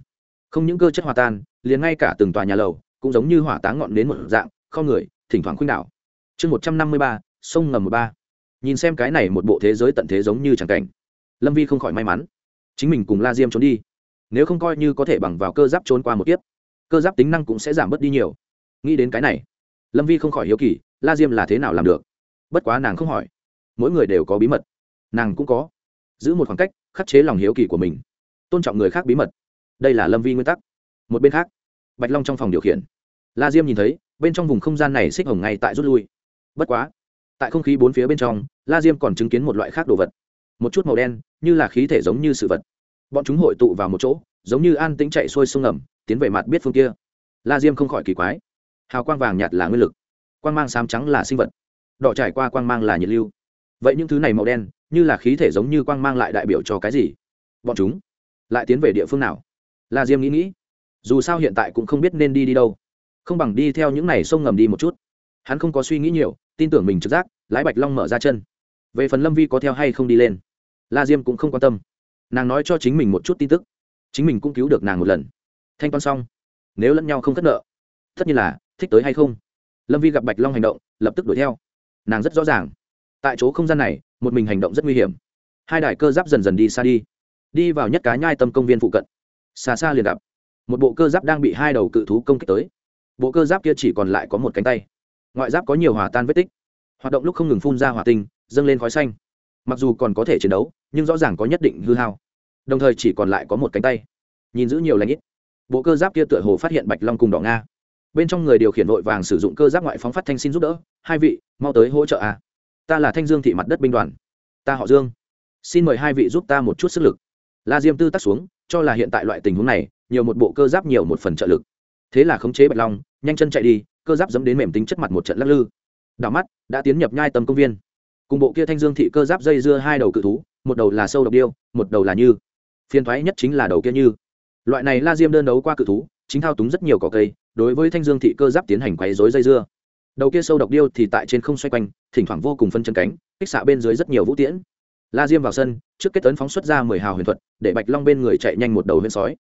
Không những cơ chất hòa tan, liền ngay cả từng tòa nhà lầu cũng giống như hỏa táng ngọn đến một dạng, không người, thỉnh thoảng khuynh đảo. Chương một trăm năm mươi ba, sông ngầm một ba nhìn xem cái này một bộ thế giới tận thế giống như chẳng cảnh. Lâm vi không khỏi may mắn. Chính mình cùng la diêm trốn đi. Nếu không coi như có thể bằng vào cơ giáp trốn qua một kiếp, cơ giáp tính năng cũng sẽ giảm bớt đi nhiều. Nghĩ đến cái này, lâm vi không khỏi hiếu kỳ, la diêm là thế nào làm được? Bất quá nàng không hỏi. Mỗi người đều có bí mật. Nàng cũng có. Giữ một khoảng cách, khắc chế lòng hiếu kỳ của mình. Tôn trọng người khác bí mật. Đây là lâm vi nguyên tắc. Một bên khác, bạch long trong phòng điều khiển. La diêm nhìn thấy, bên trong vùng không gian này xích hồng ngay tại rút lui. Bất quá tại không khí bốn phía bên trong, la diêm còn chứng kiến một loại khác đồ vật. Một chút màu đen, như là khí thể giống như sự vật. Bọn chúng hội tụ vào một chỗ, giống như an tĩnh chạy xuôi sông ngầm, tiến về mặt biết phương kia. La diêm không khỏi kỳ quái. Hào quang vàng nhạt là nguyên lực, quang mang xám trắng là sinh vật. Đỏ trải qua quang mang là nhiệt lưu. Vậy những thứ này màu đen, như là khí thể giống như quang mang lại đại biểu cho cái gì? Bọn chúng lại tiến về địa phương nào? La diêm nghĩ nghĩ. Dù sao hiện tại cũng không biết nên đi đi đâu. Không bằng đi theo những n à y sông ngầm đi một chút. Hắn không có suy nghĩ nhiều tin tưởng mình trực giác, lái bạch long mở ra chân. Về phần lâm vi có theo hay không đi lên, la diêm cũng không quan tâm. Nàng nói cho chính mình một chút tin tức. Chính mình cũng cứu được nàng một lần. Thanh toán xong, nếu lẫn nhau không cất nợ, tất nhiên là thích tới hay không. Lâm vi gặp bạch long hành động, lập tức đuổi theo. Nàng rất rõ ràng, tại chỗ không gian này, một mình hành động rất nguy hiểm. Hai đại cơ giáp dần dần đi xa đi. Đi vào nhất cá nhai tâm công viên phụ cận. Xa xa liền gặp, một bộ cơ giáp đang bị hai đầu cự thú công kích tới. Bộ cơ giáp kia chỉ còn lại có một cánh tay ngoại giáp có nhiều hòa tan vết tích. Hoạt động lúc không ngừng phun ra hỏa tinh, dâng lên khói xanh. Mặc dù còn có thể chiến đấu, nhưng rõ ràng có nhất định hư hao. Đồng thời chỉ còn lại có một cánh tay. Nhìn giữ nhiều lãnh ít. Bộ cơ giáp kia tựa hồ phát hiện bạch long cùng đỏ nga. Bên trong người điều khiển vội vàng sử dụng cơ giáp ngoại phóng phát thanh xin giúp đỡ. Hai vị, mau tới hỗ trợ a ta là thanh dương thị mặt đất binh đoàn. Ta họ dương. Xin mời hai vị giúp ta một chút sức lực. La diêm tư tắt xuống, cho là hiện tại loại tình huống này, nhiều một bộ cơ giáp nhiều một phần trợ lực. Thế là khống chế bạch long, nhanh chân chạy đi cơ giáp dẫm đến mềm tính chất mặt một trận lắc lư. Đảo mắt, đã tiến nhập nhai tầm công viên. Cùng bộ kia thanh dương thị cơ giáp dây dưa hai đầu cự thú, một đầu là sâu độc điêu, một đầu là như. Phiên thoái nhất chính là đầu kia như. Loại này la diêm đơn đấu qua cự thú, chính thao túng rất nhiều cỏ cây, đối với thanh dương thị cơ giáp tiến hành quấy dối dây dưa. Đầu kia sâu độc điêu thì tại trên không xoay quanh, thỉnh thoảng vô cùng phân chân cánh, kích xạ bên dưới rất nhiều vũ tiễn. La diêm vào sân, trước kết tấn phóng xuất ra mười hào huyền thuật, để bạch long bên người chạy nhanh một đầu huyền sói.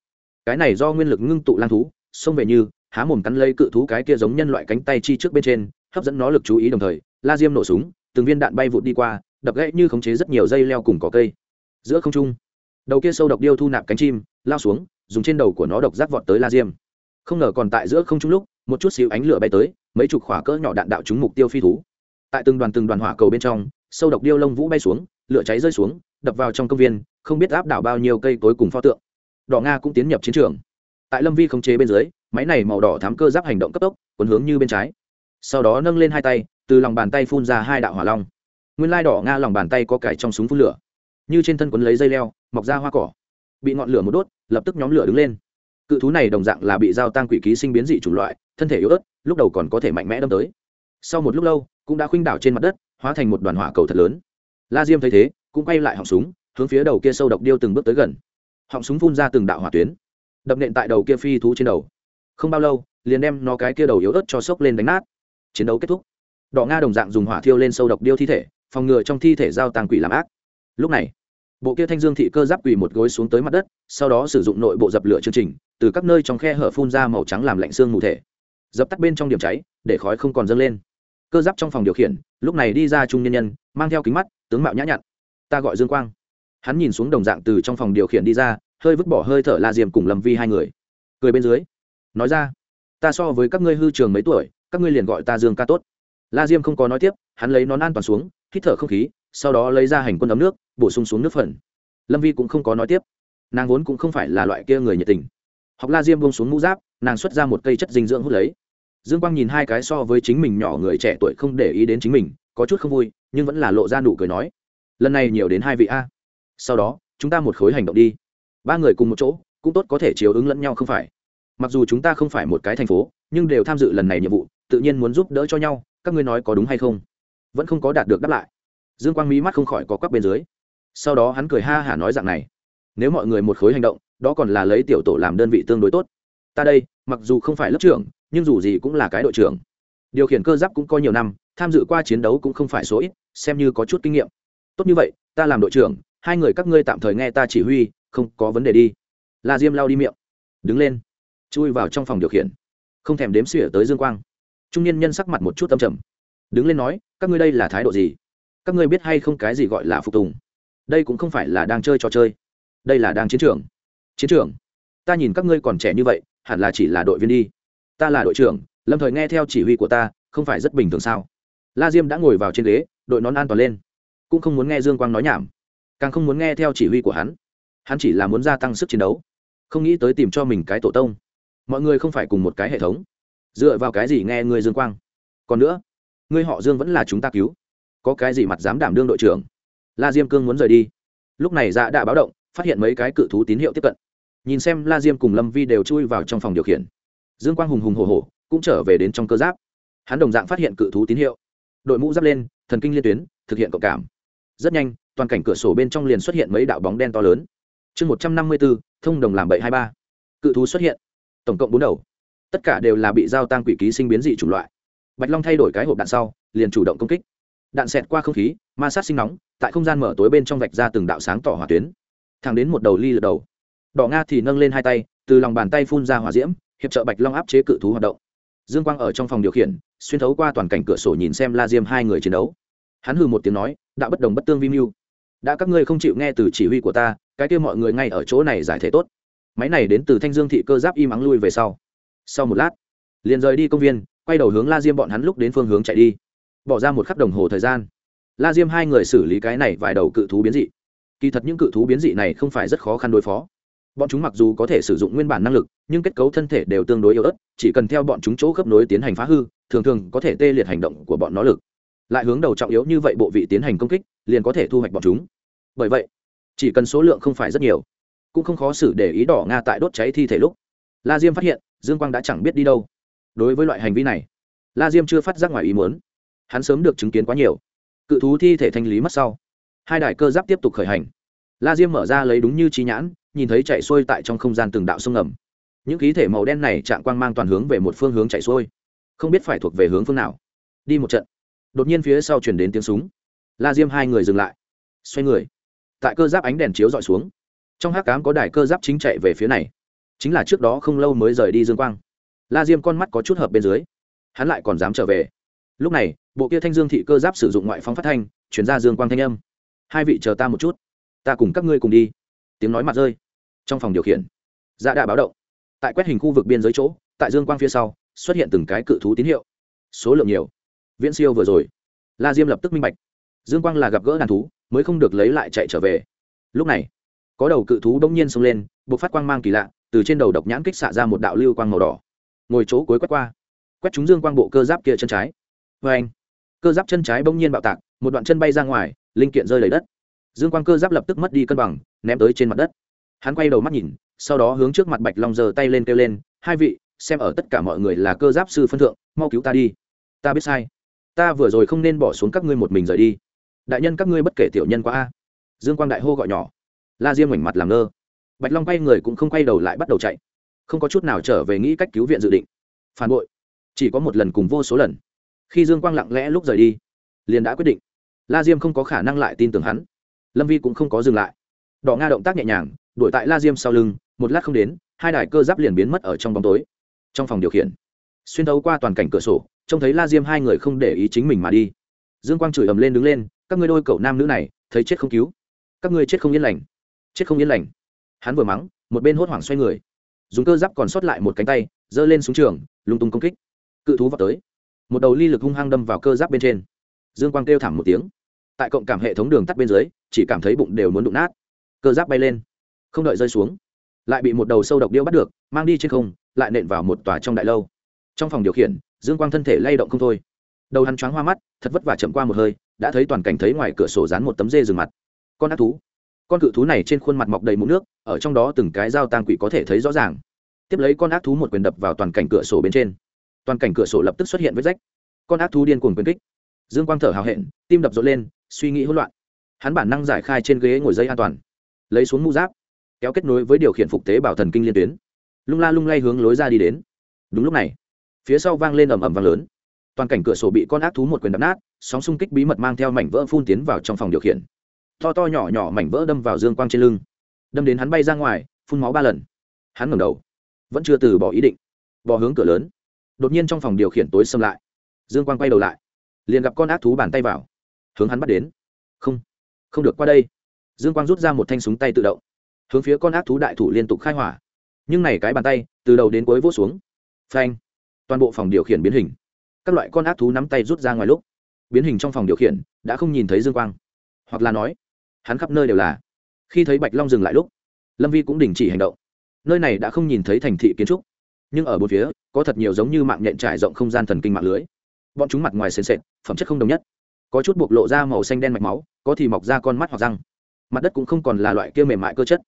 Cái này do nguyên lực ngưng tụ lang thú, xông về như há mồm cắn lấy cự thú cái kia giống nhân loại cánh tay chi trước bên trên, hấp dẫn nó lực chú ý đồng thời, la diêm nổ súng, từng viên đạn bay vụt đi qua, đập gãy như khống chế rất nhiều dây leo cùng cỏ cây. Giữa không trung, đầu kia sâu độc điêu thu nạp cánh chim, lao xuống, dùng trên đầu của nó độc giác vọt tới la diêm. Không ngờ còn tại giữa không trung lúc, một chút xíu ánh lửa bay tới, mấy chục khỏa cỡ nhỏ đạn đạo trúng mục tiêu phi thú. Tại từng đoàn từng đoàn hỏa cầu bên trong, sâu độc điêu lông vũ bay xuống, lửa cháy rơi xuống, đập vào trong công viên, không biết áp đảo bao nhiêu cây tối cùng pho tượng. Đỏ nga cũng tiến nhập chiến trường. Tại lâm vi khống chế bên dưới máy này màu đỏ thám cơ giáp hành động cấp tốc quấn hướng như bên trái. Sau đó nâng lên hai tay, từ lòng bàn tay phun ra hai đạo hỏa long. Nguyên lai đỏ nga lòng bàn tay có cải trong súng phun lửa. Như trên thân quấn lấy dây leo, mọc ra hoa cỏ. Bị ngọn lửa một đốt, lập tức nhóm lửa đứng lên. Cự thú này đồng dạng là bị giao tăng quỷ ký sinh biến dị chủng loại, thân thể yếu ớt, lúc đầu còn có thể mạnh mẽ đâm tới. Sau một lúc lâu, cũng đã khuynh đảo trên mặt đất, hóa thành một đoàn hỏa cầu thật lớn. La diêm thấy thế, cũng quay lại họng súng, hướng phía đầu kia sâu độc điêu từng bước tới gần. Họng súng phun ra từng đạo hỏa tuyến. Đập nện tại đầu kia phi thú trên đầu không bao lâu, liền đem nó cái kia đầu yếu ớt cho sốc lên đánh nát. Chiến đấu kết thúc. Đỏ nga đồng dạng dùng hỏa thiêu lên sâu độc điêu thi thể, phòng ngừa trong thi thể giao tàng quỷ làm ác. Lúc này, bộ kia thanh dương thị cơ giáp quỳ một gối xuống tới mặt đất, sau đó sử dụng nội bộ dập lửa chương trình, từ các nơi trong khe hở phun ra màu trắng làm lạnh xương mù thể. Dập tắt bên trong điểm cháy, để khói không còn dâng lên. Cơ giáp trong phòng điều khiển, lúc này đi ra trung nhân nhân, mang theo kính mắt, tướng mạo nhã nhặn. Ta gọi dương quang. Hắn nhìn xuống đồng dạng từ trong phòng điều khiển đi ra, hơi vứt bỏ hơi thở la diềm cùng lầm vi hai người. Cười bên dưới nói ra, ta so với các ngươi hư trường mấy tuổi, các ngươi liền gọi ta dương ca tốt. La diêm không có nói tiếp, hắn lấy nón an toàn xuống, hít thở không khí, sau đó lấy ra hành quân ấm nước, bổ sung xuống nước phần. Lâm vi cũng không có nói tiếp. Nàng vốn cũng không phải là loại kia người nhiệt tình. Học la diêm bông xuống mũ giáp, nàng xuất ra một cây chất dinh dưỡng hút lấy. Dương quang nhìn hai cái so với chính mình nhỏ người trẻ tuổi không để ý đến chính mình, có chút không vui, nhưng vẫn là lộ ra nụ cười nói, lần này nhiều đến hai vị a. Sau đó, chúng ta một khối hành động đi. Ba người cùng một chỗ, cũng tốt có thể chiếu ứng lẫn nhau không phải mặc dù chúng ta không phải một cái thành phố, nhưng đều tham dự lần này nhiệm vụ, tự nhiên muốn giúp đỡ cho nhau, các ngươi nói có đúng hay không? Vẫn không có đạt được đáp lại. Dương quang mỹ mắt không khỏi có quắc bên dưới. Sau đó hắn cười ha hả nói dạng này. Nếu mọi người một khối hành động, đó còn là lấy tiểu tổ làm đơn vị tương đối tốt. Ta đây, mặc dù không phải lớp trưởng, nhưng dù gì cũng là cái đội trưởng. Điều khiển cơ giáp cũng có nhiều năm, tham dự qua chiến đấu cũng không phải số ít, xem như có chút kinh nghiệm. Tốt như vậy, ta làm đội trưởng, hai người các ngươi tạm thời nghe ta chỉ huy, không có vấn đề đi. La diêm lao đi miệng. Đứng lên chui vào trong phòng điều khiển không thèm đếm xỉa tới dương quang trung niên nhân sắc mặt một chút tâm trầm đứng lên nói các ngươi đây là thái độ gì các ngươi biết hay không cái gì gọi là phục tùng đây cũng không phải là đang chơi trò chơi đây là đang chiến trường chiến trường ta nhìn các ngươi còn trẻ như vậy hẳn là chỉ là đội viên đi ta là đội trưởng lâm thời nghe theo chỉ huy của ta không phải rất bình thường sao la diêm đã ngồi vào trên ghế đội nón an toàn lên cũng không muốn nghe dương quang nói nhảm càng không muốn nghe theo chỉ huy của hắn hắn chỉ là muốn gia tăng sức chiến đấu không nghĩ tới tìm cho mình cái tổ tông mọi người không phải cùng một cái hệ thống. Dựa vào cái gì nghe ngươi dương quang? Còn nữa, ngươi họ dương vẫn là chúng ta cứu. Có cái gì mặt dám đảm đương đội trưởng? La diêm cương muốn rời đi. Lúc này dạ đã báo động, phát hiện mấy cái cự thú tín hiệu tiếp cận. Nhìn xem la diêm cùng lâm vi đều chui vào trong phòng điều khiển. Dương quang hùng hùng hồ hồ cũng trở về đến trong cơ giáp. Hắn đồng dạng phát hiện cự thú tín hiệu. Đội mũ giáp lên, thần kinh liên tuyến, thực hiện cộng cảm. Rất nhanh, toàn cảnh cửa sổ bên trong liền xuất hiện mấy đạo bóng đen to lớn. Chương một trăm năm mươi bốn thông đồng làm bậy hai ba. Cự thú xuất hiện tổng cộng bốn đầu. Tất cả đều là bị giao tăng quỷ ký sinh biến dị chủng loại. Bạch long thay đổi cái hộp đạn sau, liền chủ động công kích. Đạn xẹt qua không khí, ma sát sinh nóng, tại không gian mở tối bên trong vạch ra từng đạo sáng tỏ hỏa tuyến. Thẳng đến một đầu ly lượt đầu. Đỏ nga thì nâng lên hai tay, từ lòng bàn tay phun ra hỏa diễm, hiệp trợ bạch long áp chế cự thú hoạt động. Dương quang ở trong phòng điều khiển, xuyên thấu qua toàn cảnh cửa sổ nhìn xem la diêm hai người chiến đấu. Hắn hừ một tiếng nói đã bất đồng bất tương vi mưu. Đã các ngươi không chịu nghe từ chỉ huy của ta, cái kia mọi người ngay ở chỗ này giải thể tốt máy này đến từ thanh dương thị cơ giáp im ắng lui về sau. Sau một lát, liền rời đi công viên, quay đầu hướng la diêm bọn hắn lúc đến phương hướng chạy đi. Bỏ ra một khắc đồng hồ thời gian, la diêm hai người xử lý cái này vài đầu cự thú biến dị. Kỳ thật những cự thú biến dị này không phải rất khó khăn đối phó. Bọn chúng mặc dù có thể sử dụng nguyên bản năng lực, nhưng kết cấu thân thể đều tương đối yếu ớt, chỉ cần theo bọn chúng chỗ khớp nối tiến hành phá hư, thường thường có thể tê liệt hành động của bọn nó lực. Lại hướng đầu trọng yếu như vậy bộ vị tiến hành công kích, liền có thể thu hoạch bọn chúng. Bởi vậy, chỉ cần số lượng không phải rất nhiều cũng không khó xử để ý đỏ nga tại đốt cháy thi thể lúc. La diêm phát hiện, dương quang đã chẳng biết đi đâu. Đối với loại hành vi này, la diêm chưa phát giác ngoài ý muốn. Hắn sớm được chứng kiến quá nhiều. Cự thú thi thể thanh lý mất sau, hai đài cơ giáp tiếp tục khởi hành. La diêm mở ra lấy đúng như trí nhãn, nhìn thấy chạy xuôi tại trong không gian từng đạo sông ngầm. Những khí thể màu đen này chạm quang mang toàn hướng về một phương hướng chạy xuôi. Không biết phải thuộc về hướng phương nào. Đi một trận. Đột nhiên phía sau chuyển đến tiếng súng. La diêm hai người dừng lại. Xoay người. Tại cơ giáp ánh đèn chiếu dọi xuống trong hát cám có đài cơ giáp chính chạy về phía này. Chính là trước đó không lâu mới rời đi dương quang. La diêm con mắt có chút hợp bên dưới. Hắn lại còn dám trở về. Lúc này, bộ kia thanh dương thị cơ giáp sử dụng ngoại phóng phát thanh chuyển ra dương quang thanh âm. Hai vị chờ ta một chút. Ta cùng các ngươi cùng đi. Tiếng nói mặt rơi. Trong phòng điều khiển dạ đã báo động. Tại quét hình khu vực biên giới chỗ, tại dương quang phía sau, xuất hiện từng cái cự thú tín hiệu. Số lượng nhiều. Viễn siêu vừa rồi. La diêm lập tức minh bạch. Dương quang là gặp gỡ đàn thú, mới không được lấy lại chạy trở về. Lúc này có đầu cự thú đông nhiên xông lên b ộ c phát quang mang kỳ lạ, từ trên đầu độc nhãn kích xạ ra một đạo lưu quang màu đỏ. Ngồi chỗ cuối quét qua, quét trúng dương quang bộ cơ giáp kia chân trái. Vê anh, cơ giáp chân trái bỗng nhiên bạo tạc, một đoạn chân bay ra ngoài, linh kiện rơi lấy đất. Dương quang cơ giáp lập tức mất đi cân bằng, ném tới trên mặt đất. Hắn quay đầu mắt nhìn, sau đó hướng trước mặt bạch long giơ tay lên kêu lên, hai vị, xem ở tất cả mọi người là cơ giáp sư phân thượng, mau cứu ta đi. Ta biết sai. Ta vừa rồi không nên bỏ xuống các ngươi một mình rời đi. Đại nhân các ngươi bất kể tiểu nhân quá a. Dương quang đại hô gọi nhỏ la diêm ngoảnh mặt làm ngơ. Bạch long quay người cũng không quay đầu lại bắt đầu chạy. Không có chút nào trở về nghĩ cách cứu viện dự định. Phản bội. Chỉ có một lần cùng vô số lần. Khi dương quang lặng lẽ lúc rời đi, liền đã quyết định. La diêm không có khả năng lại tin tưởng hắn. Lâm vi cũng không có dừng lại. Đỏ nga động tác nhẹ nhàng, đuổi tại la diêm sau lưng, một lát không đến, hai đài cơ giáp liền biến mất ở trong bóng tối. Trong phòng điều khiển, xuyên thấu qua toàn cảnh cửa sổ, trông thấy la diêm hai người không để ý chính mình mà đi. Dương quang chửi ầm lên đứng lên, các ngươi đôi cậu nam nữ này, thấy chết không cứu. Các ngươi chết không yên lành chết không yên lành. Hắn vừa mắng, một bên hốt hoảng xoay người. Dùng cơ giáp còn sót lại một cánh tay, giơ lên súng trường, lung tung công kích. Cự thú vào tới. Một đầu ly lực hung hăng đâm vào cơ giáp bên trên. Dương quang kêu thảm một tiếng. Tại cộng cảm hệ thống đường tắt bên dưới, chỉ cảm thấy bụng đều muốn đụng nát. Cơ giáp bay lên. Không đợi rơi xuống, lại bị một đầu sâu độc điêu bắt được, mang đi trên không, lại nện vào một tòa trong đại lâu. Trong phòng điều khiển, dương quang thân thể lay động không thôi. Đầu hắn choáng hoa mắt, thật vất vả chậm qua một hơi, đã thấy toàn cảnh thấy ngoài cửa sổ dán một tấm dê rừng mặt. Con ác thú con cự thú này trên khuôn mặt mọc đầy mụn nước, ở trong đó từng cái dao tang quỷ có thể thấy rõ ràng. Tiếp lấy con ác thú một quyền đập vào toàn cảnh cửa sổ bên trên. Toàn cảnh cửa sổ lập tức xuất hiện vết rách. Con ác thú điên cuồng quyền kích. Dương quang thở hào hẹn, tim đập rộn lên, suy nghĩ hỗn loạn. Hắn bản năng giải khai trên ghế ngồi dây an toàn, lấy xuống mũ giáp, kéo kết nối với điều khiển phục tế bảo thần kinh liên tuyến. Lung la lung lay hướng lối ra đi đến. Đúng lúc này, phía sau vang lên ầm ầm vang lớn. Toàn cảnh cửa sổ bị con ác thú một quyền đập nát, sóng xung kích bí mật mang theo mảnh vỡ phun tiến vào trong phòng điều khiển to to nhỏ nhỏ mảnh vỡ đâm vào dương quang trên lưng. Đâm đến hắn bay ra ngoài, phun máu ba lần. Hắn ngẩng đầu, vẫn chưa từ bỏ ý định, bỏ hướng cửa lớn. Đột nhiên trong phòng điều khiển tối xâm lại. Dương quang quay đầu lại, liền gặp con ác thú bàn tay vào, hướng hắn bắt đến. Không không được qua đây. Dương quang rút ra một thanh súng tay tự động, hướng phía con ác thú đại thủ liên tục khai hỏa. Nhưng này cái bàn tay, từ đầu đến cuối vỗ xuống. Phanh, toàn bộ phòng điều khiển biến hình. Các loại con ác thú nắm tay rút ra ngoài lúc, biến hình trong phòng điều khiển, đã không nhìn thấy dương quang. Hoặc là nói hắn khắp nơi đều là. Khi thấy bạch long dừng lại lúc, lâm vi cũng đình chỉ hành động. Nơi này đã không nhìn thấy thành thị kiến trúc, nhưng ở bốn phía, có thật nhiều giống như mạng nhện trải rộng không gian thần kinh mạng lưới. Bọn chúng mặt ngoài sền sệt, phẩm chất không đồng nhất. Có chút bộc lộ ra màu xanh đen mạch máu, có thì mọc ra con mắt hoặc răng. Mặt đất cũng không còn là loại kia mềm mại cơ chất,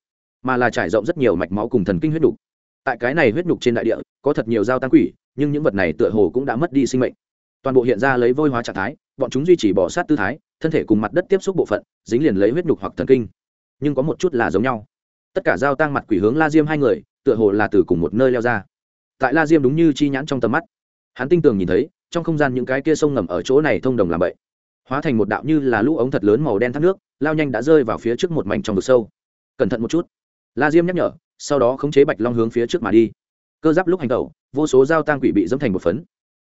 mà là trải rộng rất nhiều mạch máu cùng thần kinh huyết nhục. Tại cái này huyết nhục trên đại địa, có thật nhiều dao tăng quỷ, nhưng những vật này tựa hồ cũng đã mất đi sinh mệnh. Toàn bộ hiện ra lấy vôi hóa trạng thái bọn chúng duy trì bỏ sát tư thái, thân thể cùng mặt đất tiếp xúc bộ phận, dính liền lấy huyết nhục hoặc thần kinh. Nhưng có một chút là giống nhau. Tất cả dao tăng mặt quỷ hướng la diêm hai người, tựa hồ là từ cùng một nơi leo ra. Tại la diêm đúng như chi nhãn trong tầm mắt. Hắn tinh tường nhìn thấy, trong không gian những cái kia sông ngầm ở chỗ này thông đồng làm bậy. Hóa thành một đạo như là lũ ống thật lớn màu đen thác nước, lao nhanh đã rơi vào phía trước một mảnh trong vực sâu. Cẩn thận một chút. La diêm nhắc nhở, sau đó khống chế bạch long hướng phía trước mà đi. Cơ giáp lúc hành tẩu, vô số dao tang quỷ bị dẫm thành một phấn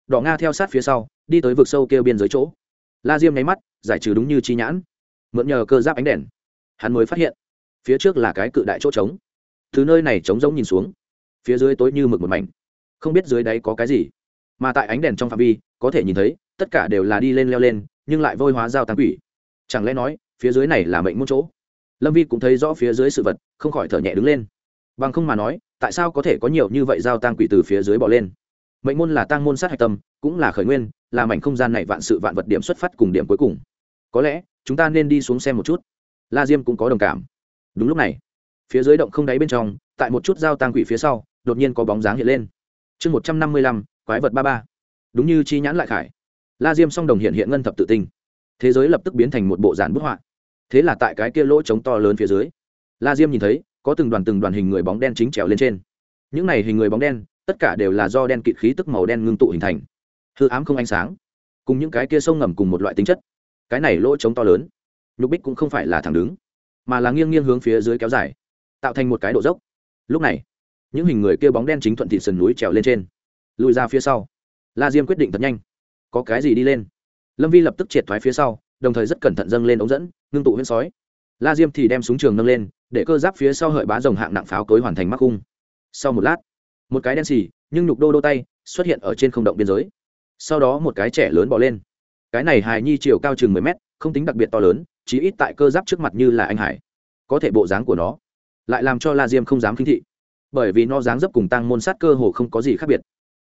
đỏ nga theo sát phía sau, đi tới vực sâu kêu biên giới chỗ. La diêm nháy mắt, giải trừ đúng như chi nhãn, mượn nhờ cơ giáp ánh đèn. Hắn mới phát hiện, phía trước là cái cự đại chỗ trống. Từ nơi này trống rỗng nhìn xuống, phía dưới tối như mực một mảnh. Không biết dưới đáy có cái gì, mà tại ánh đèn trong phạm vi, có thể nhìn thấy, tất cả đều là đi lên leo lên, nhưng lại vôi hóa dao tang quỷ. Chẳng lẽ nói, phía dưới này là mệnh môn chỗ? Lâm vi cũng thấy rõ phía dưới sự vật, không khỏi thở nhẹ đứng lên. Bằng không mà nói, tại sao có thể có nhiều như vậy dao tang quỷ từ phía dưới bỏ lên? Mệnh môn là tăng môn sát hạch tâm, cũng là khởi nguyên, là mảnh không gian này vạn sự vạn vật điểm xuất phát cùng điểm cuối cùng. Có lẽ, chúng ta nên đi xuống xem một chút. La diêm cũng có đồng cảm. Đúng lúc này, phía dưới động không đáy bên trong, tại một chút dao tang quỷ phía sau, đột nhiên có bóng dáng hiện lên. Chương một trăm năm mươi lăm, quái vật ba ba. Đúng như chi nhãn lại khải. La diêm song đồng hiện hiện ngân thập tự tinh. Thế giới lập tức biến thành một bộ giản bức họa. Thế là tại cái kia lỗ trống to lớn phía dưới, la diêm nhìn thấy, có từng đoàn từng đoàn hình người bóng đen chính trèo lên trên. Những này hình người bóng đen tất cả đều là do đen kịt khí tức màu đen ngưng tụ hình thành. Hư ám không ánh sáng, cùng những cái kia sông ngầm cùng một loại tính chất. Cái này lỗ trống to lớn, nhục bích cũng không phải là thẳng đứng, mà là nghiêng nghiêng hướng phía dưới kéo dài, tạo thành một cái độ dốc. Lúc này, những hình người kia bóng đen chính thuận thị sườn núi trèo lên trên, lùi ra phía sau. La diêm quyết định thật nhanh, có cái gì đi lên? Lâm vi lập tức triệt thoái phía sau, đồng thời rất cẩn thận dâng lên ống dẫn, ngưng tụ huyễn sói. La diêm thì đem súng trường nâng lên, để cơ giáp phía sau hợi bá rồng hạng nặng pháo cối hoàn thành mắc cung sau một lát một cái đen xì, nhưng nhục đô đô tay xuất hiện ở trên không động biên giới. Sau đó một cái trẻ lớn bỏ lên. Cái này hài nhi chiều cao chừng mười mét, không tính đặc biệt to lớn, chí ít tại cơ giáp trước mặt như là anh hải. Có thể bộ dáng của nó, lại làm cho la diêm không dám khinh thị. Bởi vì nó dáng dấp cùng tăng môn sát cơ hồ không có gì khác biệt.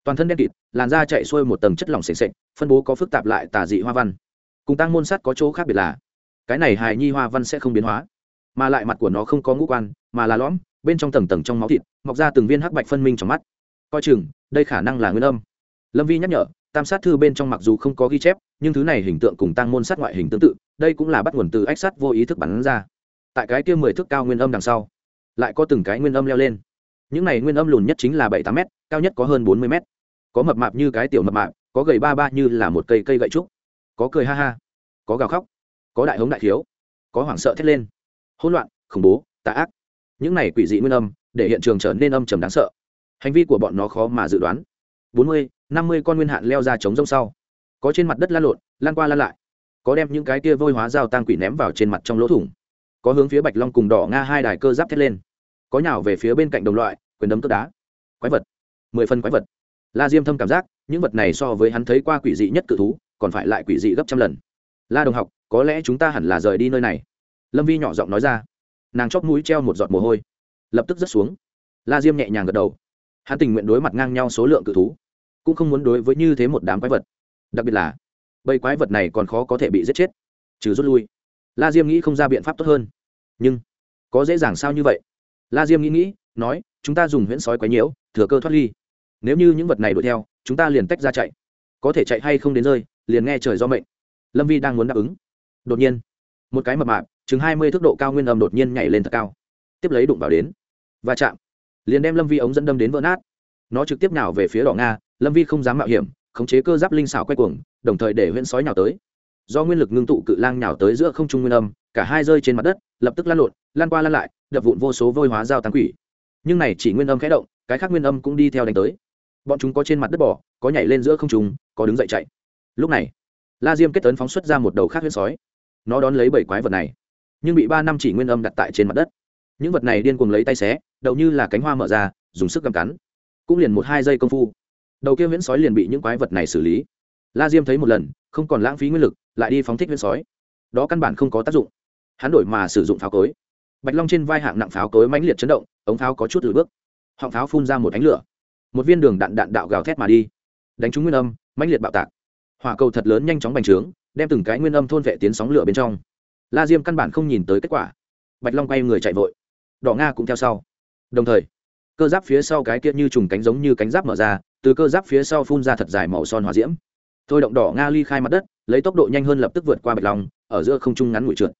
Toàn thân đen kịt, làn da chạy xuôi một tầng chất lỏng s ề n phân bố có phức tạp lại tà dị hoa văn. Cùng tăng môn sát có chỗ khác biệt là, cái này hài nhi hoa văn sẽ không biến hóa, mà lại mặt của nó không có ngũ quan, mà là lõm, bên trong tầng tầng trong máu thịt mọc ra từng viên hắc bạch phân minh trong mắt. Coi chừng, đây khả năng là nguyên âm. Lâm vi nhắc nhở, tam sát thư bên trong mặc dù không có ghi chép, nhưng thứ này hình tượng cùng tăng môn sát ngoại hình tương tự, đây cũng là bắt nguồn từ ách sát vô ý thức bắn ra. Tại cái kia mười thước cao nguyên âm đằng sau, lại có từng cái nguyên âm leo lên. Những này nguyên âm lùn nhất chính là bảy tám m cao nhất có hơn bốn mươi m có mập mạp như cái tiểu mập mạp, có gầy ba ba như là một cây cây gậy trúc. Có cười ha ha, có gào khóc, có đại hống đại thiếu, có hoảng sợ thét lên. Hỗn loạn, khủng bố, tà ác. Những này quỷ dị nguyên âm để hiện trường trở nên âm trầm đáng sợ. Hành vi của bọn nó khó mà dự đoán. Bốn mươi, năm mươi con nguyên hạn leo ra chống rông sau. Có trên mặt đất lan lộn, lan qua lan lại. Có đem những cái kia vôi hóa dao tang quỷ ném vào trên mặt trong lỗ thủng. Có hướng phía bạch long cùng đỏ nga hai đài cơ giáp thét lên. Có nhào về phía bên cạnh đồng loại, quyền đấm tức đá. Quái vật. Mười phân quái vật. La diêm thâm cảm giác, những vật này so với hắn thấy qua quỷ dị nhất cự thú, còn phải lại quỷ dị gấp trăm lần. La đồng học, có lẽ chúng ta hẳn là rời đi nơi này. Lâm vi nhỏ giọng nói ra. Nàng chóp mũi treo một giọt mồ hôi lập tức rớt xuống. La diêm nhẹ nhàng gật đầu. Hắn tình nguyện đối mặt ngang nhau số lượng cự thú, cũng không muốn đối với như thế một đám quái vật. Đặc biệt là, bầy quái vật này còn khó có thể bị giết chết, trừ rút lui. La diêm nghĩ không ra biện pháp tốt hơn. Nhưng, có dễ dàng sao như vậy? La diêm nghĩ nghĩ, nói, chúng ta dùng huyễn sói quái nhiễu, thừa cơ thoát ly. Nếu như những vật này đuổi theo, chúng ta liền tách ra chạy. Có thể chạy hay không đến rơi, liền nghe trời do mệnh. Lâm vi đang muốn đáp ứng. Đột nhiên, một cái mập mạp, chừng hai mươi thước độ cao nguyên âm đột nhiên nhảy lên thật cao. Tiếp lấy đụng vào đến và chạm. Liền đem lâm vi ống dẫn đâm đến vỡ nát. Nó trực tiếp nào về phía đỏ nga, lâm vi không dám mạo hiểm, khống chế cơ giáp linh xảo quay cuồng, đồng thời để huyễn sói nhào tới. Do nguyên lực ngưng tụ cự lang nhào tới giữa không trung nguyên âm, cả hai rơi trên mặt đất, lập tức lan lộn, lan qua lan lại, đập vụn vô số vôi hóa dao tán quỷ. Nhưng này chỉ nguyên âm khẽ động, cái khác nguyên âm cũng đi theo đánh tới. Bọn chúng có trên mặt đất bỏ có nhảy lên giữa không trung, có đứng dậy chạy. Lúc này, la diêm kết tấn phóng xuất ra một đầu khác huyết sói. Nó đón lấy bảy quái vật này, nhưng bị ba năm chỉ nguyên âm đặt tại trên mặt đất. Những vật này điên cuồng lấy tay xé đầu như là cánh hoa mở ra, dùng sức găm cắn. Cũng liền một hai giây công phu, đầu kia huyễn sói liền bị những quái vật này xử lý. La diêm thấy một lần, không còn lãng phí nguyên lực, lại đi phóng thích huyễn sói. Đó căn bản không có tác dụng. Hắn đổi mà sử dụng pháo cối. Bạch long trên vai hạng nặng pháo cối mãnh liệt chấn động, ống pháo có chút lùi bước. Họng pháo phun ra một ánh lửa. Một viên đường đạn đạn đạo gào thét mà đi. Đánh trúng nguyên âm, mãnh liệt bạo tạc. Hỏa cầu thật lớn nhanh chóng bành trướng, đem từng cái nguyên âm thôn vệ tiến sóng lửa bên trong. La diêm căn bản không nhìn tới kết quả. Bạch long quay người chạy vội. Đỏ nga cũng theo sau đồng thời, cơ giáp phía sau cái kia như trùng cánh giống như cánh giáp mở ra, từ cơ giáp phía sau phun ra thật dài màu son hỏa diễm. Thôi động đỏ nga ly khai mặt đất, lấy tốc độ nhanh hơn lập tức vượt qua bạch long, ở giữa không trung ngắn ngủi trượt.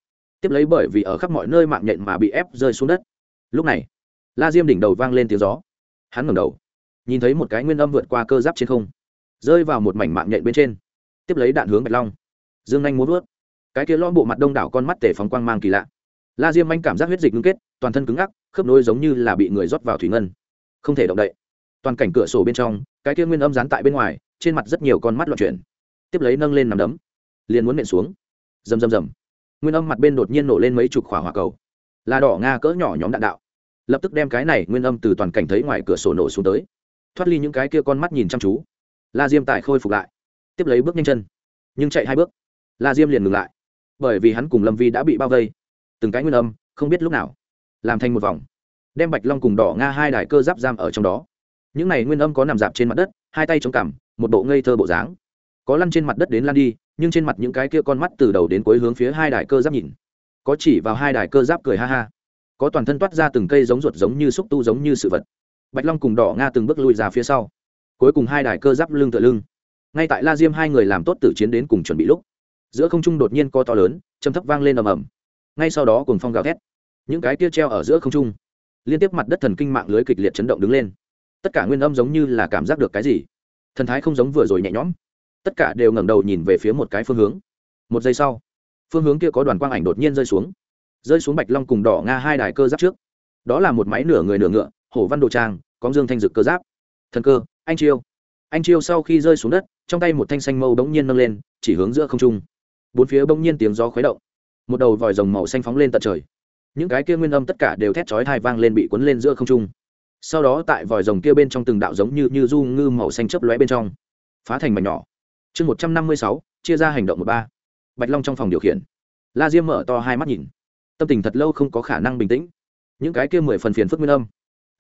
Tiếp lấy bởi vì ở khắp mọi nơi mạng nhện mà bị ép rơi xuống đất. Lúc này, la diêm đỉnh đầu vang lên tiếng gió. Hắn ngẩng đầu, nhìn thấy một cái nguyên âm vượt qua cơ giáp trên không, rơi vào một mảnh mạng nhện bên trên. Tiếp lấy đạn hướng bạch long. Dương anh muốn vớt cái kia lo bộ mặt đông đảo con mắt tể phóng quang mang kỳ lạ la diêm anh cảm giác huyết dịch ngưng kết, toàn thân cứng ngắc, khớp nối giống như là bị người rót vào thủy ngân. Không thể động đậy. Toàn cảnh cửa sổ bên trong, cái kia nguyên âm dán tại bên ngoài, trên mặt rất nhiều con mắt loạn chuyển. Tiếp lấy nâng lên nằm đấm. Liền muốn nện xuống. Rầm rầm rầm. Nguyên âm mặt bên đột nhiên nổ lên mấy chục khỏa hỏa cầu. Là đỏ nga cỡ nhỏ nhóm đạn đạo. Lập tức đem cái này nguyên âm từ toàn cảnh thấy ngoài cửa sổ nổ xuống tới. Thoát ly những cái kia con mắt nhìn chăm chú. La diêm tại khôi phục lại. Tiếp lấy bước nhanh chân. Nhưng chạy hai bước. La diêm liền ngừng lại. Bởi vì hắn cùng lâm vi đã bị bao vây từng cái nguyên âm, không biết lúc nào, làm thành một vòng, đem bạch long cùng đỏ nga hai đài cơ giáp giam ở trong đó. Những này nguyên âm có nằm dạp trên mặt đất, hai tay chống cằm, một bộ ngây thơ bộ dáng. Có lăn trên mặt đất đến lăn đi, nhưng trên mặt những cái kia con mắt từ đầu đến cuối hướng phía hai đài cơ giáp nhìn. Có chỉ vào hai đài cơ giáp cười ha ha. Có toàn thân toát ra từng cây giống ruột giống như xúc tu giống như sự vật. Bạch long cùng đỏ nga từng bước lùi ra phía sau. Cuối cùng hai đài cơ giáp lưng tựa lưng. Ngay tại la diêm hai người làm tốt tử chiến đến cùng chuẩn bị lúc, giữa không trung đột nhiên co to lớn châm thấp vang lên ầm ầm ngay sau đó cùng phong gào thét. Những cái kia treo ở giữa không trung, liên tiếp mặt đất thần kinh mạng lưới kịch liệt chấn động đứng lên. Tất cả nguyên âm giống như là cảm giác được cái gì. Thần thái không giống vừa rồi nhẹ nhõm. Tất cả đều ngẩng đầu nhìn về phía một cái phương hướng. Một giây sau, phương hướng kia có đoàn quang ảnh đột nhiên rơi xuống. Rơi xuống bạch long cùng đỏ nga hai đài cơ giáp trước. Đó là một máy nửa người nửa ngựa, hổ văn đồ trang, có dương thanh dực cơ giáp. Thần cơ, anh chiêu. Anh chiêu sau khi rơi xuống đất, trong tay một thanh xanh mâu bỗng nhiên nâng lên, chỉ hướng giữa không trung. Bốn phía bỗng nhiên tiếng gió khuấy động một đầu vòi rồng màu xanh phóng lên tận trời. Những cái kia nguyên âm tất cả đều thét chói thai vang lên bị cuốn lên giữa không trung. Sau đó tại vòi rồng kia bên trong từng đạo giống như như du ngư màu xanh chớp lóe bên trong. Phá thành mảnh nhỏ. Chương một trăm năm mươi sáu, chia ra hành động một ba. Bạch long trong phòng điều khiển. La diêm mở to hai mắt nhìn. Tâm tình thật lâu không có khả năng bình tĩnh. Những cái kia mười phần phiền phức nguyên âm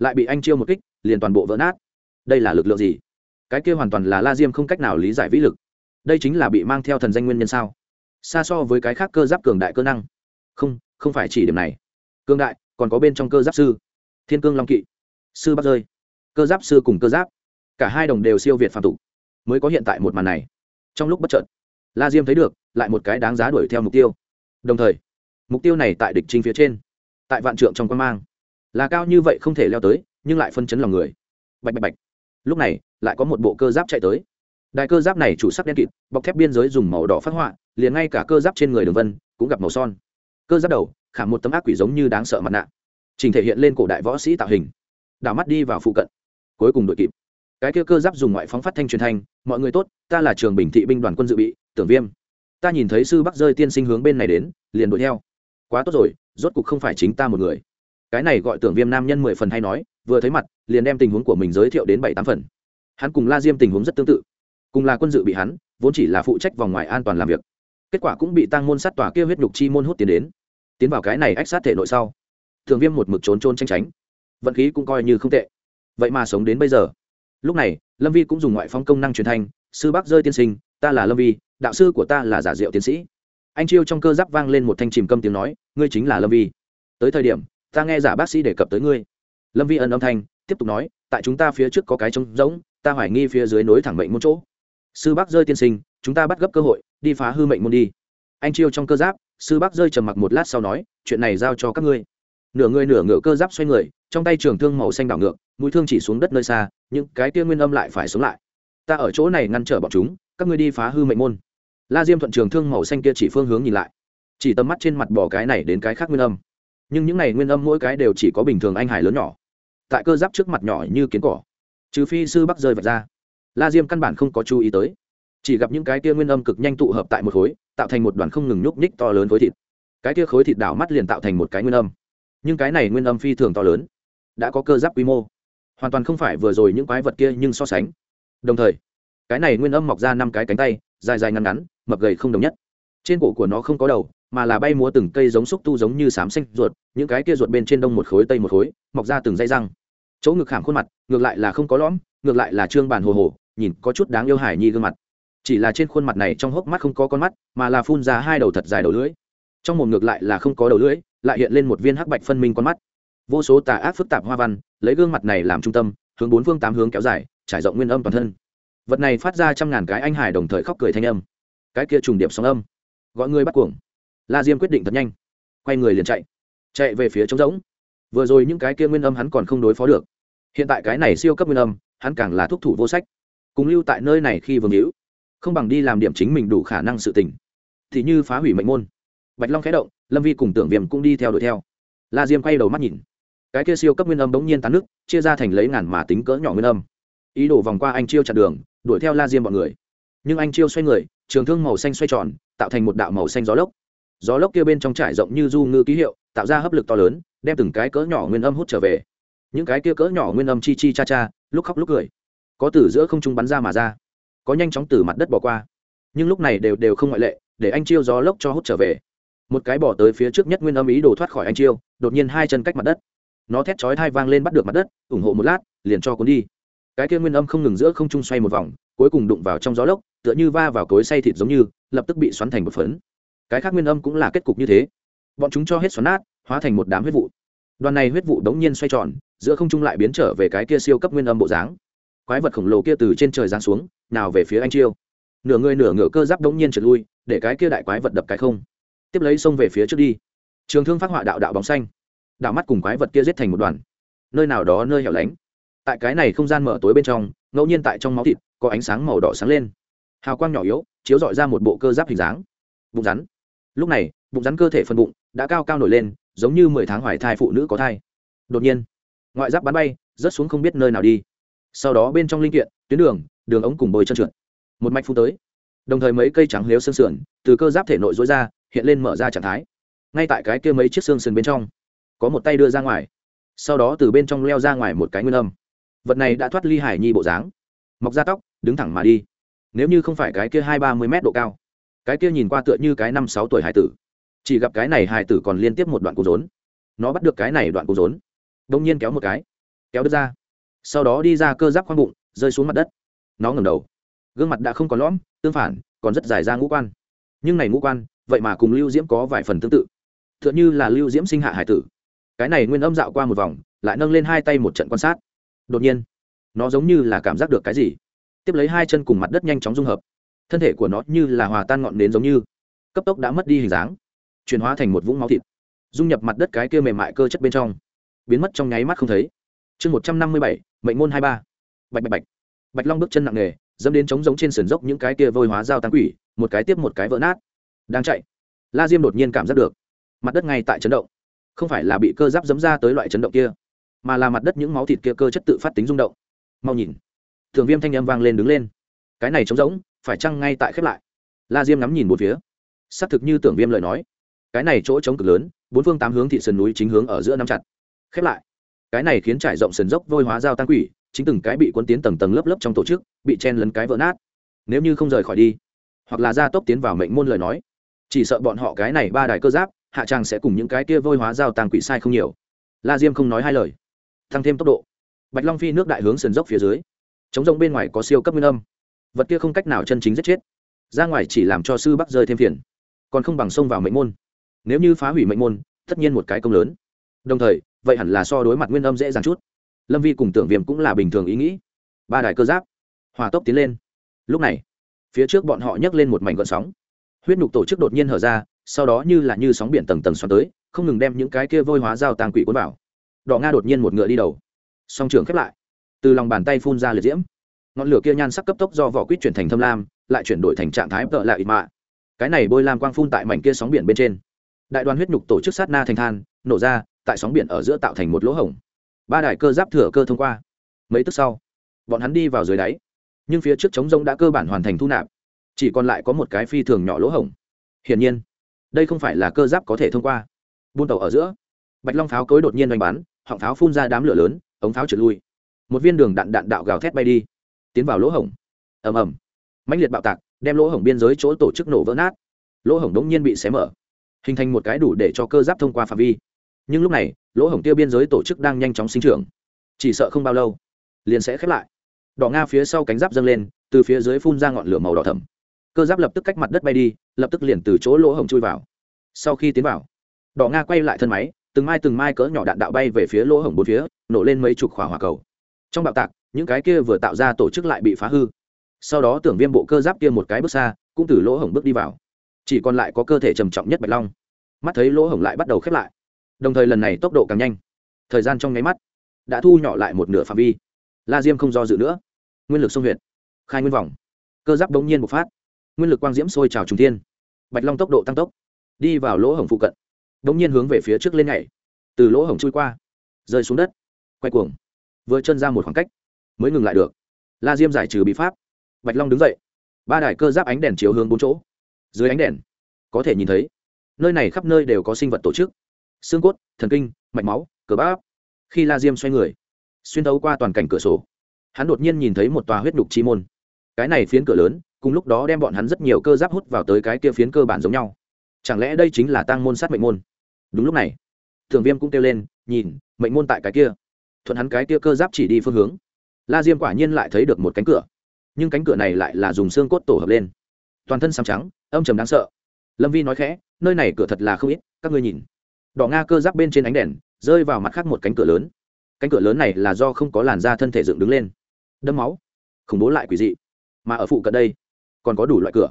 lại bị anh chiêu một kích, liền toàn bộ vỡ nát. Đây là lực lượng gì? Cái kia hoàn toàn là la diêm không cách nào lý giải vĩ lực. Đây chính là bị mang theo thần danh nguyên nhân sao? Xa so với cái khác cơ giáp cường đại cơ năng. Không không phải chỉ điểm này. Cương đại, còn có bên trong cơ giáp sư. Thiên cương long kỵ. Sư bắc rơi. Cơ giáp sư cùng cơ giáp. Cả hai đồng đều siêu việt phạm tục. Mới có hiện tại một màn này. Trong lúc bất trợn la diêm thấy được, lại một cái đáng giá đuổi theo mục tiêu. Đồng thời, mục tiêu này tại địch trinh phía trên, tại vạn trượng trong quan mang. Là cao như vậy không thể leo tới, nhưng lại phân chấn lòng người. Bạch bạch bạch. Lúc này, lại có một bộ cơ giáp chạy tới đại cơ giáp này chủ sắc đen kịt, bọc thép biên giới dùng màu đỏ phát họa, liền ngay cả cơ giáp trên người đường vân cũng gặp màu son. Cơ giáp đầu khảm một tấm ác quỷ giống như đáng sợ mặt nạ. Trình thể hiện lên cổ đại võ sĩ tạo hình. Đảo mắt đi vào phụ cận. Cuối cùng đội kịp. Cái kia cơ giáp dùng ngoại phóng phát thanh truyền thanh, mọi người tốt, ta là trường bình thị binh đoàn quân dự bị, tưởng viêm. Ta nhìn thấy sư bắc rơi tiên sinh hướng bên này đến, liền đuổi theo. Quá tốt rồi, rốt cục không phải chính ta một người. Cái này gọi tưởng viêm nam nhân mười phần hay nói, vừa thấy mặt, liền đem tình huống của mình giới thiệu đến bảy tám phần. Hắn cùng la diêm tình huống rất tương tự cùng là quân dự bị hắn, vốn chỉ là phụ trách vòng ngoài an toàn làm việc. Kết quả cũng bị tăng môn sát tòa kia huyết nhục chi môn hút tiến đến. Tiến vào cái này ách sát thể nội sau, thường viêm một mực trốn trôn tranh tránh. Vận khí cũng coi như không tệ. Vậy mà sống đến bây giờ. Lúc này, lâm vi cũng dùng ngoại phong công năng truyền thanh, sư bác rơi tiên sinh, ta là lâm vi, đạo sư của ta là giả diệu tiến sĩ. Anh chiêu trong cơ giáp vang lên một thanh chìm câm tiếng nói, ngươi chính là lâm vi. Tới thời điểm, ta nghe giả bác sĩ đề cập tới ngươi. Lâm vi ẩn âm thanh, tiếp tục nói, tại chúng ta phía trước có cái trống rỗng, ta hoài nghi phía dưới nối thẳng mệnh một chỗ sư bác rơi tiên sinh, chúng ta bắt gấp cơ hội, đi phá hư mệnh môn đi. Anh chiêu trong cơ giáp, sư bác rơi trầm mặc một lát sau nói, chuyện này giao cho các ngươi. Nửa người nửa ngựa cơ giáp xoay người, trong tay trường thương màu xanh đảo ngược, mũi thương chỉ xuống đất nơi xa, những cái tia nguyên âm lại phải sống lại. Ta ở chỗ này ngăn trở bọn chúng, các ngươi đi phá hư mệnh môn. La diêm thuận trường thương màu xanh kia chỉ phương hướng nhìn lại. Chỉ tầm mắt trên mặt bỏ cái này đến cái khác nguyên âm. Nhưng những này nguyên âm mỗi cái đều chỉ có bình thường anh hải lớn nhỏ. Tại cơ giáp trước mặt nhỏ như kiến cỏ. Trừ phi sư bắc rơi vật ra la diêm căn bản không có chú ý tới. Chỉ gặp những cái kia nguyên âm cực nhanh tụ hợp tại một khối, tạo thành một đoàn không ngừng nhúc nhích to lớn khối thịt. Cái kia khối thịt đảo mắt liền tạo thành một cái nguyên âm. Nhưng cái này nguyên âm phi thường to lớn, đã có cơ giáp quy mô. Hoàn toàn không phải vừa rồi những quái vật kia nhưng so sánh. Đồng thời, cái này nguyên âm mọc ra năm cái cánh tay, dài dài ngắn ngắn, mập gầy không đồng nhất. Trên cổ của nó không có đầu, mà là bay múa từng cây giống xúc tu giống như sám xanh ruột, những cái kia ruột bên trên đông một khối, tây một khối, mọc ra từng dây răng. Chỗ ngực khảm khuôn mặt, ngược lại là không có lõm, ngược lại là trương bản hồ hồ nhìn có chút đáng yêu hải nhi gương mặt. Chỉ là trên khuôn mặt này trong hốc mắt không có con mắt, mà là phun ra hai đầu thật dài đầu lưỡi. Trong mồm ngược lại là không có đầu lưỡi, lại hiện lên một viên hắc bạch phân minh con mắt. Vô số tà ác phức tạp hoa văn, lấy gương mặt này làm trung tâm, hướng bốn phương tám hướng kéo dài, trải rộng nguyên âm toàn thân. Vật này phát ra trăm ngàn cái anh hải đồng thời khóc cười thanh âm. Cái kia trùng điệp sóng âm. Gọi người bắt cuồng. La diêm quyết định thật nhanh. Quay người liền chạy. Chạy về phía trống rỗng. Vừa rồi những cái kia nguyên âm hắn còn không đối phó được. Hiện tại cái này siêu cấp nguyên âm, hắn càng là thúc thủ vô sách cùng lưu tại nơi này khi vương hữu, không bằng đi làm điểm chính mình đủ khả năng sự tình. Thì như phá hủy mệnh môn. Bạch long khẽ động, lâm vi cùng tưởng viêm cũng đi theo đuổi theo. La diêm quay đầu mắt nhìn. Cái kia siêu cấp nguyên âm bỗng nhiên tán nước, chia ra thành lấy ngàn mà tính cỡ nhỏ nguyên âm. Ý đồ vòng qua anh chiêu chặn đường, đuổi theo la diêm bọn người. Nhưng anh chiêu xoay người, trường thương màu xanh xoay tròn, tạo thành một đạo màu xanh gió lốc. Gió lốc kia bên trong trải rộng như du ngư ký hiệu, tạo ra hấp lực to lớn, đem từng cái cỡ nhỏ nguyên âm hút trở về. Những cái kia cỡ nhỏ nguyên âm chi chi cha cha, lúc khóc lúc cười có từ giữa không trung bắn ra mà ra. Có nhanh chóng từ mặt đất bỏ qua. Nhưng lúc này đều đều không ngoại lệ, để anh chiêu gió lốc cho hút trở về. Một cái bỏ tới phía trước nhất nguyên âm ý đồ thoát khỏi anh chiêu, đột nhiên hai chân cách mặt đất. Nó thét chói thai vang lên bắt được mặt đất, ủng hộ một lát, liền cho cuốn đi. Cái kia nguyên âm không ngừng giữa không trung xoay một vòng, cuối cùng đụng vào trong gió lốc, tựa như va vào cối xay thịt giống như, lập tức bị xoắn thành một phấn. Cái khác nguyên âm cũng là kết cục như thế. Bọn chúng cho hết xoắn nát, hóa thành một đám huyết vụ. Đoàn này huyết vụ đống nhiên xoay tròn, giữa không trung lại biến trở về cái kia siêu cấp nguyên âm bộ dáng quái vật khổng lồ kia từ trên trời giáng xuống, nào về phía anh chiêu. Nửa người nửa ngựa cơ giáp đống nhiên trượt lui, để cái kia đại quái vật đập cái không. Tiếp lấy xông về phía trước đi. Trường thương phát họa đạo đạo bóng xanh. Đạo mắt cùng quái vật kia giết thành một đoàn. Nơi nào đó nơi hẻo lánh. Tại cái này không gian mở tối bên trong, ngẫu nhiên tại trong máu thịt, có ánh sáng màu đỏ sáng lên. Hào quang nhỏ yếu, chiếu dọi ra một bộ cơ giáp hình dáng. Bụng rắn. Lúc này, bụng rắn cơ thể phân bụng, đã cao cao nổi lên, giống như mười tháng hoài thai phụ nữ có thai. Đột nhiên, ngoại giáp bắn bay, rớt xuống không biết nơi nào đi sau đó bên trong linh kiện, tuyến đường đường ống cùng bồi chân trượt. Một mạch phun tới. Đồng thời mấy cây trắng lếu xương sườn, từ cơ giáp thể nội dối ra, hiện lên mở ra trạng thái. Ngay tại cái kia mấy chiếc xương sườn bên trong, có một tay đưa ra ngoài. Sau đó từ bên trong leo ra ngoài một cái nguyên âm. Vật này đã thoát ly hải nhi bộ dáng. Mọc ra tóc, đứng thẳng mà đi. Nếu như không phải cái kia hai ba mươi mét độ cao, cái kia nhìn qua tựa như cái năm sáu tuổi hải tử. Chỉ gặp cái này hải tử còn liên tiếp một đoạn cụ rốn. Nó bắt được cái này đoạn cụ rốn. Đông nhiên kéo một cái. Kéo đứt ra sau đó đi ra cơ giáp khoang bụng, rơi xuống mặt đất. Nó ngầm đầu. Gương mặt đã không còn lõm, tương phản, còn rất dài ra ngũ quan. Nhưng này ngũ quan, vậy mà cùng lưu diễm có vài phần tương tự. T h ư ợ n như là lưu diễm sinh hạ hải tử. Cái này nguyên âm dạo qua một vòng, lại nâng lên hai tay một trận quan sát. Đột nhiên, nó giống như là cảm giác được cái gì. Tiếp lấy hai chân cùng mặt đất nhanh chóng dung hợp. Thân thể của nó như là hòa tan ngọn nến giống như. Cấp tốc đã mất đi hình dáng, chuyển hóa thành một vũng máu thịt, dung nhập mặt đất cái kia mềm mại cơ chất bên trong. Biến mất trong nháy mắt không thấy chương một trăm năm mươi bảy, mệnh môn hai ba. Bạch bạch bạch. Bạch long bước chân nặng nề, dẫm đến trống giống trên sườn dốc những cái kia vôi hóa dao tán quỷ, một cái tiếp một cái vỡ nát. Đang chạy, la diêm đột nhiên cảm giác được, mặt đất ngay tại chấn động. Không phải là bị cơ giáp dấm ra tới loại chấn động kia, mà là mặt đất những máu thịt kia cơ chất tự phát tính rung động. Mau nhìn, thường viêm thanh âm vang lên đứng lên. Cái này trống rỗng, phải chăng ngay tại khép lại? La diêm ngắm nhìn một phía. Xác thực như tưởng viêm lời nói. Cái này chỗ trống cực lớn, bốn phương tám hướng thị sườn núi chính hướng ở giữa nắm chặt. Khép lại cái này khiến trải rộng sườn dốc vôi hóa dao tăng quỷ, chính từng cái bị quân tiến tầng tầng lớp lớp trong tổ chức, bị chen lấn cái vỡ nát. Nếu như không rời khỏi đi, hoặc là gia tốc tiến vào mệnh môn lời nói, chỉ sợ bọn họ cái này ba đài cơ giáp, hạ trang sẽ cùng những cái kia vôi hóa giao tăng quỷ sai không nhiều. La diêm không nói hai lời, tăng thêm tốc độ. Bạch long phi nước đại hướng sườn dốc phía dưới chống rông bên ngoài có siêu cấp nguyên âm. Vật kia không cách nào chân chính giết chết, ra ngoài chỉ làm cho sư bắc rơi thêm phiền, còn không bằng xông vào mệnh môn. Nếu như phá hủy mệnh môn, tất nhiên một cái công lớn. Đồng thời vậy hẳn là so đối mặt nguyên âm dễ dàng chút. Lâm vi cùng tưởng viêm cũng là bình thường ý nghĩ. Ba đài cơ giáp, hòa tốc tiến lên. Lúc này, phía trước bọn họ nhấc lên một mảnh gọn sóng. Huyết nhục tổ chức đột nhiên hở ra, sau đó như là như sóng biển tầng tầng xoắn tới, không ngừng đem những cái kia vôi hóa dao tàng quỷ cuốn vào. Đỏ nga đột nhiên một ngựa đi đầu. Song trường khép lại. Từ lòng bàn tay phun ra liệt diễm. Ngọn lửa kia nhan sắc cấp tốc do vỏ quýt chuyển thành thâm lam, lại chuyển đổi thành trạng thái tợ lại ít mạ. Cái này bôi lam quang phun tại mảnh kia sóng biển bên trên. Đại đoàn huyết nhục tổ chức sát na thành than, nổ ra tại sóng biển ở giữa tạo thành một lỗ hổng. Ba đài cơ giáp thừa cơ thông qua. Mấy tức sau, bọn hắn đi vào dưới đáy. Nhưng phía trước trống rông đã cơ bản hoàn thành thu nạp. Chỉ còn lại có một cái phi thường nhỏ lỗ hổng. Hiển nhiên, đây không phải là cơ giáp có thể thông qua. Buôn tàu ở giữa, bạch long pháo cối đột nhiên đánh bắn, họng pháo phun ra đám lửa lớn, ống pháo trượt lui. Một viên đường đạn đạn đạo gào thét bay đi, tiến vào lỗ hổng. Ầm ầm, mãnh liệt bạo tạc, đem lỗ hổng biên giới chỗ tổ chức nổ vỡ nát. Lỗ hổng đống nhiên bị xé mở, hình thành một cái đủ để cho cơ giáp thông qua phạm vi nhưng lúc này, lỗ hổng tiêu biên giới tổ chức đang nhanh chóng sinh trưởng. Chỉ sợ không bao lâu, liền sẽ khép lại. Đỏ nga phía sau cánh giáp dâng lên, từ phía dưới phun ra ngọn lửa màu đỏ thẫm. Cơ giáp lập tức cách mặt đất bay đi, lập tức liền từ chỗ lỗ hổng chui vào. Sau khi tiến vào, đỏ nga quay lại thân máy, từng mai từng mai cỡ nhỏ đạn đạo bay về phía lỗ hổng bốn phía, nổ lên mấy chục khỏa hỏa cầu. Trong bạo tạc, những cái kia vừa tạo ra tổ chức lại bị phá hư. Sau đó tưởng viêm bộ cơ giáp kia một cái bước xa, cũng từ lỗ hổng bước đi vào. Chỉ còn lại có cơ thể trầm trọng nhất bạch long. Mắt thấy lỗ hổng lại bắt đầu khép lại đồng thời lần này tốc độ càng nhanh. Thời gian trong nháy mắt đã thu nhỏ lại một nửa phạm vi. La diêm không do dự nữa. Nguyên lực sông huyệt, khai nguyên vòng. Cơ giáp bỗng nhiên bộc phát. Nguyên lực quang diễm sôi trào trùng thiên. Bạch long tốc độ tăng tốc, đi vào lỗ hổng phụ cận. Bỗng nhiên hướng về phía trước lên nhảy. Từ lỗ hổng chui qua, rơi xuống đất. Quay cuồng. Vừa chân ra một khoảng cách, mới ngừng lại được. La diêm giải trừ bị pháp. Bạch long đứng dậy. Ba đài cơ giáp ánh đèn chiếu hướng bốn chỗ. Dưới ánh đèn, có thể nhìn thấy, nơi này khắp nơi đều có sinh vật tổ chức xương cốt, thần kinh, mạch máu cờ bắp. Khi la diêm xoay người, xuyên thấu qua toàn cảnh cửa sổ, hắn đột nhiên nhìn thấy một tòa huyết đục chi môn. Cái này phiến cửa lớn, cùng lúc đó đem bọn hắn rất nhiều cơ giáp hút vào tới cái kia phiến cơ bản giống nhau. Chẳng lẽ đây chính là tăng môn sát mệnh môn? Đúng lúc này, thường viêm cũng kêu lên, nhìn, mệnh môn tại cái kia. Thuận hắn cái kia cơ giáp chỉ đi phương hướng. La diêm quả nhiên lại thấy được một cánh cửa, nhưng cánh cửa này lại là dùng xương cốt tổ hợp lên. Toàn thân xám trắng, âm trầm đáng sợ. Lâm vi nói khẽ, nơi này cửa thật là không ít, các ngươi nhìn đỏ nga cơ giáp bên trên ánh đèn, rơi vào mặt khác một cánh cửa lớn. Cánh cửa lớn này là do không có làn da thân thể dựng đứng lên. Đâm máu. Khủng bố lại quỷ dị. Mà ở phụ cận đây, còn có đủ loại cửa.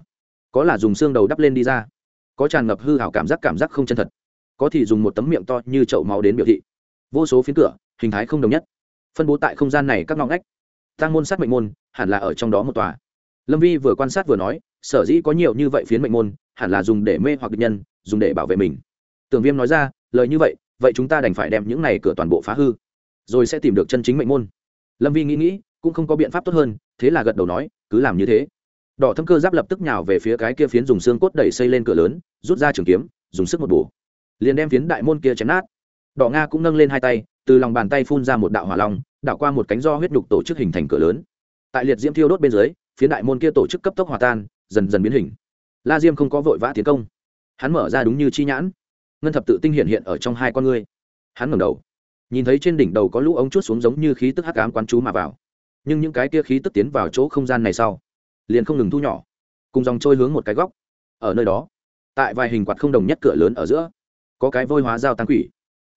Có là dùng xương đầu đắp lên đi ra. Có tràn ngập hư hảo cảm giác cảm giác không chân thật. Có thì dùng một tấm miệng to như chậu máu đến biểu thị. Vô số phiến cửa, hình thái không đồng nhất. Phân bố tại không gian này các ngõ ngách. Tăng môn sát mệnh môn, hẳn là ở trong đó một tòa. Lâm vi vừa quan sát vừa nói, sở dĩ có nhiều như vậy phiến mệnh môn, hẳn là dùng để mê hoặc địch nhân, dùng để bảo vệ mình tường viêm nói ra, lời như vậy vậy chúng ta đành phải đem những này cửa toàn bộ phá hư, rồi sẽ tìm được chân chính mệnh môn. Lâm vi nghĩ nghĩ, cũng không có biện pháp tốt hơn, thế là gật đầu nói, cứ làm như thế. Đỏ thâm cơ giáp lập tức nhào về phía cái kia phiến dùng xương cốt đẩy xây lên cửa lớn, rút ra trường kiếm, dùng sức một bổ. Liền đem phiến đại môn kia chém nát. Đỏ nga cũng nâng lên hai tay, từ lòng bàn tay phun ra một đạo hỏa long, đảo qua một cánh do huyết đục tổ chức hình thành cửa lớn. Tại liệt diễm thiêu đốt bên dưới, phiến đại môn kia tổ chức cấp tốc hòa tan, dần dần biến hình. La diêm không có vội vã tiến công. Hắn mở ra đúng như chi nhãn ngân thập tự tinh hiện hiện ở trong hai con ngươi. Hắn ngẩng đầu, nhìn thấy trên đỉnh đầu có lũ ống chút xuống giống như khí tức hắc ám quán chú mà vào. Nhưng những cái kia khí tức tiến vào chỗ không gian này sau, liền không ngừng thu nhỏ, cùng dòng trôi hướng một cái góc. Ở nơi đó, tại vài hình quạt không đồng nhất cửa lớn ở giữa, có cái vôi hóa dao tăng quỷ.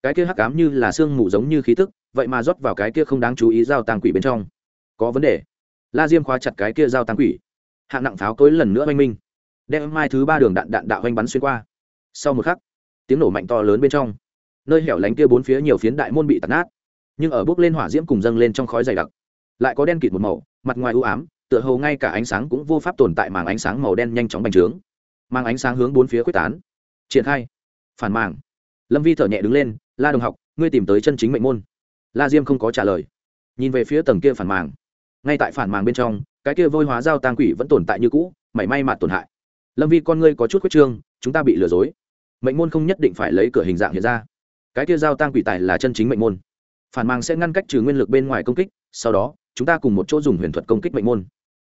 Cái kia hắc ám như là sương mù giống như khí tức, vậy mà rót vào cái kia không đáng chú ý dao tăng quỷ bên trong. Có vấn đề. La diêm khóa chặt cái kia dao tăng quỷ. Hạng nặng pháo cối lần nữa oanh minh, đem mai thứ ba đường đạn đạn đạo oanh bắn xuyên qua. Sau một khắc tiếng nổ mạnh to lớn bên trong. Nơi hẻo lánh kia bốn phía nhiều phiến đại môn bị tạt nát, nhưng ở bước lên hỏa diễm cùng dâng lên trong khói dày đặc, lại có đen kịt một màu, mặt ngoài u ám, tựa hồ ngay cả ánh sáng cũng vô pháp tồn tại màng ánh sáng màu đen nhanh chóng bành trướng. Mang ánh sáng hướng bốn phía quyết tán. Triển khai. Phản màng. Lâm vi thở nhẹ đứng lên, la đồng học, ngươi tìm tới chân chính mệnh môn. La diêm không có trả lời. Nhìn về phía tầng kia phản màng. Ngay tại phản màng bên trong, cái kia vôi hóa giao tang quỷ vẫn tồn tại như cũ, mảy may mặt tổn hại. Lâm vi, con ngươi có chút khuyết trương, chúng ta bị lừa dối mệnh môn không nhất định phải lấy cửa hình dạng hiện ra. Cái kia giao tang quỷ tài là chân chính mệnh môn. Phản màng sẽ ngăn cách trừ nguyên lực bên ngoài công kích, sau đó, chúng ta cùng một chỗ dùng huyền thuật công kích mệnh môn.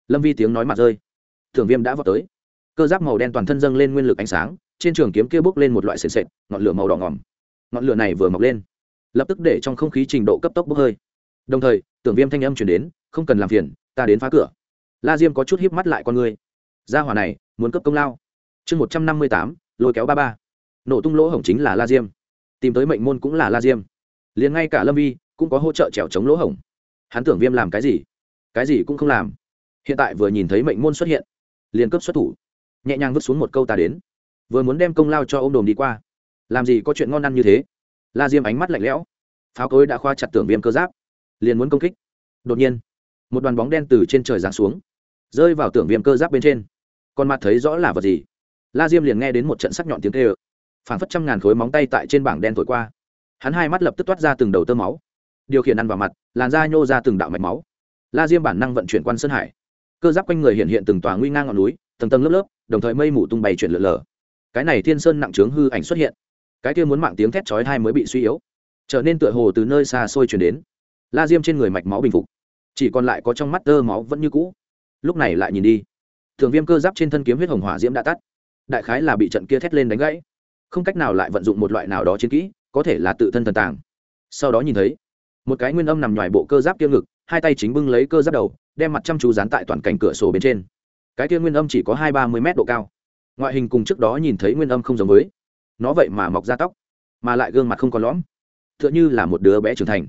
Lâm vi tiếng nói mặt rơi. Thường viêm đã vào tới. Cơ giáp màu đen toàn thân dâng lên nguyên lực ánh sáng, trên trường kiếm kia bốc lên một loại sền sệt, ngọn lửa màu đỏ ngỏm ngọn lửa này vừa mọc lên, lập tức để trong không khí trình độ cấp tốc bốc hơi. Đồng thời tưởng viêm thanh âm chuyển đến, không cần làm phiền, ta đến phá cửa. La diêm có chút híp mắt lại con người. Gia hỏa này, muốn cấp công lao. Chương một trăm năm mươi tám, lôi kéo ba ba nổ tung lỗ hổng chính là la diêm. Tìm tới mệnh môn cũng là la diêm. Liền ngay cả lâm vi cũng có hỗ trợ trèo chống lỗ hổng. Hắn tưởng viêm làm cái gì? Cái gì cũng không làm. Hiện tại vừa nhìn thấy mệnh môn xuất hiện, liền cấp xuất thủ. Nhẹ nhàng vứt xuống một câu ta đến. Vừa muốn đem công lao cho ô m đồm đi qua. Làm gì có chuyện ngon ăn như thế? La diêm ánh mắt lạnh lẽo. Pháo cối đã khoa chặt tưởng viêm cơ giáp. Liền muốn công kích. Đột nhiên, một đoàn bóng đen từ trên trời giáng xuống, rơi vào tưởng viêm cơ giáp bên trên. Còn mặt thấy rõ là vật gì? La diêm liền nghe đến một trận sắc nhọn tiếng tê ơ phảng phất trăm ngàn khối móng tay tại trên bảng đen thổi qua. Hắn hai mắt lập tức toát ra từng đầu tơ máu. Điều khiển ăn vào mặt, làn da nhô ra từng đạo mạch máu. La diêm bản năng vận chuyển quan sơn hải. Cơ giáp quanh người hiện hiện từng tòa nguy ngang ngọn núi, tầng tầng lớp lớp, đồng thời mây mù tung bay chuyển lượn lờ cái này thiên sơn nặng trướng hư ảnh xuất hiện. Cái kia muốn mạng tiếng thét chói hai mới bị suy yếu. Trở nên tựa hồ từ nơi xa xôi chuyển đến. La diêm trên người mạch máu bình phục. Chỉ còn lại có trong mắt tơ máu vẫn như cũ. Lúc này lại nhìn đi. Thường viêm cơ giáp trên thân kiếm huyết hồng hỏa diễm đã tắt. Đại khái là bị trận kia thét lên đánh gãy không cách nào lại vận dụng một loại nào đó chiến kỹ, có thể là tự thân thần tàng. Sau đó nhìn thấy, một cái nguyên âm nằm ngoài bộ cơ giáp kia ngực, hai tay chính bưng lấy cơ giáp đầu, đem mặt chăm chú dán tại toàn cảnh cửa sổ bên trên. Cái kia nguyên âm chỉ có hai ba mươi mét độ cao. Ngoại hình cùng trước đó nhìn thấy nguyên âm không giống với. Nó vậy mà mọc ra tóc, mà lại gương mặt không có lõm. T h ư ợ n h ư là một đứa bé trưởng thành,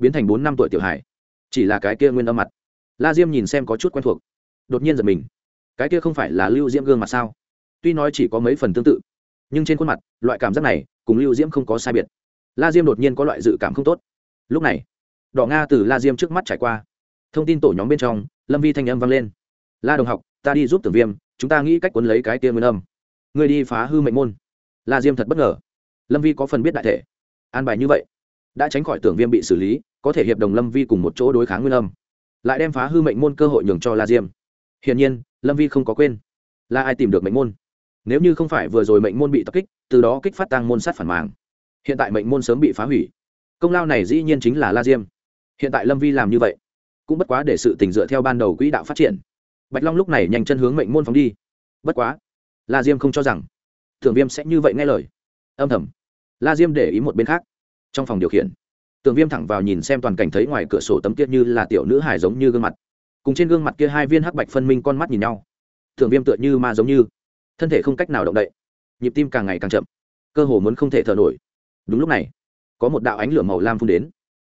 biến thành bốn năm tuổi tiểu hải chỉ là cái kia nguyên âm mặt. La diêm nhìn xem có chút quen thuộc. Đột nhiên giật mình. Cái kia không phải là lưu diễm gương mặt sao? Tuy nói chỉ có mấy phần tương tự nhưng trên khuôn mặt, loại cảm giác này cùng lưu diễm không có sai biệt. La diêm đột nhiên có loại dự cảm không tốt. Lúc này, đỏ nga từ la diêm trước mắt trải qua. Thông tin tổ nhóm bên trong, lâm vi thanh âm vang lên. La đồng học, ta đi giúp tưởng viêm, chúng ta nghĩ cách quấn lấy cái kia nguyên âm. Người đi phá hư mệnh môn. La diêm thật bất ngờ. Lâm vi có phần biết đại thể. An bài như vậy, đã tránh khỏi tưởng viêm bị xử lý, có thể hiệp đồng lâm vi cùng một chỗ đối kháng nguyên âm. Lại đem phá hư mệnh môn cơ hội nhường cho la diêm. Hiển nhiên, lâm vi không có quên. Là ai tìm được mệnh môn? Nếu như không phải vừa rồi mệnh môn bị tập kích, từ đó kích phát tăng môn sát phản màng. Hiện tại mệnh môn sớm bị phá hủy. Công lao này dĩ nhiên chính là la diêm. Hiện tại lâm vi làm như vậy, cũng bất quá để sự tình dựa theo ban đầu quỹ đạo phát triển. Bạch long lúc này nhanh chân hướng mệnh môn phóng đi. Bất quá, la diêm không cho rằng tưởng viêm sẽ như vậy nghe lời. Âm thầm, la diêm để ý một bên khác, trong phòng điều khiển. Tưởng viêm thẳng vào nhìn xem toàn cảnh thấy ngoài cửa sổ tấm kia như là tiểu nữ hài giống như gương mặt. Cùng trên gương mặt kia hai viên hắc bạch phân minh con mắt nhìn nhau. Tưởng viêm tựa như ma giống như thân thể không cách nào động đậy. Nhịp tim càng ngày càng chậm, cơ hồ muốn không thể thở nổi. Đúng lúc này, có một đạo ánh lửa màu lam phun đến,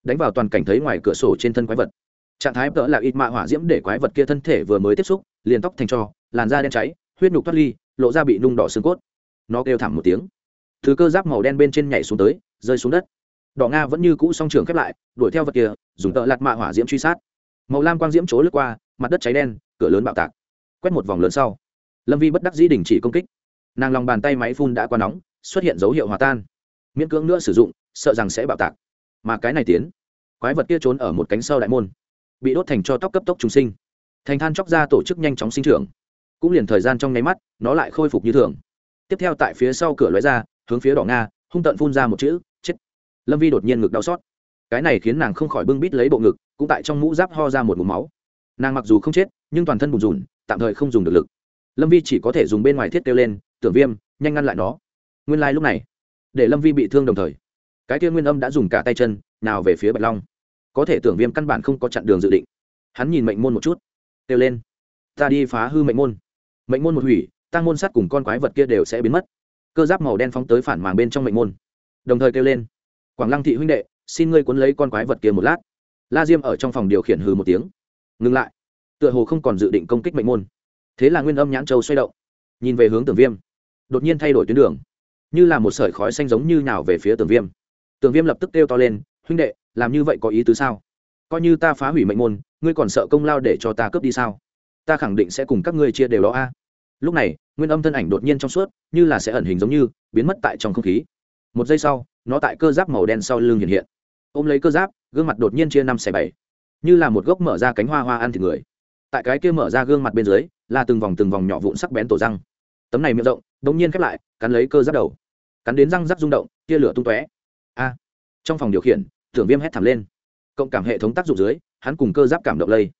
đánh vào toàn cảnh thấy ngoài cửa sổ trên thân quái vật. Trạng thái tợ là ít mạ hỏa diễm để quái vật kia thân thể vừa mới tiếp xúc, liền tóc thành cho, làn da đen cháy, huyết nhục thoát ly, lộ ra bị nung đỏ xương cốt. Nó kêu thảm một tiếng. Thứ cơ giáp màu đen bên trên nhảy xuống tới, rơi xuống đất. Đỏ nga vẫn như cũ song trường khép lại, đuổi theo vật kia, dùng tợ lạt mạ hỏa diễm truy sát. Màu lam quang diễm chối lướt qua, mặt đất cháy đen, cửa lớn bạo tạc. Quét một vòng lớn sau lâm vi bất đắc dĩ đình chỉ công kích nàng lòng bàn tay máy phun đã qua nóng xuất hiện dấu hiệu hòa tan miễn cưỡng nữa sử dụng sợ rằng sẽ bạo tạc mà cái này tiến quái vật kia trốn ở một cánh sau đại môn bị đốt thành cho tóc cấp tốc trùng sinh thành than chóc ra tổ chức nhanh chóng sinh trưởng cũng liền thời gian trong nháy mắt nó lại khôi phục như thường tiếp theo tại phía sau cửa lóe ra hướng phía đỏ nga hung tận phun ra một chữ chết lâm vi đột nhiên ngực đau xót cái này khiến nàng không khỏi bưng bít lấy bộ ngực cũng tại trong mũ giáp ho ra một mũ máu nàng mặc dù không chết nhưng toàn thân bùn rùn tạm thời không dùng được lực lâm vi chỉ có thể dùng bên ngoài thiết kêu lên, tưởng viêm, nhanh ngăn lại nó. Nguyên lai、like、lúc này, để lâm vi bị thương đồng thời, cái kia nguyên âm đã dùng cả tay chân, nào về phía bạch long. Có thể tưởng viêm căn bản không có chặn đường dự định. Hắn nhìn mệnh môn một chút, kêu lên, ta đi phá hư mệnh môn. Mệnh môn một hủy tăng môn sắt cùng con quái vật kia đều sẽ biến mất. Cơ giáp màu đen phóng tới phản màng bên trong mệnh môn. Đồng thời kêu lên, quảng lăng thị huynh đệ, xin ngươi cuốn lấy con quái vật kia một lát. La diêm ở trong phòng điều khiển hừ một tiếng. Ngừng lại. Tựa hồ không còn dự định công kích mệnh môn thế là nguyên âm nhãn châu xoay động, nhìn về hướng tường viêm, đột nhiên thay đổi tuyến đường, như là một sợi khói xanh giống như nào về phía tường viêm. Tường viêm lập tức kêu to lên, huynh đệ, làm như vậy có ý tứ sao? Coi như ta phá hủy mệnh môn, ngươi còn sợ công lao để cho ta cướp đi sao? Ta khẳng định sẽ cùng các ngươi chia đều đó a. Lúc này, nguyên âm thân ảnh đột nhiên trong suốt, như là sẽ ẩn hình giống như, biến mất tại trong không khí. Một giây sau, nó tại cơ giáp màu đen sau lưng hiện hiện. Ôm lấy cơ giáp, gương mặt đột nhiên chia năm xẻ bảy, như là một gốc mở ra cánh hoa hoa ăn thịt người. Tại cái kia mở ra gương mặt bên dưới là từng vòng từng vòng nhỏ vụn sắc bén tổ răng. Tấm này miệng rộng đ ỗ n g nhiên khép lại, cắn lấy cơ giáp đầu. Cắn đến răng rắc rung động, tia lửa tung tóe. A! Trong phòng điều khiển, tưởng viêm hét thảm lên. Cộng cảm hệ thống tác dụng dưới, hắn cùng cơ giáp cảm động lây.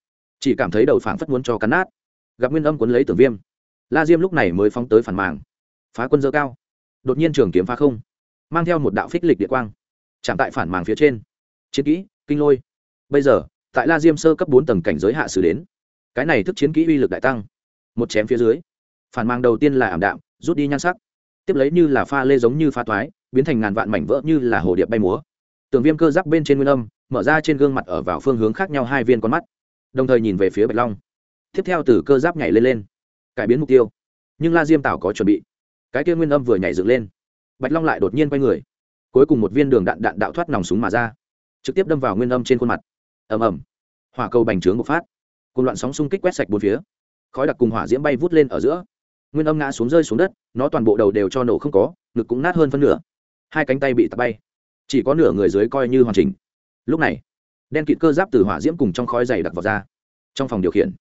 Chỉ cảm thấy đầu phảng phất muốn cho cắn nát. Gặp nguyên âm cuốn lấy tưởng viêm. La diêm lúc này mới phóng tới phản màng. Phá quân dơ cao. Đột nhiên trường kiếm phá không. Mang theo một đạo phích lịch địa quang. Chạm tại phản màng phía trên. Chiến kỹ, kinh lôi. Bây giờ, tại la diêm sơ cấp bốn tầng cảnh giới hạ xử đến. Cái này thức chiến kỹ uy lực đại tăng một chém phía dưới. Phản mang đầu tiên là ảm đạm, rút đi nhan sắc. Tiếp lấy như là pha lê giống như pha toái, biến thành ngàn vạn mảnh vỡ như là hồ điệp bay múa. Tường viêm cơ giáp bên trên nguyên âm, mở ra trên gương mặt ở vào phương hướng khác nhau hai viên con mắt. Đồng thời nhìn về phía bạch long. Tiếp theo từ cơ giáp nhảy lên lên, cải biến mục tiêu. Nhưng la diêm tảo có chuẩn bị. Cái kia nguyên âm vừa nhảy dựng lên, bạch long lại đột nhiên quay người. Cuối cùng một viên đường đạn đạn đạo thoát nòng súng mà ra. Trực tiếp đâm vào nguyên âm trên khuôn mặt. Ầm ầm. Hỏa cầu bành trướng bộc phát. Cùng loạn sóng xung kích quét sạch bốn phía khói đặc cùng hỏa diễm bay vút lên ở giữa. Nguyên âm ngã xuống rơi xuống đất, nó toàn bộ đầu đều cho nổ không có, ngực cũng nát hơn phân nửa. Hai cánh tay bị tạt bay. Chỉ có nửa người dưới coi như hoàn chỉnh. Lúc này, đen kịt cơ giáp từ hỏa diễm cùng trong khói dày đặc vào ra. Trong phòng điều khiển,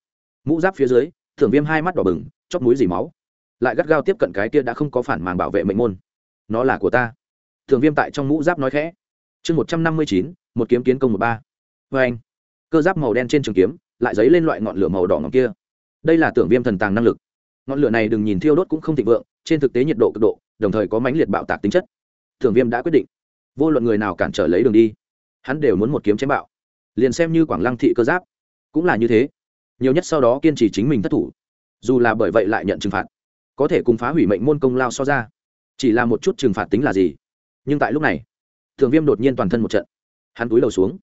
mũ giáp phía dưới, thưởng viêm hai mắt đỏ bừng, chóp mũi dì máu. Lại gắt gao tiếp cận cái kia đã không có phản màng bảo vệ mệnh môn. Nó là của ta. Thường viêm tại trong mũ giáp nói khẽ. Chương một trăm năm mươi chín, một kiếm kiến công một ba. Vê anh cơ giáp màu đen trên trường kiếm, lại dấy lên loại ngọn lửa màu đỏ ngọc kia đây là tưởng viêm thần tàng năng lực. Ngọn lửa này đừng nhìn thiêu đốt cũng không thịnh vượng, trên thực tế nhiệt độ cực độ, đồng thời có mãnh liệt bạo tạc tính chất. Tưởng viêm đã quyết định. Vô luận người nào cản trở lấy đường đi, hắn đều muốn một kiếm chém bạo. Liền xem như quảng lăng thị cơ giáp, cũng là như thế. Nhiều nhất sau đó kiên trì chính mình thất thủ. Dù là bởi vậy lại nhận trừng phạt. Có thể cùng phá hủy mệnh môn công lao so ra. Chỉ là một chút trừng phạt tính là gì? Nhưng tại lúc này thường viêm đột nhiên toàn thân một trận. Hắn túi đầu xuống.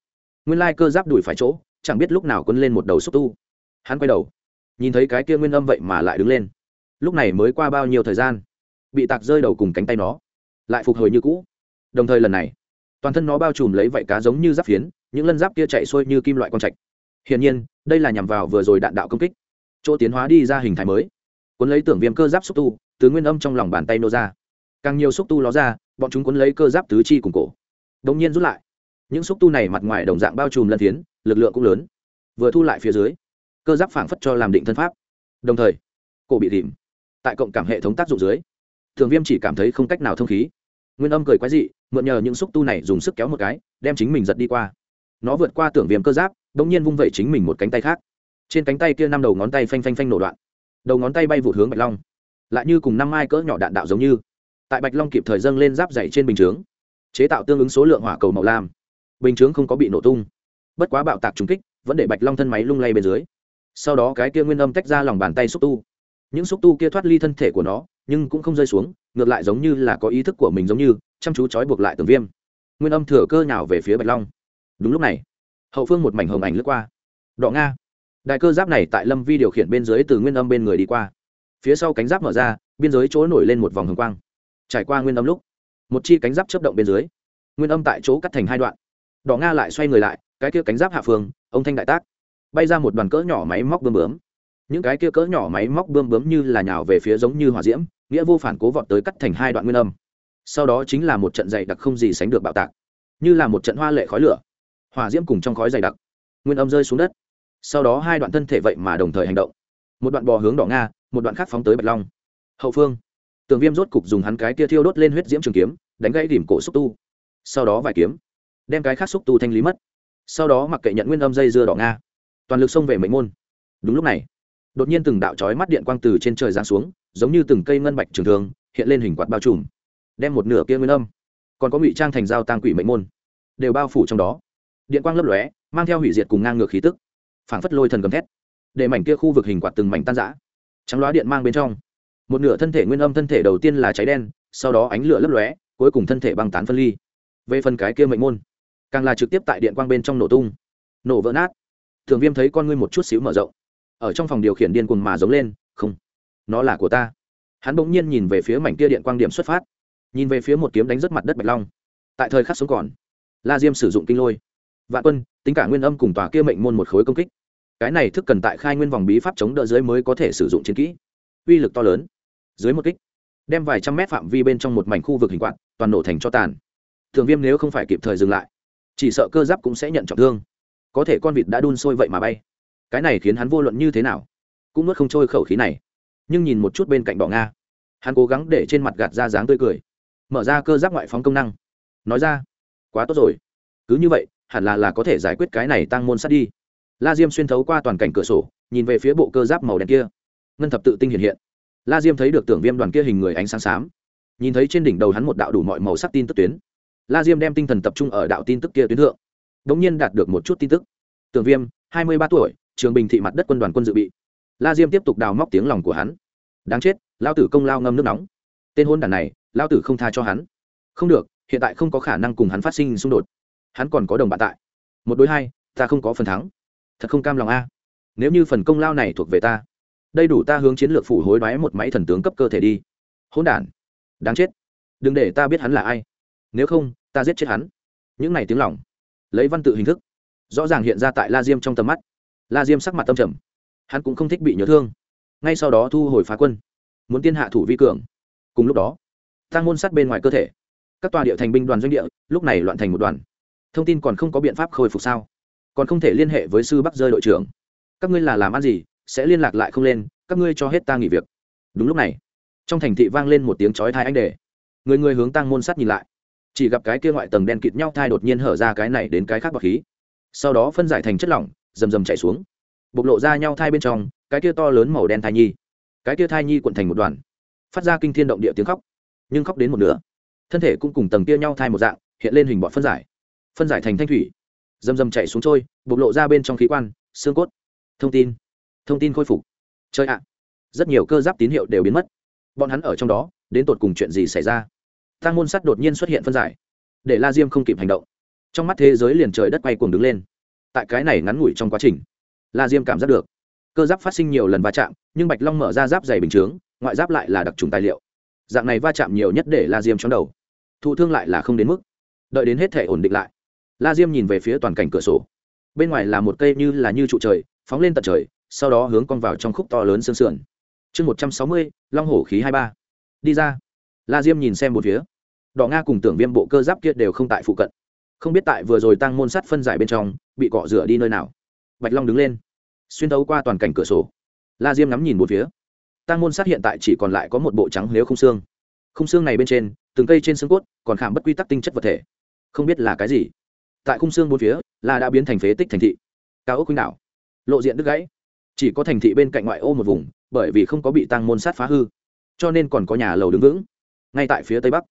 Nguyên lai cơ giáp đuổi phải chỗ, chẳng biết lúc nào quân lên một đầu xúc tu. Hắn quay đầu nhìn thấy cái kia nguyên âm vậy mà lại đứng lên. Lúc này mới qua bao nhiêu thời gian, bị tạc rơi đầu cùng cánh tay nó, lại phục hồi như cũ. Đồng thời lần này, toàn thân nó bao trùm lấy vảy cá giống như giáp phiến, những lân giáp kia chạy xuôi như kim loại con trạch. Hiển nhiên, đây là nhằm vào vừa rồi đạn đạo công kích. Chỗ tiến hóa đi ra hình thái mới. Cuốn lấy tưởng viêm cơ giáp xúc tu, từ nguyên âm trong lòng bàn tay nô ra. Càng nhiều xúc tu ló ra, bọn chúng cuốn lấy cơ giáp tứ chi cùng cổ. Đống nhiên rút lại. Những xúc tu này mặt ngoài đồng dạng bao trùm lân phiến, lực lượng cũng lớn. Vừa thu lại phía dưới cơ giáp phảng phất cho làm định thân pháp. Đồng thời, cổ bị tìm tại cộng cảm hệ thống tác dụng dưới, thường viêm chỉ cảm thấy không cách nào thông khí. Nguyên âm cười quái dị, mượn nhờ những xúc tu này dùng sức kéo một cái, đem chính mình giật đi qua. Nó vượt qua tưởng viêm cơ giáp đ ỗ n g nhiên vung vẩy chính mình một cánh tay khác. Trên cánh tay kia năm đầu ngón tay phanh phanh phanh nổ đoạn đầu ngón tay bay vụt hướng bạch long. Lại như cùng năm mai cỡ nhỏ đạn đạo giống như. Tại bạch long kịp thời dâng lên giáp dày trên bình chướng, chế tạo tương ứng số lượng hỏa cầu màu lam. Bình chướng không có bị nổ tung. Bất quá bạo tạc trúng kích, vẫn để bạch long thân máy lung lay bên dưới sau đó cái kia nguyên âm tách ra lòng bàn tay xúc tu. Những xúc tu kia thoát ly thân thể của nó, nhưng cũng không rơi xuống, ngược lại giống như là có ý thức của mình giống như, chăm chú trói buộc lại tường viêm. Nguyên âm thừa cơ nhào về phía bạch long. Đúng lúc này, hậu phương một mảnh hồng ảnh lướt qua. Đọ nga. Đại cơ giáp này tại lâm vi điều khiển bên dưới từ nguyên âm bên người đi qua. Phía sau cánh giáp mở ra, biên giới chỗ nổi lên một vòng hồng quang. Trải qua nguyên âm lúc, một chi cánh giáp chấp động bên dưới. Nguyên âm tại chỗ cắt thành hai đoạn. Đỏ nga lại xoay người lại, cái kia cánh giáp hạ phương, ông thanh đại tác bay ra một đoàn cỡ nhỏ máy móc bơm bướm. Những cái kia cỡ nhỏ máy móc bơm bướm như là nhào về phía giống như hỏa diễm, nghĩa vô phản cố vọt tới cắt thành hai đoạn nguyên âm. Sau đó chính là một trận dày đặc không gì sánh được bạo tạc, như là một trận hoa lệ khói lửa. Hỏa diễm cùng trong khói dày đặc, nguyên âm rơi xuống đất. Sau đó hai đoạn thân thể vậy mà đồng thời hành động. Một đoạn bò hướng đỏ nga, một đoạn khác phóng tới bạch long. Hậu phương, tường viêm rốt cục dùng hắn cái kia thiêu đốt lên huyết diễm trường kiếm, đánh gãy đỉm cổ xúc tu. Sau đó vài kiếm, đem cái khác xúc tu thanh lý mất. Sau đó mặc kệ nhận nguyên âm dây dưa đỏ nga toàn lực xông về mệnh môn. Đúng lúc này, đột nhiên từng đạo chói mắt điện quang từ trên trời giáng xuống, giống như từng cây ngân bạch trường thường hiện lên hình quạt bao trùm, đem một nửa kia nguyên âm, còn có ngụy trang thành dao tang quỷ mệnh môn, đều bao phủ trong đó. Điện quang lấp lóe, mang theo hủy diệt cùng ngang ngược khí tức, phảng phất lôi thần gầm thét, để mảnh kia khu vực hình quạt từng mảnh tan rã. Trắng loá điện mang bên trong, một nửa thân thể nguyên âm thân thể đầu tiên là cháy đen, sau đó ánh lửa lấp lóe, cuối cùng thân thể băng tán phân ly. Về phần cái kia mệnh môn, càng là trực tiếp tại điện quang bên trong nổ tung, nổ vỡ nát thường viêm thấy con ngươi một chút xíu mở rộng. Ở trong phòng điều khiển điên cuồng mà giống lên, không, nó là của ta. Hắn bỗng nhiên nhìn về phía mảnh kia điện quang điểm xuất phát. Nhìn về phía một kiếm đánh rất mặt đất bạch long. Tại thời khắc sống còn, la diêm sử dụng kinh lôi. Vạn quân, tính cả nguyên âm cùng tòa kia mệnh môn một khối công kích. Cái này thức cần tại khai nguyên vòng bí pháp chống đỡ dưới mới có thể sử dụng chiến kỹ. Uy lực to lớn. Dưới một kích, đem vài trăm mét phạm vi bên trong một mảnh khu vực hình quạt toàn nổ thành cho tàn. Thường viêm nếu không phải kịp thời dừng lại, chỉ sợ cơ giáp cũng sẽ nhận trọng thương có thể con vịt đã đun sôi vậy mà bay. Cái này khiến hắn vô luận như thế nào cũng nuốt không trôi khẩu khí này. Nhưng nhìn một chút bên cạnh bọ nga, hắn cố gắng để trên mặt gạt ra dáng tươi cười. Mở ra cơ giác ngoại phóng công năng. Nói ra, quá tốt rồi. Cứ như vậy, hẳn là là có thể giải quyết cái này tăng môn sát đi. La diêm xuyên thấu qua toàn cảnh cửa sổ, nhìn về phía bộ cơ giáp màu đen kia. Ngân thập tự tinh hiện hiện. La diêm thấy được tưởng viêm đoàn kia hình người ánh sáng xám. Nhìn thấy trên đỉnh đầu hắn một đạo đủ mọi màu sắc tin tức tuyến. La diêm đem tinh thần tập trung ở đạo tin tức kia tuyến thượng đ nhiên đạt được một chút tin tức. Tưởng viêm, hai mươi ba tuổi, trường bình thị mặt đất quân đoàn quân dự bị. La diêm tiếp tục đào móc tiếng lòng của hắn. Đáng chết lao tử công lao ngâm nước nóng. Tên hôn đản này lao tử không tha cho hắn. Không được, hiện tại không có khả năng cùng hắn phát sinh xung đột. Hắn còn có đồng bạn tại. Một đối hai, ta không có phần thắng. Thật không cam lòng a. Nếu như phần công lao này thuộc về ta đây đủ ta hướng chiến lược phủ hối đoái một máy thần tướng cấp cơ thể đi. Hôn đản đáng chết. Đừng để ta biết hắn là ai. Nếu không, ta giết chết hắn. Những này tiếng lòng lấy văn tự hình thức. Rõ ràng hiện ra tại la diêm trong tầm mắt. La diêm sắc mặt tâm trầm. Hắn cũng không thích bị nhớ thương. Ngay sau đó thu hồi phá quân. Muốn tiên hạ thủ vi cường. Cùng lúc đó tăng môn sát bên ngoài cơ thể. Các tòa địa thành binh đoàn doanh địa, lúc này loạn thành một đoàn. Thông tin còn không có biện pháp khôi phục sao? Còn không thể liên hệ với sư bắc rơi đội trưởng. Các ngươi là làm ăn gì, sẽ liên lạc lại không lên, các ngươi cho hết ta nghỉ việc. Đúng lúc này, trong thành thị vang lên một tiếng chói thai anh đề. Người người hướng tăng môn sắt nhìn lại chỉ gặp cái kia ngoại tầng đen kịt nhau thai đột nhiên hở ra cái này đến cái khác bọc khí. Sau đó phân giải thành chất lỏng, rầm rầm chảy xuống. Bộc lộ ra nhau thai bên trong, cái kia to lớn màu đen thai nhi. Cái kia thai nhi cuộn thành một đoàn. Phát ra kinh thiên động địa tiếng khóc, nhưng khóc đến một nửa. Thân thể cũng cùng tầng kia nhau thai một dạng, hiện lên hình bọn phân giải. Phân giải thành thanh thủy. Dầm dầm chạy xuống trôi, bộc lộ ra bên trong khí quan, xương cốt. Thông tin. Thông tin khôi phục. Chơi ạ. Rất nhiều cơ giáp tín hiệu đều biến mất. Bọn hắn ở trong đó, đến tột cùng chuyện gì xảy ra? Tăng môn sắt đột nhiên xuất hiện phân giải. Để la diêm không kịp hành động, trong mắt thế giới liền trời đất quay cuồng đứng lên. Tại cái này ngắn ngủi trong quá trình, la diêm cảm giác được, cơ giáp phát sinh nhiều lần va chạm, nhưng bạch long mở ra giáp dày bình chướng, ngoại giáp lại là đặc trùng tài liệu. Dạng này va chạm nhiều nhất để la diêm chóng đầu. Thụ thương lại là không đến mức. Đợi đến hết thể ổn định lại, la diêm nhìn về phía toàn cảnh cửa sổ. Bên ngoài là một cây như là như trụ trời, phóng lên tận trời, sau đó hướng con vào trong khúc to lớn sương sườn. Chương một trăm sáu mươi, long hổ khí hai ba. Đi ra. La diêm nhìn xem một phía đỏ nga cùng tưởng viêm bộ cơ giáp kia đều không tại phụ cận. Không biết tại vừa rồi tăng môn sắt phân giải bên trong, bị cọ rửa đi nơi nào. Bạch long đứng lên, xuyên tấu qua toàn cảnh cửa sổ. La diêm ngắm nhìn một phía. Tăng môn sắt hiện tại chỉ còn lại có một bộ trắng nếu không xương. Không xương này bên trên, từng cây trên xương cốt, còn khảm bất quy tắc tinh chất vật thể. Không biết là cái gì. Tại khung xương bốn phía, là đã biến thành phế tích thành thị. Cao ốc khuynh đảo. Lộ diện đứt gãy. Chỉ có thành thị bên cạnh ngoại ô một vùng, bởi vì không có bị tăng môn sát phá hư. Cho nên còn có nhà lầu đứng vững. Ngay tại phía tây bắc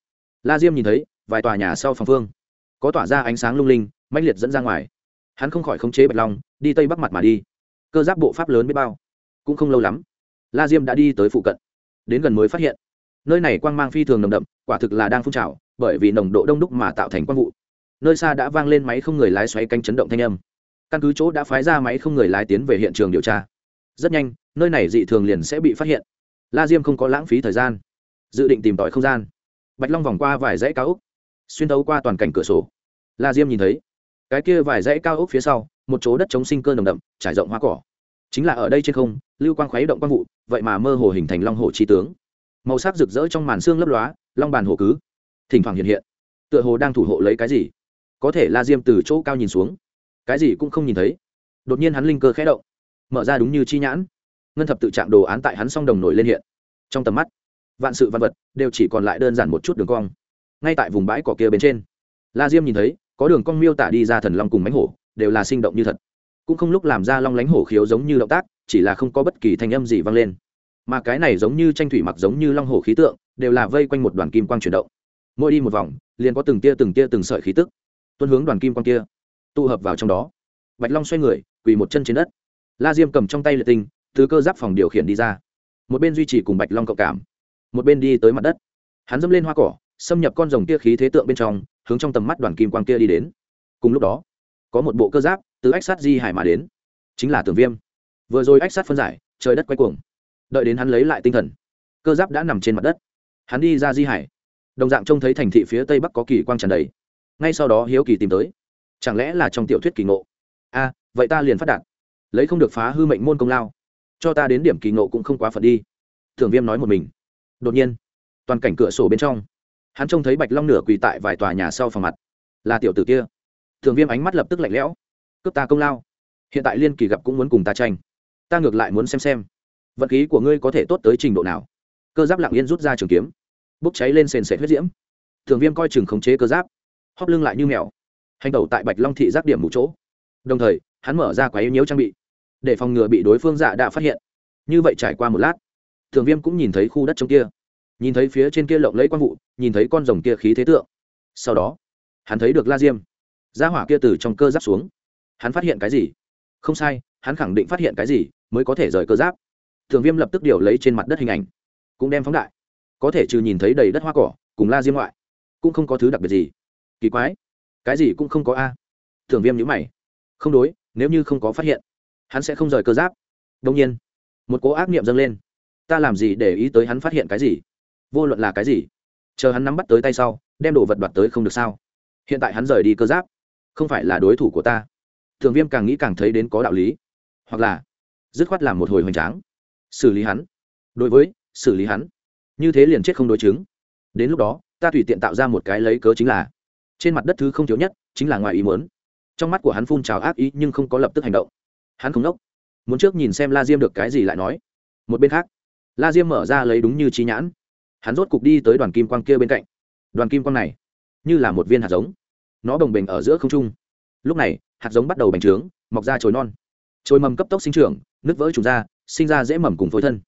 la diêm nhìn thấy, vài tòa nhà sau phòng phương. Có tỏa ra ánh sáng lung linh, mãnh liệt dẫn ra ngoài. Hắn không khỏi khống chế bạch long, đi tây bắc mặt mà đi. Cơ giáp bộ pháp lớn biết bao. Cũng không lâu lắm, la diêm đã đi tới phụ cận. Đến gần mới phát hiện, nơi này quang mang phi thường nồng đậm, quả thực là đang phun trào, bởi vì nồng độ đông đúc mà tạo thành quang vụ. Nơi xa đã vang lên máy không người lái xoáy canh chấn động thanh âm. Căn cứ chỗ đã phái ra máy không người lái tiến về hiện trường điều tra. Rất nhanh, nơi này dị thường liền sẽ bị phát hiện. La diêm không có lãng phí thời gian, dự định tìm tòi không gian bạch long vòng qua vài dãy cao ốc, xuyên tấu qua toàn cảnh cửa sổ. La diêm nhìn thấy, cái kia vài dãy cao ốc phía sau, một chỗ đất chống sinh cơ nồng đậm, trải rộng hoa cỏ. Chính là ở đây trên không, lưu quang khuấy động quang vụ, vậy mà mơ hồ hình thành long hồ chi tướng. Màu sắc rực rỡ trong màn xương lấp lóa, long bàn hồ cứ. Thỉnh thoảng hiện hiện, tựa hồ đang thủ hộ lấy cái gì. Có thể la diêm từ chỗ cao nhìn xuống, cái gì cũng không nhìn thấy. Đột nhiên hắn linh cơ khẽ động, mở ra đúng như chi nhãn. Ngân thập tự trạng đồ án tại hắn song đồng nổi lên hiện, trong tầm mắt vạn sự văn vật đều chỉ còn lại đơn giản một chút đường cong. Ngay tại vùng bãi cỏ kia bên trên, la diêm nhìn thấy, có đường cong miêu tả đi ra thần long cùng mánh hổ, đều là sinh động như thật. Cũng không lúc làm ra long lánh hổ khiếu giống như động tác, chỉ là không có bất kỳ thanh âm gì vang lên. Mà cái này giống như tranh thủy mặc giống như long hổ khí tượng, đều là vây quanh một đoàn kim quang chuyển động. Mỗi đi một vòng, liền có từng tia từng tia từng sợi khí tức tuân hướng đoàn kim quang kia, tụ hợp vào trong đó. Bạch long xoay người, quỳ một chân trên đất. La diêm cầm trong tay liệt tinh thứ cơ giáp phòng điều khiển đi ra. Một bên duy trì cùng bạch long cộng cảm một bên đi tới mặt đất. Hắn dẫm lên hoa cỏ, xâm nhập con rồng kia khí thế tượng bên trong, hướng trong tầm mắt đoàn kim quang kia đi đến. Cùng lúc đó, có một bộ cơ giáp từ ách sát di hải mà đến, chính là tường viêm. Vừa rồi ách sát phân giải, trời đất quay cuồng. Đợi đến hắn lấy lại tinh thần, cơ giáp đã nằm trên mặt đất. Hắn đi ra di hải. Đồng dạng trông thấy thành thị phía tây bắc có kỳ quang tràn đầy. Ngay sau đó hiếu kỳ tìm tới. Chẳng lẽ là trong tiểu thuyết kỳ ngộ? A, vậy ta liền phát đạt. Lấy không được phá hư mệnh môn công lao, cho ta đến điểm kỳ ngộ cũng không quá phận đi. Thường viêm nói một mình đột nhiên, toàn cảnh cửa sổ bên trong, hắn trông thấy bạch long nửa quỳ tại vài tòa nhà sau phòng mặt. Là tiểu tử kia. Thường viêm ánh mắt lập tức lạnh lẽo. Cướp ta công lao. Hiện tại liên kỳ gặp cũng muốn cùng ta tranh. Ta ngược lại muốn xem xem vật khí của ngươi có thể tốt tới trình độ nào. Cơ giáp lặng yên rút ra trường kiếm. Bốc cháy lên sền sệt huyết diễm. Thường viêm coi chừng khống chế cơ giáp. Hóp lưng lại như mèo. Hành tẩu tại bạch long thị giác điểm một chỗ. Đồng thời, hắn mở ra quá yếu nhiễu trang bị, để phòng ngừa bị đối phương dạ đã phát hiện. Như vậy trải qua một lát thường viêm cũng nhìn thấy khu đất trong kia. Nhìn thấy phía trên kia lộng lấy quang vụ, nhìn thấy con rồng kia khí thế tượng. Sau đó, hắn thấy được la diêm. Ra hỏa kia từ trong cơ giáp xuống. Hắn phát hiện cái gì? Không sai, hắn khẳng định phát hiện cái gì mới có thể rời cơ giáp. Thường viêm lập tức điều lấy trên mặt đất hình ảnh. Cũng đem phóng đại. Có thể trừ nhìn thấy đầy đất hoa cỏ, cùng la diêm ngoại, cũng không có thứ đặc biệt gì. Kỳ quái. Cái gì cũng không có a. Thường viêm nhữ mày. Không đối, nếu như không có phát hiện, hắn sẽ không rời cơ giáp. Đông nhiên, một cố ác niệm dâng lên ta làm gì để ý tới hắn phát hiện cái gì? Vô luận là cái gì? Chờ hắn nắm bắt tới tay sau, đem đồ vật đoạt tới không được sao? Hiện tại hắn rời đi cơ giáp, không phải là đối thủ của ta. Thường viêm càng nghĩ càng thấy đến có đạo lý. Hoặc là, dứt khoát làm một hồi hoành tráng. Xử lý hắn. Đối với, xử lý hắn. Như thế liền chết không đối chứng. Đến lúc đó, ta tùy tiện tạo ra một cái lấy cớ chính là, trên mặt đất thứ không thiếu nhất, chính là ngoài ý muốn. Trong mắt của hắn phun trào ác ý nhưng không có lập tức hành động. Hắn không nốc. Muốn trước nhìn xem la diêm được cái gì lại nói. Một bên khác la diêm mở ra lấy đúng như trí nhãn. Hắn rốt cục đi tới đoàn kim quang kia bên cạnh. Đoàn kim quang này, như là một viên hạt giống. Nó đồng bềnh ở giữa không trung. Lúc này, hạt giống bắt đầu bành trướng, mọc ra chồi non. Chồi mầm cấp tốc sinh trưởng, nứt vỡ trùng ra, sinh ra dễ mầm cùng phối thân.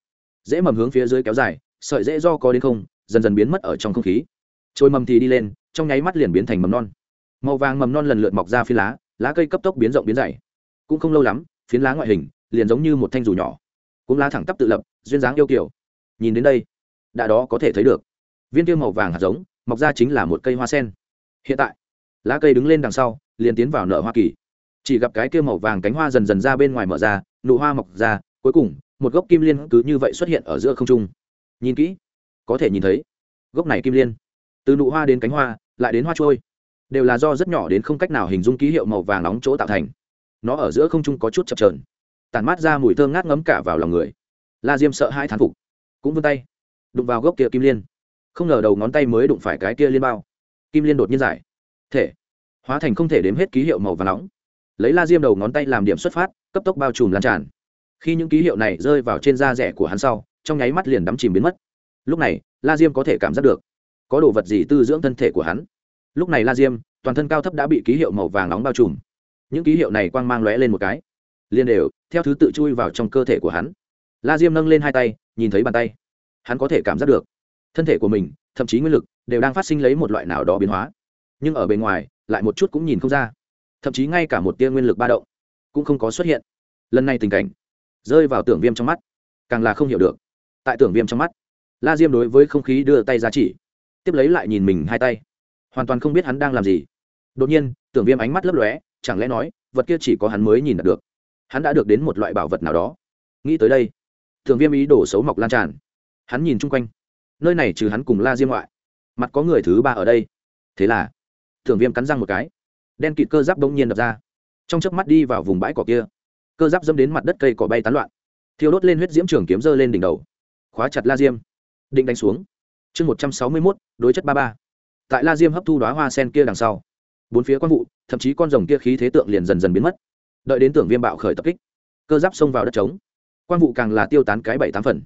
Dễ mầm hướng phía dưới kéo dài, sợi dễ do có đến không, dần dần biến mất ở trong không khí. Trôi mầm thì đi lên, trong nháy mắt liền biến thành mầm non. Màu vàng mầm non lần lượt mọc ra phi lá lá cây cấp tốc biến rộng biến dày. Cũng không lâu lắm, phiến lá ngoại hình liền giống như một thanh dù nhỏ. Cũng lá thẳng tắp tự lập duyên dáng yêu kiểu. Nhìn đến đây, đã đó có thể thấy được. Viên tiêu màu vàng hạt giống, mọc ra chính là một cây hoa sen. Hiện tại, lá cây đứng lên đằng sau, liền tiến vào nở hoa kỳ. Chỉ gặp cái kia màu vàng cánh hoa dần dần ra bên ngoài mở ra, nụ hoa mọc ra, cuối cùng, một gốc kim liên cứ như vậy xuất hiện ở giữa không trung. Nhìn kỹ, có thể nhìn thấy, gốc này kim liên, từ nụ hoa đến cánh hoa, lại đến hoa trôi, đều là do rất nhỏ đến không cách nào hình dung ký hiệu màu vàng nóng chỗ tạo thành. Nó ở giữa không trung có chút chập trờn tàn mát ra mùi thơm ngát ngấm cả vào lòng người la diêm sợ hai thán phục. Cũng vươn tay, đụng vào gốc kia kim liên. Không ngờ đầu ngón tay mới đụng phải cái kia liên bao. Kim liên đột nhiên giải. Thể. Hóa thành không thể đếm hết ký hiệu màu vàng nóng. Lấy la diêm đầu ngón tay làm điểm xuất phát, cấp tốc bao trùm lan tràn. Khi những ký hiệu này rơi vào trên da rẻ của hắn sau, trong nháy mắt liền đắm chìm biến mất. Lúc này, la diêm có thể cảm giác được, có đồ vật gì tư dưỡng thân thể của hắn. Lúc này la diêm, toàn thân cao thấp đã bị ký hiệu màu vàng nóng bao trùm. Những ký hiệu này quang mang lóe lên một cái. Liên đều, theo thứ tự chui vào trong cơ thể của hắn la diêm nâng lên hai tay, nhìn thấy bàn tay. Hắn có thể cảm giác được. Thân thể của mình, thậm chí nguyên lực, đều đang phát sinh lấy một loại nào đó biến hóa. Nhưng ở bên ngoài, lại một chút cũng nhìn không ra. Thậm chí ngay cả một tia nguyên lực ba động cũng không có xuất hiện. Lần này tình cảnh rơi vào tưởng viêm trong mắt, càng là không hiểu được. Tại tưởng viêm trong mắt, la diêm đối với không khí đưa tay ra chỉ, tiếp lấy lại nhìn mình hai tay. Hoàn toàn không biết hắn đang làm gì. Đột nhiên, tưởng viêm ánh mắt lấp lóe, chẳng lẽ nói, vật kia chỉ có hắn mới nhìn được. Hắn đã được đến một loại bảo vật nào đó. Nghĩ tới đây Thường viêm ý đổ xấu mọc lan tràn. Hắn nhìn chung quanh. Nơi này trừ hắn cùng la diêm ngoại, mặt có người thứ ba ở đây. Thế là, Thường viêm cắn răng một cái. Đen kịt cơ giáp bỗng nhiên đập ra. Trong chớp mắt đi vào vùng bãi cỏ kia, cơ giáp dâm đến mặt đất cây cỏ bay tán loạn. Thiêu đốt lên huyết diễm trường kiếm dơ lên đỉnh đầu. Khóa chặt la diêm. Định đánh xuống. Chương một trăm sáu mươi mốt, đối chất ba ba. Tại la diêm hấp thu đoá hoa sen kia đằng sau, bốn phía quan vụ, thậm chí con rồng kia khí thế tượng liền dần dần biến mất. Đợi đến tưởng viêm bạo khởi tập kích, cơ giáp xông vào đất trống quan vụ càng là tiêu tán cái bảy tám phần.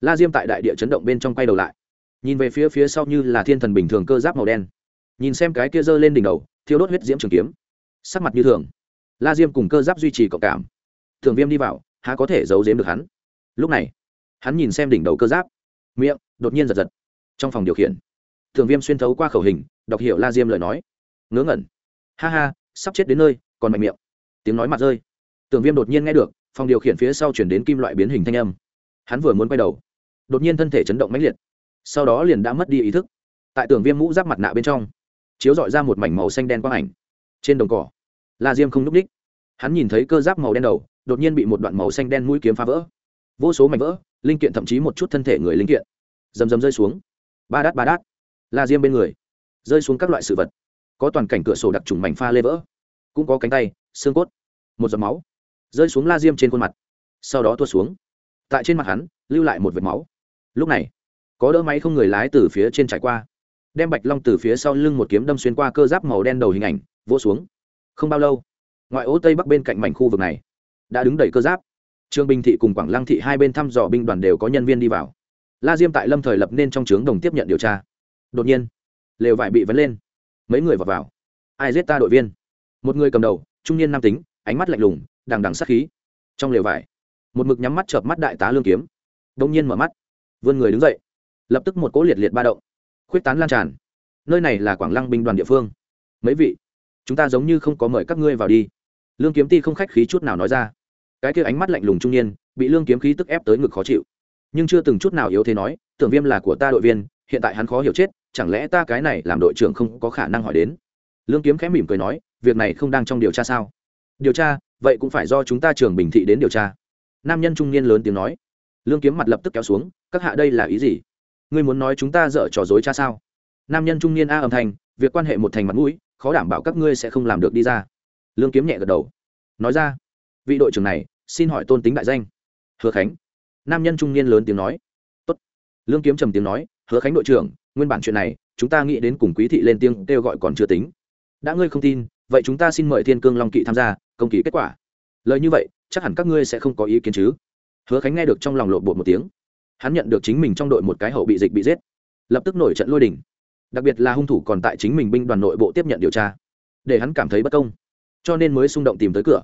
La diêm tại đại địa chấn động bên trong quay đầu lại. Nhìn về phía phía sau như là thiên thần bình thường cơ giáp màu đen. Nhìn xem cái kia giơ lên đỉnh đầu, thiêu đốt huyết diễm trường kiếm. Sắc mặt như thường. La diêm cùng cơ giáp duy trì cộng cảm. Thường viêm đi vào, há có thể giấu giếm được hắn? Lúc này, hắn nhìn xem đỉnh đầu cơ giáp. Miệng đột nhiên giật giật. Trong phòng điều khiển, thường viêm xuyên thấu qua khẩu hình, đọc hiểu la diêm lời nói. Ngớ ngẩn. Ha ha, sắp chết đến nơi, còn mạnh miệng. Tiếng nói mặt rơi. Tường viêm đột nhiên nghe được phòng điều khiển phía sau chuyển đến kim loại biến hình thanh âm. Hắn vừa muốn quay đầu, đột nhiên thân thể chấn động mãnh liệt. Sau đó liền đã mất đi ý thức. Tại tường viêm mũ giáp mặt nạ bên trong, chiếu dọi ra một mảnh màu xanh đen quang ảnh. Trên đồng cỏ, la diêm không n ú c ních hắn nhìn thấy cơ giáp màu đen đầu, đột nhiên bị một đoạn màu xanh đen mũi kiếm phá vỡ. Vô số mảnh vỡ, linh kiện thậm chí một chút thân thể người linh kiện. Rầm rầm rơi xuống. Ba đát ba đát. La diêm bên người, rơi xuống các loại sự vật. Có toàn cảnh cửa sổ đặc trùng mảnh pha lê vỡ. Cũng có cánh tay, xương cốt. Một giọt máu rơi xuống la diêm trên khuôn mặt sau đó tua xuống tại trên mặt hắn lưu lại một vệt máu lúc này có đỡ máy không người lái từ phía trên trải qua đem bạch long từ phía sau lưng một kiếm đâm xuyên qua cơ giáp màu đen đầu hình ảnh vỗ xuống không bao lâu ngoại ô tây bắc bên cạnh mảnh khu vực này đã đứng đầy cơ giáp trương bình thị cùng quảng lăng thị hai bên thăm dò binh đoàn đều có nhân viên đi vào la diêm tại lâm thời lập nên trong trướng đồng tiếp nhận điều tra đột nhiên lều vải bị vấn lên mấy người vào vào ai giết ta đội viên một người cầm đầu trung niên nam tính ánh mắt lạnh lùng đằng đằng sát khí. Trong lều vải, một mực nhắm mắt chợp mắt đại tá lương kiếm. Đông nhiên mở mắt, vươn người đứng dậy. Lập tức một cỗ liệt liệt ba động, khuyết tán lan tràn. Nơi này là quảng lăng binh đoàn địa phương. Mấy vị, chúng ta giống như không có mời các ngươi vào đi. Lương kiếm ti không khách khí chút nào nói ra. Cái kia ánh mắt lạnh lùng trung niên, bị lương kiếm khí tức ép tới ngực khó chịu. Nhưng chưa từng chút nào yếu thế nói, tưởng viêm là của ta đội viên, hiện tại hắn khó hiểu chết, chẳng lẽ ta cái này làm đội trưởng không có khả năng hỏi đến? Lương kiếm khẽ mỉm cười nói, việc này không đang trong điều tra sao? Điều tra? Vậy cũng phải do chúng ta trường bình thị đến điều tra. Nam nhân trung niên lớn tiếng nói. Lương kiếm mặt lập tức kéo xuống, các hạ đây là ý gì? Ngươi muốn nói chúng ta dở trò dối cha sao? Nam nhân trung niên a âm thanh, việc quan hệ một thành mặt mũi, khó đảm bảo các ngươi sẽ không làm được đi ra. Lương kiếm nhẹ gật đầu. Nói ra, vị đội trưởng này, xin hỏi tôn tính đại danh. Hứa khánh. Nam nhân trung niên lớn tiếng nói. Tốt. lương kiếm trầm tiếng nói, hứa khánh đội trưởng, nguyên bản chuyện này, chúng ta nghĩ đến cùng quý thị lên tiếng kêu gọi còn chưa tính. Đã ngươi không tin, vậy chúng ta xin mời thiên cương long kỵ tham gia công kỳ kết quả. Lời như vậy, chắc hẳn các ngươi sẽ không có ý kiến chứ? Hứa khánh nghe được trong lòng lộn bột một tiếng. Hắn nhận được chính mình trong đội một cái hậu bị dịch bị giết. Lập tức nổi trận lôi đình. Đặc biệt là hung thủ còn tại chính mình binh đoàn nội bộ tiếp nhận điều tra. Để hắn cảm thấy bất công. Cho nên mới xung động tìm tới cửa.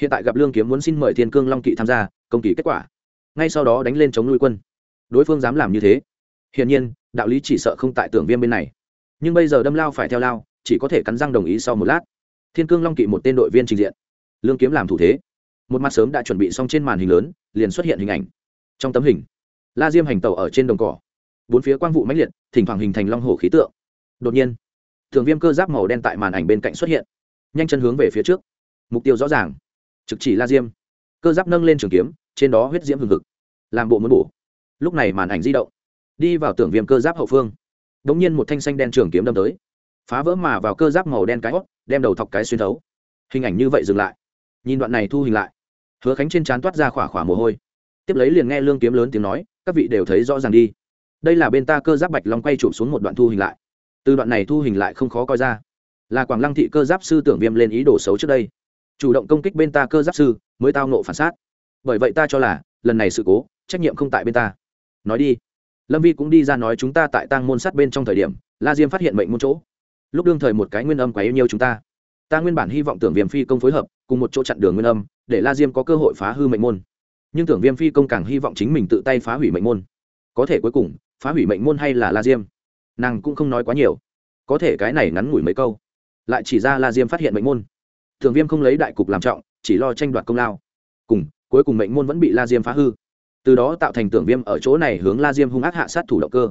Hiện tại gặp lương kiếm muốn xin mời thiên cương long kỵ tham gia, công kỳ kết quả. Ngay sau đó đánh lên chống nuôi quân. Đối phương dám làm như thế. Hiển nhiên, đạo lý chỉ sợ không tại tưởng viêm bên này. Nhưng bây giờ đâm lao phải theo lao, chỉ có thể cắn răng đồng ý sau một lát. Thiên cương long kỵ một tên đội viên trình diện lương kiếm làm thủ thế. Một mặt sớm đã chuẩn bị xong trên màn hình lớn, liền xuất hiện hình ảnh. Trong tấm hình, la diêm hành tàu ở trên đồng cỏ. Bốn phía quang vụ mãnh liệt, thỉnh thoảng hình thành long hồ khí tượng. Đột nhiên, thường viêm cơ giáp màu đen tại màn ảnh bên cạnh xuất hiện. Nhanh chân hướng về phía trước. Mục tiêu rõ ràng, trực chỉ la diêm. Cơ giáp nâng lên trường kiếm, trên đó huyết diễm hừng hực. Làm bộ muốn bổ. Lúc này màn ảnh di động, đi vào tưởng viêm cơ giáp hậu phương. Đ ỗ n g nhiên một thanh xanh đen trường kiếm đâm tới. Phá vỡ mà vào cơ giáp màu đen cái hót đem đầu thọc cái xuyên thấu. Hình ảnh như vậy dừng lại nhìn đoạn này thu hình lại, hứa khánh trên trán toát ra khỏa khỏa mồ hôi. Tiếp lấy liền nghe lương kiếm lớn tiếng nói, các vị đều thấy rõ ràng đi. Đây là bên ta cơ giáp bạch long quay chụp xuống một đoạn thu hình lại. Từ đoạn này thu hình lại không khó coi ra. Là quảng lăng thị cơ giáp sư tưởng viêm lên ý đồ xấu trước đây. Chủ động công kích bên ta cơ giáp sư, mới tao nộ phản sát. Bởi vậy ta cho là, lần này sự cố, trách nhiệm không tại bên ta. Nói đi. Lâm vi cũng đi ra nói chúng ta tại tang môn sát bên trong thời điểm, la diêm phát hiện mệnh môn chỗ. Lúc đương thời một cái nguyên âm quá yêu nhiều chúng ta ta nguyên bản hy vọng tưởng viêm phi công phối hợp, cùng một chỗ chặn đường nguyên âm, để la diêm có cơ hội phá hư mệnh môn. Nhưng tưởng viêm phi công càng hy vọng chính mình tự tay phá hủy mệnh môn. Có thể cuối cùng, phá hủy mệnh môn hay là la diêm? Nàng cũng không nói quá nhiều. Có thể cái này ngắn ngủi mấy câu. Lại chỉ ra la diêm phát hiện mệnh môn. Tưởng viêm không lấy đại cục làm trọng, chỉ lo tranh đoạt công lao. Cùng, cuối cùng mệnh môn vẫn bị la diêm phá hư. Từ đó tạo thành tưởng viêm ở chỗ này hướng la diêm hung ác hạ sát thủ động cơ.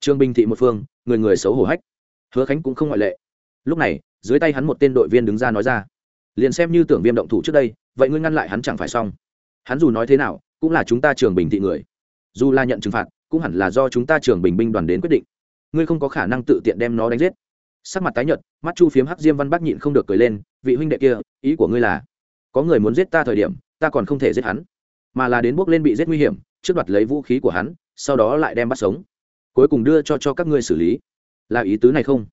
Trương binh thị một phương, người người xấu hổ hách. Hứa khánh cũng không ngoại lệ lúc này, dưới tay hắn một tên đội viên đứng ra nói ra, liền xem như tưởng viêm động thủ trước đây, vậy ngươi ngăn lại hắn chẳng phải xong. Hắn dù nói thế nào, cũng là chúng ta trường bình thị người. Dù là nhận trừng phạt, cũng hẳn là do chúng ta trường bình binh đoàn đến quyết định. Ngươi không có khả năng tự tiện đem nó đánh giết. Sắc mặt tái nhợt, mắt chu phiếm hắc diêm văn bác nhịn không được cười lên, vị huynh đệ kia, ý của ngươi là, có người muốn giết ta thời điểm, ta còn không thể giết hắn, mà là đến bước lên bị giết nguy hiểm, trước đoạt lấy vũ khí của hắn, sau đó lại đem bắt sống. Cuối cùng đưa cho cho các ngươi xử lý. Là ý tứ này không?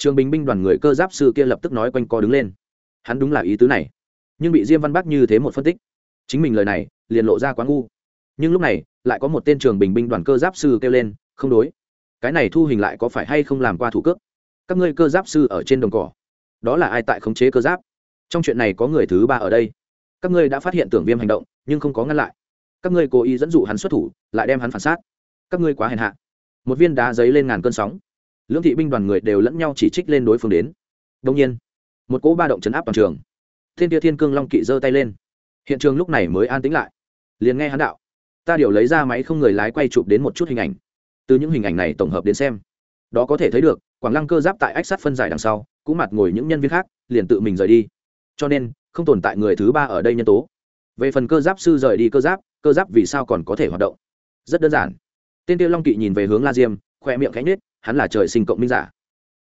Trường bình binh đoàn người cơ giáp sư kia lập tức nói quanh co đứng lên. Hắn đúng là ý tứ này. Nhưng bị diêm văn bắc như thế một phân tích, chính mình lời này liền lộ ra quá ngu. Nhưng lúc này, lại có một tên trường bình binh đoàn cơ giáp sư kêu lên, không đối. Cái này thu hình lại có phải hay không làm qua thủ cước? Các ngươi cơ giáp sư ở trên đồng cỏ, đó là ai tại khống chế cơ giáp? Trong chuyện này có người thứ ba ở đây. Các ngươi đã phát hiện tưởng viêm hành động, nhưng không có ngăn lại. Các ngươi cố ý dẫn dụ hắn xuất thủ, lại đem hắn phản xác. Các ngươi quá hèn hạ. Một viên đá giấy lên ngàn cơn sóng lưỡng thị binh đoàn người đều lẫn nhau chỉ trích lên đối phương đến. Đông nhiên, một cỗ ba động chấn áp toàn trường. Thiên tia thiên cương long kỵ giơ tay lên. Hiện trường lúc này mới an tĩnh lại. Liền nghe hắn đạo, ta điều lấy ra máy không người lái quay chụp đến một chút hình ảnh. Từ những hình ảnh này tổng hợp đến xem, đó có thể thấy được, quảng lăng cơ giáp tại ách sát phân giải đằng sau, cũng mặt ngồi những nhân viên khác, liền tự mình rời đi. Cho nên, không tồn tại người thứ ba ở đây nhân tố. Về phần cơ giáp sư rời đi cơ giáp cơ giáp vì sao còn có thể hoạt động? Rất đơn giản. Tên tiêu long kỵ nhìn về hướng la diêm, khoe miệng cánh nết hắn là trời sinh cộng minh giả.